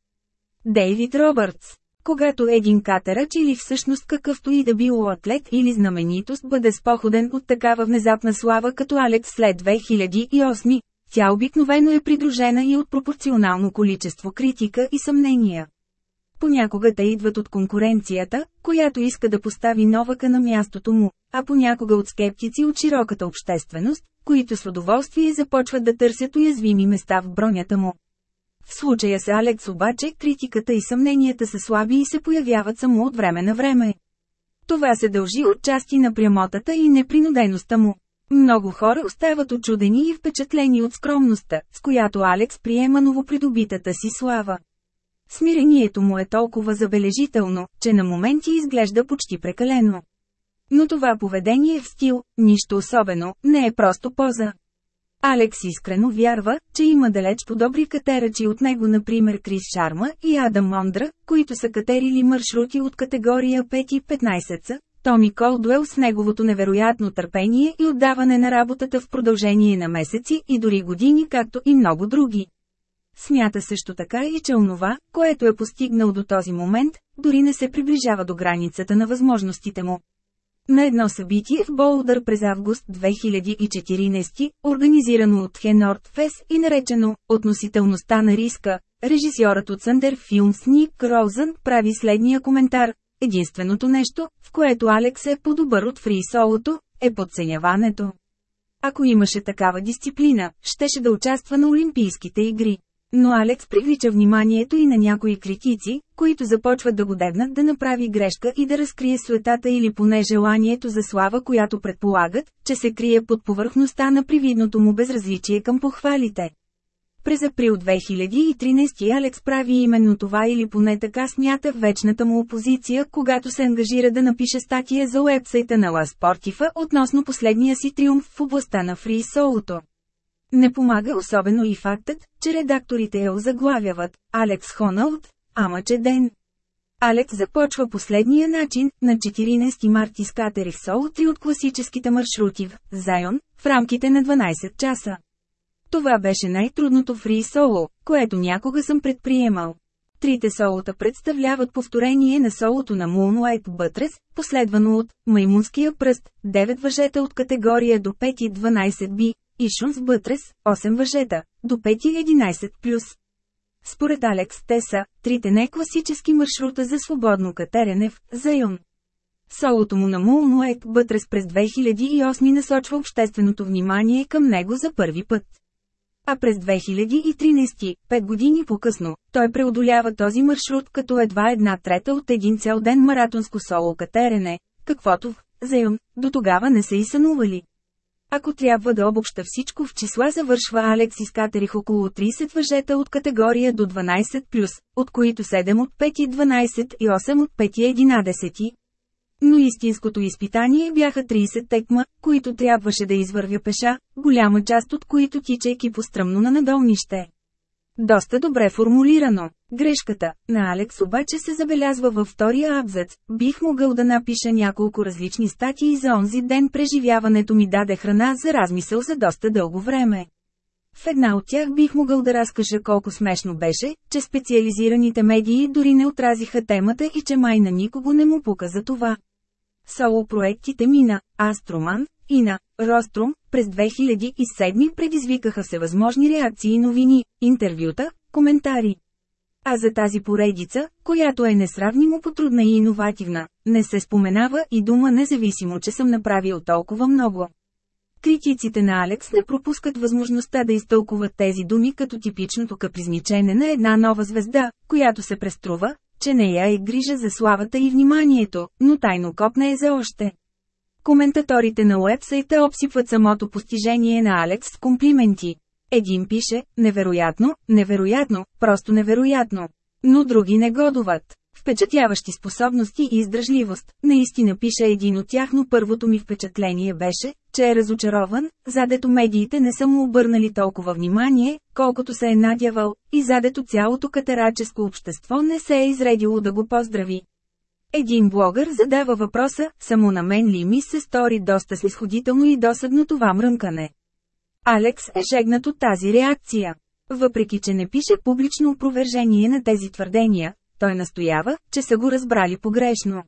Дейвид Робъртс когато един катерач или всъщност какъвто и да било атлет или знаменитост бъде споходен от такава внезапна слава като Алекс след 2008, тя обикновено е придружена и от пропорционално количество критика и съмнения. Понякога те идват от конкуренцията, която иска да постави новака на мястото му, а понякога от скептици от широката общественост, които с удоволствие започват да търсят уязвими места в бронята му. В случая с Алекс обаче критиката и съмненията са слаби и се появяват само от време на време. Това се дължи от части на прямотата и непринудеността му. Много хора остават очудени и впечатлени от скромността, с която Алекс приема новопридобитата си слава. Смирението му е толкова забележително, че на моменти изглежда почти прекалено. Но това поведение в стил, нищо особено, не е просто поза. Алекс искрено вярва, че има далеч по-добри катерачи от него например Крис Шарма и Адам Мондра, които са катерили маршрути от категория 5 и 15 Томи Колдуел с неговото невероятно търпение и отдаване на работата в продължение на месеци и дори години както и много други. Смята също така и че онова, което е постигнал до този момент, дори не се приближава до границата на възможностите му. На едно събитие в Болдър през август 2014, организирано от Хенорд Фес и наречено «Относителността на риска», режисьорът от Съндер Филмс Ник Роузън прави следния коментар. Единственото нещо, в което Алекс е по-добър от фри солото, е подценяването. Ако имаше такава дисциплина, щеше да участва на Олимпийските игри. Но Алекс привлича вниманието и на някои критици, които започват да го дебнат да направи грешка и да разкрие светата или поне желанието за слава, която предполагат, че се крие под повърхността на привидното му безразличие към похвалите. През април 2013 Алекс прави именно това или поне така смята вечната му опозиция, когато се ангажира да напише статия за уебсайта на Ла Спортифа относно последния си триумф в областта на фри солото. Не помага особено и фактът, че редакторите я озаглавяват Алекс Хоналд, Амаче ден. Алекс започва последния начин, на 14 март изкатери в соло три от класическите маршрути в Зайон, в рамките на 12 часа. Това беше най-трудното фри соло, което някога съм предприемал. Трите солота представляват повторение на солото на Moonlight Buttress, последвано от Маймунския пръст, 9 въжета от категория до 5-12 би, и Шунс Бътрес, 8 въжета, до 5-11+. Според Алекс те са трите некласически маршрута за свободно катерене в Зайон. Солото му на Мулнуек Бътрес през 2008 насочва общественото внимание към него за първи път. А през 2013, пет години по-късно, той преодолява този маршрут като едва една трета от един цял ден маратонско соло катерене, каквото в Зайон до тогава не са и сънували. Ако трябва да обобща всичко в числа завършва Алекс изкатерих около 30 въжета от категория до 12+, от които 7 от 5 и 12 и 8 от 5 и 11. Но истинското изпитание бяха 30 текма, които трябваше да извървя пеша, голяма част от които тичайки по стръмно на надолнище. Доста добре формулирано. Грешката на Алекс обаче се забелязва във втория абзац. Бих могъл да напиша няколко различни статии за онзи ден преживяването ми даде храна за размисъл за доста дълго време. В една от тях бих могъл да разкажа колко смешно беше, че специализираните медии дори не отразиха темата и че май на никого не му пука за това. Соло проектите ми на Астроман и на Рострум през 2007 предизвикаха всевъзможни реакции новини, интервюта, коментари. А за тази поредица, която е несравнимо потрудна и иновативна, не се споменава и дума независимо, че съм направил толкова много. Критиците на Алекс не пропускат възможността да изтълкуват тези думи като типичното капризничене на една нова звезда, която се преструва, че не я е грижа за славата и вниманието, но тайно копне е за още. Коментаторите на уебсайта обсипват самото постижение на Алекс с комплименти. Един пише, невероятно, невероятно, просто невероятно. Но други негодуват. Впечатляващи способности и издръжливост. Наистина пише един от тях, но първото ми впечатление беше, че е разочарован, задето медиите не са му обърнали толкова внимание, колкото се е надявал, и задето цялото катераческо общество не се е изредило да го поздрави. Един блогър задава въпроса, само на мен ли ми се стори доста снисходително и досадно това мрънкане. Алекс е жегнат от тази реакция. Въпреки, че не пише публично опровержение на тези твърдения, той настоява, че са го разбрали погрешно.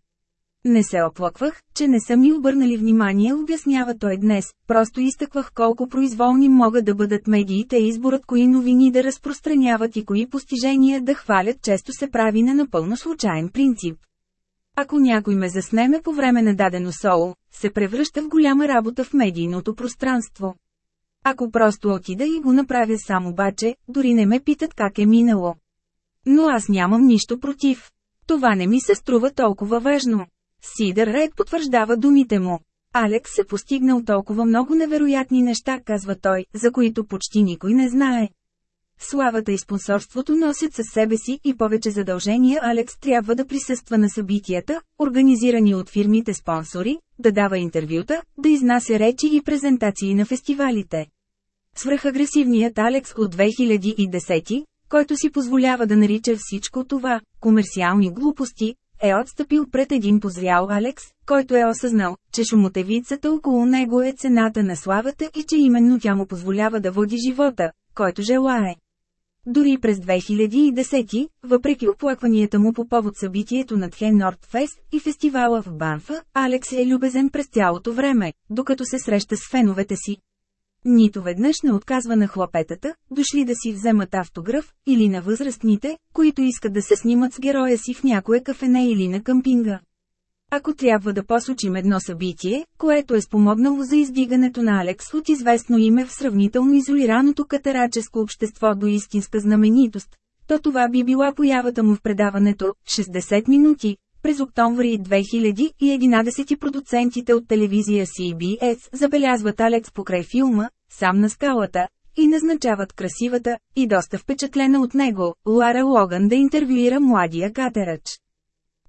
Не се оплаквах, че не са ми обърнали внимание, обяснява той днес, просто изтъквах колко произволни могат да бъдат медиите и изборът кои новини да разпространяват и кои постижения да хвалят често се прави на напълно случайен принцип. Ако някой ме заснеме по време на дадено соло, се превръща в голяма работа в медийното пространство. Ако просто отида и го направя сам обаче, дори не ме питат как е минало. Но аз нямам нищо против. Това не ми се струва толкова важно. Сидър Ред потвърждава думите му. Алекс се постигнал толкова много невероятни неща, казва той, за които почти никой не знае. Славата и спонсорството носят със себе си и повече задължения Алекс трябва да присъства на събитията, организирани от фирмите спонсори, да дава интервюта, да изнася речи и презентации на фестивалите. Свръхагресивният Алекс от 2010, който си позволява да нарича всичко това комерциални глупости, е отстъпил пред един позрял Алекс, който е осъзнал, че шумотевицата около него е цената на славата и че именно тя му позволява да води живота, който желае. Дори през 2010, въпреки оплакванията му по повод събитието на Тхен Нордфест и фестивала в Банфа, Алекс е любезен през цялото време, докато се среща с феновете си. Нито веднъж не отказва на хлапетата, дошли да си вземат автограф, или на възрастните, които искат да се снимат с героя си в някое кафене или на къмпинга. Ако трябва да посочим едно събитие, което е спомогнало за издигането на Алекс от известно име в сравнително изолираното катераческо общество до истинска знаменитост, то това би била появата му в предаването «60 минути», през октомври 2011 продуцентите от телевизия CBS забелязват Алекс покрай филма «Сам на скалата» и назначават красивата и доста впечатлена от него, Лара Логан да интервюира младия катерач.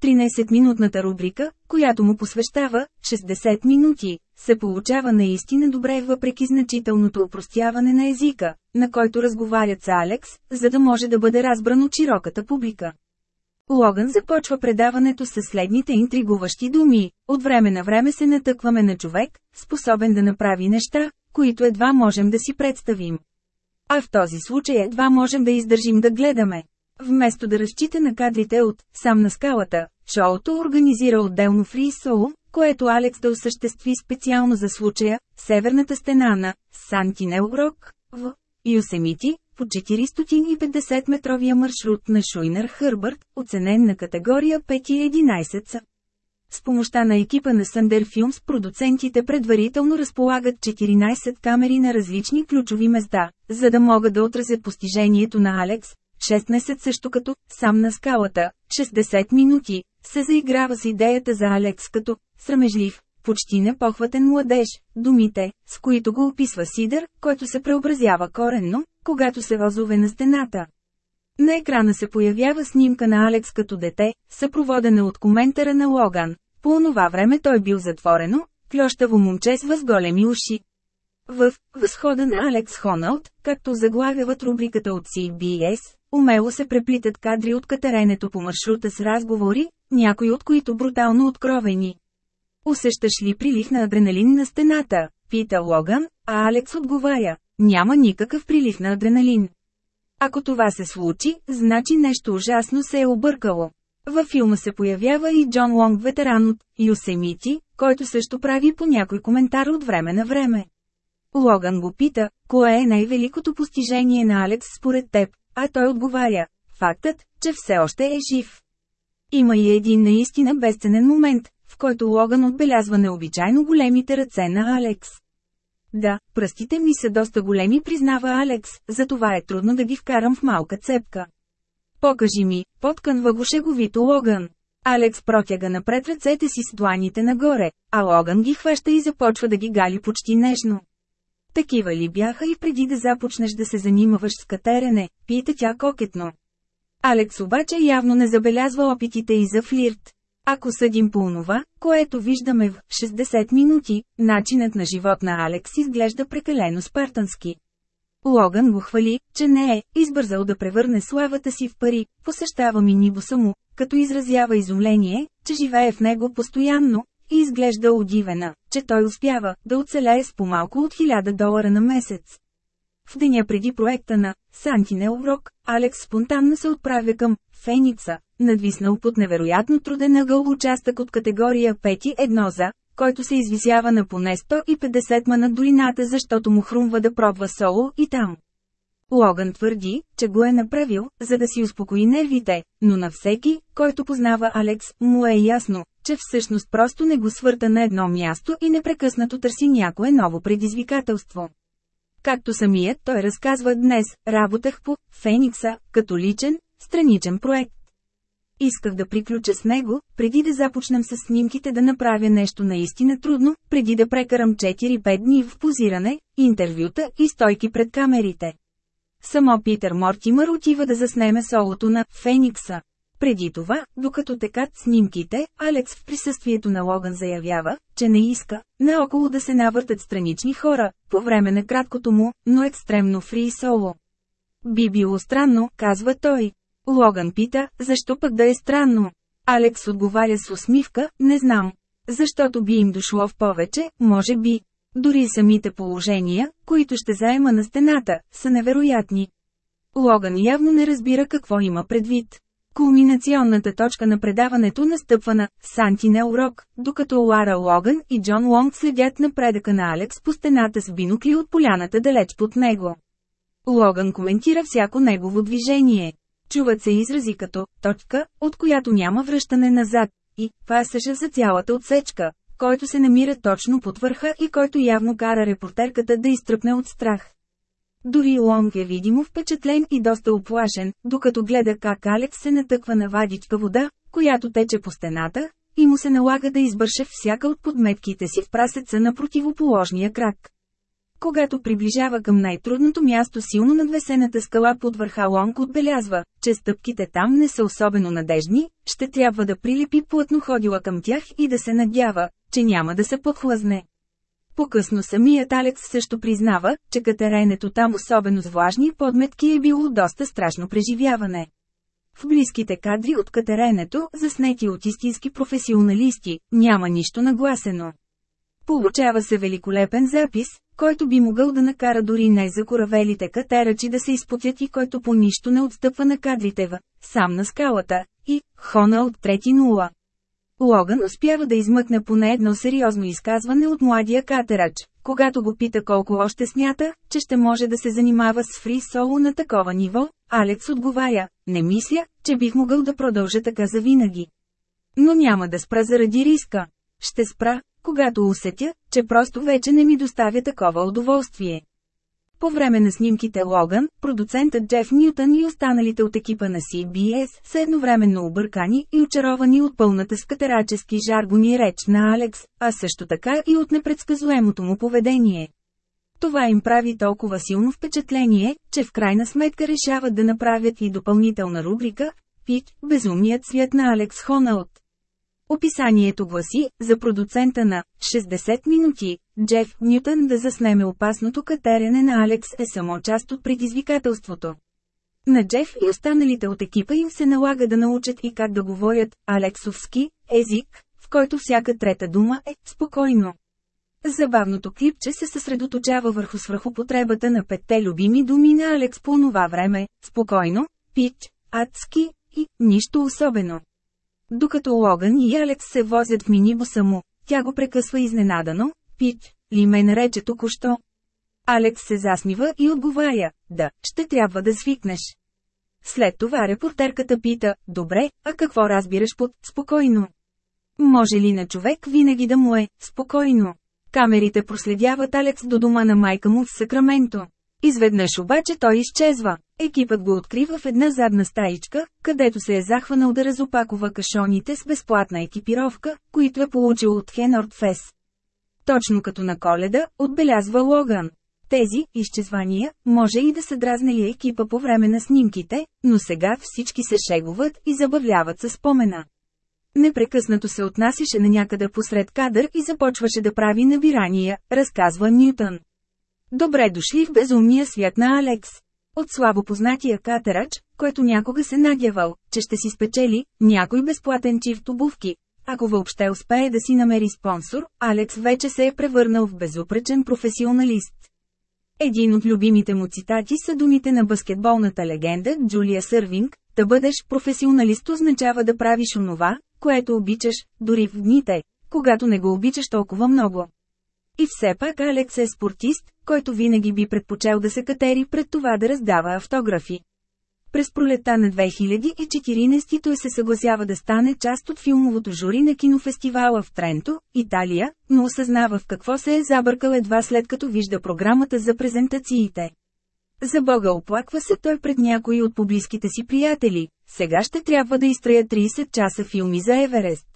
13-минутната рубрика, която му посвещава 60 минути, се получава наистина добре въпреки значителното упростяване на езика, на който разговарят с Алекс, за да може да бъде разбран от широката публика. Логан започва предаването с следните интригуващи думи. От време на време се натъкваме на човек, способен да направи неща, които едва можем да си представим. А в този случай едва можем да издържим да гледаме. Вместо да разчита на кадрите от «Сам на скалата», шоуто организира отделно фри соло, което Алекс да осъществи специално за случая, северната стена на Сантинел Рок, в Юсемити, по 450-метровия маршрут на Шуйнер Хърбърт, оценен на категория 5 и 11 са. С помощта на екипа на Съндер Филмс продуцентите предварително разполагат 14 камери на различни ключови места, за да могат да отразят постижението на Алекс, 16 също като «Сам на скалата», 60 минути, се заиграва с идеята за Алекс като «Срамежлив», почти непохватен младеж, думите, с които го описва Сидър, който се преобразява коренно, когато се възове на стената. На екрана се появява снимка на Алекс като дете, съпроводена от коментара на Логан. По онова време той бил затворено, клющаво момче с възголеми уши. В «Възхода на Алекс Хоналд», както заглавяват рубриката от CBS, умело се преплитат кадри от катеренето по маршрута с разговори, някои от които брутално откровени. Усещаш ли прилив на адреналин на стената? Пита Логан, а Алекс отговаря. Няма никакъв прилив на адреналин. Ако това се случи, значи нещо ужасно се е объркало. Във филма се появява и Джон Лонг ветеран от Юсемити, който също прави по някой коментар от време на време. Логан го пита, кое е най-великото постижение на Алекс според теб, а той отговаря, фактът, че все още е жив. Има и един наистина безценен момент, в който Логан отбелязва необичайно големите ръце на Алекс. Да, пръстите ми са доста големи признава Алекс, затова е трудно да ги вкарам в малка цепка. Покажи ми, подкънва го шеговито Логан. Алекс протяга напред ръцете си с дланите нагоре, а Логан ги хваща и започва да ги гали почти нежно. Такива ли бяха и преди да започнеш да се занимаваш с катерене, пита тя кокетно. Алекс обаче явно не забелязва опитите и за флирт. Ако съдим по онова, което виждаме в 60 минути, начинът на живот на Алекс изглежда прекалено спартански. Логан го хвали, че не е избързал да превърне славата си в пари, посещава минибуса му, като изразява изумление, че живее в него постоянно, и изглежда удивена, че той успява да оцелее с по-малко от 1000 долара на месец. В деня преди проекта на Сантинел Рок, Алекс спонтанно се отправя към Феникса, надвиснал под невероятно труден ъгъл участък от категория 5-1 за, който се извисява на поне 150 ма над долината, защото му хрумва да пробва соло и там. Логан твърди, че го е направил, за да си успокои нервите, но на всеки, който познава Алекс, му е ясно, че всъщност просто не го свърта на едно място и непрекъснато търси някое ново предизвикателство. Както самият той разказва днес, работех по Феникса, като личен, страничен проект. Исках да приключа с него, преди да започнем с снимките да направя нещо наистина трудно, преди да прекарам 4-5 дни в позиране, интервюта и стойки пред камерите. Само Питър Мортимър отива да заснеме солото на Феникса. Преди това, докато текат снимките, Алекс в присъствието на Логан заявява, че не иска, наоколо да се навъртат странични хора, по време на краткото му, но екстремно фри соло. Би било странно, казва той. Логан пита, защо пък да е странно? Алекс отговаря с усмивка, не знам. Защото би им дошло в повече, може би. Дори самите положения, които ще заема на стената, са невероятни. Логан явно не разбира какво има предвид. Кулминационната точка на предаването настъпва на Сантинел Рок, докато Лара Логан и Джон Лонг следят напредъка на Алекс по стената с бинокли от поляната далеч под него. Логан коментира всяко негово движение. Чуват се изрази като «точка», от която няма връщане назад, и «пасажа за цялата отсечка», който се намира точно под върха и който явно кара репортерката да изтръпне от страх. Дори Лонг е видимо впечатлен и доста оплашен, докато гледа как Алекс се натъква на вадичка вода, която тече по стената, и му се налага да избърше всяка от подметките си в прасеца на противоположния крак. Когато приближава към най-трудното място силно надвесената скала под върха Лонг отбелязва, че стъпките там не са особено надежни, ще трябва да прилепи плътно ходила към тях и да се надява, че няма да се похлъзне. По-късно самият Алекс също признава, че катеренето там особено с влажни подметки е било доста страшно преживяване. В близките кадри от катеренето, заснети от истински професионалисти, няма нищо нагласено. Получава се великолепен запис, който би могъл да накара дори най-закоравелите катерачи да се изпотят и който по нищо не отстъпва на кадрите в «Сам на скалата» и «Хона от трети нула». Логан успява да измъкне поне едно сериозно изказване от младия катерач, когато го пита колко още смята, че ще може да се занимава с фри соло на такова ниво, Алекс отговаря, не мисля, че бих могъл да продължа така завинаги. Но няма да спра заради риска. Ще спра, когато усетя, че просто вече не ми доставя такова удоволствие. По време на снимките Логан, продуцентът Джеф Нютън и останалите от екипа на CBS са едновременно объркани и очаровани от пълната скатерачески жаргони реч на Алекс, а също така и от непредсказуемото му поведение. Това им прави толкова силно впечатление, че в крайна сметка решават да направят и допълнителна рубрика «Пич, безумният свят на Алекс Хоналт». Описанието гласи, за продуцента на 60 минути, Джеф Нютън да заснеме опасното катерене на Алекс е само част от предизвикателството. На Джеф и останалите от екипа им се налага да научат и как да говорят алексовски език, в който всяка трета дума е «спокойно». Забавното клипче се съсредоточава върху свръхопотребата на петте любими думи на Алекс по това време – спокойно, пич, адски и нищо особено. Докато Логан и Алекс се возят в минибуса му, тя го прекъсва изненадано, Пич, ли ме нарече току-що? Алекс се засмива и отговаря, да, ще трябва да свикнеш. След това репортерката пита, добре, а какво разбираш под «спокойно»? Може ли на човек винаги да му е «спокойно»? Камерите проследяват Алекс до дома на майка му в Сакраменто. Изведнъж обаче той изчезва. Екипът го открива в една задна стаичка, където се е захванал да разопакова кашоните с безплатна екипировка, които е получил от Хенорд Фес. Точно като на коледа, отбелязва Логан. Тези изчезвания може и да са дразнели екипа по време на снимките, но сега всички се шегуват и забавляват със спомена. Непрекъснато се отнасяше на някъде посред кадър и започваше да прави набирания, разказва Нютън. Добре дошли в безумния свят на Алекс. От слабо познатия катерач, който някога се надявал, че ще си спечели някой безплатен чифт обувки. Ако въобще успее да си намери спонсор, Алекс вече се е превърнал в безупречен професионалист. Един от любимите му цитати са думите на баскетболната легенда Джулия Сървинг, да бъдеш професионалист означава да правиш онова, което обичаш, дори в дните, когато не го обичаш толкова много. И все пак Алекс е спортист, който винаги би предпочел да се катери пред това да раздава автографи. През пролета на 2014 той се съгласява да стане част от филмовото жури на кинофестивала в Тренто, Италия, но осъзнава в какво се е забъркал едва след като вижда програмата за презентациите. За Бога оплаква се той пред някои от поблизките си приятели, сега ще трябва да изтроя 30 часа филми за Еверест.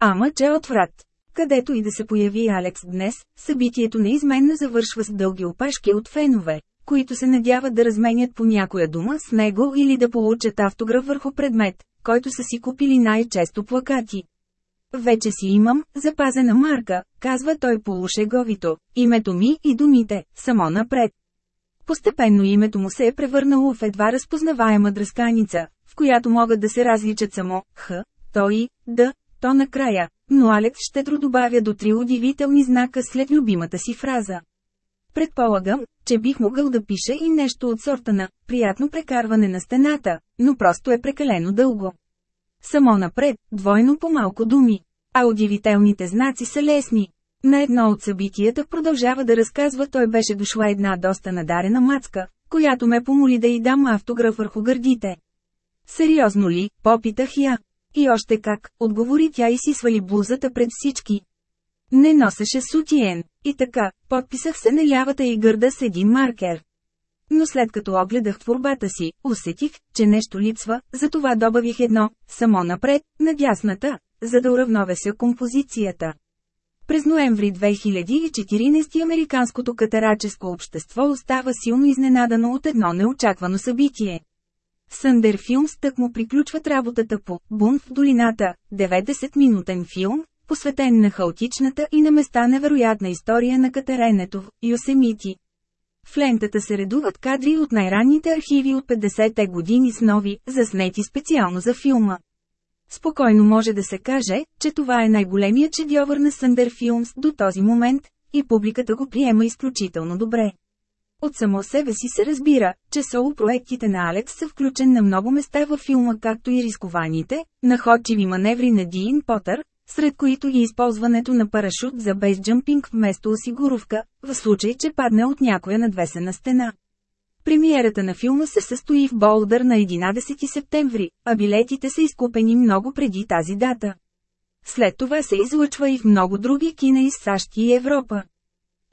Ама че отврат. Където и да се появи Алекс днес, събитието неизменно завършва с дълги опашки от фенове, които се надяват да разменят по някоя дума с него или да получат автограф върху предмет, който са си купили най-често плакати. Вече си имам запазена марка, казва той полушеговито, името ми и думите, само напред. Постепенно името му се е превърнало в едва разпознаваема дръсканица, в която могат да се различат само Х, то и Д, то накрая, но Алекс щедро добавя до три удивителни знака след любимата си фраза. Предполагам, че бих могъл да пиша и нещо от сорта на «приятно прекарване на стената», но просто е прекалено дълго. Само напред, двойно по малко думи. А удивителните знаци са лесни. На едно от събитията продължава да разказва той беше дошла една доста надарена мацка, която ме помоли да й дам автограф върху гърдите. Сериозно ли, попитах я. И още как, отговори тя и си свали блузата пред всички. Не носеше сутиен. И така, подписах се на лявата и гърда с един маркер. Но след като огледах творбата си, усетих, че нещо липсва, затова добавих едно, само напред, на дясната, за да уравновеся композицията. През ноември 2014 Американското катараческо общество остава силно изненадано от едно неочаквано събитие. Съндер Филмс тък му приключват работата по «Бунт в долината», 90-минутен филм, посветен на хаотичната и на места невероятна история на катеренето в Йосемити. В лентата се редуват кадри от най-ранните архиви от 50-те години с нови, заснети специално за филма. Спокойно може да се каже, че това е най-големият шедьовър на Съндер Филмс до този момент, и публиката го приема изключително добре. От само себе си се разбира, че соло-проектите на Алекс са включен на много места във филма както и рискованите, находчиви маневри на Дин Потър, сред които и използването на парашут за бейсджъмпинг вместо осигуровка, в случай, че падне от някоя надвесена стена. Премиерата на филма се състои в Болдър на 11 септември, а билетите са изкупени много преди тази дата. След това се излъчва и в много други кина из САЩ и Европа.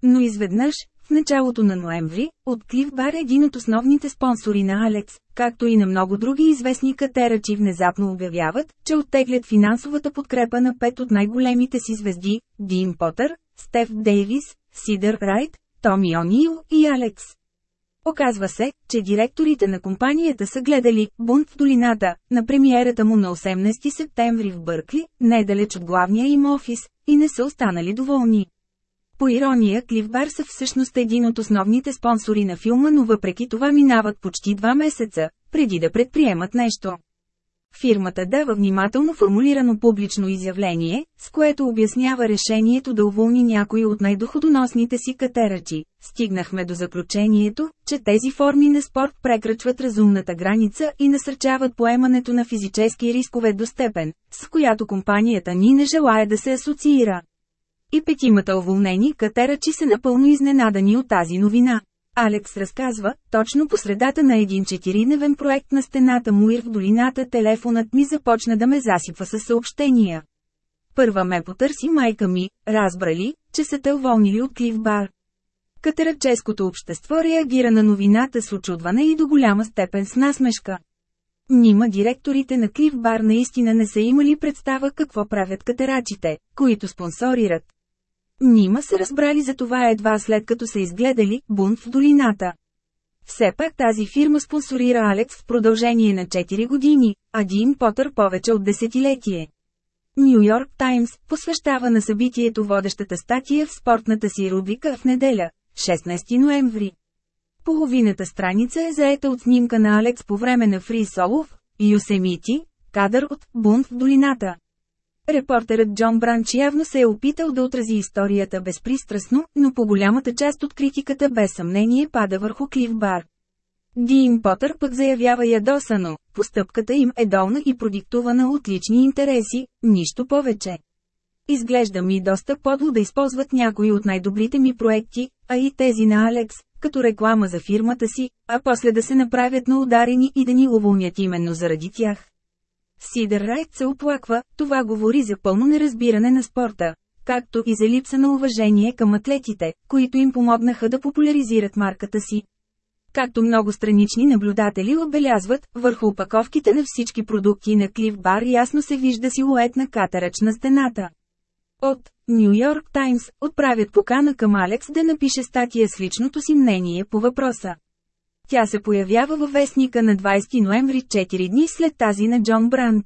Но изведнъж, в началото на ноември, от Клиф Бар един от основните спонсори на Алекс, както и на много други известни катерачи внезапно обявяват, че оттеглят финансовата подкрепа на пет от най-големите си звезди – Дин Потър, Стеф Дейвис, Сидър Райт, Томи О'Нил и Алекс. Оказва се, че директорите на компанията са гледали «Бунт в долината» на премиерата му на 18 септември в Бъркли, недалеч от главния им офис, и не са останали доволни. По ирония Клифбар са всъщност един от основните спонсори на филма, но въпреки това минават почти два месеца, преди да предприемат нещо. Фирмата дава внимателно формулирано публично изявление, с което обяснява решението да уволни някои от най-доходоносните си катерачи. Стигнахме до заключението, че тези форми на спорт прекрачват разумната граница и насърчават поемането на физически рискове до степен, с която компанията ни не желая да се асоциира. И петимата уволнени катерачи са напълно изненадани от тази новина. Алекс разказва, точно по средата на един четириневен проект на стената Муир в долината телефонът ми започна да ме засипва със съобщения. Първа ме потърси майка ми, разбрали, че са те уволнили от Клиф Бар. Катераческото общество реагира на новината с очудване и до голяма степен с насмешка. Нима директорите на Клиф Бар наистина не са имали представа какво правят катерачите, които спонсорират. Нима са разбрали за това едва след като са изгледали бунт в долината. Все пак тази фирма спонсорира Алекс в продължение на 4 години, а Дин Потър повече от десетилетие. Нью Йорк Таймс посвещава на събитието водещата статия в спортната си рубрика в неделя, 16 ноември. Половината страница е заета от снимка на Алекс по време на Фри Солов, Юсемити, кадър от «Бунт в долината». Репортерът Джон Бранч явно се е опитал да отрази историята безпристрастно, но по голямата част от критиката без съмнение пада върху Клиф Бар. Дин Потър пък заявява ядосано, постъпката им е долна и продиктувана от лични интереси, нищо повече. Изглежда ми доста подло да използват някои от най-добрите ми проекти, а и тези на Алекс, като реклама за фирмата си, а после да се направят на ударени и да ни уволнят именно заради тях. Сидър Райт се оплаква, това говори за пълно неразбиране на спорта, както и за липса на уважение към атлетите, които им помогнаха да популяризират марката си. Както много странични наблюдатели отбелязват, върху опаковките на всички продукти на Клиф Бар ясно се вижда силует на катарач на стената. От Нью Йорк Таймс отправят покана към Алекс да напише статия с личното си мнение по въпроса. Тя се появява във вестника на 20 ноември 4 дни след тази на Джон Бранч.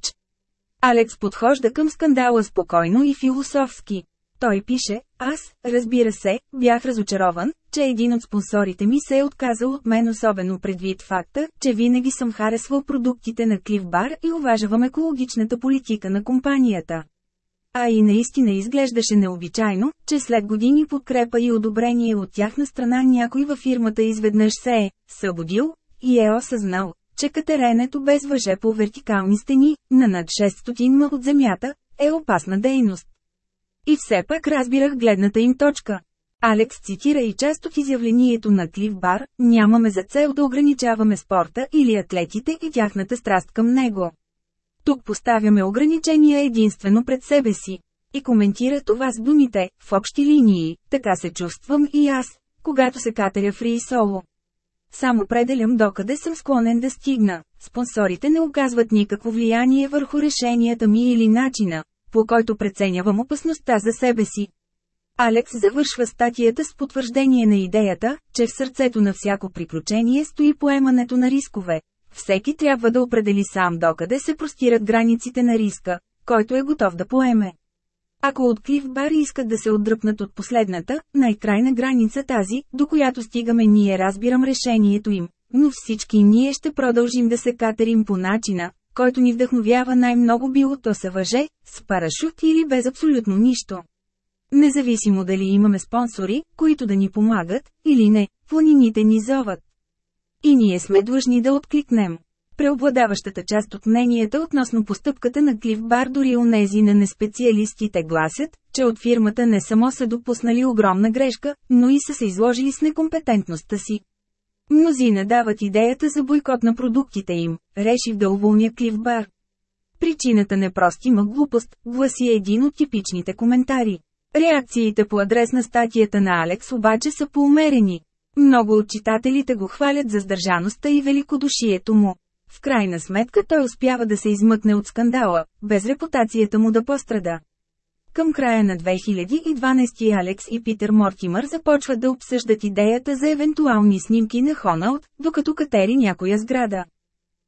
Алекс подхожда към скандала спокойно и философски. Той пише, аз, разбира се, бях разочарован, че един от спонсорите ми се е отказал от мен особено предвид факта, че винаги съм харесвал продуктите на Клиф Бар и уважавам екологичната политика на компанията. А и наистина изглеждаше необичайно, че след години подкрепа и одобрение от тяхна страна някой във фирмата изведнъж се е събудил и е осъзнал, че катеренето без въже по вертикални стени, на над 600 ма от земята, е опасна дейност. И все пак разбирах гледната им точка. Алекс цитира и част от изявлението на Клиф Бар, нямаме за цел да ограничаваме спорта или атлетите и тяхната страст към него. Тук поставяме ограничения единствено пред себе си. И коментира това с думите, в общи линии, така се чувствам и аз, когато се катеря фри соло. Само пределям докъде съм склонен да стигна. Спонсорите не оказват никакво влияние върху решенията ми или начина, по който преценявам опасността за себе си. Алекс завършва статията с потвърждение на идеята, че в сърцето на всяко приключение стои поемането на рискове, всеки трябва да определи сам докъде се простират границите на риска, който е готов да поеме. Ако от Клиф Бар искат да се отдръпнат от последната, най-крайна граница тази, до която стигаме ние разбирам решението им, но всички ние ще продължим да се катерим по начина, който ни вдъхновява най-много било то се въже, с парашут или без абсолютно нищо. Независимо дали имаме спонсори, които да ни помагат, или не, планините ни зоват. И ние сме длъжни да откликнем. Преобладаващата част от мненията относно постъпката на Клиф Бар дори онези на неспециалистите гласят, че от фирмата не само са допуснали огромна грешка, но и са се изложили с некомпетентността си. Мнозина дават идеята за бойкот на продуктите им, решив да уволня Клиф Бар. Причината непростима глупост, гласи един от типичните коментари. Реакциите по адрес на статията на Алекс обаче са поумерени. Много от читателите го хвалят за сдържаността и великодушието му. В крайна сметка той успява да се измъкне от скандала, без репутацията му да пострада. Към края на 2012 Алекс и Питер Мортимър започват да обсъждат идеята за евентуални снимки на Хоналд, докато катери някоя сграда.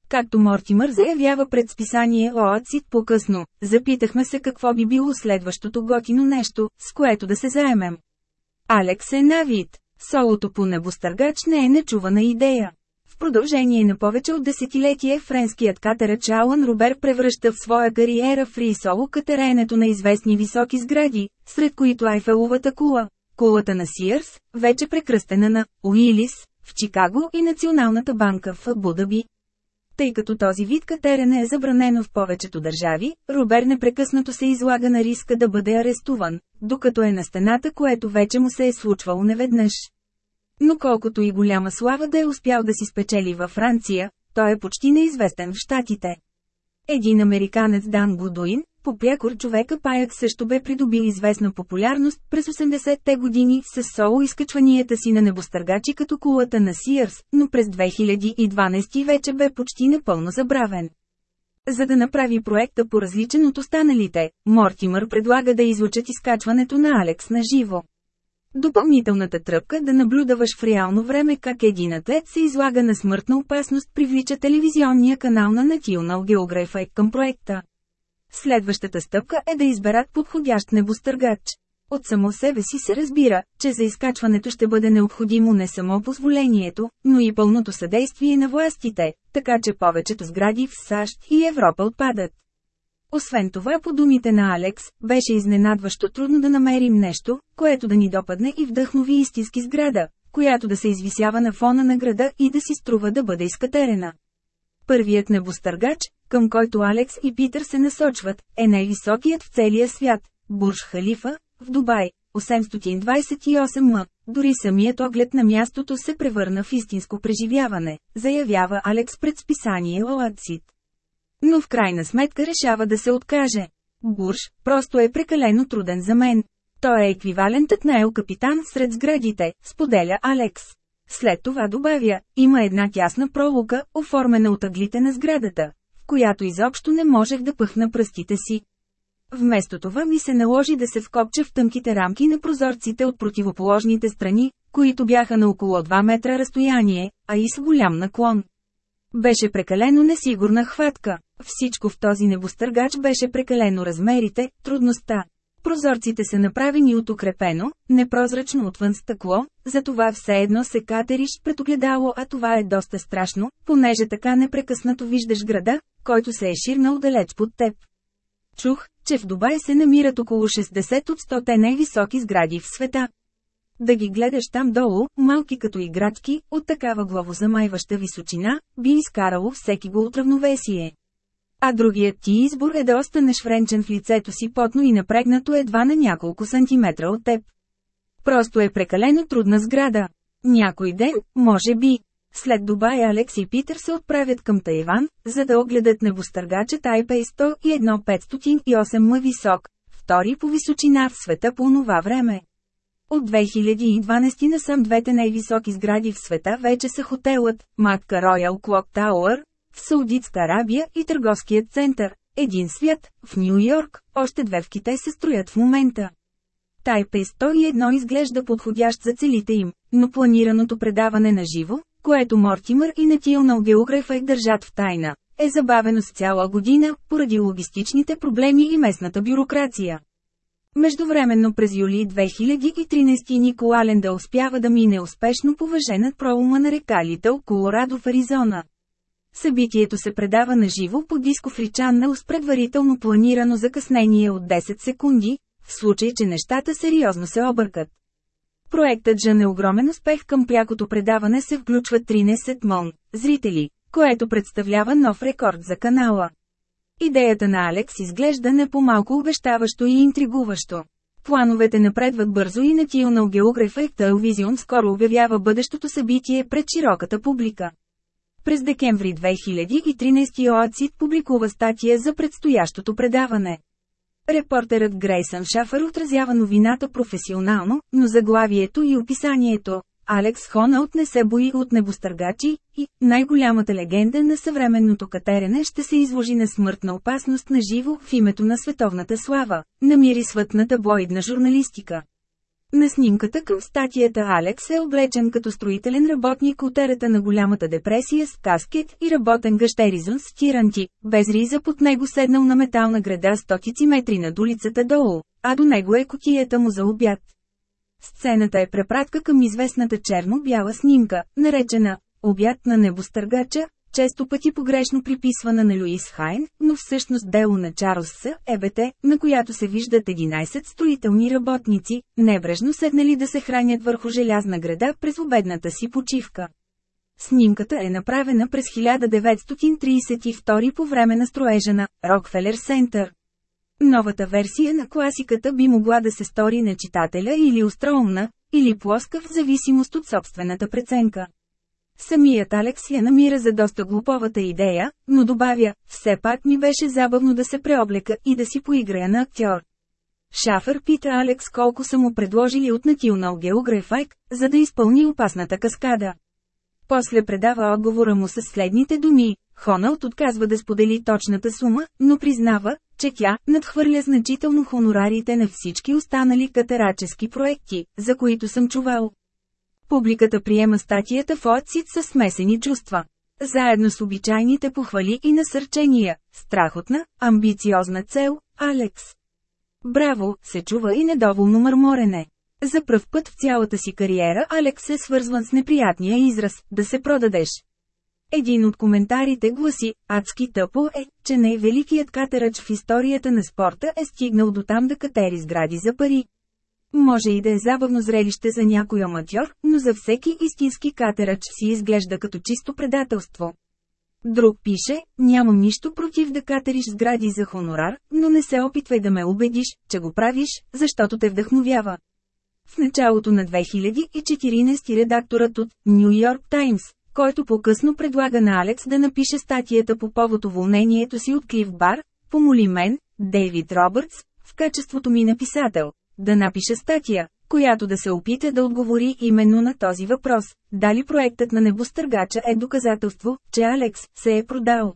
Както Мортимър заявява пред списание Оацит по-късно, запитахме се какво би било следващото готино нещо, с което да се заемем. Алекс е навид. Солото по небостъргач не е нечувана идея. В продължение на повече от десетилетие френският катерач Алан Робер превръща в своя кариера фри соло катеренето на известни високи сгради, сред които Айфеловата кула, кулата на Сиърс, вече прекръстена на Уилис, в Чикаго и Националната банка в Абудаби. Тъй като този вид катерене е забранено в повечето държави, Робер непрекъснато се излага на риска да бъде арестуван, докато е на стената, което вече му се е случвало неведнъж. Но колкото и голяма слава да е успял да си спечели във Франция, той е почти неизвестен в Штатите. Един американец Дан Гудуин, Попрякор човека Паяк също бе придобил известна популярност през 80-те години с соло изкачванията си на небостъргачи като кулата на Сиърс, но през 2012 вече бе почти напълно забравен. За да направи проекта по различен от останалите, Мортимър предлага да излучат изкачването на Алекс на живо. Допълнителната тръпка да наблюдаваш в реално време как един атлет се излага на смъртна опасност привлича телевизионния канал на National Geographic към проекта. Следващата стъпка е да изберат подходящ небостъргач. От само себе си се разбира, че за изкачването ще бъде необходимо не само позволението, но и пълното съдействие на властите, така че повечето сгради в САЩ и Европа отпадат. Освен това, по думите на Алекс, беше изненадващо трудно да намерим нещо, което да ни допадне и вдъхнови истински сграда, която да се извисява на фона на града и да си струва да бъде изкатерена. Първият небостъргач, към който Алекс и Питър се насочват, е най-високият в целия свят – Бурж Халифа, в Дубай, 828 м. Дори самият оглед на мястото се превърна в истинско преживяване, заявява Алекс пред списание Оадсит. Но в крайна сметка решава да се откаже. Бурж, просто е прекалено труден за мен. Той е еквивалентът на Ел Капитан сред сградите, споделя Алекс. След това добавя, има една тясна пролука, оформена от аглите на сградата, в която изобщо не можех да пъхна пръстите си. Вместо това ми се наложи да се вкопча в тъмките рамки на прозорците от противоположните страни, които бяха на около 2 метра разстояние, а и с голям наклон. Беше прекалено несигурна хватка. Всичко в този небостъргач беше прекалено размерите, трудността. Прозорците са направени от укрепено, непрозрачно отвън стъкло, затова все едно се катериш пред огледало, а това е доста страшно, понеже така непрекъснато виждаш града, който се е ширнал далеч под теб. Чух, че в Дубай се намират около 60 от 100 най-високи сгради в света. Да ги гледаш там долу, малки като играчки, от такава главозамайваща височина, би изкарало всеки го от равновесие. А другият ти избор е да останеш вренчен в лицето си потно и напрегнато едва на няколко сантиметра от теб. Просто е прекалено трудна сграда. Някой ден, може би. След Дубай Алекс и Питър се отправят към Тайван, за да огледат небостъргача Тайпей 101 508 м висок, втори по височина в света по това време. От 2012 насам двете най-високи сгради в света вече са хотелът, Матка Royal Clock Tower, в Саудитска Арабия и търговският център, един свят, в Нью Йорк, още две в Китай се строят в момента. Тайпей 101 изглежда подходящ за целите им, но планираното предаване на живо, което Мортимър и National Geographic държат в тайна, е забавено с цяла година, поради логистичните проблеми и местната бюрокрация. Междувременно през юли 2013 Никола Ленда успява да мине успешно по въженът пролома на река Литъл Колорадо в Аризона. Събитието се предава на живо по Discovery Channel с предварително планирано закъснение от 10 секунди, в случай че нещата сериозно се объркат. Проектът Жан е огромен успех към прякото предаване се включва 13 мон зрители, което представлява нов рекорд за канала. Идеята на Алекс изглежда не по-малко обещаващо и интригуващо. Плановете напредват бързо и National Geographic Television скоро обявява бъдещото събитие пред широката публика. През декември 2013 ОАЦИТ публикува статия за предстоящото предаване. Репортерът Грейсън Шафър отразява новината професионално, но заглавието и описанието Алекс Хоналт не се бои от небостъргачи, и най-голямата легенда на съвременното катерене ще се изложи на смъртна опасност на живо в името на световната слава, намири свътната блоидна журналистика. На снимката към статията Алекс е облечен като строителен работник от ерата на голямата депресия с каскет и работен гъщеризон с тиранти, без риза под него седнал на метална града стотици метри над улицата долу, а до него е котията му за обяд. Сцената е препратка към известната черно-бяла снимка, наречена «Обяд на небостъргача», често пъти погрешно приписвана на Луис Хайн, но всъщност дело на Чарлз С. ЕБТ, на която се виждат 11 строителни работници, небрежно седнали да се хранят върху желязна града през обедната си почивка. Снимката е направена през 1932 по време на строежа на Рокфелер Сентър. Новата версия на класиката би могла да се стори на читателя или остроумна, или плоска в зависимост от собствената преценка. Самият Алекс я намира за доста глуповата идея, но добавя, все пак ми беше забавно да се преоблека и да си поиграя на актьор. Шафър пита Алекс колко са му предложили от National Geographic, за да изпълни опасната каскада. После предава отговора му с следните думи. Хоналд отказва да сподели точната сума, но признава, че тя надхвърля значително хонорарите на всички останали катерачески проекти, за които съм чувал. Публиката приема статията в отсит с смесени чувства. Заедно с обичайните похвали и насърчения, страхотна, амбициозна цел, Алекс. Браво, се чува и недоволно мърморене. За пръв път в цялата си кариера Алекс е свързван с неприятния израз – да се продадеш. Един от коментарите гласи, адски тъпо е, че най-великият катерач в историята на спорта е стигнал до там да катери сгради за пари. Може и да е забавно зрелище за някой аматьор, но за всеки истински катерач си изглежда като чисто предателство. Друг пише, нямам нищо против да катериш сгради за хонорар, но не се опитвай да ме убедиш, че го правиш, защото те вдъхновява. В началото на 2014 редакторът от Нью Йорк Таймс, който по-късно предлага на Алекс да напише статията по повод уволнението си от Клив Бар, помоли мен, Дейвид Робъртс, в качеството ми на писател, да напиша статия, която да се опита да отговори именно на този въпрос – дали проектът на небостъргача е доказателство, че Алекс се е продал.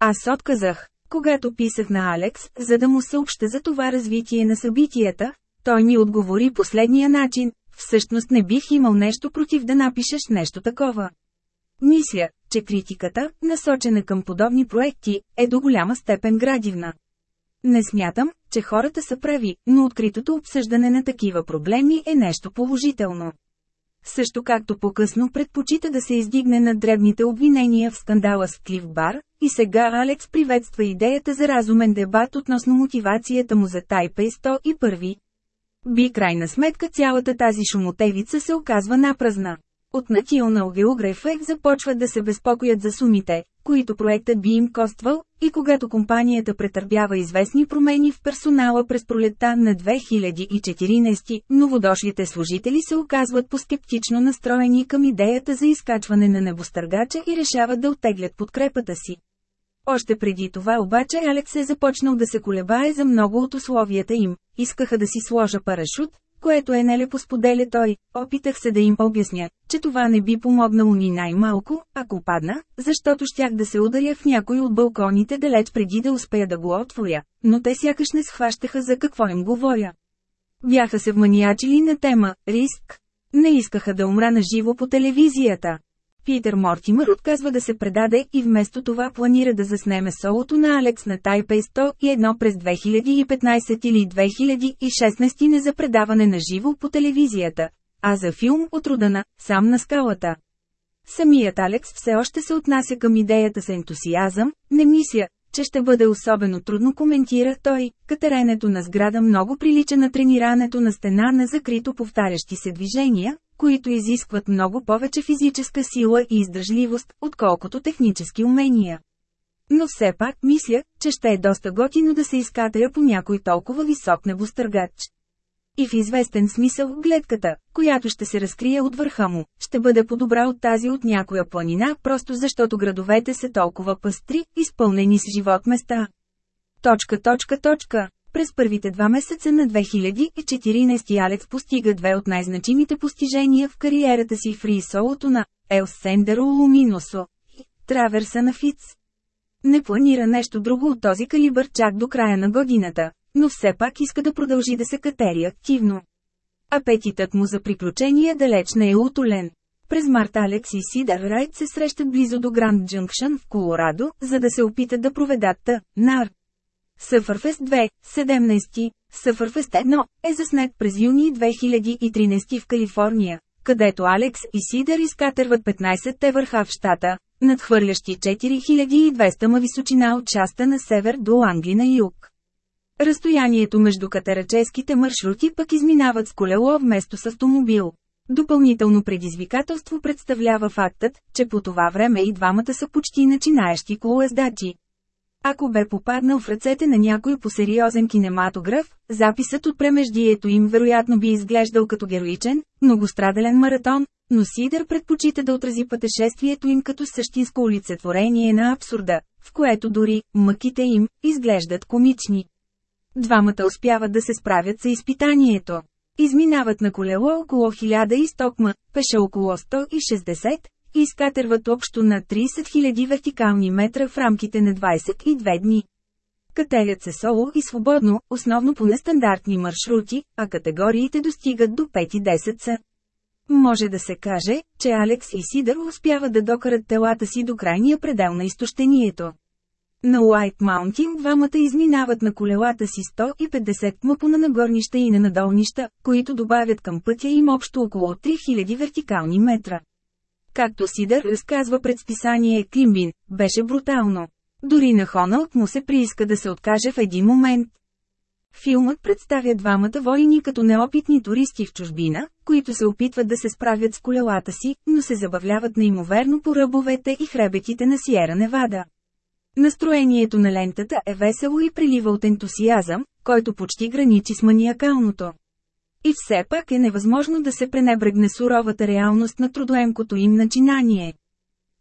Аз отказах, когато писах на Алекс, за да му съобща за това развитие на събитията, той ми отговори последния начин, всъщност не бих имал нещо против да напишеш нещо такова. Мисля, че критиката, насочена към подобни проекти, е до голяма степен градивна. Не смятам, че хората са прави, но откритото обсъждане на такива проблеми е нещо положително. Също както по-късно предпочита да се издигне на дребните обвинения в скандала с Клив Бар, и сега Алекс приветства идеята за разумен дебат относно мотивацията му за Тайпей 101. Би крайна сметка цялата тази шумотевица се оказва напразна. От National Geographic започват да се безпокоят за сумите, които проектът би им коствал, и когато компанията претърпява известни промени в персонала през пролетта на 2014, новодошлите служители се оказват по-скептично настроени към идеята за изкачване на небостъргача и решават да оттеглят подкрепата си. Още преди това обаче Алекс е започнал да се колебае за много от условията им. Искаха да си сложа парашут, което е нелепо споделя той. Опитах се да им обясня, че това не би помогнало ни най-малко, ако падна, защото щях да се ударя в някой от балконите далеч преди да успея да го отворя, но те сякаш не схващаха за какво им говоря. Бяха се вманиачили на тема «Риск». Не искаха да умра на живо по телевизията. Питър Мортимър отказва да се предаде и вместо това планира да заснеме солото на Алекс на Тайпей 101 през 2015 или 2016 не за предаване на живо по телевизията, а за филм от родана, сам на скалата. Самият Алекс все още се отнася към идеята с ентусиазъм, не мисля, че ще бъде особено трудно коментира той, катеренето на сграда много прилича на тренирането на стена на закрито повтарящи се движения, които изискват много повече физическа сила и издържливост, отколкото технически умения. Но все пак мисля, че ще е доста готино да се изкатая по някой толкова висок небостъргач. И в известен смисъл гледката, която ще се разкрие от върха му, ще бъде по-добра от тази от някоя планина, просто защото градовете са толкова пъстри, изпълнени с живот места. Точка, точка, точка. През първите два месеца на 2014 Алекс постига две от най-значимите постижения в кариерата си в рисолото на «Ел Сендеро Луминосо» и «Траверса на Фиц». Не планира нещо друго от този калибър чак до края на годината, но все пак иска да продължи да се катери активно. Апетитът му за приключения далеч не е утолен. През март Алекс и Сидър Райт се срещат близо до Гранд Джункшън в Колорадо, за да се опитат да проведат Т. НАР. Съфърфест 2, 17, Съфърфест 1 е заснет през юни 2013 в Калифорния, където Алекс и Сидър изкатърват 15-те върха в щата, надхвърлящи 4200 ма височина от частта на север до Англи на юг. Разстоянието между катераческите маршрути пък изминават с колело вместо с автомобил. Допълнително предизвикателство представлява фактът, че по това време и двамата са почти начинаещи колоездачи. Ако бе попаднал в ръцете на някой по сериозен кинематограф, записът от премеждието им вероятно би изглеждал като героичен, многострадален маратон, но Сидър предпочита да отрази пътешествието им като същинско олицетворение на абсурда, в което дори мъките им изглеждат комични. Двамата успяват да се справят с изпитанието. Изминават на колело около 1100 км, пеше около 160, и изкатерват общо на 30 000 вертикални метра в рамките на 22 дни. Катерят се соло и свободно, основно по нестандартни маршрути, а категориите достигат до 5 и 10 са. Може да се каже, че Алекс и Сидър успяват да докарат телата си до крайния предел на изтощението. На Уайт Маунтин двамата изминават на колелата си 150 мъпо на нагорнища и на надолнища, които добавят към пътя им общо около 3000 вертикални метра. Както Сидър разказва пред списание Климбин, беше брутално. Дори на Хоналд му се прииска да се откаже в един момент. Филмът представя двамата войни като неопитни туристи в чужбина, които се опитват да се справят с колелата си, но се забавляват неимоверно по ръбовете и хребетите на Сиера Невада. Настроението на лентата е весело и прилива от ентусиазъм, който почти граничи с маниакалното. И все пак е невъзможно да се пренебрегне суровата реалност на трудоемкото им начинание.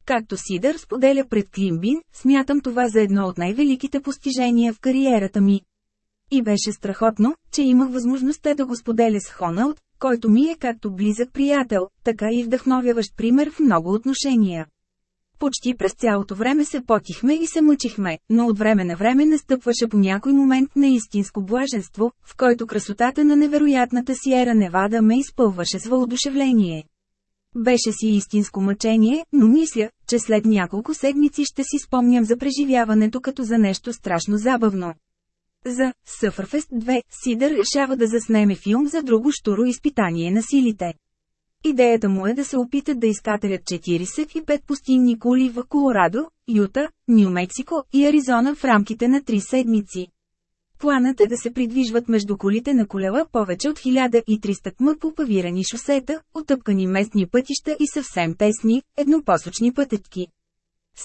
Както Сидър споделя пред Климбин, смятам това за едно от най-великите постижения в кариерата ми. И беше страхотно, че имах възможността да го споделя с Хоналд, който ми е както близък приятел, така и вдъхновяващ пример в много отношения. Почти през цялото време се потихме и се мъчихме, но от време на време настъпваше по някой момент на истинско блаженство, в който красотата на невероятната Сиера Невада ме изпълваше с въодушевление. Беше си истинско мъчение, но мисля, че след няколко седмици ще си спомням за преживяването като за нещо страшно забавно. За Съфърфест 2 Сидър решава да заснеме филм за друго штуро изпитание на силите. Идеята му е да се опитат да изкатерят 45 пустинни кули в Колорадо, Юта, Нью-Мексико и Аризона в рамките на 3 седмици. Планът е да се придвижват между колите на колела повече от 1300 км по павирани шосета, отъпкани местни пътища и съвсем тесни, еднопосочни пътечки.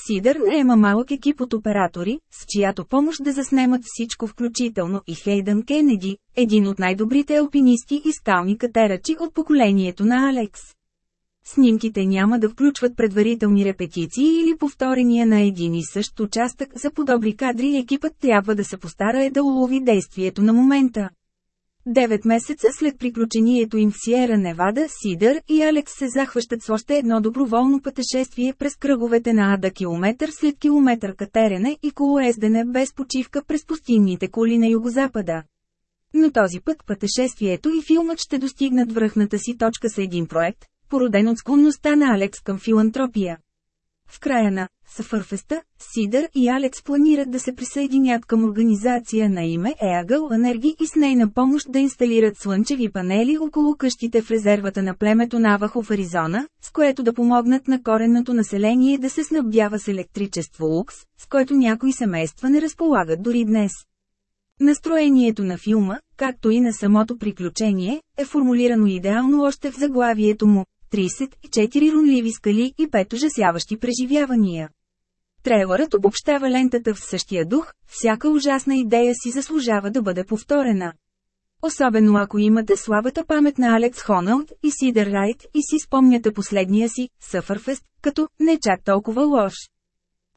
Сидър наема малък екип от оператори, с чиято помощ да заснемат всичко включително и Хейдън Кенеди, един от най-добрите алпинисти и скални катерачи от поколението на Алекс. Снимките няма да включват предварителни репетиции или повторения на един и същ участък за подобри кадри екипът трябва да се постара е да улови действието на момента. Девет месеца след приключението им в Сиера Невада, Сидър и Алекс се захващат с още едно доброволно пътешествие през кръговете на Ада километър след километър катерене и колоездене без почивка през пустинните коли на югозапада. Но този път пътешествието и филмът ще достигнат връхната си точка с един проект, породен от склонността на Алекс към филантропия. В края на Съфърфеста, Сидър и Алекс планират да се присъединят към организация на име Еагъл Енерги и с нейна помощ да инсталират слънчеви панели около къщите в резервата на племето Навахо в Аризона, с което да помогнат на коренното население да се снабдява с електричество лукс, с който някои семейства не разполагат дори днес. Настроението на филма, както и на самото приключение, е формулирано идеално още в заглавието му 34 рунливи скали и 5 ужасяващи преживявания. Трейлърът обобщава лентата в същия дух, всяка ужасна идея си заслужава да бъде повторена. Особено ако имате слабата памет на Алекс Хоналд и Сидър Райт и си спомняте последния си, Съфърфест, като не чак толкова лош.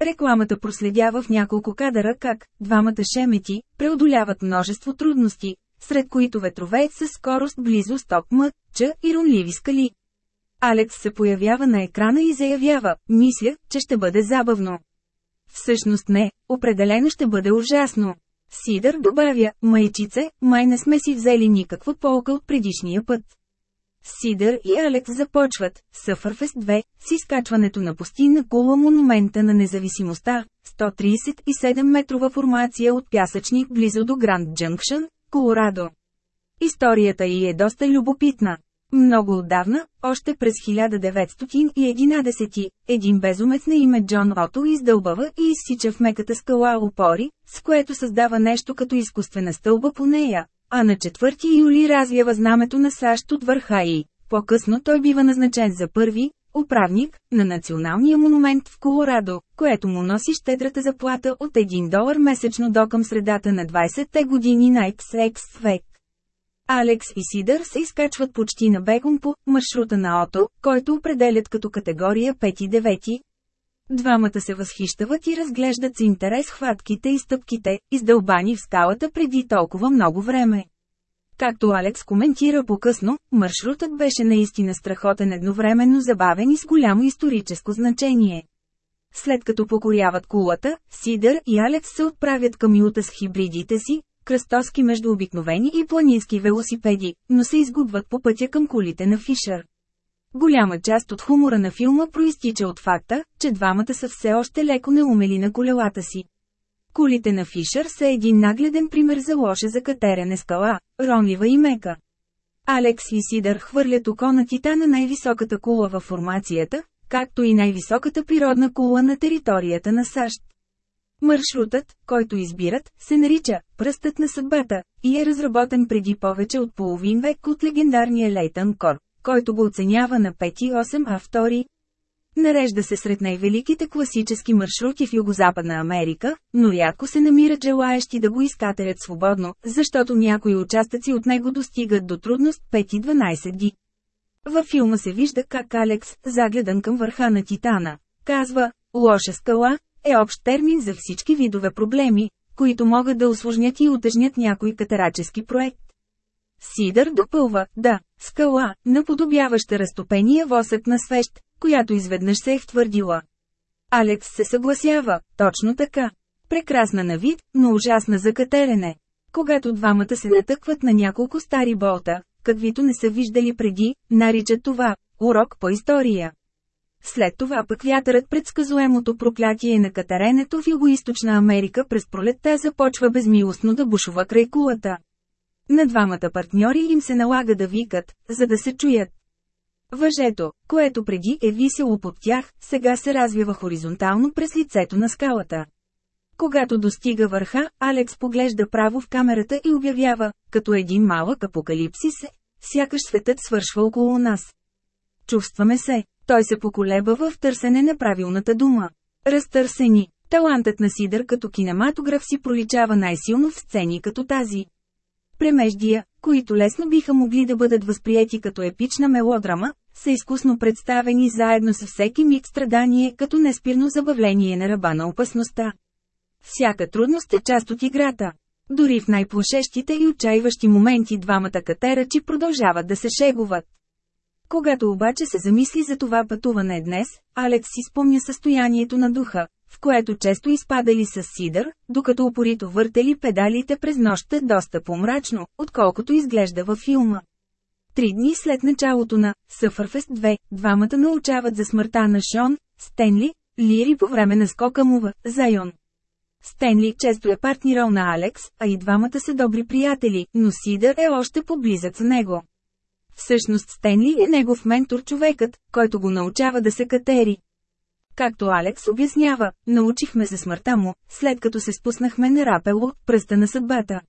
Рекламата проследява в няколко кадъра как двамата шемети преодоляват множество трудности, сред които ветрове с скорост близо 100 км, и рунливи скали. Алекс се появява на екрана и заявява, мисля, че ще бъде забавно. Всъщност не, определено ще бъде ужасно. Сидър добавя, майчице, май не сме си взели никаква полка от предишния път. Сидър и Алекс започват, Съфърфест 2, с изкачването на пустинна кула монумента на независимостта, 137 метрова формация от пясъчник близо до Гранд Джънкшън, Колорадо. Историята й е доста любопитна. Много отдавна, още през 1911, един безумец на име Джон Ото издълбава и изсича в меката скала опори, с което създава нещо като изкуствена стълба по нея, а на 4 юли развява знамето на САЩ от върха и. По-късно той бива назначен за първи, управник, на националния монумент в Колорадо, което му носи щедрата заплата от 1 долар месечно до към средата на 20-те години на XX век. Алекс и Сидър се изкачват почти на бегом по маршрута на Ото, който определят като категория 5-9. Двамата се възхищават и разглеждат с интерес хватките и стъпките, издълбани в скалата преди толкова много време. Както Алекс коментира по-късно, маршрутът беше наистина страхотен едновременно забавен и с голямо историческо значение. След като покоряват кулата, Сидър и Алекс се отправят към юта с хибридите си, кръстоски между обикновени и планински велосипеди, но се изгубват по пътя към кулите на Фишър. Голяма част от хумора на филма проистича от факта, че двамата са все още леко неумели на колелата си. Кулите на Фишър са един нагледен пример за лоша за катерене скала, ронлива и мека. Алекс и Сидър хвърлят око на Титана най-високата кула във формацията, както и най-високата природна кула на територията на САЩ. Маршрутът, който избират, се нарича «Пръстът на съдбата» и е разработен преди повече от половин век от легендарния Лейтън Кор, който го оценява на 5,8 а втори. Нарежда се сред най-великите класически маршрути в Югозападна Америка, но рядко се намират желаещи да го изкатерят свободно, защото някои участъци от него достигат до трудност 5,12 ди. Във филма се вижда как Алекс, загледан към върха на Титана, казва «Лоша скала» е общ термин за всички видове проблеми, които могат да осложнят и утежнят някой катерачески проект. Сидър допълва, да, скала, наподобяваща разтопения восък на свещ, която изведнъж се е втвърдила. Алекс се съгласява, точно така. Прекрасна на вид, но ужасна за катерене. Когато двамата се натъкват на няколко стари болта, каквито не са виждали преди, наричат това «урок по история». След това пък вятърът предсказуемото проклятие на катеренето в Юго-Источна Америка през пролетта започва безмилостно да бушува край кулата. На двамата партньори им се налага да викат, за да се чуят. Въжето, което преди е висело под тях, сега се развива хоризонтално през лицето на скалата. Когато достига върха, Алекс поглежда право в камерата и обявява, като един малък апокалипсис сякаш светът свършва около нас. Чувстваме се, той се поколеба в търсене на правилната дума. Разтърсени, талантът на Сидър като кинематограф си проличава най-силно в сцени като тази. Премеждия, които лесно биха могли да бъдат възприяти като епична мелодрама, са изкусно представени заедно с всеки миг страдание като неспирно забавление на ръба на опасността. Всяка трудност е част от играта. Дори в най-плашещите и отчаиващи моменти двамата катерачи продължават да се шегуват. Когато обаче се замисли за това пътуване днес, Алекс си спомня състоянието на духа, в което често изпадали с сидър, докато упорито въртели педалите през нощта доста по-мрачно, отколкото изглежда във филма. Три дни след началото на Съфърфест 2, двамата научават за смъртта на Шон, Стенли, Лири по време на скока му в Зайон. Стенли често е партнирал на Алекс, а и двамата са добри приятели, но Сидър е още поблизък с него. Всъщност Стенли е негов ментор човекът, който го научава да се катери. Както Алекс обяснява, научихме за смъртта му, след като се спуснахме на рапело, пръста на съдбата.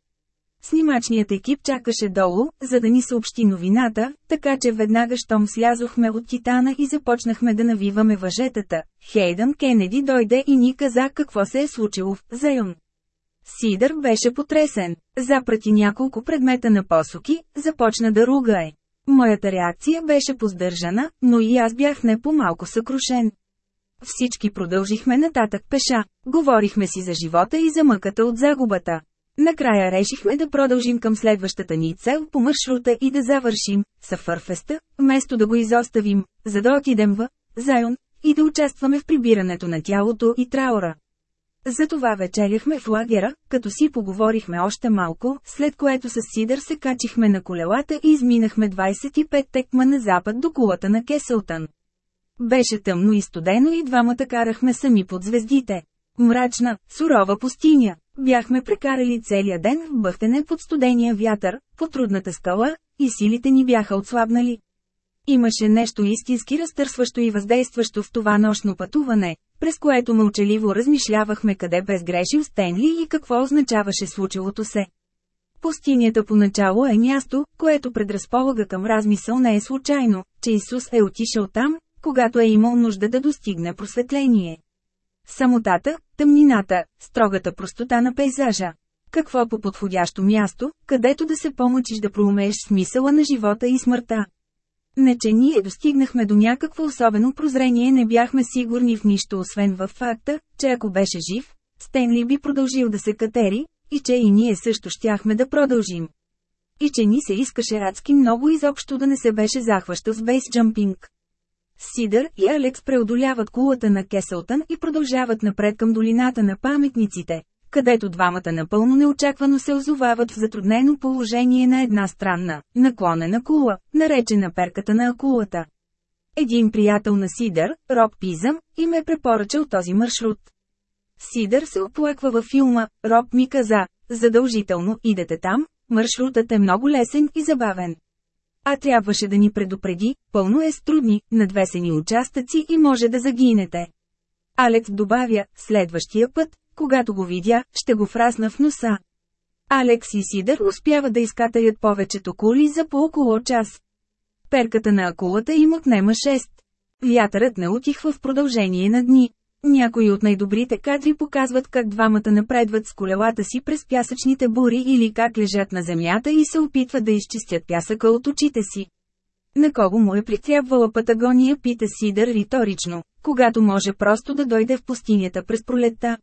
Снимачният екип чакаше долу, за да ни съобщи новината, така че веднага щом слязохме от Титана и започнахме да навиваме въжетата. Хейдън Кенеди дойде и ни каза какво се е случило в Зайон. Сидър беше потресен. Запрати няколко предмета на посоки, започна да ругае. Моята реакция беше поздържана, но и аз бях не по-малко съкрушен. Всички продължихме нататък пеша, говорихме си за живота и за мъката от загубата. Накрая решихме да продължим към следващата ни цел по маршрута и да завършим Сафърфеста, вместо да го изоставим, за да отидем в Зайон и да участваме в прибирането на тялото и траура. Затова вечеряхме в лагера, като си поговорихме още малко, след което с Сидър се качихме на колелата и изминахме 25 текма на запад до кулата на Кесълтън. Беше тъмно и студено и двамата карахме сами под звездите. Мрачна, сурова пустиня. Бяхме прекарали целия ден в бъхтене под студения вятър, по трудната скала, и силите ни бяха отслабнали. Имаше нещо истински разтърсващо и въздействащо в това нощно пътуване, през което мълчаливо размишлявахме къде безгрешил Стенли и какво означаваше случилото се. Пустинята поначало е място, което предразполага към размисъл не е случайно, че Исус е отишъл там, когато е имал нужда да достигне просветление. Самотата, тъмнината, строгата простота на пейзажа. Какво по подходящо място, където да се помъчиш да проумееш смисъла на живота и смъртта. Не че ние достигнахме до някакво особено прозрение не бяхме сигурни в нищо освен във факта, че ако беше жив, Стенли би продължил да се катери, и че и ние също щяхме да продължим. И че ни се искаше адски много изобщо да не се беше захващал с бейсджампинг. Сидър и Алекс преодоляват кулата на Кеселтън и продължават напред към долината на паметниците, където двамата напълно неочаквано се озовават в затруднено положение на една странна, наклонена кула, наречена перката на акулата. Един приятел на Сидър, Роб Пизъм, им е препоръчал този маршрут. Сидър се оплаква във филма, Роб ми каза, задължително идете там, маршрутът е много лесен и забавен. А трябваше да ни предупреди, пълно е с трудни, надвесени участъци и може да загинете. Алекс добавя, следващия път, когато го видя, ще го фрасна в носа. Алекс и Сидър успява да изкатаят повечето кули за по около час. Перката на акулата им отнема 6. Вятърът не утихва в продължение на дни. Някои от най-добрите кадри показват как двамата напредват с колелата си през пясъчните бури или как лежат на земята и се опитват да изчистят пясъка от очите си. На кого му е притрябвала Патагония пита Сидър риторично, когато може просто да дойде в пустинята през пролетта.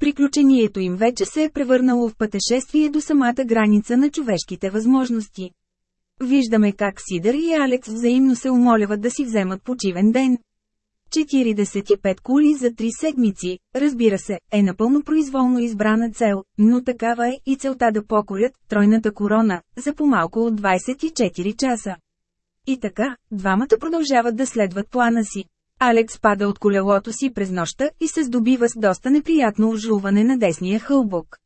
Приключението им вече се е превърнало в пътешествие до самата граница на човешките възможности. Виждаме как Сидър и Алекс взаимно се умоляват да си вземат почивен ден. 45 кули за 3 седмици, разбира се, е напълно произволно избрана цел, но такава е и целта да покорят тройната корона, за по-малко от 24 часа. И така, двамата продължават да следват плана си. Алекс пада от колелото си през нощта и се здобива с доста неприятно ожуване на десния хълбок.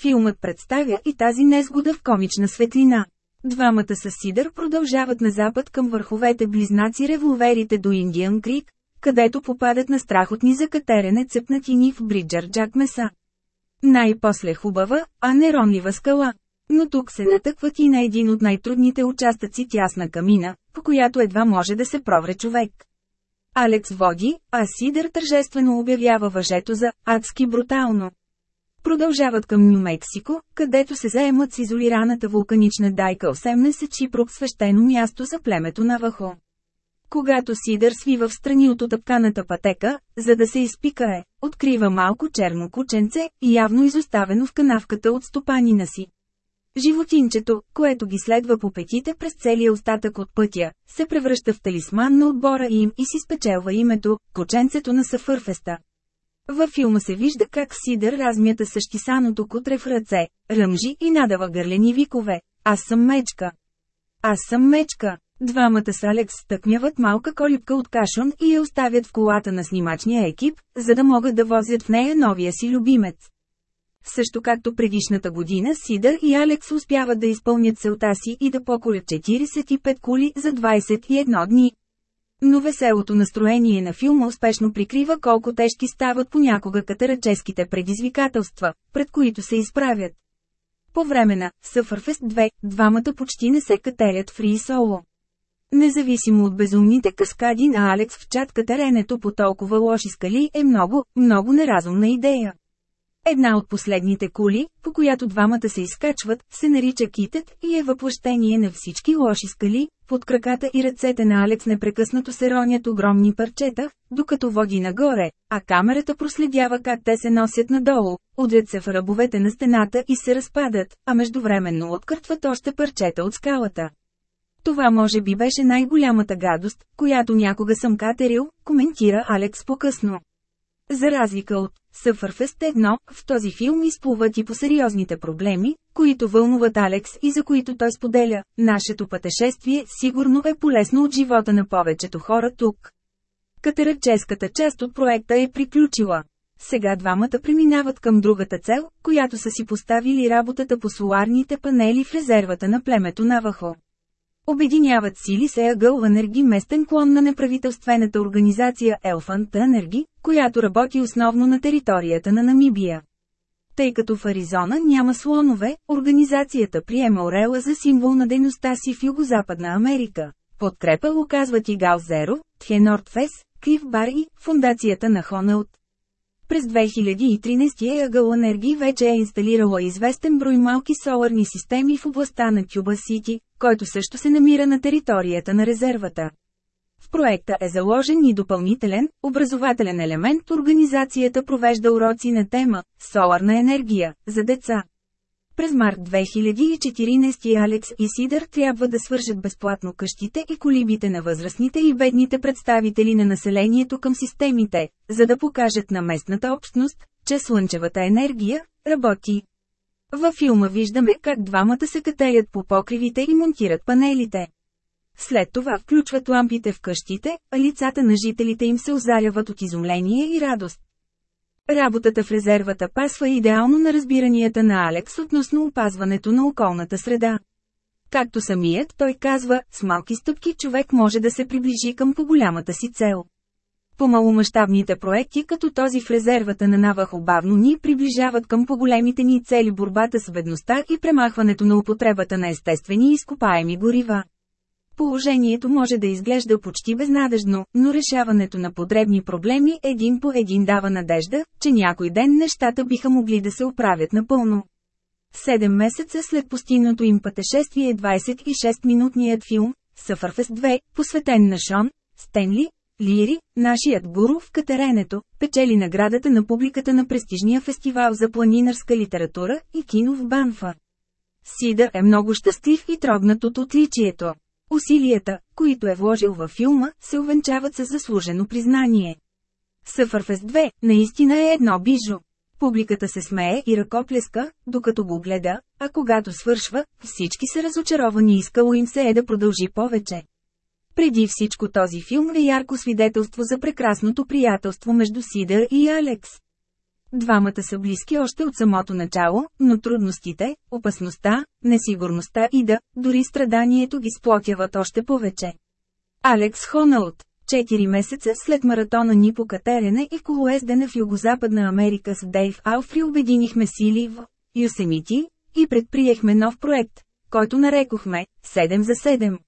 Филмът представя и тази незгода в комична светлина. Двамата с Сидър продължават на запад към върховете близнаци револверите до Индиан Крик, където попадат на страхотни за катерене цепнатини в Бриджър Джак Меса. Най-после хубава, а не ронлива скала. Но тук се натъкват и на един от най-трудните участъци тясна камина, по която едва може да се провре човек. Алекс води, а Сидър тържествено обявява въжето за «адски брутално». Продължават към Нью-Мексико, където се заемат с изолираната вулканична дайка 18 Чипрок свещено място за племето на Вахо. Когато Сидър свива в страни от отъпканата пътека, за да се изпикае, открива малко черно кученце, явно изоставено в канавката от стопанина си. Животинчето, което ги следва по петите през целия остатък от пътя, се превръща в талисман на отбора им и си спечелва името – Коченцето на Сафърфеста. Във филма се вижда как Сидър размята същисаното кутре в ръце, ръмжи и надава гърлени викове. Аз съм мечка. Аз съм мечка. Двамата с Алекс стъкмяват малка колипка от кашон и я оставят в колата на снимачния екип, за да могат да возят в нея новия си любимец. Също както предишната година Сидър и Алекс успяват да изпълнят целта си и да покорят 45 кули за 21 дни. Но веселото настроение на филма успешно прикрива колко тежки стават понякога катараческите предизвикателства, пред които се изправят. По време на Съфърфест 2, двамата почти не се катерят фри соло. Независимо от безумните каскади на Алекс в чат катеренето по толкова лоши скали е много, много неразумна идея. Една от последните кули, по която двамата се изкачват, се нарича Китът и е въплъщение на всички лоши скали, под краката и ръцете на Алекс непрекъснато се ронят огромни парчета, докато води нагоре, а камерата проследява как те се носят надолу, удрят се в ръбовете на стената и се разпадат, а междувременно откъртват още парчета от скалата. Това може би беше най-голямата гадост, която някога съм катерил, коментира Алекс по-късно. За разлика от Съфърфест 1, в този филм изплуват и по сериозните проблеми, които вълнуват Алекс и за които той споделя, нашето пътешествие сигурно е полезно от живота на повечето хора тук. Катеракческата част от проекта е приключила. Сега двамата преминават към другата цел, която са си поставили работата по соларните панели в резервата на племето Навахо. Обединяват сили се ъгъл Енерги местен клон на неправителствената организация Елфант Енерги, която работи основно на територията на Намибия. Тъй като в Аризона няма слонове, организацията приема орела за символ на дейността си в Югозападна Америка. Подкрепа оказват и Гал Зеро, Тхенортфес, Клиф Бар и Фундацията на Хонаут. През 2013 Ъгъл Енерги вече е инсталирала известен брой малки соларни системи в областта на Кюба Сити, който също се намира на територията на резервата. В проекта е заложен и допълнителен, образователен елемент. Организацията провежда уроци на тема «Соларна енергия» за деца. През март 2014 Алекс и Сидър трябва да свържат безплатно къщите и колибите на възрастните и бедните представители на населението към системите, за да покажат на местната общност, че слънчевата енергия работи. Във филма виждаме как двамата се катеят по покривите и монтират панелите. След това включват лампите в къщите, а лицата на жителите им се озаряват от изумление и радост. Работата в резервата пасва идеално на разбиранията на Алекс относно опазването на околната среда. Както самият той казва, с малки стъпки човек може да се приближи към по-голямата си цел. По-маломащабните проекти като този в резервата на Навахо бавно ни приближават към по-големите ни цели борбата с бедността и премахването на употребата на естествени изкопаеми горива. Положението може да изглежда почти безнадежно, но решаването на подребни проблеми един по един дава надежда, че някой ден нещата биха могли да се оправят напълно. Седем месеца след постигнато им пътешествие 26-минутният филм, Съфърфест 2, посветен на Шон, Стенли, Лири, нашият гуру в катеренето, печели наградата на публиката на престижния фестивал за планинарска литература и кино в Банфа. Сидър е много щастлив и трогнат от отличието. Усилията, които е вложил във филма, се увенчават с заслужено признание. Съфърфест 2 наистина е едно бижо. Публиката се смее и ръкоплеска, докато го гледа, а когато свършва, всички са разочаровани и искало им се е да продължи повече. Преди всичко този филм е ярко свидетелство за прекрасното приятелство между Сидър и Алекс. Двамата са близки още от самото начало, но трудностите, опасността, несигурността и да, дори страданието ги сплотяват още повече. Алекс Хоналт Четири месеца след маратона ни по катерене и колоездене в Югозападна Америка с Дейв Алфри обединихме сили в Юсемити и предприехме нов проект, който нарекохме «7 за 7».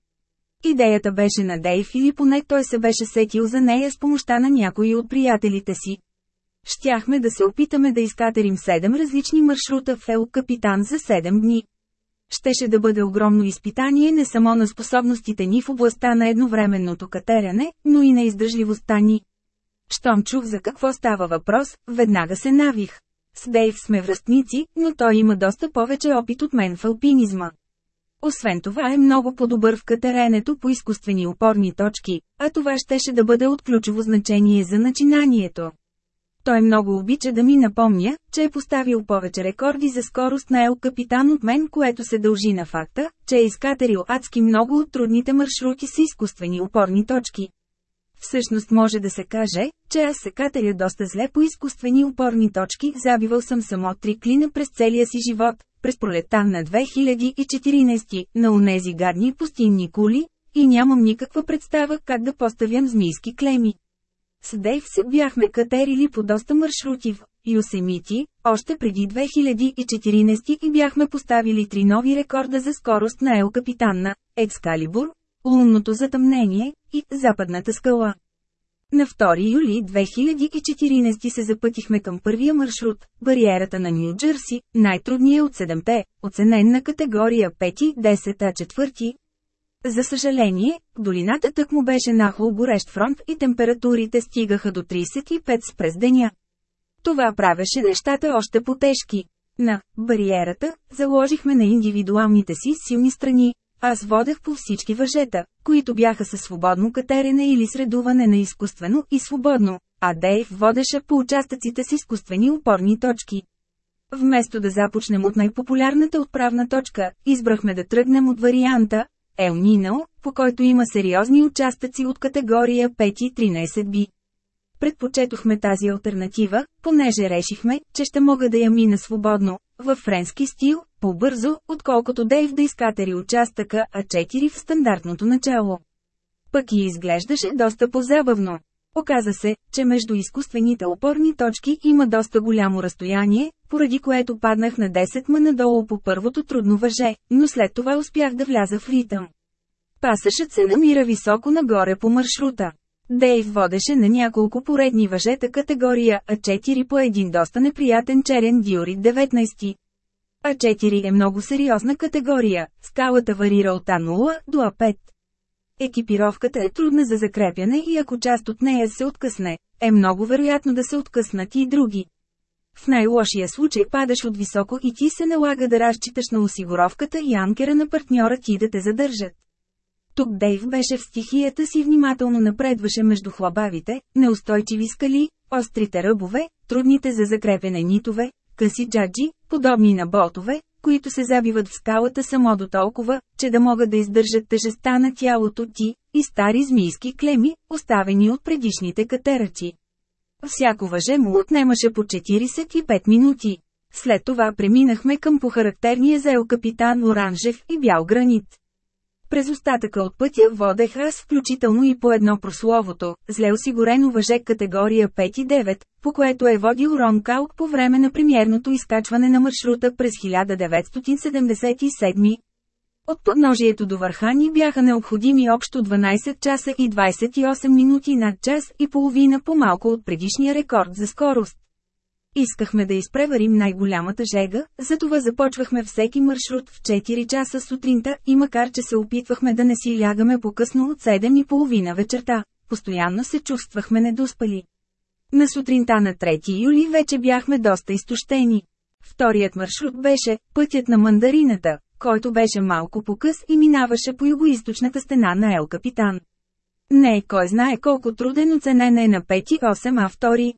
Идеята беше на Дейв или поне той се беше сетил за нея с помощта на някои от приятелите си. Щяхме да се опитаме да изкатерим 7 различни маршрута в Ел Капитан за 7 дни. Щеше да бъде огромно изпитание не само на способностите ни в областта на едновременното катеряне, но и на издържливостта ни. Щом чух за какво става въпрос, веднага се навих. С Дейв сме връстници, но той има доста повече опит от мен в алпинизма. Освен това е много по-добър в катеренето по изкуствени опорни точки, а това щеше да бъде от ключово значение за начинанието. Той много обича да ми напомня, че е поставил повече рекорди за скорост на Ел Капитан от мен, което се дължи на факта, че е изкатерил адски много от трудните маршрути с изкуствени опорни точки. Всъщност може да се каже, че аз се катеря доста зле по изкуствени опорни точки, забивал съм само три клина през целия си живот, през пролета на 2014, на унези гадни пустинни кули, и нямам никаква представа как да поставям змийски клеми. С Дейв се бяхме катерили по доста маршрути в Юсемити, още преди 2014 и бяхме поставили три нови рекорда за скорост на Ел Капитанна, Екскалибур, лунното затъмнение и западната скала. На 2 юли 2014 се запътихме към първия маршрут, бариерата на Нью Джерси, най-трудният от 7-те, оценен на категория 5-10 четвърти, за съжаление, долината тък му беше нахло горещ фронт и температурите стигаха до 35 през деня. Това правеше нещата още по-тежки. На бариерата заложихме на индивидуалните си силни страни. Аз водех по всички въжета, които бяха със свободно катерене или средуване на изкуствено и свободно, а Дейв водеше по участъците с изкуствени опорни точки. Вместо да започнем от най-популярната отправна точка, избрахме да тръгнем от варианта, Ел Нино, по който има сериозни участъци от категория 5-13 би. Предпочетохме тази альтернатива, понеже решихме, че ще мога да я мина свободно, във френски стил, по-бързо, отколкото Дейв да изкатери участъка А4 в стандартното начало. Пък и изглеждаше доста по-забавно. Оказа се, че между изкуствените опорни точки има доста голямо разстояние, поради което паднах на 10 ма надолу по първото трудно въже, но след това успях да вляза в ритъм. Пасъшът се намира високо нагоре по маршрута. Дейв водеше на няколко поредни въжета категория А4 по един доста неприятен черен Диорит 19. А4 е много сериозна категория, скалата варира от А0 до А5. Екипировката е трудна за закрепяне и ако част от нея се откъсне, е много вероятно да се откъснат и други. В най-лошия случай падаш от високо и ти се налага да разчиташ на осигуровката и анкера на партньора ти да те задържат. Тук Дейв беше в стихията си внимателно напредваше между хлабавите, неустойчиви скали, острите ръбове, трудните за закрепене нитове, къси джаджи, подобни на ботове, които се забиват в скалата само до толкова, че да могат да издържат тежестта на тялото ти, и стари змийски клеми, оставени от предишните катерачи. Всяко въже му отнемаше по 45 минути. След това преминахме към похарактерния зел капитан Оранжев и бял гранит. През остатъка от пътя водех аз включително и по едно прословото, зле осигурено въже категория 5 и 9, по което е водил Рон Каук по време на премиерното изкачване на маршрута през 1977. От подножието до върха ни бяха необходими общо 12 часа и 28 минути над час и половина по-малко от предишния рекорд за скорост. Искахме да изпреварим най-голямата жега, затова започвахме всеки маршрут в 4 часа сутринта и макар че се опитвахме да не си лягаме по-късно от 7 и половина вечерта, постоянно се чувствахме недоспали. На сутринта на 3 юли вече бяхме доста изтощени. Вторият маршрут беше «Пътят на мандарината», който беше малко по-къс и минаваше по югоизточната стена на Ел Капитан. Не е кой знае колко труден оценен е на 5-8 а втори.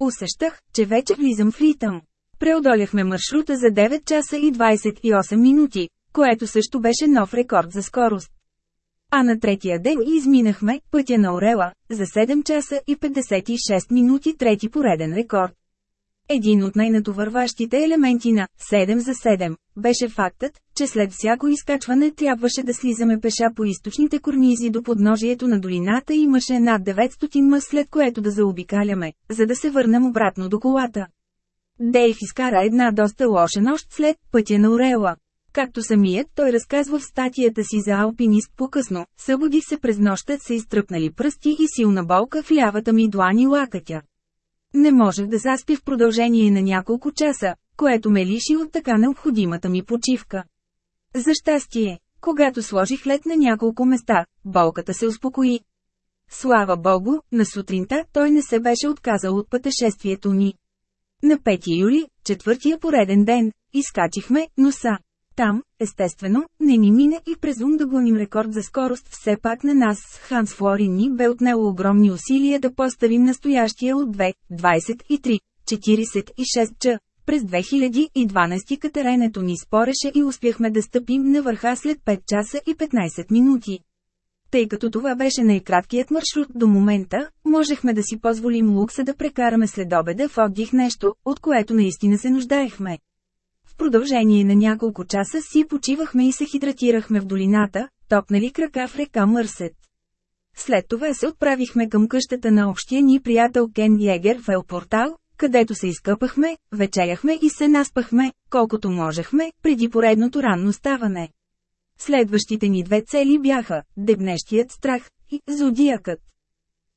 Усещах, че вече влизам в ритъм. Преодоляхме маршрута за 9 часа и 28 минути, което също беше нов рекорд за скорост. А на третия ден изминахме пътя на Орела, за 7 часа и 56 минути трети пореден рекорд. Един от най-натовърващите елементи на 7 за 7 беше фактът, че след всяко изкачване трябваше да слизаме пеша по източните корнизи до подножието на долината и имаше над 900 мъс след което да заобикаляме, за да се върнем обратно до колата. Дейв изкара една доста лоша нощ след пътя на Орела. Както самият той разказва в статията си за алпинист по-късно, събудих се през нощта се изтръпнали пръсти и силна болка в лявата ми длани лакътя. Не можех да заспи в продължение на няколко часа, което ме лиши от така необходимата ми почивка. За щастие, когато сложих лед на няколко места, болката се успокои. Слава Богу, на сутринта той не се беше отказал от пътешествието ни. На 5 юли, четвъртия пореден ден, изкачихме носа. Там, естествено, не ни мине и през ум да гоним рекорд за скорост все пак на нас с Ханс Флорин ни бе отнело огромни усилия да поставим настоящия от 2, 23, 46 ч. През 2012 катеренето ни спореше и успяхме да стъпим на върха след 5 часа и 15 минути. Тъй като това беше най-краткият маршрут до момента, можехме да си позволим лукса да прекараме след обеда в отдих нещо, от което наистина се нуждаехме продължение на няколко часа си почивахме и се хидратирахме в долината, топнали крака в река Мърсет. След това се отправихме към къщата на общия ни приятел Кен Йегер в Елпортал, където се изкъпахме, вечеряхме и се наспахме, колкото можехме, преди поредното ранно ставане. Следващите ни две цели бяха – дебнещият страх и зодиакът.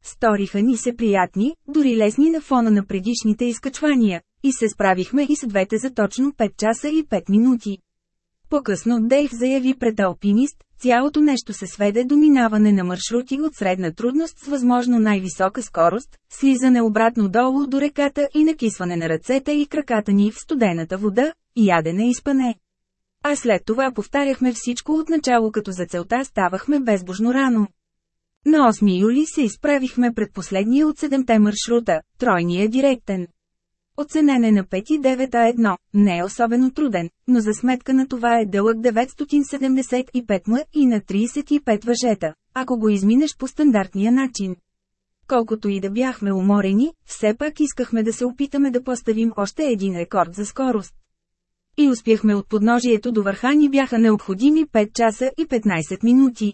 Сториха ни се приятни, дори лесни на фона на предишните изкачвания, и се справихме и с двете за точно 5 часа и 5 минути. По-късно Дейв заяви пред алпинист, цялото нещо се сведе до минаване на маршрути от средна трудност с възможно най-висока скорост, слизане обратно долу до реката и накисване на ръцете и краката ни в студената вода, ядене и спане. А след това повтаряхме всичко от начало като за целта ставахме безбожно рано. На 8 юли се изправихме пред последния от седемте маршрута, тройния директен. Оценен е на 5,9А1, не е особено труден, но за сметка на това е дълъг 975 м и на 35 въжета, ако го изминеш по стандартния начин. Колкото и да бяхме уморени, все пак искахме да се опитаме да поставим още един рекорд за скорост. И успяхме от подножието до върха ни бяха необходими 5 часа и 15 минути.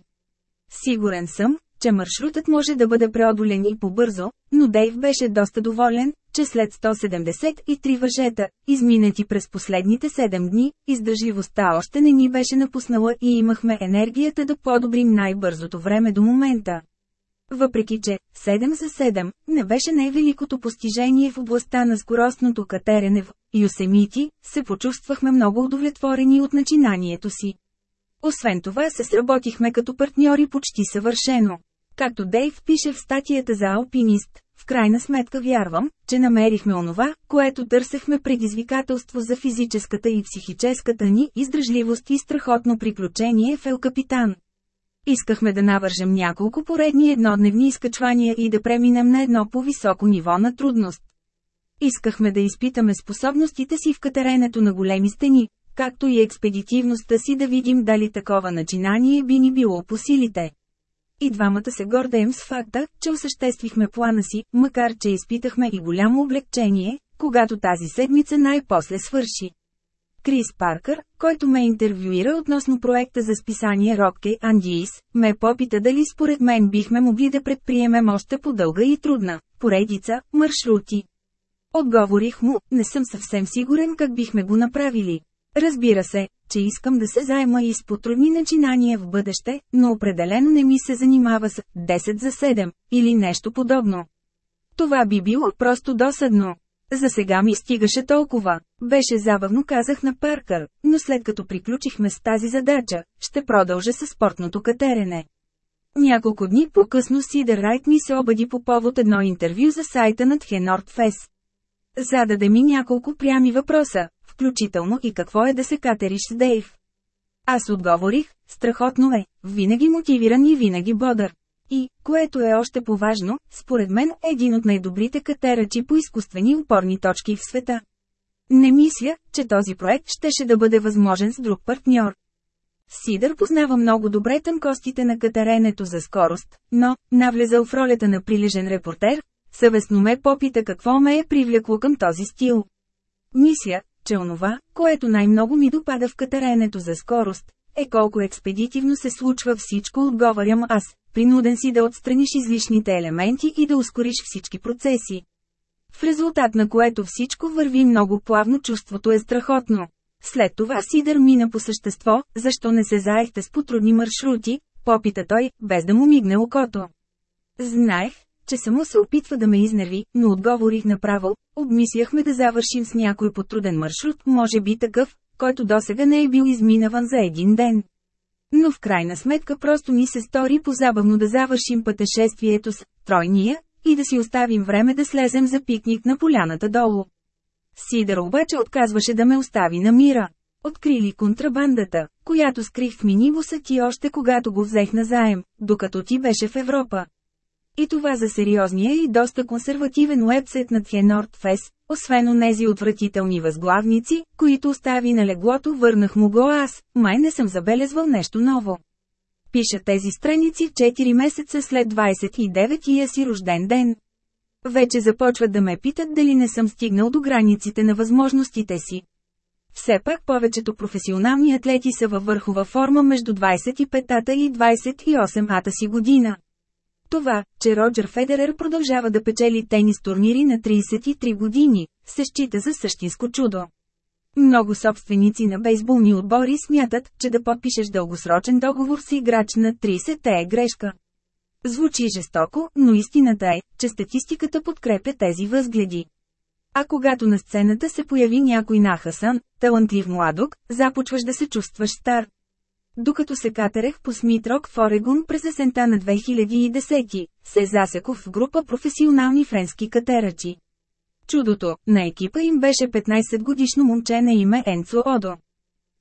Сигурен съм, че маршрутът може да бъде преодолен и по-бързо, но Дейв беше доста доволен, че след 173 въжета, изминати през последните 7 дни, издържливостта още не ни беше напуснала и имахме енергията да подобрим най-бързото време до момента. Въпреки че 7 за 7 не беше най-великото постижение в областта на скоростното катерене в Юсемити, се почувствахме много удовлетворени от начинанието си. Освен това се сработихме като партньори почти съвършено. Както Дейв пише в статията за Алпинист, крайна сметка вярвам, че намерихме онова, което търсехме предизвикателство за физическата и психическата ни издръжливост и страхотно приключение в Ел Капитан. Искахме да навържем няколко поредни еднодневни изкачвания и да преминем на едно по-високо ниво на трудност. Искахме да изпитаме способностите си в катеренето на големи стени, както и експедитивността си да видим дали такова начинание би ни било по силите. И двамата се гордеем с факта, че осъществихме плана си, макар че изпитахме и голямо облегчение, когато тази седмица най-после свърши. Крис Паркър, който ме интервюира относно проекта за списание Рокке Андиис, ме попита дали според мен бихме могли да предприемем още по-дълга и трудна поредица маршрути. Отговорих му, не съм съвсем сигурен как бихме го направили. Разбира се, че искам да се заема и с потрудни начинания в бъдеще, но определено не ми се занимава с 10 за 7 или нещо подобно. Това би било просто досадно. За сега ми стигаше толкова. Беше забавно казах на Паркър, но след като приключихме с тази задача, ще продължа със спортното катерене. Няколко дни по-късно Сидер Райт ми се обади по повод едно интервю за сайта на Тхенорд Фес. Зададе ми няколко прями въпроса, включително и какво е да се катериш с Дейв. Аз отговорих, страхотно е, винаги мотивиран и винаги бодър. И, което е още по-важно, според мен е един от най-добрите катерачи по изкуствени опорни точки в света. Не мисля, че този проект щеше да бъде възможен с друг партньор. Сидър познава много добре тънкостите на катеренето за скорост, но, навлезал в ролята на прилежен репортер, съвестно ме попита какво ме е привлекло към този стил. Мисля, че онова, което най-много ми допада в катеренето за скорост, е колко експедитивно се случва всичко отговарям аз, принуден си да отстраниш излишните елементи и да ускориш всички процеси. В резултат на което всичко върви много плавно чувството е страхотно. След това Сидър мина по същество, защо не се заехте с потрудни маршрути, попита той, без да му мигне окото. Знаех, че само се опитва да ме изнерви, но отговорих направо, обмисляхме да завършим с някой потруден маршрут, може би такъв, който досега не е бил изминаван за един ден. Но в крайна сметка просто ни се стори позабавно да завършим пътешествието с тройния и да си оставим време да слезем за пикник на поляната долу. Сидър обаче отказваше да ме остави на мира. Открили контрабандата, която скрих в минибуса ти още когато го взех на заем, докато ти беше в Европа. И това за сериозния и доста консервативен уебсет на Тхенорд Фес, освен онези отвратителни възглавници, които остави на леглото върнах му го аз, май не съм забелезвал нещо ново. Пиша тези страници 4 месеца след 29-я си рожден ден. Вече започват да ме питат дали не съм стигнал до границите на възможностите си. Все пак повечето професионални атлети са във върхова форма между 25-та и 28-та си година. Това, че Роджер Федерер продължава да печели тенис турнири на 33 години, се счита за същинско чудо. Много собственици на бейсболни отбори смятат, че да подпишеш дългосрочен договор с играч на 30 е грешка. Звучи жестоко, но истината е, че статистиката подкрепя тези възгледи. А когато на сцената се появи някой нахасан, талантлив младок, започваш да се чувстваш стар. Докато се катерех по Смитрок в Орегон през есента на 2010, се засекох в група професионални френски катерачи. Чудото на екипа им беше 15 годишно момче на име Енцо Одо.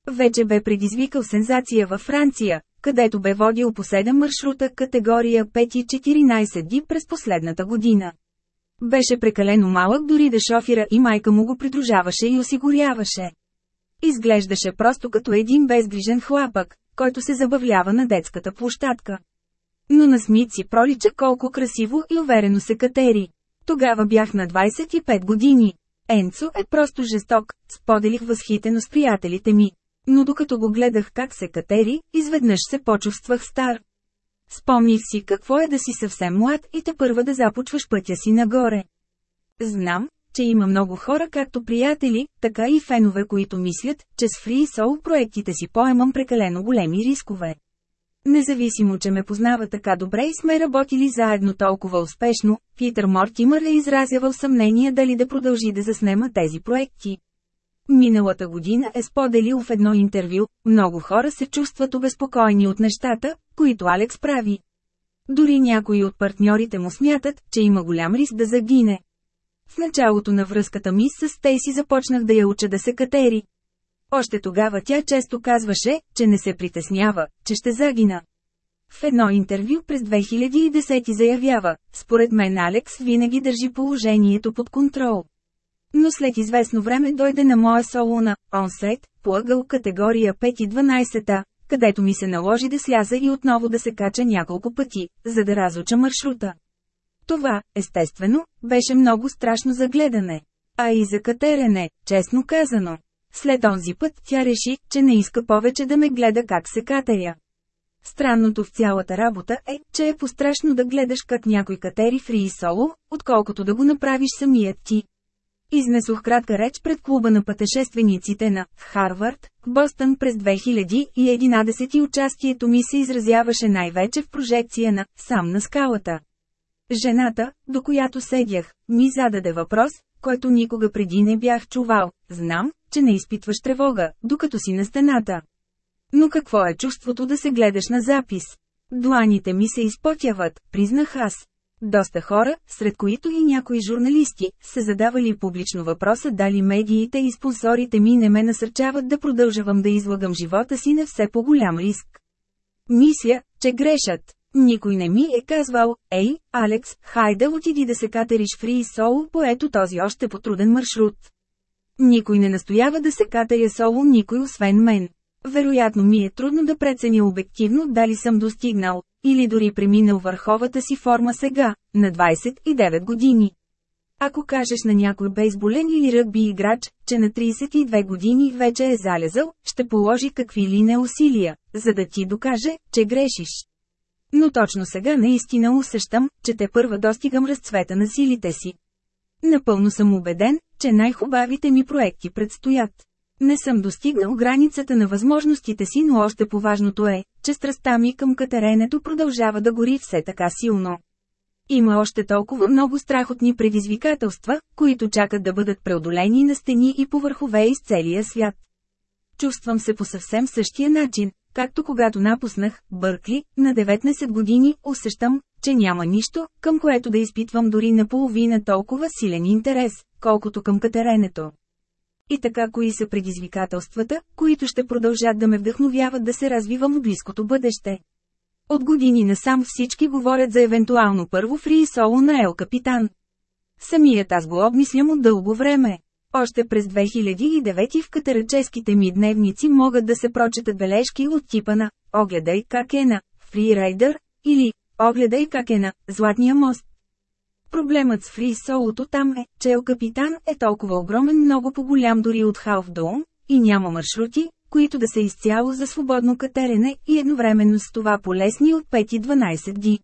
Вече бе предизвикал сензация във Франция, където бе водил по 7 маршрута категория 5 и 14 ди през последната година. Беше прекалено малък дори да шофира и майка му го придружаваше и осигуряваше. Изглеждаше просто като един безгрижен хлапък, който се забавлява на детската площадка. Но на Смит пролича колко красиво и уверено се катери. Тогава бях на 25 години. Енцо е просто жесток, споделих възхитено с приятелите ми. Но докато го гледах как се катери, изведнъж се почувствах стар. Спомних си какво е да си съвсем млад и те първа да започваш пътя си нагоре. Знам, че има много хора както приятели, така и фенове, които мислят, че с Free Soul проектите си поемам прекалено големи рискове. Независимо, че ме познава така добре и сме работили заедно толкова успешно, Питър Мортимър е изразявал съмнение дали да продължи да заснема тези проекти. Миналата година е споделил в едно интервю, много хора се чувстват обезпокоени от нещата, които Алекс прави. Дори някои от партньорите му смятат, че има голям риск да загине. В началото на връзката ми с Стейси започнах да я уча да се катери. Още тогава тя често казваше, че не се притеснява, че ще загина. В едно интервю през 2010 заявява, според мен Алекс винаги държи положението под контрол. Но след известно време дойде на моя соло на «Онсет», поъгъл категория 5 и 12 където ми се наложи да сляза и отново да се кача няколко пъти, за да разуча маршрута. Това, естествено, беше много страшно за гледане. А и за катерене, честно казано. След онзи път тя реши, че не иска повече да ме гледа как се катеря. Странното в цялата работа е, че е пострашно да гледаш как някой катери фри соло, отколкото да го направиш самият ти. Изнесох кратка реч пред клуба на пътешествениците на Харвард, Бостън през 2011 и участието ми се изразяваше най-вече в прожекция на «Сам на скалата». Жената, до която седях, ми зададе въпрос, който никога преди не бях чувал. Знам, че не изпитваш тревога, докато си на стената. Но какво е чувството да се гледаш на запис? Дланите ми се изпотяват, признах аз. Доста хора, сред които и някои журналисти, се задавали публично въпроса дали медиите и спонсорите ми не ме насърчават да продължавам да излагам живота си на все по-голям риск. Мисля, че грешат. Никой не ми е казвал, ей, Алекс, хайде отиди да се катериш фри соло по ето този още потруден маршрут. Никой не настоява да се катеря соло никой освен мен. Вероятно ми е трудно да преценя обективно дали съм достигнал, или дори преминал върховата си форма сега, на 29 години. Ако кажеш на някой бейсболен или ръгби играч, че на 32 години вече е залезал, ще положи какви ли не усилия, за да ти докаже, че грешиш. Но точно сега наистина усещам, че те първа достигам разцвета на силите си. Напълно съм убеден, че най-хубавите ми проекти предстоят. Не съм достигнал границата на възможностите си, но още поважното е, че страстта ми към катеренето продължава да гори все така силно. Има още толкова много страхотни предизвикателства, които чакат да бъдат преодолени на стени и по върхове из целия свят. Чувствам се по съвсем същия начин, както когато напуснах Бъркли, на 19 години, усещам, че няма нищо, към което да изпитвам дори наполовина толкова силен интерес, колкото към катеренето. И така кои са предизвикателствата, които ще продължат да ме вдъхновяват да се развивам в близкото бъдеще. От години насам всички говорят за евентуално първо фри соло на Ел Капитан. Самият аз го обмислям от дълго време. Още през 2009 в катараческите ми дневници могат да се прочетат бележки от типа на «Огледай как е на Фрирайдър» или «Огледай как е на Златния мост». Проблемът с фри солото там е, че Ел Капитан е толкова огромен много по-голям дори от Халфдоун, и няма маршрути, които да са изцяло за свободно катерене и едновременно с това полезни от 5-12 ди.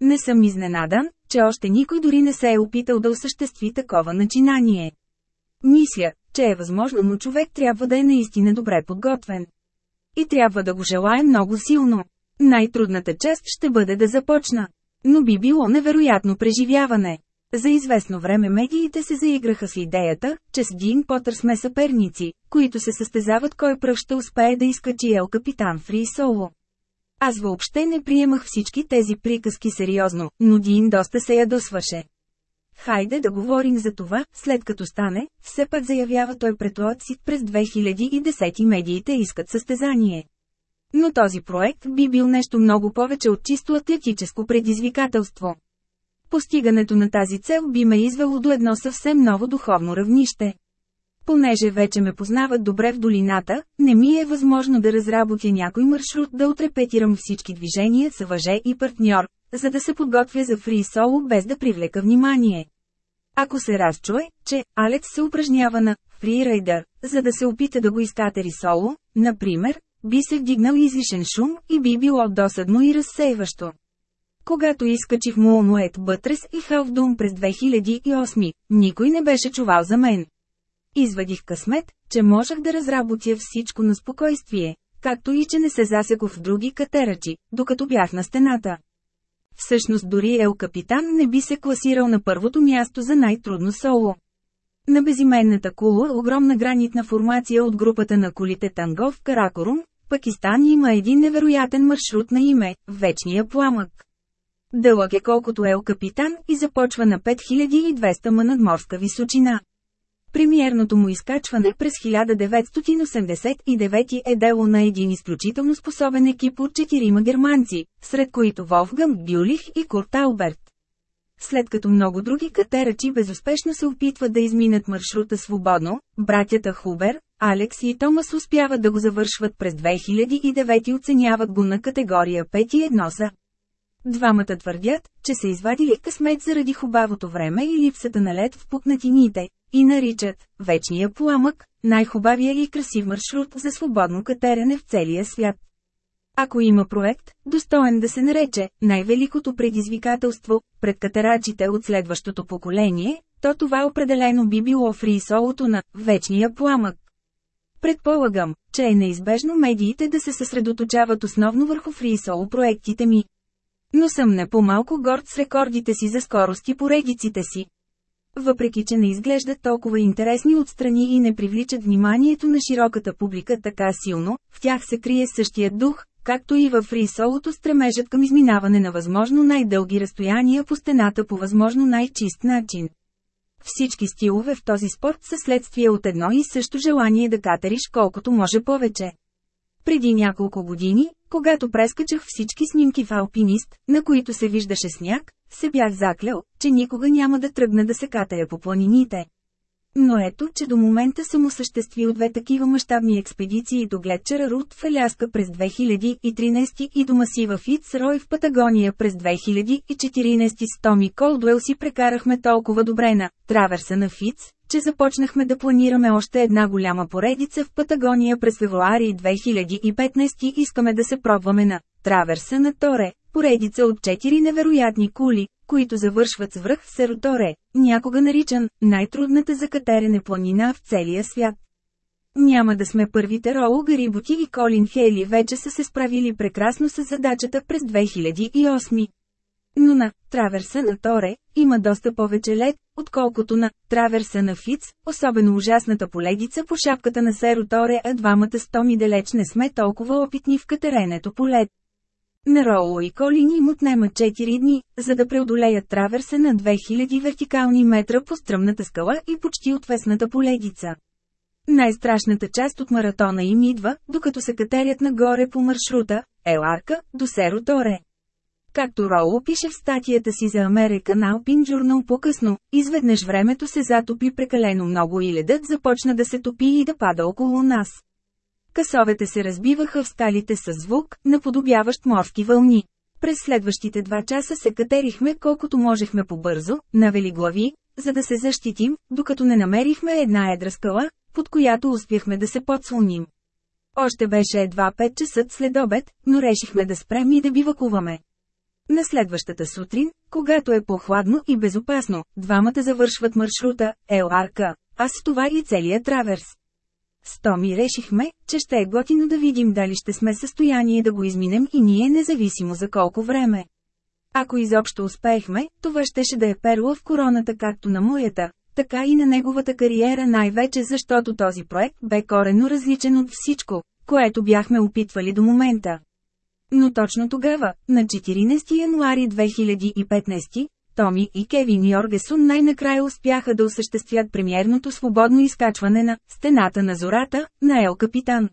Не съм изненадан, че още никой дори не се е опитал да осъществи такова начинание. Мисля, че е възможно, но човек трябва да е наистина добре подготвен. И трябва да го желая много силно. Най-трудната част ще бъде да започна. Но би било невероятно преживяване. За известно време медиите се заиграха с идеята, че с Дин Потър сме съперници, които се състезават кой пръв ще успее да изкачи Ел Капитан Фри Соло. Аз въобще не приемах всички тези приказки сериозно, но Дин доста се ядосваше. Хайде да говорим за това, след като стане, все пак заявява той пред си през 2010 медиите искат състезание. Но този проект би бил нещо много повече от чисто атлетическо предизвикателство. Постигането на тази цел би ме извело до едно съвсем ново духовно равнище. Понеже вече ме познават добре в долината, не ми е възможно да разработя някой маршрут да отрепетирам всички движения с въже и партньор, за да се подготвя за фри соло без да привлека внимание. Ако се разчуе, че Алец се упражнява на фрирайдър, за да се опита да го изкатери соло, например, би се вдигнал излишен шум и би било досадно и разсейващо. Когато изкачих Муонует Бътрес и Халфдум през 2008, никой не беше чувал за мен. Извадих късмет, че можех да разработя всичко на спокойствие, както и че не се засекох в други катерачи, докато бях на стената. Всъщност дори Ел Капитан не би се класирал на първото място за най-трудно соло. На безименната кула огромна гранитна формация от групата на колите Танго в Каракорум, Пакистан има един невероятен маршрут на име – Вечния пламък. Дълъг е колкото Ел Капитан и започва на 5200 м надморска височина. Премиерното му изкачване през 1989 е дело на един изключително способен екип от четирима германци, сред които Волфганг Бюлих и Курт Алберт. След като много други катерачи безуспешно се опитват да изминат маршрута свободно, братята Хубер, Алекс и Томас успяват да го завършват през 2009 и оценяват го на категория 5 и 1 са. Двамата твърдят, че са извадили късмет заради хубавото време и липсата на лед в пукнатините, и наричат «Вечния пламък» най-хубавия и красив маршрут за свободно катерене в целия свят. Ако има проект, достоен да се нарече най-великото предизвикателство пред катерачите от следващото поколение, то това определено би било фрисолото на «Вечния пламък». Предполагам, че е неизбежно медиите да се съсредоточават основно върху фрисол проектите ми. Но съм не по-малко горд с рекордите си за скорост и поредиците си. Въпреки, че не изглеждат толкова интересни отстрани и не привличат вниманието на широката публика така силно, в тях се крие същия дух, както и във фрисолото стремежат към изминаване на възможно най-дълги разстояния по стената по възможно най-чист начин. Всички стилове в този спорт са следствие от едно и също желание да катериш колкото може повече. Преди няколко години, когато прескачах всички снимки в Алпинист, на които се виждаше сняг, се бях заклял, че никога няма да тръгна да се катая по планините. Но ето, че до момента съм осъществил две такива мащабни експедиции до гледчера Рут в Аляска през 2013 и до масива Фитцрой в Патагония през 2014 с Томи Колдуел си прекарахме толкова добре на траверса на Фиц, че започнахме да планираме още една голяма поредица в Патагония през февруари 2015 и искаме да се пробваме на траверса на Торе, поредица от четири невероятни кули, които завършват с връх Сероторе, някога наричан най-трудната за катерене планина в целия свят. Няма да сме първите Роу Гариботи и Колин Хейли вече са се справили прекрасно с задачата през 2008. Но на траверса на Торе има доста повече лед, отколкото на траверса на Фиц, особено ужасната поледица по шапката на Серо Торе, а двамата с Томи далеч не сме толкова опитни в катеренето по лед. На Роу и Колин им отнема 4 дни, за да преодолеят траверса на 2000 вертикални метра по стръмната скала и почти отвесната поледица. Най-страшната част от маратона им идва, докато се катерят нагоре по маршрута, Еларка, до Серо Торе. Както Роу пише в статията си за American Alpine Journal по-късно, изведнъж времето се затопи прекалено много и ледът започна да се топи и да пада около нас. Касовете се разбиваха в скалите с звук, наподобяващ морски вълни. През следващите два часа се катерихме колкото можехме побързо, навели глави, за да се защитим, докато не намерихме една едра скала, под която успяхме да се подслоним. Още беше едва 5 часа след обед, но решихме да спрем и да бивакуваме. На следващата сутрин, когато е по-хладно и безопасно, двамата завършват маршрута, Ел Арка, а с това и целият траверс. С Томи решихме, че ще е готино да видим дали ще сме състояние да го изминем и ние независимо за колко време. Ако изобщо успеехме, това щеше да е перла в короната както на моята, така и на неговата кариера най-вече защото този проект бе коренно различен от всичко, което бяхме опитвали до момента. Но точно тогава, на 14 януари 2015, Томи и Кевин Йоргесун най-накрая успяха да осъществят премиерното свободно изкачване на «Стената на зората» на Ел Капитан.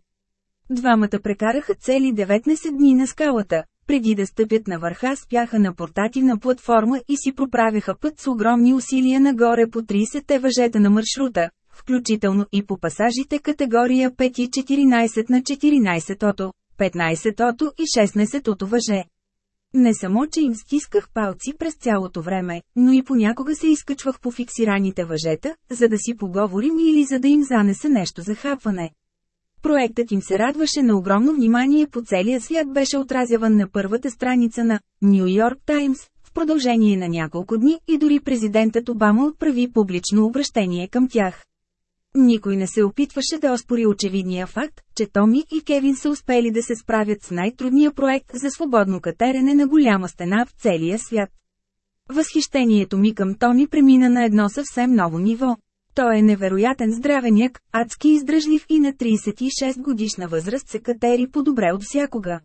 Двамата прекараха цели 19 дни на скалата, преди да стъпят на върха спяха на портативна платформа и си проправяха път с огромни усилия нагоре по 30-те въжета на маршрута, включително и по пасажите категория 5 и 14 на 14-тото, 15-тото и 16-тото въже. Не само, че им стисках палци през цялото време, но и понякога се изкачвах по фиксираните въжета, за да си поговорим или за да им занеса нещо за хапване. Проектът им се радваше на огромно внимание по целия свят беше отразяван на първата страница на Нью Йорк Таймс, в продължение на няколко дни и дори президентът Обама отправи публично обращение към тях. Никой не се опитваше да оспори очевидния факт, че Томи и Кевин са успели да се справят с най-трудния проект за свободно катерене на голяма стена в целия свят. Възхищението ми към Томи премина на едно съвсем ново ниво. Той е невероятен здравеняк, адски издръжлив и на 36 годишна възраст се катери по-добре от всякога.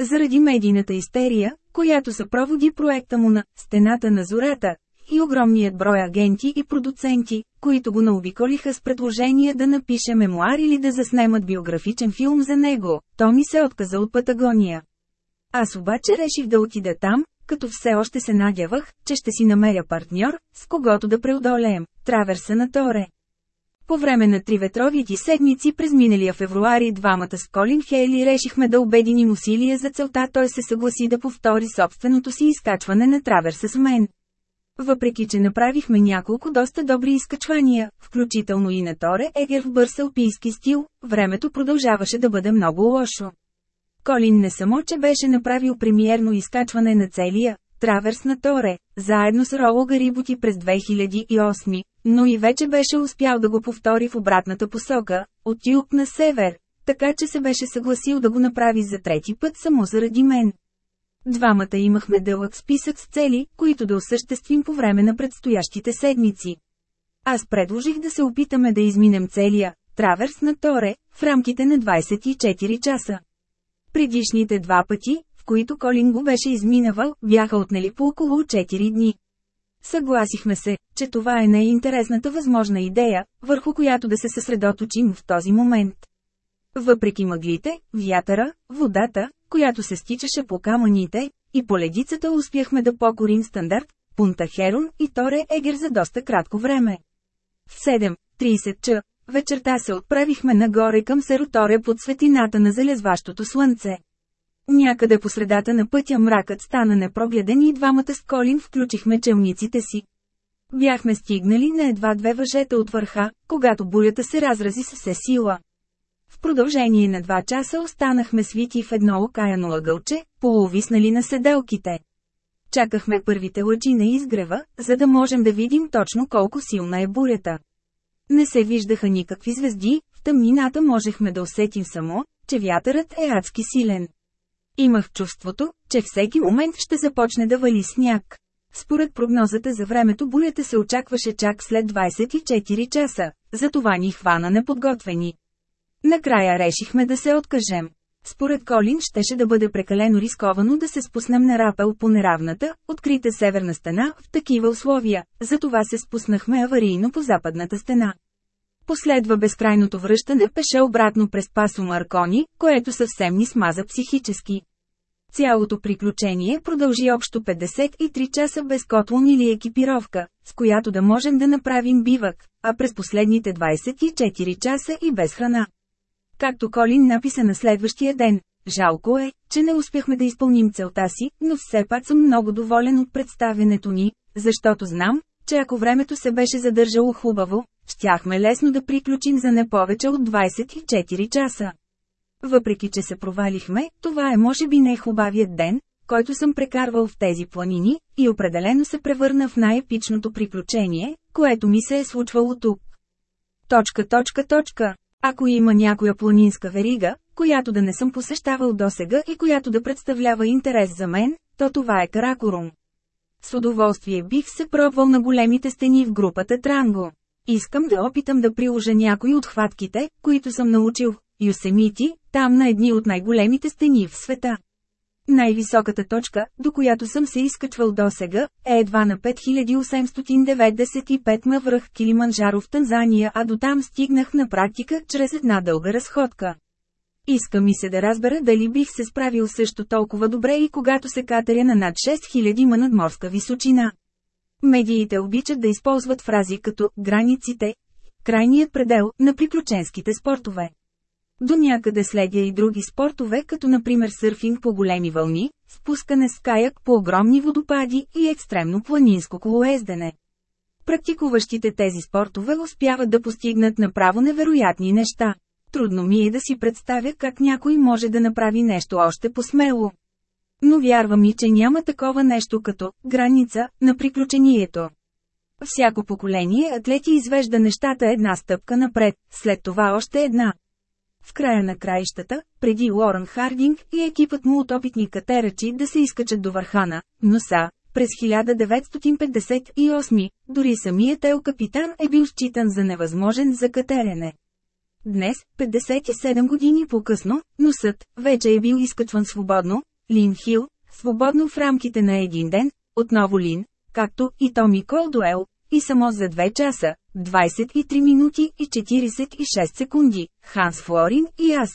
Заради медийната истерия, която съпроводи проекта му на «Стената на зората», и огромният брой агенти и продуценти, които го наобиколиха с предложение да напише мемуар или да заснемат биографичен филм за него, то ми се отказа от Патагония. Аз обаче реших да отида там, като все още се надявах, че ще си намеря партньор, с когото да преодолеем траверса на Торе. По време на триветровите седмици през миналия февруари двамата с Колин Хейли решихме да обединим усилия за целта той се съгласи да повтори собственото си изкачване на траверса с мен. Въпреки, че направихме няколко доста добри изкачвания, включително и на Торе Егер в бърз алпийски стил, времето продължаваше да бъде много лошо. Колин не само, че беше направил премиерно изкачване на целия Траверс на Торе, заедно с Роло Гариботи през 2008, но и вече беше успял да го повтори в обратната посока, от юг на север, така че се беше съгласил да го направи за трети път само заради мен. Двамата имахме дълъг списък с цели, които да осъществим по време на предстоящите седмици. Аз предложих да се опитаме да изминем целия траверс на Торе в рамките на 24 часа. Предишните два пъти, в които Колин го беше изминавал, бяха отнели по около 4 дни. Съгласихме се, че това е най-интересната възможна идея, върху която да се съсредоточим в този момент. Въпреки мъглите, вятъра, водата, която се стичаше по камъните, и по ледицата успяхме да покорим стандарт, Пунта Херон и Торе Егер за доста кратко време. В 7.30 ч. вечерта се отправихме нагоре към Сероторе под светината на залезващото слънце. Някъде по средата на пътя мракът стана непрогледен и двамата с Колин включихме челниците си. Бяхме стигнали на едва две въжета от върха, когато бурята се разрази с все сила. В продължение на два часа останахме свити в едно окаяно ъгълче, полувиснали на седелките. Чакахме първите лъчи на изгрева, за да можем да видим точно колко силна е бурята. Не се виждаха никакви звезди, в тъмнината можехме да усетим само, че вятърът е адски силен. Имах чувството, че всеки момент ще започне да вали сняг. Според прогнозата за времето бурята се очакваше чак след 24 часа, затова ни хвана неподготвени. Накрая решихме да се откажем. Според Колин щеше да бъде прекалено рисковано да се спуснем на рапел по неравната, открита северна стена в такива условия, затова се спуснахме аварийно по западната стена. Последва безкрайното връщане пеше обратно през пасо Маркони, което съвсем ни смаза психически. Цялото приключение продължи общо 53 часа без котлон или екипировка, с която да можем да направим бивък, а през последните 24 часа и без храна. Както Колин написа на следващия ден, жалко е, че не успяхме да изпълним целта си, но все пак съм много доволен от представенето ни, защото знам, че ако времето се беше задържало хубаво, щяхме лесно да приключим за не повече от 24 часа. Въпреки, че се провалихме, това е може би най-хубавият ден, който съм прекарвал в тези планини, и определено се превърна в най-епичното приключение, което ми се е случвало тук. Точка, точка, точка. Ако има някоя планинска верига, която да не съм посещавал досега и която да представлява интерес за мен, то това е Каракорум. С удоволствие бих се пробвал на големите стени в групата Транго. Искам да опитам да приложа някои от хватките, които съм научил Юсемити, там на едни от най-големите стени в света. Най-високата точка, до която съм се изкачвал досега, е едва на 5895 ма връх Килиманджаро в Танзания, а до там стигнах на практика чрез една дълга разходка. Иска ми се да разбера дали бих се справил също толкова добре и когато се катеря на над 6000 ма надморска височина. Медиите обичат да използват фрази като «границите», крайният предел на приключенските спортове. До някъде следя и други спортове, като например сърфинг по големи вълни, спускане с каяк по огромни водопади и екстремно планинско колоездене. Практикуващите тези спортове успяват да постигнат направо невероятни неща. Трудно ми е да си представя как някой може да направи нещо още по-смело. Но вярвам и, че няма такова нещо като граница на приключението. Всяко поколение атлети извежда нещата една стъпка напред, след това още една. В края на краищата, преди Лорен Хардинг и екипът му от опитни катерачи да се изкачат до върхана, но са, през 1958, дори самият ел капитан е бил считан за невъзможен за катерене. Днес, 57 години по-късно, носът вече е бил изкачван свободно, Лин Хил, свободно в рамките на един ден, отново Лин, както и Томи Колдуел, и само за 2 часа, 23 минути и 46 секунди, Ханс Флорин и аз.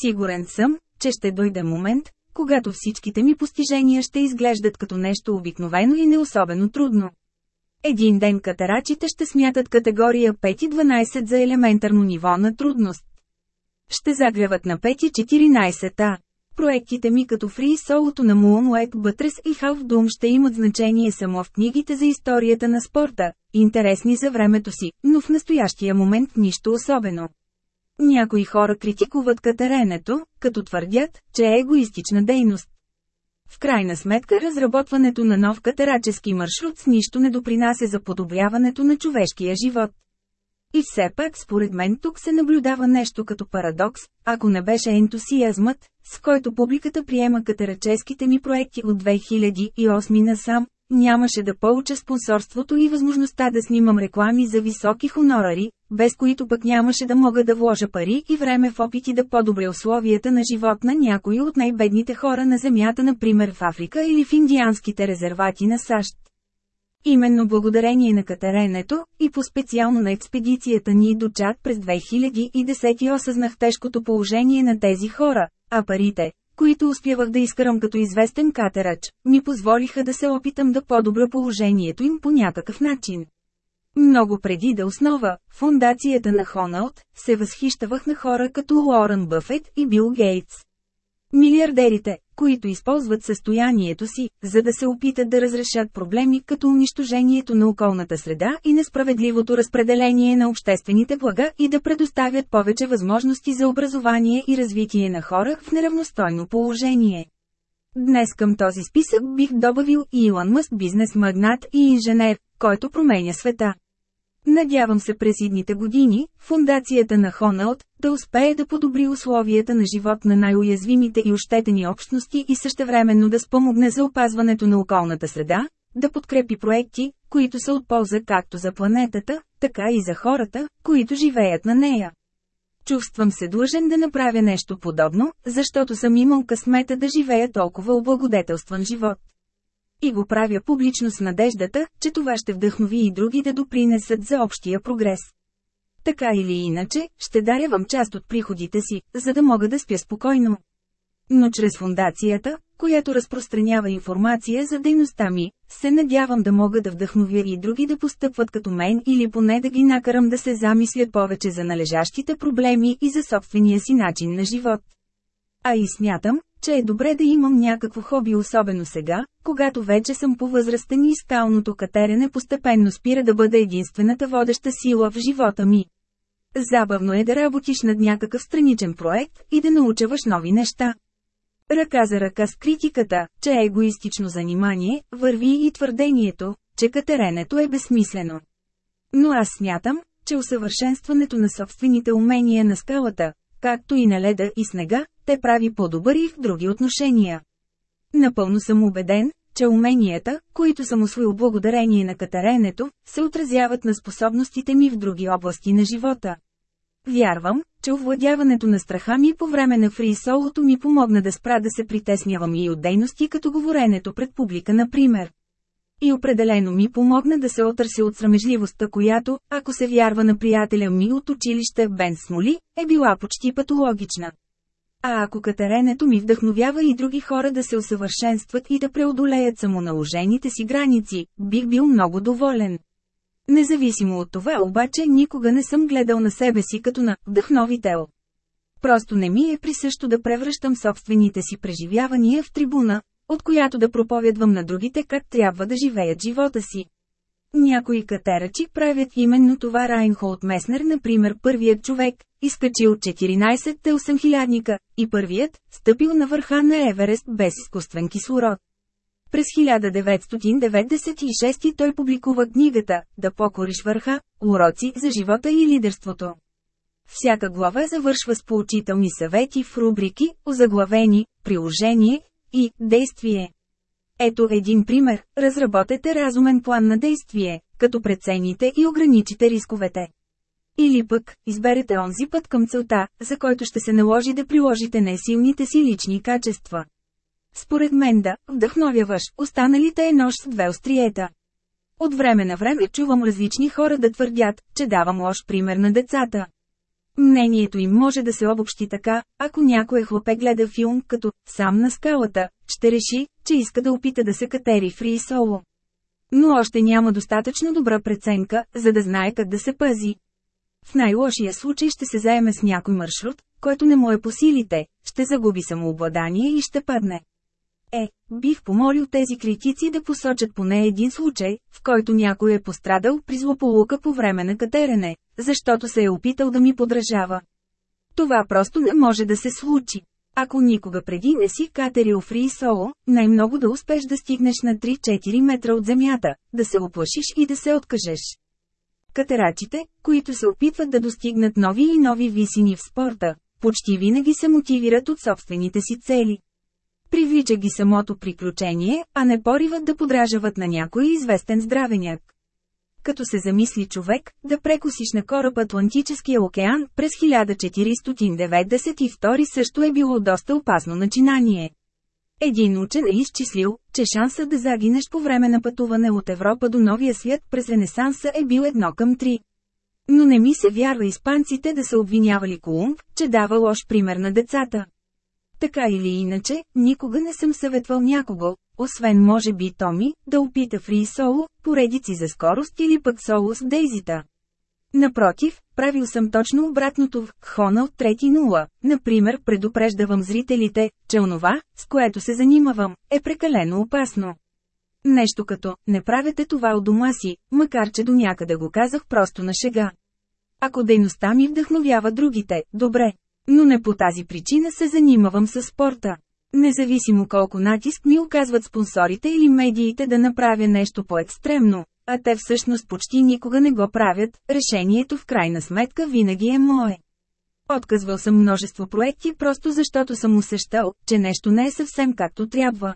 Сигурен съм, че ще дойде момент, когато всичките ми постижения ще изглеждат като нещо обикновено и не особено трудно. Един ден катерачите ще смятат категория 5 и 12 за елементарно ниво на трудност. Ще загряват на 5 и 14 а. Проектите ми като фри солото на Moonlight Buttress и Half Doom ще имат значение само в книгите за историята на спорта, интересни за времето си, но в настоящия момент нищо особено. Някои хора критикуват катеренето, като твърдят, че е егоистична дейност. В крайна сметка разработването на нов катерачески маршрут с нищо не допринася за подобряването на човешкия живот. И все пак според мен тук се наблюдава нещо като парадокс, ако не беше ентусиазмът, с който публиката приема катераческите ми проекти от 2008 насам, нямаше да получа спонсорството и възможността да снимам реклами за високи хонорари, без които пък нямаше да мога да вложа пари и време в опити да подобря условията на живот на някои от най-бедните хора на Земята, например в Африка или в индианските резервати на САЩ. Именно благодарение на катеренето, и по-специално на експедицията ни до Чад през 2010 осъзнах тежкото положение на тези хора, а парите, които успявах да изкарам като известен катерач, ми позволиха да се опитам да подобра положението им по някакъв начин. Много преди да основа, фундацията на Хоналд, се възхищавах на хора като Лорен Бъфет и Бил Гейтс. Милиардерите, които използват състоянието си, за да се опитат да разрешат проблеми като унищожението на околната среда и несправедливото разпределение на обществените блага и да предоставят повече възможности за образование и развитие на хора в неравностойно положение. Днес към този списък бих добавил Илон Мъск бизнес магнат и инженер, който променя света. Надявам се през идните години, фундацията на Хоналд, да успее да подобри условията на живот на най-уязвимите и ощетени общности и същевременно да спомогне за опазването на околната среда, да подкрепи проекти, които са от полза както за планетата, така и за хората, които живеят на нея. Чувствам се длъжен да направя нещо подобно, защото съм имал късмета да живея толкова облагодетелстван живот. И го правя публично с надеждата, че това ще вдъхнови и други да допринесат за общия прогрес. Така или иначе, ще дарявам част от приходите си, за да мога да спя спокойно. Но чрез фундацията, която разпространява информация за дейността ми, се надявам да мога да вдъхновя и други да постъпват като мен или поне да ги накарам да се замислят повече за належащите проблеми и за собствения си начин на живот. А и смятам, че е добре да имам някакво хоби особено сега, когато вече съм по-възрастен и скалното катерене постепенно спира да бъде единствената водеща сила в живота ми. Забавно е да работиш над някакъв страничен проект и да научаваш нови неща. Ръка за ръка с критиката, че е егоистично занимание, върви и твърдението, че катеренето е безсмислено. Но аз смятам, че усъвършенстването на собствените умения на скалата, както и на леда и снега, те прави по-добър и в други отношения. Напълно съм убеден, че уменията, които съм освоил благодарение на катаренето, се отразяват на способностите ми в други области на живота. Вярвам, че овладяването на страха ми по време на фрисолото ми помогна да спра да се притеснявам и от дейности като говоренето пред публика например. И определено ми помогна да се отърся от срамежливостта, която, ако се вярва на приятеля ми от училище Бен Смоли, е била почти патологична. А ако катеренето ми вдъхновява и други хора да се усъвършенстват и да преодолеят самоналожените си граници, бих бил много доволен. Независимо от това обаче никога не съм гледал на себе си като на вдъхновител. Просто не ми е присъщо да превръщам собствените си преживявания в трибуна, от която да проповядвам на другите как трябва да живеят живота си. Някои катерачи правят именно това Райнхолд Меснер например първият човек, изкачил 14-те 8000 и първият, стъпил на върха на Еверест без изкуствен кислород. През 1996 той публикува книгата «Да покориш върха – уроци за живота и лидерството». Всяка глава завършва с поучителни съвети в рубрики, озаглавени, приложение и действие. Ето един пример – разработете разумен план на действие, като прецените и ограничите рисковете. Или пък, изберете онзи път към целта, за който ще се наложи да приложите несилните си лични качества. Според мен да, вдъхновяваш, останалите е нож с две остриета. От време на време чувам различни хора да твърдят, че давам лош пример на децата. Мнението им може да се обобщи така, ако някой хлопе гледа филм като «Сам на скалата», ще реши, че иска да опита да се катери фри соло. Но още няма достатъчно добра преценка, за да знае как да се пази. В най-лошия случай ще се заеме с някой маршрут, който не му е по силите, ще загуби самообладание и ще падне. Е, бих помолил тези критици да посочат поне един случай, в който някой е пострадал при злополука по време на катерене, защото се е опитал да ми подражава. Това просто не може да се случи. Ако никога преди не си катерил фри соло, най-много да успеш да стигнеш на 3-4 метра от земята, да се оплашиш и да се откажеш. Катерачите, които се опитват да достигнат нови и нови висини в спорта, почти винаги се мотивират от собствените си цели. Привлича ги самото приключение, а не пориват да подражават на някой известен здравеняк. Като се замисли човек, да прекусиш на кораб Атлантическия океан през 1492 също е било доста опасно начинание. Един учен е изчислил, че шансът да загинеш по време на пътуване от Европа до Новия свят през Ренесанса е бил едно към три. Но не ми се вярва испанците да са обвинявали Колумб, че дава лош пример на децата. Така или иначе, никога не съм съветвал някого, освен може би Томи, да опита фри соло, поредици за скорост или пък соло с дейзита. Напротив, правил съм точно обратното в Хона от трети нула. Например, предупреждавам зрителите, че онова, с което се занимавам, е прекалено опасно. Нещо като, не правете това от дома си, макар че до някъде го казах просто на шега. Ако дейността ми вдъхновява другите, добре, но не по тази причина се занимавам с спорта. Независимо колко натиск ми оказват спонсорите или медиите да направя нещо по-екстремно, а те всъщност почти никога не го правят, решението в крайна сметка винаги е мое. Отказвал съм множество проекти просто защото съм усещал, че нещо не е съвсем както трябва.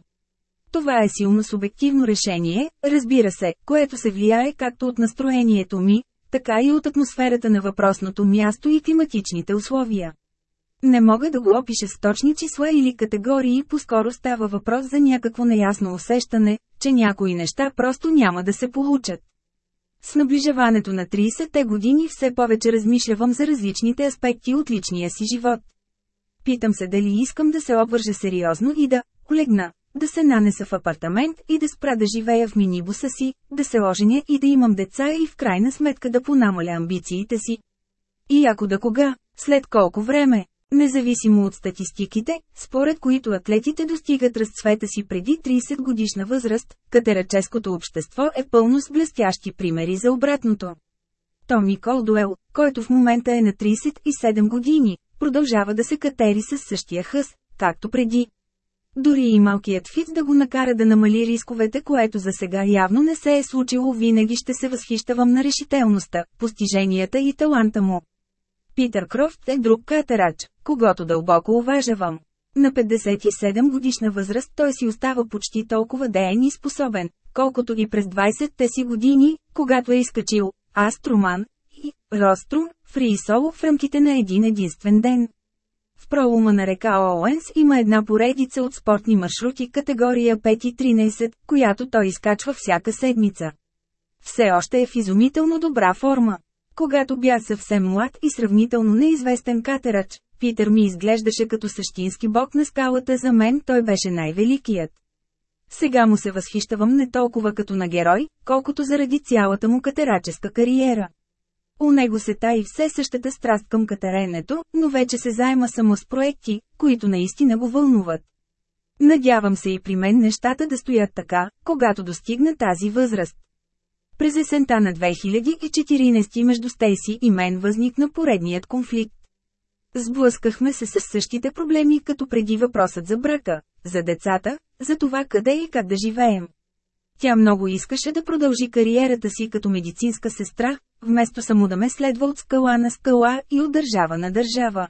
Това е силно субективно решение, разбира се, което се влияе както от настроението ми, така и от атмосферата на въпросното място и климатичните условия. Не мога да го опиша с точни числа или категории, по-скоро става въпрос за някакво неясно усещане, че някои неща просто няма да се получат. С наближаването на 30-те години все повече размишлявам за различните аспекти от личния си живот. Питам се дали искам да се обвържа сериозно и да легна, да се нанеса в апартамент и да спра да живея в минибуса си, да се оженя и да имам деца и в крайна сметка да понамаля амбициите си. И ако да кога, след колко време, Независимо от статистиките, според които атлетите достигат разцвета си преди 30 годишна възраст, катераческото общество е пълно с блестящи примери за обратното. Томи Колдуел, който в момента е на 37 години, продължава да се катери с същия хъс, както преди. Дори и малкият фиц да го накара да намали рисковете, което за сега явно не се е случило, винаги ще се възхищавам на решителността, постиженията и таланта му. Питър Крофт е друг катерач, когато дълбоко уважавам. На 57 годишна възраст той си остава почти толкова деен и способен, колкото и през 20-те си години, когато е изкачил Аструман и Рострум фри соло в рамките на един единствен ден. В пролума на река Оуенс има една поредица от спортни маршрути категория 5 и 13, която той изкачва всяка седмица. Все още е в изумително добра форма. Когато бях съвсем млад и сравнително неизвестен катерач, Питър ми изглеждаше като същински бог на скалата за мен той беше най-великият. Сега му се възхищавам не толкова като на герой, колкото заради цялата му катераческа кариера. У него се таи все същата страст към катеренето, но вече се заема само с проекти, които наистина го вълнуват. Надявам се и при мен нещата да стоят така, когато достигна тази възраст. През есента на 2014 между Стейси и мен възникна поредният конфликт. Сблъскахме се с същите проблеми като преди въпросът за брака, за децата, за това къде и как да живеем. Тя много искаше да продължи кариерата си като медицинска сестра, вместо само да ме следва от скала на скала и от държава на държава.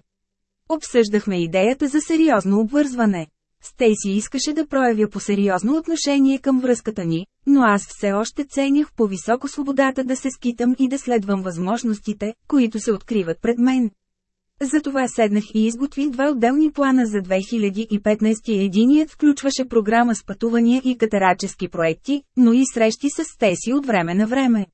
Обсъждахме идеята за сериозно обвързване. Стейси искаше да проявя по-сериозно отношение към връзката ни, но аз все още ценях по-високо свободата да се скитам и да следвам възможностите, които се откриват пред мен. Затова седнах и изготвих два отделни плана за 2015 Единият включваше програма с пътувания и катерачески проекти, но и срещи с Стеси от време на време.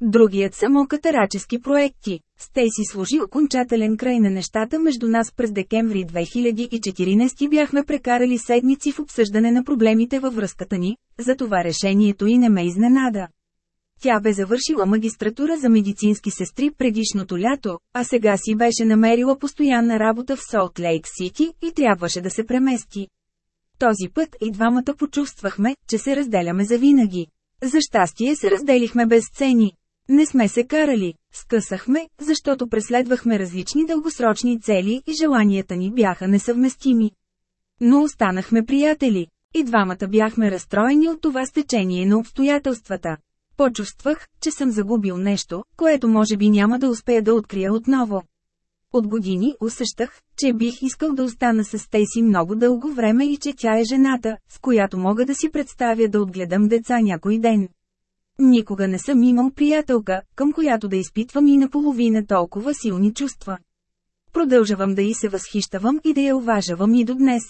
Другият само катерачески проекти. Стейси служи окончателен край на нещата между нас през декември 2014 бяхме прекарали седмици в обсъждане на проблемите във връзката ни, затова решението и не ме изненада. Тя бе завършила магистратура за медицински сестри предишното лято, а сега си беше намерила постоянна работа в Солт Лейк Сити и трябваше да се премести. Този път и двамата почувствахме, че се разделяме завинаги. За щастие се разделихме без цени. Не сме се карали, скъсахме, защото преследвахме различни дългосрочни цели и желанията ни бяха несъвместими. Но останахме приятели. И двамата бяхме разстроени от това стечение на обстоятелствата. Почувствах, че съм загубил нещо, което може би няма да успея да открия отново. От години усещах, че бих искал да остана с Тейси много дълго време и че тя е жената, с която мога да си представя да отгледам деца някой ден. Никога не съм имал приятелка, към която да изпитвам и наполовина толкова силни чувства. Продължавам да и се възхищавам и да я уважавам и до днес.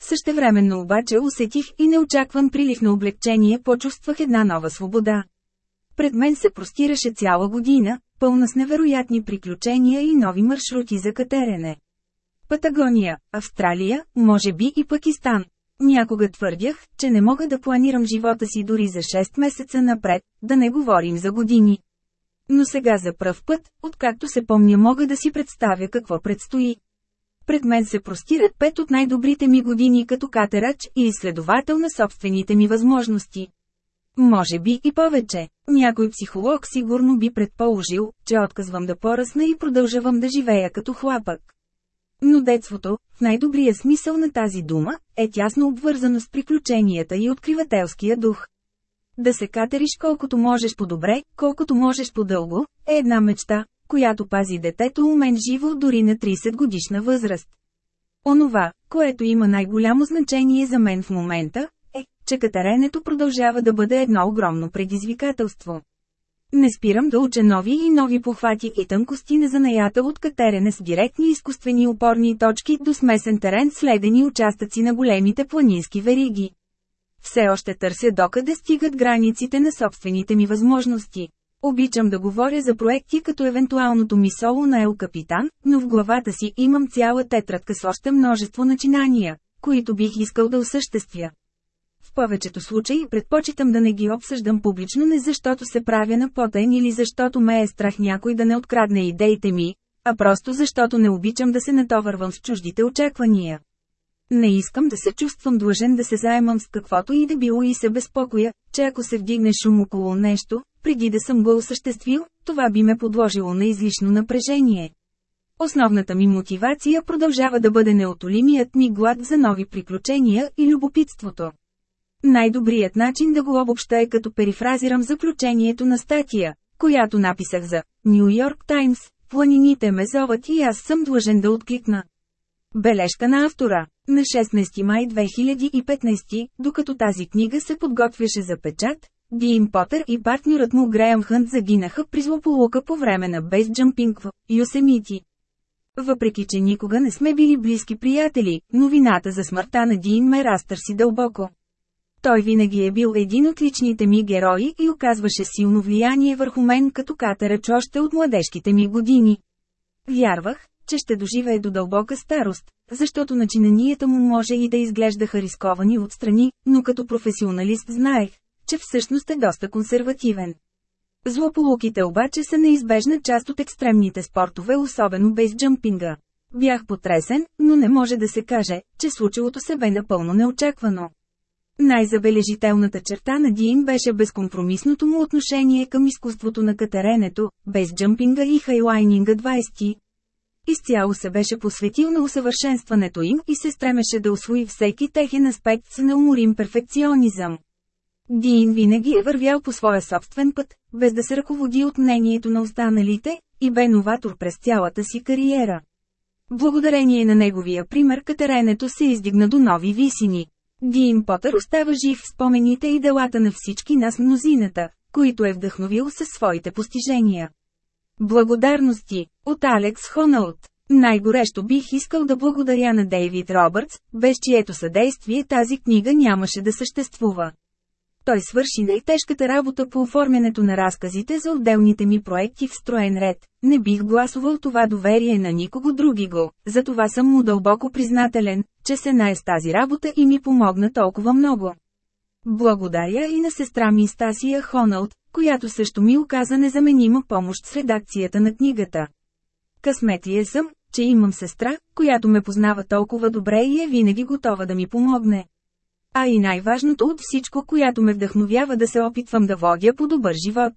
Същевременно обаче усетих и неочакван прилив на облегчение почувствах една нова свобода. Пред мен се простираше цяла година, пълна с невероятни приключения и нови маршрути за катерене. Патагония, Австралия, може би и Пакистан. Някога твърдях, че не мога да планирам живота си дори за 6 месеца напред, да не говорим за години. Но сега за пръв път, откакто се помня мога да си представя какво предстои. Пред мен се простират пет от най-добрите ми години като катерач и изследовател на собствените ми възможности. Може би и повече. Някой психолог сигурно би предположил, че отказвам да поръсна и продължавам да живея като хлапък. Но детството, в най-добрия смисъл на тази дума, е тясно обвързано с приключенията и откривателския дух. Да се катериш колкото можеш по-добре, колкото можеш по-дълго, е една мечта, която пази детето у мен живо дори на 30 годишна възраст. Онова, което има най-голямо значение за мен в момента, е, че катеренето продължава да бъде едно огромно предизвикателство. Не спирам да уча нови и нови похвати и тънкости на занаята от катерене с директни изкуствени опорни точки до смесен терен с ледени участъци на големите планински вериги. Все още търся докъде стигат границите на собствените ми възможности. Обичам да говоря за проекти като евентуалното ми соло на Ел Капитан, но в главата си имам цяла тетрадка с още множество начинания, които бих искал да осъществя. В повечето случаи предпочитам да не ги обсъждам публично не защото се правя на потен или защото ме е страх някой да не открадне идеите ми, а просто защото не обичам да се натовървам с чуждите очаквания. Не искам да се чувствам длъжен да се заемам с каквото и да било и се безпокоя, че ако се вдигне шум около нещо, преди да съм го осъществил, това би ме подложило на излишно напрежение. Основната ми мотивация продължава да бъде неотолимият ми глад за нови приключения и любопитството. Най-добрият начин да го обобща е като перифразирам заключението на статия, която написах за Нью Йорк Таймс, планините ме зоват и аз съм длъжен да откликна. Бележка на автора На 16 май 2015, докато тази книга се подготвяше за печат, Дин Потър и партньорът му Греъм Хънт загинаха при злополука по време на бейсджампинг в Юсемити. Въпреки, че никога не сме били близки приятели, новината за смъртта на Дин ме разтърси дълбоко. Той винаги е бил един от личните ми герои и оказваше силно влияние върху мен като катерач още от младежките ми години. Вярвах, че ще доживее до дълбока старост, защото начинанията му може и да изглеждаха рисковани отстрани, но като професионалист знаех, че всъщност е доста консервативен. Злополуките обаче са неизбежна част от екстремните спортове, особено без джампинга. Бях потресен, но не може да се каже, че случилото се бе напълно неочаквано. Най-забележителната черта на Дин беше безкомпромисното му отношение към изкуството на катеренето, без джъмпинга и хайлайнинга 20. Изцяло се беше посветил на усъвършенстването им и се стремеше да освои всеки техен аспект с неуморим перфекционизъм. Дин винаги е вървял по своя собствен път, без да се ръководи от мнението на останалите, и бе новатор през цялата си кариера. Благодарение на неговия пример катеренето се издигна до нови висини. Дин Потър остава жив в спомените и делата на всички нас мнозината, които е вдъхновил със своите постижения. Благодарности от Алекс Хоналт най-горещо бих искал да благодаря на Дейвид Робъртс, без чието съдействие тази книга нямаше да съществува. Той свърши най-тежката работа по оформянето на разказите за отделните ми проекти в строен ред. Не бих гласувал това доверие на никого други го, затова съм му дълбоко признателен, че се нае с тази работа и ми помогна толкова много. Благодаря и на сестра ми Стасия Хоналд, която също ми оказа незаменима помощ с редакцията на книгата. Късметлия съм, че имам сестра, която ме познава толкова добре и е винаги готова да ми помогне. А и най-важното от всичко, която ме вдъхновява да се опитвам да водя по добър живот.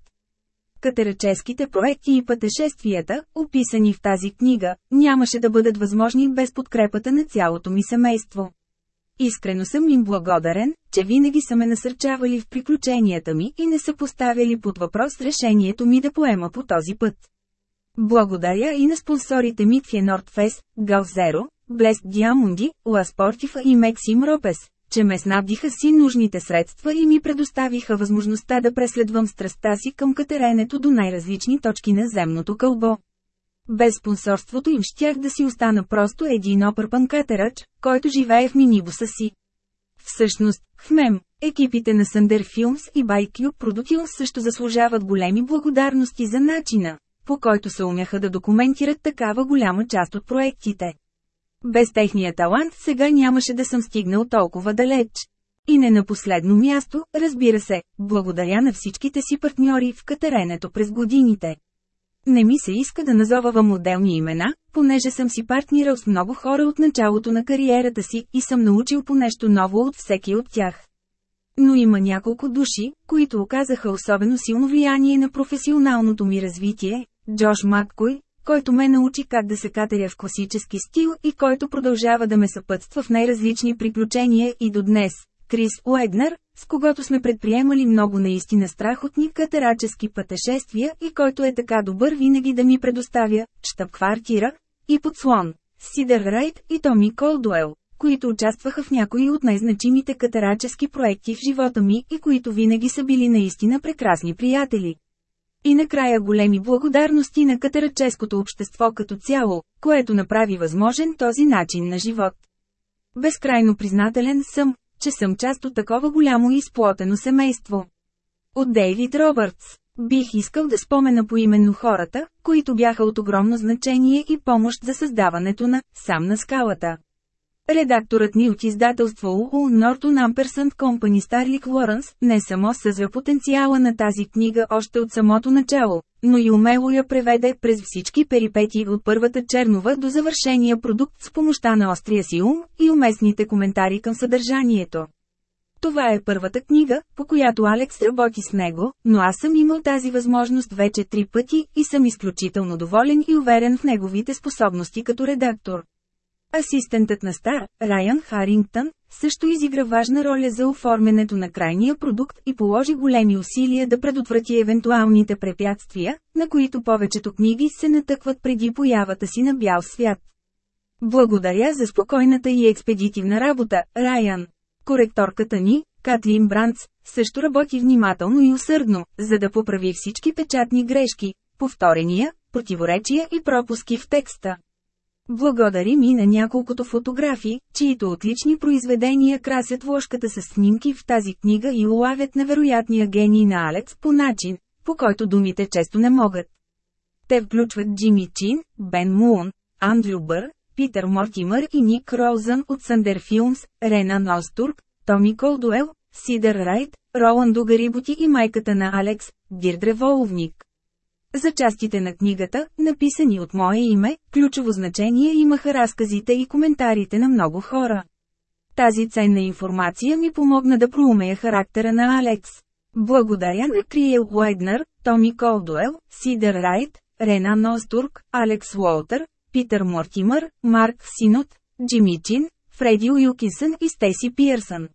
Катераческите проекти и пътешествията, описани в тази книга, нямаше да бъдат възможни без подкрепата на цялото ми семейство. Искрено съм им благодарен, че винаги са ме насърчавали в приключенията ми и не са поставяли под въпрос решението ми да поема по този път. Благодаря и на спонсорите ми Фенорд Фес, Галзеро, Блест Диамонди, Ла Спортифа и Мексим Ропес, че ме снабдиха си нужните средства и ми предоставиха възможността да преследвам страстта си към катеренето до най-различни точки на земното кълбо. Без спонсорството им щях да си остана просто един опърпан катерач, който живее в минибуса си. Всъщност, в МЕМ, екипите на Съндер Филмс и ByQ Production също заслужават големи благодарности за начина, по който се умяха да документират такава голяма част от проектите. Без техния талант сега нямаше да съм стигнал толкова далеч. И не на последно място, разбира се, благодаря на всичките си партньори в катеренето през годините. Не ми се иска да назовавам отделни имена, понеже съм си партнирал с много хора от началото на кариерата си и съм научил по нещо ново от всеки от тях. Но има няколко души, които оказаха особено силно влияние на професионалното ми развитие. Джош Маккой, който ме научи как да се катеря в класически стил и който продължава да ме съпътства в най-различни приключения и до днес. Крис Уегнер, с когото сме предприемали много наистина страхотни катерачески пътешествия и който е така добър винаги да ми предоставя штаб-квартира и подслон. Сидър Райт и Томи Колдуел, които участваха в някои от най-значимите катерачески проекти в живота ми и които винаги са били наистина прекрасни приятели. И накрая големи благодарности на катераческото общество като цяло, което направи възможен този начин на живот. Безкрайно признателен съм, че съм част от такова голямо и сплотено семейство. От Дейвид Робъртс. Бих искал да спомена поименно хората, които бяха от огромно значение и помощ за създаването на «Сам на скалата». Редакторът ни от издателство УУ Нортон Амперсънд Компани Старлик Лоренс не само съзва потенциала на тази книга още от самото начало, но и умело я преведе през всички перипети от първата чернова до завършения продукт с помощта на острия си ум и уместните коментари към съдържанието. Това е първата книга, по която Алекс работи с него, но аз съм имал тази възможност вече три пъти и съм изключително доволен и уверен в неговите способности като редактор. Асистентът на Стар, Райан Харингтън, също изигра важна роля за оформянето на крайния продукт и положи големи усилия да предотврати евентуалните препятствия, на които повечето книги се натъкват преди появата си на бял свят. Благодаря за спокойната и експедитивна работа, Райан. Коректорката ни, Катлин Бранц, също работи внимателно и усърдно, за да поправи всички печатни грешки, повторения, противоречия и пропуски в текста. Благодарим и на няколкото фотографии, чието отлични произведения красят ложката с снимки в тази книга и улавят невероятния гений на Алекс по начин, по който думите често не могат. Те включват Джимми Чин, Бен Муон, Андрю Бър, Питър Мортимър и Ник Роузън от Съндер Филмс, Рена Ностург, Томи Колдуел, Сидър Райт, Ролан Дугариботи и майката на Алекс, Дирдре Воловник. За частите на книгата, написани от мое име, ключово значение имаха разказите и коментарите на много хора. Тази ценна информация ми помогна да проумея характера на Алекс. Благодаря на Криел Уайднер, Томи Колдуел, Сидър Райт, Рена Ностурк, Алекс Уолтер, Питър Мортимър, Марк Синот, Джимми Чин, Фреди Уилкинсън и Стеси Пиърсън.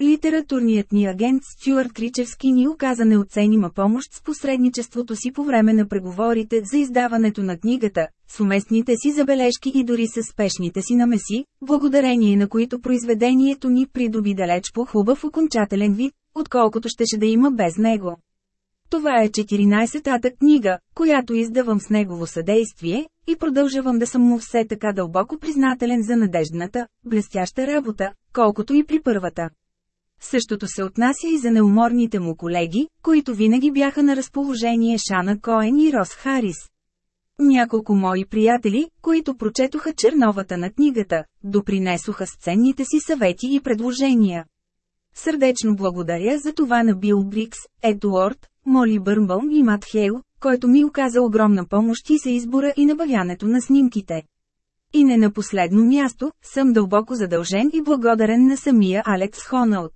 Литературният ни агент Стюарт Кричевски ни оказа неоценима помощ с посредничеството си по време на преговорите за издаването на книгата, с уместните си забележки и дори с спешните си намеси, благодарение на които произведението ни придоби далеч по-хубав окончателен вид, отколкото щеше да има без него. Това е 14-та книга, която издавам с негово съдействие, и продължавам да съм му все така дълбоко признателен за надеждната, блестяща работа, колкото и при първата. Същото се отнася и за неуморните му колеги, които винаги бяха на разположение Шана Коен и Рос Харис. Няколко мои приятели, които прочетоха черновата на книгата, допринесоха с ценните си съвети и предложения. Сърдечно благодаря за това на Бил Брикс, Едуард, Моли Бърнбълм и Мат Хейл, който ми оказа огромна помощ и за избора и набавянето на снимките. И не на последно място, съм дълбоко задължен и благодарен на самия Алекс Хоналд.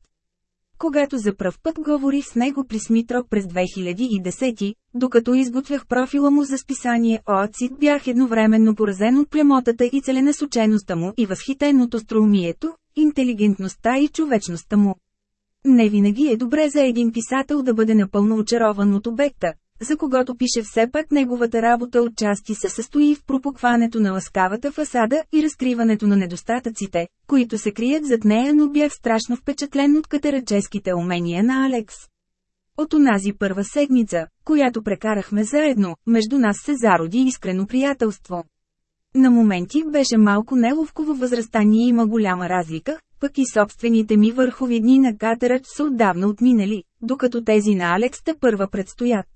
Когато за пръв път говорих с него при Смитрок през 2010, докато изготвях профила му за списание ОАЦИТ бях едновременно поразен от племотата и целенасочеността му и възхитен от остроумието, интелигентността и човечността му. Не винаги е добре за един писател да бъде напълно очарован от обекта, за когото пише все пак неговата работа от части се състои в пропукването на ласкавата фасада и разкриването на недостатъците, които се крият зад нея, но бях страшно впечатлен от катераческите умения на Алекс. От онази първа седмица, която прекарахме заедно, между нас се зароди искрено приятелство. На моменти беше малко неловко във възрастта ни има голяма разлика, пък и собствените ми върхови дни на катерач са отдавна отминали, докато тези на Алекс те първа предстоят.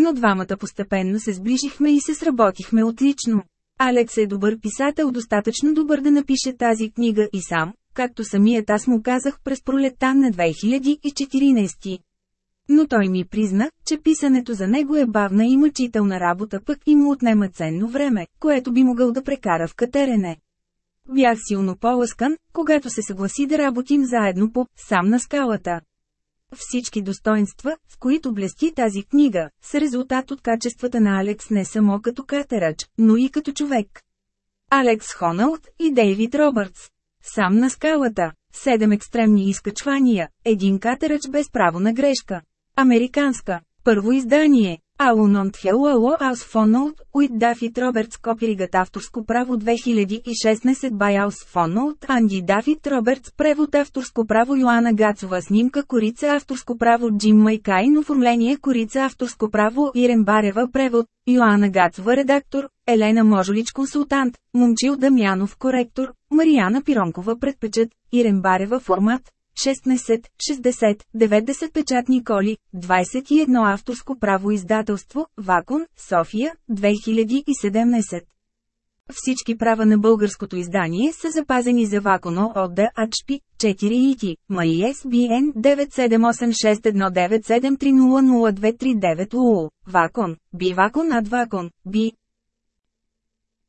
Но двамата постепенно се сближихме и се сработихме отлично. Алекс е добър писател, достатъчно добър да напише тази книга и сам, както самият аз му казах през пролетта на 2014. Но той ми призна, че писането за него е бавна и мъчителна работа пък и му отнема ценно време, което би могъл да прекара в катерене. Бях силно по-лъскан, когато се съгласи да работим заедно по «Сам на скалата». Всички достоинства, с които блести тази книга, са резултат от качествата на Алекс не само като катерач, но и като човек. Алекс Хоналд и Дейвид Робъртс. Сам на скалата. Седем екстремни изкачвания, един катерач без право на грешка. Американска. Първо издание. Алунонт Хелуало Аус Фоналд, Уит Дафит Робертс Копиригът авторско право 2016 Байаус Фоналд Анди Дафит Робертс превод авторско право Йоанна Гацова снимка Корица авторско право Джим Майкайн оформление Корица авторско право Ирен Барева превод Йоанна Гацова редактор Елена Можолич консултант Момчил Дамянов коректор Марияна Пиронкова предпечат Ирен Барева формат 16, 60, 90 печатни коли, 21 авторско право издателство, Вакун, София, 2017. Всички права на българското издание са запазени за Вакуно от HP 4 ити, MySBN 9786197300239 УУ, Вакон, Бивакон ад Вакон, Би.